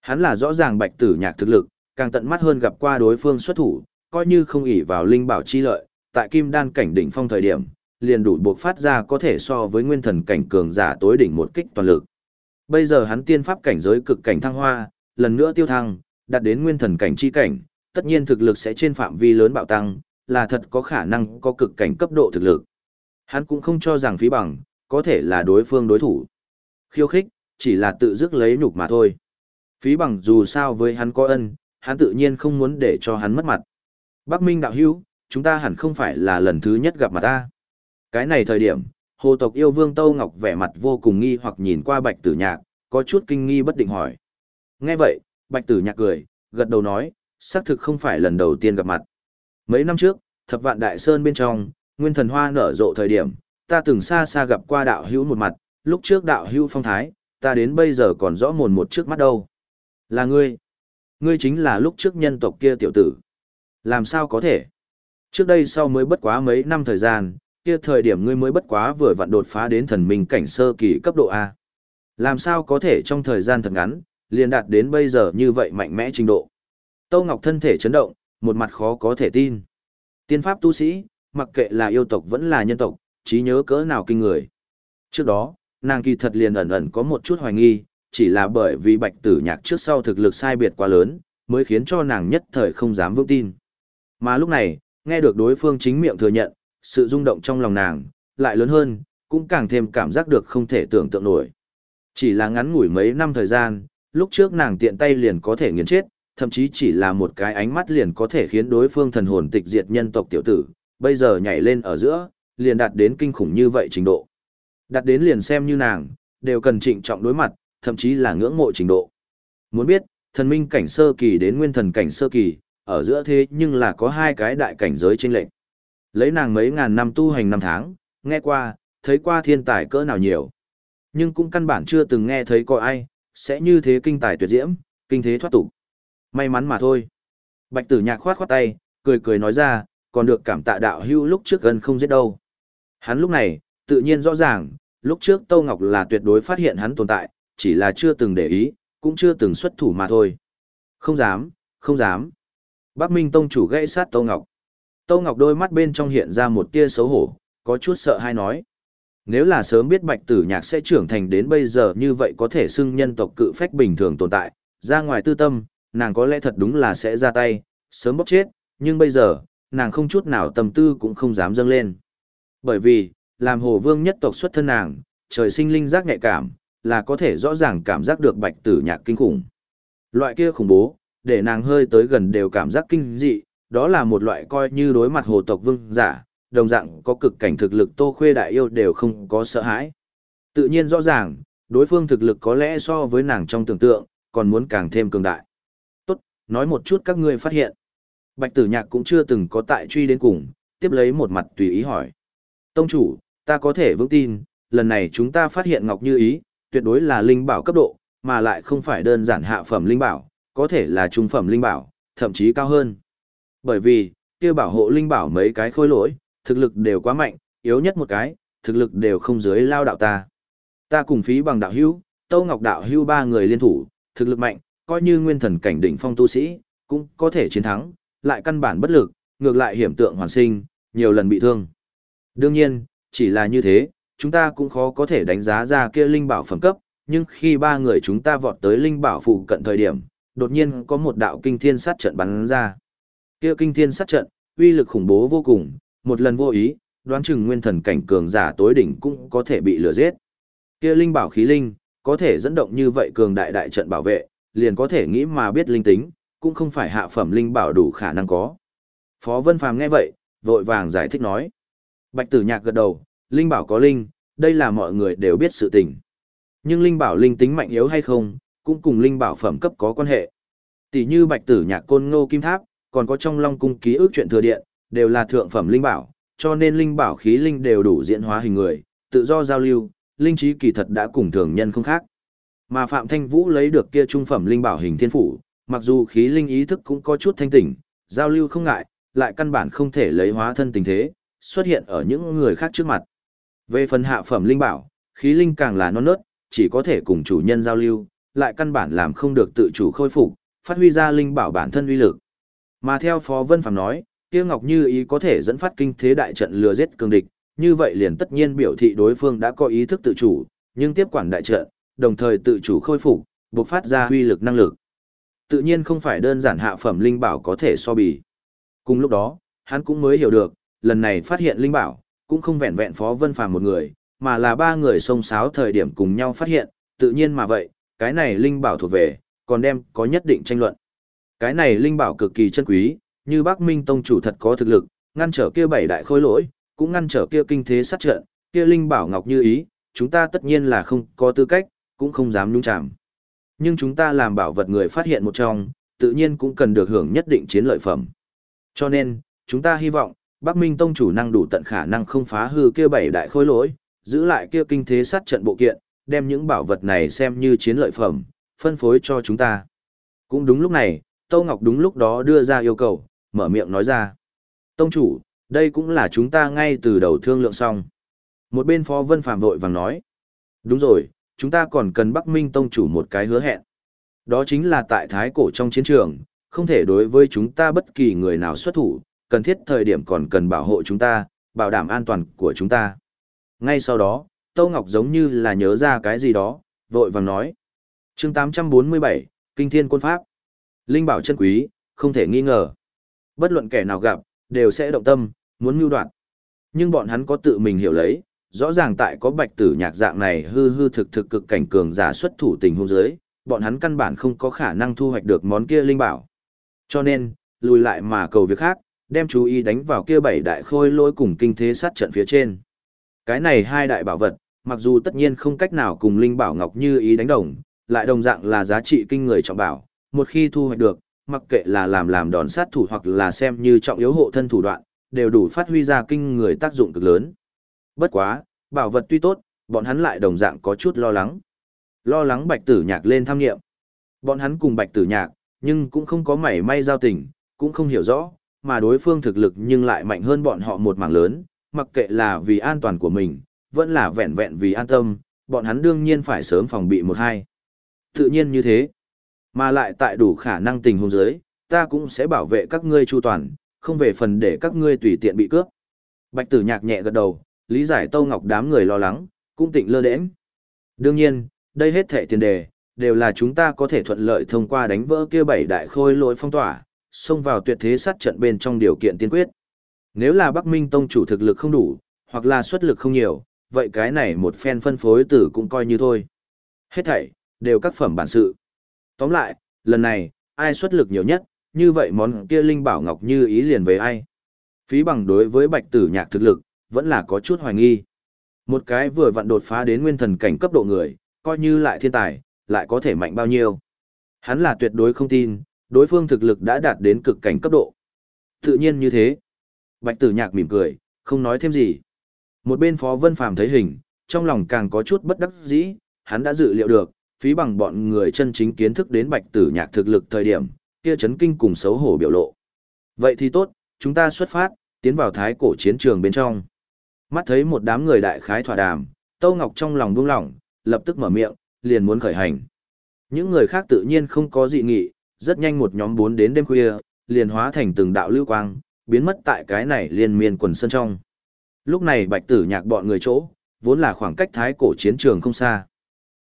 Hắn là rõ ràng bạch tử nhạc thực lực, càng tận mắt hơn gặp qua đối phương xuất thủ, coi như không ỷ vào linh bảo chi lợi, tại kim đan cảnh đỉnh phong thời điểm, liền đủ buộc phát ra có thể so với nguyên thần cảnh cường giả tối đỉnh một kích toàn lực. Bây giờ hắn tiên pháp cảnh giới cực cảnh thăng hoa, lần nữa tiêu thăng, đạt đến nguyên thần cảnh chi cảnh, tất nhiên thực lực sẽ trên phạm vi lớn bạo tăng, là thật có khả năng có cực cảnh cấp độ thực lực. Hắn cũng không cho rằng phí bằng, có thể là đối phương đối thủ. Khiêu khích, chỉ là tự dứt lấy nhục mà thôi. Phí bằng dù sao với hắn có ân, hắn tự nhiên không muốn để cho hắn mất mặt. Bắc Minh đạo hữu, chúng ta hẳn không phải là lần thứ nhất gặp mặt ta. Cái này thời điểm, hồ tộc yêu vương Tâu Ngọc vẻ mặt vô cùng nghi hoặc nhìn qua bạch tử nhạc, có chút kinh nghi bất định hỏi. Nghe vậy, bạch tử nhạc cười, gật đầu nói, xác thực không phải lần đầu tiên gặp mặt. Mấy năm trước, thập vạn đại sơn bên trong, nguyên thần hoa nở rộ thời điểm, ta từng xa xa gặp qua đạo hữu một mặt, lúc trước đạo hữu phong thái, ta đến bây giờ còn rõ mồn một trước mắt đâu. Là ngươi. Ngươi chính là lúc trước nhân tộc kia tiểu tử. Làm sao có thể? Trước đây sau mới bất quá mấy năm thời gian, kia thời điểm ngươi mới bất quá vừa vặn đột phá đến thần minh cảnh sơ kỳ cấp độ A. Làm sao có thể trong thời gian thật ngắn, liền đạt đến bây giờ như vậy mạnh mẽ trình độ. Tâu Ngọc thân thể chấn động, một mặt khó có thể tin. Tiên pháp tu sĩ, mặc kệ là yêu tộc vẫn là nhân tộc, trí nhớ cỡ nào kinh người. Trước đó, nàng kỳ thật liền ẩn ẩn có một chút hoài nghi, chỉ là bởi vì bạch tử nhạc trước sau thực lực sai biệt quá lớn, mới khiến cho nàng nhất thời không dám vững tin. Mà lúc này, nghe được đối phương chính miệng thừa nhận, sự rung động trong lòng nàng, lại lớn hơn, cũng càng thêm cảm giác được không thể tưởng tượng nổi. Chỉ là ngắn ngủi mấy năm thời gian, lúc trước nàng tiện tay liền có thể nghiền chết, thậm chí chỉ là một cái ánh mắt liền có thể khiến đối phương thần hồn tịch diệt nhân tộc tiểu tử, bây giờ nhảy lên ở giữa, liền đạt đến kinh khủng như vậy trình độ. Đạt đến liền xem như nàng, đều cần trịnh trọng đối mặt, thậm chí là ngưỡng mộ trình độ. Muốn biết, thần minh cảnh sơ kỳ đến nguyên thần cảnh sơ kỳ, ở giữa thế nhưng là có hai cái đại cảnh giới trên lệnh. Lấy nàng mấy ngàn năm tu hành năm tháng, nghe qua, thấy qua thiên tài cỡ nào nhiều. Nhưng cũng căn bản chưa từng nghe thấy có ai, sẽ như thế kinh tài tuyệt diễm, kinh thế thoát tục. May mắn mà thôi. Bạch tử nhạc khoát khoát tay, cười cười nói ra, còn được cảm tạ đạo hưu lúc trước gần không giết đâu. Hắn lúc này, tự nhiên rõ ràng, lúc trước Tâu Ngọc là tuyệt đối phát hiện hắn tồn tại, chỉ là chưa từng để ý, cũng chưa từng xuất thủ mà thôi. Không dám, không dám. Bác Minh Tông chủ gãy sát Tâu Ngọc. Tâu Ngọc đôi mắt bên trong hiện ra một tia xấu hổ, có chút sợ hay nói. Nếu là sớm biết bạch tử nhạc sẽ trưởng thành đến bây giờ như vậy có thể xưng nhân tộc cự phách bình thường tồn tại, ra ngoài tư tâm, nàng có lẽ thật đúng là sẽ ra tay, sớm bóc chết, nhưng bây giờ, nàng không chút nào tâm tư cũng không dám dâng lên. Bởi vì, làm hồ vương nhất tộc xuất thân nàng, trời sinh linh giác nhạy cảm, là có thể rõ ràng cảm giác được bạch tử nhạc kinh khủng. Loại kia khủng bố, để nàng hơi tới gần đều cảm giác kinh dị, đó là một loại coi như đối mặt hồ tộc vương giả, đồng dạng có cực cảnh thực lực tô khuê đại yêu đều không có sợ hãi. Tự nhiên rõ ràng, đối phương thực lực có lẽ so với nàng trong tưởng tượng, còn muốn càng thêm cường đại. Tốt, nói một chút các ngươi phát hiện. Bạch tử nhạc cũng chưa từng có tại truy đến cùng, tiếp lấy một mặt tùy ý hỏi. Tông chủ, ta có thể vững tin, lần này chúng ta phát hiện Ngọc Như Ý, tuyệt đối là linh bảo cấp độ, mà lại không phải đơn giản hạ phẩm linh bảo, có thể là trung phẩm linh bảo, thậm chí cao hơn. Bởi vì, kia bảo hộ linh bảo mấy cái khôi lỗi, thực lực đều quá mạnh, yếu nhất một cái, thực lực đều không dưới lao đạo ta. Ta cùng phí bằng đạo hữu, Tâu Ngọc đạo hữu ba người liên thủ, thực lực mạnh, coi như nguyên thần cảnh đỉnh phong tu sĩ, cũng có thể chiến thắng, lại căn bản bất lực, ngược lại hiểm tượng hoàn sinh, nhiều lần bị thương. Đương nhiên, chỉ là như thế, chúng ta cũng khó có thể đánh giá ra kia linh bảo phẩm cấp, nhưng khi ba người chúng ta vọt tới linh bảo phụ cận thời điểm, đột nhiên có một đạo kinh thiên sát trận bắn ra. Kia kinh thiên sát trận, uy lực khủng bố vô cùng, một lần vô ý, đoán chừng nguyên thần cảnh cường giả tối đỉnh cũng có thể bị lừa giết. Kia linh bảo khí linh, có thể dẫn động như vậy cường đại đại trận bảo vệ, liền có thể nghĩ mà biết linh tính, cũng không phải hạ phẩm linh bảo đủ khả năng có. Phó Vân Phàm nghe vậy, vội vàng giải thích nói. Bạch Tử Nhạc gật đầu, linh bảo có linh, đây là mọi người đều biết sự tình. Nhưng linh bảo linh tính mạnh yếu hay không, cũng cùng linh bảo phẩm cấp có quan hệ. Tỷ như Bạch Tử Nhạc Côn Ngô Kim Tháp, còn có trong Long cung ký ức chuyện thừa điện, đều là thượng phẩm linh bảo, cho nên linh bảo khí linh đều đủ diễn hóa hình người, tự do giao lưu, linh trí kỳ thật đã cùng thường nhân không khác. Mà Phạm Thanh Vũ lấy được kia trung phẩm linh bảo hình thiên phủ, mặc dù khí linh ý thức cũng có chút thanh tỉnh, giao lưu không ngại, lại căn bản không thể lấy hóa thân tình thế, xuất hiện ở những người khác trước mặt. Về phần hạ phẩm linh bảo, khí linh càng là non nớt, chỉ có thể cùng chủ nhân giao lưu, lại căn bản làm không được tự chủ khôi phục, phát huy ra linh bảo bản thân uy lực. Mà theo Phó Vân Phàm nói, kia Ngọc Như ý có thể dẫn phát kinh thế đại trận lừa giết cường địch, như vậy liền tất nhiên biểu thị đối phương đã có ý thức tự chủ, nhưng tiếp quản đại trận, đồng thời tự chủ khôi phục, bộc phát ra uy lực năng lực. Tự nhiên không phải đơn giản hạ phẩm linh bảo có thể so bì. Cùng lúc đó, hắn cũng mới hiểu được, lần này phát hiện linh bảo, cũng không vẹn vẹn Phó Vân Phàm một người, mà là ba người xông xáo thời điểm cùng nhau phát hiện, tự nhiên mà vậy, cái này linh bảo thuộc về, còn đem có nhất định tranh luận. Cái này linh bảo cực kỳ chân quý, như Bắc Minh Tông chủ thật có thực lực, ngăn trở kia bảy đại khối lỗi, cũng ngăn trở kia kinh thế sát trận, kia linh bảo ngọc như ý, chúng ta tất nhiên là không có tư cách, cũng không dám nhúng chạm. Nhưng chúng ta làm bảo vật người phát hiện một trong, tự nhiên cũng cần được hưởng nhất định chiến lợi phẩm. Cho nên, chúng ta hy vọng, Bắc Minh Tông chủ năng đủ tận khả năng không phá hư kia bảy đại khối lỗi, giữ lại kia kinh thế sát trận bộ kiện, đem những bảo vật này xem như chiến lợi phẩm, phân phối cho chúng ta. Cũng đúng lúc này, Tâu Ngọc đúng lúc đó đưa ra yêu cầu, mở miệng nói ra. Tông chủ, đây cũng là chúng ta ngay từ đầu thương lượng xong. Một bên Phó Vân Phạm vội vàng nói. Đúng rồi, chúng ta còn cần Bắc Minh Tông chủ một cái hứa hẹn. Đó chính là tại Thái Cổ trong chiến trường, không thể đối với chúng ta bất kỳ người nào xuất thủ, cần thiết thời điểm còn cần bảo hộ chúng ta, bảo đảm an toàn của chúng ta. Ngay sau đó, Tâu Ngọc giống như là nhớ ra cái gì đó, vội vàng nói. chương 847, Kinh Thiên Quân Pháp. Linh bảo chân quý, không thể nghi ngờ. Bất luận kẻ nào gặp, đều sẽ động tâm, muốn mưu đoạn. Nhưng bọn hắn có tự mình hiểu lấy, rõ ràng tại có bạch tử nhạc dạng này hư hư thực thực cực cảnh cường giả xuất thủ tình hôn giới, bọn hắn căn bản không có khả năng thu hoạch được món kia linh bảo. Cho nên, lùi lại mà cầu việc khác, đem chú ý đánh vào kia bảy đại khôi lôi cùng kinh thế sát trận phía trên. Cái này hai đại bảo vật, mặc dù tất nhiên không cách nào cùng linh bảo ngọc như ý đánh đồng, lại đồng dạng là giá trị kinh người trọng bảo, một khi thu hoạch được, mặc kệ là làm làm đòn sát thủ hoặc là xem như trọng yếu hộ thân thủ đoạn, đều đủ phát huy ra kinh người tác dụng cực lớn. Bất quá, bảo vật tuy tốt, bọn hắn lại đồng dạng có chút lo lắng. Lo lắng bạch tử nhạc lên tham nghiệm. Bọn hắn cùng bạch tử nhạc, nhưng cũng không có mảy may giao tình, cũng không hiểu rõ, mà đối phương thực lực nhưng lại mạnh hơn bọn họ một mảng lớn, mặc kệ là vì an toàn của mình, vẫn là vẹn vẹn vì an tâm, bọn hắn đương nhiên phải sớm phòng bị một hai. Tự nhiên như thế, mà lại tại đủ khả năng tình huống dưới, ta cũng sẽ bảo vệ các ngươi chu toàn, không về phần để các ngươi tùy tiện bị cướp. Bạch tử nhạc nhẹ gật đầu, lý giải Tâu Ngọc đám người lo lắng, cũng tịnh lơ đễnh. Đương nhiên, đây hết thệ tiền đề, đều là chúng ta có thể thuận lợi thông qua đánh vỡ kia bảy đại khôi lỗi phong tỏa, xông vào tuyệt thế sát trận bên trong điều kiện tiên quyết. Nếu là Bắc Minh Tông chủ thực lực không đủ, hoặc là xuất lực không nhiều, vậy cái này một phen phân phối tử cũng coi như thôi. Hết thảy, đều các phẩm bản sự. Tóm lại, lần này, ai xuất lực nhiều nhất, như vậy món kia Linh Bảo Ngọc như ý liền về ai. Phí bằng đối với bạch tử nhạc thực lực, vẫn là có chút hoài nghi. Một cái vừa vặn đột phá đến nguyên thần cảnh cấp độ người, coi như lại thiên tài, lại có thể mạnh bao nhiêu. Hắn là tuyệt đối không tin, đối phương thực lực đã đạt đến cực cảnh cấp độ. Tự nhiên như thế. Bạch tử nhạc mỉm cười, không nói thêm gì. Một bên phó vân phàm thấy hình, trong lòng càng có chút bất đắc dĩ, hắn đã dự liệu được, phí bằng bọn người chân chính kiến thức đến bạch tử nhạc thực lực thời điểm, kia chấn kinh cùng xấu hổ biểu lộ. Vậy thì tốt, chúng ta xuất phát, tiến vào thái cổ chiến trường bên trong. Mắt thấy một đám người đại khái thỏa đàm, Tâu Ngọc trong lòng buông lỏng, lập tức mở miệng, liền muốn khởi hành. Những người khác tự nhiên không có dị nghị, rất nhanh một nhóm bốn đến đêm khuya, liền hóa thành từng đạo lưu quang, biến mất tại cái này liên miên quần sân trong. Lúc này bạch tử nhạc bọn người chỗ, vốn là khoảng cách thái cổ chiến trường không xa.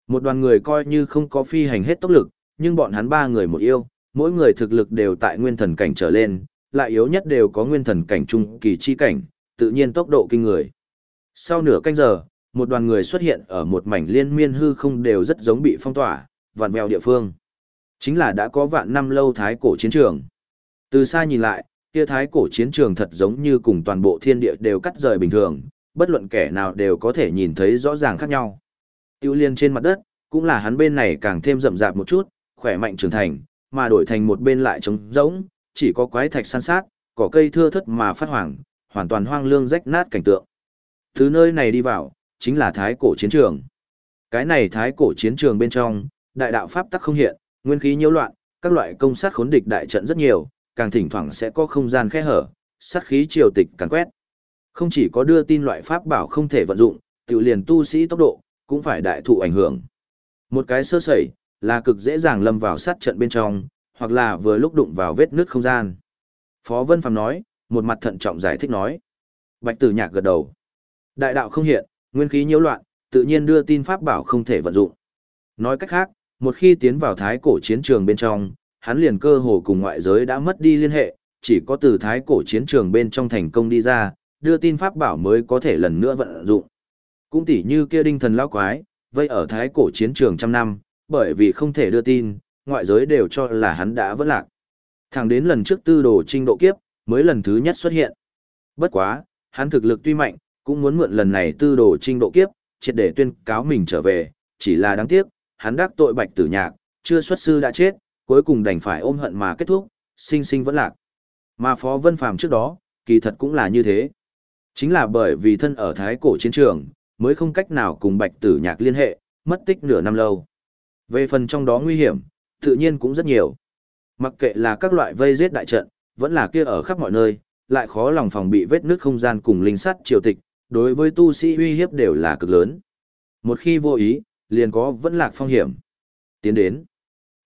Một đoàn người coi như không có phi hành hết tốc lực, nhưng bọn hắn ba người một yêu, mỗi người thực lực đều tại nguyên thần cảnh trở lên, lại yếu nhất đều có nguyên thần cảnh trung kỳ chi cảnh, tự nhiên tốc độ kinh người. Sau nửa canh giờ, một đoàn người xuất hiện ở một mảnh liên miên hư không đều rất giống bị phong tỏa, vạn vẹo địa phương. Chính là đã có vạn năm lâu thái cổ chiến trường. Từ xa nhìn lại, kia thái cổ chiến trường thật giống như cùng toàn bộ thiên địa đều cắt rời bình thường, bất luận kẻ nào đều có thể nhìn thấy rõ ràng khác nhau. Tiêu liên trên mặt đất, cũng là hắn bên này càng thêm rậm rạp một chút, khỏe mạnh trưởng thành, mà đổi thành một bên lại trống rỗng, chỉ có quái thạch san sát, cỏ cây thưa thất mà phát hoàng, hoàn toàn hoang lương rách nát cảnh tượng. Thứ nơi này đi vào, chính là thái cổ chiến trường. Cái này thái cổ chiến trường bên trong, đại đạo pháp tắc không hiện, nguyên khí nhiễu loạn, các loại công sát khốn địch đại trận rất nhiều, càng thỉnh thoảng sẽ có không gian khe hở, sát khí triều tịch càng quét. Không chỉ có đưa tin loại pháp bảo không thể vận dụng, tự liền tu sĩ tốc độ, cũng phải đại thụ ảnh hưởng. Một cái sơ sẩy, là cực dễ dàng lâm vào sát trận bên trong, hoặc là vừa lúc đụng vào vết nứt không gian. Phó Vân Phàm nói, một mặt thận trọng giải thích nói. Bạch Tử Nhạc gật đầu. Đại đạo không hiện, nguyên khí nhiễu loạn, tự nhiên đưa tin pháp bảo không thể vận dụng. Nói cách khác, một khi tiến vào thái cổ chiến trường bên trong, hắn liền cơ hồ cùng ngoại giới đã mất đi liên hệ, chỉ có từ thái cổ chiến trường bên trong thành công đi ra, đưa tin pháp bảo mới có thể lần nữa vận dụng. Cũng tỉ như kia đinh thần lão quái, vây ở thái cổ chiến trường trăm năm, bởi vì không thể đưa tin, ngoại giới đều cho là hắn đã vỡ lạc. Thẳng đến lần trước tư đồ trinh độ kiếp, mới lần thứ nhất xuất hiện. Bất quá, hắn thực lực tuy mạnh, cũng muốn mượn lần này tư đồ trinh độ kiếp, triệt để tuyên cáo mình trở về, chỉ là đáng tiếc, hắn đắc tội bạch tử nhạc, chưa xuất sư đã chết, cuối cùng đành phải ôm hận mà kết thúc, sinh sinh vẫn lạc. Mà Phó Vân Phàm trước đó, kỳ thật cũng là như thế. Chính là bởi vì thân ở thái cổ chiến trường, mới không cách nào cùng bạch tử nhạc liên hệ, mất tích nửa năm lâu. Về phần trong đó nguy hiểm, tự nhiên cũng rất nhiều. Mặc kệ là các loại vây giết đại trận, vẫn là kia ở khắp mọi nơi, lại khó lòng phòng bị vết nước không gian cùng linh sắt triều tịch, đối với tu sĩ uy hiếp đều là cực lớn. Một khi vô ý, liền có vẫn lạc phong hiểm. Tiến đến.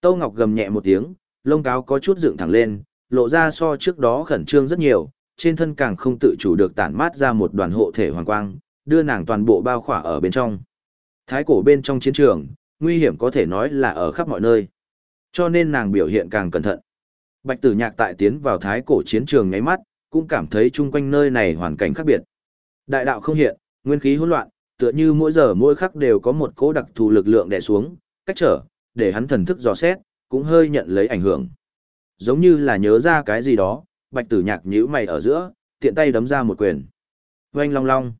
Tâu Ngọc gầm nhẹ một tiếng, lông cáo có chút dựng thẳng lên, lộ ra so trước đó khẩn trương rất nhiều, trên thân càng không tự chủ được tản mát ra một đoàn hộ thể hoàng quang, đưa nàng toàn bộ bao khỏa ở bên trong. Thái cổ bên trong chiến trường, nguy hiểm có thể nói là ở khắp mọi nơi. Cho nên nàng biểu hiện càng cẩn thận. Bạch tử nhạc tại tiến vào thái cổ chiến trường ngáy mắt, cũng cảm thấy chung quanh nơi này hoàn cảnh khác biệt. Đại đạo không hiện, nguyên khí hỗn loạn, tựa như mỗi giờ mỗi khắc đều có một cỗ đặc thù lực lượng đè xuống, cách trở, để hắn thần thức dò xét, cũng hơi nhận lấy ảnh hưởng. Giống như là nhớ ra cái gì đó, bạch tử nhạc nhíu mày ở giữa, tiện tay đấm ra một quyền. Oanh long long.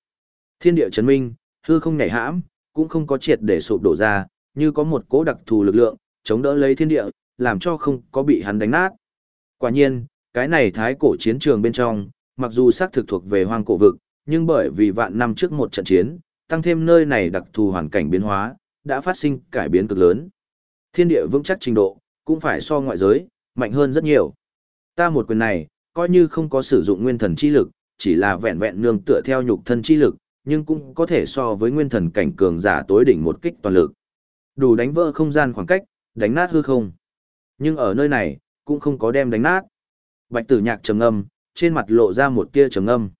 Thiên địa chấn minh, hư không nhảy hãm, cũng không có triệt để sụp đổ ra, như có một cố đặc thù lực lượng, chống đỡ lấy thiên địa, làm cho không có bị hắn đánh nát. Quả nhiên, cái này thái cổ chiến trường bên trong, mặc dù xác thực thuộc về hoang cổ vực, nhưng bởi vì vạn năm trước một trận chiến, tăng thêm nơi này đặc thù hoàn cảnh biến hóa, đã phát sinh cải biến cực lớn. Thiên địa vững chắc trình độ, cũng phải so ngoại giới, mạnh hơn rất nhiều. Ta một quyền này, coi như không có sử dụng nguyên thần chi lực, chỉ là vẹn vẹn nương tựa theo nhục thân chi lực, nhưng cũng có thể so với nguyên thần cảnh cường giả tối đỉnh một kích toàn lực. Đủ đánh vỡ không gian khoảng cách, đánh nát hư không. Nhưng ở nơi này, cũng không có đem đánh nát. Bạch tử nhạc trầm âm, trên mặt lộ ra một tia trầm âm.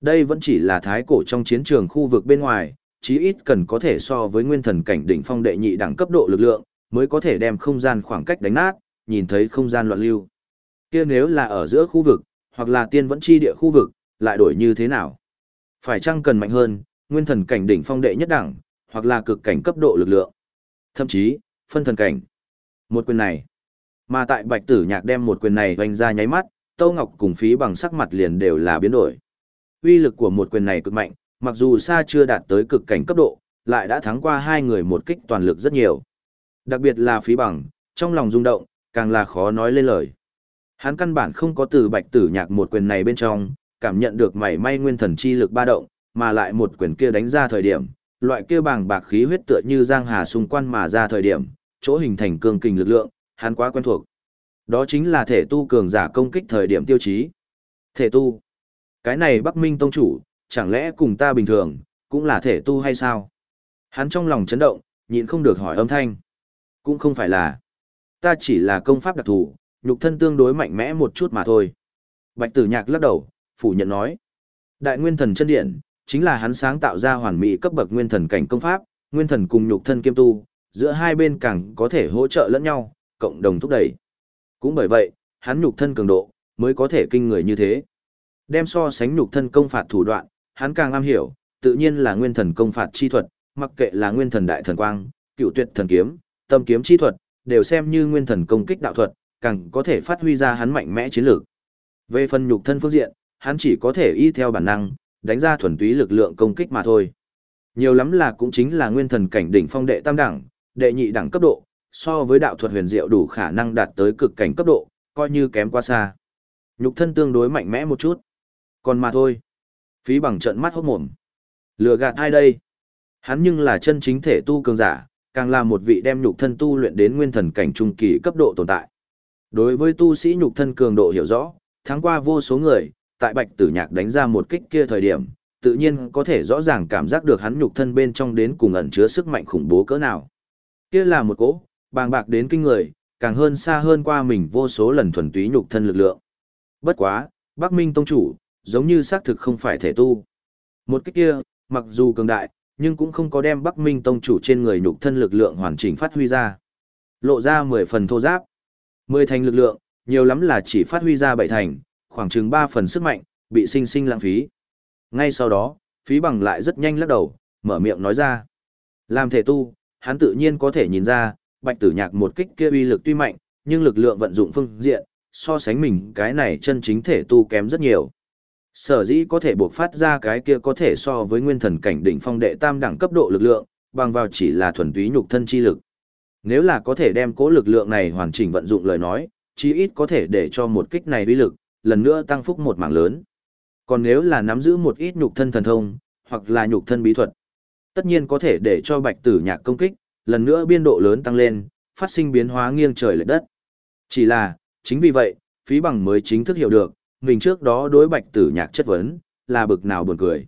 Đây vẫn chỉ là thái cổ trong chiến trường khu vực bên ngoài, chí ít cần có thể so với nguyên thần cảnh đỉnh phong đệ nhị đẳng cấp độ lực lượng, mới có thể đem không gian khoảng cách đánh nát, nhìn thấy không gian loạn lưu. Kia nếu là ở giữa khu vực, hoặc là tiên vẫn chi địa khu vực, lại đổi như thế nào? Phải chăng cần mạnh hơn, nguyên thần cảnh đỉnh phong đệ nhất đẳng, hoặc là cực cảnh cấp độ lực lượng? Thậm chí, phân thần cảnh. Một quyền này. Mà tại bạch tử nhạc đem một quyền này vành ra nháy mắt, Tâu Ngọc cùng phí bằng sắc mặt liền đều là biến đổi. Uy lực của một quyền này cực mạnh, mặc dù xa chưa đạt tới cực cảnh cấp độ, lại đã thắng qua hai người một kích toàn lực rất nhiều. Đặc biệt là phí bằng, trong lòng rung động, càng là khó nói lên lời. Hắn căn bản không có từ bạch tử nhạc một quyền này bên trong, cảm nhận được mảy may nguyên thần chi lực ba động, mà lại một quyền kia đánh ra thời điểm, loại kia bàng bạc khí huyết tựa như giang hà xung quanh mà ra thời điểm, chỗ hình thành cường kình lực lượng, hắn quá quen thuộc. Đó chính là thể tu cường giả công kích thời điểm tiêu chí. Thể tu. Cái này Bắc Minh tông chủ, chẳng lẽ cùng ta bình thường, cũng là thể tu hay sao? Hắn trong lòng chấn động, nhịn không được hỏi âm thanh. Cũng không phải là. Ta chỉ là công pháp đặc thù, nhục thân tương đối mạnh mẽ một chút mà thôi. Bạch tử nhạc lắc đầu, phủ nhận nói. Đại nguyên thần chân điện, chính là hắn sáng tạo ra hoàn mỹ cấp bậc nguyên thần cảnh công pháp, nguyên thần cùng nhục thân kiêm tu, giữa hai bên càng có thể hỗ trợ lẫn nhau, cộng đồng thúc đẩy. Cũng bởi vậy, hắn nhục thân cường độ, mới có thể kinh người như thế. Đem so sánh nhục thân công phạt thủ đoạn, hắn càng am hiểu, tự nhiên là nguyên thần công phạt chi thuật, mặc kệ là nguyên thần đại thần quang, cựu tuyệt thần kiếm, tâm kiếm chi thuật, đều xem như nguyên thần công kích đạo thuật, càng có thể phát huy ra hắn mạnh mẽ chiến lược. Về phần nhục thân phương diện, hắn chỉ có thể y theo bản năng, đánh ra thuần túy lực lượng công kích mà thôi. Nhiều lắm là cũng chính là nguyên thần cảnh đỉnh phong đệ tam đẳng, đệ nhị đẳng cấp độ, so với đạo thuật huyền diệu đủ khả năng đạt tới cực cảnh cấp độ, coi như kém quá xa. Nhục thân tương đối mạnh mẽ một chút. Còn mà thôi. Phí bằng trận mắt hốt mồm. Lừa gạt ai đây? Hắn nhưng là chân chính thể tu cường giả, càng là một vị đem nhục thân tu luyện đến nguyên thần cảnh trung kỳ cấp độ tồn tại. Đối với tu sĩ nhục thân cường độ hiểu rõ, tháng qua vô số người, tại bạch tử nhạc đánh ra một kích kia thời điểm, tự nhiên có thể rõ ràng cảm giác được hắn nhục thân bên trong đến cùng ẩn chứa sức mạnh khủng bố cỡ nào. Kia là một cỗ, Bàng bạc đến kinh người, càng hơn xa hơn qua mình vô số lần thuần túy nhục thân lực lượng. Bất quá, Bắc Minh Tông Chủ, giống như xác thực không phải thể tu. Một cái kia, mặc dù cường đại, nhưng cũng không có đem Bắc Minh Tông Chủ trên người nhục thân lực lượng hoàn chỉnh phát huy ra. Lộ ra 10 phần thô giáp. 10 thành lực lượng, nhiều lắm là chỉ phát huy ra 7 thành, khoảng chừng 3 phần sức mạnh, bị sinh sinh lãng phí. Ngay sau đó, phí bằng lại rất nhanh lắc đầu, mở miệng nói ra. Làm thể tu, hắn tự nhiên có thể nhìn ra, bạch tử nhạc một kích kia uy lực tuy mạnh, nhưng lực lượng vận dụng phương diện, so sánh mình cái này chân chính thể tu kém rất nhiều. Sở dĩ có thể buộc phát ra cái kia có thể so với nguyên thần cảnh đỉnh phong đệ tam đẳng cấp độ lực lượng, bằng vào chỉ là thuần túy nhục thân chi lực. Nếu là có thể đem cố lực lượng này hoàn chỉnh vận dụng lời nói, chí ít có thể để cho một kích này uy lực, lần nữa tăng phúc một mảng lớn. Còn nếu là nắm giữ một ít nhục thân thần thông, hoặc là nhục thân bí thuật, tất nhiên có thể để cho bạch tử nhạc công kích, lần nữa biên độ lớn tăng lên, phát sinh biến hóa nghiêng trời lệch đất. Chỉ là, chính vì vậy, phí bằng mới chính thức hiểu được, mình trước đó đối bạch tử nhạc chất vấn, là bực nào buồn cười.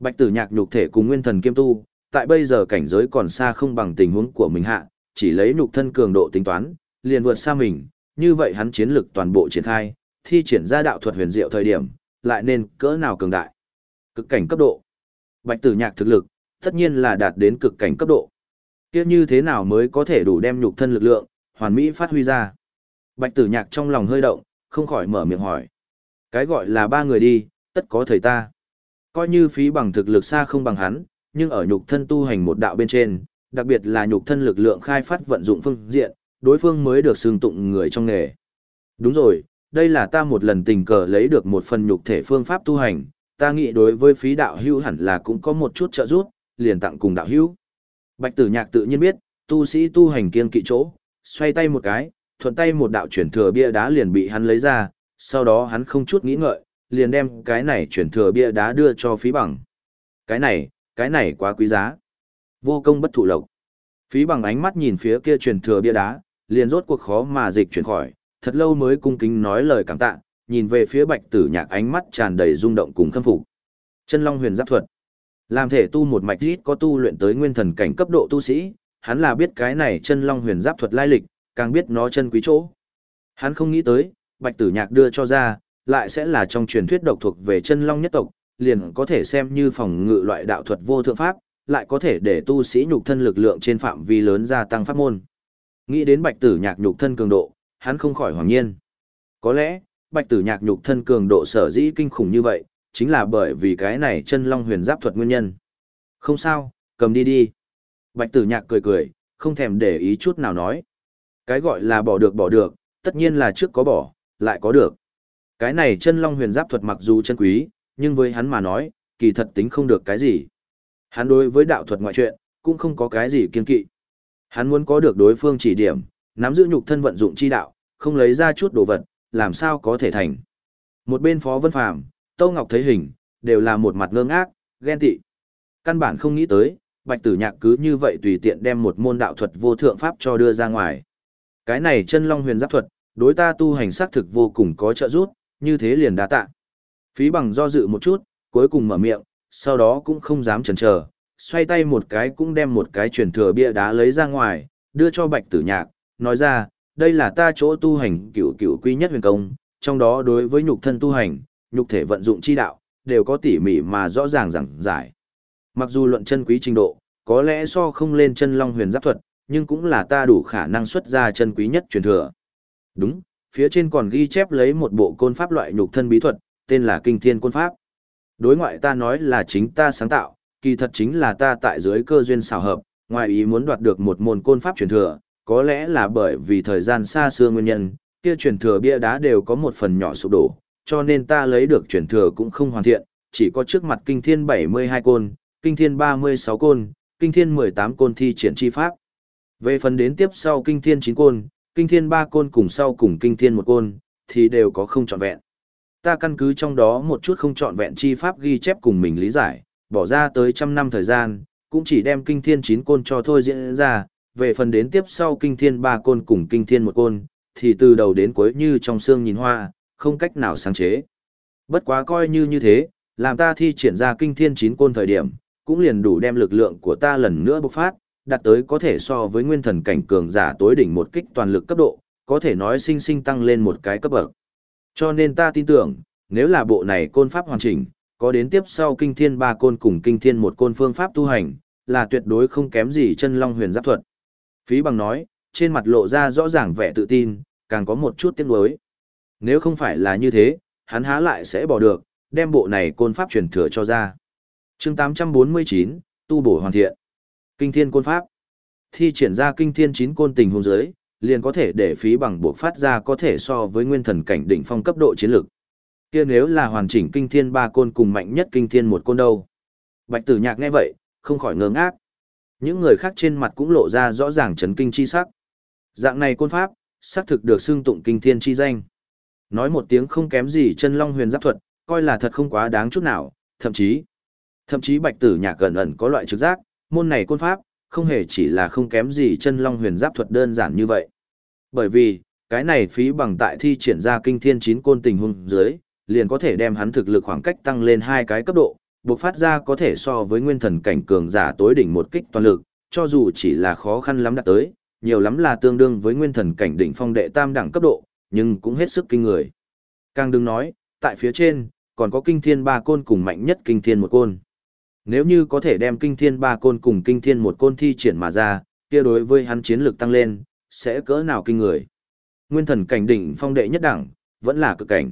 Bạch tử nhạc nhục thể cùng nguyên thần kiêm tu, tại bây giờ cảnh giới còn xa không bằng tình huống của mình hạ, chỉ lấy nhục thân cường độ tính toán, liền vượt xa mình, như vậy hắn chiến lực toàn bộ triển khai, thi triển ra đạo thuật huyền diệu thời điểm, lại nên cỡ nào cường đại. Cực cảnh cấp độ. Bạch tử nhạc thực lực, tất nhiên là đạt đến cực cảnh cấp độ. Kiếp như thế nào mới có thể đủ đem nhục thân lực lượng, hoàn mỹ phát huy ra. Bạch tử nhạc trong lòng hơi động, không khỏi mở miệng hỏi. Cái gọi là ba người đi, tất có thời ta. Coi như phí bằng thực lực xa không bằng hắn, nhưng ở nhục thân tu hành một đạo bên trên, đặc biệt là nhục thân lực lượng khai phát vận dụng phương diện, đối phương mới được xương tụng người trong nghề. Đúng rồi, đây là ta một lần tình cờ lấy được một phần nhục thể phương pháp tu hành, ta nghĩ đối với phí đạo hữu hẳn là cũng có một chút trợ giúp, liền tặng cùng đạo hữu. Bạch tử nhạc tự nhiên biết, tu sĩ tu hành kiên kỵ chỗ, xoay tay một cái, thuận tay một đạo chuyển thừa bia đá liền bị hắn lấy ra, sau đó hắn không chút nghĩ ngợi, liền đem cái này chuyển thừa bia đá đưa cho phí bằng. Cái này, cái này quá quý giá. Vô công bất thụ lộc. Phí bằng ánh mắt nhìn phía kia truyền thừa bia đá, liền rốt cuộc khó mà dịch chuyển khỏi, thật lâu mới cung kính nói lời cảm tạ, nhìn về phía bạch tử nhạc ánh mắt tràn đầy rung động cùng khâm phục. Chân Long huyền giáp thuật. Làm thể tu một mạch rít có tu luyện tới nguyên thần cảnh cấp độ tu sĩ, hắn là biết cái này chân Long huyền giáp thuật lai lịch, càng biết nó chân quý chỗ. Hắn không nghĩ tới, bạch tử nhạc đưa cho ra, lại sẽ là trong truyền thuyết độc thuộc về chân Long nhất tộc, liền có thể xem như phòng ngự loại đạo thuật vô thượng pháp, lại có thể để tu sĩ nhục thân lực lượng trên phạm vi lớn gia tăng pháp môn. Nghĩ đến bạch tử nhạc nhục thân cường độ, hắn không khỏi hoàng nhiên. Có lẽ, bạch tử nhạc nhục thân cường độ sở dĩ kinh khủng như vậy, chính là bởi vì cái này chân long huyền giáp thuật nguyên nhân. Không sao, cầm đi đi. Bạch tử nhạc cười cười, không thèm để ý chút nào nói. Cái gọi là bỏ được bỏ được, tất nhiên là trước có bỏ, lại có được. Cái này chân long huyền giáp thuật mặc dù chân quý, nhưng với hắn mà nói, kỳ thật tính không được cái gì. Hắn đối với đạo thuật ngoại truyện, cũng không có cái gì kiên kỵ. Hắn muốn có được đối phương chỉ điểm, nắm giữ nhục thân vận dụng chi đạo, không lấy ra chút đồ vật, làm sao có thể thành. Một bên Phó Vân Phàm, Tâu Ngọc thấy hình, đều là một mặt ngơ ngác, ghen tị. Căn bản không nghĩ tới, Bạch Tử Nhạc cứ như vậy tùy tiện đem một môn đạo thuật vô thượng pháp cho đưa ra ngoài. Cái này chân long huyền giáp thuật, đối ta tu hành xác thực vô cùng có trợ giúp, như thế liền đa tạ. Phí bằng do dự một chút, cuối cùng mở miệng, sau đó cũng không dám chần chờ, xoay tay một cái cũng đem một cái truyền thừa bia đá lấy ra ngoài, đưa cho Bạch Tử Nhạc, nói ra, đây là ta chỗ tu hành cửu cửu quy nhất huyền công, trong đó đối với nhục thân tu hành, nhục thể vận dụng chi đạo, đều có tỉ mỉ mà rõ ràng rằng giải. Mặc dù luận chân quý trình độ, có lẽ so không lên chân long huyền giáp thuật, nhưng cũng là ta đủ khả năng xuất ra chân quý nhất truyền thừa. Đúng, phía trên còn ghi chép lấy một bộ côn pháp loại nhục thân bí thuật, tên là Kinh Thiên Côn Pháp. Đối ngoại ta nói là chính ta sáng tạo, kỳ thật chính là ta tại dưới cơ duyên xảo hợp, ngoài ý muốn đoạt được một môn côn pháp truyền thừa, có lẽ là bởi vì thời gian xa xưa nguyên nhân, kia truyền thừa bia đá đều có một phần nhỏ sụp đổ, cho nên ta lấy được truyền thừa cũng không hoàn thiện, chỉ có trước mặt kinh thiên 72 côn, kinh thiên 36 côn, kinh thiên 18 côn thi triển chi pháp. Về phần đến tiếp sau kinh thiên 9 côn, kinh thiên ba côn cùng sau cùng kinh thiên một côn, thì đều có không trọn vẹn. Ta căn cứ trong đó một chút không trọn vẹn chi pháp ghi chép cùng mình lý giải, bỏ ra tới trăm năm thời gian, cũng chỉ đem kinh thiên chín côn cho thôi diễn ra, về phần đến tiếp sau kinh thiên ba côn cùng kinh thiên một côn, thì từ đầu đến cuối như trong xương nhìn hoa, không cách nào sáng chế. Bất quá coi như như thế, làm ta thi triển ra kinh thiên chín côn thời điểm, cũng liền đủ đem lực lượng của ta lần nữa bộc phát, đạt tới có thể so với nguyên thần cảnh cường giả tối đỉnh một kích toàn lực cấp độ, có thể nói sinh sinh tăng lên một cái cấp bậc. Cho nên ta tin tưởng, nếu là bộ này côn pháp hoàn chỉnh, có đến tiếp sau kinh thiên ba côn cùng kinh thiên một côn phương pháp tu hành, là tuyệt đối không kém gì chân long huyền giáp thuật. Phí bằng nói, trên mặt lộ ra rõ ràng vẻ tự tin, càng có một chút tiếc nuối. Nếu không phải là như thế, hắn há lại sẽ bỏ được, đem bộ này côn pháp truyền thừa cho ra. chương 849, tu bổ hoàn thiện. Kinh thiên côn pháp. Thi triển ra kinh thiên chín côn tình hôn giới, liền có thể để phí bằng buộc phát ra có thể so với nguyên thần cảnh đỉnh phong cấp độ chiến lược. Kia nếu là hoàn chỉnh kinh thiên ba côn cùng mạnh nhất kinh thiên một côn đâu. Bạch tử nhạc nghe vậy, không khỏi ngơ ngác. Những người khác trên mặt cũng lộ ra rõ ràng chấn kinh chi sắc. Dạng này côn pháp, xác thực được xưng tụng kinh thiên chi danh. Nói một tiếng không kém gì chân long huyền giáp thuật, coi là thật không quá đáng chút nào, thậm chí, thậm chí bạch tử nhạc gần ẩn có loại trực giác, môn này côn pháp, không hề chỉ là không kém gì chân long huyền giáp thuật đơn giản như vậy. Bởi vì, cái này phí bằng tại thi triển ra kinh thiên chín côn tình huống dưới, liền có thể đem hắn thực lực khoảng cách tăng lên hai cái cấp độ, buộc phát ra có thể so với nguyên thần cảnh cường giả tối đỉnh một kích toàn lực, cho dù chỉ là khó khăn lắm đạt tới, nhiều lắm là tương đương với nguyên thần cảnh đỉnh phong đệ tam đẳng cấp độ, nhưng cũng hết sức kinh người. Càng đừng nói, tại phía trên, còn có kinh thiên ba côn cùng mạnh nhất kinh thiên một côn. Nếu như có thể đem kinh thiên ba côn cùng kinh thiên một côn thi triển mà ra, kia đối với hắn chiến lực tăng lên, sẽ cỡ nào kinh người. Nguyên thần cảnh đỉnh phong đệ nhất đẳng, vẫn là cực cảnh.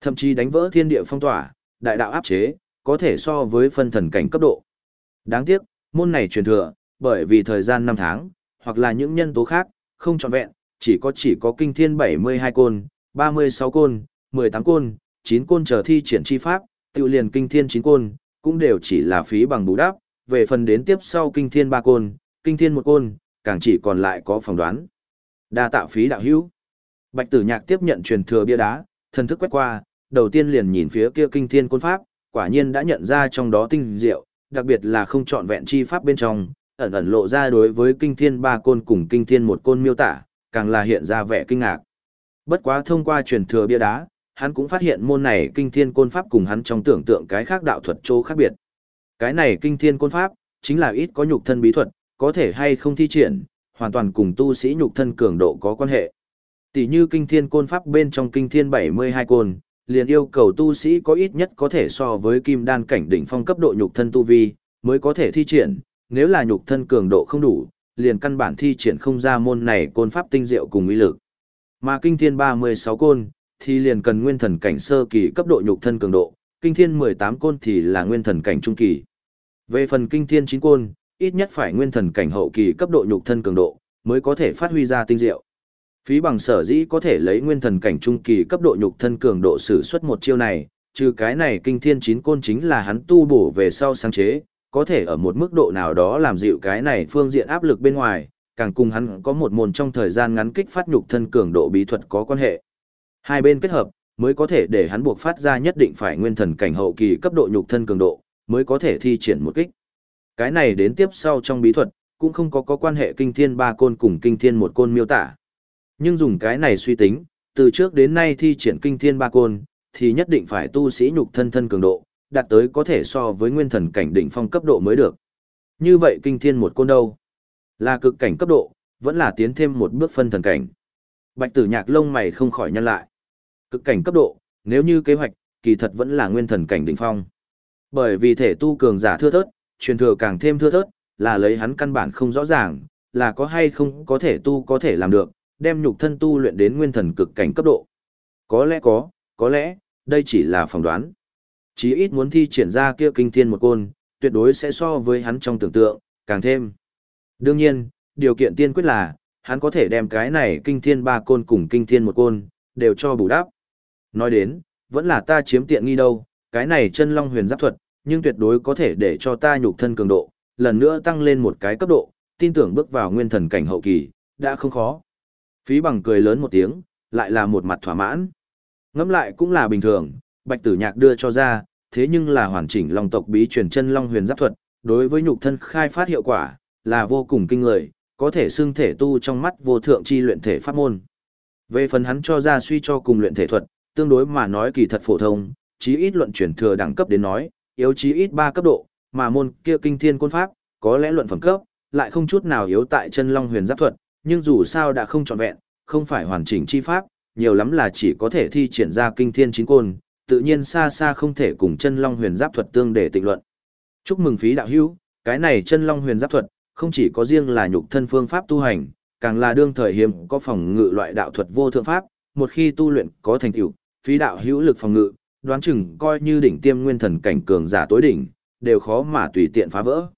Thậm chí đánh vỡ thiên địa phong tỏa, đại đạo áp chế, có thể so với phân thần cảnh cấp độ. Đáng tiếc, môn này truyền thừa, bởi vì thời gian 5 tháng, hoặc là những nhân tố khác, không trọn vẹn, chỉ có chỉ có kinh thiên 72 côn, 36 côn, 18 côn, 9 côn chờ thi triển chi pháp, tự liền kinh thiên 9 côn, cũng đều chỉ là phí bằng bù đắp, về phần đến tiếp sau kinh thiên ba côn, kinh thiên một côn, càng chỉ còn lại có phỏng đoán. Đa tạo phí đạo hữu. Bạch Tử Nhạc tiếp nhận truyền thừa bia đá, thần thức quét qua, đầu tiên liền nhìn phía kia kinh thiên côn pháp, quả nhiên đã nhận ra trong đó tinh diệu, đặc biệt là không chọn vẹn chi pháp bên trong, ẩn ẩn lộ ra đối với kinh thiên ba côn cùng kinh thiên một côn miêu tả, càng là hiện ra vẻ kinh ngạc. Bất quá thông qua truyền thừa bia đá, hắn cũng phát hiện môn này kinh thiên côn pháp cùng hắn trong tưởng tượng cái khác đạo thuật chỗ khác biệt. Cái này kinh thiên côn pháp, chính là ít có nhục thân bí thuật, có thể hay không thi triển, hoàn toàn cùng tu sĩ nhục thân cường độ có quan hệ. Tỷ như kinh thiên côn pháp bên trong kinh thiên 72 côn, liền yêu cầu tu sĩ có ít nhất có thể so với kim đan cảnh đỉnh phong cấp độ nhục thân tu vi, mới có thể thi triển, nếu là nhục thân cường độ không đủ, liền căn bản thi triển không ra môn này côn pháp tinh diệu cùng uy lực. Mà kinh thiên 36 côn, thì liền cần nguyên thần cảnh sơ kỳ cấp độ nhục thân cường độ, kinh thiên 18 côn thì là nguyên thần cảnh trung kỳ. Về phần kinh thiên 9 côn, ít nhất phải nguyên thần cảnh hậu kỳ cấp độ nhục thân cường độ, mới có thể phát huy ra tinh diệu. Phí bằng sở dĩ có thể lấy nguyên thần cảnh trung kỳ cấp độ nhục thân cường độ sử xuất một chiêu này, trừ cái này kinh thiên chín côn chính là hắn tu bổ về sau sáng chế, có thể ở một mức độ nào đó làm dịu cái này phương diện áp lực bên ngoài, càng cùng hắn có một môn trong thời gian ngắn kích phát nhục thân cường độ bí thuật có quan hệ. Hai bên kết hợp, mới có thể để hắn buộc phát ra nhất định phải nguyên thần cảnh hậu kỳ cấp độ nhục thân cường độ, mới có thể thi triển một kích. Cái này đến tiếp sau trong bí thuật, cũng không có có quan hệ kinh thiên ba côn cùng kinh thiên một côn miêu tả. Nhưng dùng cái này suy tính, từ trước đến nay thi triển kinh thiên ba côn, thì nhất định phải tu sĩ nhục thân thân cường độ, đạt tới có thể so với nguyên thần cảnh đỉnh phong cấp độ mới được. Như vậy kinh thiên một côn đâu? Là cực cảnh cấp độ, vẫn là tiến thêm một bước phân thần cảnh. Bạch tử nhạc lông mày không khỏi nhăn lại. Cực cảnh cấp độ, nếu như kế hoạch, kỳ thật vẫn là nguyên thần cảnh đỉnh phong. Bởi vì thể tu cường giả thưa thớt, truyền thừa càng thêm thưa thớt, là lấy hắn căn bản không rõ ràng, là có hay không có thể tu có thể làm được, đem nhục thân tu luyện đến nguyên thần cực cảnh cấp độ. Có lẽ có, có lẽ, đây chỉ là phỏng đoán. Chí ít muốn thi triển ra kia kinh thiên một côn, tuyệt đối sẽ so với hắn trong tưởng tượng, càng thêm. Đương nhiên, điều kiện tiên quyết là, hắn có thể đem cái này kinh thiên ba côn cùng kinh thiên một côn, đều cho bù đắp. Nói đến, vẫn là ta chiếm tiện nghi đâu, cái này chân long huyền giáp thuật, nhưng tuyệt đối có thể để cho ta nhục thân cường độ, lần nữa tăng lên một cái cấp độ, tin tưởng bước vào nguyên thần cảnh hậu kỳ, đã không khó. Phí bằng cười lớn một tiếng, lại là một mặt thỏa mãn. Ngẫm lại cũng là bình thường, bạch tử nhạc đưa cho ra, thế nhưng là hoàn chỉnh long tộc bí truyền chân long huyền giáp thuật, đối với nhục thân khai phát hiệu quả, là vô cùng kinh người, có thể xưng thể tu trong mắt vô thượng chi luyện thể pháp môn. Về phần hắn cho ra suy cho cùng luyện thể thuật, tương đối mà nói kỳ thật phổ thông, chí ít luận chuyển thừa đẳng cấp đến nói, yếu chí ít 3 cấp độ, mà môn kia kinh thiên côn pháp, có lẽ luận phẩm cấp, lại không chút nào yếu tại chân long huyền giáp thuật, nhưng dù sao đã không trọn vẹn, không phải hoàn chỉnh chi pháp, nhiều lắm là chỉ có thể thi triển ra kinh thiên chính côn, tự nhiên xa xa không thể cùng chân long huyền giáp thuật tương để tịnh luận. Chúc mừng phí đạo hữu, cái này chân long huyền giáp thuật, không chỉ có riêng là nhục thân phương pháp tu hành, càng là đương thời hiếm có phòng ngự loại đạo thuật vô thượng pháp, một khi tu luyện có thành tựu, phí đạo hữu lực phòng ngự, đoán chừng coi như đỉnh tiêm nguyên thần cảnh cường giả tối đỉnh, đều khó mà tùy tiện phá vỡ.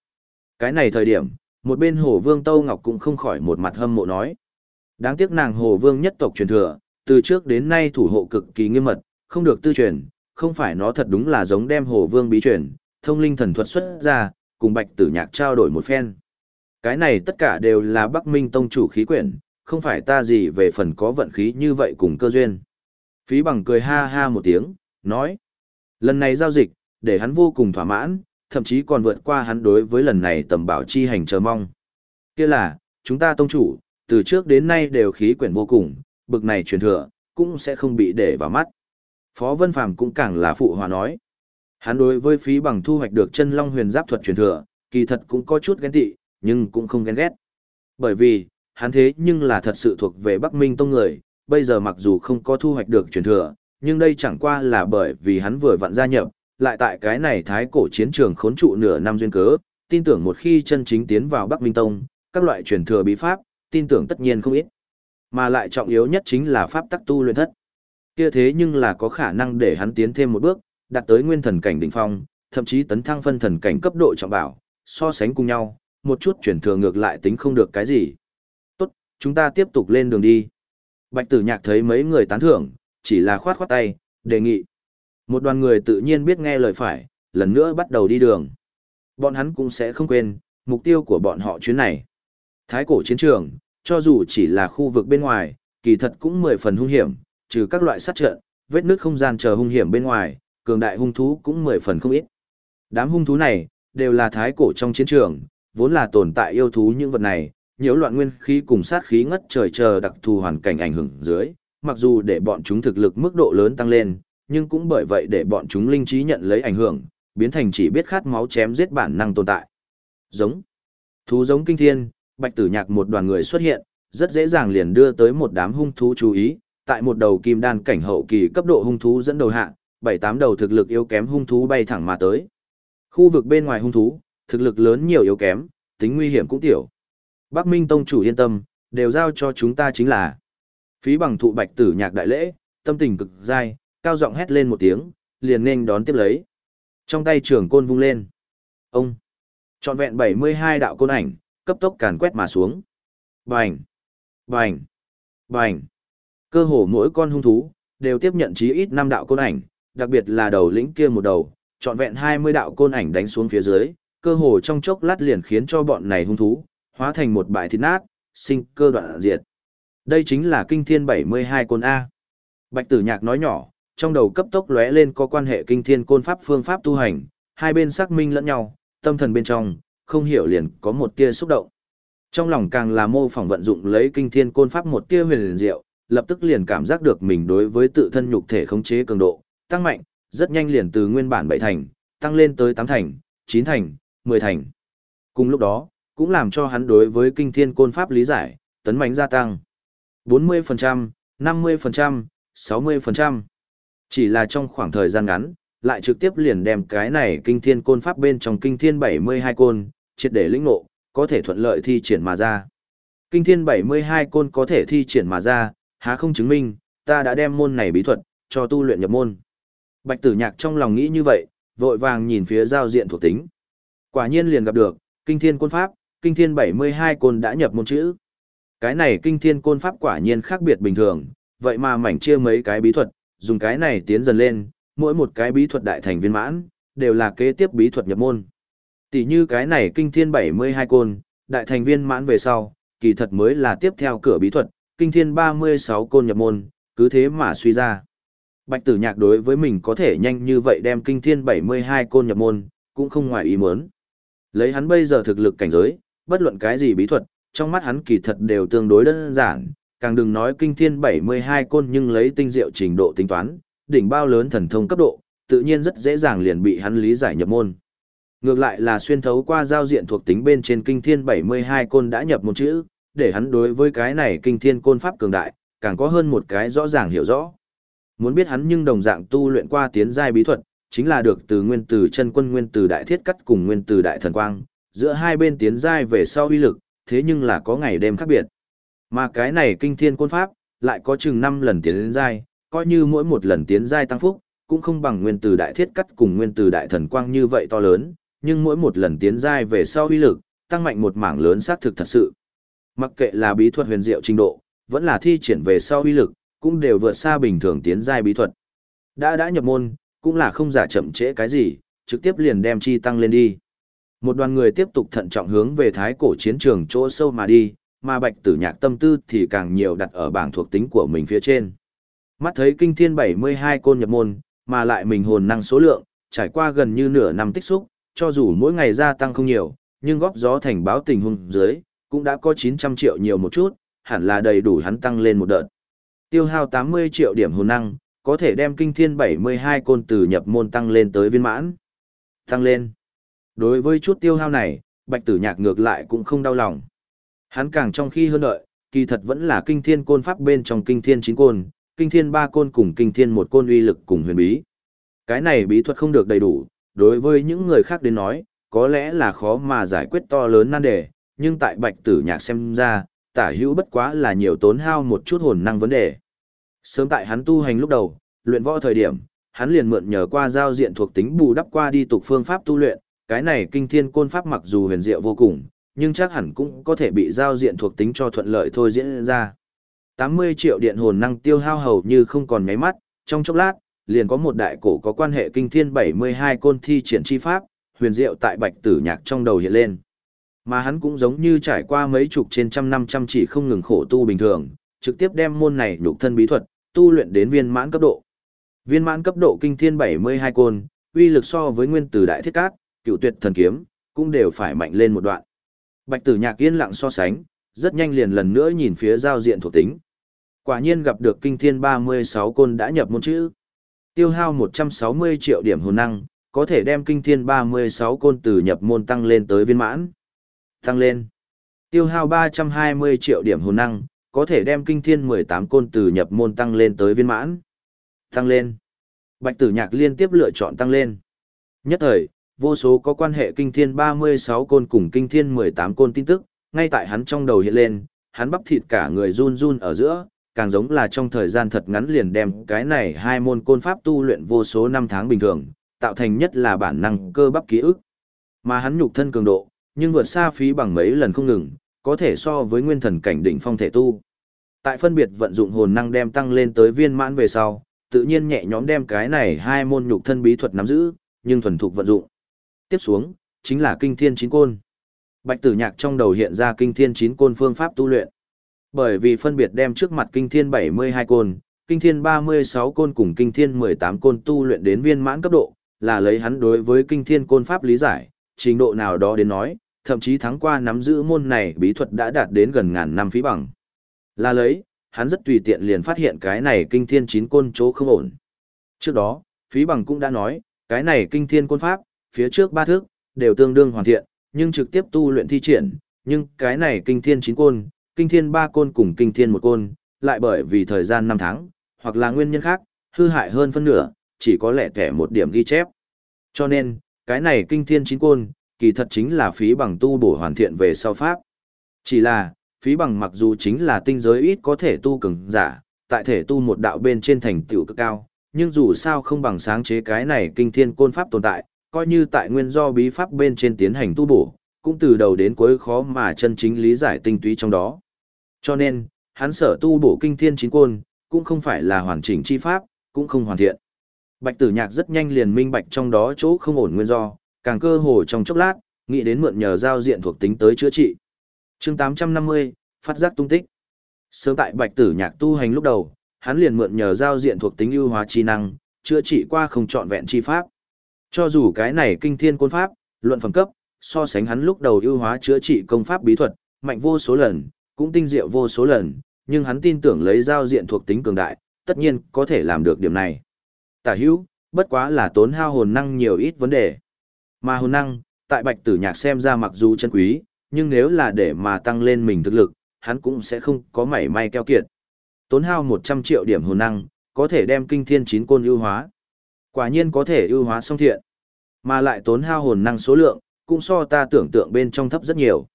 Cái này thời điểm, một bên Hồ Vương Tâu Ngọc cũng không khỏi một mặt hâm mộ nói. Đáng tiếc nàng Hồ Vương nhất tộc truyền thừa, từ trước đến nay thủ hộ cực kỳ nghiêm mật, không được tư truyền, không phải nó thật đúng là giống đem Hồ Vương bí truyền, thông linh thần thuật xuất ra, cùng Bạch Tử Nhạc trao đổi một phen. Cái này tất cả đều là Bắc Minh tông chủ khí quyển, không phải ta gì về phần có vận khí như vậy cùng cơ duyên. Phí bằng cười ha ha một tiếng, nói. Lần này giao dịch, để hắn vô cùng thỏa mãn, thậm chí còn vượt qua hắn đối với lần này tầm bảo chi hành chờ mong. Kia là, chúng ta tông chủ, từ trước đến nay đều khí quyển vô cùng, bực này truyền thừa, cũng sẽ không bị để vào mắt. Phó Vân Phàm cũng càng là phụ hòa nói. Hắn đối với phí bằng thu hoạch được chân long huyền giáp thuật truyền thừa, kỳ thật cũng có chút ghen tị, nhưng cũng không ghen ghét. Bởi vì, hắn thế nhưng là thật sự thuộc về Bắc Minh Tông người, bây giờ mặc dù không có thu hoạch được truyền thừa, nhưng đây chẳng qua là bởi vì hắn vừa vặn gia nhập, lại tại cái này thái cổ chiến trường khốn trụ nửa năm duyên cớ, tin tưởng một khi chân chính tiến vào Bắc Minh Tông, các loại truyền thừa bí pháp, tin tưởng tất nhiên không ít. Mà lại trọng yếu nhất chính là pháp tắc tu luyện thất. Kia thế nhưng là có khả năng để hắn tiến thêm một bước, đạt tới nguyên thần cảnh đỉnh phong, thậm chí tấn thăng phân thần cảnh cấp độ trọng bảo, so sánh cùng nhau, một chút truyền thừa ngược lại tính không được cái gì. Tốt, chúng ta tiếp tục lên đường đi. Bạch tử nhạc thấy mấy người tán thưởng, chỉ là khoát khoát tay, đề nghị. Một đoàn người tự nhiên biết nghe lời phải, lần nữa bắt đầu đi đường. Bọn hắn cũng sẽ không quên, mục tiêu của bọn họ chuyến này. Thái cổ chiến trường, cho dù chỉ là khu vực bên ngoài, kỳ thật cũng mười phần hung hiểm, trừ các loại sát trận, vết nứt không gian chờ hung hiểm bên ngoài, cường đại hung thú cũng mười phần không ít. Đám hung thú này, đều là thái cổ trong chiến trường, vốn là tồn tại yêu thú những vật này, nhiễu loạn nguyên khí cùng sát khí ngất trời chờ đặc thù hoàn cảnh ảnh hưởng dưới, mặc dù để bọn chúng thực lực mức độ lớn tăng lên, nhưng cũng bởi vậy để bọn chúng linh trí nhận lấy ảnh hưởng, biến thành chỉ biết khát máu chém giết bản năng tồn tại. Giống. Thú giống kinh thiên, bạch tử nhạc một đoàn người xuất hiện, rất dễ dàng liền đưa tới một đám hung thú chú ý, tại một đầu kim đan cảnh hậu kỳ cấp độ hung thú dẫn đầu hạ, bảy tám đầu thực lực yếu kém hung thú bay thẳng mà tới. Khu vực bên ngoài hung thú, thực lực lớn nhiều yếu kém, tính nguy hiểm cũng tiểu. Bắc Minh Tông chủ yên tâm, đều giao cho chúng ta chính là. Phí bằng thụ bạch tử nhạc đại lễ, tâm tình cực dai, cao giọng hét lên một tiếng, liền nên đón tiếp lấy. Trong tay trường côn vung lên. Ông. Trọn vẹn 72 đạo côn ảnh, cấp tốc càn quét mà xuống. Bành. Bành. Bành. Cơ hồ mỗi con hung thú, đều tiếp nhận chí ít 5 đạo côn ảnh, đặc biệt là đầu lĩnh kia một đầu, trọn vẹn 20 đạo côn ảnh đánh xuống phía dưới, cơ hồ trong chốc lát liền khiến cho bọn này hung thú, hóa thành một bãi thịt nát, sinh cơ đoạn diệt. Đây chính là kinh thiên 72 côn A. Bạch tử nhạc nói nhỏ, trong đầu cấp tốc lóe lên có quan hệ kinh thiên côn pháp phương pháp tu hành, hai bên xác minh lẫn nhau, tâm thần bên trong, không hiểu liền có một tia xúc động. Trong lòng càng là mô phỏng vận dụng lấy kinh thiên côn pháp một tia huyền liền diệu, lập tức liền cảm giác được mình đối với tự thân nhục thể khống chế cường độ, tăng mạnh, rất nhanh liền từ nguyên bản bảy thành, tăng lên tới tám thành, chín thành, mười thành. Cùng lúc đó, cũng làm cho hắn đối với kinh thiên côn pháp lý giải, tấn mánh gia tăng. 40%, 50%, 60%. Chỉ là trong khoảng thời gian ngắn, lại trực tiếp liền đem cái này kinh thiên côn pháp bên trong kinh thiên 72 côn, triệt để lĩnh ngộ, có thể thuận lợi thi triển mà ra. Kinh thiên 72 côn có thể thi triển mà ra, há không chứng minh, ta đã đem môn này bí thuật, cho tu luyện nhập môn. Bạch tử nhạc trong lòng nghĩ như vậy, vội vàng nhìn phía giao diện thuộc tính. Quả nhiên liền gặp được, kinh thiên côn pháp, kinh thiên 72 côn đã nhập môn chữ. Cái này kinh thiên côn pháp quả nhiên khác biệt bình thường, vậy mà mảnh chia mấy cái bí thuật, dùng cái này tiến dần lên, mỗi một cái bí thuật đại thành viên mãn, đều là kế tiếp bí thuật nhập môn. Tỷ như cái này kinh thiên 72 côn, đại thành viên mãn về sau, kỳ thật mới là tiếp theo cửa bí thuật, kinh thiên 36 côn nhập môn, cứ thế mà suy ra. Bạch tử nhạc đối với mình có thể nhanh như vậy đem kinh thiên 72 côn nhập môn, cũng không ngoài ý muốn. Lấy hắn bây giờ thực lực cảnh giới, bất luận cái gì bí thuật, trong mắt hắn kỳ thật đều tương đối đơn giản, càng đừng nói kinh thiên 72 côn nhưng lấy tinh diệu trình độ tính toán, đỉnh bao lớn thần thông cấp độ, tự nhiên rất dễ dàng liền bị hắn lý giải nhập môn. Ngược lại là xuyên thấu qua giao diện thuộc tính bên trên kinh thiên 72 côn đã nhập một chữ, để hắn đối với cái này kinh thiên côn pháp cường đại, càng có hơn một cái rõ ràng hiểu rõ. Muốn biết hắn nhưng đồng dạng tu luyện qua tiến giai bí thuật, chính là được từ nguyên từ chân quân nguyên từ đại thiết cắt cùng nguyên từ đại thần quang, giữa hai bên tiến giai về sau uy lực, thế nhưng là có ngày đêm khác biệt. Mà cái này kinh thiên côn pháp, lại có chừng 5 lần tiến giai, coi như mỗi một lần tiến giai tăng phúc, cũng không bằng nguyên từ đại thiết cắt cùng nguyên từ đại thần quang như vậy to lớn, nhưng mỗi một lần tiến giai về sau uy lực, tăng mạnh một mảng lớn xác thực thật sự. Mặc kệ là bí thuật huyền diệu trình độ, vẫn là thi triển về sau uy lực, cũng đều vượt xa bình thường tiến giai bí thuật. Đã đã nhập môn, cũng là không giả chậm trễ cái gì, trực tiếp liền đem chi tăng lên đi. Một đoàn người tiếp tục thận trọng hướng về thái cổ chiến trường chỗ sâu mà đi, mà bạch tử nhạc tâm tư thì càng nhiều đặt ở bảng thuộc tính của mình phía trên. Mắt thấy kinh thiên 72 côn nhập môn, mà lại mình hồn năng số lượng, trải qua gần như nửa năm tích xúc, cho dù mỗi ngày gia tăng không nhiều, nhưng góp gió thành báo tình huống dưới, cũng đã có 900 triệu nhiều một chút, hẳn là đầy đủ hắn tăng lên một đợt. Tiêu hao 80 triệu điểm hồn năng, có thể đem kinh thiên 72 côn từ nhập môn tăng lên tới viên mãn. Tăng lên. Đối với chút tiêu hao này, bạch tử nhạc ngược lại cũng không đau lòng. Hắn càng trong khi hơn đợi, kỳ thật vẫn là kinh thiên côn pháp bên trong kinh thiên chín côn, kinh thiên ba côn cùng kinh thiên một côn uy lực cùng huyền bí. Cái này bí thuật không được đầy đủ, đối với những người khác đến nói, có lẽ là khó mà giải quyết to lớn nan đề, nhưng tại bạch tử nhạc xem ra, tả hữu bất quá là nhiều tốn hao một chút hồn năng vấn đề. Sớm tại hắn tu hành lúc đầu, luyện võ thời điểm, hắn liền mượn nhờ qua giao diện thuộc tính bù đắp qua đi tục phương pháp tu luyện, cái này kinh thiên côn pháp mặc dù huyền diệu vô cùng, nhưng chắc hẳn cũng có thể bị giao diện thuộc tính cho thuận lợi thôi diễn ra. 80 triệu điện hồn năng tiêu hao hầu như không còn nháy mắt, trong chốc lát, liền có một đại cổ có quan hệ kinh thiên 72 côn thi triển chi pháp, huyền diệu tại bạch tử nhạc trong đầu hiện lên. Mà hắn cũng giống như trải qua mấy chục trên trăm năm trăm chỉ không ngừng khổ tu bình thường, trực tiếp đem môn này nhục thân bí thuật, tu luyện đến viên mãn cấp độ. Viên mãn cấp độ kinh thiên 72 côn, uy lực so với nguyên tử đại thiết cát, cựu tuyệt thần kiếm, cũng đều phải mạnh lên một đoạn. Bạch tử nhạc yên lặng so sánh, rất nhanh liền lần nữa nhìn phía giao diện thuộc tính. Quả nhiên gặp được kinh thiên 36 côn đã nhập môn chữ. Tiêu hao 160 triệu điểm hồn năng, có thể đem kinh thiên 36 côn từ nhập môn tăng lên tới viên mãn. Tăng lên. Tiêu hao 320 triệu điểm hồn năng, có thể đem kinh thiên 18 côn từ nhập môn tăng lên tới viên mãn. Tăng lên. Bạch tử nhạc liên tiếp lựa chọn tăng lên. Nhất thời, vô số có quan hệ kinh thiên 36 côn cùng kinh thiên 18 côn tin tức, ngay tại hắn trong đầu hiện lên, hắn bắp thịt cả người run run ở giữa, càng giống là trong thời gian thật ngắn liền đem cái này hai môn côn pháp tu luyện vô số năm tháng bình thường, tạo thành nhất là bản năng cơ bắp ký ức. Mà hắn nhục thân cường độ, nhưng vượt xa phí bằng mấy lần không ngừng, có thể so với nguyên thần cảnh đỉnh phong thể tu. Tại phân biệt vận dụng hồn năng đem tăng lên tới viên mãn về sau, tự nhiên nhẹ nhõm đem cái này hai môn nhục thân bí thuật nắm giữ, nhưng thuần thục vận dụng. Tiếp xuống, chính là kinh thiên chín côn. Bạch tử nhạc trong đầu hiện ra kinh thiên chín côn phương pháp tu luyện. Bởi vì phân biệt đem trước mặt kinh thiên 72 côn, kinh thiên 36 côn cùng kinh thiên 18 côn tu luyện đến viên mãn cấp độ, là lấy hắn đối với kinh thiên côn pháp lý giải, trình độ nào đó đến nói, thậm chí tháng qua nắm giữ môn này bí thuật đã đạt đến gần ngàn năm phí bằng. Là lấy, hắn rất tùy tiện liền phát hiện cái này kinh thiên chín côn chỗ không ổn. Trước đó, phí bằng cũng đã nói, cái này kinh thiên côn pháp, phía trước ba thước, đều tương đương hoàn thiện, nhưng trực tiếp tu luyện thi triển, nhưng cái này kinh thiên chín côn, kinh thiên ba côn cùng kinh thiên một côn, lại bởi vì thời gian năm tháng, hoặc là nguyên nhân khác, hư hại hơn phân nửa, chỉ có lẻ thẻ một điểm ghi chép. Cho nên, cái này kinh thiên chín côn, kỳ thật chính là phí bằng tu bổ hoàn thiện về sau pháp. Chỉ là, phí bằng mặc dù chính là tinh giới ít có thể tu cường giả, tại thể tu một đạo bên trên thành tựu cực cao, nhưng dù sao không bằng sáng chế cái này kinh thiên côn pháp tồn tại, coi như tại nguyên do bí pháp bên trên tiến hành tu bổ, cũng từ đầu đến cuối khó mà chân chính lý giải tinh túy trong đó. Cho nên, hắn sở tu bổ kinh thiên chính côn, cũng không phải là hoàn chỉnh chi pháp, cũng không hoàn thiện. Bạch tử nhạc rất nhanh liền minh bạch trong đó chỗ không ổn nguyên do, càng cơ hồ trong chốc lát, nghĩ đến mượn nhờ giao diện thuộc tính tới chữa trị. chương 850, phát giác tung tích. Sớm tại bạch tử nhạc tu hành lúc đầu, hắn liền mượn nhờ giao diện thuộc tính ưu hóa chi năng, chữa trị qua không trọn vẹn chi pháp. Cho dù cái này kinh thiên côn pháp, luận phẩm cấp, so sánh hắn lúc đầu ưu hóa chữa trị công pháp bí thuật, mạnh vô số lần, cũng tinh diệu vô số lần, nhưng hắn tin tưởng lấy giao diện thuộc tính cường đại, tất nhiên có thể làm được điểm này. Tả hữu, bất quá là tốn hao hồn năng nhiều ít vấn đề. Mà hồn năng, Tại Bạch Tử Nhạc xem ra mặc dù chân quý, nhưng nếu là để mà tăng lên mình thực lực, hắn cũng sẽ không có mảy may keo kiệt. Tốn hao 100 triệu điểm hồn năng, có thể đem kinh thiên chín côn ưu hóa. Quả nhiên có thể ưu hóa song thiện, mà lại tốn hao hồn năng số lượng, cũng so ta tưởng tượng bên trong thấp rất nhiều.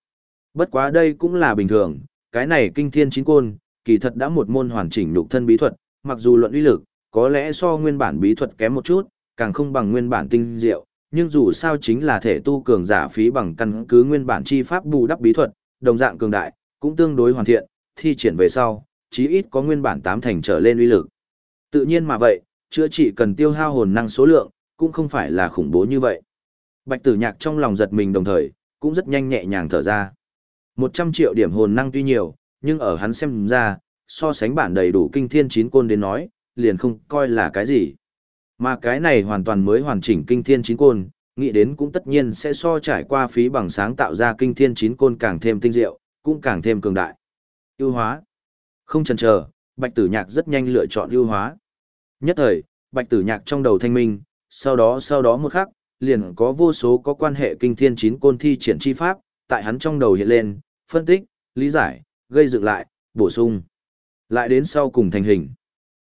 Bất quá đây cũng là bình thường, cái này kinh thiên chính côn, kỳ thật đã một môn hoàn chỉnh lục thân bí thuật, mặc dù luận uy lực, có lẽ so nguyên bản bí thuật kém một chút, càng không bằng nguyên bản tinh diệu, nhưng dù sao chính là thể tu cường giả phí bằng căn cứ nguyên bản chi pháp bù đắp bí thuật, đồng dạng cường đại, cũng tương đối hoàn thiện, thi triển về sau, chí ít có nguyên bản tám thành trở lên uy lực. Tự nhiên mà vậy, chữa trị cần tiêu hao hồn năng số lượng, cũng không phải là khủng bố như vậy. Bạch tử nhạc trong lòng giật mình đồng thời, cũng rất nhanh nhẹ nhàng thở ra. 100 triệu điểm hồn năng tuy nhiều, nhưng ở hắn xem ra, so sánh bản đầy đủ kinh thiên chín côn đến nói, liền không coi là cái gì. Mà cái này hoàn toàn mới hoàn chỉnh kinh thiên chín côn, nghĩ đến cũng tất nhiên sẽ so trải qua phí bằng sáng tạo ra kinh thiên chín côn càng thêm tinh diệu, cũng càng thêm cường đại. Ưu hóa. Không chần chờ, Bạch Tử Nhạc rất nhanh lựa chọn ưu hóa. Nhất thời, Bạch Tử Nhạc trong đầu thanh minh, sau đó sau đó một khắc, liền có vô số có quan hệ kinh thiên chín côn thi triển chi pháp, tại hắn trong đầu hiện lên, phân tích, lý giải, gây dựng lại, bổ sung. Lại đến sau cùng thành hình.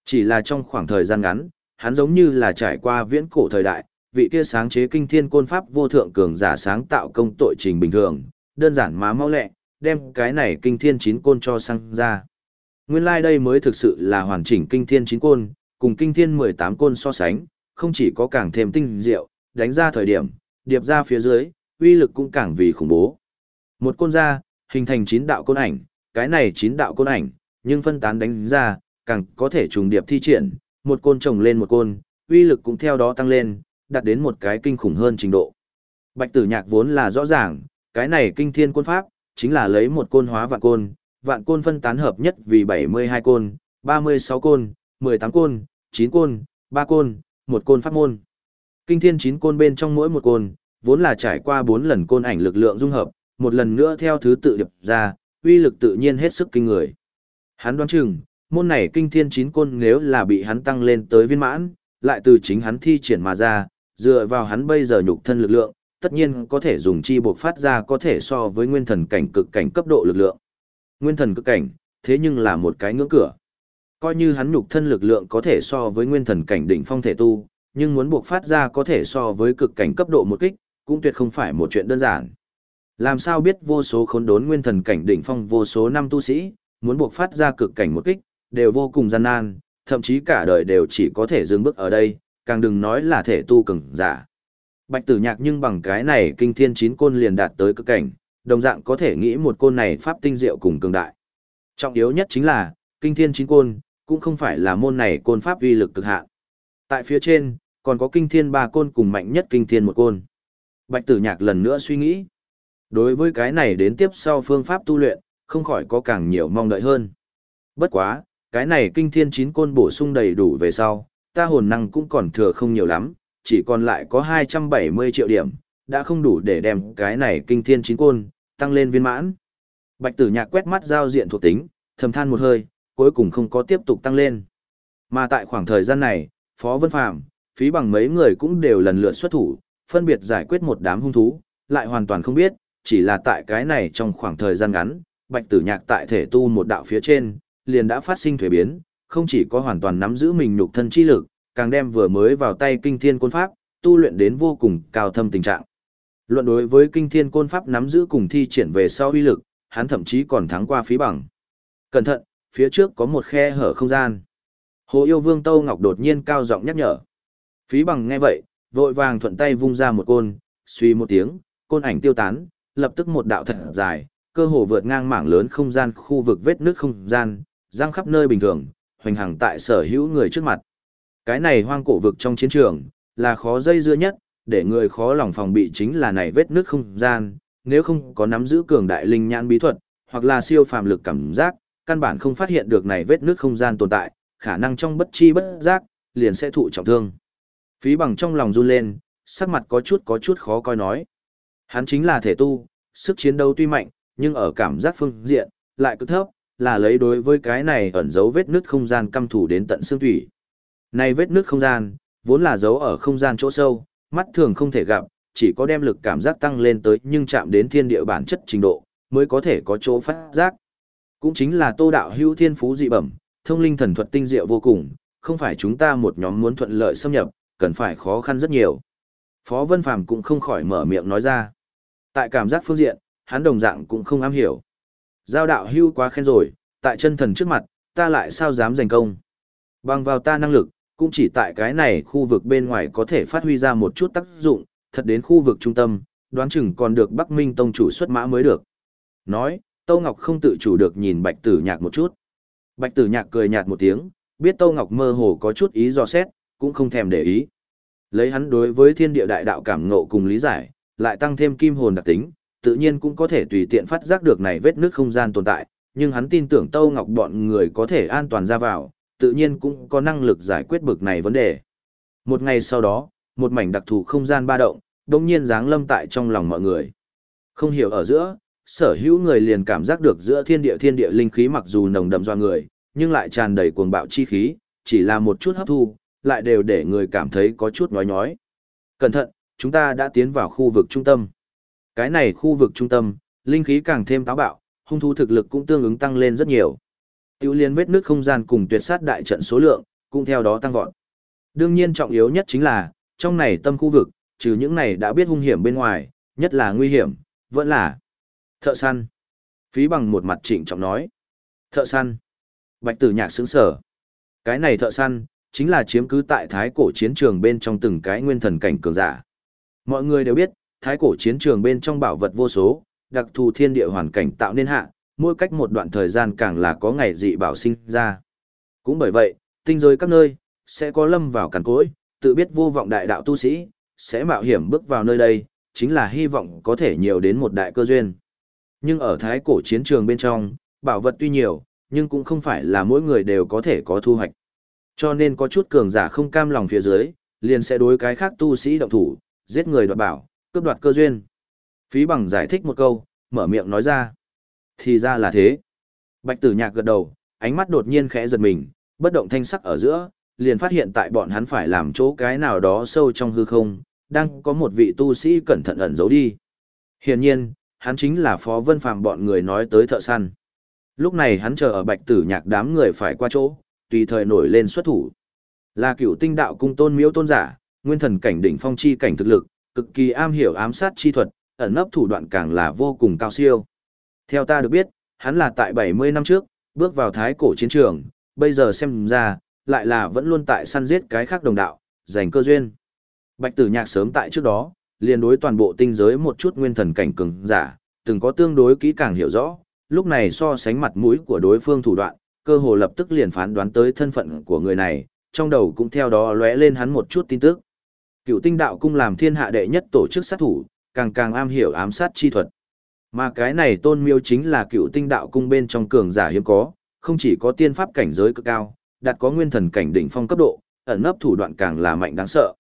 Chỉ là trong khoảng thời gian ngắn, hắn giống như là trải qua viễn cổ thời đại, vị kia sáng chế kinh thiên côn pháp vô thượng cường giả sáng tạo công tội trình bình thường, đơn giản má mau lẹ, đem cái này kinh thiên chín côn cho sang ra. Nguyên lai like đây mới thực sự là hoàn chỉnh kinh thiên chín côn, cùng kinh thiên 18 côn so sánh, không chỉ có càng thêm tinh diệu, đánh ra thời điểm, điệp ra phía dưới, uy lực cũng càng vì khủng bố. Một côn ra, hình thành chín đạo côn ảnh, cái này chín đạo côn ảnh, nhưng phân tán đánh ra, càng có thể trùng điệp thi triển, một côn chồng lên một côn, uy lực cũng theo đó tăng lên, đạt đến một cái kinh khủng hơn trình độ. Bạch tử nhạc vốn là rõ ràng, cái này kinh thiên côn pháp, chính là lấy một côn hóa vạn côn, vạn côn phân tán hợp nhất vì 72 côn, 36 côn, 18 côn, 9 côn, 3 côn, một côn pháp môn. Kinh thiên 9 côn bên trong mỗi một côn, vốn là trải qua 4 lần côn ảnh lực lượng dung hợp, một lần nữa theo thứ tự điệp ra, uy lực tự nhiên hết sức kinh người. Hắn đoán chừng, môn này kinh thiên 9 côn nếu là bị hắn tăng lên tới viên mãn, lại từ chính hắn thi triển mà ra, dựa vào hắn bây giờ nhục thân lực lượng, tất nhiên có thể dùng chi buộc phát ra có thể so với nguyên thần cảnh cực cảnh cấp độ lực lượng. Nguyên thần cực cảnh, thế nhưng là một cái ngưỡng cửa. Coi như hắn nhục thân lực lượng có thể so với nguyên thần cảnh đỉnh phong thể tu, nhưng muốn buộc phát ra có thể so với cực cảnh cấp độ một kích, cũng tuyệt không phải một chuyện đơn giản. Làm sao biết vô số khốn đốn nguyên thần cảnh đỉnh phong vô số năm tu sĩ, muốn buộc phát ra cực cảnh một kích, đều vô cùng gian nan, thậm chí cả đời đều chỉ có thể dừng bước ở đây, càng đừng nói là thể tu cường giả. Bạch tử nhạc nhưng bằng cái này kinh thiên chín côn liền đạt tới cực cảnh, đồng dạng có thể nghĩ một côn này pháp tinh diệu cùng cường đại. Trọng yếu nhất chính là, kinh thiên chín côn, cũng không phải là môn này côn pháp uy lực cực hạn. Tại phía trên, còn có kinh thiên ba côn cùng mạnh nhất kinh thiên một côn. Bạch tử nhạc lần nữa suy nghĩ. Đối với cái này đến tiếp sau phương pháp tu luyện, không khỏi có càng nhiều mong đợi hơn. Bất quá, cái này kinh thiên chín côn bổ sung đầy đủ về sau, ta hồn năng cũng còn thừa không nhiều lắm, chỉ còn lại có 270 triệu điểm, đã không đủ để đem cái này kinh thiên chín côn, tăng lên viên mãn. Bạch tử nhạc quét mắt giao diện thuộc tính, thầm than một hơi, cuối cùng không có tiếp tục tăng lên. Mà tại khoảng thời gian này, Phó Vân Phạm, phí bằng mấy người cũng đều lần lượt xuất thủ, phân biệt giải quyết một đám hung thú, lại hoàn toàn không biết, chỉ là tại cái này trong khoảng thời gian ngắn, Bạch Tử Nhạc tại thể tu một đạo phía trên, liền đã phát sinh thuế biến, không chỉ có hoàn toàn nắm giữ mình nhục thân chi lực, càng đem vừa mới vào tay kinh thiên côn pháp, tu luyện đến vô cùng cao thâm tình trạng. Luận đối với kinh thiên côn pháp nắm giữ cùng thi triển về sau uy lực, hắn thậm chí còn thắng qua phí bằng. Cẩn thận, phía trước có một khe hở không gian. Hồ yêu vương Tâu Ngọc đột nhiên cao giọng nhắc nhở. Phí bằng nghe vậy, vội vàng thuận tay vung ra một côn, suy một tiếng, côn ảnh tiêu tán, lập tức một đạo thật dài, cơ hồ vượt ngang mảng lớn không gian khu vực vết nước không gian, giang khắp nơi bình thường, hoành hàng tại sở hữu người trước mặt. Cái này hoang cổ vực trong chiến trường, là khó dây dưa nhất, để người khó lòng phòng bị chính là này vết nước không gian, nếu không có nắm giữ cường đại linh nhãn bí thuật, hoặc là siêu phàm lực cảm giác, căn bản không phát hiện được này vết nước không gian tồn tại, khả năng trong bất chi bất giác, liền sẽ thụ trọng thương. Phí bằng trong lòng run lên, sắc mặt có chút có chút khó coi nói. Hắn chính là thể tu, sức chiến đấu tuy mạnh, nhưng ở cảm giác phương diện, lại cứ thấp, là lấy đối với cái này ẩn dấu vết nứt không gian căm thủ đến tận xương thủy. Này vết nứt không gian, vốn là dấu ở không gian chỗ sâu, mắt thường không thể gặp, chỉ có đem lực cảm giác tăng lên tới nhưng chạm đến thiên địa bản chất trình độ, mới có thể có chỗ phát giác. Cũng chính là tô đạo hữu thiên phú dị bẩm, thông linh thần thuật tinh diệu vô cùng, không phải chúng ta một nhóm muốn thuận lợi xâm nhập, cần phải khó khăn rất nhiều. Phó Vân Phàm cũng không khỏi mở miệng nói ra. Tại cảm giác phương diện, hắn đồng dạng cũng không am hiểu. Giao đạo hưu quá khen rồi, tại chân thần trước mặt, ta lại sao dám giành công. Bằng vào ta năng lực, cũng chỉ tại cái này khu vực bên ngoài có thể phát huy ra một chút tác dụng, thật đến khu vực trung tâm, đoán chừng còn được Bắc Minh Tông chủ xuất mã mới được. Nói, Tâu Ngọc không tự chủ được nhìn Bạch Tử Nhạc một chút. Bạch Tử Nhạc cười nhạt một tiếng, biết Tâu Ngọc mơ hồ có chút ý do xét, cũng không thèm để ý. Lấy hắn đối với thiên địa đại đạo cảm ngộ cùng lý giải, lại tăng thêm kim hồn đặc tính, tự nhiên cũng có thể tùy tiện phát giác được này vết nước không gian tồn tại, nhưng hắn tin tưởng Tâu Ngọc bọn người có thể an toàn ra vào, tự nhiên cũng có năng lực giải quyết bực này vấn đề. Một ngày sau đó, một mảnh đặc thù không gian ba động, đồng nhiên giáng lâm tại trong lòng mọi người. Không hiểu ở giữa, sở hữu người liền cảm giác được giữa thiên địa thiên địa linh khí mặc dù nồng đậm do người, nhưng lại tràn đầy cuồng bạo chi khí, chỉ là một chút hấp thu, lại đều để người cảm thấy có chút nhói nhói. Cẩn thận, chúng ta đã tiến vào khu vực trung tâm. Cái này khu vực trung tâm, linh khí càng thêm táo bạo, hung thú thực lực cũng tương ứng tăng lên rất nhiều. Tiêu liên vết nước không gian cùng tuyệt sát đại trận số lượng, cũng theo đó tăng vọt. Đương nhiên trọng yếu nhất chính là, trong này tâm khu vực, trừ những này đã biết hung hiểm bên ngoài, nhất là nguy hiểm, vẫn là thợ săn. Phí bằng một mặt trịnh trọng nói. Thợ săn. Bạch tử nhạc sướng sở. Cái này thợ săn, chính là chiếm cứ tại thái cổ chiến trường bên trong từng cái nguyên thần cảnh cường giả. Mọi người đều biết, thái cổ chiến trường bên trong bảo vật vô số, đặc thù thiên địa hoàn cảnh tạo nên hạ, mỗi cách một đoạn thời gian càng là có ngày dị bảo sinh ra. Cũng bởi vậy, tinh giới các nơi, sẽ có lâm vào càn cối, tự biết vô vọng đại đạo tu sĩ, sẽ mạo hiểm bước vào nơi đây, chính là hy vọng có thể nhiều đến một đại cơ duyên. Nhưng ở thái cổ chiến trường bên trong, bảo vật tuy nhiều, nhưng cũng không phải là mỗi người đều có thể có thu hoạch. Cho nên có chút cường giả không cam lòng phía dưới, liền sẽ đối cái khác tu sĩ động thủ, giết người đoạt bảo, cướp đoạt cơ duyên. Phí bằng giải thích một câu, mở miệng nói ra. Thì ra là thế. Bạch tử nhạc gật đầu, ánh mắt đột nhiên khẽ giật mình, bất động thanh sắc ở giữa, liền phát hiện tại bọn hắn phải làm chỗ cái nào đó sâu trong hư không, đang có một vị tu sĩ cẩn thận ẩn giấu đi. Hiển nhiên, hắn chính là Phó Vân Phàm bọn người nói tới thợ săn. Lúc này hắn chờ ở bạch tử nhạc đám người phải qua chỗ, tùy thời nổi lên xuất thủ. Là cựu tinh đạo cung tôn miếu tôn giả, nguyên thần cảnh đỉnh phong chi cảnh thực lực, cực kỳ am hiểu ám sát chi thuật, ẩn nấp thủ đoạn càng là vô cùng cao siêu. Theo ta được biết, hắn là tại 70 năm trước, bước vào thái cổ chiến trường, bây giờ xem ra, lại là vẫn luôn tại săn giết cái khác đồng đạo, giành cơ duyên. Bạch tử nhạc sớm tại trước đó, liền đối toàn bộ tinh giới một chút nguyên thần cảnh cường giả, từng có tương đối kỹ càng hiểu rõ, lúc này so sánh mặt mũi của đối phương thủ đoạn, cơ hồ lập tức liền phán đoán tới thân phận của người này, trong đầu cũng theo đó lóe lên hắn một chút tin tức. Cựu tinh đạo cung làm thiên hạ đệ nhất tổ chức sát thủ, càng càng am hiểu ám sát chi thuật. Mà cái này tôn miêu chính là cựu tinh đạo cung bên trong cường giả hiếm có, không chỉ có tiên pháp cảnh giới cực cao, đạt có nguyên thần cảnh đỉnh phong cấp độ, ẩn nấp thủ đoạn càng là mạnh đáng sợ.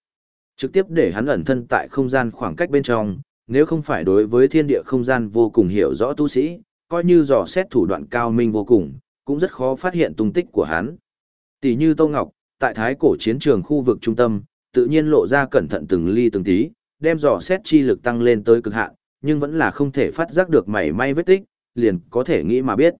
Trực tiếp để hắn ẩn thân tại không gian khoảng cách bên trong, nếu không phải đối với thiên địa không gian vô cùng hiểu rõ tu sĩ, coi như dò xét thủ đoạn cao minh vô cùng, cũng rất khó phát hiện tung tích của hắn. Tỷ như Tô Ngọc, tại thái cổ chiến trường khu vực trung tâm, tự nhiên lộ ra cẩn thận từng ly từng tí, đem dò xét chi lực tăng lên tới cực hạn, nhưng vẫn là không thể phát giác được mảy may vết tích, liền có thể nghĩ mà biết.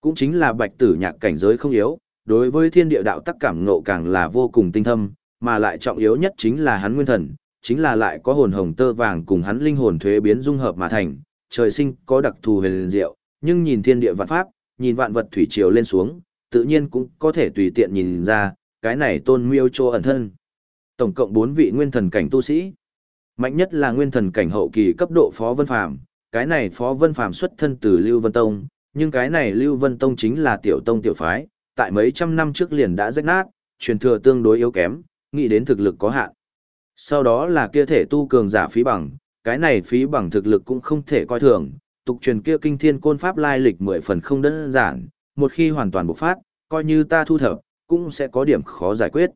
Cũng chính là bạch tử nhạc cảnh giới không yếu, đối với thiên địa đạo tắc cảm ngộ càng là vô cùng tinh thâm, mà lại trọng yếu nhất chính là hắn nguyên thần, chính là lại có hồn hồng tơ vàng cùng hắn linh hồn thuế biến dung hợp mà thành, trời sinh có đặc thù huyền diệu, nhưng nhìn thiên địa vạn pháp, nhìn vạn vật thủy triều lên xuống, tự nhiên cũng có thể tùy tiện nhìn ra, cái này tôn miêu cho ẩn thân. Tổng cộng 4 vị nguyên thần cảnh tu sĩ. Mạnh nhất là nguyên thần cảnh hậu kỳ cấp độ Phó Vân Phàm, cái này Phó Vân Phàm xuất thân từ Lưu Vân Tông, nhưng cái này Lưu Vân Tông chính là tiểu tông tiểu phái, tại mấy trăm năm trước liền đã rách nát, truyền thừa tương đối yếu kém, nghĩ đến thực lực có hạn. Sau đó là kia thể tu cường giả phí bằng, cái này phí bằng thực lực cũng không thể coi thường, tục truyền kia kinh thiên côn pháp lai lịch mười phần không đơn giản, một khi hoàn toàn bộc phát, coi như ta thu thập, cũng sẽ có điểm khó giải quyết.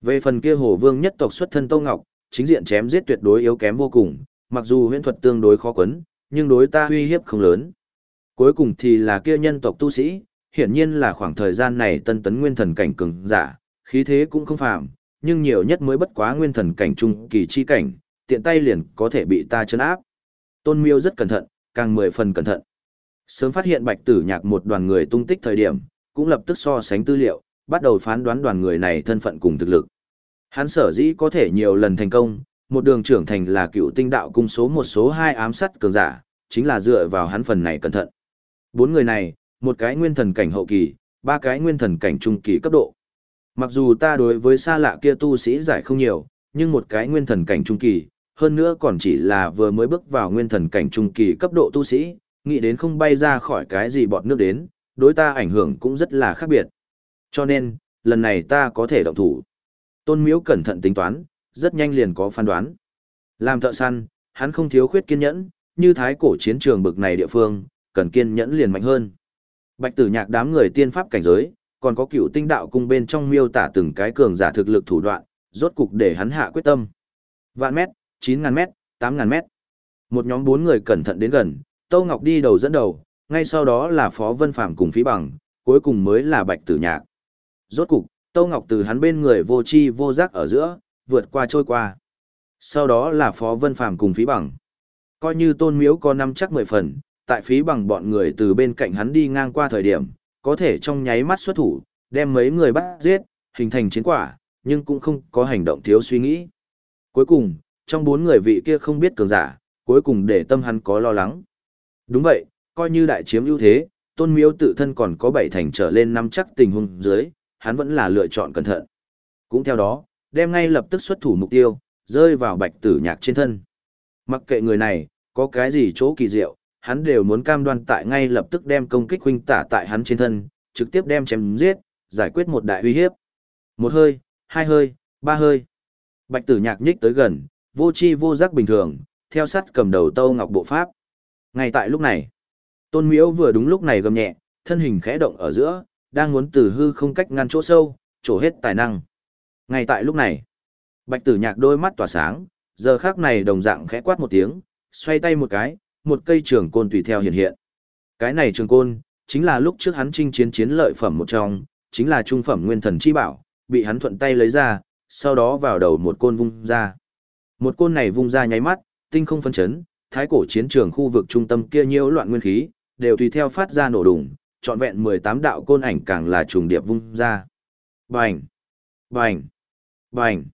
Về phần kia hồ vương nhất tộc xuất thân Tô Ngọc, chính diện chém giết tuyệt đối yếu kém vô cùng, mặc dù huyễn thuật tương đối khó quấn, nhưng đối ta uy hiếp không lớn. Cuối cùng thì là kia nhân tộc tu sĩ, hiển nhiên là khoảng thời gian này tân tấn nguyên thần cảnh cường giả, khí thế cũng không phàm, nhưng nhiều nhất mới bất quá nguyên thần cảnh trung kỳ chi cảnh, tiện tay liền có thể bị ta chấn áp. Tôn Miêu rất cẩn thận, càng mười phần cẩn thận. Sớm phát hiện Bạch Tử Nhạc một đoàn người tung tích thời điểm, cũng lập tức so sánh tư liệu, bắt đầu phán đoán đoàn người này thân phận cùng thực lực. Hắn sở dĩ có thể nhiều lần thành công, một đường trưởng thành là cựu tinh đạo cung số một số hai ám sát cường giả, chính là dựa vào hắn phần này cẩn thận. Bốn người này, một cái nguyên thần cảnh hậu kỳ, ba cái nguyên thần cảnh trung kỳ cấp độ. Mặc dù ta đối với xa lạ kia tu sĩ giải không nhiều, nhưng một cái nguyên thần cảnh trung kỳ, hơn nữa còn chỉ là vừa mới bước vào nguyên thần cảnh trung kỳ cấp độ tu sĩ, nghĩ đến không bay ra khỏi cái gì bọt nước đến, đối ta ảnh hưởng cũng rất là khác biệt. Cho nên, lần này ta có thể động thủ. Tôn Miếu cẩn thận tính toán, rất nhanh liền có phán đoán. Làm thợ săn, hắn không thiếu khuyết kiên nhẫn, như thái cổ chiến trường bực này địa phương, cần kiên nhẫn liền mạnh hơn. Bạch tử nhạc đám người tiên pháp cảnh giới, còn có cựu tinh đạo cung bên trong miêu tả từng cái cường giả thực lực thủ đoạn, rốt cục để hắn hạ quyết tâm. Vạn mét, chín ngàn mét, tám ngàn mét. Một nhóm bốn người cẩn thận đến gần, Tô Ngọc đi đầu dẫn đầu, ngay sau đó là Phó Vân Phạm cùng Phí Bằng, cuối cùng mới là Bạch Tử Nhạc. Rốt cục, Tô Ngọc từ hắn bên người vô chi vô giác ở giữa, vượt qua trôi qua. Sau đó là Phó Vân Phạm cùng Phí Bằng. Coi như Tôn Miếu có năm chắc mười phần, tại Phí Bằng bọn người từ bên cạnh hắn đi ngang qua thời điểm, có thể trong nháy mắt xuất thủ, đem mấy người bắt giết, hình thành chiến quả, nhưng cũng không có hành động thiếu suy nghĩ. Cuối cùng, trong bốn người vị kia không biết cường giả, cuối cùng để tâm hắn có lo lắng. Đúng vậy, coi như đại chiếm ưu thế, tôn miếu tự thân còn có bảy thành trở lên năm chắc tình huống dưới, hắn vẫn là lựa chọn cẩn thận. Cũng theo đó, đem ngay lập tức xuất thủ mục tiêu, rơi vào bạch tử nhạc trên thân. Mặc kệ người này, có cái gì chỗ kỳ diệu, hắn đều muốn cam đoan tại ngay lập tức đem công kích huynh tả tại hắn trên thân, trực tiếp đem chém giết, giải quyết một đại uy hiếp. Một hơi, hai hơi, ba hơi. Bạch tử nhạc nhích tới gần, vô chi vô giác bình thường, theo sắt cầm đầu tâu ngọc bộ pháp. Ngay tại lúc này, tôn miễu vừa đúng lúc này gầm nhẹ, thân hình khẽ động ở giữa, đang muốn từ hư không cách ngăn chỗ sâu, chỗ hết tài năng. Ngay tại lúc này, bạch tử nhạc đôi mắt tỏa sáng, giờ khác này đồng dạng khẽ quát một tiếng, xoay tay một cái, một cây trường côn tùy theo hiện hiện. Cái này trường côn, chính là lúc trước hắn chinh chiến chiến lợi phẩm một trong, chính là trung phẩm nguyên thần chi bảo, bị hắn thuận tay lấy ra, sau đó vào đầu một côn vung ra. Một côn này vung ra nháy mắt, tinh không phân chấn, thái cổ chiến trường khu vực trung tâm kia nhiễu loạn nguyên khí, đều tùy theo phát ra nổ đùng, trọn vẹn 18 đạo côn ảnh càng là trùng điệp vung ra. Bành! Bành! Bành!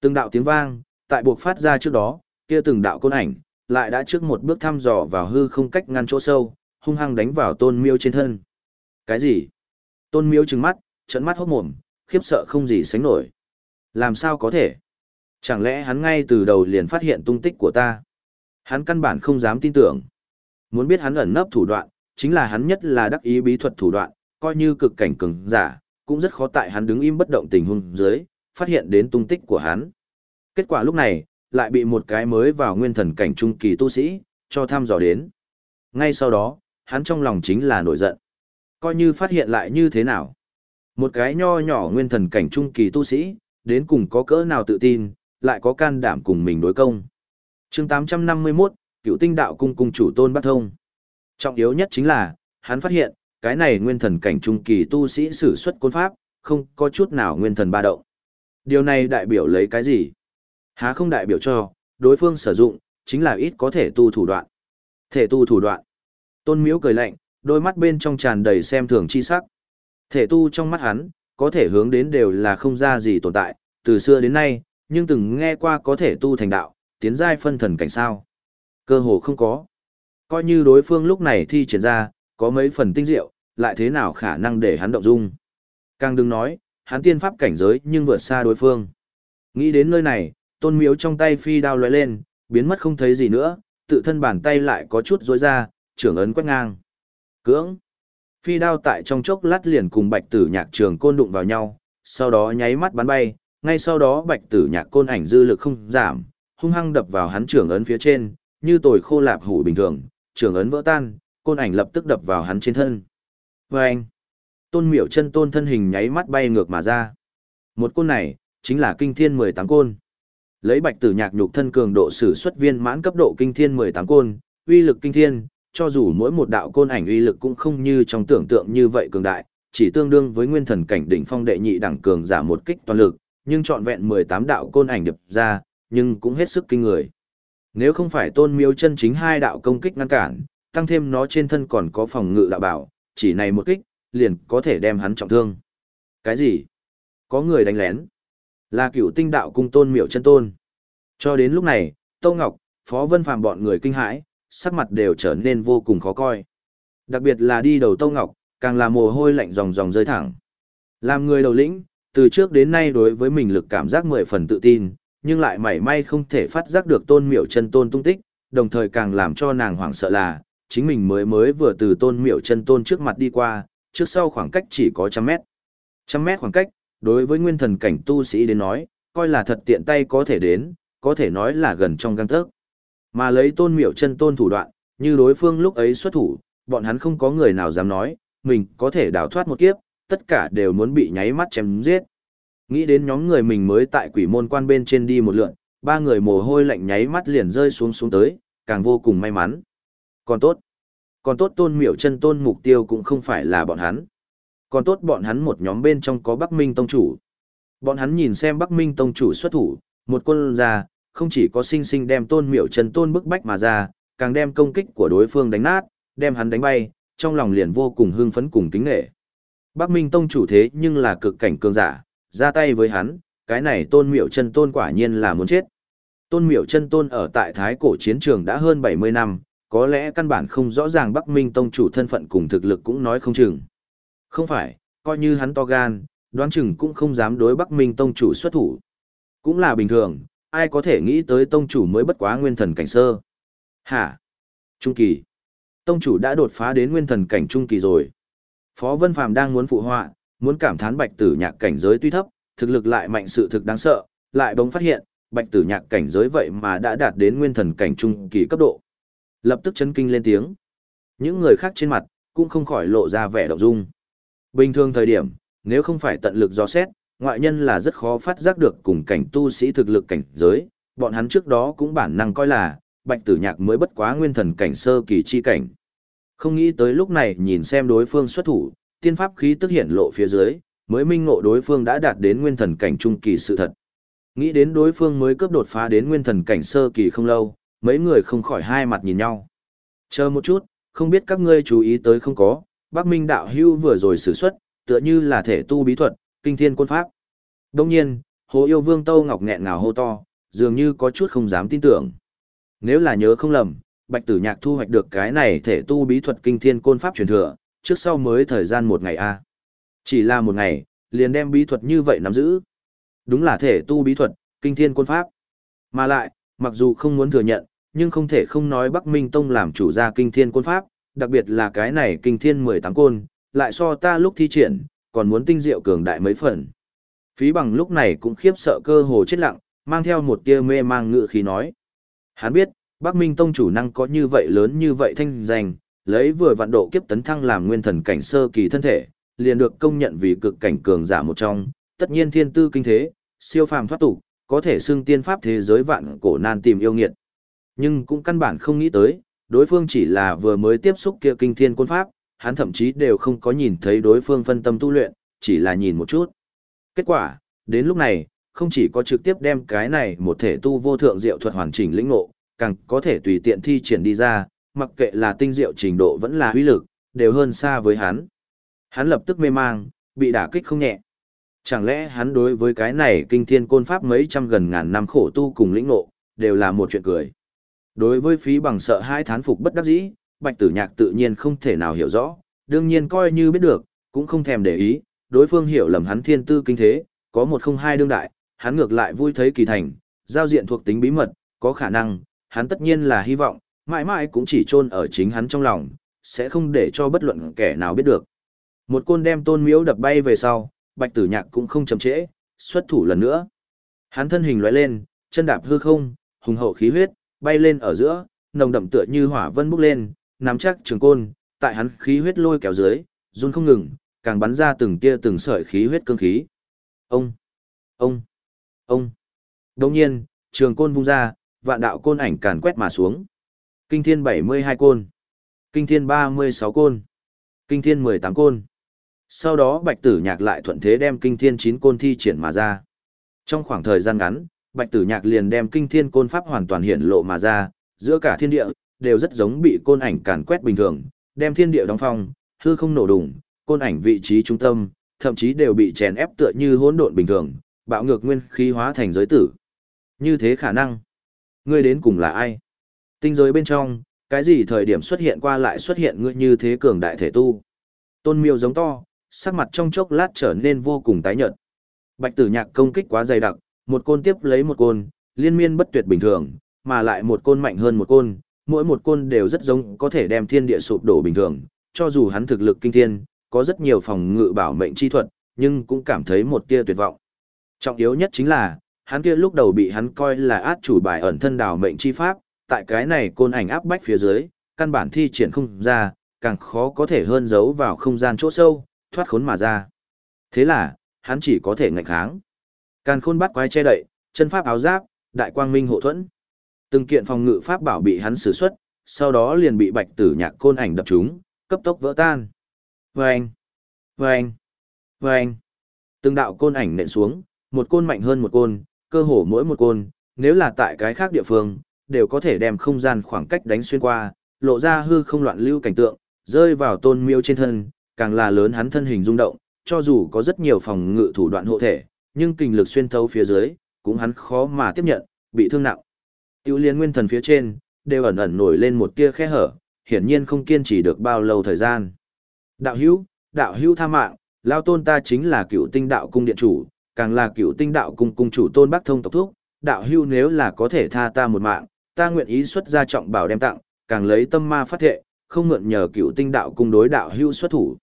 Từng đạo tiếng vang, tại buộc phát ra trước đó, kia từng đạo côn ảnh, lại đã trước một bước thăm dò vào hư không cách ngăn chỗ sâu, hung hăng đánh vào tôn miêu trên thân. Cái gì? Tôn miêu trừng mắt, trận mắt hốt mồm, khiếp sợ không gì sánh nổi. Làm sao có thể? Chẳng lẽ hắn ngay từ đầu liền phát hiện tung tích của ta? Hắn căn bản không dám tin tưởng. Muốn biết hắn ẩn nấp thủ đoạn, chính là hắn nhất là đắc ý bí thuật thủ đoạn, coi như cực cảnh cường giả, cũng rất khó tại hắn đứng im bất động tình huống dưới, phát hiện đến tung tích của hắn. Kết quả lúc này, lại bị một cái mới vào nguyên thần cảnh trung kỳ tu sĩ, cho thăm dò đến. Ngay sau đó, hắn trong lòng chính là nổi giận. Coi như phát hiện lại như thế nào. Một cái nho nhỏ nguyên thần cảnh trung kỳ tu sĩ, đến cùng có cỡ nào tự tin, lại có can đảm cùng mình đối công. chương 851, cựu tinh đạo cung cung chủ tôn bắt thông. Trọng yếu nhất chính là, hắn phát hiện, cái này nguyên thần cảnh trung kỳ tu sĩ sử xuất côn pháp, không có chút nào nguyên thần ba động. Điều này đại biểu lấy cái gì? Há không đại biểu cho, đối phương sử dụng, chính là ít có thể tu thủ đoạn. Thể tu thủ đoạn. Tôn miếu cười lạnh, đôi mắt bên trong tràn đầy xem thường chi sắc. Thể tu trong mắt hắn, có thể hướng đến đều là không ra gì tồn tại, từ xưa đến nay, nhưng từng nghe qua có thể tu thành đạo, tiến giai phân thần cảnh sao. Cơ hồ không có. Coi như đối phương lúc này thi triển ra, có mấy phần tinh diệu, lại thế nào khả năng để hắn động dung. Càng đừng nói, hắn tiên pháp cảnh giới nhưng vượt xa đối phương. Nghĩ đến nơi này, tôn miếu trong tay phi đao lóe lên, biến mất không thấy gì nữa, tự thân bàn tay lại có chút rối ra, trưởng ấn quét ngang. Cưỡng. Phi đao tại trong chốc lát liền cùng bạch tử nhạc trường côn đụng vào nhau, sau đó nháy mắt bắn bay, ngay sau đó bạch tử nhạc côn ảnh dư lực không giảm, hung hăng đập vào hắn trưởng ấn phía trên, như tồi khô lạp hủ bình thường, trưởng ấn vỡ tan, côn ảnh lập tức đập vào hắn trên thân. Và anh, tôn miểu chân tôn thân hình nháy mắt bay ngược mà ra. Một côn này, chính là kinh thiên 18 côn. Lấy bạch tử nhạc nhục thân cường độ sử xuất viên mãn cấp độ kinh thiên 18 côn, uy lực kinh thiên, cho dù mỗi một đạo côn ảnh uy lực cũng không như trong tưởng tượng như vậy cường đại, chỉ tương đương với nguyên thần cảnh đỉnh phong đệ nhị đẳng cường giả một kích toàn lực, nhưng trọn vẹn 18 đạo côn ảnh đập ra, nhưng cũng hết sức kinh người. Nếu không phải tôn miếu chân chính hai đạo công kích ngăn cản, tăng thêm nó trên thân còn có phòng ngự đạo bảo, chỉ này một kích, liền có thể đem hắn trọng thương. Cái gì? Có người đánh lén. Là cựu tinh đạo cung tôn miệu chân tôn. Cho đến lúc này, Tâu Ngọc, Phó Vân Phàm bọn người kinh hãi, sắc mặt đều trở nên vô cùng khó coi. Đặc biệt là đi đầu Tâu Ngọc, càng là mồ hôi lạnh ròng ròng rơi thẳng. Làm người đầu lĩnh, từ trước đến nay đối với mình lực cảm giác mười phần tự tin, nhưng lại mảy may không thể phát giác được tôn miệu chân tôn tung tích, đồng thời càng làm cho nàng hoảng sợ là, chính mình mới mới vừa từ tôn miệu chân tôn trước mặt đi qua, trước sau khoảng cách chỉ có trăm mét. Trăm mét khoảng cách, đối với nguyên thần cảnh tu sĩ đến nói, coi là thật tiện tay có thể đến, có thể nói là gần trong găng tớc. Mà lấy tôn miệu chân tôn thủ đoạn, như đối phương lúc ấy xuất thủ, bọn hắn không có người nào dám nói, mình có thể đào thoát một kiếp, tất cả đều muốn bị nháy mắt chém giết. Nghĩ đến nhóm người mình mới tại quỷ môn quan bên trên đi một lượn, ba người mồ hôi lạnh nháy mắt liền rơi xuống xuống tới, càng vô cùng may mắn. Còn tốt. Còn tốt tôn miểu chân tôn mục tiêu cũng không phải là bọn hắn. Còn tốt bọn hắn một nhóm bên trong có Bắc Minh Tông Chủ. Bọn hắn nhìn xem Bắc Minh Tông Chủ xuất thủ, một quân ra, không chỉ có sinh sinh đem tôn miểu chân tôn bức bách mà ra, càng đem công kích của đối phương đánh nát, đem hắn đánh bay, trong lòng liền vô cùng hưng phấn cùng kính nghệ. Bắc Minh Tông Chủ thế nhưng là cực cảnh cường giả, ra tay với hắn, cái này tôn miểu chân tôn quả nhiên là muốn chết. Tôn miểu chân tôn ở tại Thái cổ chiến trường đã hơn 70 năm, có lẽ căn bản không rõ ràng Bắc Minh Tông chủ thân phận cùng thực lực cũng nói không chừng. Không phải, coi như hắn to gan, đoán chừng cũng không dám đối Bắc Minh Tông chủ xuất thủ. Cũng là bình thường, ai có thể nghĩ tới Tông chủ mới bất quá nguyên thần cảnh sơ. Hả? Trung kỳ. Tông chủ đã đột phá đến nguyên thần cảnh trung kỳ rồi. Phó Vân Phàm đang muốn phụ họa, muốn cảm thán bạch tử nhạc cảnh giới tuy thấp, thực lực lại mạnh sự thực đáng sợ, lại bỗng phát hiện, bạch tử nhạc cảnh giới vậy mà đã đạt đến nguyên thần cảnh trung kỳ cấp độ. Lập tức chấn kinh lên tiếng. Những người khác trên mặt, cũng không khỏi lộ ra vẻ động dung. Bình thường thời điểm, nếu không phải tận lực do xét, ngoại nhân là rất khó phát giác được cùng cảnh tu sĩ thực lực cảnh giới, bọn hắn trước đó cũng bản năng coi là, bạch tử nhạc mới bất quá nguyên thần cảnh sơ kỳ chi cảnh. Không nghĩ tới lúc này nhìn xem đối phương xuất thủ, tiên pháp khí tức hiện lộ phía dưới, mới minh ngộ đối phương đã đạt đến nguyên thần cảnh trung kỳ sự thật. Nghĩ đến đối phương mới cướp đột phá đến nguyên thần cảnh sơ kỳ không lâu, mấy người không khỏi hai mặt nhìn nhau. Chờ một chút, không biết các ngươi chú ý tới không có, Bắc Minh đạo hưu vừa rồi sử xuất, tựa như là thể tu bí thuật, kinh thiên quân pháp. Đồng nhiên, Hồ Yêu Vương Tâu Ngọc nghẹn ngào hô to, dường như có chút không dám tin tưởng. Nếu là nhớ không lầm, Bạch Tử Nhạc thu hoạch được cái này thể tu bí thuật kinh thiên côn pháp truyền thừa, trước sau mới thời gian một ngày a. Chỉ là một ngày, liền đem bí thuật như vậy nắm giữ. Đúng là thể tu bí thuật, kinh thiên côn pháp. Mà lại, mặc dù không muốn thừa nhận, nhưng không thể không nói Bắc Minh Tông làm chủ gia kinh thiên côn pháp, đặc biệt là cái này kinh thiên 18 côn, lại so ta lúc thi triển, còn muốn tinh diệu cường đại mấy phần. Phí bằng lúc này cũng khiếp sợ cơ hồ chết lặng, mang theo một tia mê mang ngự khí nói. Hắn biết, Bắc Minh Tông chủ năng có như vậy lớn như vậy thanh danh, lấy vừa vạn độ kiếp tấn thăng làm nguyên thần cảnh sơ kỳ thân thể, liền được công nhận vì cực cảnh cường giả một trong, tất nhiên thiên tư kinh thế, siêu phàm thoát tục, có thể xưng tiên pháp thế giới vạn cổ nan tìm yêu nghiệt. Nhưng cũng căn bản không nghĩ tới, đối phương chỉ là vừa mới tiếp xúc kia kinh thiên côn pháp, hắn thậm chí đều không có nhìn thấy đối phương phân tâm tu luyện, chỉ là nhìn một chút. Kết quả, đến lúc này, không chỉ có trực tiếp đem cái này một thể tu vô thượng diệu thuật hoàn chỉnh lĩnh ngộ, càng có thể tùy tiện thi triển đi ra, mặc kệ là tinh diệu trình độ vẫn là uy lực, đều hơn xa với hắn. Hắn lập tức mê mang, bị đả kích không nhẹ. Chẳng lẽ hắn đối với cái này kinh thiên côn pháp mấy trăm gần ngàn năm khổ tu cùng lĩnh ngộ, đều là một chuyện cười. Đối với phí bằng sợ hai thán phục bất đắc dĩ, bạch tử nhạc tự nhiên không thể nào hiểu rõ, đương nhiên coi như biết được, cũng không thèm để ý, đối phương hiểu lầm hắn thiên tư kinh thế, có một không hai đương đại, hắn ngược lại vui thấy kỳ thành, giao diện thuộc tính bí mật, có khả năng, hắn tất nhiên là hy vọng, mãi mãi cũng chỉ chôn ở chính hắn trong lòng, sẽ không để cho bất luận kẻ nào biết được. Một côn đem tôn miếu đập bay về sau, bạch tử nhạc cũng không chậm trễ, xuất thủ lần nữa. Hắn thân hình lóe lên, chân đạp hư không, hùng hậu khí huyết, bay lên ở giữa, nồng đậm tựa như hỏa vân bốc lên, nắm chắc trường côn, tại hắn khí huyết lôi kéo dưới, run không ngừng, càng bắn ra từng tia từng sợi khí huyết cương khí. Ông, ông, ông. Đồng nhiên, trường côn vung ra, vạn đạo côn ảnh càn quét mà xuống. Kinh thiên 72 côn, kinh thiên 36 côn, kinh thiên 18 côn. Sau đó bạch tử nhạc lại thuận thế đem kinh thiên 9 côn thi triển mà ra. Trong khoảng thời gian ngắn, Bạch Tử Nhạc liền đem kinh thiên côn pháp hoàn toàn hiện lộ mà ra, giữa cả thiên địa đều rất giống bị côn ảnh càn quét bình thường, đem thiên địa đóng phong, hư không nổ đùng, côn ảnh vị trí trung tâm, thậm chí đều bị chèn ép tựa như hỗn độn bình thường, bạo ngược nguyên khí hóa thành giới tử. Như thế khả năng, ngươi đến cùng là ai? Tinh giới bên trong, cái gì thời điểm xuất hiện qua lại xuất hiện ngươi như thế cường đại thể tu? Tôn Miêu giống to, sắc mặt trong chốc lát trở nên vô cùng tái nhợt. Bạch Tử Nhạc công kích quá dày đặc, một côn tiếp lấy một côn, liên miên bất tuyệt bình thường, mà lại một côn mạnh hơn một côn, mỗi một côn đều rất giống có thể đem thiên địa sụp đổ bình thường, cho dù hắn thực lực kinh thiên, có rất nhiều phòng ngự bảo mệnh chi thuật, nhưng cũng cảm thấy một tia tuyệt vọng. Trọng yếu nhất chính là, hắn kia lúc đầu bị hắn coi là át chủ bài ẩn thân đào mệnh chi pháp, tại cái này côn ảnh áp bách phía dưới, căn bản thi triển không ra, càng khó có thể hơn giấu vào không gian chỗ sâu, thoát khốn mà ra. Thế là, hắn chỉ có thể ngạnh kháng. Càn khôn bắt quái che đậy, chân pháp áo giáp, đại quang minh hộ thuẫn. Từng kiện phòng ngự pháp bảo bị hắn sử xuất, sau đó liền bị bạch tử nhạc côn ảnh đập trúng, cấp tốc vỡ tan. Vâng! Vâng! Vâng! Từng đạo côn ảnh nện xuống, một côn mạnh hơn một côn, cơ hồ mỗi một côn, nếu là tại cái khác địa phương, đều có thể đem không gian khoảng cách đánh xuyên qua, lộ ra hư không loạn lưu cảnh tượng, rơi vào tôn miêu trên thân, càng là lớn hắn thân hình rung động, cho dù có rất nhiều phòng ngự thủ đoạn hộ thể, nhưng kinh lực xuyên thấu phía dưới, cũng hắn khó mà tiếp nhận, bị thương nặng. Tiêu liên nguyên thần phía trên, đều ẩn ẩn nổi lên một tia khe hở, hiển nhiên không kiên trì được bao lâu thời gian. Đạo hữu, đạo hữu tha mạng, lao tôn ta chính là cựu tinh đạo cung điện chủ, càng là cựu tinh đạo cung cung chủ tôn bắc thông tộc thúc, đạo hữu nếu là có thể tha ta một mạng, ta nguyện ý xuất ra trọng bảo đem tặng, càng lấy tâm ma phát thệ, không mượn nhờ cựu tinh đạo cung đối đạo hữu xuất thủ.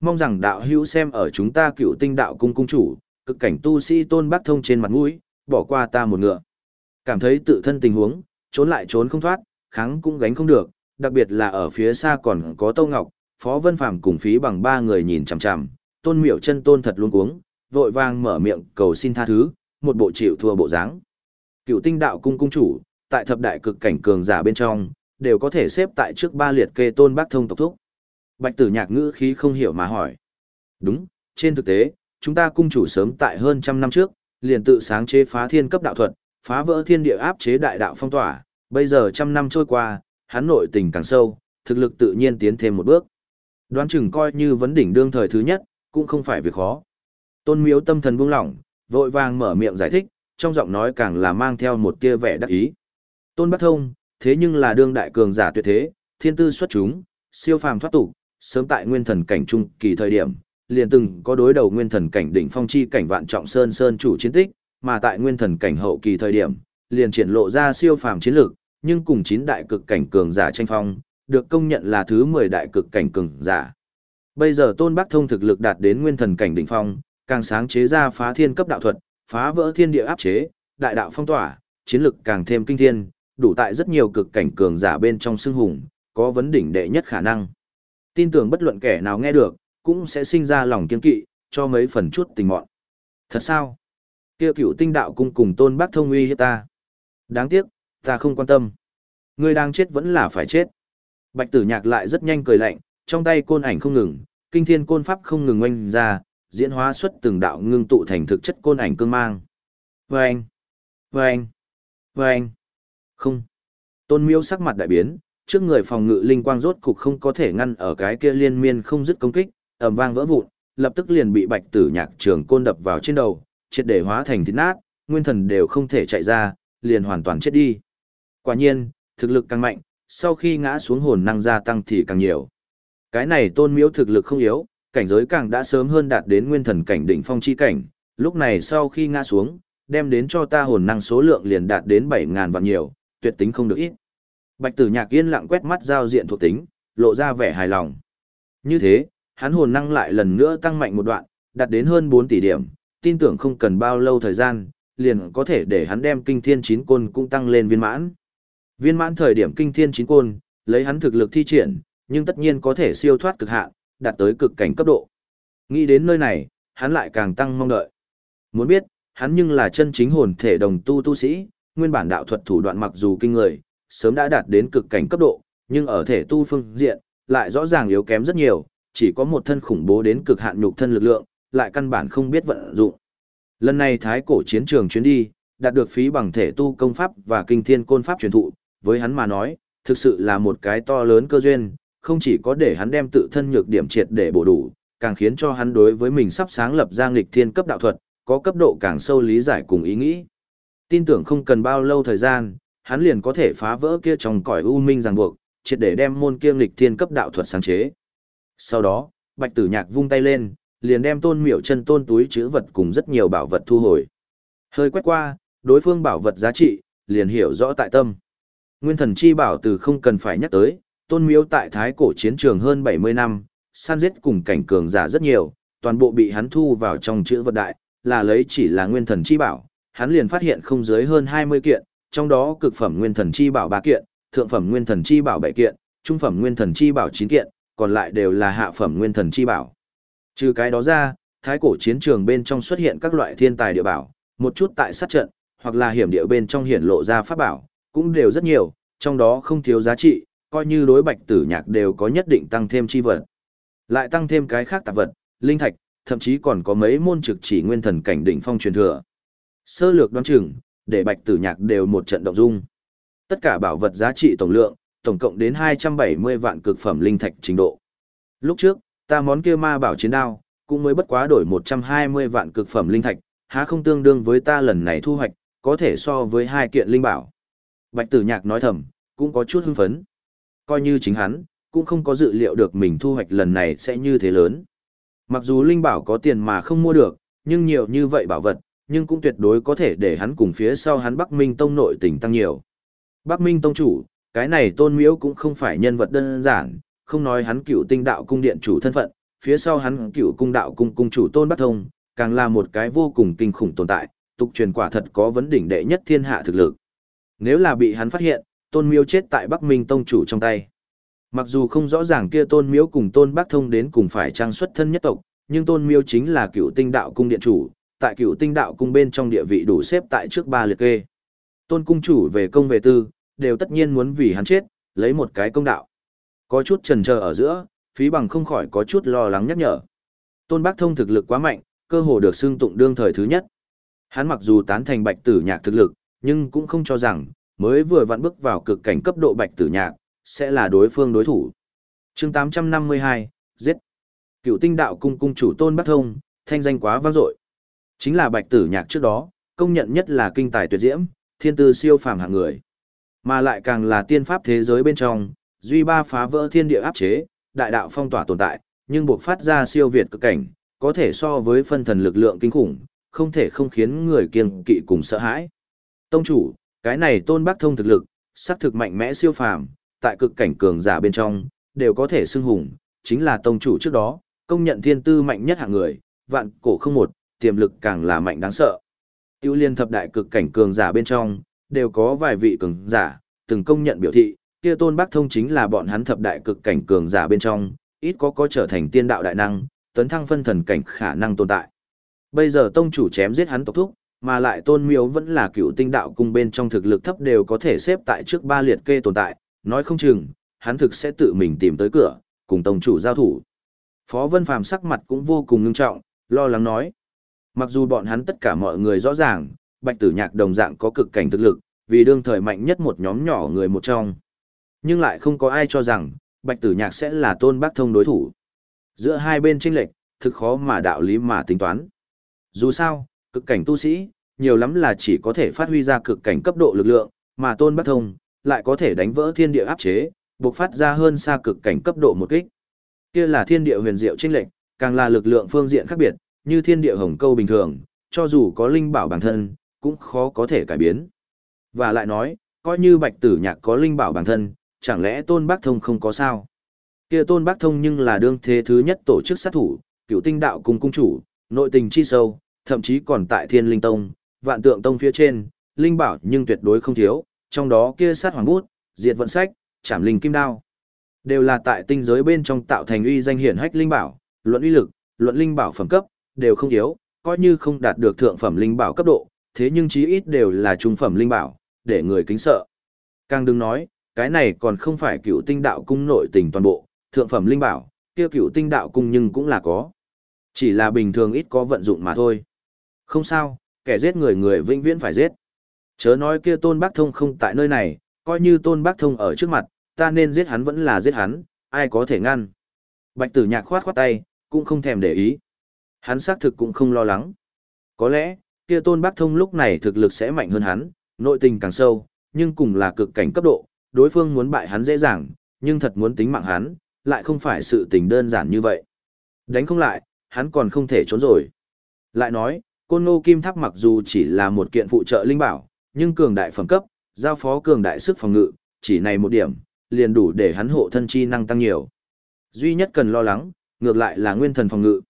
Mong rằng đạo hữu xem ở chúng ta cựu tinh đạo cung cung chủ, cực cảnh tu sĩ tôn bác thông trên mặt mũi, bỏ qua ta một ngựa. Cảm thấy tự thân tình huống, trốn lại trốn không thoát, kháng cũng gánh không được, đặc biệt là ở phía xa còn có Tâu Ngọc, Phó Vân Phàm cùng phí bằng ba người nhìn chằm chằm, tôn miểu chân tôn thật luôn cuống, vội vàng mở miệng cầu xin tha thứ, một bộ chịu thua bộ dáng. Cựu tinh đạo cung cung chủ, tại thập đại cực cảnh cường giả bên trong, đều có thể xếp tại trước ba liệt kê tôn bác thông tộc thúc. Bạch tử nhạc ngữ khí không hiểu mà hỏi. Đúng, trên thực tế, chúng ta cung chủ sớm tại hơn trăm năm trước, liền tự sáng chế phá thiên cấp đạo thuật, phá vỡ thiên địa áp chế đại đạo phong tỏa, bây giờ trăm năm trôi qua, hắn nội tình càng sâu, thực lực tự nhiên tiến thêm một bước. Đoán chừng coi như vấn đỉnh đương thời thứ nhất, cũng không phải việc khó. Tôn miếu tâm thần buông lỏng, vội vàng mở miệng giải thích, trong giọng nói càng là mang theo một tia vẻ đắc ý. Tôn Bắc Thông, thế nhưng là đương đại cường giả tuyệt thế, thiên tư xuất chúng, siêu phàm thoát tục, sớm tại nguyên thần cảnh trung kỳ thời điểm, liền từng có đối đầu nguyên thần cảnh đỉnh phong chi cảnh vạn trọng sơn sơn chủ chiến tích, mà tại nguyên thần cảnh hậu kỳ thời điểm, liền triển lộ ra siêu phàm chiến lược, nhưng cùng chín đại cực cảnh cường giả tranh phong, được công nhận là thứ 10 đại cực cảnh cường giả. Bây giờ Tôn Bắc Thông thực lực đạt đến nguyên thần cảnh đỉnh phong, càng sáng chế ra phá thiên cấp đạo thuật, phá vỡ thiên địa áp chế, đại đạo phong tỏa, chiến lực càng thêm kinh thiên, đủ tại rất nhiều cực cảnh cường giả bên trong xưng hùng, có vấn đỉnh đệ nhất khả năng. Tin tưởng bất luận kẻ nào nghe được, cũng sẽ sinh ra lòng kiên kỵ, cho mấy phần chút tình mọn. Thật sao? Kia cựu tinh đạo cung cùng tôn bác thông uy hiếp ta. Đáng tiếc, ta không quan tâm. Người đang chết vẫn là phải chết. Bạch tử nhạc lại rất nhanh cười lạnh, trong tay côn ảnh không ngừng, kinh thiên côn pháp không ngừng oanh ra, diễn hóa xuất từng đạo ngưng tụ thành thực chất côn ảnh cương mang. Vâng! Vâng! Vâng! Không! Tôn miêu sắc mặt đại biến, trước người phòng ngự linh quang rốt cục không có thể ngăn ở cái kia liên miên không dứt công kích, ầm vang vỡ vụn, lập tức liền bị bạch tử nhạc trường côn đập vào trên đầu, triệt để hóa thành thịt nát, nguyên thần đều không thể chạy ra, liền hoàn toàn chết đi. Quả nhiên, thực lực càng mạnh, sau khi ngã xuống hồn năng gia tăng thì càng nhiều. Cái này tôn miếu thực lực không yếu, cảnh giới càng đã sớm hơn đạt đến nguyên thần cảnh đỉnh phong chi cảnh, lúc này sau khi ngã xuống, đem đến cho ta hồn năng số lượng liền đạt đến 7.000 vạn nhiều, tuyệt tính không được ít. Bạch tử nhạc yên lặng quét mắt giao diện thuộc tính, lộ ra vẻ hài lòng. Như thế, hắn hồn năng lại lần nữa tăng mạnh một đoạn, đạt đến hơn 4 tỷ điểm, tin tưởng không cần bao lâu thời gian, liền có thể để hắn đem kinh thiên chín côn cũng tăng lên viên mãn. Viên mãn thời điểm kinh thiên chín côn, lấy hắn thực lực thi triển, nhưng tất nhiên có thể siêu thoát cực hạn, đạt tới cực cảnh cấp độ. Nghĩ đến nơi này, hắn lại càng tăng mong đợi. Muốn biết, hắn nhưng là chân chính hồn thể đồng tu tu sĩ, nguyên bản đạo thuật thủ đoạn mặc dù kinh người, sớm đã đạt đến cực cảnh cấp độ, nhưng ở thể tu phương diện, lại rõ ràng yếu kém rất nhiều, chỉ có một thân khủng bố đến cực hạn nhục thân lực lượng, lại căn bản không biết vận dụng. Lần này thái cổ chiến trường chuyến đi, đạt được phí bằng thể tu công pháp và kinh thiên côn pháp truyền thụ, với hắn mà nói, thực sự là một cái to lớn cơ duyên, không chỉ có để hắn đem tự thân nhược điểm triệt để bổ đủ, càng khiến cho hắn đối với mình sắp sáng lập ra nghịch thiên cấp đạo thuật, có cấp độ càng sâu lý giải cùng ý nghĩ. Tin tưởng không cần bao lâu thời gian, hắn liền có thể phá vỡ kia trong cõi u minh ràng buộc, triệt để đem môn kiêm nghịch thiên cấp đạo thuật sáng chế. Sau đó, Bạch Tử Nhạc vung tay lên, liền đem tôn miểu chân tôn túi chứa vật cùng rất nhiều bảo vật thu hồi. Hơi quét qua, đối phương bảo vật giá trị, liền hiểu rõ tại tâm. Nguyên thần chi bảo từ không cần phải nhắc tới, tôn miếu tại thái cổ chiến trường hơn 70 năm, săn giết cùng cảnh cường giả rất nhiều, toàn bộ bị hắn thu vào trong chữ vật đại, là lấy chỉ là nguyên thần chi bảo, hắn liền phát hiện không dưới hơn 20 kiện, trong đó cực phẩm nguyên thần chi bảo 3 kiện, thượng phẩm nguyên thần chi bảo 7 kiện, trung phẩm nguyên thần chi bảo 9 kiện, còn lại đều là hạ phẩm nguyên thần chi bảo. Trừ cái đó ra, thái cổ chiến trường bên trong xuất hiện các loại thiên tài địa bảo, một chút tại sát trận, hoặc là hiểm địa bên trong hiển lộ ra pháp bảo, cũng đều rất nhiều, trong đó không thiếu giá trị, coi như đối bạch tử nhạc đều có nhất định tăng thêm chi vật. Lại tăng thêm cái khác tạp vật, linh thạch, thậm chí còn có mấy môn trực chỉ nguyên thần cảnh đỉnh phong truyền thừa. Sơ lược đoán chừng, để bạch tử nhạc đều một trận động dung. Tất cả bảo vật giá trị tổng lượng, tổng cộng đến 270 vạn cực phẩm linh thạch trình độ. Lúc trước, ta món kia ma bảo chiến đao, cũng mới bất quá đổi 120 vạn cực phẩm linh thạch, há không tương đương với ta lần này thu hoạch, có thể so với hai kiện linh bảo. Bạch tử nhạc nói thầm, cũng có chút hưng phấn. Coi như chính hắn, cũng không có dự liệu được mình thu hoạch lần này sẽ như thế lớn. Mặc dù linh bảo có tiền mà không mua được, nhưng nhiều như vậy bảo vật, nhưng cũng tuyệt đối có thể để hắn cùng phía sau hắn Bắc Minh Tông nội tình tăng nhiều. Bắc Minh Tông chủ, cái này tôn miếu cũng không phải nhân vật đơn giản, không nói hắn cựu tinh đạo cung điện chủ thân phận, phía sau hắn cựu cung đạo cung cung chủ tôn Bắc Thông, càng là một cái vô cùng kinh khủng tồn tại, tục truyền quả thật có vấn đỉnh đệ nhất thiên hạ thực lực. Nếu là bị hắn phát hiện, tôn miếu chết tại Bắc Minh Tông chủ trong tay. Mặc dù không rõ ràng kia tôn miếu cùng tôn Bắc Thông đến cùng phải trang xuất thân nhất tộc, nhưng tôn miếu chính là cựu tinh đạo cung điện chủ, tại cựu tinh đạo cung bên trong địa vị đủ xếp tại trước ba liệt kê. Tôn cung chủ về công về tư, đều tất nhiên muốn vì hắn chết, lấy một cái công đạo. Có chút trần chờ ở giữa, phí bằng không khỏi có chút lo lắng nhắc nhở. Tôn Bác Thông thực lực quá mạnh, cơ hồ được xưng tụng đương thời thứ nhất. Hắn mặc dù tán thành bạch tử nhạc thực lực, nhưng cũng không cho rằng, mới vừa vặn bước vào cực cảnh cấp độ bạch tử nhạc, sẽ là đối phương đối thủ. chương 852, giết. Cựu tinh đạo cung cung chủ Tôn Bác Thông, thanh danh quá vang dội Chính là bạch tử nhạc trước đó, công nhận nhất là kinh tài tuyệt diễm, thiên tư siêu phàm hạng người. Mà lại càng là tiên pháp thế giới bên trong, duy ba phá vỡ thiên địa áp chế, đại đạo phong tỏa tồn tại, nhưng buộc phát ra siêu việt cực cảnh, có thể so với phân thần lực lượng kinh khủng, không thể không khiến người kiêng kỵ cùng sợ hãi. Tông chủ, cái này tôn bác thông thực lực, sắc thực mạnh mẽ siêu phàm, tại cực cảnh cường giả bên trong, đều có thể xưng hùng, chính là tông chủ trước đó, công nhận thiên tư mạnh nhất hạng người, vạn cổ không một, tiềm lực càng là mạnh đáng sợ. Tiêu liên thập đại cực cảnh cường giả bên trong, đều có vài vị cường giả, từng công nhận biểu thị, kia tôn bác thông chính là bọn hắn thập đại cực cảnh cường giả bên trong, ít có có trở thành tiên đạo đại năng, tấn thăng phân thần cảnh khả năng tồn tại. Bây giờ tông chủ chém giết hắn tộc thúc, mà lại tôn miếu vẫn là cựu tinh đạo cung bên trong thực lực thấp đều có thể xếp tại trước ba liệt kê tồn tại, nói không chừng, hắn thực sẽ tự mình tìm tới cửa, cùng tông chủ giao thủ. Phó Vân Phàm sắc mặt cũng vô cùng ngưng trọng, lo lắng nói. Mặc dù bọn hắn tất cả mọi người rõ ràng, Bạch Tử Nhạc đồng dạng có cực cảnh thực lực, vì đương thời mạnh nhất một nhóm nhỏ người một trong. Nhưng lại không có ai cho rằng, Bạch Tử Nhạc sẽ là tôn bác thông đối thủ. Giữa hai bên tranh lệch, thực khó mà đạo lý mà tính toán. Dù sao, cực cảnh tu sĩ, nhiều lắm là chỉ có thể phát huy ra cực cảnh cấp độ lực lượng, mà tôn bác thông, lại có thể đánh vỡ thiên địa áp chế, buộc phát ra hơn xa cực cảnh cấp độ một kích. Kia là thiên địa huyền diệu tranh lệch, càng là lực lượng phương diện khác biệt, như thiên địa hồng câu bình thường, cho dù có linh bảo bản thân, cũng khó có thể cải biến. Và lại nói, coi như bạch tử nhạc có linh bảo bản thân, chẳng lẽ tôn bác thông không có sao? kia tôn bác thông nhưng là đương thế thứ nhất tổ chức sát thủ, cựu tinh đạo cùng cung chủ, nội tình chi sâu, thậm chí còn tại thiên linh tông, vạn tượng tông phía trên, linh bảo nhưng tuyệt đối không thiếu, trong đó kia sát hoàng bút, diệt vận sách, chảm linh kim đao. Đều là tại tinh giới bên trong tạo thành uy danh hiển hách linh bảo, luận uy lực, luận linh bảo phẩm cấp, đều không yếu, coi như không đạt được thượng phẩm linh bảo cấp độ, thế nhưng chí ít đều là trung phẩm linh bảo, để người kính sợ. Càng đừng nói, cái này còn không phải cựu tinh đạo cung nội tình toàn bộ, thượng phẩm linh bảo, kia cựu tinh đạo cung nhưng cũng là có. Chỉ là bình thường ít có vận dụng mà thôi. Không sao, kẻ giết người người vĩnh viễn phải giết. Chớ nói kia Tôn Bác Thông không tại nơi này, coi như Tôn Bác Thông ở trước mặt, ta nên giết hắn vẫn là giết hắn, ai có thể ngăn. Bạch tử nhạc khoát khoát tay, cũng không thèm để ý. Hắn xác thực cũng không lo lắng. Có lẽ, kia Tôn Bác Thông lúc này thực lực sẽ mạnh hơn hắn, nội tình càng sâu, nhưng cùng là cực cảnh cấp độ, đối phương muốn bại hắn dễ dàng, nhưng thật muốn tính mạng hắn, lại không phải sự tình đơn giản như vậy. Đánh không lại, hắn còn không thể trốn rồi. Lại nói, côn ngô kim tháp mặc dù chỉ là một kiện phụ trợ linh bảo, nhưng cường đại phẩm cấp, giao phó cường đại sức phòng ngự, chỉ này một điểm, liền đủ để hắn hộ thân chi năng tăng nhiều. Duy nhất cần lo lắng, ngược lại là nguyên thần phòng ngự.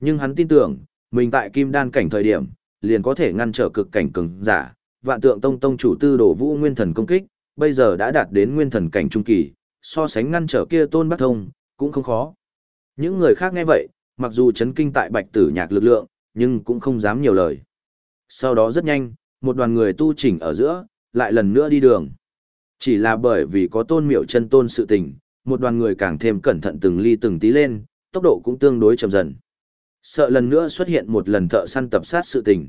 Nhưng hắn tin tưởng, mình tại kim đan cảnh thời điểm, liền có thể ngăn trở cực cảnh cường giả, vạn tượng tông tông chủ tư đổ vũ nguyên thần công kích, bây giờ đã đạt đến nguyên thần cảnh trung kỳ, so sánh ngăn trở kia tôn Bắc thông, cũng không khó. Những người khác nghe vậy, mặc dù chấn kinh tại bạch tử nhạc lực lượng, nhưng cũng không dám nhiều lời. Sau đó rất nhanh, một đoàn người tu chỉnh ở giữa, lại lần nữa đi đường. Chỉ là bởi vì có tôn miệu chân tôn sự tình, một đoàn người càng thêm cẩn thận từng ly từng tí lên, tốc độ cũng tương đối chậm dần. Sợ lần nữa xuất hiện một lần thợ săn tập sát sự tình.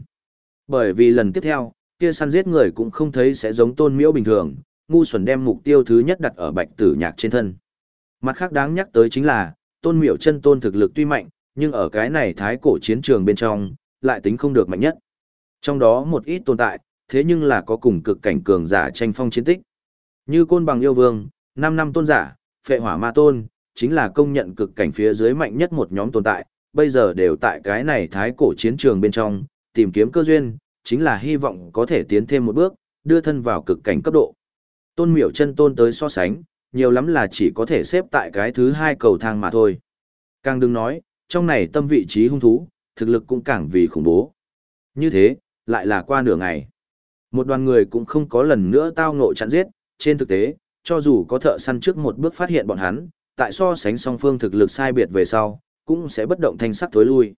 Bởi vì lần tiếp theo, kia săn giết người cũng không thấy sẽ giống tôn miễu bình thường, ngu xuẩn đem mục tiêu thứ nhất đặt ở bạch tử nhạc trên thân. Mặt khác đáng nhắc tới chính là, tôn miểu chân tôn thực lực tuy mạnh, nhưng ở cái này thái cổ chiến trường bên trong, lại tính không được mạnh nhất. Trong đó một ít tồn tại, thế nhưng là có cùng cực cảnh cường giả tranh phong chiến tích. Như côn bằng yêu vương, 5 năm tôn giả, phệ hỏa ma tôn, chính là công nhận cực cảnh phía dưới mạnh nhất một nhóm tồn tại, bây giờ đều tại cái này thái cổ chiến trường bên trong, tìm kiếm cơ duyên, chính là hy vọng có thể tiến thêm một bước, đưa thân vào cực cảnh cấp độ. Tôn miểu chân tôn tới so sánh, nhiều lắm là chỉ có thể xếp tại cái thứ hai cầu thang mà thôi. Càng đừng nói, trong này tâm vị trí hung thú, thực lực cũng càng vì khủng bố. Như thế, lại là qua nửa ngày. Một đoàn người cũng không có lần nữa tao ngộ chặn giết, trên thực tế, cho dù có thợ săn trước một bước phát hiện bọn hắn, tại so sánh song phương thực lực sai biệt về sau, cũng sẽ bất động thanh sắc thối lui.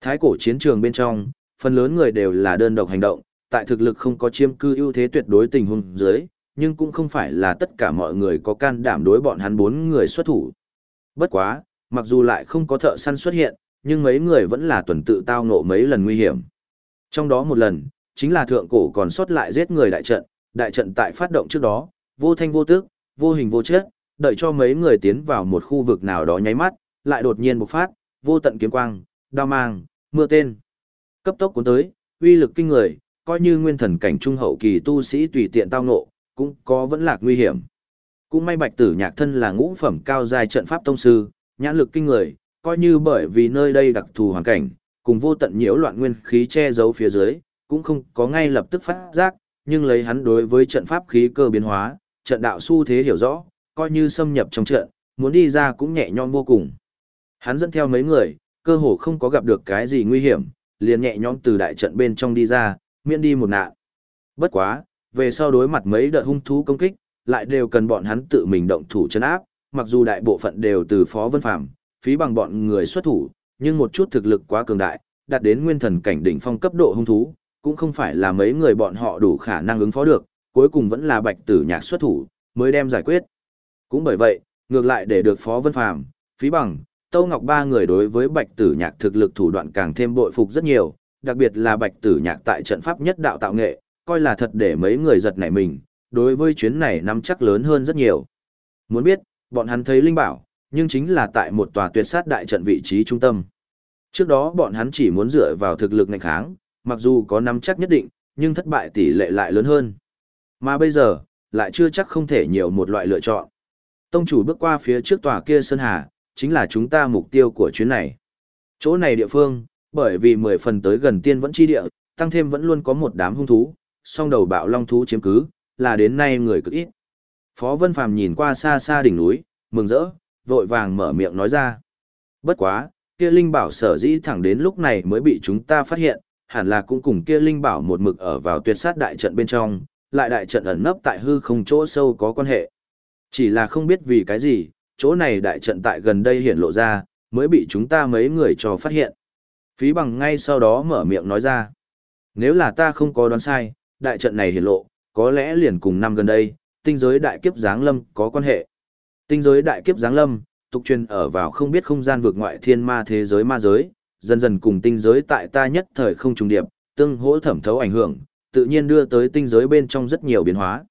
Thái cổ chiến trường bên trong, phần lớn người đều là đơn độc hành động, tại thực lực không có chiêm cư ưu thế tuyệt đối tình huống dưới, nhưng cũng không phải là tất cả mọi người có can đảm đối bọn hắn bốn người xuất thủ. Bất quá, mặc dù lại không có thợ săn xuất hiện, nhưng mấy người vẫn là tuần tự tao ngộ mấy lần nguy hiểm. Trong đó một lần, chính là thượng cổ còn sót lại giết người đại trận, đại trận tại phát động trước đó, vô thanh vô tức, vô hình vô chất, đợi cho mấy người tiến vào một khu vực nào đó nháy mắt, lại đột nhiên bộc phát, vô tận kiếm quang, đao mang, mưa tên. Cấp tốc cuốn tới, uy lực kinh người, coi như nguyên thần cảnh trung hậu kỳ tu sĩ tùy tiện tao ngộ, cũng có vẫn lạc nguy hiểm. Cũng may bạch tử nhạc thân là ngũ phẩm cao giai trận pháp tông sư, nhãn lực kinh người, coi như bởi vì nơi đây đặc thù hoàn cảnh, cùng vô tận nhiễu loạn nguyên khí che giấu phía dưới, cũng không có ngay lập tức phát giác, nhưng lấy hắn đối với trận pháp khí cơ biến hóa, trận đạo xu thế hiểu rõ, coi như xâm nhập trong trận, muốn đi ra cũng nhẹ nhõm vô cùng. Hắn dẫn theo mấy người, cơ hồ không có gặp được cái gì nguy hiểm, liền nhẹ nhõm từ đại trận bên trong đi ra, miễn đi một nạn. Bất quá, về sau đối mặt mấy đợt hung thú công kích, lại đều cần bọn hắn tự mình động thủ chân áp, mặc dù đại bộ phận đều từ Phó Vân Phàm, phí bằng bọn người xuất thủ, nhưng một chút thực lực quá cường đại, đạt đến nguyên thần cảnh đỉnh phong cấp độ hung thú, cũng không phải là mấy người bọn họ đủ khả năng ứng phó được, cuối cùng vẫn là Bạch Tử Nhạc xuất thủ, mới đem giải quyết. Cũng bởi vậy, ngược lại để được Phó Vân Phàm, phí bằng, Tâu Ngọc ba người đối với Bạch Tử Nhạc thực lực thủ đoạn càng thêm bội phục rất nhiều, đặc biệt là Bạch Tử Nhạc tại trận pháp nhất đạo tạo nghệ, coi là thật để mấy người giật nảy mình, đối với chuyến này nắm chắc lớn hơn rất nhiều. Muốn biết, bọn hắn thấy Linh Bảo, nhưng chính là tại một tòa tuyệt sát đại trận vị trí trung tâm. Trước đó bọn hắn chỉ muốn dựa vào thực lực ngành kháng, mặc dù có nắm chắc nhất định, nhưng thất bại tỷ lệ lại lớn hơn. Mà bây giờ, lại chưa chắc không thể nhiều một loại lựa chọn. Tông chủ bước qua phía trước tòa kia Sơn Hà, chính là chúng ta mục tiêu của chuyến này. Chỗ này địa phương, bởi vì mười phần tới gần tiên vẫn chi địa, tăng thêm vẫn luôn có một đám hung thú, song đầu bạo long thú chiếm cứ, là đến nay người cực ít. Phó Vân Phàm nhìn qua xa xa đỉnh núi, mừng rỡ, vội vàng mở miệng nói ra. Bất quá, kia linh bảo sở dĩ thẳng đến lúc này mới bị chúng ta phát hiện, hẳn là cũng cùng kia linh bảo một mực ở vào tuyệt sát đại trận bên trong, lại đại trận ẩn nấp tại hư không chỗ sâu có quan hệ. Chỉ là không biết vì cái gì, chỗ này đại trận tại gần đây hiện lộ ra, mới bị chúng ta mấy người cho phát hiện. Phí bằng ngay sau đó mở miệng nói ra. Nếu là ta không có đoán sai, đại trận này hiển lộ, có lẽ liền cùng năm gần đây, tinh giới đại kiếp giáng lâm có quan hệ. Tinh giới đại kiếp giáng lâm, tục truyền ở vào không biết không gian vượt ngoại thiên ma thế giới ma giới, dần dần cùng tinh giới tại ta nhất thời không trùng điệp, tương hỗ thẩm thấu ảnh hưởng, tự nhiên đưa tới tinh giới bên trong rất nhiều biến hóa.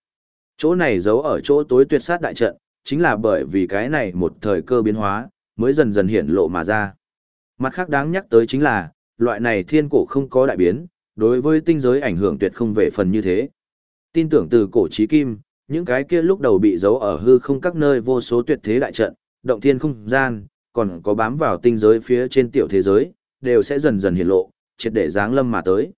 Chỗ này giấu ở chỗ tối tuyệt sát đại trận, chính là bởi vì cái này một thời cơ biến hóa, mới dần dần hiển lộ mà ra. Mặt khác đáng nhắc tới chính là, loại này thiên cổ không có đại biến, đối với tinh giới ảnh hưởng tuyệt không về phần như thế. Tin tưởng từ cổ chí kim, những cái kia lúc đầu bị giấu ở hư không các nơi vô số tuyệt thế đại trận, động thiên không gian, còn có bám vào tinh giới phía trên tiểu thế giới, đều sẽ dần dần hiển lộ, triệt để dáng lâm mà tới.